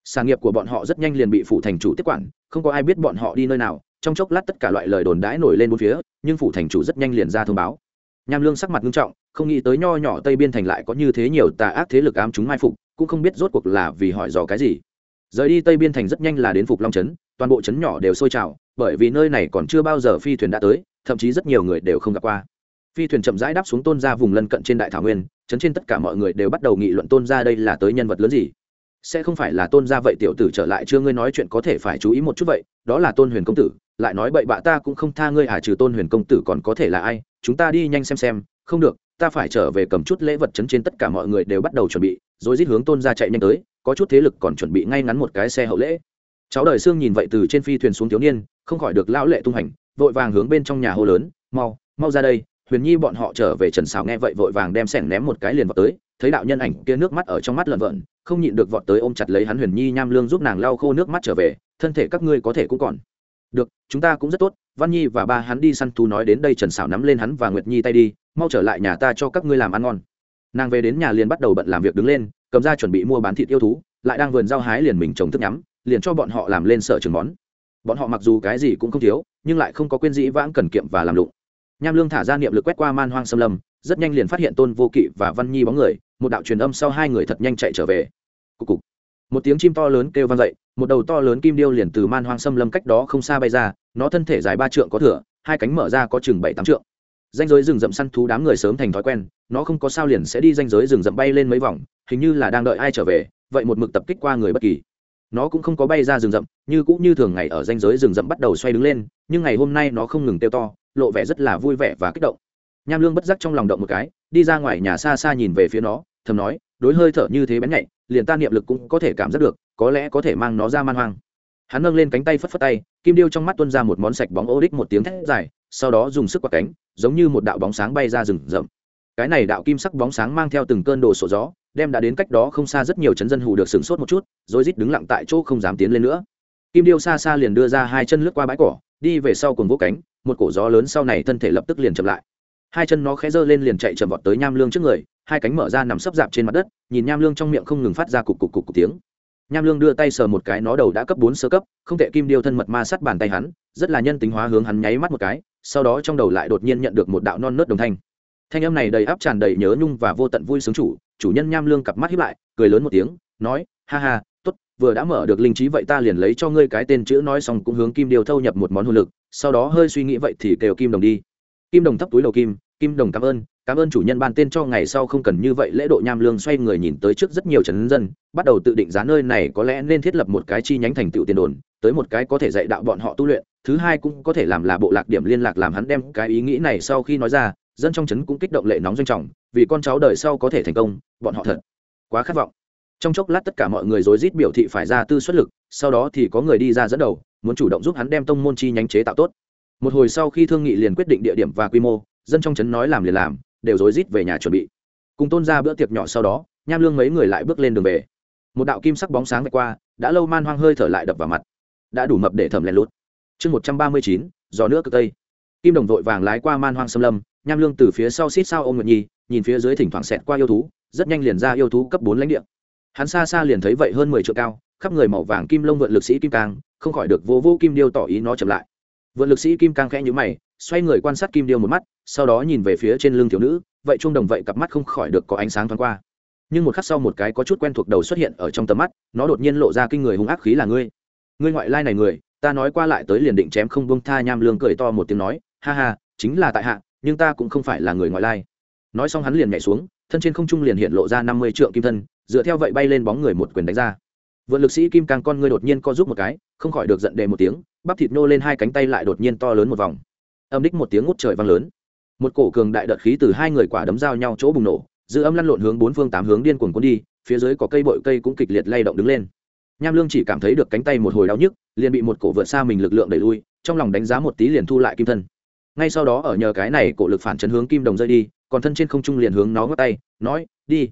S1: Sản nghiệp của bọn họ rất nhanh liền bị phủ thành chủ tiếp quản, không có ai biết bọn họ đi nơi nào, trong chốc lát tất cả loại lời đồn đãi nổi lên bốn phía, nhưng phủ thành chủ rất nhanh liền ra thông báo. Nham lương sắc mặt nghiêm trọng, không nghĩ tới nho nhỏ tây biên thành lại có như thế nhiều tà ác thế lực ám chúng mai phục, cũng không biết rốt cuộc là vì hỏi dò cái gì rời đi tây biên thành rất nhanh là đến phục long trấn, toàn bộ trấn nhỏ đều sôi trào, bởi vì nơi này còn chưa bao giờ phi thuyền đã tới, thậm chí rất nhiều người đều không gặp qua. Phi thuyền chậm rãi đáp xuống tôn ra vùng lân cận trên đại thảo nguyên, trấn trên tất cả mọi người đều bắt đầu nghị luận tôn ra đây là tới nhân vật lớn gì. Sẽ không phải là tôn ra vậy tiểu tử trở lại chưa ngươi nói chuyện có thể phải chú ý một chút vậy, đó là tôn huyền công tử, lại nói bậy bạ ta cũng không tha ngươi à trừ tôn huyền công tử còn có thể là ai, chúng ta đi nhanh xem xem, không được, ta phải trở về cầm chút lễ vật chấn trên tất cả mọi người đều bắt đầu chuẩn bị, rồi rít hướng tôn ra chạy nhanh tới có chút thế lực còn chuẩn bị ngay ngắn một cái xe hậu lễ. Cháu đời xương nhìn vậy từ trên phi thuyền xuống thiếu niên, không khỏi được lão lệ tung hành, vội vàng hướng bên trong nhà hô lớn, mau mau ra đây, huyền nhi bọn họ trở về trần xào nghe vậy vội vàng đem sẻng ném một cái liền vào tới, thấy đạo nhân ảnh kia nước mắt ở trong mắt lợn vợn, không nhịn được vọt tới ôm chặt lấy hắn huyền nhi nham lương giúp nàng lau khô nước mắt trở về, thân thể các ngươi có thể cũng còn. Được, chúng ta cũng rất tốt, văn nhi và ba hắn đi săn thú nói đến đây trần xảo nắm lên hắn và nguyệt nhi tay đi, mau trở lại nhà ta cho các ngươi làm ăn ngon. Nàng về đến nhà liền bắt đầu bận làm việc đứng lên cầm ra chuẩn bị mua bán thịt yêu thú, lại đang vườn rau hái liền mình trồng thức nhắm, liền cho bọn họ làm lên sở trường món. Bọn họ mặc dù cái gì cũng không thiếu, nhưng lại không có quên dĩ vãng cần kiệm và làm lụng. Nham lương thả ra niệm lực quét qua man hoang xâm lâm, rất nhanh liền phát hiện tôn vô kỵ và văn nhi bóng người, một đạo truyền âm sau hai người thật nhanh chạy trở về. Cục cục. Một tiếng chim to lớn kêu vang dậy, một đầu to lớn kim điêu liền từ man hoang xâm lâm cách đó không xa bay ra, nó thân thể dài ba trượng có thửa, hai cánh mở ra có chừng bảy tám trượng danh giới rừng rậm săn thú đám người sớm thành thói quen, nó không có sao liền sẽ đi danh giới rừng rậm bay lên mấy vòng, hình như là đang đợi ai trở về, vậy một mực tập kích qua người bất kỳ. Nó cũng không có bay ra rừng rậm, như cũng như thường ngày ở danh giới rừng rậm bắt đầu xoay đứng lên, nhưng ngày hôm nay nó không ngừng tiêu to, lộ vẻ rất là vui vẻ và kích động. Nham lương bất giác trong lòng động một cái, đi ra ngoài nhà xa xa nhìn về phía nó, thầm nói, đối hơi thở như thế bén nhạy, liền ta niệm lực cũng có thể cảm giác được, có lẽ có thể mang nó ra man hoang hắn nâng lên cánh tay phất phất tay, kim điêu trong mắt tuân ra một món sạch bóng ô đích một tiếng thét dài, sau đó dùng sức quạt cánh, giống như một đạo bóng sáng bay ra rừng rậm. Cái này đạo kim sắc bóng sáng mang theo từng cơn đồ sổ gió, đem đã đến cách đó không xa rất nhiều chấn dân hù được sửng sốt một chút, rồi rít đứng lặng tại chỗ không dám tiến lên nữa. Kim điêu xa xa liền đưa ra hai chân lướt qua bãi cỏ, đi về sau cùng vỗ cánh, một cổ gió lớn sau này thân thể lập tức liền chậm lại. Hai chân nó khẽ giơ lên liền chạy chậm vọt tới nham lương trước người, hai cánh mở ra nằm sấp dạp trên mặt đất, nhìn nham lương trong miệng không ngừng phát ra cục cục cục cục tiếng nham lương đưa tay sờ một cái, nó đầu đã cấp bốn sơ cấp, không thể kim điêu thân mật ma sát bàn tay hắn, rất là nhân tính hóa hướng hắn nháy mắt một cái, sau đó trong đầu lại đột nhiên nhận được một đạo non nớt đồng thanh. Thanh âm này đầy áp tràn đầy nhớ nhung và vô tận vui sướng chủ chủ nhân nham lương cặp mắt hiếp lại, cười lớn một tiếng, nói, ha ha, tốt, vừa đã mở được linh trí vậy ta liền lấy cho ngươi cái tên chữ nói xong cũng hướng kim điêu thâu nhập một món hồn lực, sau đó hơi suy nghĩ vậy thì kêu kim đồng đi. Kim đồng thấp túi đầu kim kim đồng cảm ơn cảm ơn chủ nhân ban tên cho ngày sau không cần như vậy lễ độ nham lương xoay người nhìn tới trước rất nhiều trấn dân, bắt đầu tự định giá nơi này có lẽ nên thiết lập một cái chi nhánh thành tựu tiền đồn, tới một cái có thể dạy đạo bọn họ tu luyện, thứ hai cũng có thể làm là bộ lạc điểm liên lạc làm hắn đem cái ý nghĩ này sau khi nói ra, dân trong trấn cũng kích động lệ nóng doanh trọng, vì con cháu đời sau có thể thành công, bọn họ thật quá khát vọng. Trong chốc lát tất cả mọi người rối rít biểu thị phải ra tư xuất lực, sau đó thì có người đi ra dẫn đầu, muốn chủ động giúp hắn đem tông môn chi nhánh chế tạo tốt. Một hồi sau khi thương nghị liền quyết định địa điểm và quy mô, dân trong trấn nói làm liền làm đều rối rít về nhà chuẩn bị. Cùng tôn ra bữa tiệc nhỏ sau đó, nham lương mấy người lại bước lên đường về. Một đạo kim sắc bóng sáng vạch qua, đã lâu man hoang hơi thở lại đập vào mặt. Đã đủ mập để thẩm lén lút. Chương một trăm ba mươi chín gió nước cực tây. Kim đồng vội vàng lái qua man hoang xâm lâm, nham lương từ phía sau xít sao ô nguyệt nhi, nhìn phía dưới thỉnh thoảng xẹt qua yêu thú, rất nhanh liền ra yêu thú cấp bốn lãnh địa. Hắn xa xa liền thấy vậy hơn mười triệu cao, khắp người màu vàng kim lông vượn lực sĩ kim cang, không khỏi được vô vô kim điêu tỏ ý nó chậm lại. Vượn lực sĩ kim cang khẽ nhữ mày xoay người quan sát kim điêu một mắt, sau đó nhìn về phía trên lưng thiếu nữ, vậy chuông đồng vậy cặp mắt không khỏi được có ánh sáng thoáng qua. Nhưng một khắc sau một cái có chút quen thuộc đầu xuất hiện ở trong tầm mắt, nó đột nhiên lộ ra kinh người hung ác khí là ngươi. Ngươi ngoại lai này người, ta nói qua lại tới liền định chém không bông tha nham lương cười to một tiếng nói, ha ha, chính là tại hạ, nhưng ta cũng không phải là người ngoại lai. Nói xong hắn liền nhảy xuống, thân trên không trung liền hiện lộ ra năm mươi trượng kim thân, dựa theo vậy bay lên bóng người một quyền đánh ra. Vượt lực sĩ kim càng con ngươi đột nhiên co giúp một cái, không khỏi được giận đề một tiếng, bắp thịt nô lên hai cánh tay lại đột nhiên to lớn một vòng âm đích một tiếng ngút trời vang lớn. Một cổ cường đại đợt khí từ hai người quả đấm giao nhau chỗ bùng nổ, dư âm lăn lộn hướng bốn phương tám hướng điên cuồng cuốn đi, phía dưới có cây bội cây cũng kịch liệt lay động đứng lên. Nham lương chỉ cảm thấy được cánh tay một hồi đau nhức, liền bị một cổ vượt xa mình lực lượng đẩy lui, trong lòng đánh giá một tí liền thu lại kim thân. Ngay sau đó ở nhờ cái này cổ lực phản chấn hướng kim đồng rơi đi, còn thân trên không trung liền hướng nó ngắt tay, nói, đi.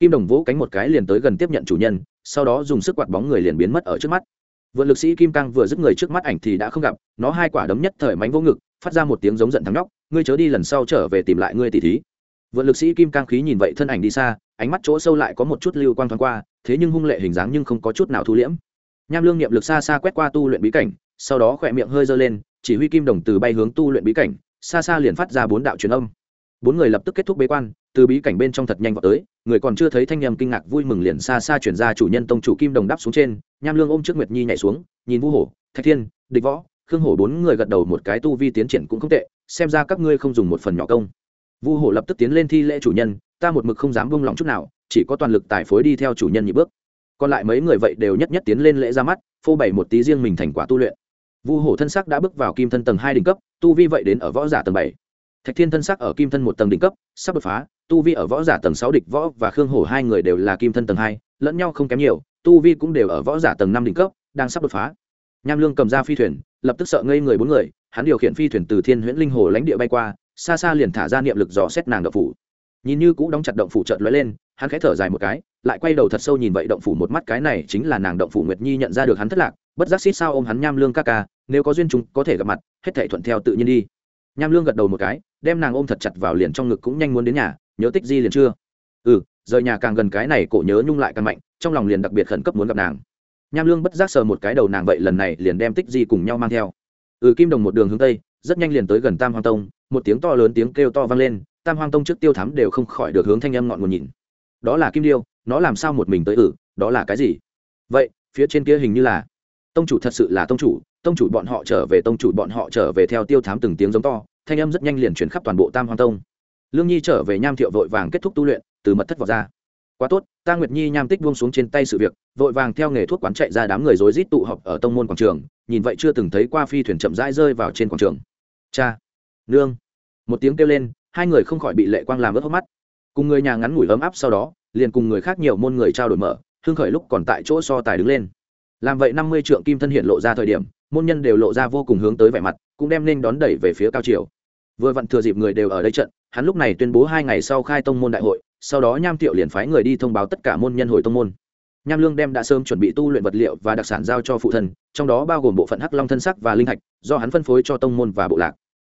S1: Kim đồng vỗ cánh một cái liền tới gần tiếp nhận chủ nhân, sau đó dùng sức quạt bóng người liền biến mất ở trước mắt vượn lực sĩ kim cang vừa dứt người trước mắt ảnh thì đã không gặp, nó hai quả đấm nhất thời mánh vô ngực, phát ra một tiếng giống giận thắng nhóc, ngươi chớ đi lần sau trở về tìm lại ngươi tỷ thí. Vượn lực sĩ kim cang khí nhìn vậy thân ảnh đi xa, ánh mắt chỗ sâu lại có một chút lưu quang thoáng qua, thế nhưng hung lệ hình dáng nhưng không có chút nào thu liễm. Nham lương niệm lực xa xa quét qua tu luyện bí cảnh, sau đó khỏe miệng hơi giơ lên, chỉ huy kim đồng từ bay hướng tu luyện bí cảnh, xa xa liền phát ra bốn đạo truyền âm. Bốn người lập tức kết thúc bế quan từ bí cảnh bên trong thật nhanh vào tới, người còn chưa thấy thanh nhầm kinh ngạc vui mừng liền xa xa chuyển ra chủ nhân tông chủ kim đồng đắp xuống trên, nham lương ôm trước nguyệt nhi nhảy xuống, nhìn vu hổ, thạch thiên, địch võ, khương hổ bốn người gật đầu một cái tu vi tiến triển cũng không tệ, xem ra các ngươi không dùng một phần nhỏ công. Vu hổ lập tức tiến lên thi lễ chủ nhân, ta một mực không dám buông lòng chút nào, chỉ có toàn lực tài phối đi theo chủ nhân nhị bước. Còn lại mấy người vậy đều nhất nhất tiến lên lễ ra mắt, phô bày một tí riêng mình thành quả tu luyện. Vu hổ thân sắc đã bước vào kim thân tầng hai đỉnh cấp, tu vi vậy đến ở võ giả tầng bảy. Thạch thiên thân sắc ở kim thân một tầng đỉnh cấp, sắp đột phá tu vi ở võ giả tầng sáu địch võ và khương hổ hai người đều là kim thân tầng hai, lẫn nhau không kém nhiều, tu vi cũng đều ở võ giả tầng năm đỉnh cấp, đang sắp đột phá. Nham lương cầm ra phi thuyền, lập tức sợ ngây người bốn người, hắn điều khiển phi thuyền từ thiên huyễn linh hồ lãnh địa bay qua, xa xa liền thả ra niệm lực dò xét nàng động phủ. Nhìn như cũ đóng chặt động phủ chợt lóe lên, hắn khẽ thở dài một cái, lại quay đầu thật sâu nhìn vậy động phủ một mắt cái này chính là nàng động phủ nguyệt nhi nhận ra được hắn thất lạc, bất giác xít sao ôm hắn nham lương ca ca, nếu có duyên chúng có thể gặp mặt, hết thể thuận theo tự nhiên đi. Nham lương gật đầu một cái, đem nàng ôm thật chặt vào liền trong ngực cũng nhanh muốn đến nhà nhớ tích di liền chưa? Ừ rời nhà càng gần cái này cổ nhớ nhung lại càng mạnh, trong lòng liền đặc biệt khẩn cấp muốn gặp nàng. Nham lương bất giác sờ một cái đầu nàng vậy lần này liền đem tích di cùng nhau mang theo. Ừ kim đồng một đường hướng tây, rất nhanh liền tới gần tam hoang tông, một tiếng to lớn tiếng kêu to vang lên, tam hoang tông trước tiêu thám đều không khỏi được hướng thanh âm ngọn nguồn nhìn. Đó là kim điêu, nó làm sao một mình tới ử đó là cái gì? Vậy, phía trên kia hình như là, tông chủ thật sự là tông chủ tông chủ bọn họ trở về, tông chủ bọn họ trở về theo tiêu thám từng tiếng giống to, thanh âm rất nhanh liền chuyển khắp toàn bộ tam hoang tông lương nhi trở về nham thiệu vội vàng kết thúc tu luyện, từ mật thất vào ra. Quá tốt, ta nguyệt nhi nham tích buông xuống trên tay sự việc, vội vàng theo nghề thuốc quán chạy ra đám người rối rít tụ họp ở tông môn quảng trường, nhìn vậy chưa từng thấy qua phi thuyền chậm rãi rơi vào trên quảng trường. Cha, nương, một tiếng kêu lên, hai người không khỏi bị lệ quang làm ướt hốc mắt. Cùng người nhà ngắn ngủi ấm áp sau đó, liền cùng người khác nhiều môn người trao đổi mở hương khởi lúc còn tại chỗ so tài đứng lên. Làm vậy năm mươi trượng kim thân hiện lộ ra thời điểm, môn nhân đều lộ ra vô cùng hướng tới vẻ mặt, cũng đem nên đón đẩy về phía cao triều. Vừa vặn thừa dịp người đều ở đây trận hắn lúc này tuyên bố hai ngày sau khai tông môn đại hội, sau đó nham tiệu liền phái người đi thông báo tất cả môn nhân hồi tông môn. Nham lương đem đã sớm chuẩn bị tu luyện vật liệu và đặc sản giao cho phụ thân, trong đó bao gồm bộ phận hắc long thân sắc và linh hạch do hắn phân phối cho tông môn và bộ lạc.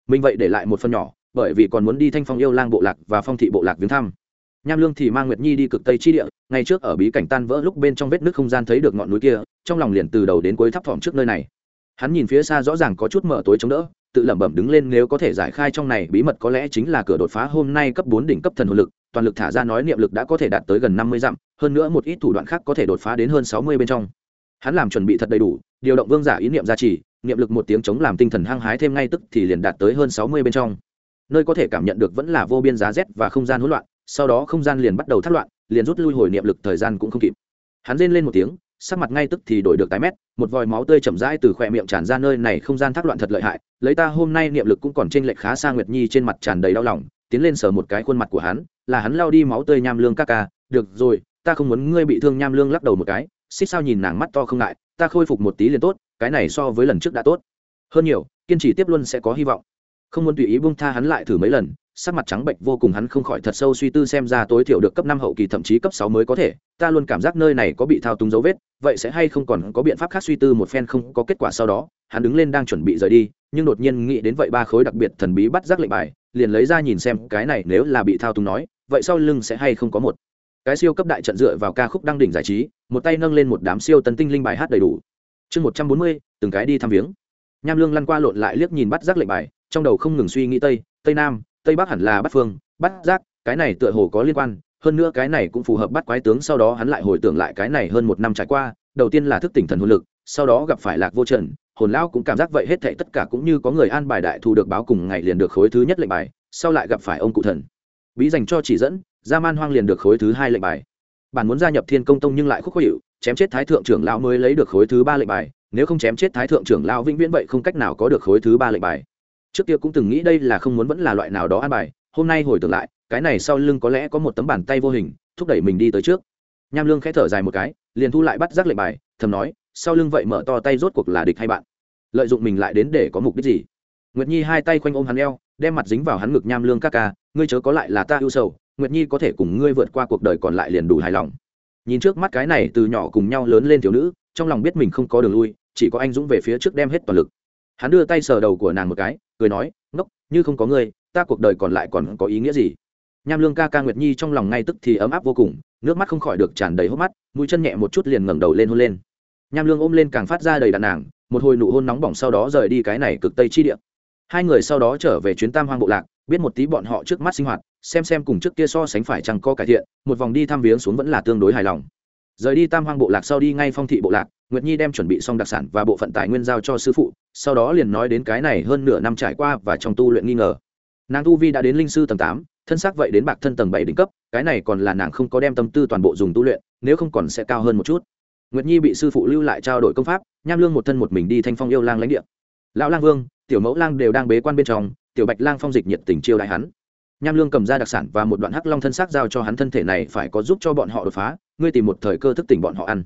S1: Mình vậy để lại một phần nhỏ, bởi vì còn muốn đi thanh phong yêu lang bộ lạc và phong thị bộ lạc viếng thăm. Nham lương thì mang nguyệt nhi đi cực tây chi địa ngay trước ở bí cảnh tan vỡ lúc bên trong vết nước không gian thấy được ngọn núi kia, trong lòng liền từ đầu đến cuối thấp thỏm trước nơi này. Hắn nhìn phía xa rõ ràng có chút mở tối chống đỡ tự lẩm bẩm đứng lên nếu có thể giải khai trong này, bí mật có lẽ chính là cửa đột phá hôm nay cấp bốn đỉnh cấp thần hồn lực, toàn lực thả ra nói niệm lực đã có thể đạt tới gần năm mươi dặm, hơn nữa một ít thủ đoạn khác có thể đột phá đến hơn sáu mươi bên trong. Hắn làm chuẩn bị thật đầy đủ, điều động vương giả ý niệm gia trì, niệm lực một tiếng chống làm tinh thần hăng hái thêm ngay tức thì liền đạt tới hơn sáu mươi bên trong. Nơi có thể cảm nhận được vẫn là vô biên giá rét và không gian hỗn loạn, sau đó không gian liền bắt đầu thắt loạn, liền rút lui hồi niệm lực thời gian cũng không kịp. Hắn rên lên một tiếng sắc mặt ngay tức thì đổi được tái mét, một vòi máu tươi chậm rãi từ khỏe miệng tràn ra nơi này không gian thác loạn thật lợi hại, lấy ta hôm nay niệm lực cũng còn trên lệch khá xa nguyệt nhi trên mặt tràn đầy đau lòng, tiến lên sờ một cái khuôn mặt của hắn, là hắn lao đi máu tươi nham lương ca ca, được rồi, ta không muốn ngươi bị thương nham lương, lắc đầu một cái, xích sao nhìn nàng mắt to không ngại, ta khôi phục một tí liền tốt, cái này so với lần trước đã tốt. Hơn nhiều, kiên trì tiếp luôn sẽ có hy vọng. Không muốn tùy ý buông tha hắn lại thử mấy lần sắc mặt trắng bệnh vô cùng, hắn không khỏi thật sâu suy tư xem ra tối thiểu được cấp năm hậu kỳ thậm chí cấp sáu mới có thể. Ta luôn cảm giác nơi này có bị thao túng dấu vết, vậy sẽ hay không còn có biện pháp khác suy tư một phen không có kết quả sau đó. Hắn đứng lên đang chuẩn bị rời đi, nhưng đột nhiên nghĩ đến vậy ba khối đặc biệt thần bí bắt giác lệnh bài, liền lấy ra nhìn xem, cái này nếu là bị thao túng nói, vậy sau lưng sẽ hay không có một. Cái siêu cấp đại trận dựa vào ca khúc đăng đỉnh giải trí, một tay nâng lên một đám siêu tấn tinh linh bài hát đầy đủ. Chương một trăm bốn mươi, từng cái đi thăm viếng. Nham lương lăn qua lộn lại liếc nhìn bắt giác lệnh bài, trong đầu không ngừng suy nghĩ tây tây nam tây bắc hẳn là bắt phương bắt giác, cái này tựa hồ có liên quan, hơn nữa cái này cũng phù hợp bắt quái tướng, sau đó hắn lại hồi tưởng lại cái này hơn một năm trải qua, đầu tiên là thức tỉnh thần hồn lực, sau đó gặp phải lạc vô trần, hồn lão cũng cảm giác vậy hết thảy tất cả cũng như có người an bài đại thu được báo cùng ngày liền được khối thứ nhất lệnh bài, sau lại gặp phải ông cụ thần. Bí dành cho chỉ dẫn, gia man hoang liền được khối thứ hai lệnh bài. Bản muốn gia nhập thiên công tông nhưng lại khúc khó hiệu, chém chết thái thượng trưởng lão mới lấy được khối thứ ba lệnh bài, nếu không chém chết thái thượng trưởng lão vĩnh viễn vậy không cách nào có được khối thứ ba lệnh bài trước kia cũng từng nghĩ đây là không muốn vẫn là loại nào đó an bài, hôm nay hồi tưởng lại, cái này sau lưng có lẽ có một tấm bàn tay vô hình, thúc đẩy mình đi tới trước. Nham lương khẽ thở dài một cái, liền thu lại bắt giác lệnh bài, thầm nói, sau lưng vậy mở to tay rốt cuộc là địch hay bạn? Lợi dụng mình lại đến để có mục đích gì? Nguyệt nhi hai tay quanh ôm hắn eo, đem mặt dính vào hắn ngực nham lương các ca, ngươi chớ có lại là ta ưu sầu, nguyệt nhi có thể cùng ngươi vượt qua cuộc đời còn lại liền đủ hài lòng. Nhìn trước mắt cái này từ nhỏ cùng nhau lớn lên thiếu nữ, trong lòng biết mình không có đường lui, chỉ có anh dũng về phía trước đem hết toàn lực hắn đưa tay sờ đầu của nàng một cái, cười nói, ngốc, như không có ngươi, ta cuộc đời còn lại còn có ý nghĩa gì? Nham lương ca ca nguyệt nhi trong lòng ngay tức thì ấm áp vô cùng, nước mắt không khỏi được tràn đầy hốc mắt, mũi chân nhẹ một chút liền ngẩng đầu lên hôn lên. Nham lương ôm lên càng phát ra đầy đàn nàng, một hồi nụ hôn nóng bỏng sau đó rời đi cái này cực tây chi địa. Hai người sau đó trở về chuyến tam hoang bộ lạc, biết một tí bọn họ trước mắt sinh hoạt, xem xem cùng trước kia so sánh phải chăng có cải thiện, một vòng đi thăm viếng xuống vẫn là tương đối hài lòng. Rời đi tam hoang bộ lạc sau đi ngay phong thị bộ lạc, nguyệt nhi đem chuẩn bị xong đặc sản và bộ phận tài nguyên giao cho sư phụ sau đó liền nói đến cái này hơn nửa năm trải qua và trong tu luyện nghi ngờ. Nàng tu vi đã đến linh sư tầng tám, thân xác vậy đến bạc thân tầng bảy đỉnh cấp, cái này còn là nàng không có đem tâm tư toàn bộ dùng tu luyện, nếu không còn sẽ cao hơn một chút. Nguyệt nhi bị sư phụ lưu lại trao đổi công pháp, nham lương một thân một mình đi thanh phong yêu lang lãnh địa. Lão lang vương, tiểu mẫu lang đều đang bế quan bên trong, tiểu bạch lang phong dịch nhiệt tình chiêu đại hắn. Nham lương cầm ra đặc sản và một đoạn hắc long thân xác giao cho hắn thân thể này phải có giúp cho bọn họ đột phá, ngươi tìm một thời cơ thức tỉnh bọn họ ăn.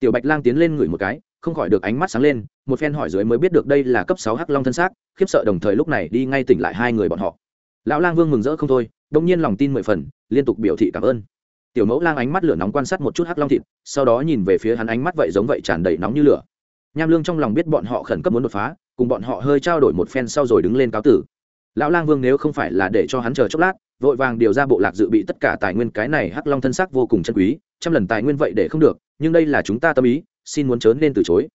S1: Tiểu bạch lang tiến lên ngửi một cái không khỏi được ánh mắt sáng lên, một phen hỏi dưới mới biết được đây là cấp sáu hắc long thân xác, khiếp sợ đồng thời lúc này đi ngay tỉnh lại hai người bọn họ. Lão lang vương mừng rỡ không thôi đông nhiên lòng tin mười phần, liên tục biểu thị cảm ơn. Tiểu mẫu lang ánh mắt lửa nóng quan sát một chút hắc long thịt, sau đó nhìn về phía hắn ánh mắt vậy giống vậy tràn đầy nóng như lửa. Nham lương trong lòng biết bọn họ khẩn cấp muốn đột phá, cùng bọn họ hơi trao đổi một phen sau rồi đứng lên cáo tử. Lão lang vương nếu không phải là để cho hắn chờ chốc lát, vội vàng điều ra bộ lạc dự bị tất cả tài nguyên cái này hắc long thân xác vô cùng chân quý, trăm lần tài nguyên vậy để không được, nhưng đây là chúng ta tâm ý xin muốn chớn nên từ chối.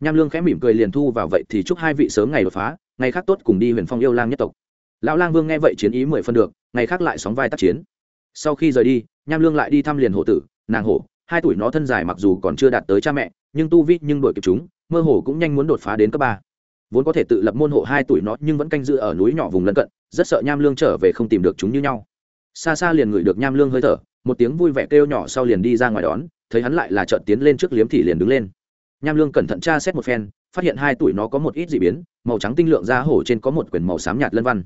S1: Nham lương khẽ mỉm cười liền thu vào vậy thì chúc hai vị sớm ngày đột phá, ngày khác tốt cùng đi huyền phong yêu lang nhất tộc. Lão lang vương nghe vậy chiến ý mười phân được, ngày khác lại sóng vai tác chiến. Sau khi rời đi, nham lương lại đi thăm liền hộ tử, nàng hổ, hai tuổi nó thân dài mặc dù còn chưa đạt tới cha mẹ, nhưng tu vi nhưng đổi kịp chúng, mơ hồ cũng nhanh muốn đột phá đến cấp ba. Vốn có thể tự lập môn hộ hai tuổi nó nhưng vẫn canh giữ ở núi nhỏ vùng lân cận, rất sợ nham lương trở về không tìm được chúng như nhau. Xa xa liền ngửi được nham lương hơi thở, một tiếng vui vẻ kêu nhỏ sau liền đi ra ngoài đón thấy hắn lại là trợn tiến lên trước liếm thì liền đứng lên. Nham lương cẩn thận tra xét một phen, phát hiện hai tuổi nó có một ít dị biến, màu trắng tinh lượng da hổ trên có một quyển màu xám nhạt lân văn.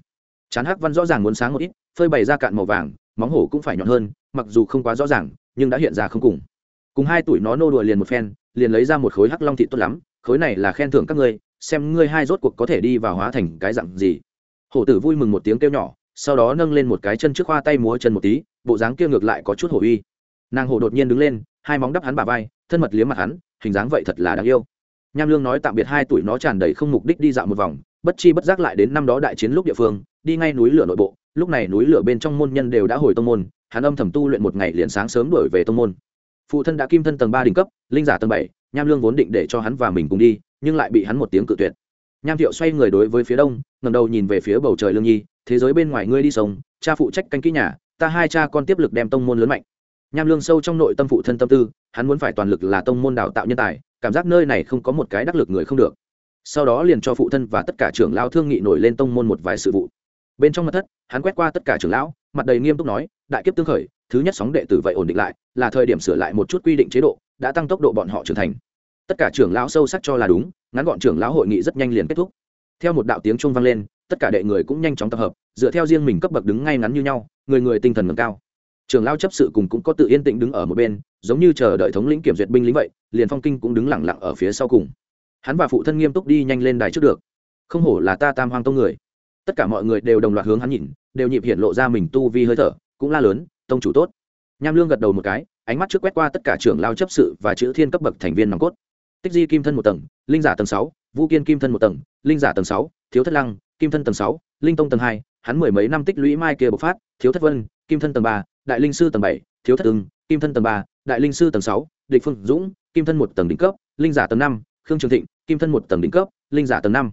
S1: Chán hắc văn rõ ràng muốn sáng một ít, phơi bày ra cạn màu vàng, móng hổ cũng phải nhọn hơn, mặc dù không quá rõ ràng, nhưng đã hiện ra không cùng. Cùng hai tuổi nó nô đùa liền một phen, liền lấy ra một khối hắc long thị tốt lắm, khối này là khen thưởng các ngươi, xem ngươi hai rốt cuộc có thể đi vào hóa thành cái dặn gì. Hổ tử vui mừng một tiếng kêu nhỏ, sau đó nâng lên một cái chân trước khoa tay múa chân một tí, bộ dáng kia ngược lại có chút hổ uy. Nàng hổ đột nhiên đứng lên hai móng đắp hắn bà vai, thân mật liếm mặt hắn, hình dáng vậy thật là đáng yêu. Nham lương nói tạm biệt hai tuổi nó tràn đầy không mục đích đi dạo một vòng, bất chi bất giác lại đến năm đó đại chiến lúc địa phương, đi ngay núi lửa nội bộ, lúc này núi lửa bên trong môn nhân đều đã hồi tông môn, hắn âm thầm tu luyện một ngày liền sáng sớm đổi về tông môn. Phụ thân đã kim thân tầng ba đỉnh cấp, linh giả tầng bảy, nham lương vốn định để cho hắn và mình cùng đi, nhưng lại bị hắn một tiếng cự tuyệt. Nham thiệu xoay người đối với phía đông ngầm đầu nhìn về phía bầu trời lương nhi, thế giới bên ngoài ngươi đi sông, cha phụ trách canh kỹ nhà, ta hai cha con tiếp lực đem tông môn lớn mạnh nham lương sâu trong nội tâm phụ thân tâm tư, hắn muốn phải toàn lực là tông môn đào tạo nhân tài, cảm giác nơi này không có một cái đắc lực người không được. Sau đó liền cho phụ thân và tất cả trưởng lao thương nghị nổi lên tông môn một vài sự vụ. Bên trong mặt thất, hắn quét qua tất cả trưởng lão, mặt đầy nghiêm túc nói, đại kiếp tương khởi, thứ nhất sóng đệ tử vậy ổn định lại, là thời điểm sửa lại một chút quy định chế độ, đã tăng tốc độ bọn họ trưởng thành. Tất cả trưởng lão sâu sắc cho là đúng, ngắn gọn trưởng lão hội nghị rất nhanh liền kết thúc. Theo một đạo tiếng trung vang lên, tất cả đệ người cũng nhanh chóng tập hợp, dựa theo riêng mình cấp bậc đứng ngay ngắn như nhau, người người tinh thần ngầm cao. Trường lão chấp sự cùng cũng có tự yên tĩnh đứng ở một bên, giống như chờ đợi thống lĩnh kiểm duyệt binh lính vậy, liền phong kinh cũng đứng lặng lặng ở phía sau cùng. Hắn và phụ thân nghiêm túc đi nhanh lên đài trước được. Không hổ là ta tam hoang tông người. Tất cả mọi người đều đồng loạt hướng hắn nhìn, đều nhịp hiện lộ ra mình tu vi hơi thở, cũng la lớn, tông chủ tốt. Nham lương gật đầu một cái, ánh mắt trước quét qua tất cả trưởng lao chấp sự và chữ thiên cấp bậc thành viên nòng cốt. Tích di kim thân một tầng, linh giả tầng sáu, vũ kiên kim thân một tầng, linh giả tầng sáu, thiếu thất lăng, kim thân tầng sáu, linh tông tầng hai, hắn mười mấy năm tích lũy mai kia bộc phát, thiếu thất vân, kim thân tầng ba đại linh sư tầng bảy, thiếu thất ưng, kim thân tầng ba, đại linh sư tầng sáu, địch phương dũng, kim thân một tầng đỉnh cấp, linh giả tầng năm, khương trường thịnh, kim thân một tầng đỉnh cấp, linh giả tầng năm.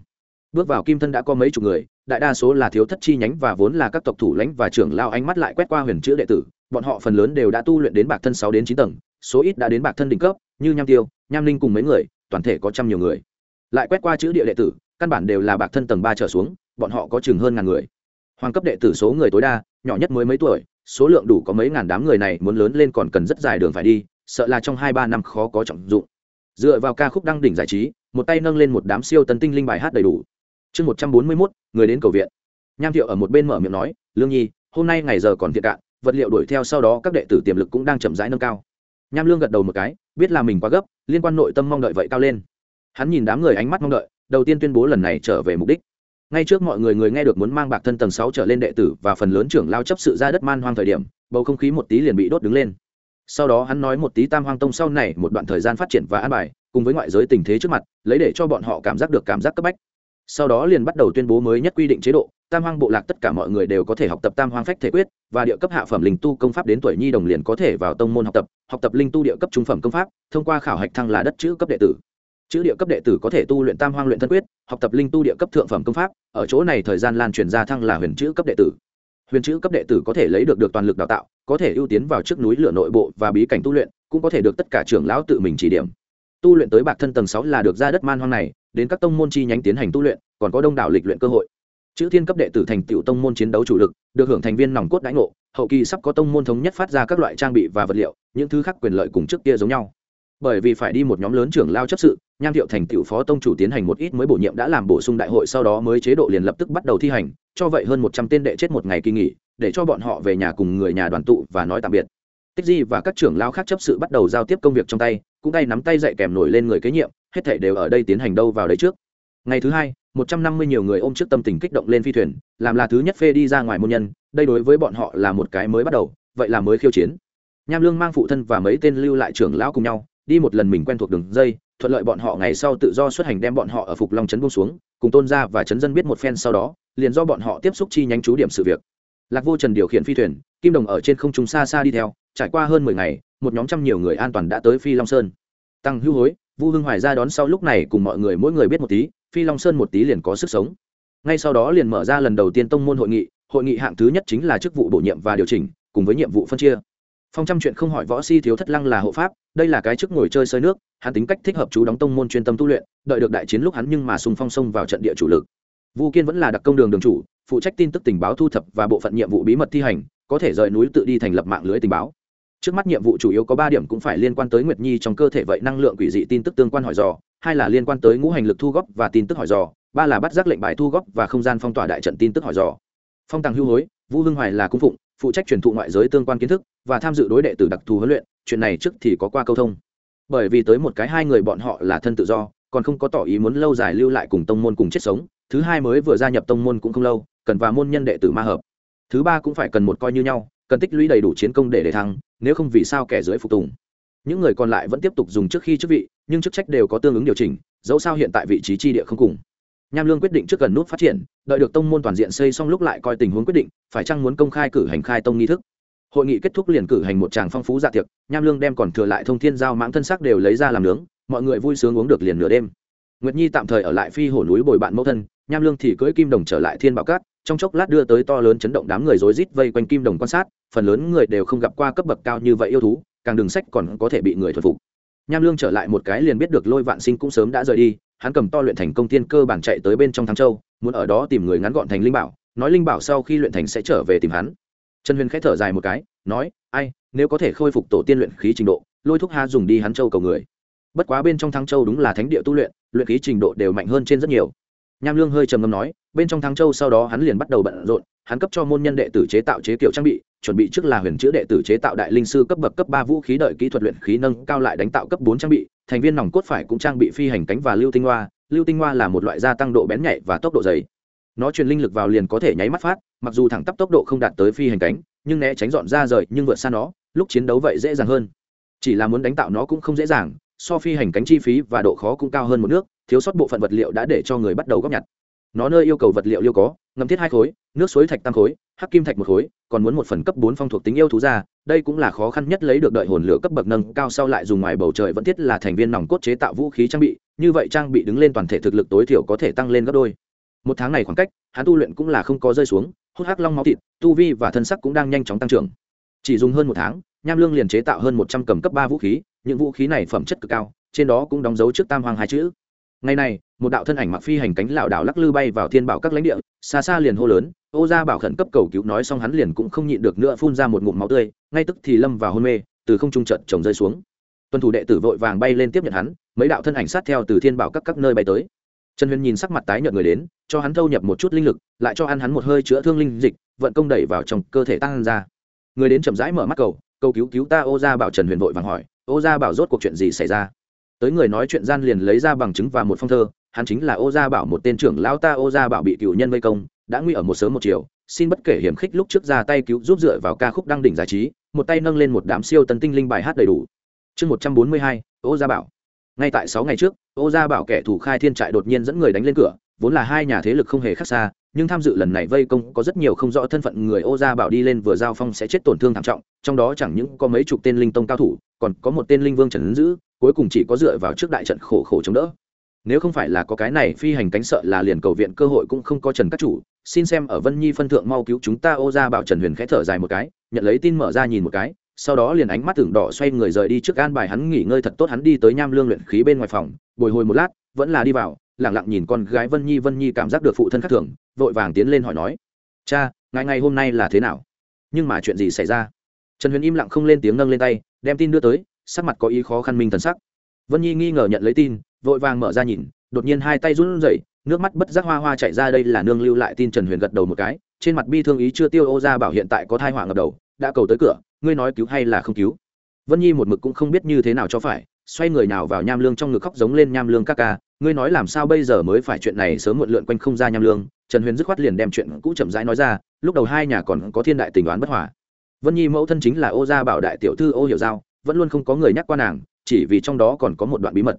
S1: Bước vào kim thân đã có mấy chục người, đại đa số là thiếu thất chi nhánh và vốn là các tộc thủ lãnh và trưởng lao ánh mắt lại quét qua huyền chữ đệ tử, bọn họ phần lớn đều đã tu luyện đến bạc thân sáu đến chín tầng, số ít đã đến bạc thân đỉnh cấp, như nham tiêu, nham linh cùng mấy người, toàn thể có trăm nhiều người. Lại quét qua chữ địa đệ tử, căn bản đều là bạc thân tầng ba trở xuống, bọn họ có chừng hơn ngàn người. Hoàng cấp đệ tử số người tối đa, nhỏ nhất mới mấy tuổi số lượng đủ có mấy ngàn đám người này muốn lớn lên còn cần rất dài đường phải đi, sợ là trong hai ba năm khó có trọng dụng. Dựa vào ca khúc đăng đỉnh giải trí, một tay nâng lên một đám siêu tấn tinh linh bài hát đầy đủ. Chương một trăm bốn mươi mốt, người đến cầu viện. Nham thiệu ở một bên mở miệng nói, lương nhi, hôm nay ngày giờ còn thiệt cạn, vật liệu đuổi theo sau đó các đệ tử tiềm lực cũng đang chậm rãi nâng cao. Nham lương gật đầu một cái, biết là mình quá gấp, liên quan nội tâm mong đợi vậy cao lên. Hắn nhìn đám người ánh mắt mong đợi, đầu tiên tuyên bố lần này trở về mục đích ngay trước mọi người người nghe được muốn mang bạc thân tầng sáu trở lên đệ tử và phần lớn trưởng lao chấp sự ra đất man hoang thời điểm, bầu không khí một tí liền bị đốt đứng lên. Sau đó hắn nói một tí tam hoang tông sau này một đoạn thời gian phát triển và an bài, cùng với ngoại giới tình thế trước mặt, lấy để cho bọn họ cảm giác được cảm giác cấp bách. Sau đó liền bắt đầu tuyên bố mới nhất quy định chế độ, tam hoang bộ lạc tất cả mọi người đều có thể học tập tam hoang phách thể quyết, và địa cấp hạ phẩm linh tu công pháp đến tuổi nhi đồng liền có thể vào tông môn học tập học tập linh tu địa cấp trung phẩm công pháp, thông qua khảo hạch thăng là đất chữ cấp đệ tử. Chữ địa cấp đệ tử có thể tu luyện tam hoang luyện thân quyết học tập linh tu địa cấp thượng phẩm công pháp, ở chỗ này thời gian lan truyền ra thăng là huyền chữ cấp đệ tử. Huyền chữ cấp đệ tử có thể lấy được được toàn lực đào tạo, có thể ưu tiến vào trước núi lửa nội bộ và bí cảnh tu luyện, cũng có thể được tất cả trưởng lão tự mình chỉ điểm. Tu luyện tới bạc thân tầng sáu là được ra đất man hoang này, đến các tông môn chi nhánh tiến hành tu luyện, còn có đông đảo lịch luyện cơ hội. Chữ thiên cấp đệ tử thành tựu tông môn chiến đấu chủ lực, được hưởng thành viên nòng cốt đãi ngộ, hậu kỳ sắp có tông môn thống nhất phát ra các loại trang bị và vật liệu, những thứ khác quyền lợi cùng trước kia giống nhau. Bởi vì phải đi một nhóm lớn trưởng lao chấp sự nham thiệu thành tựu phó tông chủ tiến hành một ít mới bổ nhiệm đã làm bổ sung đại hội, sau đó mới chế độ liền lập tức bắt đầu thi hành, cho vậy hơn một trăm tên đệ chết một ngày kỳ nghỉ, để cho bọn họ về nhà cùng người nhà đoàn tụ và nói tạm biệt. Tích di và các trưởng lao khác chấp sự bắt đầu giao tiếp công việc trong tay, cũng tay nắm tay dậy kèm nổi lên người kế nhiệm, hết thể đều ở đây tiến hành đâu vào đấy trước. Ngày thứ hai, một trăm năm mươi nhiều người ôm trước tâm tình kích động lên phi thuyền, làm là thứ nhất phê đi ra ngoài môn nhân, đây đối với bọn họ là một cái mới bắt đầu, vậy là mới khiêu chiến. Nham lương mang phụ thân và mấy tên lưu lại trưởng lão cùng nhau đi một lần mình quen thuộc đường dây, thuận lợi bọn họ ngày sau tự do xuất hành đem bọn họ ở phục long trấn buông xuống, cùng tôn gia và trấn dân biết một phen sau đó, liền do bọn họ tiếp xúc chi nhánh chú điểm sự việc. Lạc vô trần điều khiển phi thuyền, kim đồng ở trên không trung xa xa đi theo, trải qua hơn mười ngày, một nhóm trăm nhiều người an toàn đã tới phi long sơn. Tăng hữu hối, vu hưng hoài ra đón sau lúc này cùng mọi người mỗi người biết một tí, phi long sơn một tí liền có sức sống. Ngay sau đó liền mở ra lần đầu tiên tông môn hội nghị hội nghị hạng thứ nhất chính là chức vụ bổ nhiệm và điều chỉnh, cùng với nhiệm vụ phân chia phong trăm chuyện không hỏi võ si thiếu thất lăng là hộ pháp, đây là cái chức ngồi chơi sơi nước, hắn tính cách thích hợp chú đóng tông môn chuyên tâm tu luyện, đợi được đại chiến lúc hắn nhưng mà sùng phong sông vào trận địa chủ lực. Vu kiên vẫn là đặc công đường đường chủ, phụ trách tin tức tình báo thu thập và bộ phận nhiệm vụ bí mật thi hành, có thể rời núi tự đi thành lập mạng lưới tình báo. Trước mắt nhiệm vụ chủ yếu có ba điểm cũng phải liên quan tới nguyệt nhi trong cơ thể vậy năng lượng quỷ dị tin tức tương quan hỏi dò, hai là liên quan tới ngũ hành lực thu góp và tin tức hỏi dò, ba là bắt giác lệnh bài thu góp và không gian phong tỏa đại trận tin tức hỏi dò. Phong tàng hưu hối vũ hưng hoài là cung phụng phụ trách truyền thụ ngoại giới tương quan kiến thức và tham dự đối đệ tử đặc thù huấn luyện, chuyện này trước thì có qua câu thông. Bởi vì tới một cái hai người bọn họ là thân tự do, còn không có tỏ ý muốn lâu dài lưu lại cùng tông môn cùng chết sống, thứ hai mới vừa gia nhập tông môn cũng không lâu, cần và môn nhân đệ tử ma hợp. Thứ ba cũng phải cần một coi như nhau, cần tích lũy đầy đủ chiến công để để thăng, nếu không vì sao kẻ dưới phục tùng. Những người còn lại vẫn tiếp tục dùng trước khi chức vị, nhưng chức trách đều có tương ứng điều chỉnh, dẫu sao hiện tại vị trí tri địa không cùng nham lương quyết định trước gần nút phát triển, đợi được tông môn toàn diện xây xong lúc lại coi tình huống quyết định, phải chăng muốn công khai cử hành khai tông nghi thức? Hội nghị kết thúc liền cử hành một tràng phong phú dạ tiệc, nham lương đem còn thừa lại thông thiên giao mãng thân sắc đều lấy ra làm nướng, mọi người vui sướng uống được liền nửa đêm. Nguyệt nhi tạm thời ở lại phi hổ núi bồi bạn mẫu thân, nham lương thì cưỡi kim đồng trở lại thiên bảo cát, trong chốc lát đưa tới to lớn chấn động đám người rối rít vây quanh kim đồng quan sát, phần lớn người đều không gặp qua cấp bậc cao như vậy yêu thú, càng đường sách còn có thể bị người thuần phục. Nham lương trở lại một cái liền biết được lôi vạn sinh cũng sớm đã rời đi hắn cầm to luyện thành công tiên cơ bản chạy tới bên trong thắng châu, muốn ở đó tìm người ngắn gọn thành linh bảo, nói linh bảo sau khi luyện thành sẽ trở về tìm hắn. Trần huyền khẽ thở dài một cái, nói, ai, nếu có thể khôi phục tổ tiên luyện khí trình độ, lôi thúc ha dùng đi hắn châu cầu người. Bất quá bên trong thắng châu đúng là thánh địa tu luyện luyện khí trình độ đều mạnh hơn trên rất nhiều nham lương hơi trầm ngâm nói, bên trong thắng châu sau đó hắn liền bắt đầu bận rộn, hắn cấp cho môn nhân đệ tử chế tạo chế kiểu trang bị, chuẩn bị trước là huyền chữ đệ tử chế tạo đại linh sư cấp bậc cấp ba vũ khí đợi kỹ thuật luyện khí nâng cao lại đánh tạo cấp bốn trang bị, thành viên nòng cốt phải cũng trang bị phi hành cánh và lưu tinh hoa, lưu tinh hoa là một loại gia tăng độ bén nhạy và tốc độ dày. Nó truyền linh lực vào liền có thể nháy mắt phát, mặc dù thẳng tắp tốc độ không đạt tới phi hành cánh, nhưng né tránh dọn ra rời nhưng vượt xa nó, lúc chiến đấu vậy dễ dàng hơn. Chỉ là muốn đánh tạo nó cũng không dễ dàng, so phi hành cánh chi phí và độ khó cũng cao hơn một nước thiếu sót bộ phận vật liệu đã để cho người bắt đầu góp nhặt. Nó nơi yêu cầu vật liệu yêu có ngâm thiết hai khối, nước suối thạch tam khối, hắc kim thạch một khối, còn muốn một phần cấp bốn phong thuộc tính yêu thú ra, đây cũng là khó khăn nhất lấy được đợi hồn lửa cấp bậc nâng cao sau lại dùng ngoài bầu trời vẫn thiết là thành viên nòng cốt chế tạo vũ khí trang bị, như vậy trang bị đứng lên toàn thể thực lực tối thiểu có thể tăng lên gấp đôi. Một tháng này khoảng cách, hắn tu luyện cũng là không có rơi xuống, hút hắc long máu thịt, tu vi và thân sắc cũng đang nhanh chóng tăng trưởng. Chỉ dùng hơn một tháng, nham lương liền chế tạo hơn một trăm cầm cấp ba vũ khí, những vũ khí này phẩm chất cực cao, trên đó cũng đóng dấu trước tam hoàng hai chữ ngày này, một đạo thân ảnh mặc phi hành cánh lão đảo lắc lư bay vào thiên bảo các lãnh địa, xa xa liền hô lớn, ô gia bảo khẩn cấp cầu cứu. Nói xong hắn liền cũng không nhịn được nữa phun ra một ngụm máu tươi, ngay tức thì lâm vào hôn mê, từ không trung trận chồng rơi xuống. Tuân thủ đệ tử vội vàng bay lên tiếp nhận hắn, mấy đạo thân ảnh sát theo từ thiên bảo các các nơi bay tới. Trần huyền nhìn sắc mặt tái nhợt người đến, cho hắn thâu nhập một chút linh lực, lại cho ăn hắn một hơi chữa thương linh dịch, vận công đẩy vào trong cơ thể tăng ra. Người đến chậm rãi mở mắt cầu cầu cứu cứu ta, ô gia bảo. Trần huyền vội vàng hỏi, ô gia bảo rốt cuộc chuyện gì xảy ra? Tới người nói chuyện gian liền lấy ra bằng chứng và một phong thơ, hắn chính là ô gia bảo, một tên trưởng lão ta ô gia bảo bị cựu nhân vây công, đã nguy ở một sớm một chiều, xin bất kể hiểm khích lúc trước ra tay cứu giúp dựa vào ca khúc đăng đỉnh giải trí, một tay nâng lên một đám siêu tấn tinh linh bài hát đầy đủ. Chương một trăm bốn mươi hai, ô gia bảo. Ngay tại sáu ngày trước, ô gia bảo kẻ thủ khai thiên trại đột nhiên dẫn người đánh lên cửa, vốn là hai nhà thế lực không hề khác xa, nhưng tham dự lần này vây công có rất nhiều không rõ thân phận người ô gia bảo đi lên vừa giao phong sẽ chết tổn thương thảm trọng, trong đó chẳng những có mấy chục tên linh tông cao thủ, còn có một tên linh vương trần ứng dữ cuối cùng chỉ có dựa vào trước đại trận khổ khổ chống đỡ. Nếu không phải là có cái này phi hành cánh sợ là liền cầu viện cơ hội cũng không có trần các chủ, xin xem ở vân nhi phân thượng mau cứu chúng ta ô gia bảo trần huyền khẽ thở dài một cái, nhận lấy tin mở ra nhìn một cái, sau đó liền ánh mắt tưởng đỏ xoay người rời đi trước an bài hắn nghỉ ngơi thật tốt, hắn đi tới nham lương luyện khí bên ngoài phòng, bồi hồi một lát, vẫn là đi vào lẳng lặng nhìn con gái vân nhi vân nhi cảm giác được phụ thân khắc thường, vội vàng tiến lên hỏi nói, cha, ngày ngày hôm nay là thế nào? Nhưng mà chuyện gì xảy ra? Trần huyền im lặng không lên tiếng nâng lên tay, đem tin đưa tới sắc mặt có ý khó khăn minh thần sắc. Vân nhi nghi ngờ nhận lấy tin, vội vàng mở ra nhìn, đột nhiên hai tay run rẩy, nước mắt bất giác hoa hoa chạy ra đây là nương lưu lại tin trần huyền gật đầu một cái, trên mặt bi thương ý chưa tiêu ô ra bảo hiện tại có thai họa ngập đầu, đã cầu tới cửa, ngươi nói cứu hay là không cứu? Vân nhi một mực cũng không biết như thế nào cho phải, xoay người nào vào nham lương trong ngực khóc giống lên nham lương các ca, ngươi nói làm sao bây giờ mới phải chuyện này sớm muộn lượn quanh không ra nham lương? Trần huyền dứt khoát liền đem chuyện cũ chậm rãi nói ra, lúc đầu hai nhà còn có thiên đại tình đoán bất hòa. Vân nhi mẫu thân chính là ô gia bảo đại tiểu thư ô hiểu giao vẫn luôn không có người nhắc qua nàng, chỉ vì trong đó còn có một đoạn bí mật.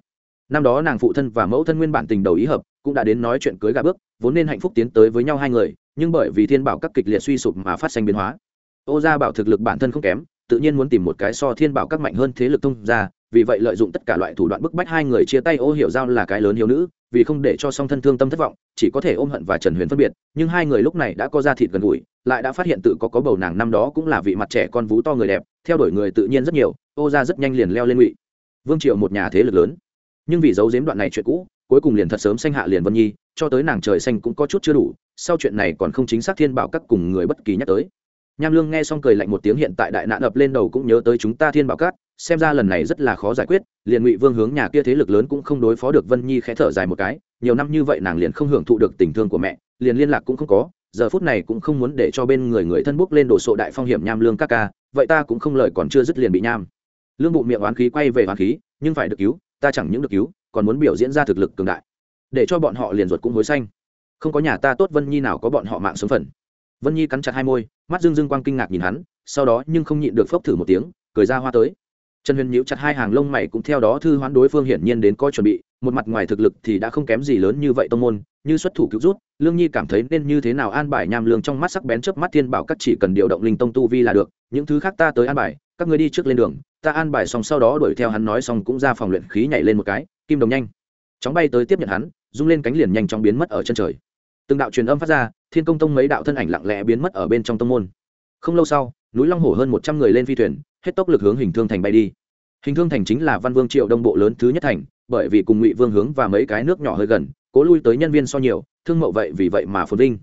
S1: Năm đó nàng phụ thân và mẫu thân nguyên bản tình đầu ý hợp, cũng đã đến nói chuyện cưới gà bước, vốn nên hạnh phúc tiến tới với nhau hai người, nhưng bởi vì thiên bảo các kịch liệt suy sụp mà phát sinh biến hóa. Ô gia bảo thực lực bản thân không kém, tự nhiên muốn tìm một cái so thiên bảo các mạnh hơn thế lực thông ra vì vậy lợi dụng tất cả loại thủ đoạn bức bách hai người chia tay, ô hiểu giao là cái lớn hiếu nữ, vì không để cho song thân thương tâm thất vọng, chỉ có thể ôm hận và trần huyền phân biệt, nhưng hai người lúc này đã có ra thịt gần gũi lại đã phát hiện tự có có bầu nàng năm đó cũng là vị mặt trẻ con vú to người đẹp, theo đuổi người tự nhiên rất nhiều, ô ra rất nhanh liền leo lên ngụy. Vương triều một nhà thế lực lớn. Nhưng vì giấu giếm đoạn này chuyện cũ, cuối cùng liền thật sớm sanh hạ liền vân nhi, cho tới nàng trời xanh cũng có chút chưa đủ, sau chuyện này còn không chính xác thiên bảo các cùng người bất kỳ nhắc tới. Nham lương nghe xong cười lạnh một tiếng hiện tại đại nạn ập lên đầu cũng nhớ tới chúng ta thiên bảo các, xem ra lần này rất là khó giải quyết, liền ngụy vương hướng nhà kia thế lực lớn cũng không đối phó được vân nhi khẽ thở dài một cái, nhiều năm như vậy nàng liền không hưởng thụ được tình thương của mẹ, liền liên lạc cũng không có giờ phút này cũng không muốn để cho bên người người thân bốc lên đồ sộ đại phong hiểm nham lương các ca, vậy ta cũng không lời còn chưa dứt liền bị nham. Lương bụng miệng oán khí quay về oán khí, nhưng phải được cứu, ta chẳng những được cứu, còn muốn biểu diễn ra thực lực cường đại. Để cho bọn họ liền ruột cũng hối xanh không có nhà ta tốt vân nhi nào có bọn họ mạng sống phần. Vân nhi cắn chặt hai môi, mắt dương dương quang kinh ngạc nhìn hắn, sau đó nhưng không nhịn được phốc thử một tiếng, cười ra hoa tới. Trần huyền nhíu chặt hai hàng lông mày cũng theo đó thư hoán đối phương hiển nhiên đến coi chuẩn bị, một mặt ngoài thực lực thì đã không kém gì lớn như vậy tông môn như xuất thủ cứu rút, lương nhi cảm thấy nên như thế nào an bài nham lương trong mắt sắc bén chớp mắt thiên bảo các chỉ cần điều động linh tông tu vi là được, những thứ khác ta tới an bài, các người đi trước lên đường, ta an bài xong sau đó đuổi theo hắn nói xong cũng ra phòng luyện khí nhảy lên một cái, kim đồng nhanh. Chóng bay tới tiếp nhận hắn, rung lên cánh liền nhanh chóng biến mất ở chân trời. Từng đạo truyền âm phát ra, thiên công tông mấy đạo thân ảnh lặng lẽ biến mất ở bên trong tông môn. Không lâu sau, núi long hổ hơn một trăm người lên phi thuyền, hết tốc lực hướng hình thương thành bay đi. Hình thương thành chính là văn vương triệu đông bộ lớn thứ nhất thành, bởi vì cùng ngụy vương hướng và mấy cái nước nhỏ hơi gần cố lui tới nhân viên so nhiều, thương mậu vậy vì vậy mà phồn vinh.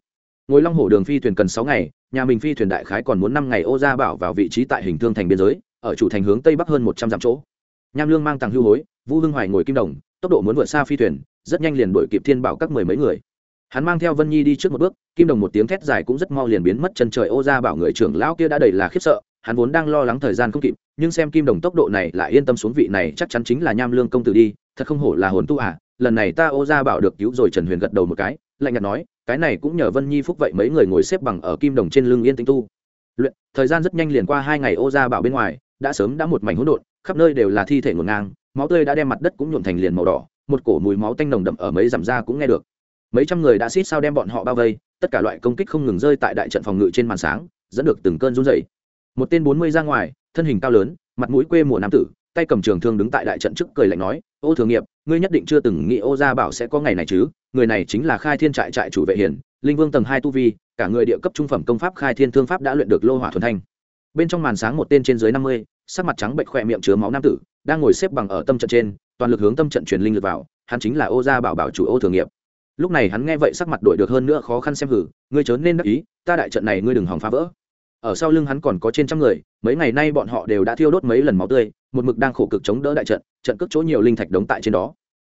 S1: Ngồi long hồ đường phi thuyền cần sáu ngày, nhà mình phi thuyền đại khái còn muốn năm ngày ô gia bảo vào vị trí tại hình thương thành biên giới, ở chủ thành hướng tây bắc hơn một trăm dặm chỗ. Nham lương mang tàng hưu hối, vũ hưng hoài ngồi kim đồng, tốc độ muốn vượt xa phi thuyền, rất nhanh liền đuổi kịp thiên bảo các mười mấy người. Hắn mang theo vân nhi đi trước một bước, kim đồng một tiếng thét dài cũng rất mau liền biến mất chân trời ô gia bảo người trưởng lão kia đã đầy là khiếp sợ, hắn vốn đang lo lắng thời gian không kịp, nhưng xem kim đồng tốc độ này lại yên tâm xuống vị này chắc chắn chính là nham lương công tử đi, thật không hổ là hồn tu à lần này ta ô gia bảo được cứu rồi trần huyền gật đầu một cái, lạnh nhạt nói, cái này cũng nhờ vân nhi phúc vậy mấy người ngồi xếp bằng ở kim đồng trên lưng yên tĩnh tu. Luyện, thời gian rất nhanh liền qua hai ngày ô gia bảo bên ngoài, đã sớm đã một mảnh hỗn độn, khắp nơi đều là thi thể ngổn ngang, máu tươi đã đem mặt đất cũng nhuộm thành liền màu đỏ, một cổ mùi máu tanh nồng đậm ở mấy dặm ra cũng nghe được. Mấy trăm người đã xít sao đem bọn họ bao vây, tất cả loại công kích không ngừng rơi tại đại trận phòng ngự trên màn sáng, dẫn được từng cơn run dày một tên bốn mươi ra ngoài, thân hình cao lớn, mặt mũi quê mùa nam tử, tay cầm trường thương đứng tại đại trận trước cười lạnh nói, ô thường nghiệp ngươi nhất định chưa từng nghĩ ô gia bảo sẽ có ngày này chứ, người này chính là khai thiên trại trại chủ vệ hiển linh vương tầng hai tu vi, cả người địa cấp trung phẩm công pháp khai thiên thương pháp đã luyện được lô hỏa thuần thanh. Bên trong màn sáng một tên trên dưới năm mươi, sắc mặt trắng bệnh khỏe miệng chứa máu nam tử, đang ngồi xếp bằng ở tâm trận trên, toàn lực hướng tâm trận truyền linh lực vào, hắn chính là ô gia bảo bảo chủ ô thường nghiệp. Lúc này hắn nghe vậy sắc mặt đổi được hơn nữa khó khăn xem hử, ngươi chớ nên đắc ý, ta đại trận này ngươi đừng hòng phá vỡ ở sau lưng hắn còn có trên trăm người, mấy ngày nay bọn họ đều đã thiêu đốt mấy lần máu tươi, một mực đang khổ cực chống đỡ đại trận trận cất chỗ nhiều linh thạch đống tại trên đó.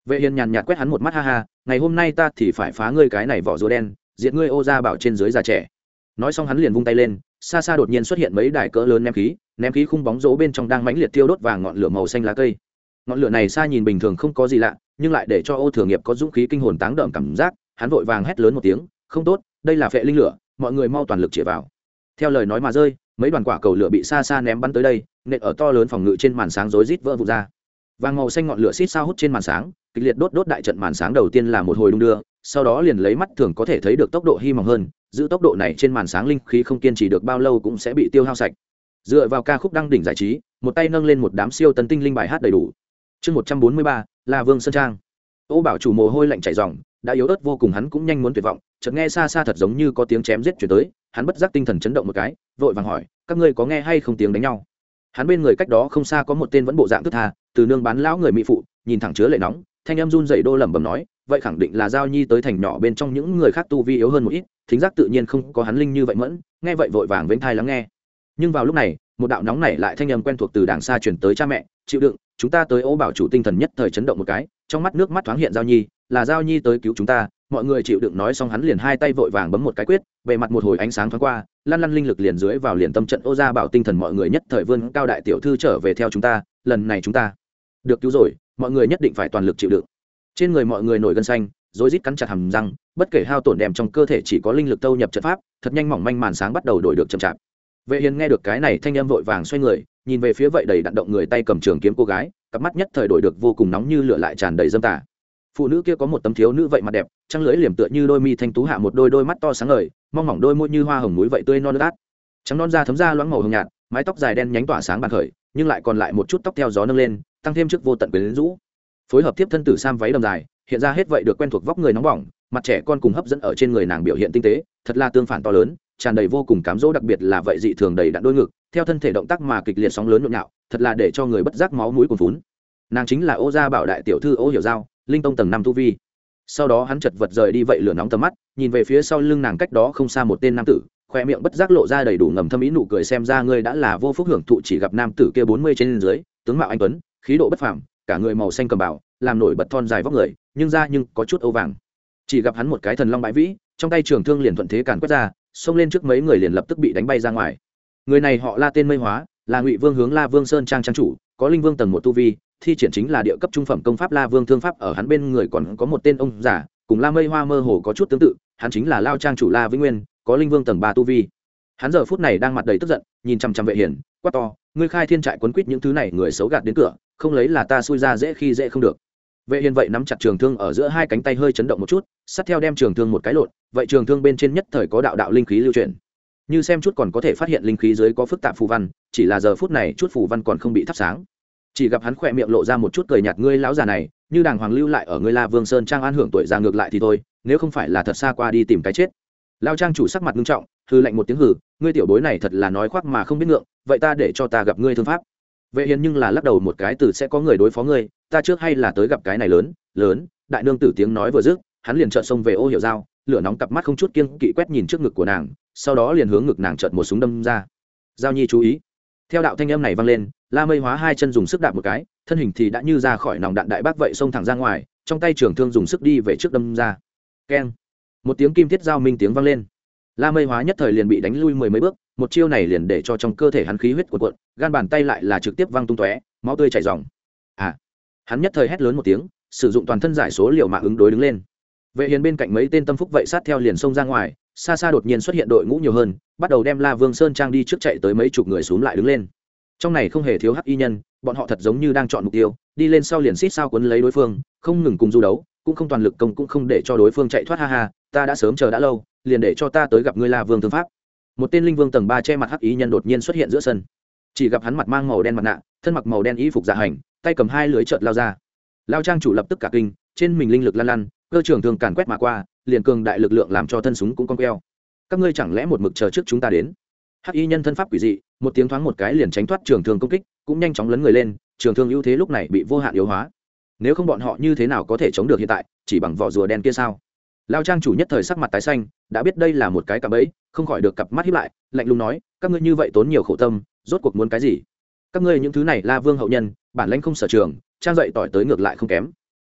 S1: Vệ hiền nhàn nhạt quét hắn một mắt, ha ha, ngày hôm nay ta thì phải phá ngươi cái này vỏ rùa đen, diệt ngươi ô ra bảo trên dưới già trẻ. Nói xong hắn liền vung tay lên, xa xa đột nhiên xuất hiện mấy đài cỡ lớn ném khí ném khí khung bóng rỗ bên trong đang mãnh liệt tiêu đốt và ngọn lửa màu xanh lá cây. Ngọn lửa này xa nhìn bình thường không có gì lạ, nhưng lại để cho ô thừa nghiệp có dũng khí kinh hồn táng đậm cảm giác, hắn vội vàng hét lớn một tiếng, không tốt, đây là phệ linh lửa, mọi người mau toàn lực chĩa vào theo lời nói mà rơi, mấy đoàn quả cầu lửa bị xa xa ném bắn tới đây, nện ở to lớn phòng ngự trên màn sáng rối rít vỡ vụt ra. Vàng màu xanh ngọn lửa xít sao hút trên màn sáng, kịch liệt đốt đốt đại trận màn sáng đầu tiên là một hồi đung đưa, sau đó liền lấy mắt thường có thể thấy được tốc độ hy vọng hơn, giữ tốc độ này trên màn sáng linh khí không kiên trì được bao lâu cũng sẽ bị tiêu hao sạch. Dựa vào ca khúc đăng đỉnh giải trí, một tay nâng lên một đám siêu tấn tinh linh bài hát đầy đủ. Chương một trăm bốn mươi ba là vương sơn trang. Ô bảo chủ mồ hôi lạnh chảy dòng đã yếu ớt vô cùng hắn cũng nhanh muốn tuyệt vọng, chợt nghe xa xa thật giống như có tiếng chém giết chuyển tới hắn bất giác tinh thần chấn động một cái, vội vàng hỏi, các ngươi có nghe hay không tiếng đánh nhau? Hắn bên người cách đó không xa có một tên vẫn bộ dạng thức tha, từ nương bán lão người mỹ phụ, nhìn thẳng chứa lệ nóng, thanh em run dậy đô lẩm bẩm nói, vậy khẳng định là giao nhi tới thành nhỏ bên trong những người khác tu vi yếu hơn một ít, thính giác tự nhiên không có hắn linh như vậy mẫn, nghe vậy vội vàng vênh thai lắng nghe. Nhưng vào lúc này, một đạo nóng này lại thanh âm quen thuộc từ đàng xa chuyển tới cha mẹ, chịu đựng, chúng ta tới ô bảo chủ tinh thần nhất thời chấn động một cái, trong mắt nước mắt thoáng hiện giao nhi, là giao nhi tới cứu chúng ta mọi người chịu đựng nói xong hắn liền hai tay vội vàng bấm một cái quyết về mặt một hồi ánh sáng thoáng qua, lăn lăn linh lực liền dưới vào liền tâm trận ô ra bảo tinh thần mọi người nhất thời vươn cao đại tiểu thư trở về theo chúng ta, lần này chúng ta được cứu rồi, mọi người nhất định phải toàn lực chịu đựng. Trên người mọi người nổi gân xanh, rối rít cắn chặt hầm răng, bất kể hao tổn đèm trong cơ thể chỉ có linh lực tâu nhập trận pháp, thật nhanh mỏng manh màn sáng bắt đầu đổi được chậm chạp. Vệ hiền nghe được cái này thanh âm vội vàng xoay người, nhìn về phía vậy đầy đặn động người tay cầm trường kiếm cô gái, cặp mắt nhất thời đổi được vô cùng nóng như lửa lại tràn đầy dâm tả phụ nữ kia có một tấm thiếu nữ vậy mặt đẹp, trăng lưỡi liềm tựa như đôi mi thanh tú hạ một đôi đôi mắt to sáng ngời, mong mỏng đôi môi như hoa hồng núi vậy tươi non lát trắng non da thấm da loãng màu hồng nhạt, mái tóc dài đen nhánh tỏa sáng bàn khởi, nhưng lại còn lại một chút tóc theo gió nâng lên, tăng thêm trước vô tận quyến rũ. Phối hợp tiếp thân tử sam váy đầm dài, hiện ra hết vậy được quen thuộc vóc người nóng bỏng, mặt trẻ con cùng hấp dẫn ở trên người nàng biểu hiện tinh tế, thật là tương phản to lớn, tràn đầy vô cùng cám dỗ đặc biệt là vậy dị thường đầy đặn đôi ngực, theo thân thể động tác mà kịch liệt sóng lớn nhộn nhạo, thật là để cho người bất giác máu mũi cuồn vốn nàng chính là ô gia bảo đại tiểu thư ô hiểu giao linh tông tầng năm tu vi. Sau đó hắn chật vật rời đi vậy lửa nóng tầm mắt, nhìn về phía sau lưng nàng cách đó không xa một tên nam tử, khoe miệng bất giác lộ ra đầy đủ ngầm thâm ý nụ cười xem ra ngươi đã là vô phúc hưởng thụ chỉ gặp nam tử kia bốn mươi trên dưới, tướng mạo anh tuấn, khí độ bất phàm, cả người màu xanh cầm bảo làm nổi bật thon dài vóc người, nhưng ra nhưng có chút âu vàng. Chỉ gặp hắn một cái thần long bãi vĩ, trong tay trường thương liền thuận thế càn quét ra, xông lên trước mấy người liền lập tức bị đánh bay ra ngoài. Người này họ la tên mây hóa, là ngụy vương hướng la vương sơn trang trang chủ có linh vương tầng một tu vi, thi triển chính là địa cấp trung phẩm công pháp la vương thương pháp, ở hắn bên người còn có một tên ông giả cùng la mây hoa mơ hồ có chút tương tự, hắn chính là lao trang chủ la vĩnh nguyên, có linh vương tầng ba tu vi hắn giờ phút này đang mặt đầy tức giận, nhìn chằm chằm vệ hiển, quát to, ngươi khai thiên trại quấn quýt những thứ này, người xấu gạt đến cửa, không lấy là ta xui ra dễ khi dễ không được vệ hiền vậy nắm chặt trường thương ở giữa hai cánh tay hơi chấn động một chút sát theo đem trường thương một cái lộn, vậy trường thương bên trên nhất thời có đạo đạo linh khí lưu truyền như xem chút còn có thể phát hiện linh khí dưới có phức tạp phù văn, chỉ là giờ phút này chút phù văn còn không bị thắp sáng. Chỉ gặp hắn khỏe miệng lộ ra một chút cười nhạt, ngươi lão già này, như đàng hoàng lưu lại ở ngươi la vương sơn trang an hưởng tuổi già ngược lại thì thôi, nếu không phải là thật xa qua đi tìm cái chết. Lao trang chủ sắc mặt nghiêm trọng hư lạnh một tiếng hử ngươi tiểu bối này thật là nói khoác mà không biết ngượng, vậy ta để cho ta gặp ngươi thương pháp. Vệ hiền nhưng là lắc đầu một cái, từ sẽ có người đối phó ngươi, ta trước hay là tới gặp cái này lớn lớn, đại nương tử tiếng nói vừa dứt, hắn liền trợn xông về ô hiệu dao lửa nóng cặp mắt không chút kiêng kỵ quét nhìn trước ngực của nàng, sau đó liền hướng ngực nàng chợt một súng đâm ra. Giao nhi chú ý. Theo đạo thanh âm này vang lên, la mây hóa hai chân dùng sức đạp một cái, thân hình thì đã như ra khỏi nòng đạn đại bác vậy xông thẳng ra ngoài, trong tay trường thương dùng sức đi về trước đâm ra. Keng. Một tiếng kim thiết giao minh tiếng vang lên. La mây hóa nhất thời liền bị đánh lui mười mấy bước, một chiêu này liền để cho trong cơ thể hắn khí huyết cuộn cuộn, gan bàn tay lại là trực tiếp văng tung tóe, máu tươi chảy ròng. À. Hắn nhất thời hét lớn một tiếng, sử dụng toàn thân giải số liệu mạng ứng đối đứng lên vệ hiền bên cạnh mấy tên tâm phúc vậy sát theo liền xông ra ngoài, xa xa đột nhiên xuất hiện đội ngũ nhiều hơn, bắt đầu đem la vương sơn trang đi trước chạy tới mấy chục người xuống lại đứng lên. Trong này không hề thiếu hắc y nhân, bọn họ thật giống như đang chọn mục tiêu, đi lên sau liền xít sao quấn lấy đối phương, không ngừng cùng du đấu, cũng không toàn lực công cũng không để cho đối phương chạy thoát, ha ha, ta đã sớm chờ đã lâu, liền để cho ta tới gặp ngươi la vương thương pháp. Một tên linh vương tầng ba che mặt hắc Y nhân đột nhiên xuất hiện giữa sân. Chỉ gặp hắn mặt mang màu đen mặt nạ, thân mặc màu đen y phục dạ hành, tay cầm hai lưới trợt lao ra. Lao trang chủ lập tức cả kinh, trên mình linh lực lan lan cơ trường thường càn quét mà qua, liền cường đại lực lượng làm cho thân súng cũng cong queo các ngươi chẳng lẽ một mực chờ trước chúng ta đến? Hắc y nhân thân pháp quỷ dị, một tiếng thoáng một cái liền tránh thoát trường thương công kích, cũng nhanh chóng lấn người lên, trường thương ưu thế lúc này bị vô hạn yếu hóa. Nếu không bọn họ như thế nào có thể chống được hiện tại, chỉ bằng vỏ rùa đen kia sao? Lao trang chủ nhất thời sắc mặt tái xanh, đã biết đây là một cái cặp ấy không khỏi được cặp mắt hiếp lại, lạnh lùng nói, các ngươi như vậy tốn nhiều khổ tâm, rốt cuộc muốn cái gì? Các ngươi những thứ này la vương hậu nhân, bản lãnh không sở trường, trang dậy tỏi tới ngược lại không kém.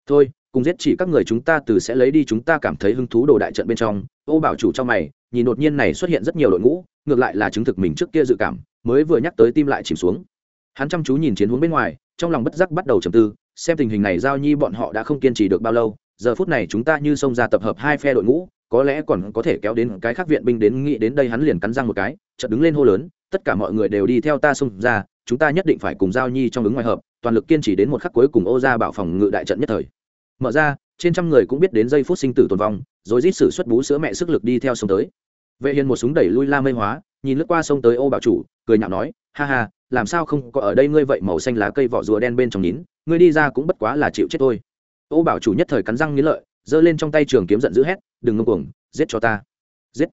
S1: Thôi cùng giết chỉ các người chúng ta từ sẽ lấy đi chúng ta cảm thấy hứng thú đồ đại trận bên trong. Ô bảo chủ trong mày, nhìn đột nhiên này xuất hiện rất nhiều đội ngũ, ngược lại là chứng thực mình trước kia dự cảm, mới vừa nhắc tới tim lại chìm xuống. Hắn chăm chú nhìn chiến hướng bên ngoài, trong lòng bất giác bắt đầu trầm tư, xem tình hình này giao nhi bọn họ đã không kiên trì được bao lâu, giờ phút này chúng ta như xông ra tập hợp hai phe đội ngũ, có lẽ còn có thể kéo đến cái khác viện binh đến nghĩ đến đây hắn liền cắn răng một cái, chợt đứng lên hô lớn, tất cả mọi người đều đi theo ta xông ra, chúng ta nhất định phải cùng giao nhi trong ứng ngoài hợp, toàn lực kiên trì đến một khắc cuối cùng ô ra bảo phòng ngự đại trận nhất thời mở ra, trên trăm người cũng biết đến giây phút sinh tử tồn vong, rồi rít sử xuất bú sữa mẹ sức lực đi theo sông tới. Vệ hiền một súng đẩy lui la mây hóa, nhìn lướt qua sông tới ô bảo chủ, cười nhạo nói, ha ha, làm sao không có ở đây ngươi vậy màu xanh lá cây vỏ rùa đen bên trong nhín ngươi đi ra cũng bất quá là chịu chết thôi. Ô bảo chủ nhất thời cắn răng nghĩ lợi, giơ lên trong tay trường kiếm giận dữ hét, đừng ngông cuồng, giết cho ta. Giết.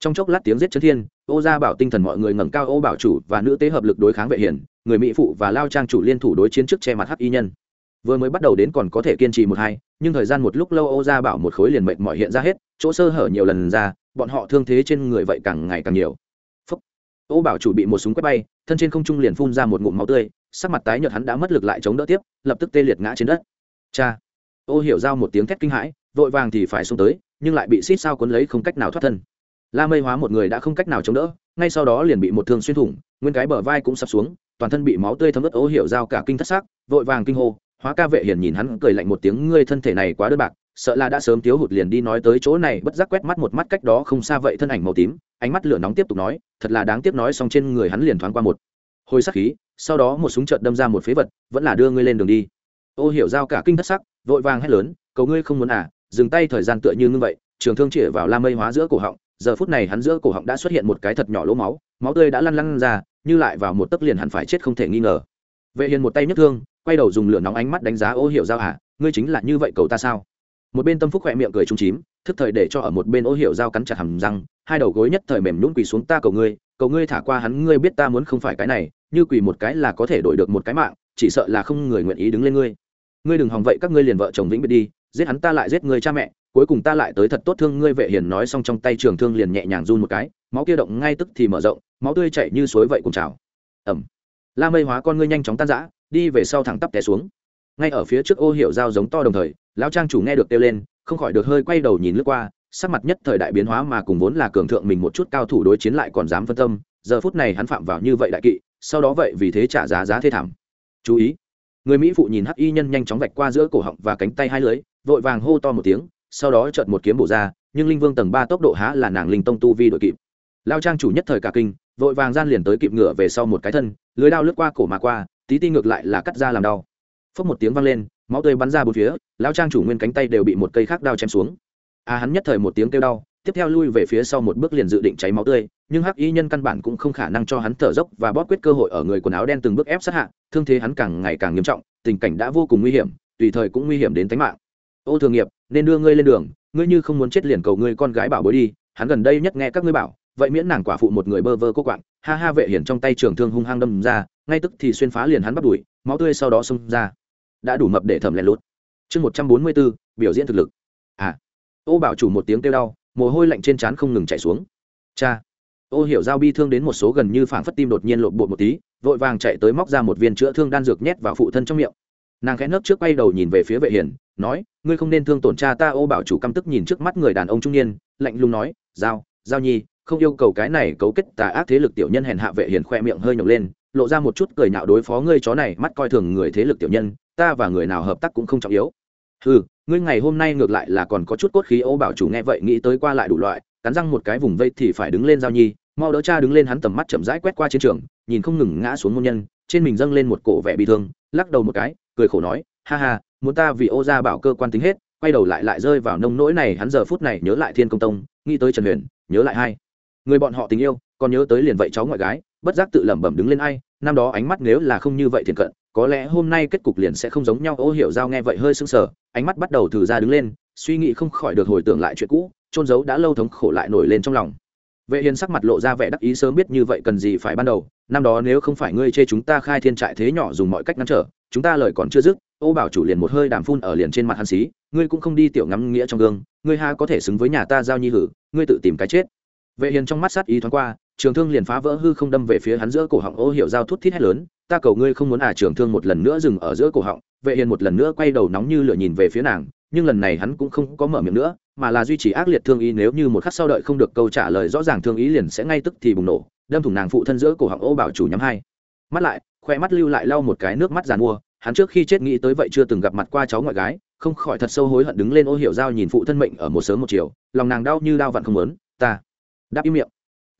S1: Trong chốc lát tiếng giết chấn thiên, ô gia bảo tinh thần mọi người ngẩng cao ô bảo chủ và nữ tế hợp lực đối kháng vệ hiền, người mỹ phụ và lao trang chủ liên thủ đối chiến trước che mặt hắc y nhân vừa mới bắt đầu đến còn có thể kiên trì một hai, nhưng thời gian một lúc lâu ô gia bảo một khối liền mệnh mọi hiện ra hết, chỗ sơ hở nhiều lần ra, bọn họ thương thế trên người vậy càng ngày càng nhiều. Phúc. ô bảo chủ bị một súng quét bay, thân trên không trung liền phun ra một ngụm máu tươi, sắc mặt tái nhợt hắn đã mất lực lại chống đỡ tiếp, lập tức tê liệt ngã trên đất. Cha. Ô hiểu giao một tiếng thét kinh hãi, vội vàng thì phải xuống tới, nhưng lại bị xít sao cuốn lấy không cách nào thoát thân. La mây hóa một người đã không cách nào chống đỡ, ngay sau đó liền bị một thương xuyên thủng, nguyên cái bờ vai cũng sập xuống, toàn thân bị máu tươi thấm ướt ô hiểu giao cả kinh thất xác, vội vàng kinh hô hóa ca vệ hiền nhìn hắn cười lạnh một tiếng, ngươi thân thể này quá đơn bạc, sợ là đã sớm thiếu hụt liền đi nói tới chỗ này. Bất giác quét mắt một mắt cách đó không xa vậy thân ảnh màu tím, ánh mắt lửa nóng tiếp tục nói, thật là đáng tiếc nói xong trên người hắn liền thoáng qua một hồi sắc khí, sau đó một súng trợn đâm ra một phế vật, vẫn là đưa ngươi lên đường đi. Ô hiểu giao cả kinh thất sắc, vội vàng hét lớn, cầu ngươi không muốn à dừng tay thời gian tựa như ngưng vậy, trường thương chĩa vào la mây hóa giữa cổ họng, giờ phút này hắn giữa cổ họng đã xuất hiện một cái thật nhỏ lỗ máu máu tươi đã lăn lăn ra, như lại vào một tấc liền hẳn phải chết không thể nghi ngờ. Vệ hiền một tay nhấc thương quay đầu dùng lửa nóng ánh mắt đánh giá ô hiệu giao à ngươi chính là như vậy cầu ta sao? Một bên tâm phúc khỏe miệng cười trung chím, thức thời để cho ở một bên ô hiệu giao cắn chặt hầm răng, hai đầu gối nhất thời mềm nhún quỳ xuống ta cầu ngươi cầu ngươi thả qua hắn, ngươi biết ta muốn không phải cái này, như quỳ một cái là có thể đổi được một cái mạng, chỉ sợ là không người nguyện ý đứng lên ngươi. Ngươi đừng hòng vậy, các ngươi liền vợ chồng vĩnh biệt đi, giết hắn ta lại giết ngươi cha mẹ, cuối cùng ta lại tới thật tốt thương ngươi vệ hiền nói xong trong tay trường thương liền nhẹ nhàng run một cái, máu kia động ngay tức thì mở rộng, máu tươi chảy như suối vậy cùng trào. Ẩm. La mây hóa con ngươi nhanh chóng tan rã đi về sau thẳng tắp té xuống. Ngay ở phía trước ô hiệu dao giống to đồng thời, lão trang chủ nghe được kêu lên, không khỏi được hơi quay đầu nhìn lướt qua, sắc mặt nhất thời đại biến hóa mà cùng vốn là cường thượng mình một chút cao thủ đối chiến lại còn dám phân tâm, giờ phút này hắn phạm vào như vậy đại kỵ, sau đó vậy vì thế trả giá giá thê thảm. Chú ý, người mỹ phụ nhìn hắc y nhân nhanh chóng vạch qua giữa cổ họng và cánh tay hai lưới vội vàng hô to một tiếng, sau đó chợt một kiếm bổ ra, nhưng linh vương tầng ba tốc độ há là nàng linh tông tu vi đội kịp. Lao trang chủ nhất thời cả kinh, vội vàng gian liền tới kịp ngựa về sau một cái thân, lưới đao lướt qua cổ mà qua tí ti ngược lại là cắt ra làm đau. Phốc một tiếng vang lên, máu tươi bắn ra bốn phía lao trang chủ nguyên cánh tay đều bị một cây khác đao chém xuống. À hắn nhất thời một tiếng kêu đau, tiếp theo lui về phía sau một bước liền dự định cháy máu tươi, nhưng hắc y nhân căn bản cũng không khả năng cho hắn thở dốc và bóp quyết cơ hội ở người quần áo đen từng bước ép sát hạ, thương thế hắn càng ngày càng nghiêm trọng, tình cảnh đã vô cùng nguy hiểm, tùy thời cũng nguy hiểm đến tính mạng. Ô thường nghiệp, nên đưa ngươi lên đường, ngươi như không muốn chết liền cầu ngươi con gái bảo bối đi, hắn gần đây nhất nghe các ngươi bảo, vậy miễn nàng quả phụ một người bơ vơ cô quạng, ha ha vệ hiển trong tay trường thương hung hăng đâm ra ngay tức thì xuyên phá liền hắn bắt đuổi, máu tươi sau đó xông ra. Đã đủ mập để thẩm lén lút. Chương một trăm bốn mươi bốn biểu diễn thực lực. À. Ô bảo chủ một tiếng kêu đau, mồ hôi lạnh trên trán không ngừng chảy xuống. Cha. Ô hiểu giao bi thương đến một số gần như phảng phất tim đột nhiên lộn bột một tí, vội vàng chạy tới móc ra một viên chữa thương đan dược nhét vào phụ thân trong miệng. Nàng khẽ nấp trước quay đầu nhìn về phía vệ hiền, nói, ngươi không nên thương tổn cha ta. Ô bảo chủ căm tức nhìn trước mắt người đàn ông trung niên, lạnh lùng nói, giao giao nhi, không yêu cầu cái này cấu kết tà ác thế lực tiểu nhân hèn hạ vệ hiền khoe miệng hơi nhổng lên lộ ra một chút cười nhạo đối phó ngươi chó này, mắt coi thường người thế lực tiểu nhân, ta và người nào hợp tác cũng không trọng yếu. Ừ ngươi ngày hôm nay ngược lại là còn có chút cốt khí, ô bảo chủ nghe vậy nghĩ tới qua lại đủ loại, cắn răng một cái vùng vây thì phải đứng lên giao nhi, mau đỡ cha đứng lên, hắn tầm mắt chậm rãi quét qua chiến trường, nhìn không ngừng ngã xuống môn nhân, trên mình dâng lên một cổ vẻ bị thương, lắc đầu một cái, cười khổ nói, ha ha, muốn ta vì ô gia bảo cơ quan tính hết, quay đầu lại lại rơi vào nông nỗi này, hắn giờ phút này nhớ lại thiên công tông, nghĩ tới trần huyền, nhớ lại hai người bọn họ tình yêu, còn nhớ tới liền vậy cháu ngoại gái bất giác tự lẩm bẩm đứng lên ai, năm đó ánh mắt nếu là không như vậy thiện cận, có lẽ hôm nay kết cục liền sẽ không giống nhau. Ô hiểu giao nghe vậy hơi sưng sờ, ánh mắt bắt đầu thử ra đứng lên, suy nghĩ không khỏi được hồi tưởng lại chuyện cũ trôn giấu đã lâu thống khổ lại nổi lên trong lòng. Vệ hiền sắc mặt lộ ra vẻ đắc ý sớm biết như vậy cần gì phải ban đầu, năm đó nếu không phải ngươi chê chúng ta khai thiên trại thế nhỏ dùng mọi cách ngăn trở, chúng ta lời còn chưa dứt, ô bảo chủ liền một hơi đàm phun ở liền trên mặt hắn xí, ngươi cũng không đi tiểu ngắm nghĩa trong gương, ngươi ha có thể xứng với nhà ta giao nhi hử, ngươi tự tìm cái chết. Vệ hiền trong mắt sát ý thoáng qua trường thương liền phá vỡ hư không đâm về phía hắn giữa cổ họng, ô hiểu giao thút thít hét lớn, ta cầu ngươi không muốn à trường thương một lần nữa dừng ở giữa cổ họng. Vệ hiền một lần nữa quay đầu nóng như lửa nhìn về phía nàng, nhưng lần này hắn cũng không có mở miệng nữa, mà là duy trì ác liệt thương ý, nếu như một khắc sau đợi không được câu trả lời rõ ràng thương ý liền sẽ ngay tức thì bùng nổ, đâm thủng nàng phụ thân giữa cổ họng, ô bảo chủ nhắm hai. Mắt lại, khoe mắt lưu lại lau một cái nước mắt giàn mua, hắn trước khi chết nghĩ tới vậy chưa từng gặp mặt qua cháu ngoại gái, không khỏi thật sâu hối hận đứng lên ô hiểu giao nhìn phụ thân mệnh ở một sớm một chiều, lòng nàng đau như đau vặn không lớn ta đáp im miệng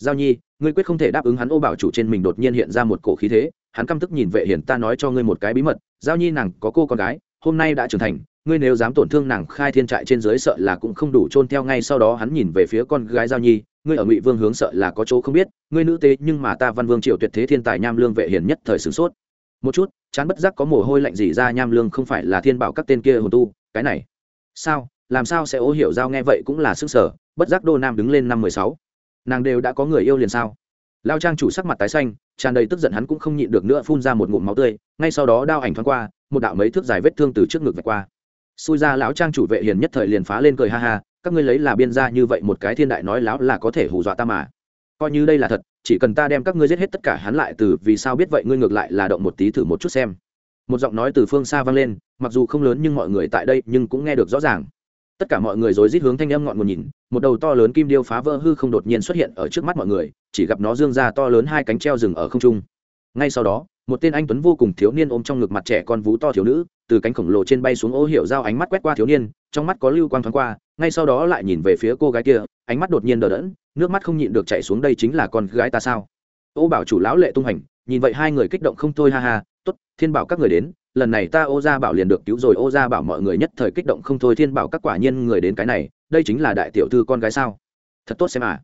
S1: giao nhi, ngươi quyết không thể đáp ứng hắn ô bảo chủ trên mình đột nhiên hiện ra một cổ khí thế, hắn căm tức nhìn vệ hiển ta nói cho ngươi một cái bí mật, giao nhi nàng có cô con gái, hôm nay đã trưởng thành, ngươi nếu dám tổn thương nàng khai thiên trại trên dưới sợ là cũng không đủ chôn theo ngay sau đó hắn nhìn về phía con gái giao nhi, ngươi ở ngụy vương hướng sợ là có chỗ không biết, ngươi nữ tế nhưng mà ta văn vương triều tuyệt thế thiên tài nham lương vệ hiền nhất thời sửng sốt. Một chút, chán bất giác có mồ hôi lạnh gì ra nham lương không phải là thiên bảo các tên kia hồn tu, cái này. Sao, làm sao sẽ ố hiểu giao nghe vậy cũng là sức sở, bất giác đô nam đứng lên năm mười sáu nàng đều đã có người yêu liền sao? Lao trang chủ sắc mặt tái xanh, tràn đầy tức giận hắn cũng không nhịn được nữa phun ra một ngụm máu tươi, ngay sau đó đao ảnh thoáng qua, một đạo mấy thước dài vết thương từ trước ngực vạch qua. Xui ra lão trang chủ vệ hiền nhất thời liền phá lên cười ha ha, các ngươi lấy là biên ra như vậy một cái thiên đại nói láo là có thể hù dọa ta mà. Coi như đây là thật, chỉ cần ta đem các ngươi giết hết tất cả hắn lại từ vì sao biết vậy ngươi ngược lại là động một tí thử một chút xem. Một giọng nói từ phương xa vang lên, mặc dù không lớn nhưng mọi người tại đây nhưng cũng nghe được rõ ràng tất cả mọi người rối rít hướng thanh âm ngọn nguồn nhìn, một đầu to lớn kim điêu phá vỡ hư không đột nhiên xuất hiện ở trước mắt mọi người, chỉ gặp nó dương ra to lớn hai cánh treo rừng ở không trung. Ngay sau đó, một tên anh tuấn vô cùng thiếu niên ôm trong ngực mặt trẻ con vú to thiếu nữ, từ cánh khổng lồ trên bay xuống ô hiểu dao ánh mắt quét qua thiếu niên, trong mắt có lưu quang thoáng qua, ngay sau đó lại nhìn về phía cô gái kia, ánh mắt đột nhiên đờ đẫn, nước mắt không nhịn được chạy xuống, đây chính là con gái ta sao? Ô bảo chủ lão lệ tung hành, nhìn vậy hai người kích động không thôi, ha ha, tốt, thiên bảo các người đến lần này ta ô gia bảo liền được cứu rồi, ô gia bảo mọi người nhất thời kích động không thôi, thiên bảo các quả nhiên người đến cái này, đây chính là đại tiểu thư con gái sao? Thật tốt xem à.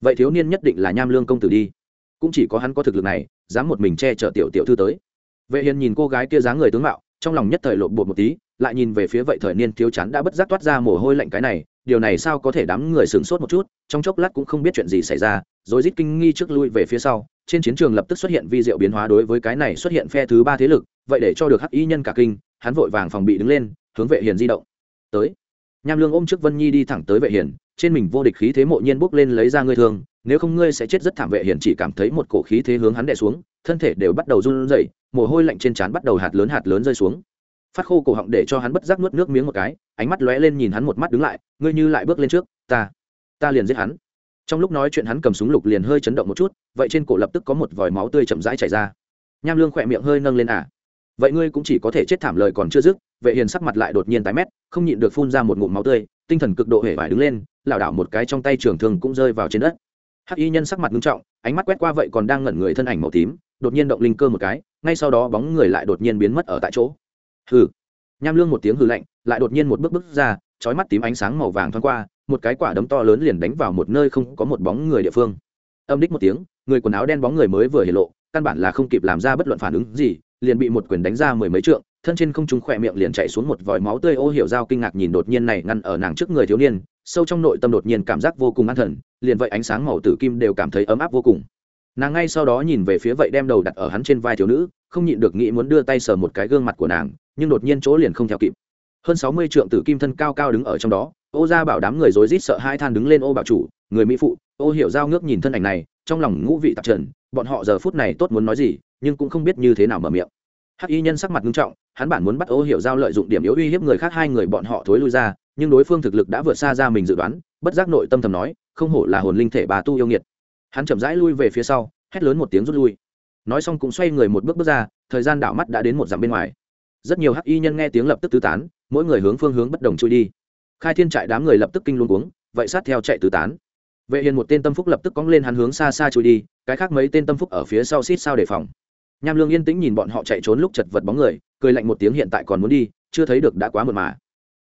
S1: Vậy thiếu niên nhất định là nham lương công tử đi. Cũng chỉ có hắn có thực lực này, dám một mình che chở tiểu tiểu thư tới. Vệ hiền nhìn cô gái kia dáng người tướng mạo, trong lòng nhất thời lộn bột một tí, lại nhìn về phía vậy thời niên thiếu chắn đã bất giác toát ra mồ hôi lạnh cái này, điều này sao có thể đám người sửng sốt một chút, trong chốc lát cũng không biết chuyện gì xảy ra, rồi rít kinh nghi trước lui về phía sau trên chiến trường lập tức xuất hiện vi diệu biến hóa đối với cái này xuất hiện phe thứ ba thế lực, vậy để cho được hắc y nhân cả kinh, hắn vội vàng phòng bị đứng lên, hướng vệ hiền di động. Tới. Nham lương ôm trước vân nhi đi thẳng tới vệ hiền, trên mình vô địch khí thế mộ nhiên bốc lên lấy ra ngươi thương, nếu không ngươi sẽ chết rất thảm vệ hiền chỉ cảm thấy một cổ khí thế hướng hắn đè xuống, thân thể đều bắt đầu run rẩy, mồ hôi lạnh trên trán bắt đầu hạt lớn hạt lớn rơi xuống. Phát khô cổ họng để cho hắn bất giác nuốt nước miếng một cái, ánh mắt lóe lên nhìn hắn một mắt đứng lại, ngươi như lại bước lên trước, ta ta liền giết hắn. Trong lúc nói chuyện hắn cầm súng lục liền hơi chấn động một chút vậy trên cổ lập tức có một vòi máu tươi chậm rãi chảy ra. Nham lương khỏe miệng hơi nâng lên à. Vậy ngươi cũng chỉ có thể chết thảm lời còn chưa dứt, vệ hiền sắc mặt lại đột nhiên tái mét, không nhịn được phun ra một ngụm máu tươi, tinh thần cực độ hể vải đứng lên, lảo đảo một cái trong tay trường thương cũng rơi vào trên đất. Hắc y nhân sắc mặt nghiêm trọng, ánh mắt quét qua vậy còn đang ngẩn người thân ảnh màu tím, đột nhiên động linh cơ một cái, ngay sau đó bóng người lại đột nhiên biến mất ở tại chỗ. Hừ. Nham lương một tiếng hừ lạnh, lại đột nhiên một bước bước ra, chói mắt tím ánh sáng màu vàng thoáng qua, một cái quả đấm to lớn liền đánh vào một nơi không có một bóng người địa phương. Âm đích một tiếng người quần áo đen bóng người mới vừa hiện lộ, căn bản là không kịp làm ra bất luận phản ứng gì, liền bị một quyền đánh ra mười mấy trượng, thân trên không trung khỏe miệng liền chạy xuống một vòi máu tươi, ô hiểu dao kinh ngạc nhìn đột nhiên này ngăn ở nàng trước người thiếu niên, sâu trong nội tâm đột nhiên cảm giác vô cùng an thần, liền vậy ánh sáng màu tử kim đều cảm thấy ấm áp vô cùng. Nàng ngay sau đó nhìn về phía vậy đem đầu đặt ở hắn trên vai thiếu nữ, không nhịn được nghĩ muốn đưa tay sờ một cái gương mặt của nàng, nhưng đột nhiên chỗ liền không theo kịp. Hơn sáu mươi trượng tử kim thân cao cao đứng ở trong đó, ô ra bảo đám người rối rít sợ hai than đứng lên ô bảo chủ người mỹ phụ, ô hiểu giao ngước nhìn thân ảnh này, trong lòng ngũ vị tạp trần, bọn họ giờ phút này tốt muốn nói gì, nhưng cũng không biết như thế nào mở miệng. Hắc y nhân sắc mặt nghiêm trọng, hắn bản muốn bắt ô hiểu giao lợi dụng điểm yếu uy hiếp người khác hai người bọn họ thối lui ra, nhưng đối phương thực lực đã vượt xa ra mình dự đoán, bất giác nội tâm thầm nói, không hổ là hồn linh thể bà tu yêu nghiệt. Hắn chậm rãi lui về phía sau, hét lớn một tiếng rút lui. Nói xong cũng xoay người một bước bước ra, thời gian đảo mắt đã đến một dặm bên ngoài. Rất nhiều hắc y nhân nghe tiếng lập tức tứ tán, mỗi người hướng phương hướng bất đồng trôi đi. Khai thiên trại đám người lập tức kinh luôn cuống, vậy sát theo chạy tứ tán vệ hiền một tên tâm phúc lập tức cóng lên hắn hướng xa xa trôi đi, cái khác mấy tên tâm phúc ở phía sau xít sao đề phòng. Nham lương yên tĩnh nhìn bọn họ chạy trốn lúc chật vật bóng người, cười lạnh một tiếng hiện tại còn muốn đi, chưa thấy được đã quá mượt mà.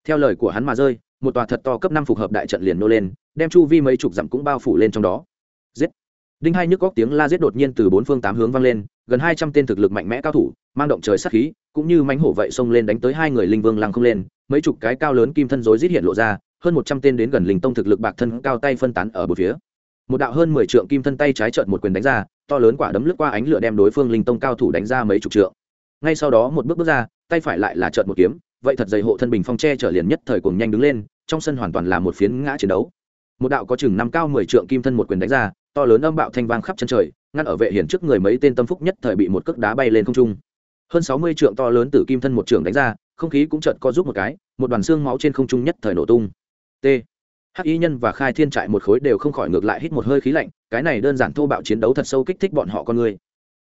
S1: Theo lời của hắn mà rơi, một tòa thật to cấp năm phục hợp đại trận liền nô lên, đem chu vi mấy chục dặm cũng bao phủ lên trong đó. Giết! Đinh hai nhức góc tiếng la giết đột nhiên từ bốn phương tám hướng vang lên, gần hai trăm tên thực lực mạnh mẽ cao thủ, mang động trời sát khí, cũng như mánh hổ vậy xông lên đánh tới hai người linh vương lăng không lên, mấy chục cái cao lớn kim thân rối rít hiện lộ ra hơn một trăm tên đến gần linh tông thực lực bạc thân cao tay phân tán ở bốn phía. Một đạo hơn mười trượng kim thân tay trái trợn một quyền đánh ra, to lớn quả đấm lướt qua ánh lửa đem đối phương linh tông cao thủ đánh ra mấy chục trượng. Ngay sau đó một bước bước ra, tay phải lại là trợn một kiếm, vậy thật dày hộ thân bình phong tre trở liền nhất thời cùng nhanh đứng lên, trong sân hoàn toàn là một phiến ngã chiến đấu. Một đạo có chừng năm cao mười trượng kim thân một quyền đánh ra, to lớn âm bạo thanh vang khắp chân trời, ngăn ở vệ hiển trước người mấy tên tâm phúc nhất thời bị một cước đá bay lên không trung. Hơn sáu mươi trượng to lớn từ kim thân một trường đánh ra, không khí cũng chợt co giúp một cái, một đoàn xương máu trên không trung nhất thời nổ tung t. Hắc y nhân và khai thiên trại một khối đều không khỏi ngược lại hít một hơi khí lạnh, cái này đơn giản thô bạo chiến đấu thật sâu kích thích bọn họ con người.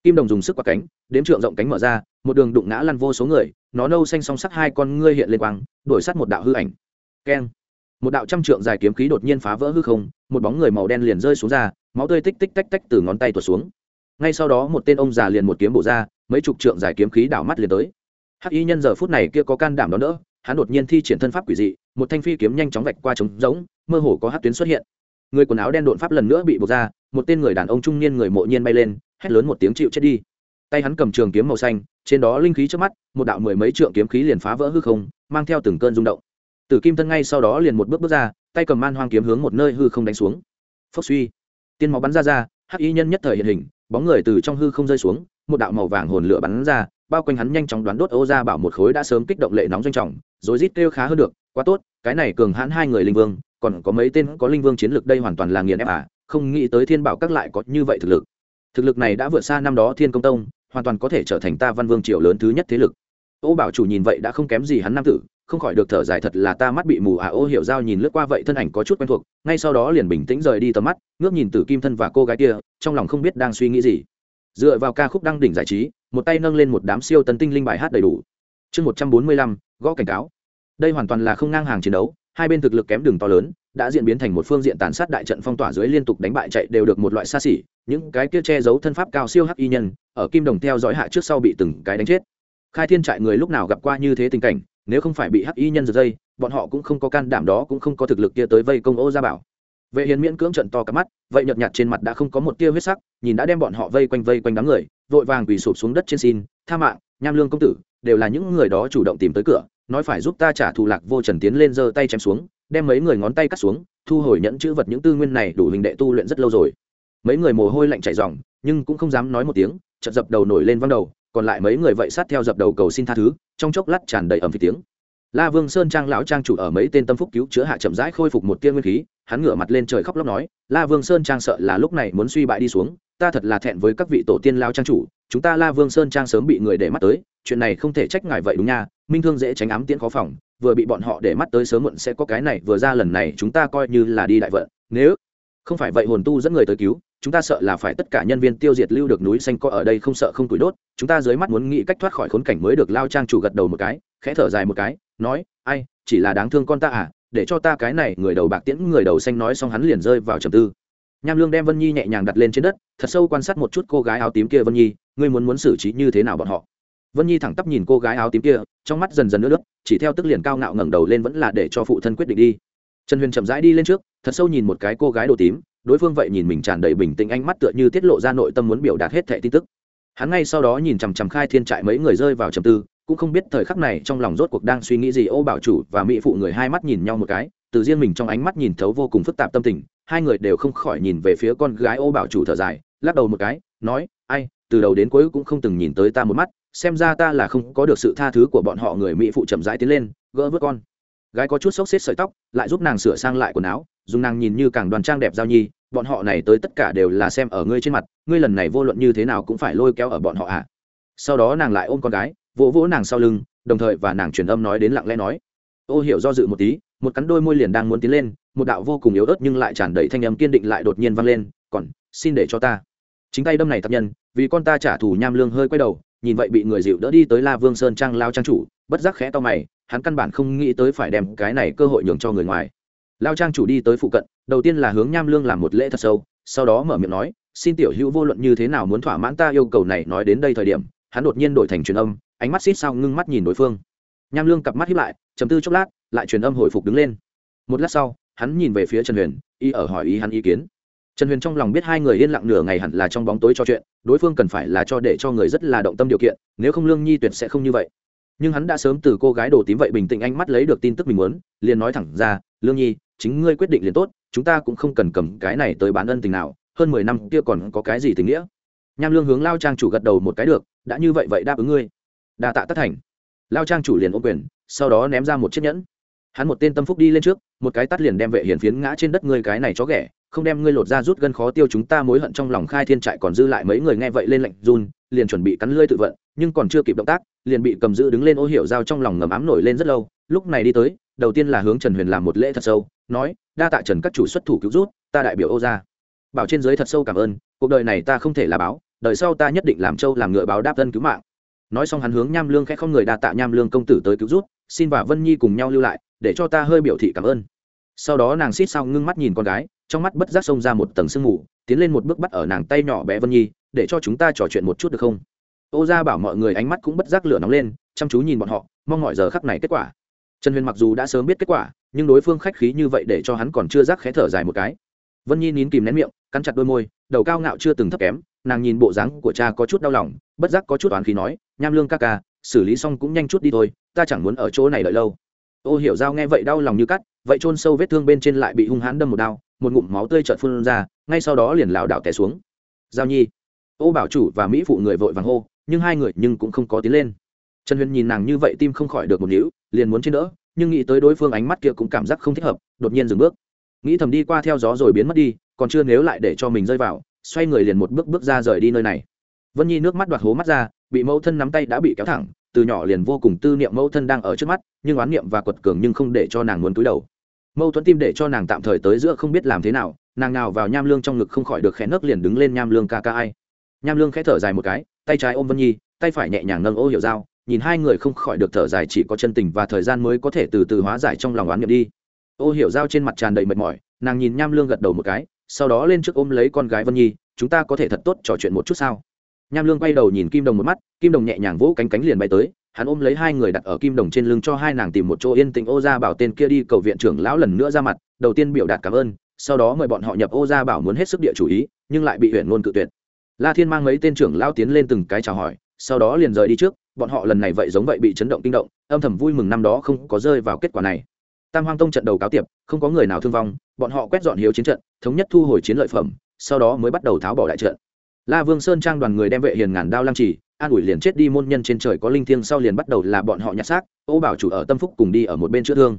S1: Kim đồng dùng sức quả cánh, đếm trượng rộng cánh mở ra, một đường đụng ngã lăn vô số người, nó nâu xanh song sắc hai con ngươi hiện lên quang, đổi sắt một đạo hư ảnh. Keng. Một đạo trăm trượng dài kiếm khí đột nhiên phá vỡ hư không, một bóng người màu đen liền rơi xuống ra, máu tươi tích tích tách tách từ ngón tay tuột xuống. Ngay sau đó một tên ông già liền một kiếm bổ ra, mấy chục trượng dài kiếm khí đảo mắt liền tới. Hắc y nhân giờ phút này kia có can đảm đó nữa hắn đột nhiên thi triển thân pháp quỷ dị một thanh phi kiếm nhanh chóng vạch qua trống giống mơ hồ có hát tuyến xuất hiện. Người quần áo đen đột pháp lần nữa bị buộc ra, một tên người đàn ông trung niên người mộ nhiên bay lên, hét lớn một tiếng chịu chết đi. Tay hắn cầm trường kiếm màu xanh, trên đó linh khí trước mắt, một đạo mười mấy trượng kiếm khí liền phá vỡ hư không, mang theo từng cơn rung động. Tử kim thân ngay sau đó liền một bước bước ra, tay cầm man hoang kiếm hướng một nơi hư không đánh xuống. Phốc suy. Tiên máu bắn ra ra, hắc y nhân nhất thời hiện hình, bóng người từ trong hư không rơi xuống, một đạo màu vàng hồn lửa bắn ra, bao quanh hắn nhanh chóng đoán đốt ô ra bảo một khối đã sớm kích động lệ nóng doanh trọng rồi rít kêu khá hơn được quá tốt, cái này cường hãn hai người linh vương, còn có mấy tên có linh vương chiến lược đây hoàn toàn là nghiền ép à không nghĩ tới thiên bảo các lại có như vậy thực lực. Thực lực này đã vượt xa năm đó thiên công tông, hoàn toàn có thể trở thành ta văn vương triều lớn thứ nhất thế lực. Ô bảo chủ nhìn vậy đã không kém gì hắn nam tử, không khỏi được thở dài thật là ta mắt bị mù à ô hiểu giao nhìn lướt qua vậy thân ảnh có chút quen thuộc, ngay sau đó liền bình tĩnh rời đi tầm mắt, ngước nhìn từ kim thân và cô gái kia, trong lòng không biết đang suy nghĩ gì. Dựa vào ca khúc đăng đỉnh giải trí, một tay nâng lên một đám siêu tấn tinh linh bài hát đầy đủ. Chương một trăm bốn mươi lăm, gõ cảnh cáo đây hoàn toàn là không ngang hàng chiến đấu, hai bên thực lực kém đường to lớn, đã diễn biến thành một phương diện tàn sát đại trận phong tỏa dưới liên tục đánh bại chạy đều được một loại xa xỉ, những cái kia che giấu thân pháp cao siêu hắc y nhân, ở kim đồng theo dõi hạ trước sau bị từng cái đánh chết. Khai thiên trại người lúc nào gặp qua như thế tình cảnh, nếu không phải bị hắc y nhân giật dây, bọn họ cũng không có can đảm đó cũng không có thực lực kia tới vây công ô gia bảo. Vệ hiền miễn cưỡng trận to cả mắt, vậy nhợt nhạt trên mặt đã không có một tia huyết sắc, nhìn đã đem bọn họ vây quanh vây quanh đám người, vội vàng quỳ sụp xuống đất trên xin, tha mạng, nham lương công tử, đều là những người đó chủ động tìm tới cửa nói phải giúp ta trả thù lạc vô trần tiến lên giơ tay chém xuống, đem mấy người ngón tay cắt xuống, thu hồi nhẫn chữ vật những tư nguyên này đủ hình đệ tu luyện rất lâu rồi. Mấy người mồ hôi lạnh chảy ròng, nhưng cũng không dám nói một tiếng, chợt dập đầu nổi lên văng đầu, còn lại mấy người vậy sát theo dập đầu cầu xin tha thứ, trong chốc lát tràn đầy ẩm phi tiếng. La vương sơn trang lão trang chủ ở mấy tên tâm phúc cứu chữa hạ chậm rãi khôi phục một tiên nguyên khí, hắn ngửa mặt lên trời khóc lóc nói, la vương sơn trang sợ là lúc này muốn suy bại đi xuống, ta thật là thẹn với các vị tổ tiên lao trang chủ, chúng ta la vương sơn trang sớm bị người để mắt tới, chuyện này không thể trách ngài vậy đúng nha minh thương dễ tránh ám tiễn khó phòng, vừa bị bọn họ để mắt tới sớm muộn sẽ có cái này, vừa ra lần này chúng ta coi như là đi đại vận. Nếu không phải vậy hồn tu dẫn người tới cứu, chúng ta sợ là phải tất cả nhân viên tiêu diệt lưu được núi xanh có ở đây không sợ không tuổi đốt. Chúng ta dưới mắt muốn nghĩ cách thoát khỏi khốn cảnh mới được lao trang chủ gật đầu một cái, khẽ thở dài một cái, nói, ai, chỉ là đáng thương con ta à để cho ta cái này, người đầu bạc tiễn, người đầu xanh nói xong hắn liền rơi vào trầm tư. Nham lương đem vân nhi nhẹ nhàng đặt lên trên đất, thật sâu quan sát một chút cô gái áo tím kia vân nhi, ngươi muốn muốn xử trí như thế nào bọn họ? Vân nhi thẳng tắp nhìn cô gái áo tím kia, trong mắt dần dần nước nước chỉ theo tức liền cao ngạo ngẩng đầu lên vẫn là để cho phụ thân quyết định đi. Trần huyền chậm rãi đi lên trước, thật sâu nhìn một cái cô gái đồ tím, đối phương vậy nhìn mình tràn đầy bình tĩnh ánh mắt tựa như tiết lộ ra nội tâm muốn biểu đạt hết thảy tin tức. Hắn ngay sau đó nhìn chằm chằm khai thiên trại mấy người rơi vào trầm tư, cũng không biết thời khắc này trong lòng rốt cuộc đang suy nghĩ gì ô bảo chủ và mỹ phụ người hai mắt nhìn nhau một cái, từ riêng mình trong ánh mắt nhìn thấu vô cùng phức tạp tâm tình, hai người đều không khỏi nhìn về phía con gái ô bảo chủ thở dài, lắc đầu một cái, nói, ai, từ đầu đến cuối cũng không từng nhìn tới ta một mắt xem ra ta là không có được sự tha thứ của bọn họ, người mỹ phụ chậm rãi tiến lên, gỡ vớt con. Gái có chút xốc xếp sợi tóc, lại giúp nàng sửa sang lại quần áo, dùng nàng nhìn như càng đoàn trang đẹp giao nhi, bọn họ này tới tất cả đều là xem ở ngươi trên mặt, ngươi lần này vô luận như thế nào cũng phải lôi kéo ở bọn họ ạ à. sau đó nàng lại ôm con gái, vỗ vỗ nàng sau lưng, đồng thời và nàng truyền âm nói đến lặng lẽ nói. Ô hiểu do dự một tí, một cắn đôi môi liền đang muốn tiến lên, một đạo vô cùng yếu ớt nhưng lại tràn đầy thanh âm kiên định lại đột nhiên vang lên, còn, xin để cho ta. Chính tay đâm này tập nhân, vì con ta trả thù nham lương hơi quay đầu nhìn vậy bị người dịu đỡ đi tới la vương sơn trang lao trang chủ, bất giác khẽ to mày, hắn căn bản không nghĩ tới phải đem cái này cơ hội nhường cho người ngoài. Lao trang chủ đi tới phụ cận, đầu tiên là hướng nham lương làm một lễ thật sâu, sau đó mở miệng nói, xin tiểu hữu vô luận như thế nào muốn thỏa mãn ta yêu cầu này nói đến đây thời điểm, hắn đột nhiên đổi thành truyền âm, ánh mắt xít sao ngưng mắt nhìn đối phương. Nham lương cặp mắt hiếp lại chấm tư chốc lát, lại truyền âm hồi phục đứng lên. Một lát sau, hắn nhìn về phía trần huyền, y ở hỏi ý hắn ý kiến trần huyền trong lòng biết hai người yên lặng nửa ngày hẳn là trong bóng tối cho chuyện, đối phương cần phải là cho để cho người rất là động tâm điều kiện, nếu không lương nhi tuyệt sẽ không như vậy. Nhưng hắn đã sớm từ cô gái đồ tím vậy bình tĩnh ánh mắt lấy được tin tức mình muốn, liền nói thẳng ra, lương nhi, chính ngươi quyết định liền tốt, chúng ta cũng không cần cầm cái này tới bán ân tình nào, hơn mười năm kia còn có cái gì tình nghĩa? Nham lương hướng lao trang chủ gật đầu một cái được, đã như vậy vậy đáp ứng ngươi. Đa tạ tất thành. Lao trang chủ liền ô quyền, sau đó ném ra một chiếc nhẫn. Hắn một tên tâm phúc đi lên trước, một cái tắt liền đem vệ hiển phiến ngã trên đất ngươi cái này chó ghẻ không đem ngươi lột ra rút gân khó tiêu chúng ta mối hận trong lòng khai thiên trại còn dư lại mấy người nghe vậy lên lạnh run, liền chuẩn bị cắn lưỡi tự vận, nhưng còn chưa kịp động tác, liền bị cầm giữ đứng lên ô hiểu dao trong lòng ngầm ám nổi lên rất lâu, lúc này đi tới, đầu tiên là hướng trần huyền làm một lễ thật sâu, nói, đa tạ trần các chủ xuất thủ cứu rút, ta đại biểu ô gia. Bảo trên dưới thật sâu cảm ơn, cuộc đời này ta không thể là báo, đời sau ta nhất định làm châu làm ngựa báo đáp thân cứu mạng. Nói xong hắn hướng nham lương khẽ không người đa tạ nham lương công tử tới cứu rút, xin và vân nhi cùng nhau lưu lại, để cho ta hơi biểu thị cảm ơn. Sau đó nàng xít sau ngưng mắt nhìn con gái trong mắt bất giác xông ra một tầng sương mù, tiến lên một bước bắt ở nàng tay nhỏ bé vân nhi, để cho chúng ta trò chuyện một chút được không? Ô gia bảo mọi người ánh mắt cũng bất giác lửa nóng lên, chăm chú nhìn bọn họ, mong mọi giờ khắc này kết quả. Trần huyền mặc dù đã sớm biết kết quả, nhưng đối phương khách khí như vậy để cho hắn còn chưa rắc khẽ thở dài một cái. Vân nhi nín kìm nén miệng, cắn chặt đôi môi, đầu cao ngạo chưa từng thấp kém, nàng nhìn bộ dáng của cha có chút đau lòng, bất giác có chút oán khí nói, nham lương ca ca, xử lý xong cũng nhanh chút đi thôi, ta chẳng muốn ở chỗ này đợi lâu. Ô hiểu giao nghe vậy đau lòng như cắt vậy chôn sâu vết thương bên trên lại bị hung hãn đâm một đao, một ngụm máu tươi trợn phun ra, ngay sau đó liền lảo đảo té xuống. Giao nhi, ô bảo chủ và mỹ phụ người vội vàng hô, nhưng hai người nhưng cũng không có tiến lên. Trần huyền nhìn nàng như vậy tim không khỏi được một níu, liền muốn trên đỡ, nhưng nghĩ tới đối phương ánh mắt kia cũng cảm giác không thích hợp, đột nhiên dừng bước. Nghĩ thầm đi qua theo gió rồi biến mất đi, còn chưa nếu lại để cho mình rơi vào, xoay người liền một bước bước ra rời đi nơi này. Vân nhi nước mắt đoạt hố mắt ra, bị mẫu thân nắm tay đã bị kéo thẳng, từ nhỏ liền vô cùng tư niệm mẫu thân đang ở trước mắt, nhưng oán niệm và quật cường nhưng không để cho nàng muốn túi đầu mâu thuẫn tim để cho nàng tạm thời tới giữa không biết làm thế nào, nàng nào vào nham lương trong ngực không khỏi được khẽ nấc liền đứng lên nham lương ca ca ai. Nham lương khẽ thở dài một cái, tay trái ôm vân nhi, tay phải nhẹ nhàng nâng ô hiểu dao, nhìn hai người không khỏi được thở dài chỉ có chân tình và thời gian mới có thể từ từ hóa giải trong lòng oán nghiệm đi. Ô hiểu dao trên mặt tràn đầy mệt mỏi, nàng nhìn nham lương gật đầu một cái, sau đó lên trước ôm lấy con gái vân nhi, chúng ta có thể thật tốt trò chuyện một chút sao? Nham lương quay đầu nhìn kim đồng một mắt, kim đồng nhẹ nhàng vỗ cánh cánh liền bay tới hắn ôm lấy hai người đặt ở kim đồng trên lưng cho hai nàng tìm một chỗ yên tĩnh. Ô gia bảo tên kia đi cầu viện trưởng lão lần nữa ra mặt, đầu tiên biểu đạt cảm ơn, sau đó mời bọn họ nhập. Ô gia bảo muốn hết sức địa chủ ý, nhưng lại bị huyện ngôn cự tuyệt. La thiên mang mấy tên trưởng lão tiến lên từng cái chào hỏi, sau đó liền rời đi trước. Bọn họ lần này vậy giống vậy bị chấn động kinh động, âm thầm vui mừng năm đó không có rơi vào kết quả này. Tam hoang tông trận đầu cáo tiệp, không có người nào thương vong, bọn họ quét dọn hiếu chiến trận, thống nhất thu hồi chiến lợi phẩm, sau đó mới bắt đầu tháo bỏ đại trận la vương sơn trang đoàn người đem vệ hiền ngàn đao lăng trì, an ủi liền chết đi môn nhân trên trời có linh thiêng sau liền bắt đầu là bọn họ nhặt xác, ô bảo chủ ở tâm phúc cùng đi ở một bên chữa thương.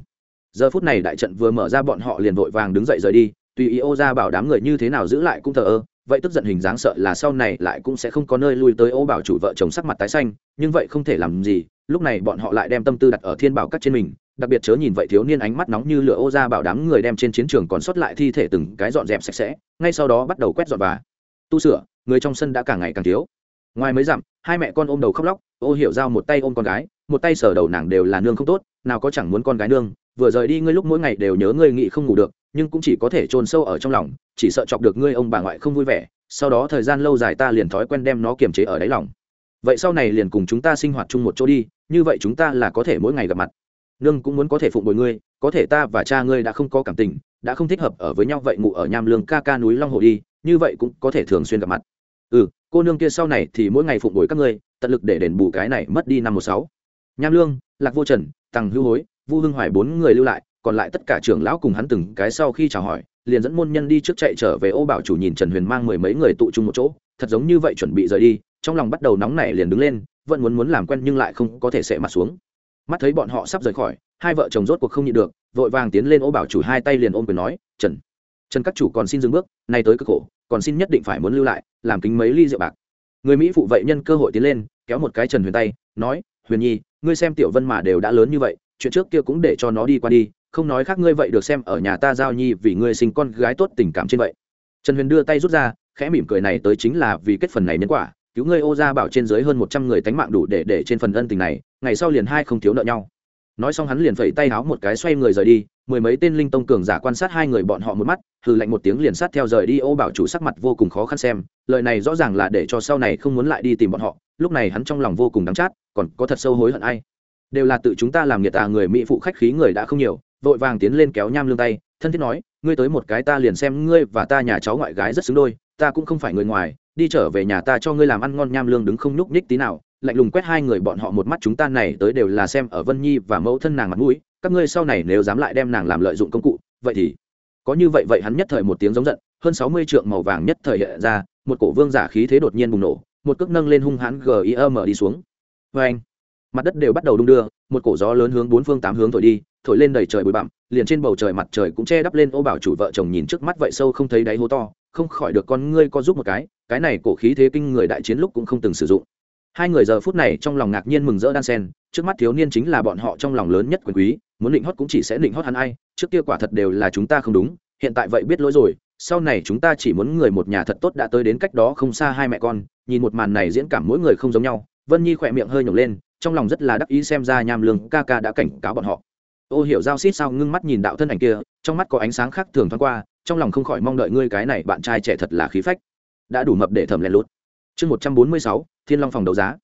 S1: Giờ phút này đại trận vừa mở ra bọn họ liền vội vàng đứng dậy rời đi, tùy ý ô ra bảo đám người như thế nào giữ lại cũng thờ ơ, vậy tức giận hình dáng sợ là sau này lại cũng sẽ không có nơi lui tới ô bảo chủ vợ chồng sắc mặt tái xanh, nhưng vậy không thể làm gì, lúc này bọn họ lại đem tâm tư đặt ở thiên bảo các trên mình, đặc biệt chớ nhìn vậy thiếu niên ánh mắt nóng như lửa ô ra bảo đám người đem trên chiến trường còn sót lại thi thể từng cái dọn dẹp sạch sẽ, ngay sau đó bắt đầu quét dọn và tu sửa, người trong sân đã càng ngày càng thiếu. Ngoài mấy dặm, hai mẹ con ôm đầu khóc lóc, ô hiểu giao một tay ôm con gái, một tay sờ đầu nàng đều là nương không tốt, nào có chẳng muốn con gái nương, vừa rời đi ngươi lúc mỗi ngày đều nhớ ngươi nghĩ không ngủ được, nhưng cũng chỉ có thể chôn sâu ở trong lòng, chỉ sợ chọc được ngươi ông bà ngoại không vui vẻ, sau đó thời gian lâu dài ta liền thói quen đem nó kiềm chế ở đáy lòng. Vậy sau này liền cùng chúng ta sinh hoạt chung một chỗ đi, như vậy chúng ta là có thể mỗi ngày gặp mặt. Nương cũng muốn có thể phụng bồi ngươi, có thể ta và cha ngươi đã không có cảm tình, đã không thích hợp ở với nhau vậy ngủ ở nham lương ca ca núi long hồ đi như vậy cũng có thể thường xuyên gặp mặt. Ừ cô nương kia sau này thì mỗi ngày phụng đổi các ngươi, tận lực để đền bù cái này mất đi năm một sáu. Nham lương, lạc vô trần tăng hữu hối, vu hưng hoài bốn người lưu lại, còn lại tất cả trưởng lão cùng hắn từng cái sau khi chào hỏi, liền dẫn môn nhân đi trước chạy trở về ô bảo chủ nhìn trần huyền mang mười mấy người tụ chung một chỗ, thật giống như vậy chuẩn bị rời đi, trong lòng bắt đầu nóng nảy liền đứng lên, vẫn muốn muốn làm quen nhưng lại không có thể sệ mặt xuống. Mắt thấy bọn họ sắp rời khỏi, hai vợ chồng rốt cuộc không nhịn được, vội vàng tiến lên ô bảo chủ hai tay liền ôm quyền nói, trần trần các chủ còn xin dừng bước, nay tới cực khổ, còn xin nhất định phải muốn lưu lại, làm kính mấy ly rượu bạc. Người mỹ phụ vậy nhân cơ hội tiến lên, kéo một cái trần huyền tay, nói, huyền nhi, ngươi xem tiểu vân mà đều đã lớn như vậy, chuyện trước kia cũng để cho nó đi qua đi, không nói khác ngươi vậy được xem ở nhà ta giao nhi vì ngươi sinh con gái tốt tình cảm trên vậy. Trần huyền đưa tay rút ra, khẽ mỉm cười này tới chính là vì kết phần này nhân quả, cứu ngươi ô ra bảo trên dưới hơn một trăm người tánh mạng đủ để để trên phần ân tình này, ngày sau liền hai không thiếu nợ nhau nói xong hắn liền phẩy tay háo một cái xoay người rời đi, mười mấy tên linh tông cường giả quan sát hai người bọn họ một mắt, hừ lạnh một tiếng liền sát theo rời đi, ô bảo chủ sắc mặt vô cùng khó khăn xem, lời này rõ ràng là để cho sau này không muốn lại đi tìm bọn họ, lúc này hắn trong lòng vô cùng đắng chát, còn có thật sâu hối hận ai? Đều là tự chúng ta làm nhiệt tà người mỹ phụ khách khí người đã không nhiều, vội vàng tiến lên kéo nham lương tay, thân thiết nói, ngươi tới một cái ta liền xem ngươi và ta nhà cháu ngoại gái rất xứng đôi, ta cũng không phải người ngoài, đi trở về nhà ta cho ngươi làm ăn ngon, nham lương đứng không nhúc nhích tí nào lạnh lùng quét hai người bọn họ một mắt chúng ta này tới đều là xem ở vân nhi và mẫu thân nàng mặt mũi, các ngươi sau này nếu dám lại đem nàng làm lợi dụng công cụ, vậy thì có như vậy vậy hắn nhất thời một tiếng giống giận, hơn sáu mươi trượng màu vàng nhất thời hiện ra, một cổ vương giả khí thế đột nhiên bùng nổ, một cước nâng lên hung hãn gim đi xuống. Vê anh, mặt đất đều bắt đầu đung đưa, một cổ gió lớn hướng bốn phương tám hướng thổi đi, thổi lên đầy trời bụi bặm, liền trên bầu trời mặt trời cũng che đắp lên ô bảo chủ vợ chồng nhìn trước mắt vậy sâu không thấy đáy hố to, không khỏi được con ngươi co giúp một cái cái này cổ khí thế kinh người đại chiến lúc cũng không từng sử dụng hai người giờ phút này trong lòng ngạc nhiên mừng rỡ đan sen, trước mắt thiếu niên chính là bọn họ trong lòng lớn nhất quyền quý, muốn định hót cũng chỉ sẽ định hót hắn ai, trước kia quả thật đều là chúng ta không đúng, hiện tại vậy biết lỗi rồi, sau này chúng ta chỉ muốn người một nhà thật tốt đã tới đến cách đó không xa hai mẹ con, nhìn một màn này diễn cảm mỗi người không giống nhau, vân nhi khỏe miệng hơi nhổng lên, trong lòng rất là đắc ý xem ra nham lương ca ca đã cảnh cáo bọn họ. Ô hiểu giao xít sao ngưng mắt nhìn đạo thân ảnh kia, trong mắt có ánh sáng khác thường thoáng qua, trong lòng không khỏi mong đợi ngươi cái này bạn trai trẻ thật là khí phách. Đã đủ mập để thầm lén lút. Chương một trăm bốn mươi sáu thiên long phòng đấu giá.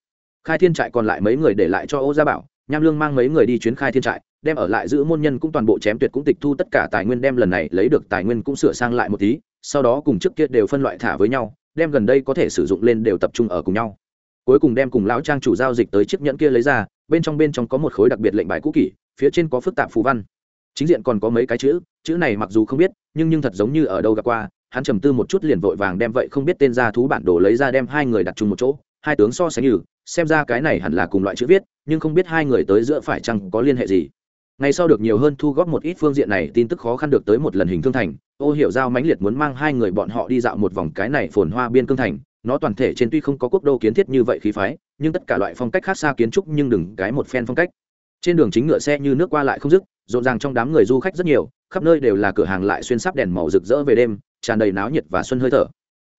S1: Khai thiên trại còn lại mấy người để lại cho ô gia bảo, nham lương mang mấy người đi chuyến khai thiên trại, đem ở lại giữ môn nhân cũng toàn bộ chém tuyệt cũng tịch thu tất cả tài nguyên đem lần này lấy được tài nguyên cũng sửa sang lại một tí, sau đó cùng trước kia đều phân loại thả với nhau, đem gần đây có thể sử dụng lên đều tập trung ở cùng nhau. Cuối cùng đem cùng lão trang chủ giao dịch tới chiếc nhẫn kia lấy ra, bên trong bên trong có một khối đặc biệt lệnh bài cũ kỷ phía trên có phức tạp phù văn. Chính diện còn có mấy cái chữ chữ này mặc dù không biết, nhưng nhưng thật giống như ở đâu gặp qua, hắn trầm tư một chút liền vội vàng đem vậy không biết tên ra thú bản đồ lấy ra đem hai người đặt chung một chỗ hai tướng so sánh như, xem ra cái này hẳn là cùng loại chữ viết, nhưng không biết hai người tới giữa phải chăng có liên hệ gì. Ngày sau được nhiều hơn thu góp một ít phương diện này, tin tức khó khăn được tới một lần hình thương thành, ô hiểu giao mãnh liệt muốn mang hai người bọn họ đi dạo một vòng cái này phồn hoa biên cương thành. Nó toàn thể trên tuy không có quốc đô kiến thiết như vậy khí phái, nhưng tất cả loại phong cách khác xa kiến trúc nhưng đừng cái một phen phong cách. Trên đường chính ngựa xe như nước qua lại không dứt, rộn ràng trong đám người du khách rất nhiều, khắp nơi đều là cửa hàng lại xuyên sắp đèn màu rực rỡ về đêm, tràn đầy náo nhiệt và xuân hơi thở.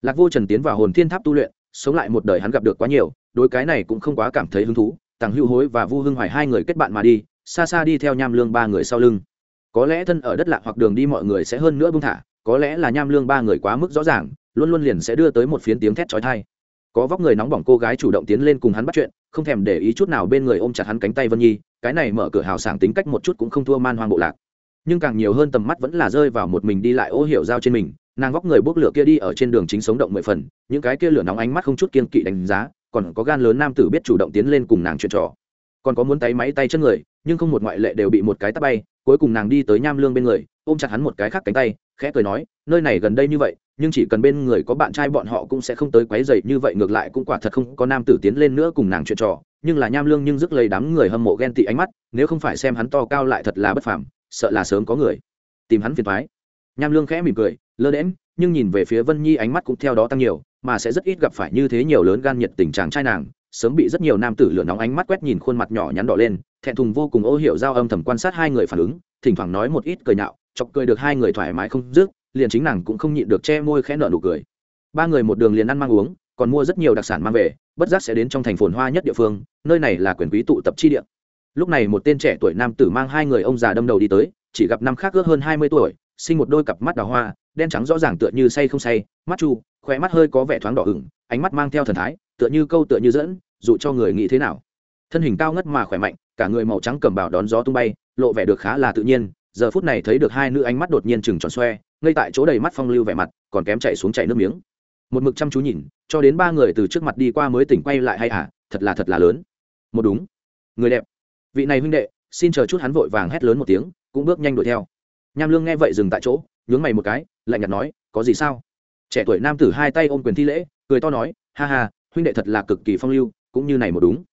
S1: Lạc vô trần tiến vào hồn thiên tháp tu luyện sống lại một đời hắn gặp được quá nhiều, đối cái này cũng không quá cảm thấy hứng thú tàng hữu hối và vu hưng hoài hai người kết bạn mà đi, xa xa đi theo nham lương ba người sau lưng. Có lẽ thân ở đất lạ hoặc đường đi mọi người sẽ hơn nữa bung thả, có lẽ là nham lương ba người quá mức rõ ràng, luôn luôn liền sẽ đưa tới một phiến tiếng thét trói thai có vóc người nóng bỏng cô gái chủ động tiến lên cùng hắn bắt chuyện, không thèm để ý chút nào bên người ôm chặt hắn cánh tay vân nhi, cái này mở cửa hào sảng tính cách một chút cũng không thua man hoang bộ lạc. Nhưng càng nhiều hơn tầm mắt vẫn là rơi vào một mình đi lại ô hiểu giao trên mình nàng vóc người bốc lửa kia đi ở trên đường chính sống động mười phần, những cái kia lửa nóng ánh mắt không chút kiên kỵ đánh giá, còn có gan lớn nam tử biết chủ động tiến lên cùng nàng chuyện trò. Còn có muốn tay máy tay chân người, nhưng không một ngoại lệ đều bị một cái tắt bay, cuối cùng nàng đi tới nham lương bên người, ôm chặt hắn một cái khác cánh tay, khẽ cười nói, nơi này gần đây như vậy, nhưng chỉ cần bên người có bạn trai bọn họ cũng sẽ không tới quấy dậy như vậy, ngược lại cũng quả thật không có nam tử tiến lên nữa cùng nàng chuyện trò. Nhưng là nham lương nhưng rước lấy đám người hâm mộ ghen tị ánh mắt, nếu không phải xem hắn to cao lại thật là bất phàm, sợ là sớm có người tìm hắn phiền thoái nham lương khẽ mỉm cười, lơ đễm nhưng nhìn về phía vân nhi ánh mắt cũng theo đó tăng nhiều, mà sẽ rất ít gặp phải như thế nhiều lớn gan nhiệt tình chàng trai nàng. Sớm bị rất nhiều nam tử lửa nóng ánh mắt quét nhìn khuôn mặt nhỏ nhắn đỏ lên, thẹn thùng vô cùng ô hiểu giao âm thầm quan sát hai người phản ứng, thỉnh thoảng nói một ít cười nhạo, chọc cười được hai người thoải mái không dứt, liền chính nàng cũng không nhịn được che môi khẽ nở nụ cười. Ba người một đường liền ăn mang uống, còn mua rất nhiều đặc sản mang về, bất giác sẽ đến trong thành phồn hoa nhất địa phương, nơi này là quyền quý tụ tập chi địa. Lúc này một tên trẻ tuổi nam tử mang hai người ông già đâm đầu đi tới, chỉ gặp năm khác ước hơn hai mươi tuổi sinh một đôi cặp mắt đào hoa, đen trắng rõ ràng tựa như say không say, mắt chu khoe mắt hơi có vẻ thoáng đỏ ửng, ánh mắt mang theo thần thái, tựa như câu tựa như dẫn dụ cho người nghĩ thế nào. Thân hình cao ngất mà khỏe mạnh, cả người màu trắng cầm bảo đón gió tung bay, lộ vẻ được khá là tự nhiên, giờ phút này thấy được hai nữ ánh mắt đột nhiên chừng tròn xoe, ngay tại chỗ đầy mắt phong lưu vẻ mặt, còn kém chạy xuống chạy nước miếng. Một mực chăm chú nhìn, cho đến ba người từ trước mặt đi qua mới tỉnh quay lại hay à thật là thật là lớn. Một đúng. Người đẹp. Vị này huynh đệ, xin chờ chút hắn vội vàng hét lớn một tiếng, cũng bước nhanh đuổi theo nham lương nghe vậy dừng tại chỗ nhướng mày một cái lạnh nhạt nói có gì sao? Trẻ tuổi nam tử hai tay ôm quyền thi lễ cười to nói ha ha huynh đệ thật là cực kỳ phong lưu cũng như này một đúng.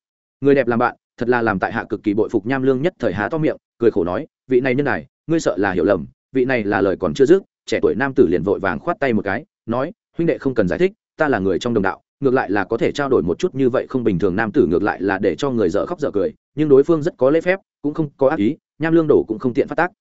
S1: Người đẹp làm bạn thật là làm tại hạ cực kỳ bội phục nham lương nhất thời há to miệng cười khổ nói vị này nhân này, ngươi sợ là hiểu lầm vị này là lời còn chưa dứt. Trẻ tuổi nam tử liền vội vàng khoát tay một cái nói huynh đệ không cần giải thích ta là người trong đồng đạo ngược lại là có thể trao đổi một chút như vậy không bình thường nam tử ngược lại là để cho người dở khóc dở cười nhưng đối phương rất có lễ phép cũng không có ác ý nham lương đổ cũng không tiện phát tác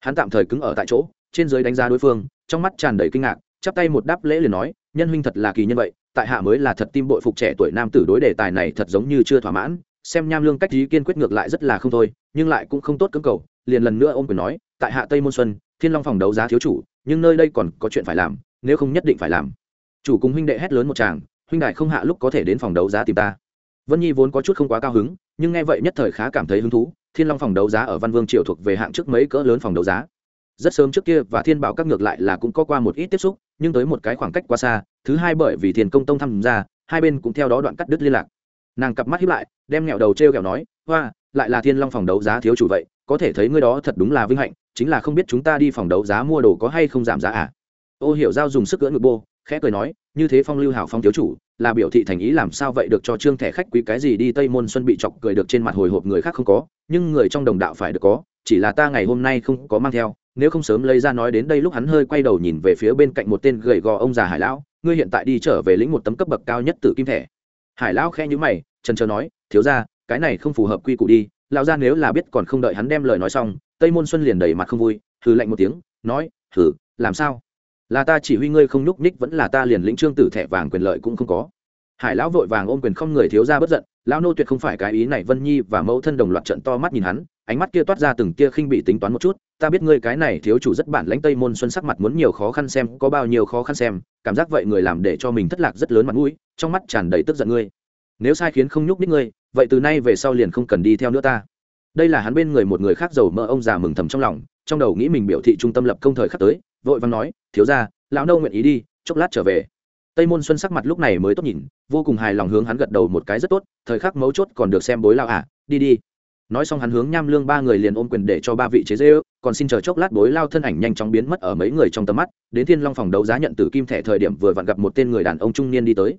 S1: hắn tạm thời cứng ở tại chỗ, trên dưới đánh giá đối phương, trong mắt tràn đầy kinh ngạc, chắp tay một đáp lễ liền nói, nhân huynh thật là kỳ nhân vậy, tại hạ mới là thật tim bội phục trẻ tuổi nam tử đối đề tài này thật giống như chưa thỏa mãn, xem nham lương cách ý kiên quyết ngược lại rất là không thôi, nhưng lại cũng không tốt cưỡng cầu, liền lần nữa ôm quyền nói, tại hạ tây môn xuân, thiên long phòng đấu giá thiếu chủ, nhưng nơi đây còn có chuyện phải làm, nếu không nhất định phải làm. Chủ cùng huynh đệ hét lớn một chàng huynh đại không hạ lúc có thể đến phòng đấu giá tìm ta. Vân nhi vốn có chút không quá cao hứng, nhưng nghe vậy nhất thời khá cảm thấy hứng thú thiên long phòng đấu giá ở văn vương triều thuộc về hạng trước mấy cỡ lớn phòng đấu giá. Rất sớm trước kia, và thiên bảo các ngược lại là cũng có qua một ít tiếp xúc, nhưng tới một cái khoảng cách quá xa, thứ hai bởi vì thiên công tông tham gia, hai bên cũng theo đó đoạn cắt đứt liên lạc. Nàng cặp mắt hiếp lại, đem nghẹo đầu t r e o kẹo nói, hoa, lại là thiên long phòng đấu giá thiếu chủ vậy, có thể thấy ngươi đó thật đúng là vinh hạnh, chính là không biết chúng ta đi phòng đấu giá mua đồ có hay không giảm giá à? Ô hiểu giao dùng sức gỡ ngực bô khẽ cười nói, như thế phong lưu hảo phong thiếu chủ, là biểu thị thành ý làm sao vậy được cho trương thẻ khách quý cái gì đi tây môn xuân bị chọc cười được trên mặt hồi hộp người khác không có, nhưng người trong đồng đạo phải được có, chỉ là ta ngày hôm nay không có mang theo, nếu không sớm lấy ra nói đến đây lúc hắn hơi quay đầu nhìn về phía bên cạnh một tên gầy gò ông già hải lão, ngươi hiện tại đi trở về lĩnh một tấm cấp bậc cao nhất từ kim thẻ. Hải lão khe nhữ mày, trần trờ nói, thiếu ra cái này không phù hợp quy củ đi, lão ra nếu là biết còn không đợi hắn đem lời nói xong, tây môn xuân liền đầy mặt không vui thử lạnh một tiếng, nói thử làm sao? Là ta chỉ huy ngươi không nhúc ních vẫn là ta liền lĩnh trương tử thẻ vàng quyền lợi cũng không có. Hải lão vội vàng ôm quyền không người thiếu ra bất giận, lão nô tuyệt không phải cái ý này, vân nhi và mẫu thân đồng loạt trận to mắt nhìn hắn, ánh mắt kia toát ra từng kia khinh bị tính toán một chút, ta biết ngươi cái này thiếu chủ rất bản lãnh tây môn xuân sắc mặt muốn nhiều khó khăn xem, có bao nhiêu khó khăn xem, cảm giác vậy người làm để cho mình thất lạc rất lớn mặt mũi, trong mắt tràn đầy tức giận ngươi. Nếu sai khiến không nhúc ních ngươi, vậy từ nay về sau liền không cần đi theo nữa ta. Đây là hắn bên người một người khác giàu mơ ông già mừng thầm trong lòng, trong đầu nghĩ mình biểu thị trung tâm lập công thời khắc tới vội vàng nói thiếu ra lão nâu nguyện ý đi chốc lát trở về. Tây môn xuân sắc mặt lúc này mới tốt nhìn vô cùng hài lòng hướng hắn gật đầu một cái rất tốt thời khắc mấu chốt còn được xem bối lao à, đi đi. Nói xong hắn hướng nham lương ba người liền ôm quyền để cho ba vị chế dê ư còn xin chờ chốc lát bối lao thân ảnh nhanh chóng biến mất ở mấy người trong tầm mắt đến thiên long phòng đấu giá nhận tử kim thẻ thời điểm vừa vặn gặp một tên người đàn ông trung niên đi tới.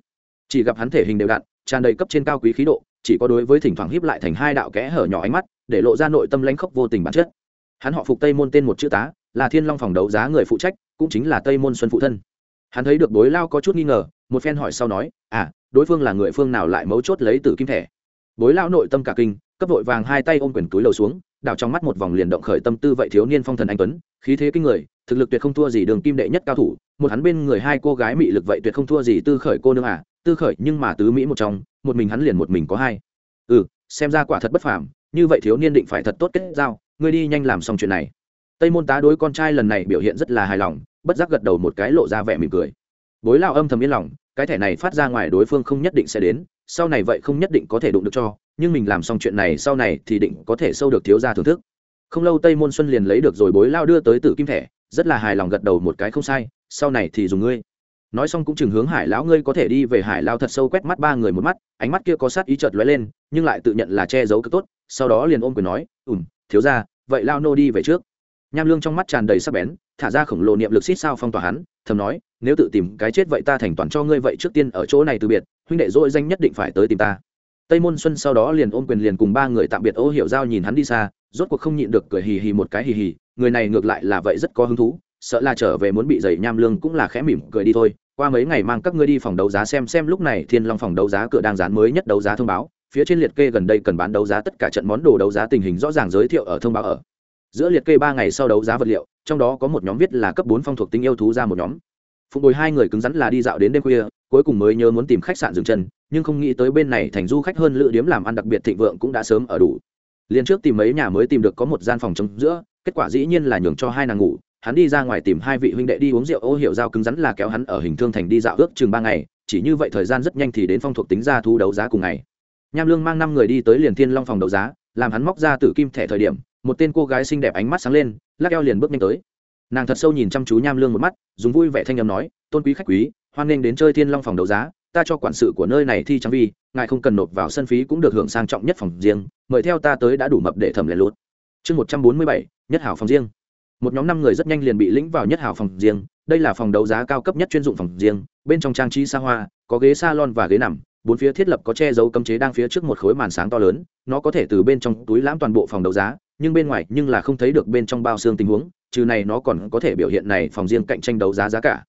S1: Chỉ gặp hắn thể hình đều đặn tràn đầy cấp trên cao quý khí độ chỉ có đối với thỉnh thoảng híp lại thành hai đạo kẽ hở nhỏ ánh mắt để lộ ra nội tâm lãnh khốc vô tình bản chất. Hắn họ phục tây môn tên một chữ tá là thiên long phòng đấu giá người phụ trách, cũng chính là tây môn xuân phụ thân. Hắn thấy được bối lao có chút nghi ngờ, một phen hỏi sau nói à đối phương là người phương nào lại mấu chốt lấy từ kim thẻ? Bối lao nội tâm cả kinh, cấp vội vàng hai tay ôm quyển túi lầu xuống, đảo trong mắt một vòng liền động khởi tâm tư vậy thiếu niên phong thần anh tuấn, khí thế kinh người, thực lực tuyệt không thua gì đường kim đệ nhất cao thủ, một hắn bên người hai cô gái mị lực vậy tuyệt không thua gì tư khởi cô nương à tư khởi nhưng mà tứ mỹ một trong, một mình hắn liền một mình có hai. Ừ xem ra quả thật bất phàm, như vậy thiếu niên định phải thật tốt kết giao, ngươi đi nhanh làm xong chuyện này tây môn tá đối con trai lần này biểu hiện rất là hài lòng, bất giác gật đầu một cái lộ ra vẻ mỉm cười. Bối lao âm thầm yên lòng, cái thẻ này phát ra ngoài đối phương không nhất định sẽ đến, sau này vậy không nhất định có thể đụng được cho, nhưng mình làm xong chuyện này sau này thì định có thể sâu được thiếu gia thưởng thức. Không lâu tây môn xuân liền lấy được rồi bối lao đưa tới tử kim thẻ, rất là hài lòng gật đầu một cái không sai, sau này thì dùng ngươi. Nói xong cũng chừng hướng hải lão ngươi có thể đi về hải lao thật sâu quét mắt ba người một mắt, ánh mắt kia có sát ý chợt lóe lên, nhưng lại tự nhận là che giấu cực tốt, sau đó liền ôm quyền nói ùm thiếu ra vậy lao nô đi về trước nham lương trong mắt tràn đầy sắc bén, thả ra khổng lồ niệm lực xít sao phong tỏa hắn, thầm nói, nếu tự tìm cái chết vậy ta thành toàn cho ngươi vậy trước tiên ở chỗ này từ biệt, huynh đệ dỗi danh nhất định phải tới tìm ta. Tây môn xuân sau đó liền ôm quyền liền cùng ba người tạm biệt ô hiểu giao nhìn hắn đi xa, rốt cuộc không nhịn được cười hì hì một cái hì hì, người này ngược lại là vậy rất có hứng thú, sợ là trở về muốn bị dày nham lương cũng là khẽ mỉm cười đi thôi, qua mấy ngày mang các ngươi đi phòng đấu giá xem xem lúc này thiên long phòng đấu giá cửa đang dán mới nhất đấu giá thông báo, phía trên liệt kê gần đây cần bán đấu giá tất cả trận món đồ đấu giá tình hình rõ ràng giới thiệu ở thông báo ở giữa liệt kê ba ngày sau đấu giá vật liệu, trong đó có một nhóm viết là cấp bốn phong thuộc tinh yêu thú ra một nhóm. Phụng bồi hai người cứng rắn là đi dạo đến đêm khuya, cuối cùng mới nhớ muốn tìm khách sạn dừng chân, nhưng không nghĩ tới bên này thành du khách hơn lựa điếm làm ăn đặc biệt thịnh vượng cũng đã sớm ở đủ. Liền trước tìm mấy nhà mới tìm được có một gian phòng trống giữa, kết quả dĩ nhiên là nhường cho hai nàng ngủ, hắn đi ra ngoài tìm hai vị huynh đệ đi uống rượu, ô hiệu dao cứng rắn là kéo hắn ở hình thương thành đi dạo ước chừng ba ngày, chỉ như vậy thời gian rất nhanh thì đến phong thuộc tính ra thu đấu giá cùng ngày. Nham lương mang năm người đi tới liền thiên long phòng đấu giá, làm hắn móc ra từ kim thẻ thời điểm một tên cô gái xinh đẹp ánh mắt sáng lên, lắc eo liền bước nhanh tới. Nàng thật sâu nhìn chăm chú nham lương một mắt, dùng vui vẻ thanh âm nói, tôn quý khách quý, hoan nghênh đến chơi thiên long phòng đấu giá, ta cho quản sự của nơi này thi trang vi, ngài không cần nộp vào sân phí cũng được hưởng sang trọng nhất phòng riêng, mời theo ta tới đã đủ mập để thẩm lẻ lốt chương một trăm bốn mươi bảy, nhất hảo phòng riêng. Một nhóm năm người rất nhanh liền bị lĩnh vào nhất hảo phòng riêng, đây là phòng đấu giá cao cấp nhất chuyên dụng phòng riêng, bên trong trang trí xa hoa, có ghế salon và ghế nằm bốn phía thiết lập có che giấu cấm chế đang phía trước một khối màn sáng to lớn, nó có thể từ bên trong túi lãm toàn bộ phòng đấu giá, nhưng bên ngoài nhưng là không thấy được bên trong bao xương tình huống, trừ này nó còn có thể biểu hiện này phòng riêng cạnh tranh đấu giá giá cả.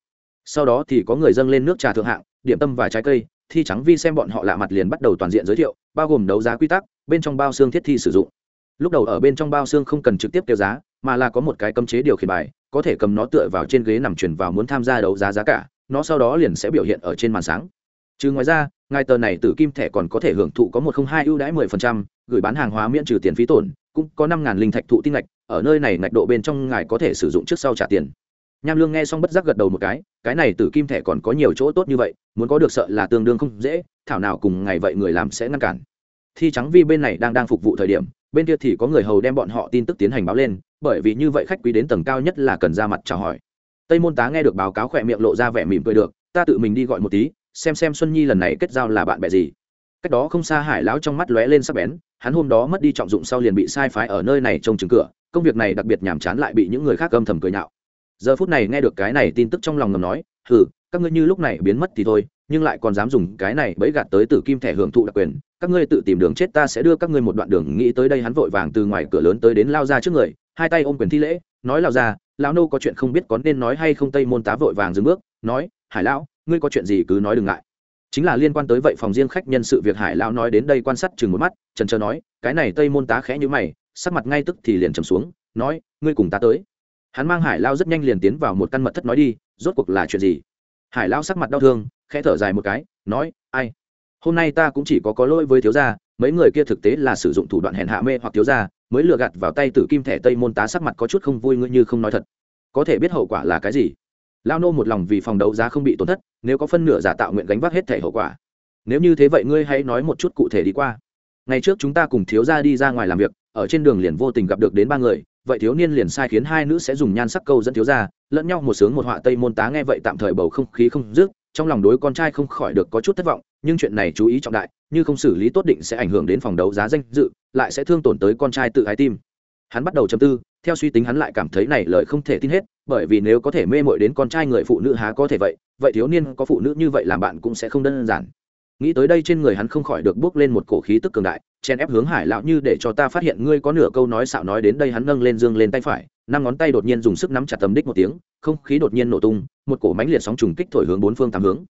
S1: Sau đó thì có người dâng lên nước trà thượng hạng, điểm tâm và trái cây, thi trắng vi xem bọn họ lạ mặt liền bắt đầu toàn diện giới thiệu, bao gồm đấu giá quy tắc, bên trong bao xương thiết thi sử dụng. Lúc đầu ở bên trong bao xương không cần trực tiếp kêu giá, mà là có một cái cấm chế điều khiển bài, có thể cầm nó tựa vào trên ghế nằm chuyển vào muốn tham gia đấu giá giá cả, nó sau đó liền sẽ biểu hiện ở trên màn sáng. Trừ ngoài ra ngài tờ này từ kim thẻ còn có thể hưởng thụ có một không hai ưu đãi mười phần trăm, gửi bán hàng hóa miễn trừ tiền phí tổn, cũng có năm ngàn linh thạch thụ tinh ngạch, ở nơi này ngạch độ bên trong ngài có thể sử dụng trước sau trả tiền. Nham lương nghe xong bất giác gật đầu một cái cái này từ kim thẻ còn có nhiều chỗ tốt như vậy, muốn có được sợ là tương đương không dễ, thảo nào cùng ngày vậy người làm sẽ ngăn cản. Thi trắng vi bên này đang đang phục vụ thời điểm, bên kia thì có người hầu đem bọn họ tin tức tiến hành báo lên, bởi vì như vậy khách quý đến tầng cao nhất là cần ra mặt chào hỏi. Tây môn tá nghe được báo cáo khỏe miệng lộ ra vẻ mỉm cười được, ta tự mình đi gọi một tí xem xem xuân nhi lần này kết giao là bạn bè gì. Cách đó không xa hải lão trong mắt lóe lên sắc bén, hắn hôm đó mất đi trọng dụng sau liền bị sai phái ở nơi này trông chừng cửa, công việc này đặc biệt nhàm chán lại bị những người khác âm thầm cười nhạo. Giờ phút này nghe được cái này tin tức trong lòng ngầm nói, hừ, các ngươi như lúc này biến mất thì thôi, nhưng lại còn dám dùng cái này bẫy gạt tới tử kim thẻ hưởng thụ đặc quyền, các ngươi tự tìm đường chết ta sẽ đưa các ngươi một đoạn đường. Nghĩ tới đây hắn vội vàng từ ngoài cửa lớn tới đến lao ra trước người, hai tay ôm quyền thi lễ, nói lao ra lão nô có chuyện không biết có nên nói hay không? Tây môn tá vội vàng dừng bước, nói, hải lão ngươi có chuyện gì cứ nói đừng ngại. Chính là liên quan tới vậy phòng riêng khách nhân sự việc hải lão nói đến đây quan sát chừng một mắt, trần trờ nói, cái này tây môn tá khẽ như mày, sắc mặt ngay tức thì liền trầm xuống, nói, ngươi cùng ta tới. Hắn mang hải lao rất nhanh liền tiến vào một căn mật thất nói đi, rốt cuộc là chuyện gì? Hải lao sắc mặt đau thương, khẽ thở dài một cái, nói, ai? Hôm nay ta cũng chỉ có có lỗi với thiếu gia, mấy người kia thực tế là sử dụng thủ đoạn hèn hạ mê hoặc thiếu gia, mới lừa gạt vào tay tử kim thẻ tây môn tá sắc mặt có chút không vui, ngươi như không nói thật. Có thể biết hậu quả là cái gì? Lao nô một lòng vì phòng đấu giá không bị tổn thất, nếu có phân nửa giả tạo nguyện gánh vác hết thể hậu quả. Nếu như thế vậy ngươi hãy nói một chút cụ thể đi qua. Ngày trước chúng ta cùng thiếu gia đi ra ngoài làm việc, ở trên đường liền vô tình gặp được đến ba người, vậy thiếu niên liền sai khiến hai nữ sẽ dùng nhan sắc câu dẫn thiếu gia, lẫn nhau một sướng một họa tây môn tá nghe vậy tạm thời bầu không khí không dứt, trong lòng đối con trai không khỏi được có chút thất vọng, nhưng chuyện này chú ý trọng đại, như không xử lý tốt định sẽ ảnh hưởng đến phòng đấu giá danh dự, lại sẽ thương tổn tới con trai tự ái tim hắn bắt đầu chấm tư, theo suy tính hắn lại cảm thấy này lời không thể tin hết, bởi vì nếu có thể mê mội đến con trai người phụ nữ há có thể vậy vậy thiếu niên có phụ nữ như vậy làm bạn cũng sẽ không đơn giản. Nghĩ tới đây trên người hắn không khỏi được bước lên một cổ khí tức cường đại chen ép hướng hải lão như để cho ta phát hiện ngươi có nửa câu nói xạo nói đến đây hắn nâng lên dương lên tay phải, năm ngón tay đột nhiên dùng sức nắm chặt tầm đích một tiếng, không khí đột nhiên nổ tung, một cổ mãnh liệt sóng trùng kích thổi hướng bốn phương tám hướng.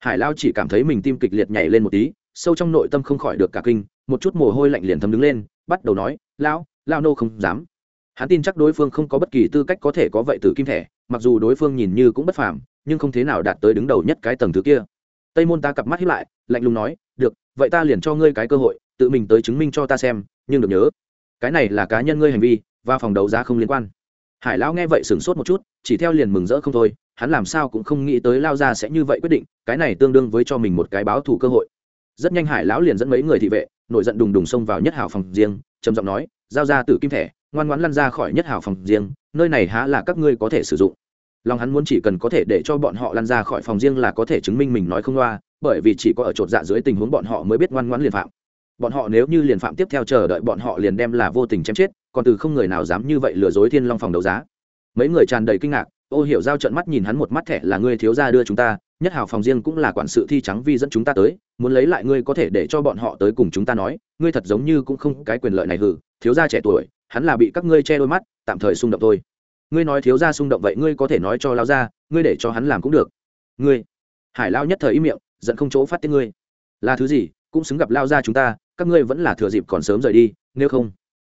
S1: Hải lao chỉ cảm thấy mình tim kịch liệt nhảy lên một tí, sâu trong nội tâm không khỏi được cả kinh, một chút mồ hôi lạnh liền thấm đứng lên, bắt đầu nói, lão lao nô không dám. Hắn tin chắc đối phương không có bất kỳ tư cách có thể có vậy từ kim thẻ, mặc dù đối phương nhìn như cũng bất phàm, nhưng không thế nào đạt tới đứng đầu nhất cái tầng thứ kia. Tây môn ta cặp mắt hiếp lại, lạnh lùng nói, được, vậy ta liền cho ngươi cái cơ hội, tự mình tới chứng minh cho ta xem, nhưng được nhớ, cái này là cá nhân ngươi hành vi, và phòng đấu giá không liên quan. Hải lão nghe vậy sửng sốt một chút, chỉ theo liền mừng rỡ không thôi, hắn làm sao cũng không nghĩ tới lao ra sẽ như vậy quyết định, cái này tương đương với cho mình một cái báo thủ cơ hội. Rất nhanh hải lão liền dẫn mấy người thị vệ, nổi giận đùng đùng xông vào nhất hào phòng riêng, trầm giọng nói giao ra tử kim thẻ, ngoan ngoãn lăn ra khỏi nhất hào phòng riêng, nơi này há là các ngươi có thể sử dụng. Lòng hắn muốn chỉ cần có thể để cho bọn họ lăn ra khỏi phòng riêng là có thể chứng minh mình nói không loa, bởi vì chỉ có ở chột dạ dưới tình huống bọn họ mới biết ngoan ngoãn liền phạm. Bọn họ nếu như liền phạm tiếp theo chờ đợi bọn họ liền đem là vô tình chém chết, còn từ không người nào dám như vậy lừa dối thiên long phòng đấu giá. Mấy người tràn đầy kinh ngạc, ô hiểu giao trận mắt nhìn hắn một mắt thẻ là ngươi thiếu gia đưa chúng ta, nhất hào phòng riêng cũng là quản sự thi trắng vi dẫn chúng ta tới, muốn lấy lại ngươi có thể để cho bọn họ tới cùng chúng ta nói, ngươi thật giống như cũng không cái quyền lợi này hử thiếu gia trẻ tuổi, hắn là bị các ngươi che đôi mắt, tạm thời xung động thôi. Ngươi nói thiếu gia xung động vậy ngươi có thể nói cho lao ra ngươi để cho hắn làm cũng được. Ngươi, hải lao nhất thời im miệng, giận không chỗ phát tiếng ngươi. Là thứ gì, cũng xứng gặp lao ra chúng ta, các ngươi vẫn là thừa dịp còn sớm rời đi, nếu không.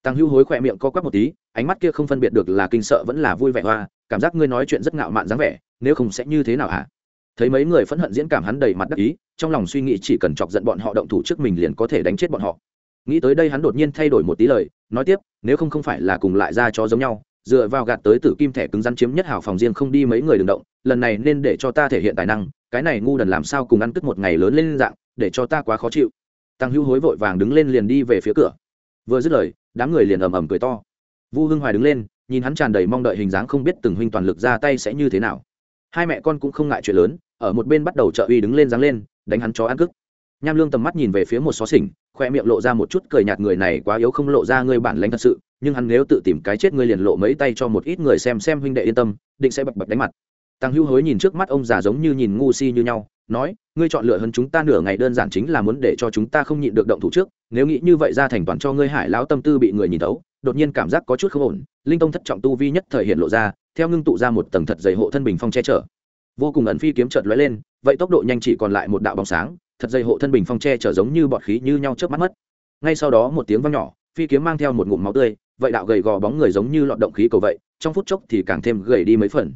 S1: Tăng hưu hối khỏe miệng co quắp một tí, ánh mắt kia không phân biệt được là kinh sợ vẫn là vui vẻ hoa, cảm giác ngươi nói chuyện rất ngạo mạn dáng vẻ, nếu không sẽ như thế nào hả? Thấy mấy người phẫn hận diễn cảm hắn đầy mặt đắc ý, trong lòng suy nghĩ chỉ cần chọc giận bọn họ động thủ trước mình liền có thể đánh chết bọn họ nghĩ tới đây hắn đột nhiên thay đổi một tí lời, nói tiếp, nếu không không phải là cùng lại ra cho giống nhau, dựa vào gạt tới tử kim thẻ cứng rắn chiếm nhất hảo phòng riêng không đi mấy người đừng động, lần này nên để cho ta thể hiện tài năng, cái này ngu đần làm sao cùng ăn tức một ngày lớn lên dạng, để cho ta quá khó chịu. Tăng hữu hối vội vàng đứng lên liền đi về phía cửa. Vừa dứt lời, đám người liền ầm ầm cười to. Vu hưng hoài đứng lên, nhìn hắn tràn đầy mong đợi hình dáng không biết từng huynh toàn lực ra tay sẽ như thế nào. Hai mẹ con cũng không ngại chuyện lớn, ở một bên bắt đầu trợ uy đứng lên dáng lên, đánh hắn chó ăn cức nham lương tầm mắt nhìn về phía một xó xỉnh khoe miệng lộ ra một chút cười nhạt, người này quá yếu, không lộ ra ngươi bản lãnh thật sự, nhưng hắn nếu tự tìm cái chết ngươi liền lộ mấy tay cho một ít người xem xem huynh đệ yên tâm, định sẽ bập bập đánh mặt. Tăng hữu hối nhìn trước mắt ông già giống như nhìn ngu si như nhau, nói, ngươi chọn lựa hơn chúng ta nửa ngày đơn giản chính là muốn để cho chúng ta không nhịn được động thủ trước, nếu nghĩ như vậy ra thành toàn cho ngươi hải lão tâm tư bị người nhìn thấu, đột nhiên cảm giác có chút không ổn, linh tông thất trọng tu vi nhất thời hiện lộ ra, theo ngưng tụ ra một tầng thật dày hộ thân bình phong che chở. Vô cùng ẩn phi kiếm chợt lóe lên, vậy tốc độ nhanh chỉ còn lại một đạo bóng sáng thật dày hộ thân bình phong che trở giống như bọt khí như nhau trước mắt mất. Ngay sau đó một tiếng vang nhỏ, phi kiếm mang theo một ngụm máu tươi, vậy đạo gầy gò bóng người giống như lọt động khí cầu vậy, trong phút chốc thì càng thêm gầy đi mấy phần.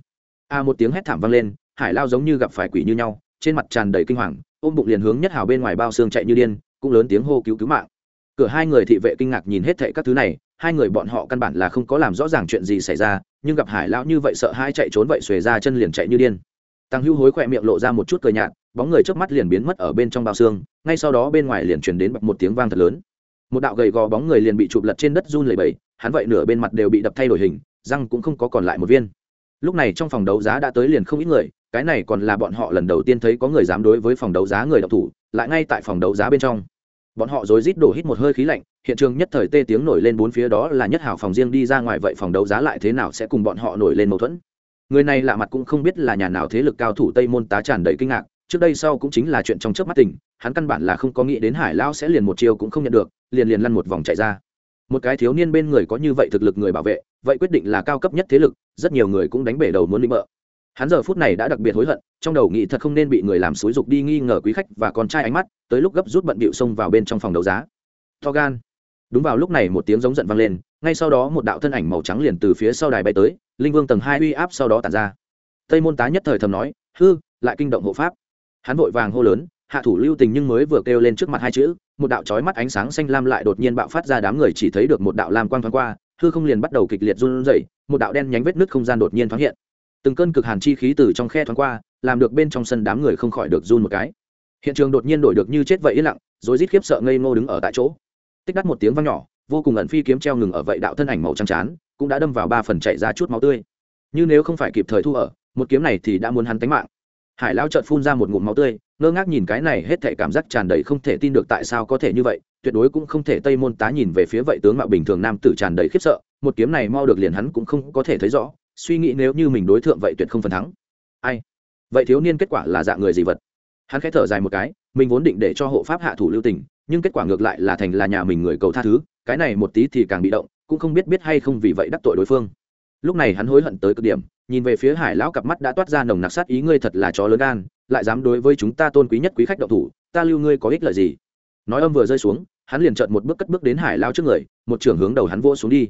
S1: A một tiếng hét thảm vang lên, hải lao giống như gặp phải quỷ như nhau, trên mặt tràn đầy kinh hoàng, ôm bụng liền hướng nhất hào bên ngoài bao xương chạy như điên, cũng lớn tiếng hô cứu cứu mạng. Cửa hai người thị vệ kinh ngạc nhìn hết thệ các thứ này, hai người bọn họ căn bản là không có làm rõ ràng chuyện gì xảy ra, nhưng gặp hải lão như vậy sợ hai chạy trốn vậy xuề ra chân liền chạy như điên. Tăng hưu hối khỏe miệng lộ ra một chút cười nhạt bóng người trước mắt liền biến mất ở bên trong bao xương, ngay sau đó bên ngoài liền truyền đến một tiếng vang thật lớn. Một đạo gầy gò bóng người liền bị chụp lật trên đất run lẩy bẩy, hắn vậy nửa bên mặt đều bị đập thay đổi hình, răng cũng không có còn lại một viên. Lúc này trong phòng đấu giá đã tới liền không ít người, cái này còn là bọn họ lần đầu tiên thấy có người dám đối với phòng đấu giá người đọc thủ, lại ngay tại phòng đấu giá bên trong. Bọn họ rối rít đổ hít một hơi khí lạnh, hiện trường nhất thời tê tiếng nổi lên bốn phía đó là nhất hảo phòng riêng đi ra ngoài vậy phòng đấu giá lại thế nào sẽ cùng bọn họ nổi lên mâu thuẫn. Người này lạ mặt cũng không biết là nhà nào thế lực cao thủ tây môn tá tràn đầy kinh ngạc trước đây sau cũng chính là chuyện trong trước mắt tỉnh, hắn căn bản là không có nghĩ đến hải lao sẽ liền một chiều cũng không nhận được liền liền lăn một vòng chạy ra. Một cái thiếu niên bên người có như vậy thực lực người bảo vệ vậy quyết định là cao cấp nhất thế lực rất nhiều người cũng đánh bể đầu muốn định mợ. hắn giờ phút này đã đặc biệt hối hận trong đầu nghĩ thật không nên bị người làm xúi dục đi nghi ngờ quý khách và con trai ánh mắt tới lúc gấp rút bận bịu xông vào bên trong phòng đấu giá. To gan đúng vào lúc này một tiếng giống giận vang lên ngay sau đó một đạo thân ảnh màu trắng liền từ phía sau đài bay tới linh vương tầng hai uy áp sau đó tàn ra. Tây môn tá nhất thời thầm nói hư lại kinh động hộ pháp hắn vội vàng hô lớn, hạ thủ lưu tình nhưng mới vừa kêu lên trước mặt hai chữ, một đạo chói mắt ánh sáng xanh lam lại đột nhiên bạo phát ra đám người chỉ thấy được một đạo lam quang thoáng qua, hư không liền bắt đầu kịch liệt run rẩy, một đạo đen nhánh vết nứt không gian đột nhiên thoáng hiện. Từng cơn cực hàn chi khí từ trong khe thoáng qua, làm được bên trong sân đám người không khỏi được run một cái. Hiện trường đột nhiên đổi được như chết vậy yên lặng rồi rít khiếp sợ ngây ngô đứng ở tại chỗ. Tích đắt một tiếng vang nhỏ, vô cùng ẩn phi kiếm treo ngừng ở vậy đạo thân ảnh màu trắng chán, cũng đã đâm vào ba phần chạy ra chút máu tươi. Như nếu không phải kịp thời thu ở, một kiếm này thì đã muốn hắn tánh mạng hải lao chợt phun ra một ngụm máu tươi, ngơ ngác nhìn cái này hết thể cảm giác tràn đầy không thể tin được tại sao có thể như vậy, tuyệt đối cũng không thể tây môn tá nhìn về phía vậy tướng mạo bình thường nam tử tràn đầy khiếp sợ, một kiếm này mau được liền hắn cũng không có thể thấy rõ, suy nghĩ nếu như mình đối tượng vậy tuyệt không phần thắng. Ai? Vậy thiếu niên kết quả là dạng người gì vật? Hắn khẽ thở dài một cái, mình vốn định để cho hộ pháp hạ thủ lưu tình, nhưng kết quả ngược lại là thành là nhà mình người cầu tha thứ, cái này một tí thì càng bị động, cũng không biết biết hay không vì vậy đắc tội đối phương. Lúc này hắn hối hận tới cực điểm nhìn về phía hải lão cặp mắt đã toát ra nồng nặc sát ý, ngươi thật là chó lớn gan, lại dám đối với chúng ta tôn quý nhất quý khách động thủ, ta lưu ngươi có ích lợi gì? Nói âm vừa rơi xuống, hắn liền trợn một bước cất bước đến hải lao trước người, một trưởng hướng đầu hắn vỗ xuống đi.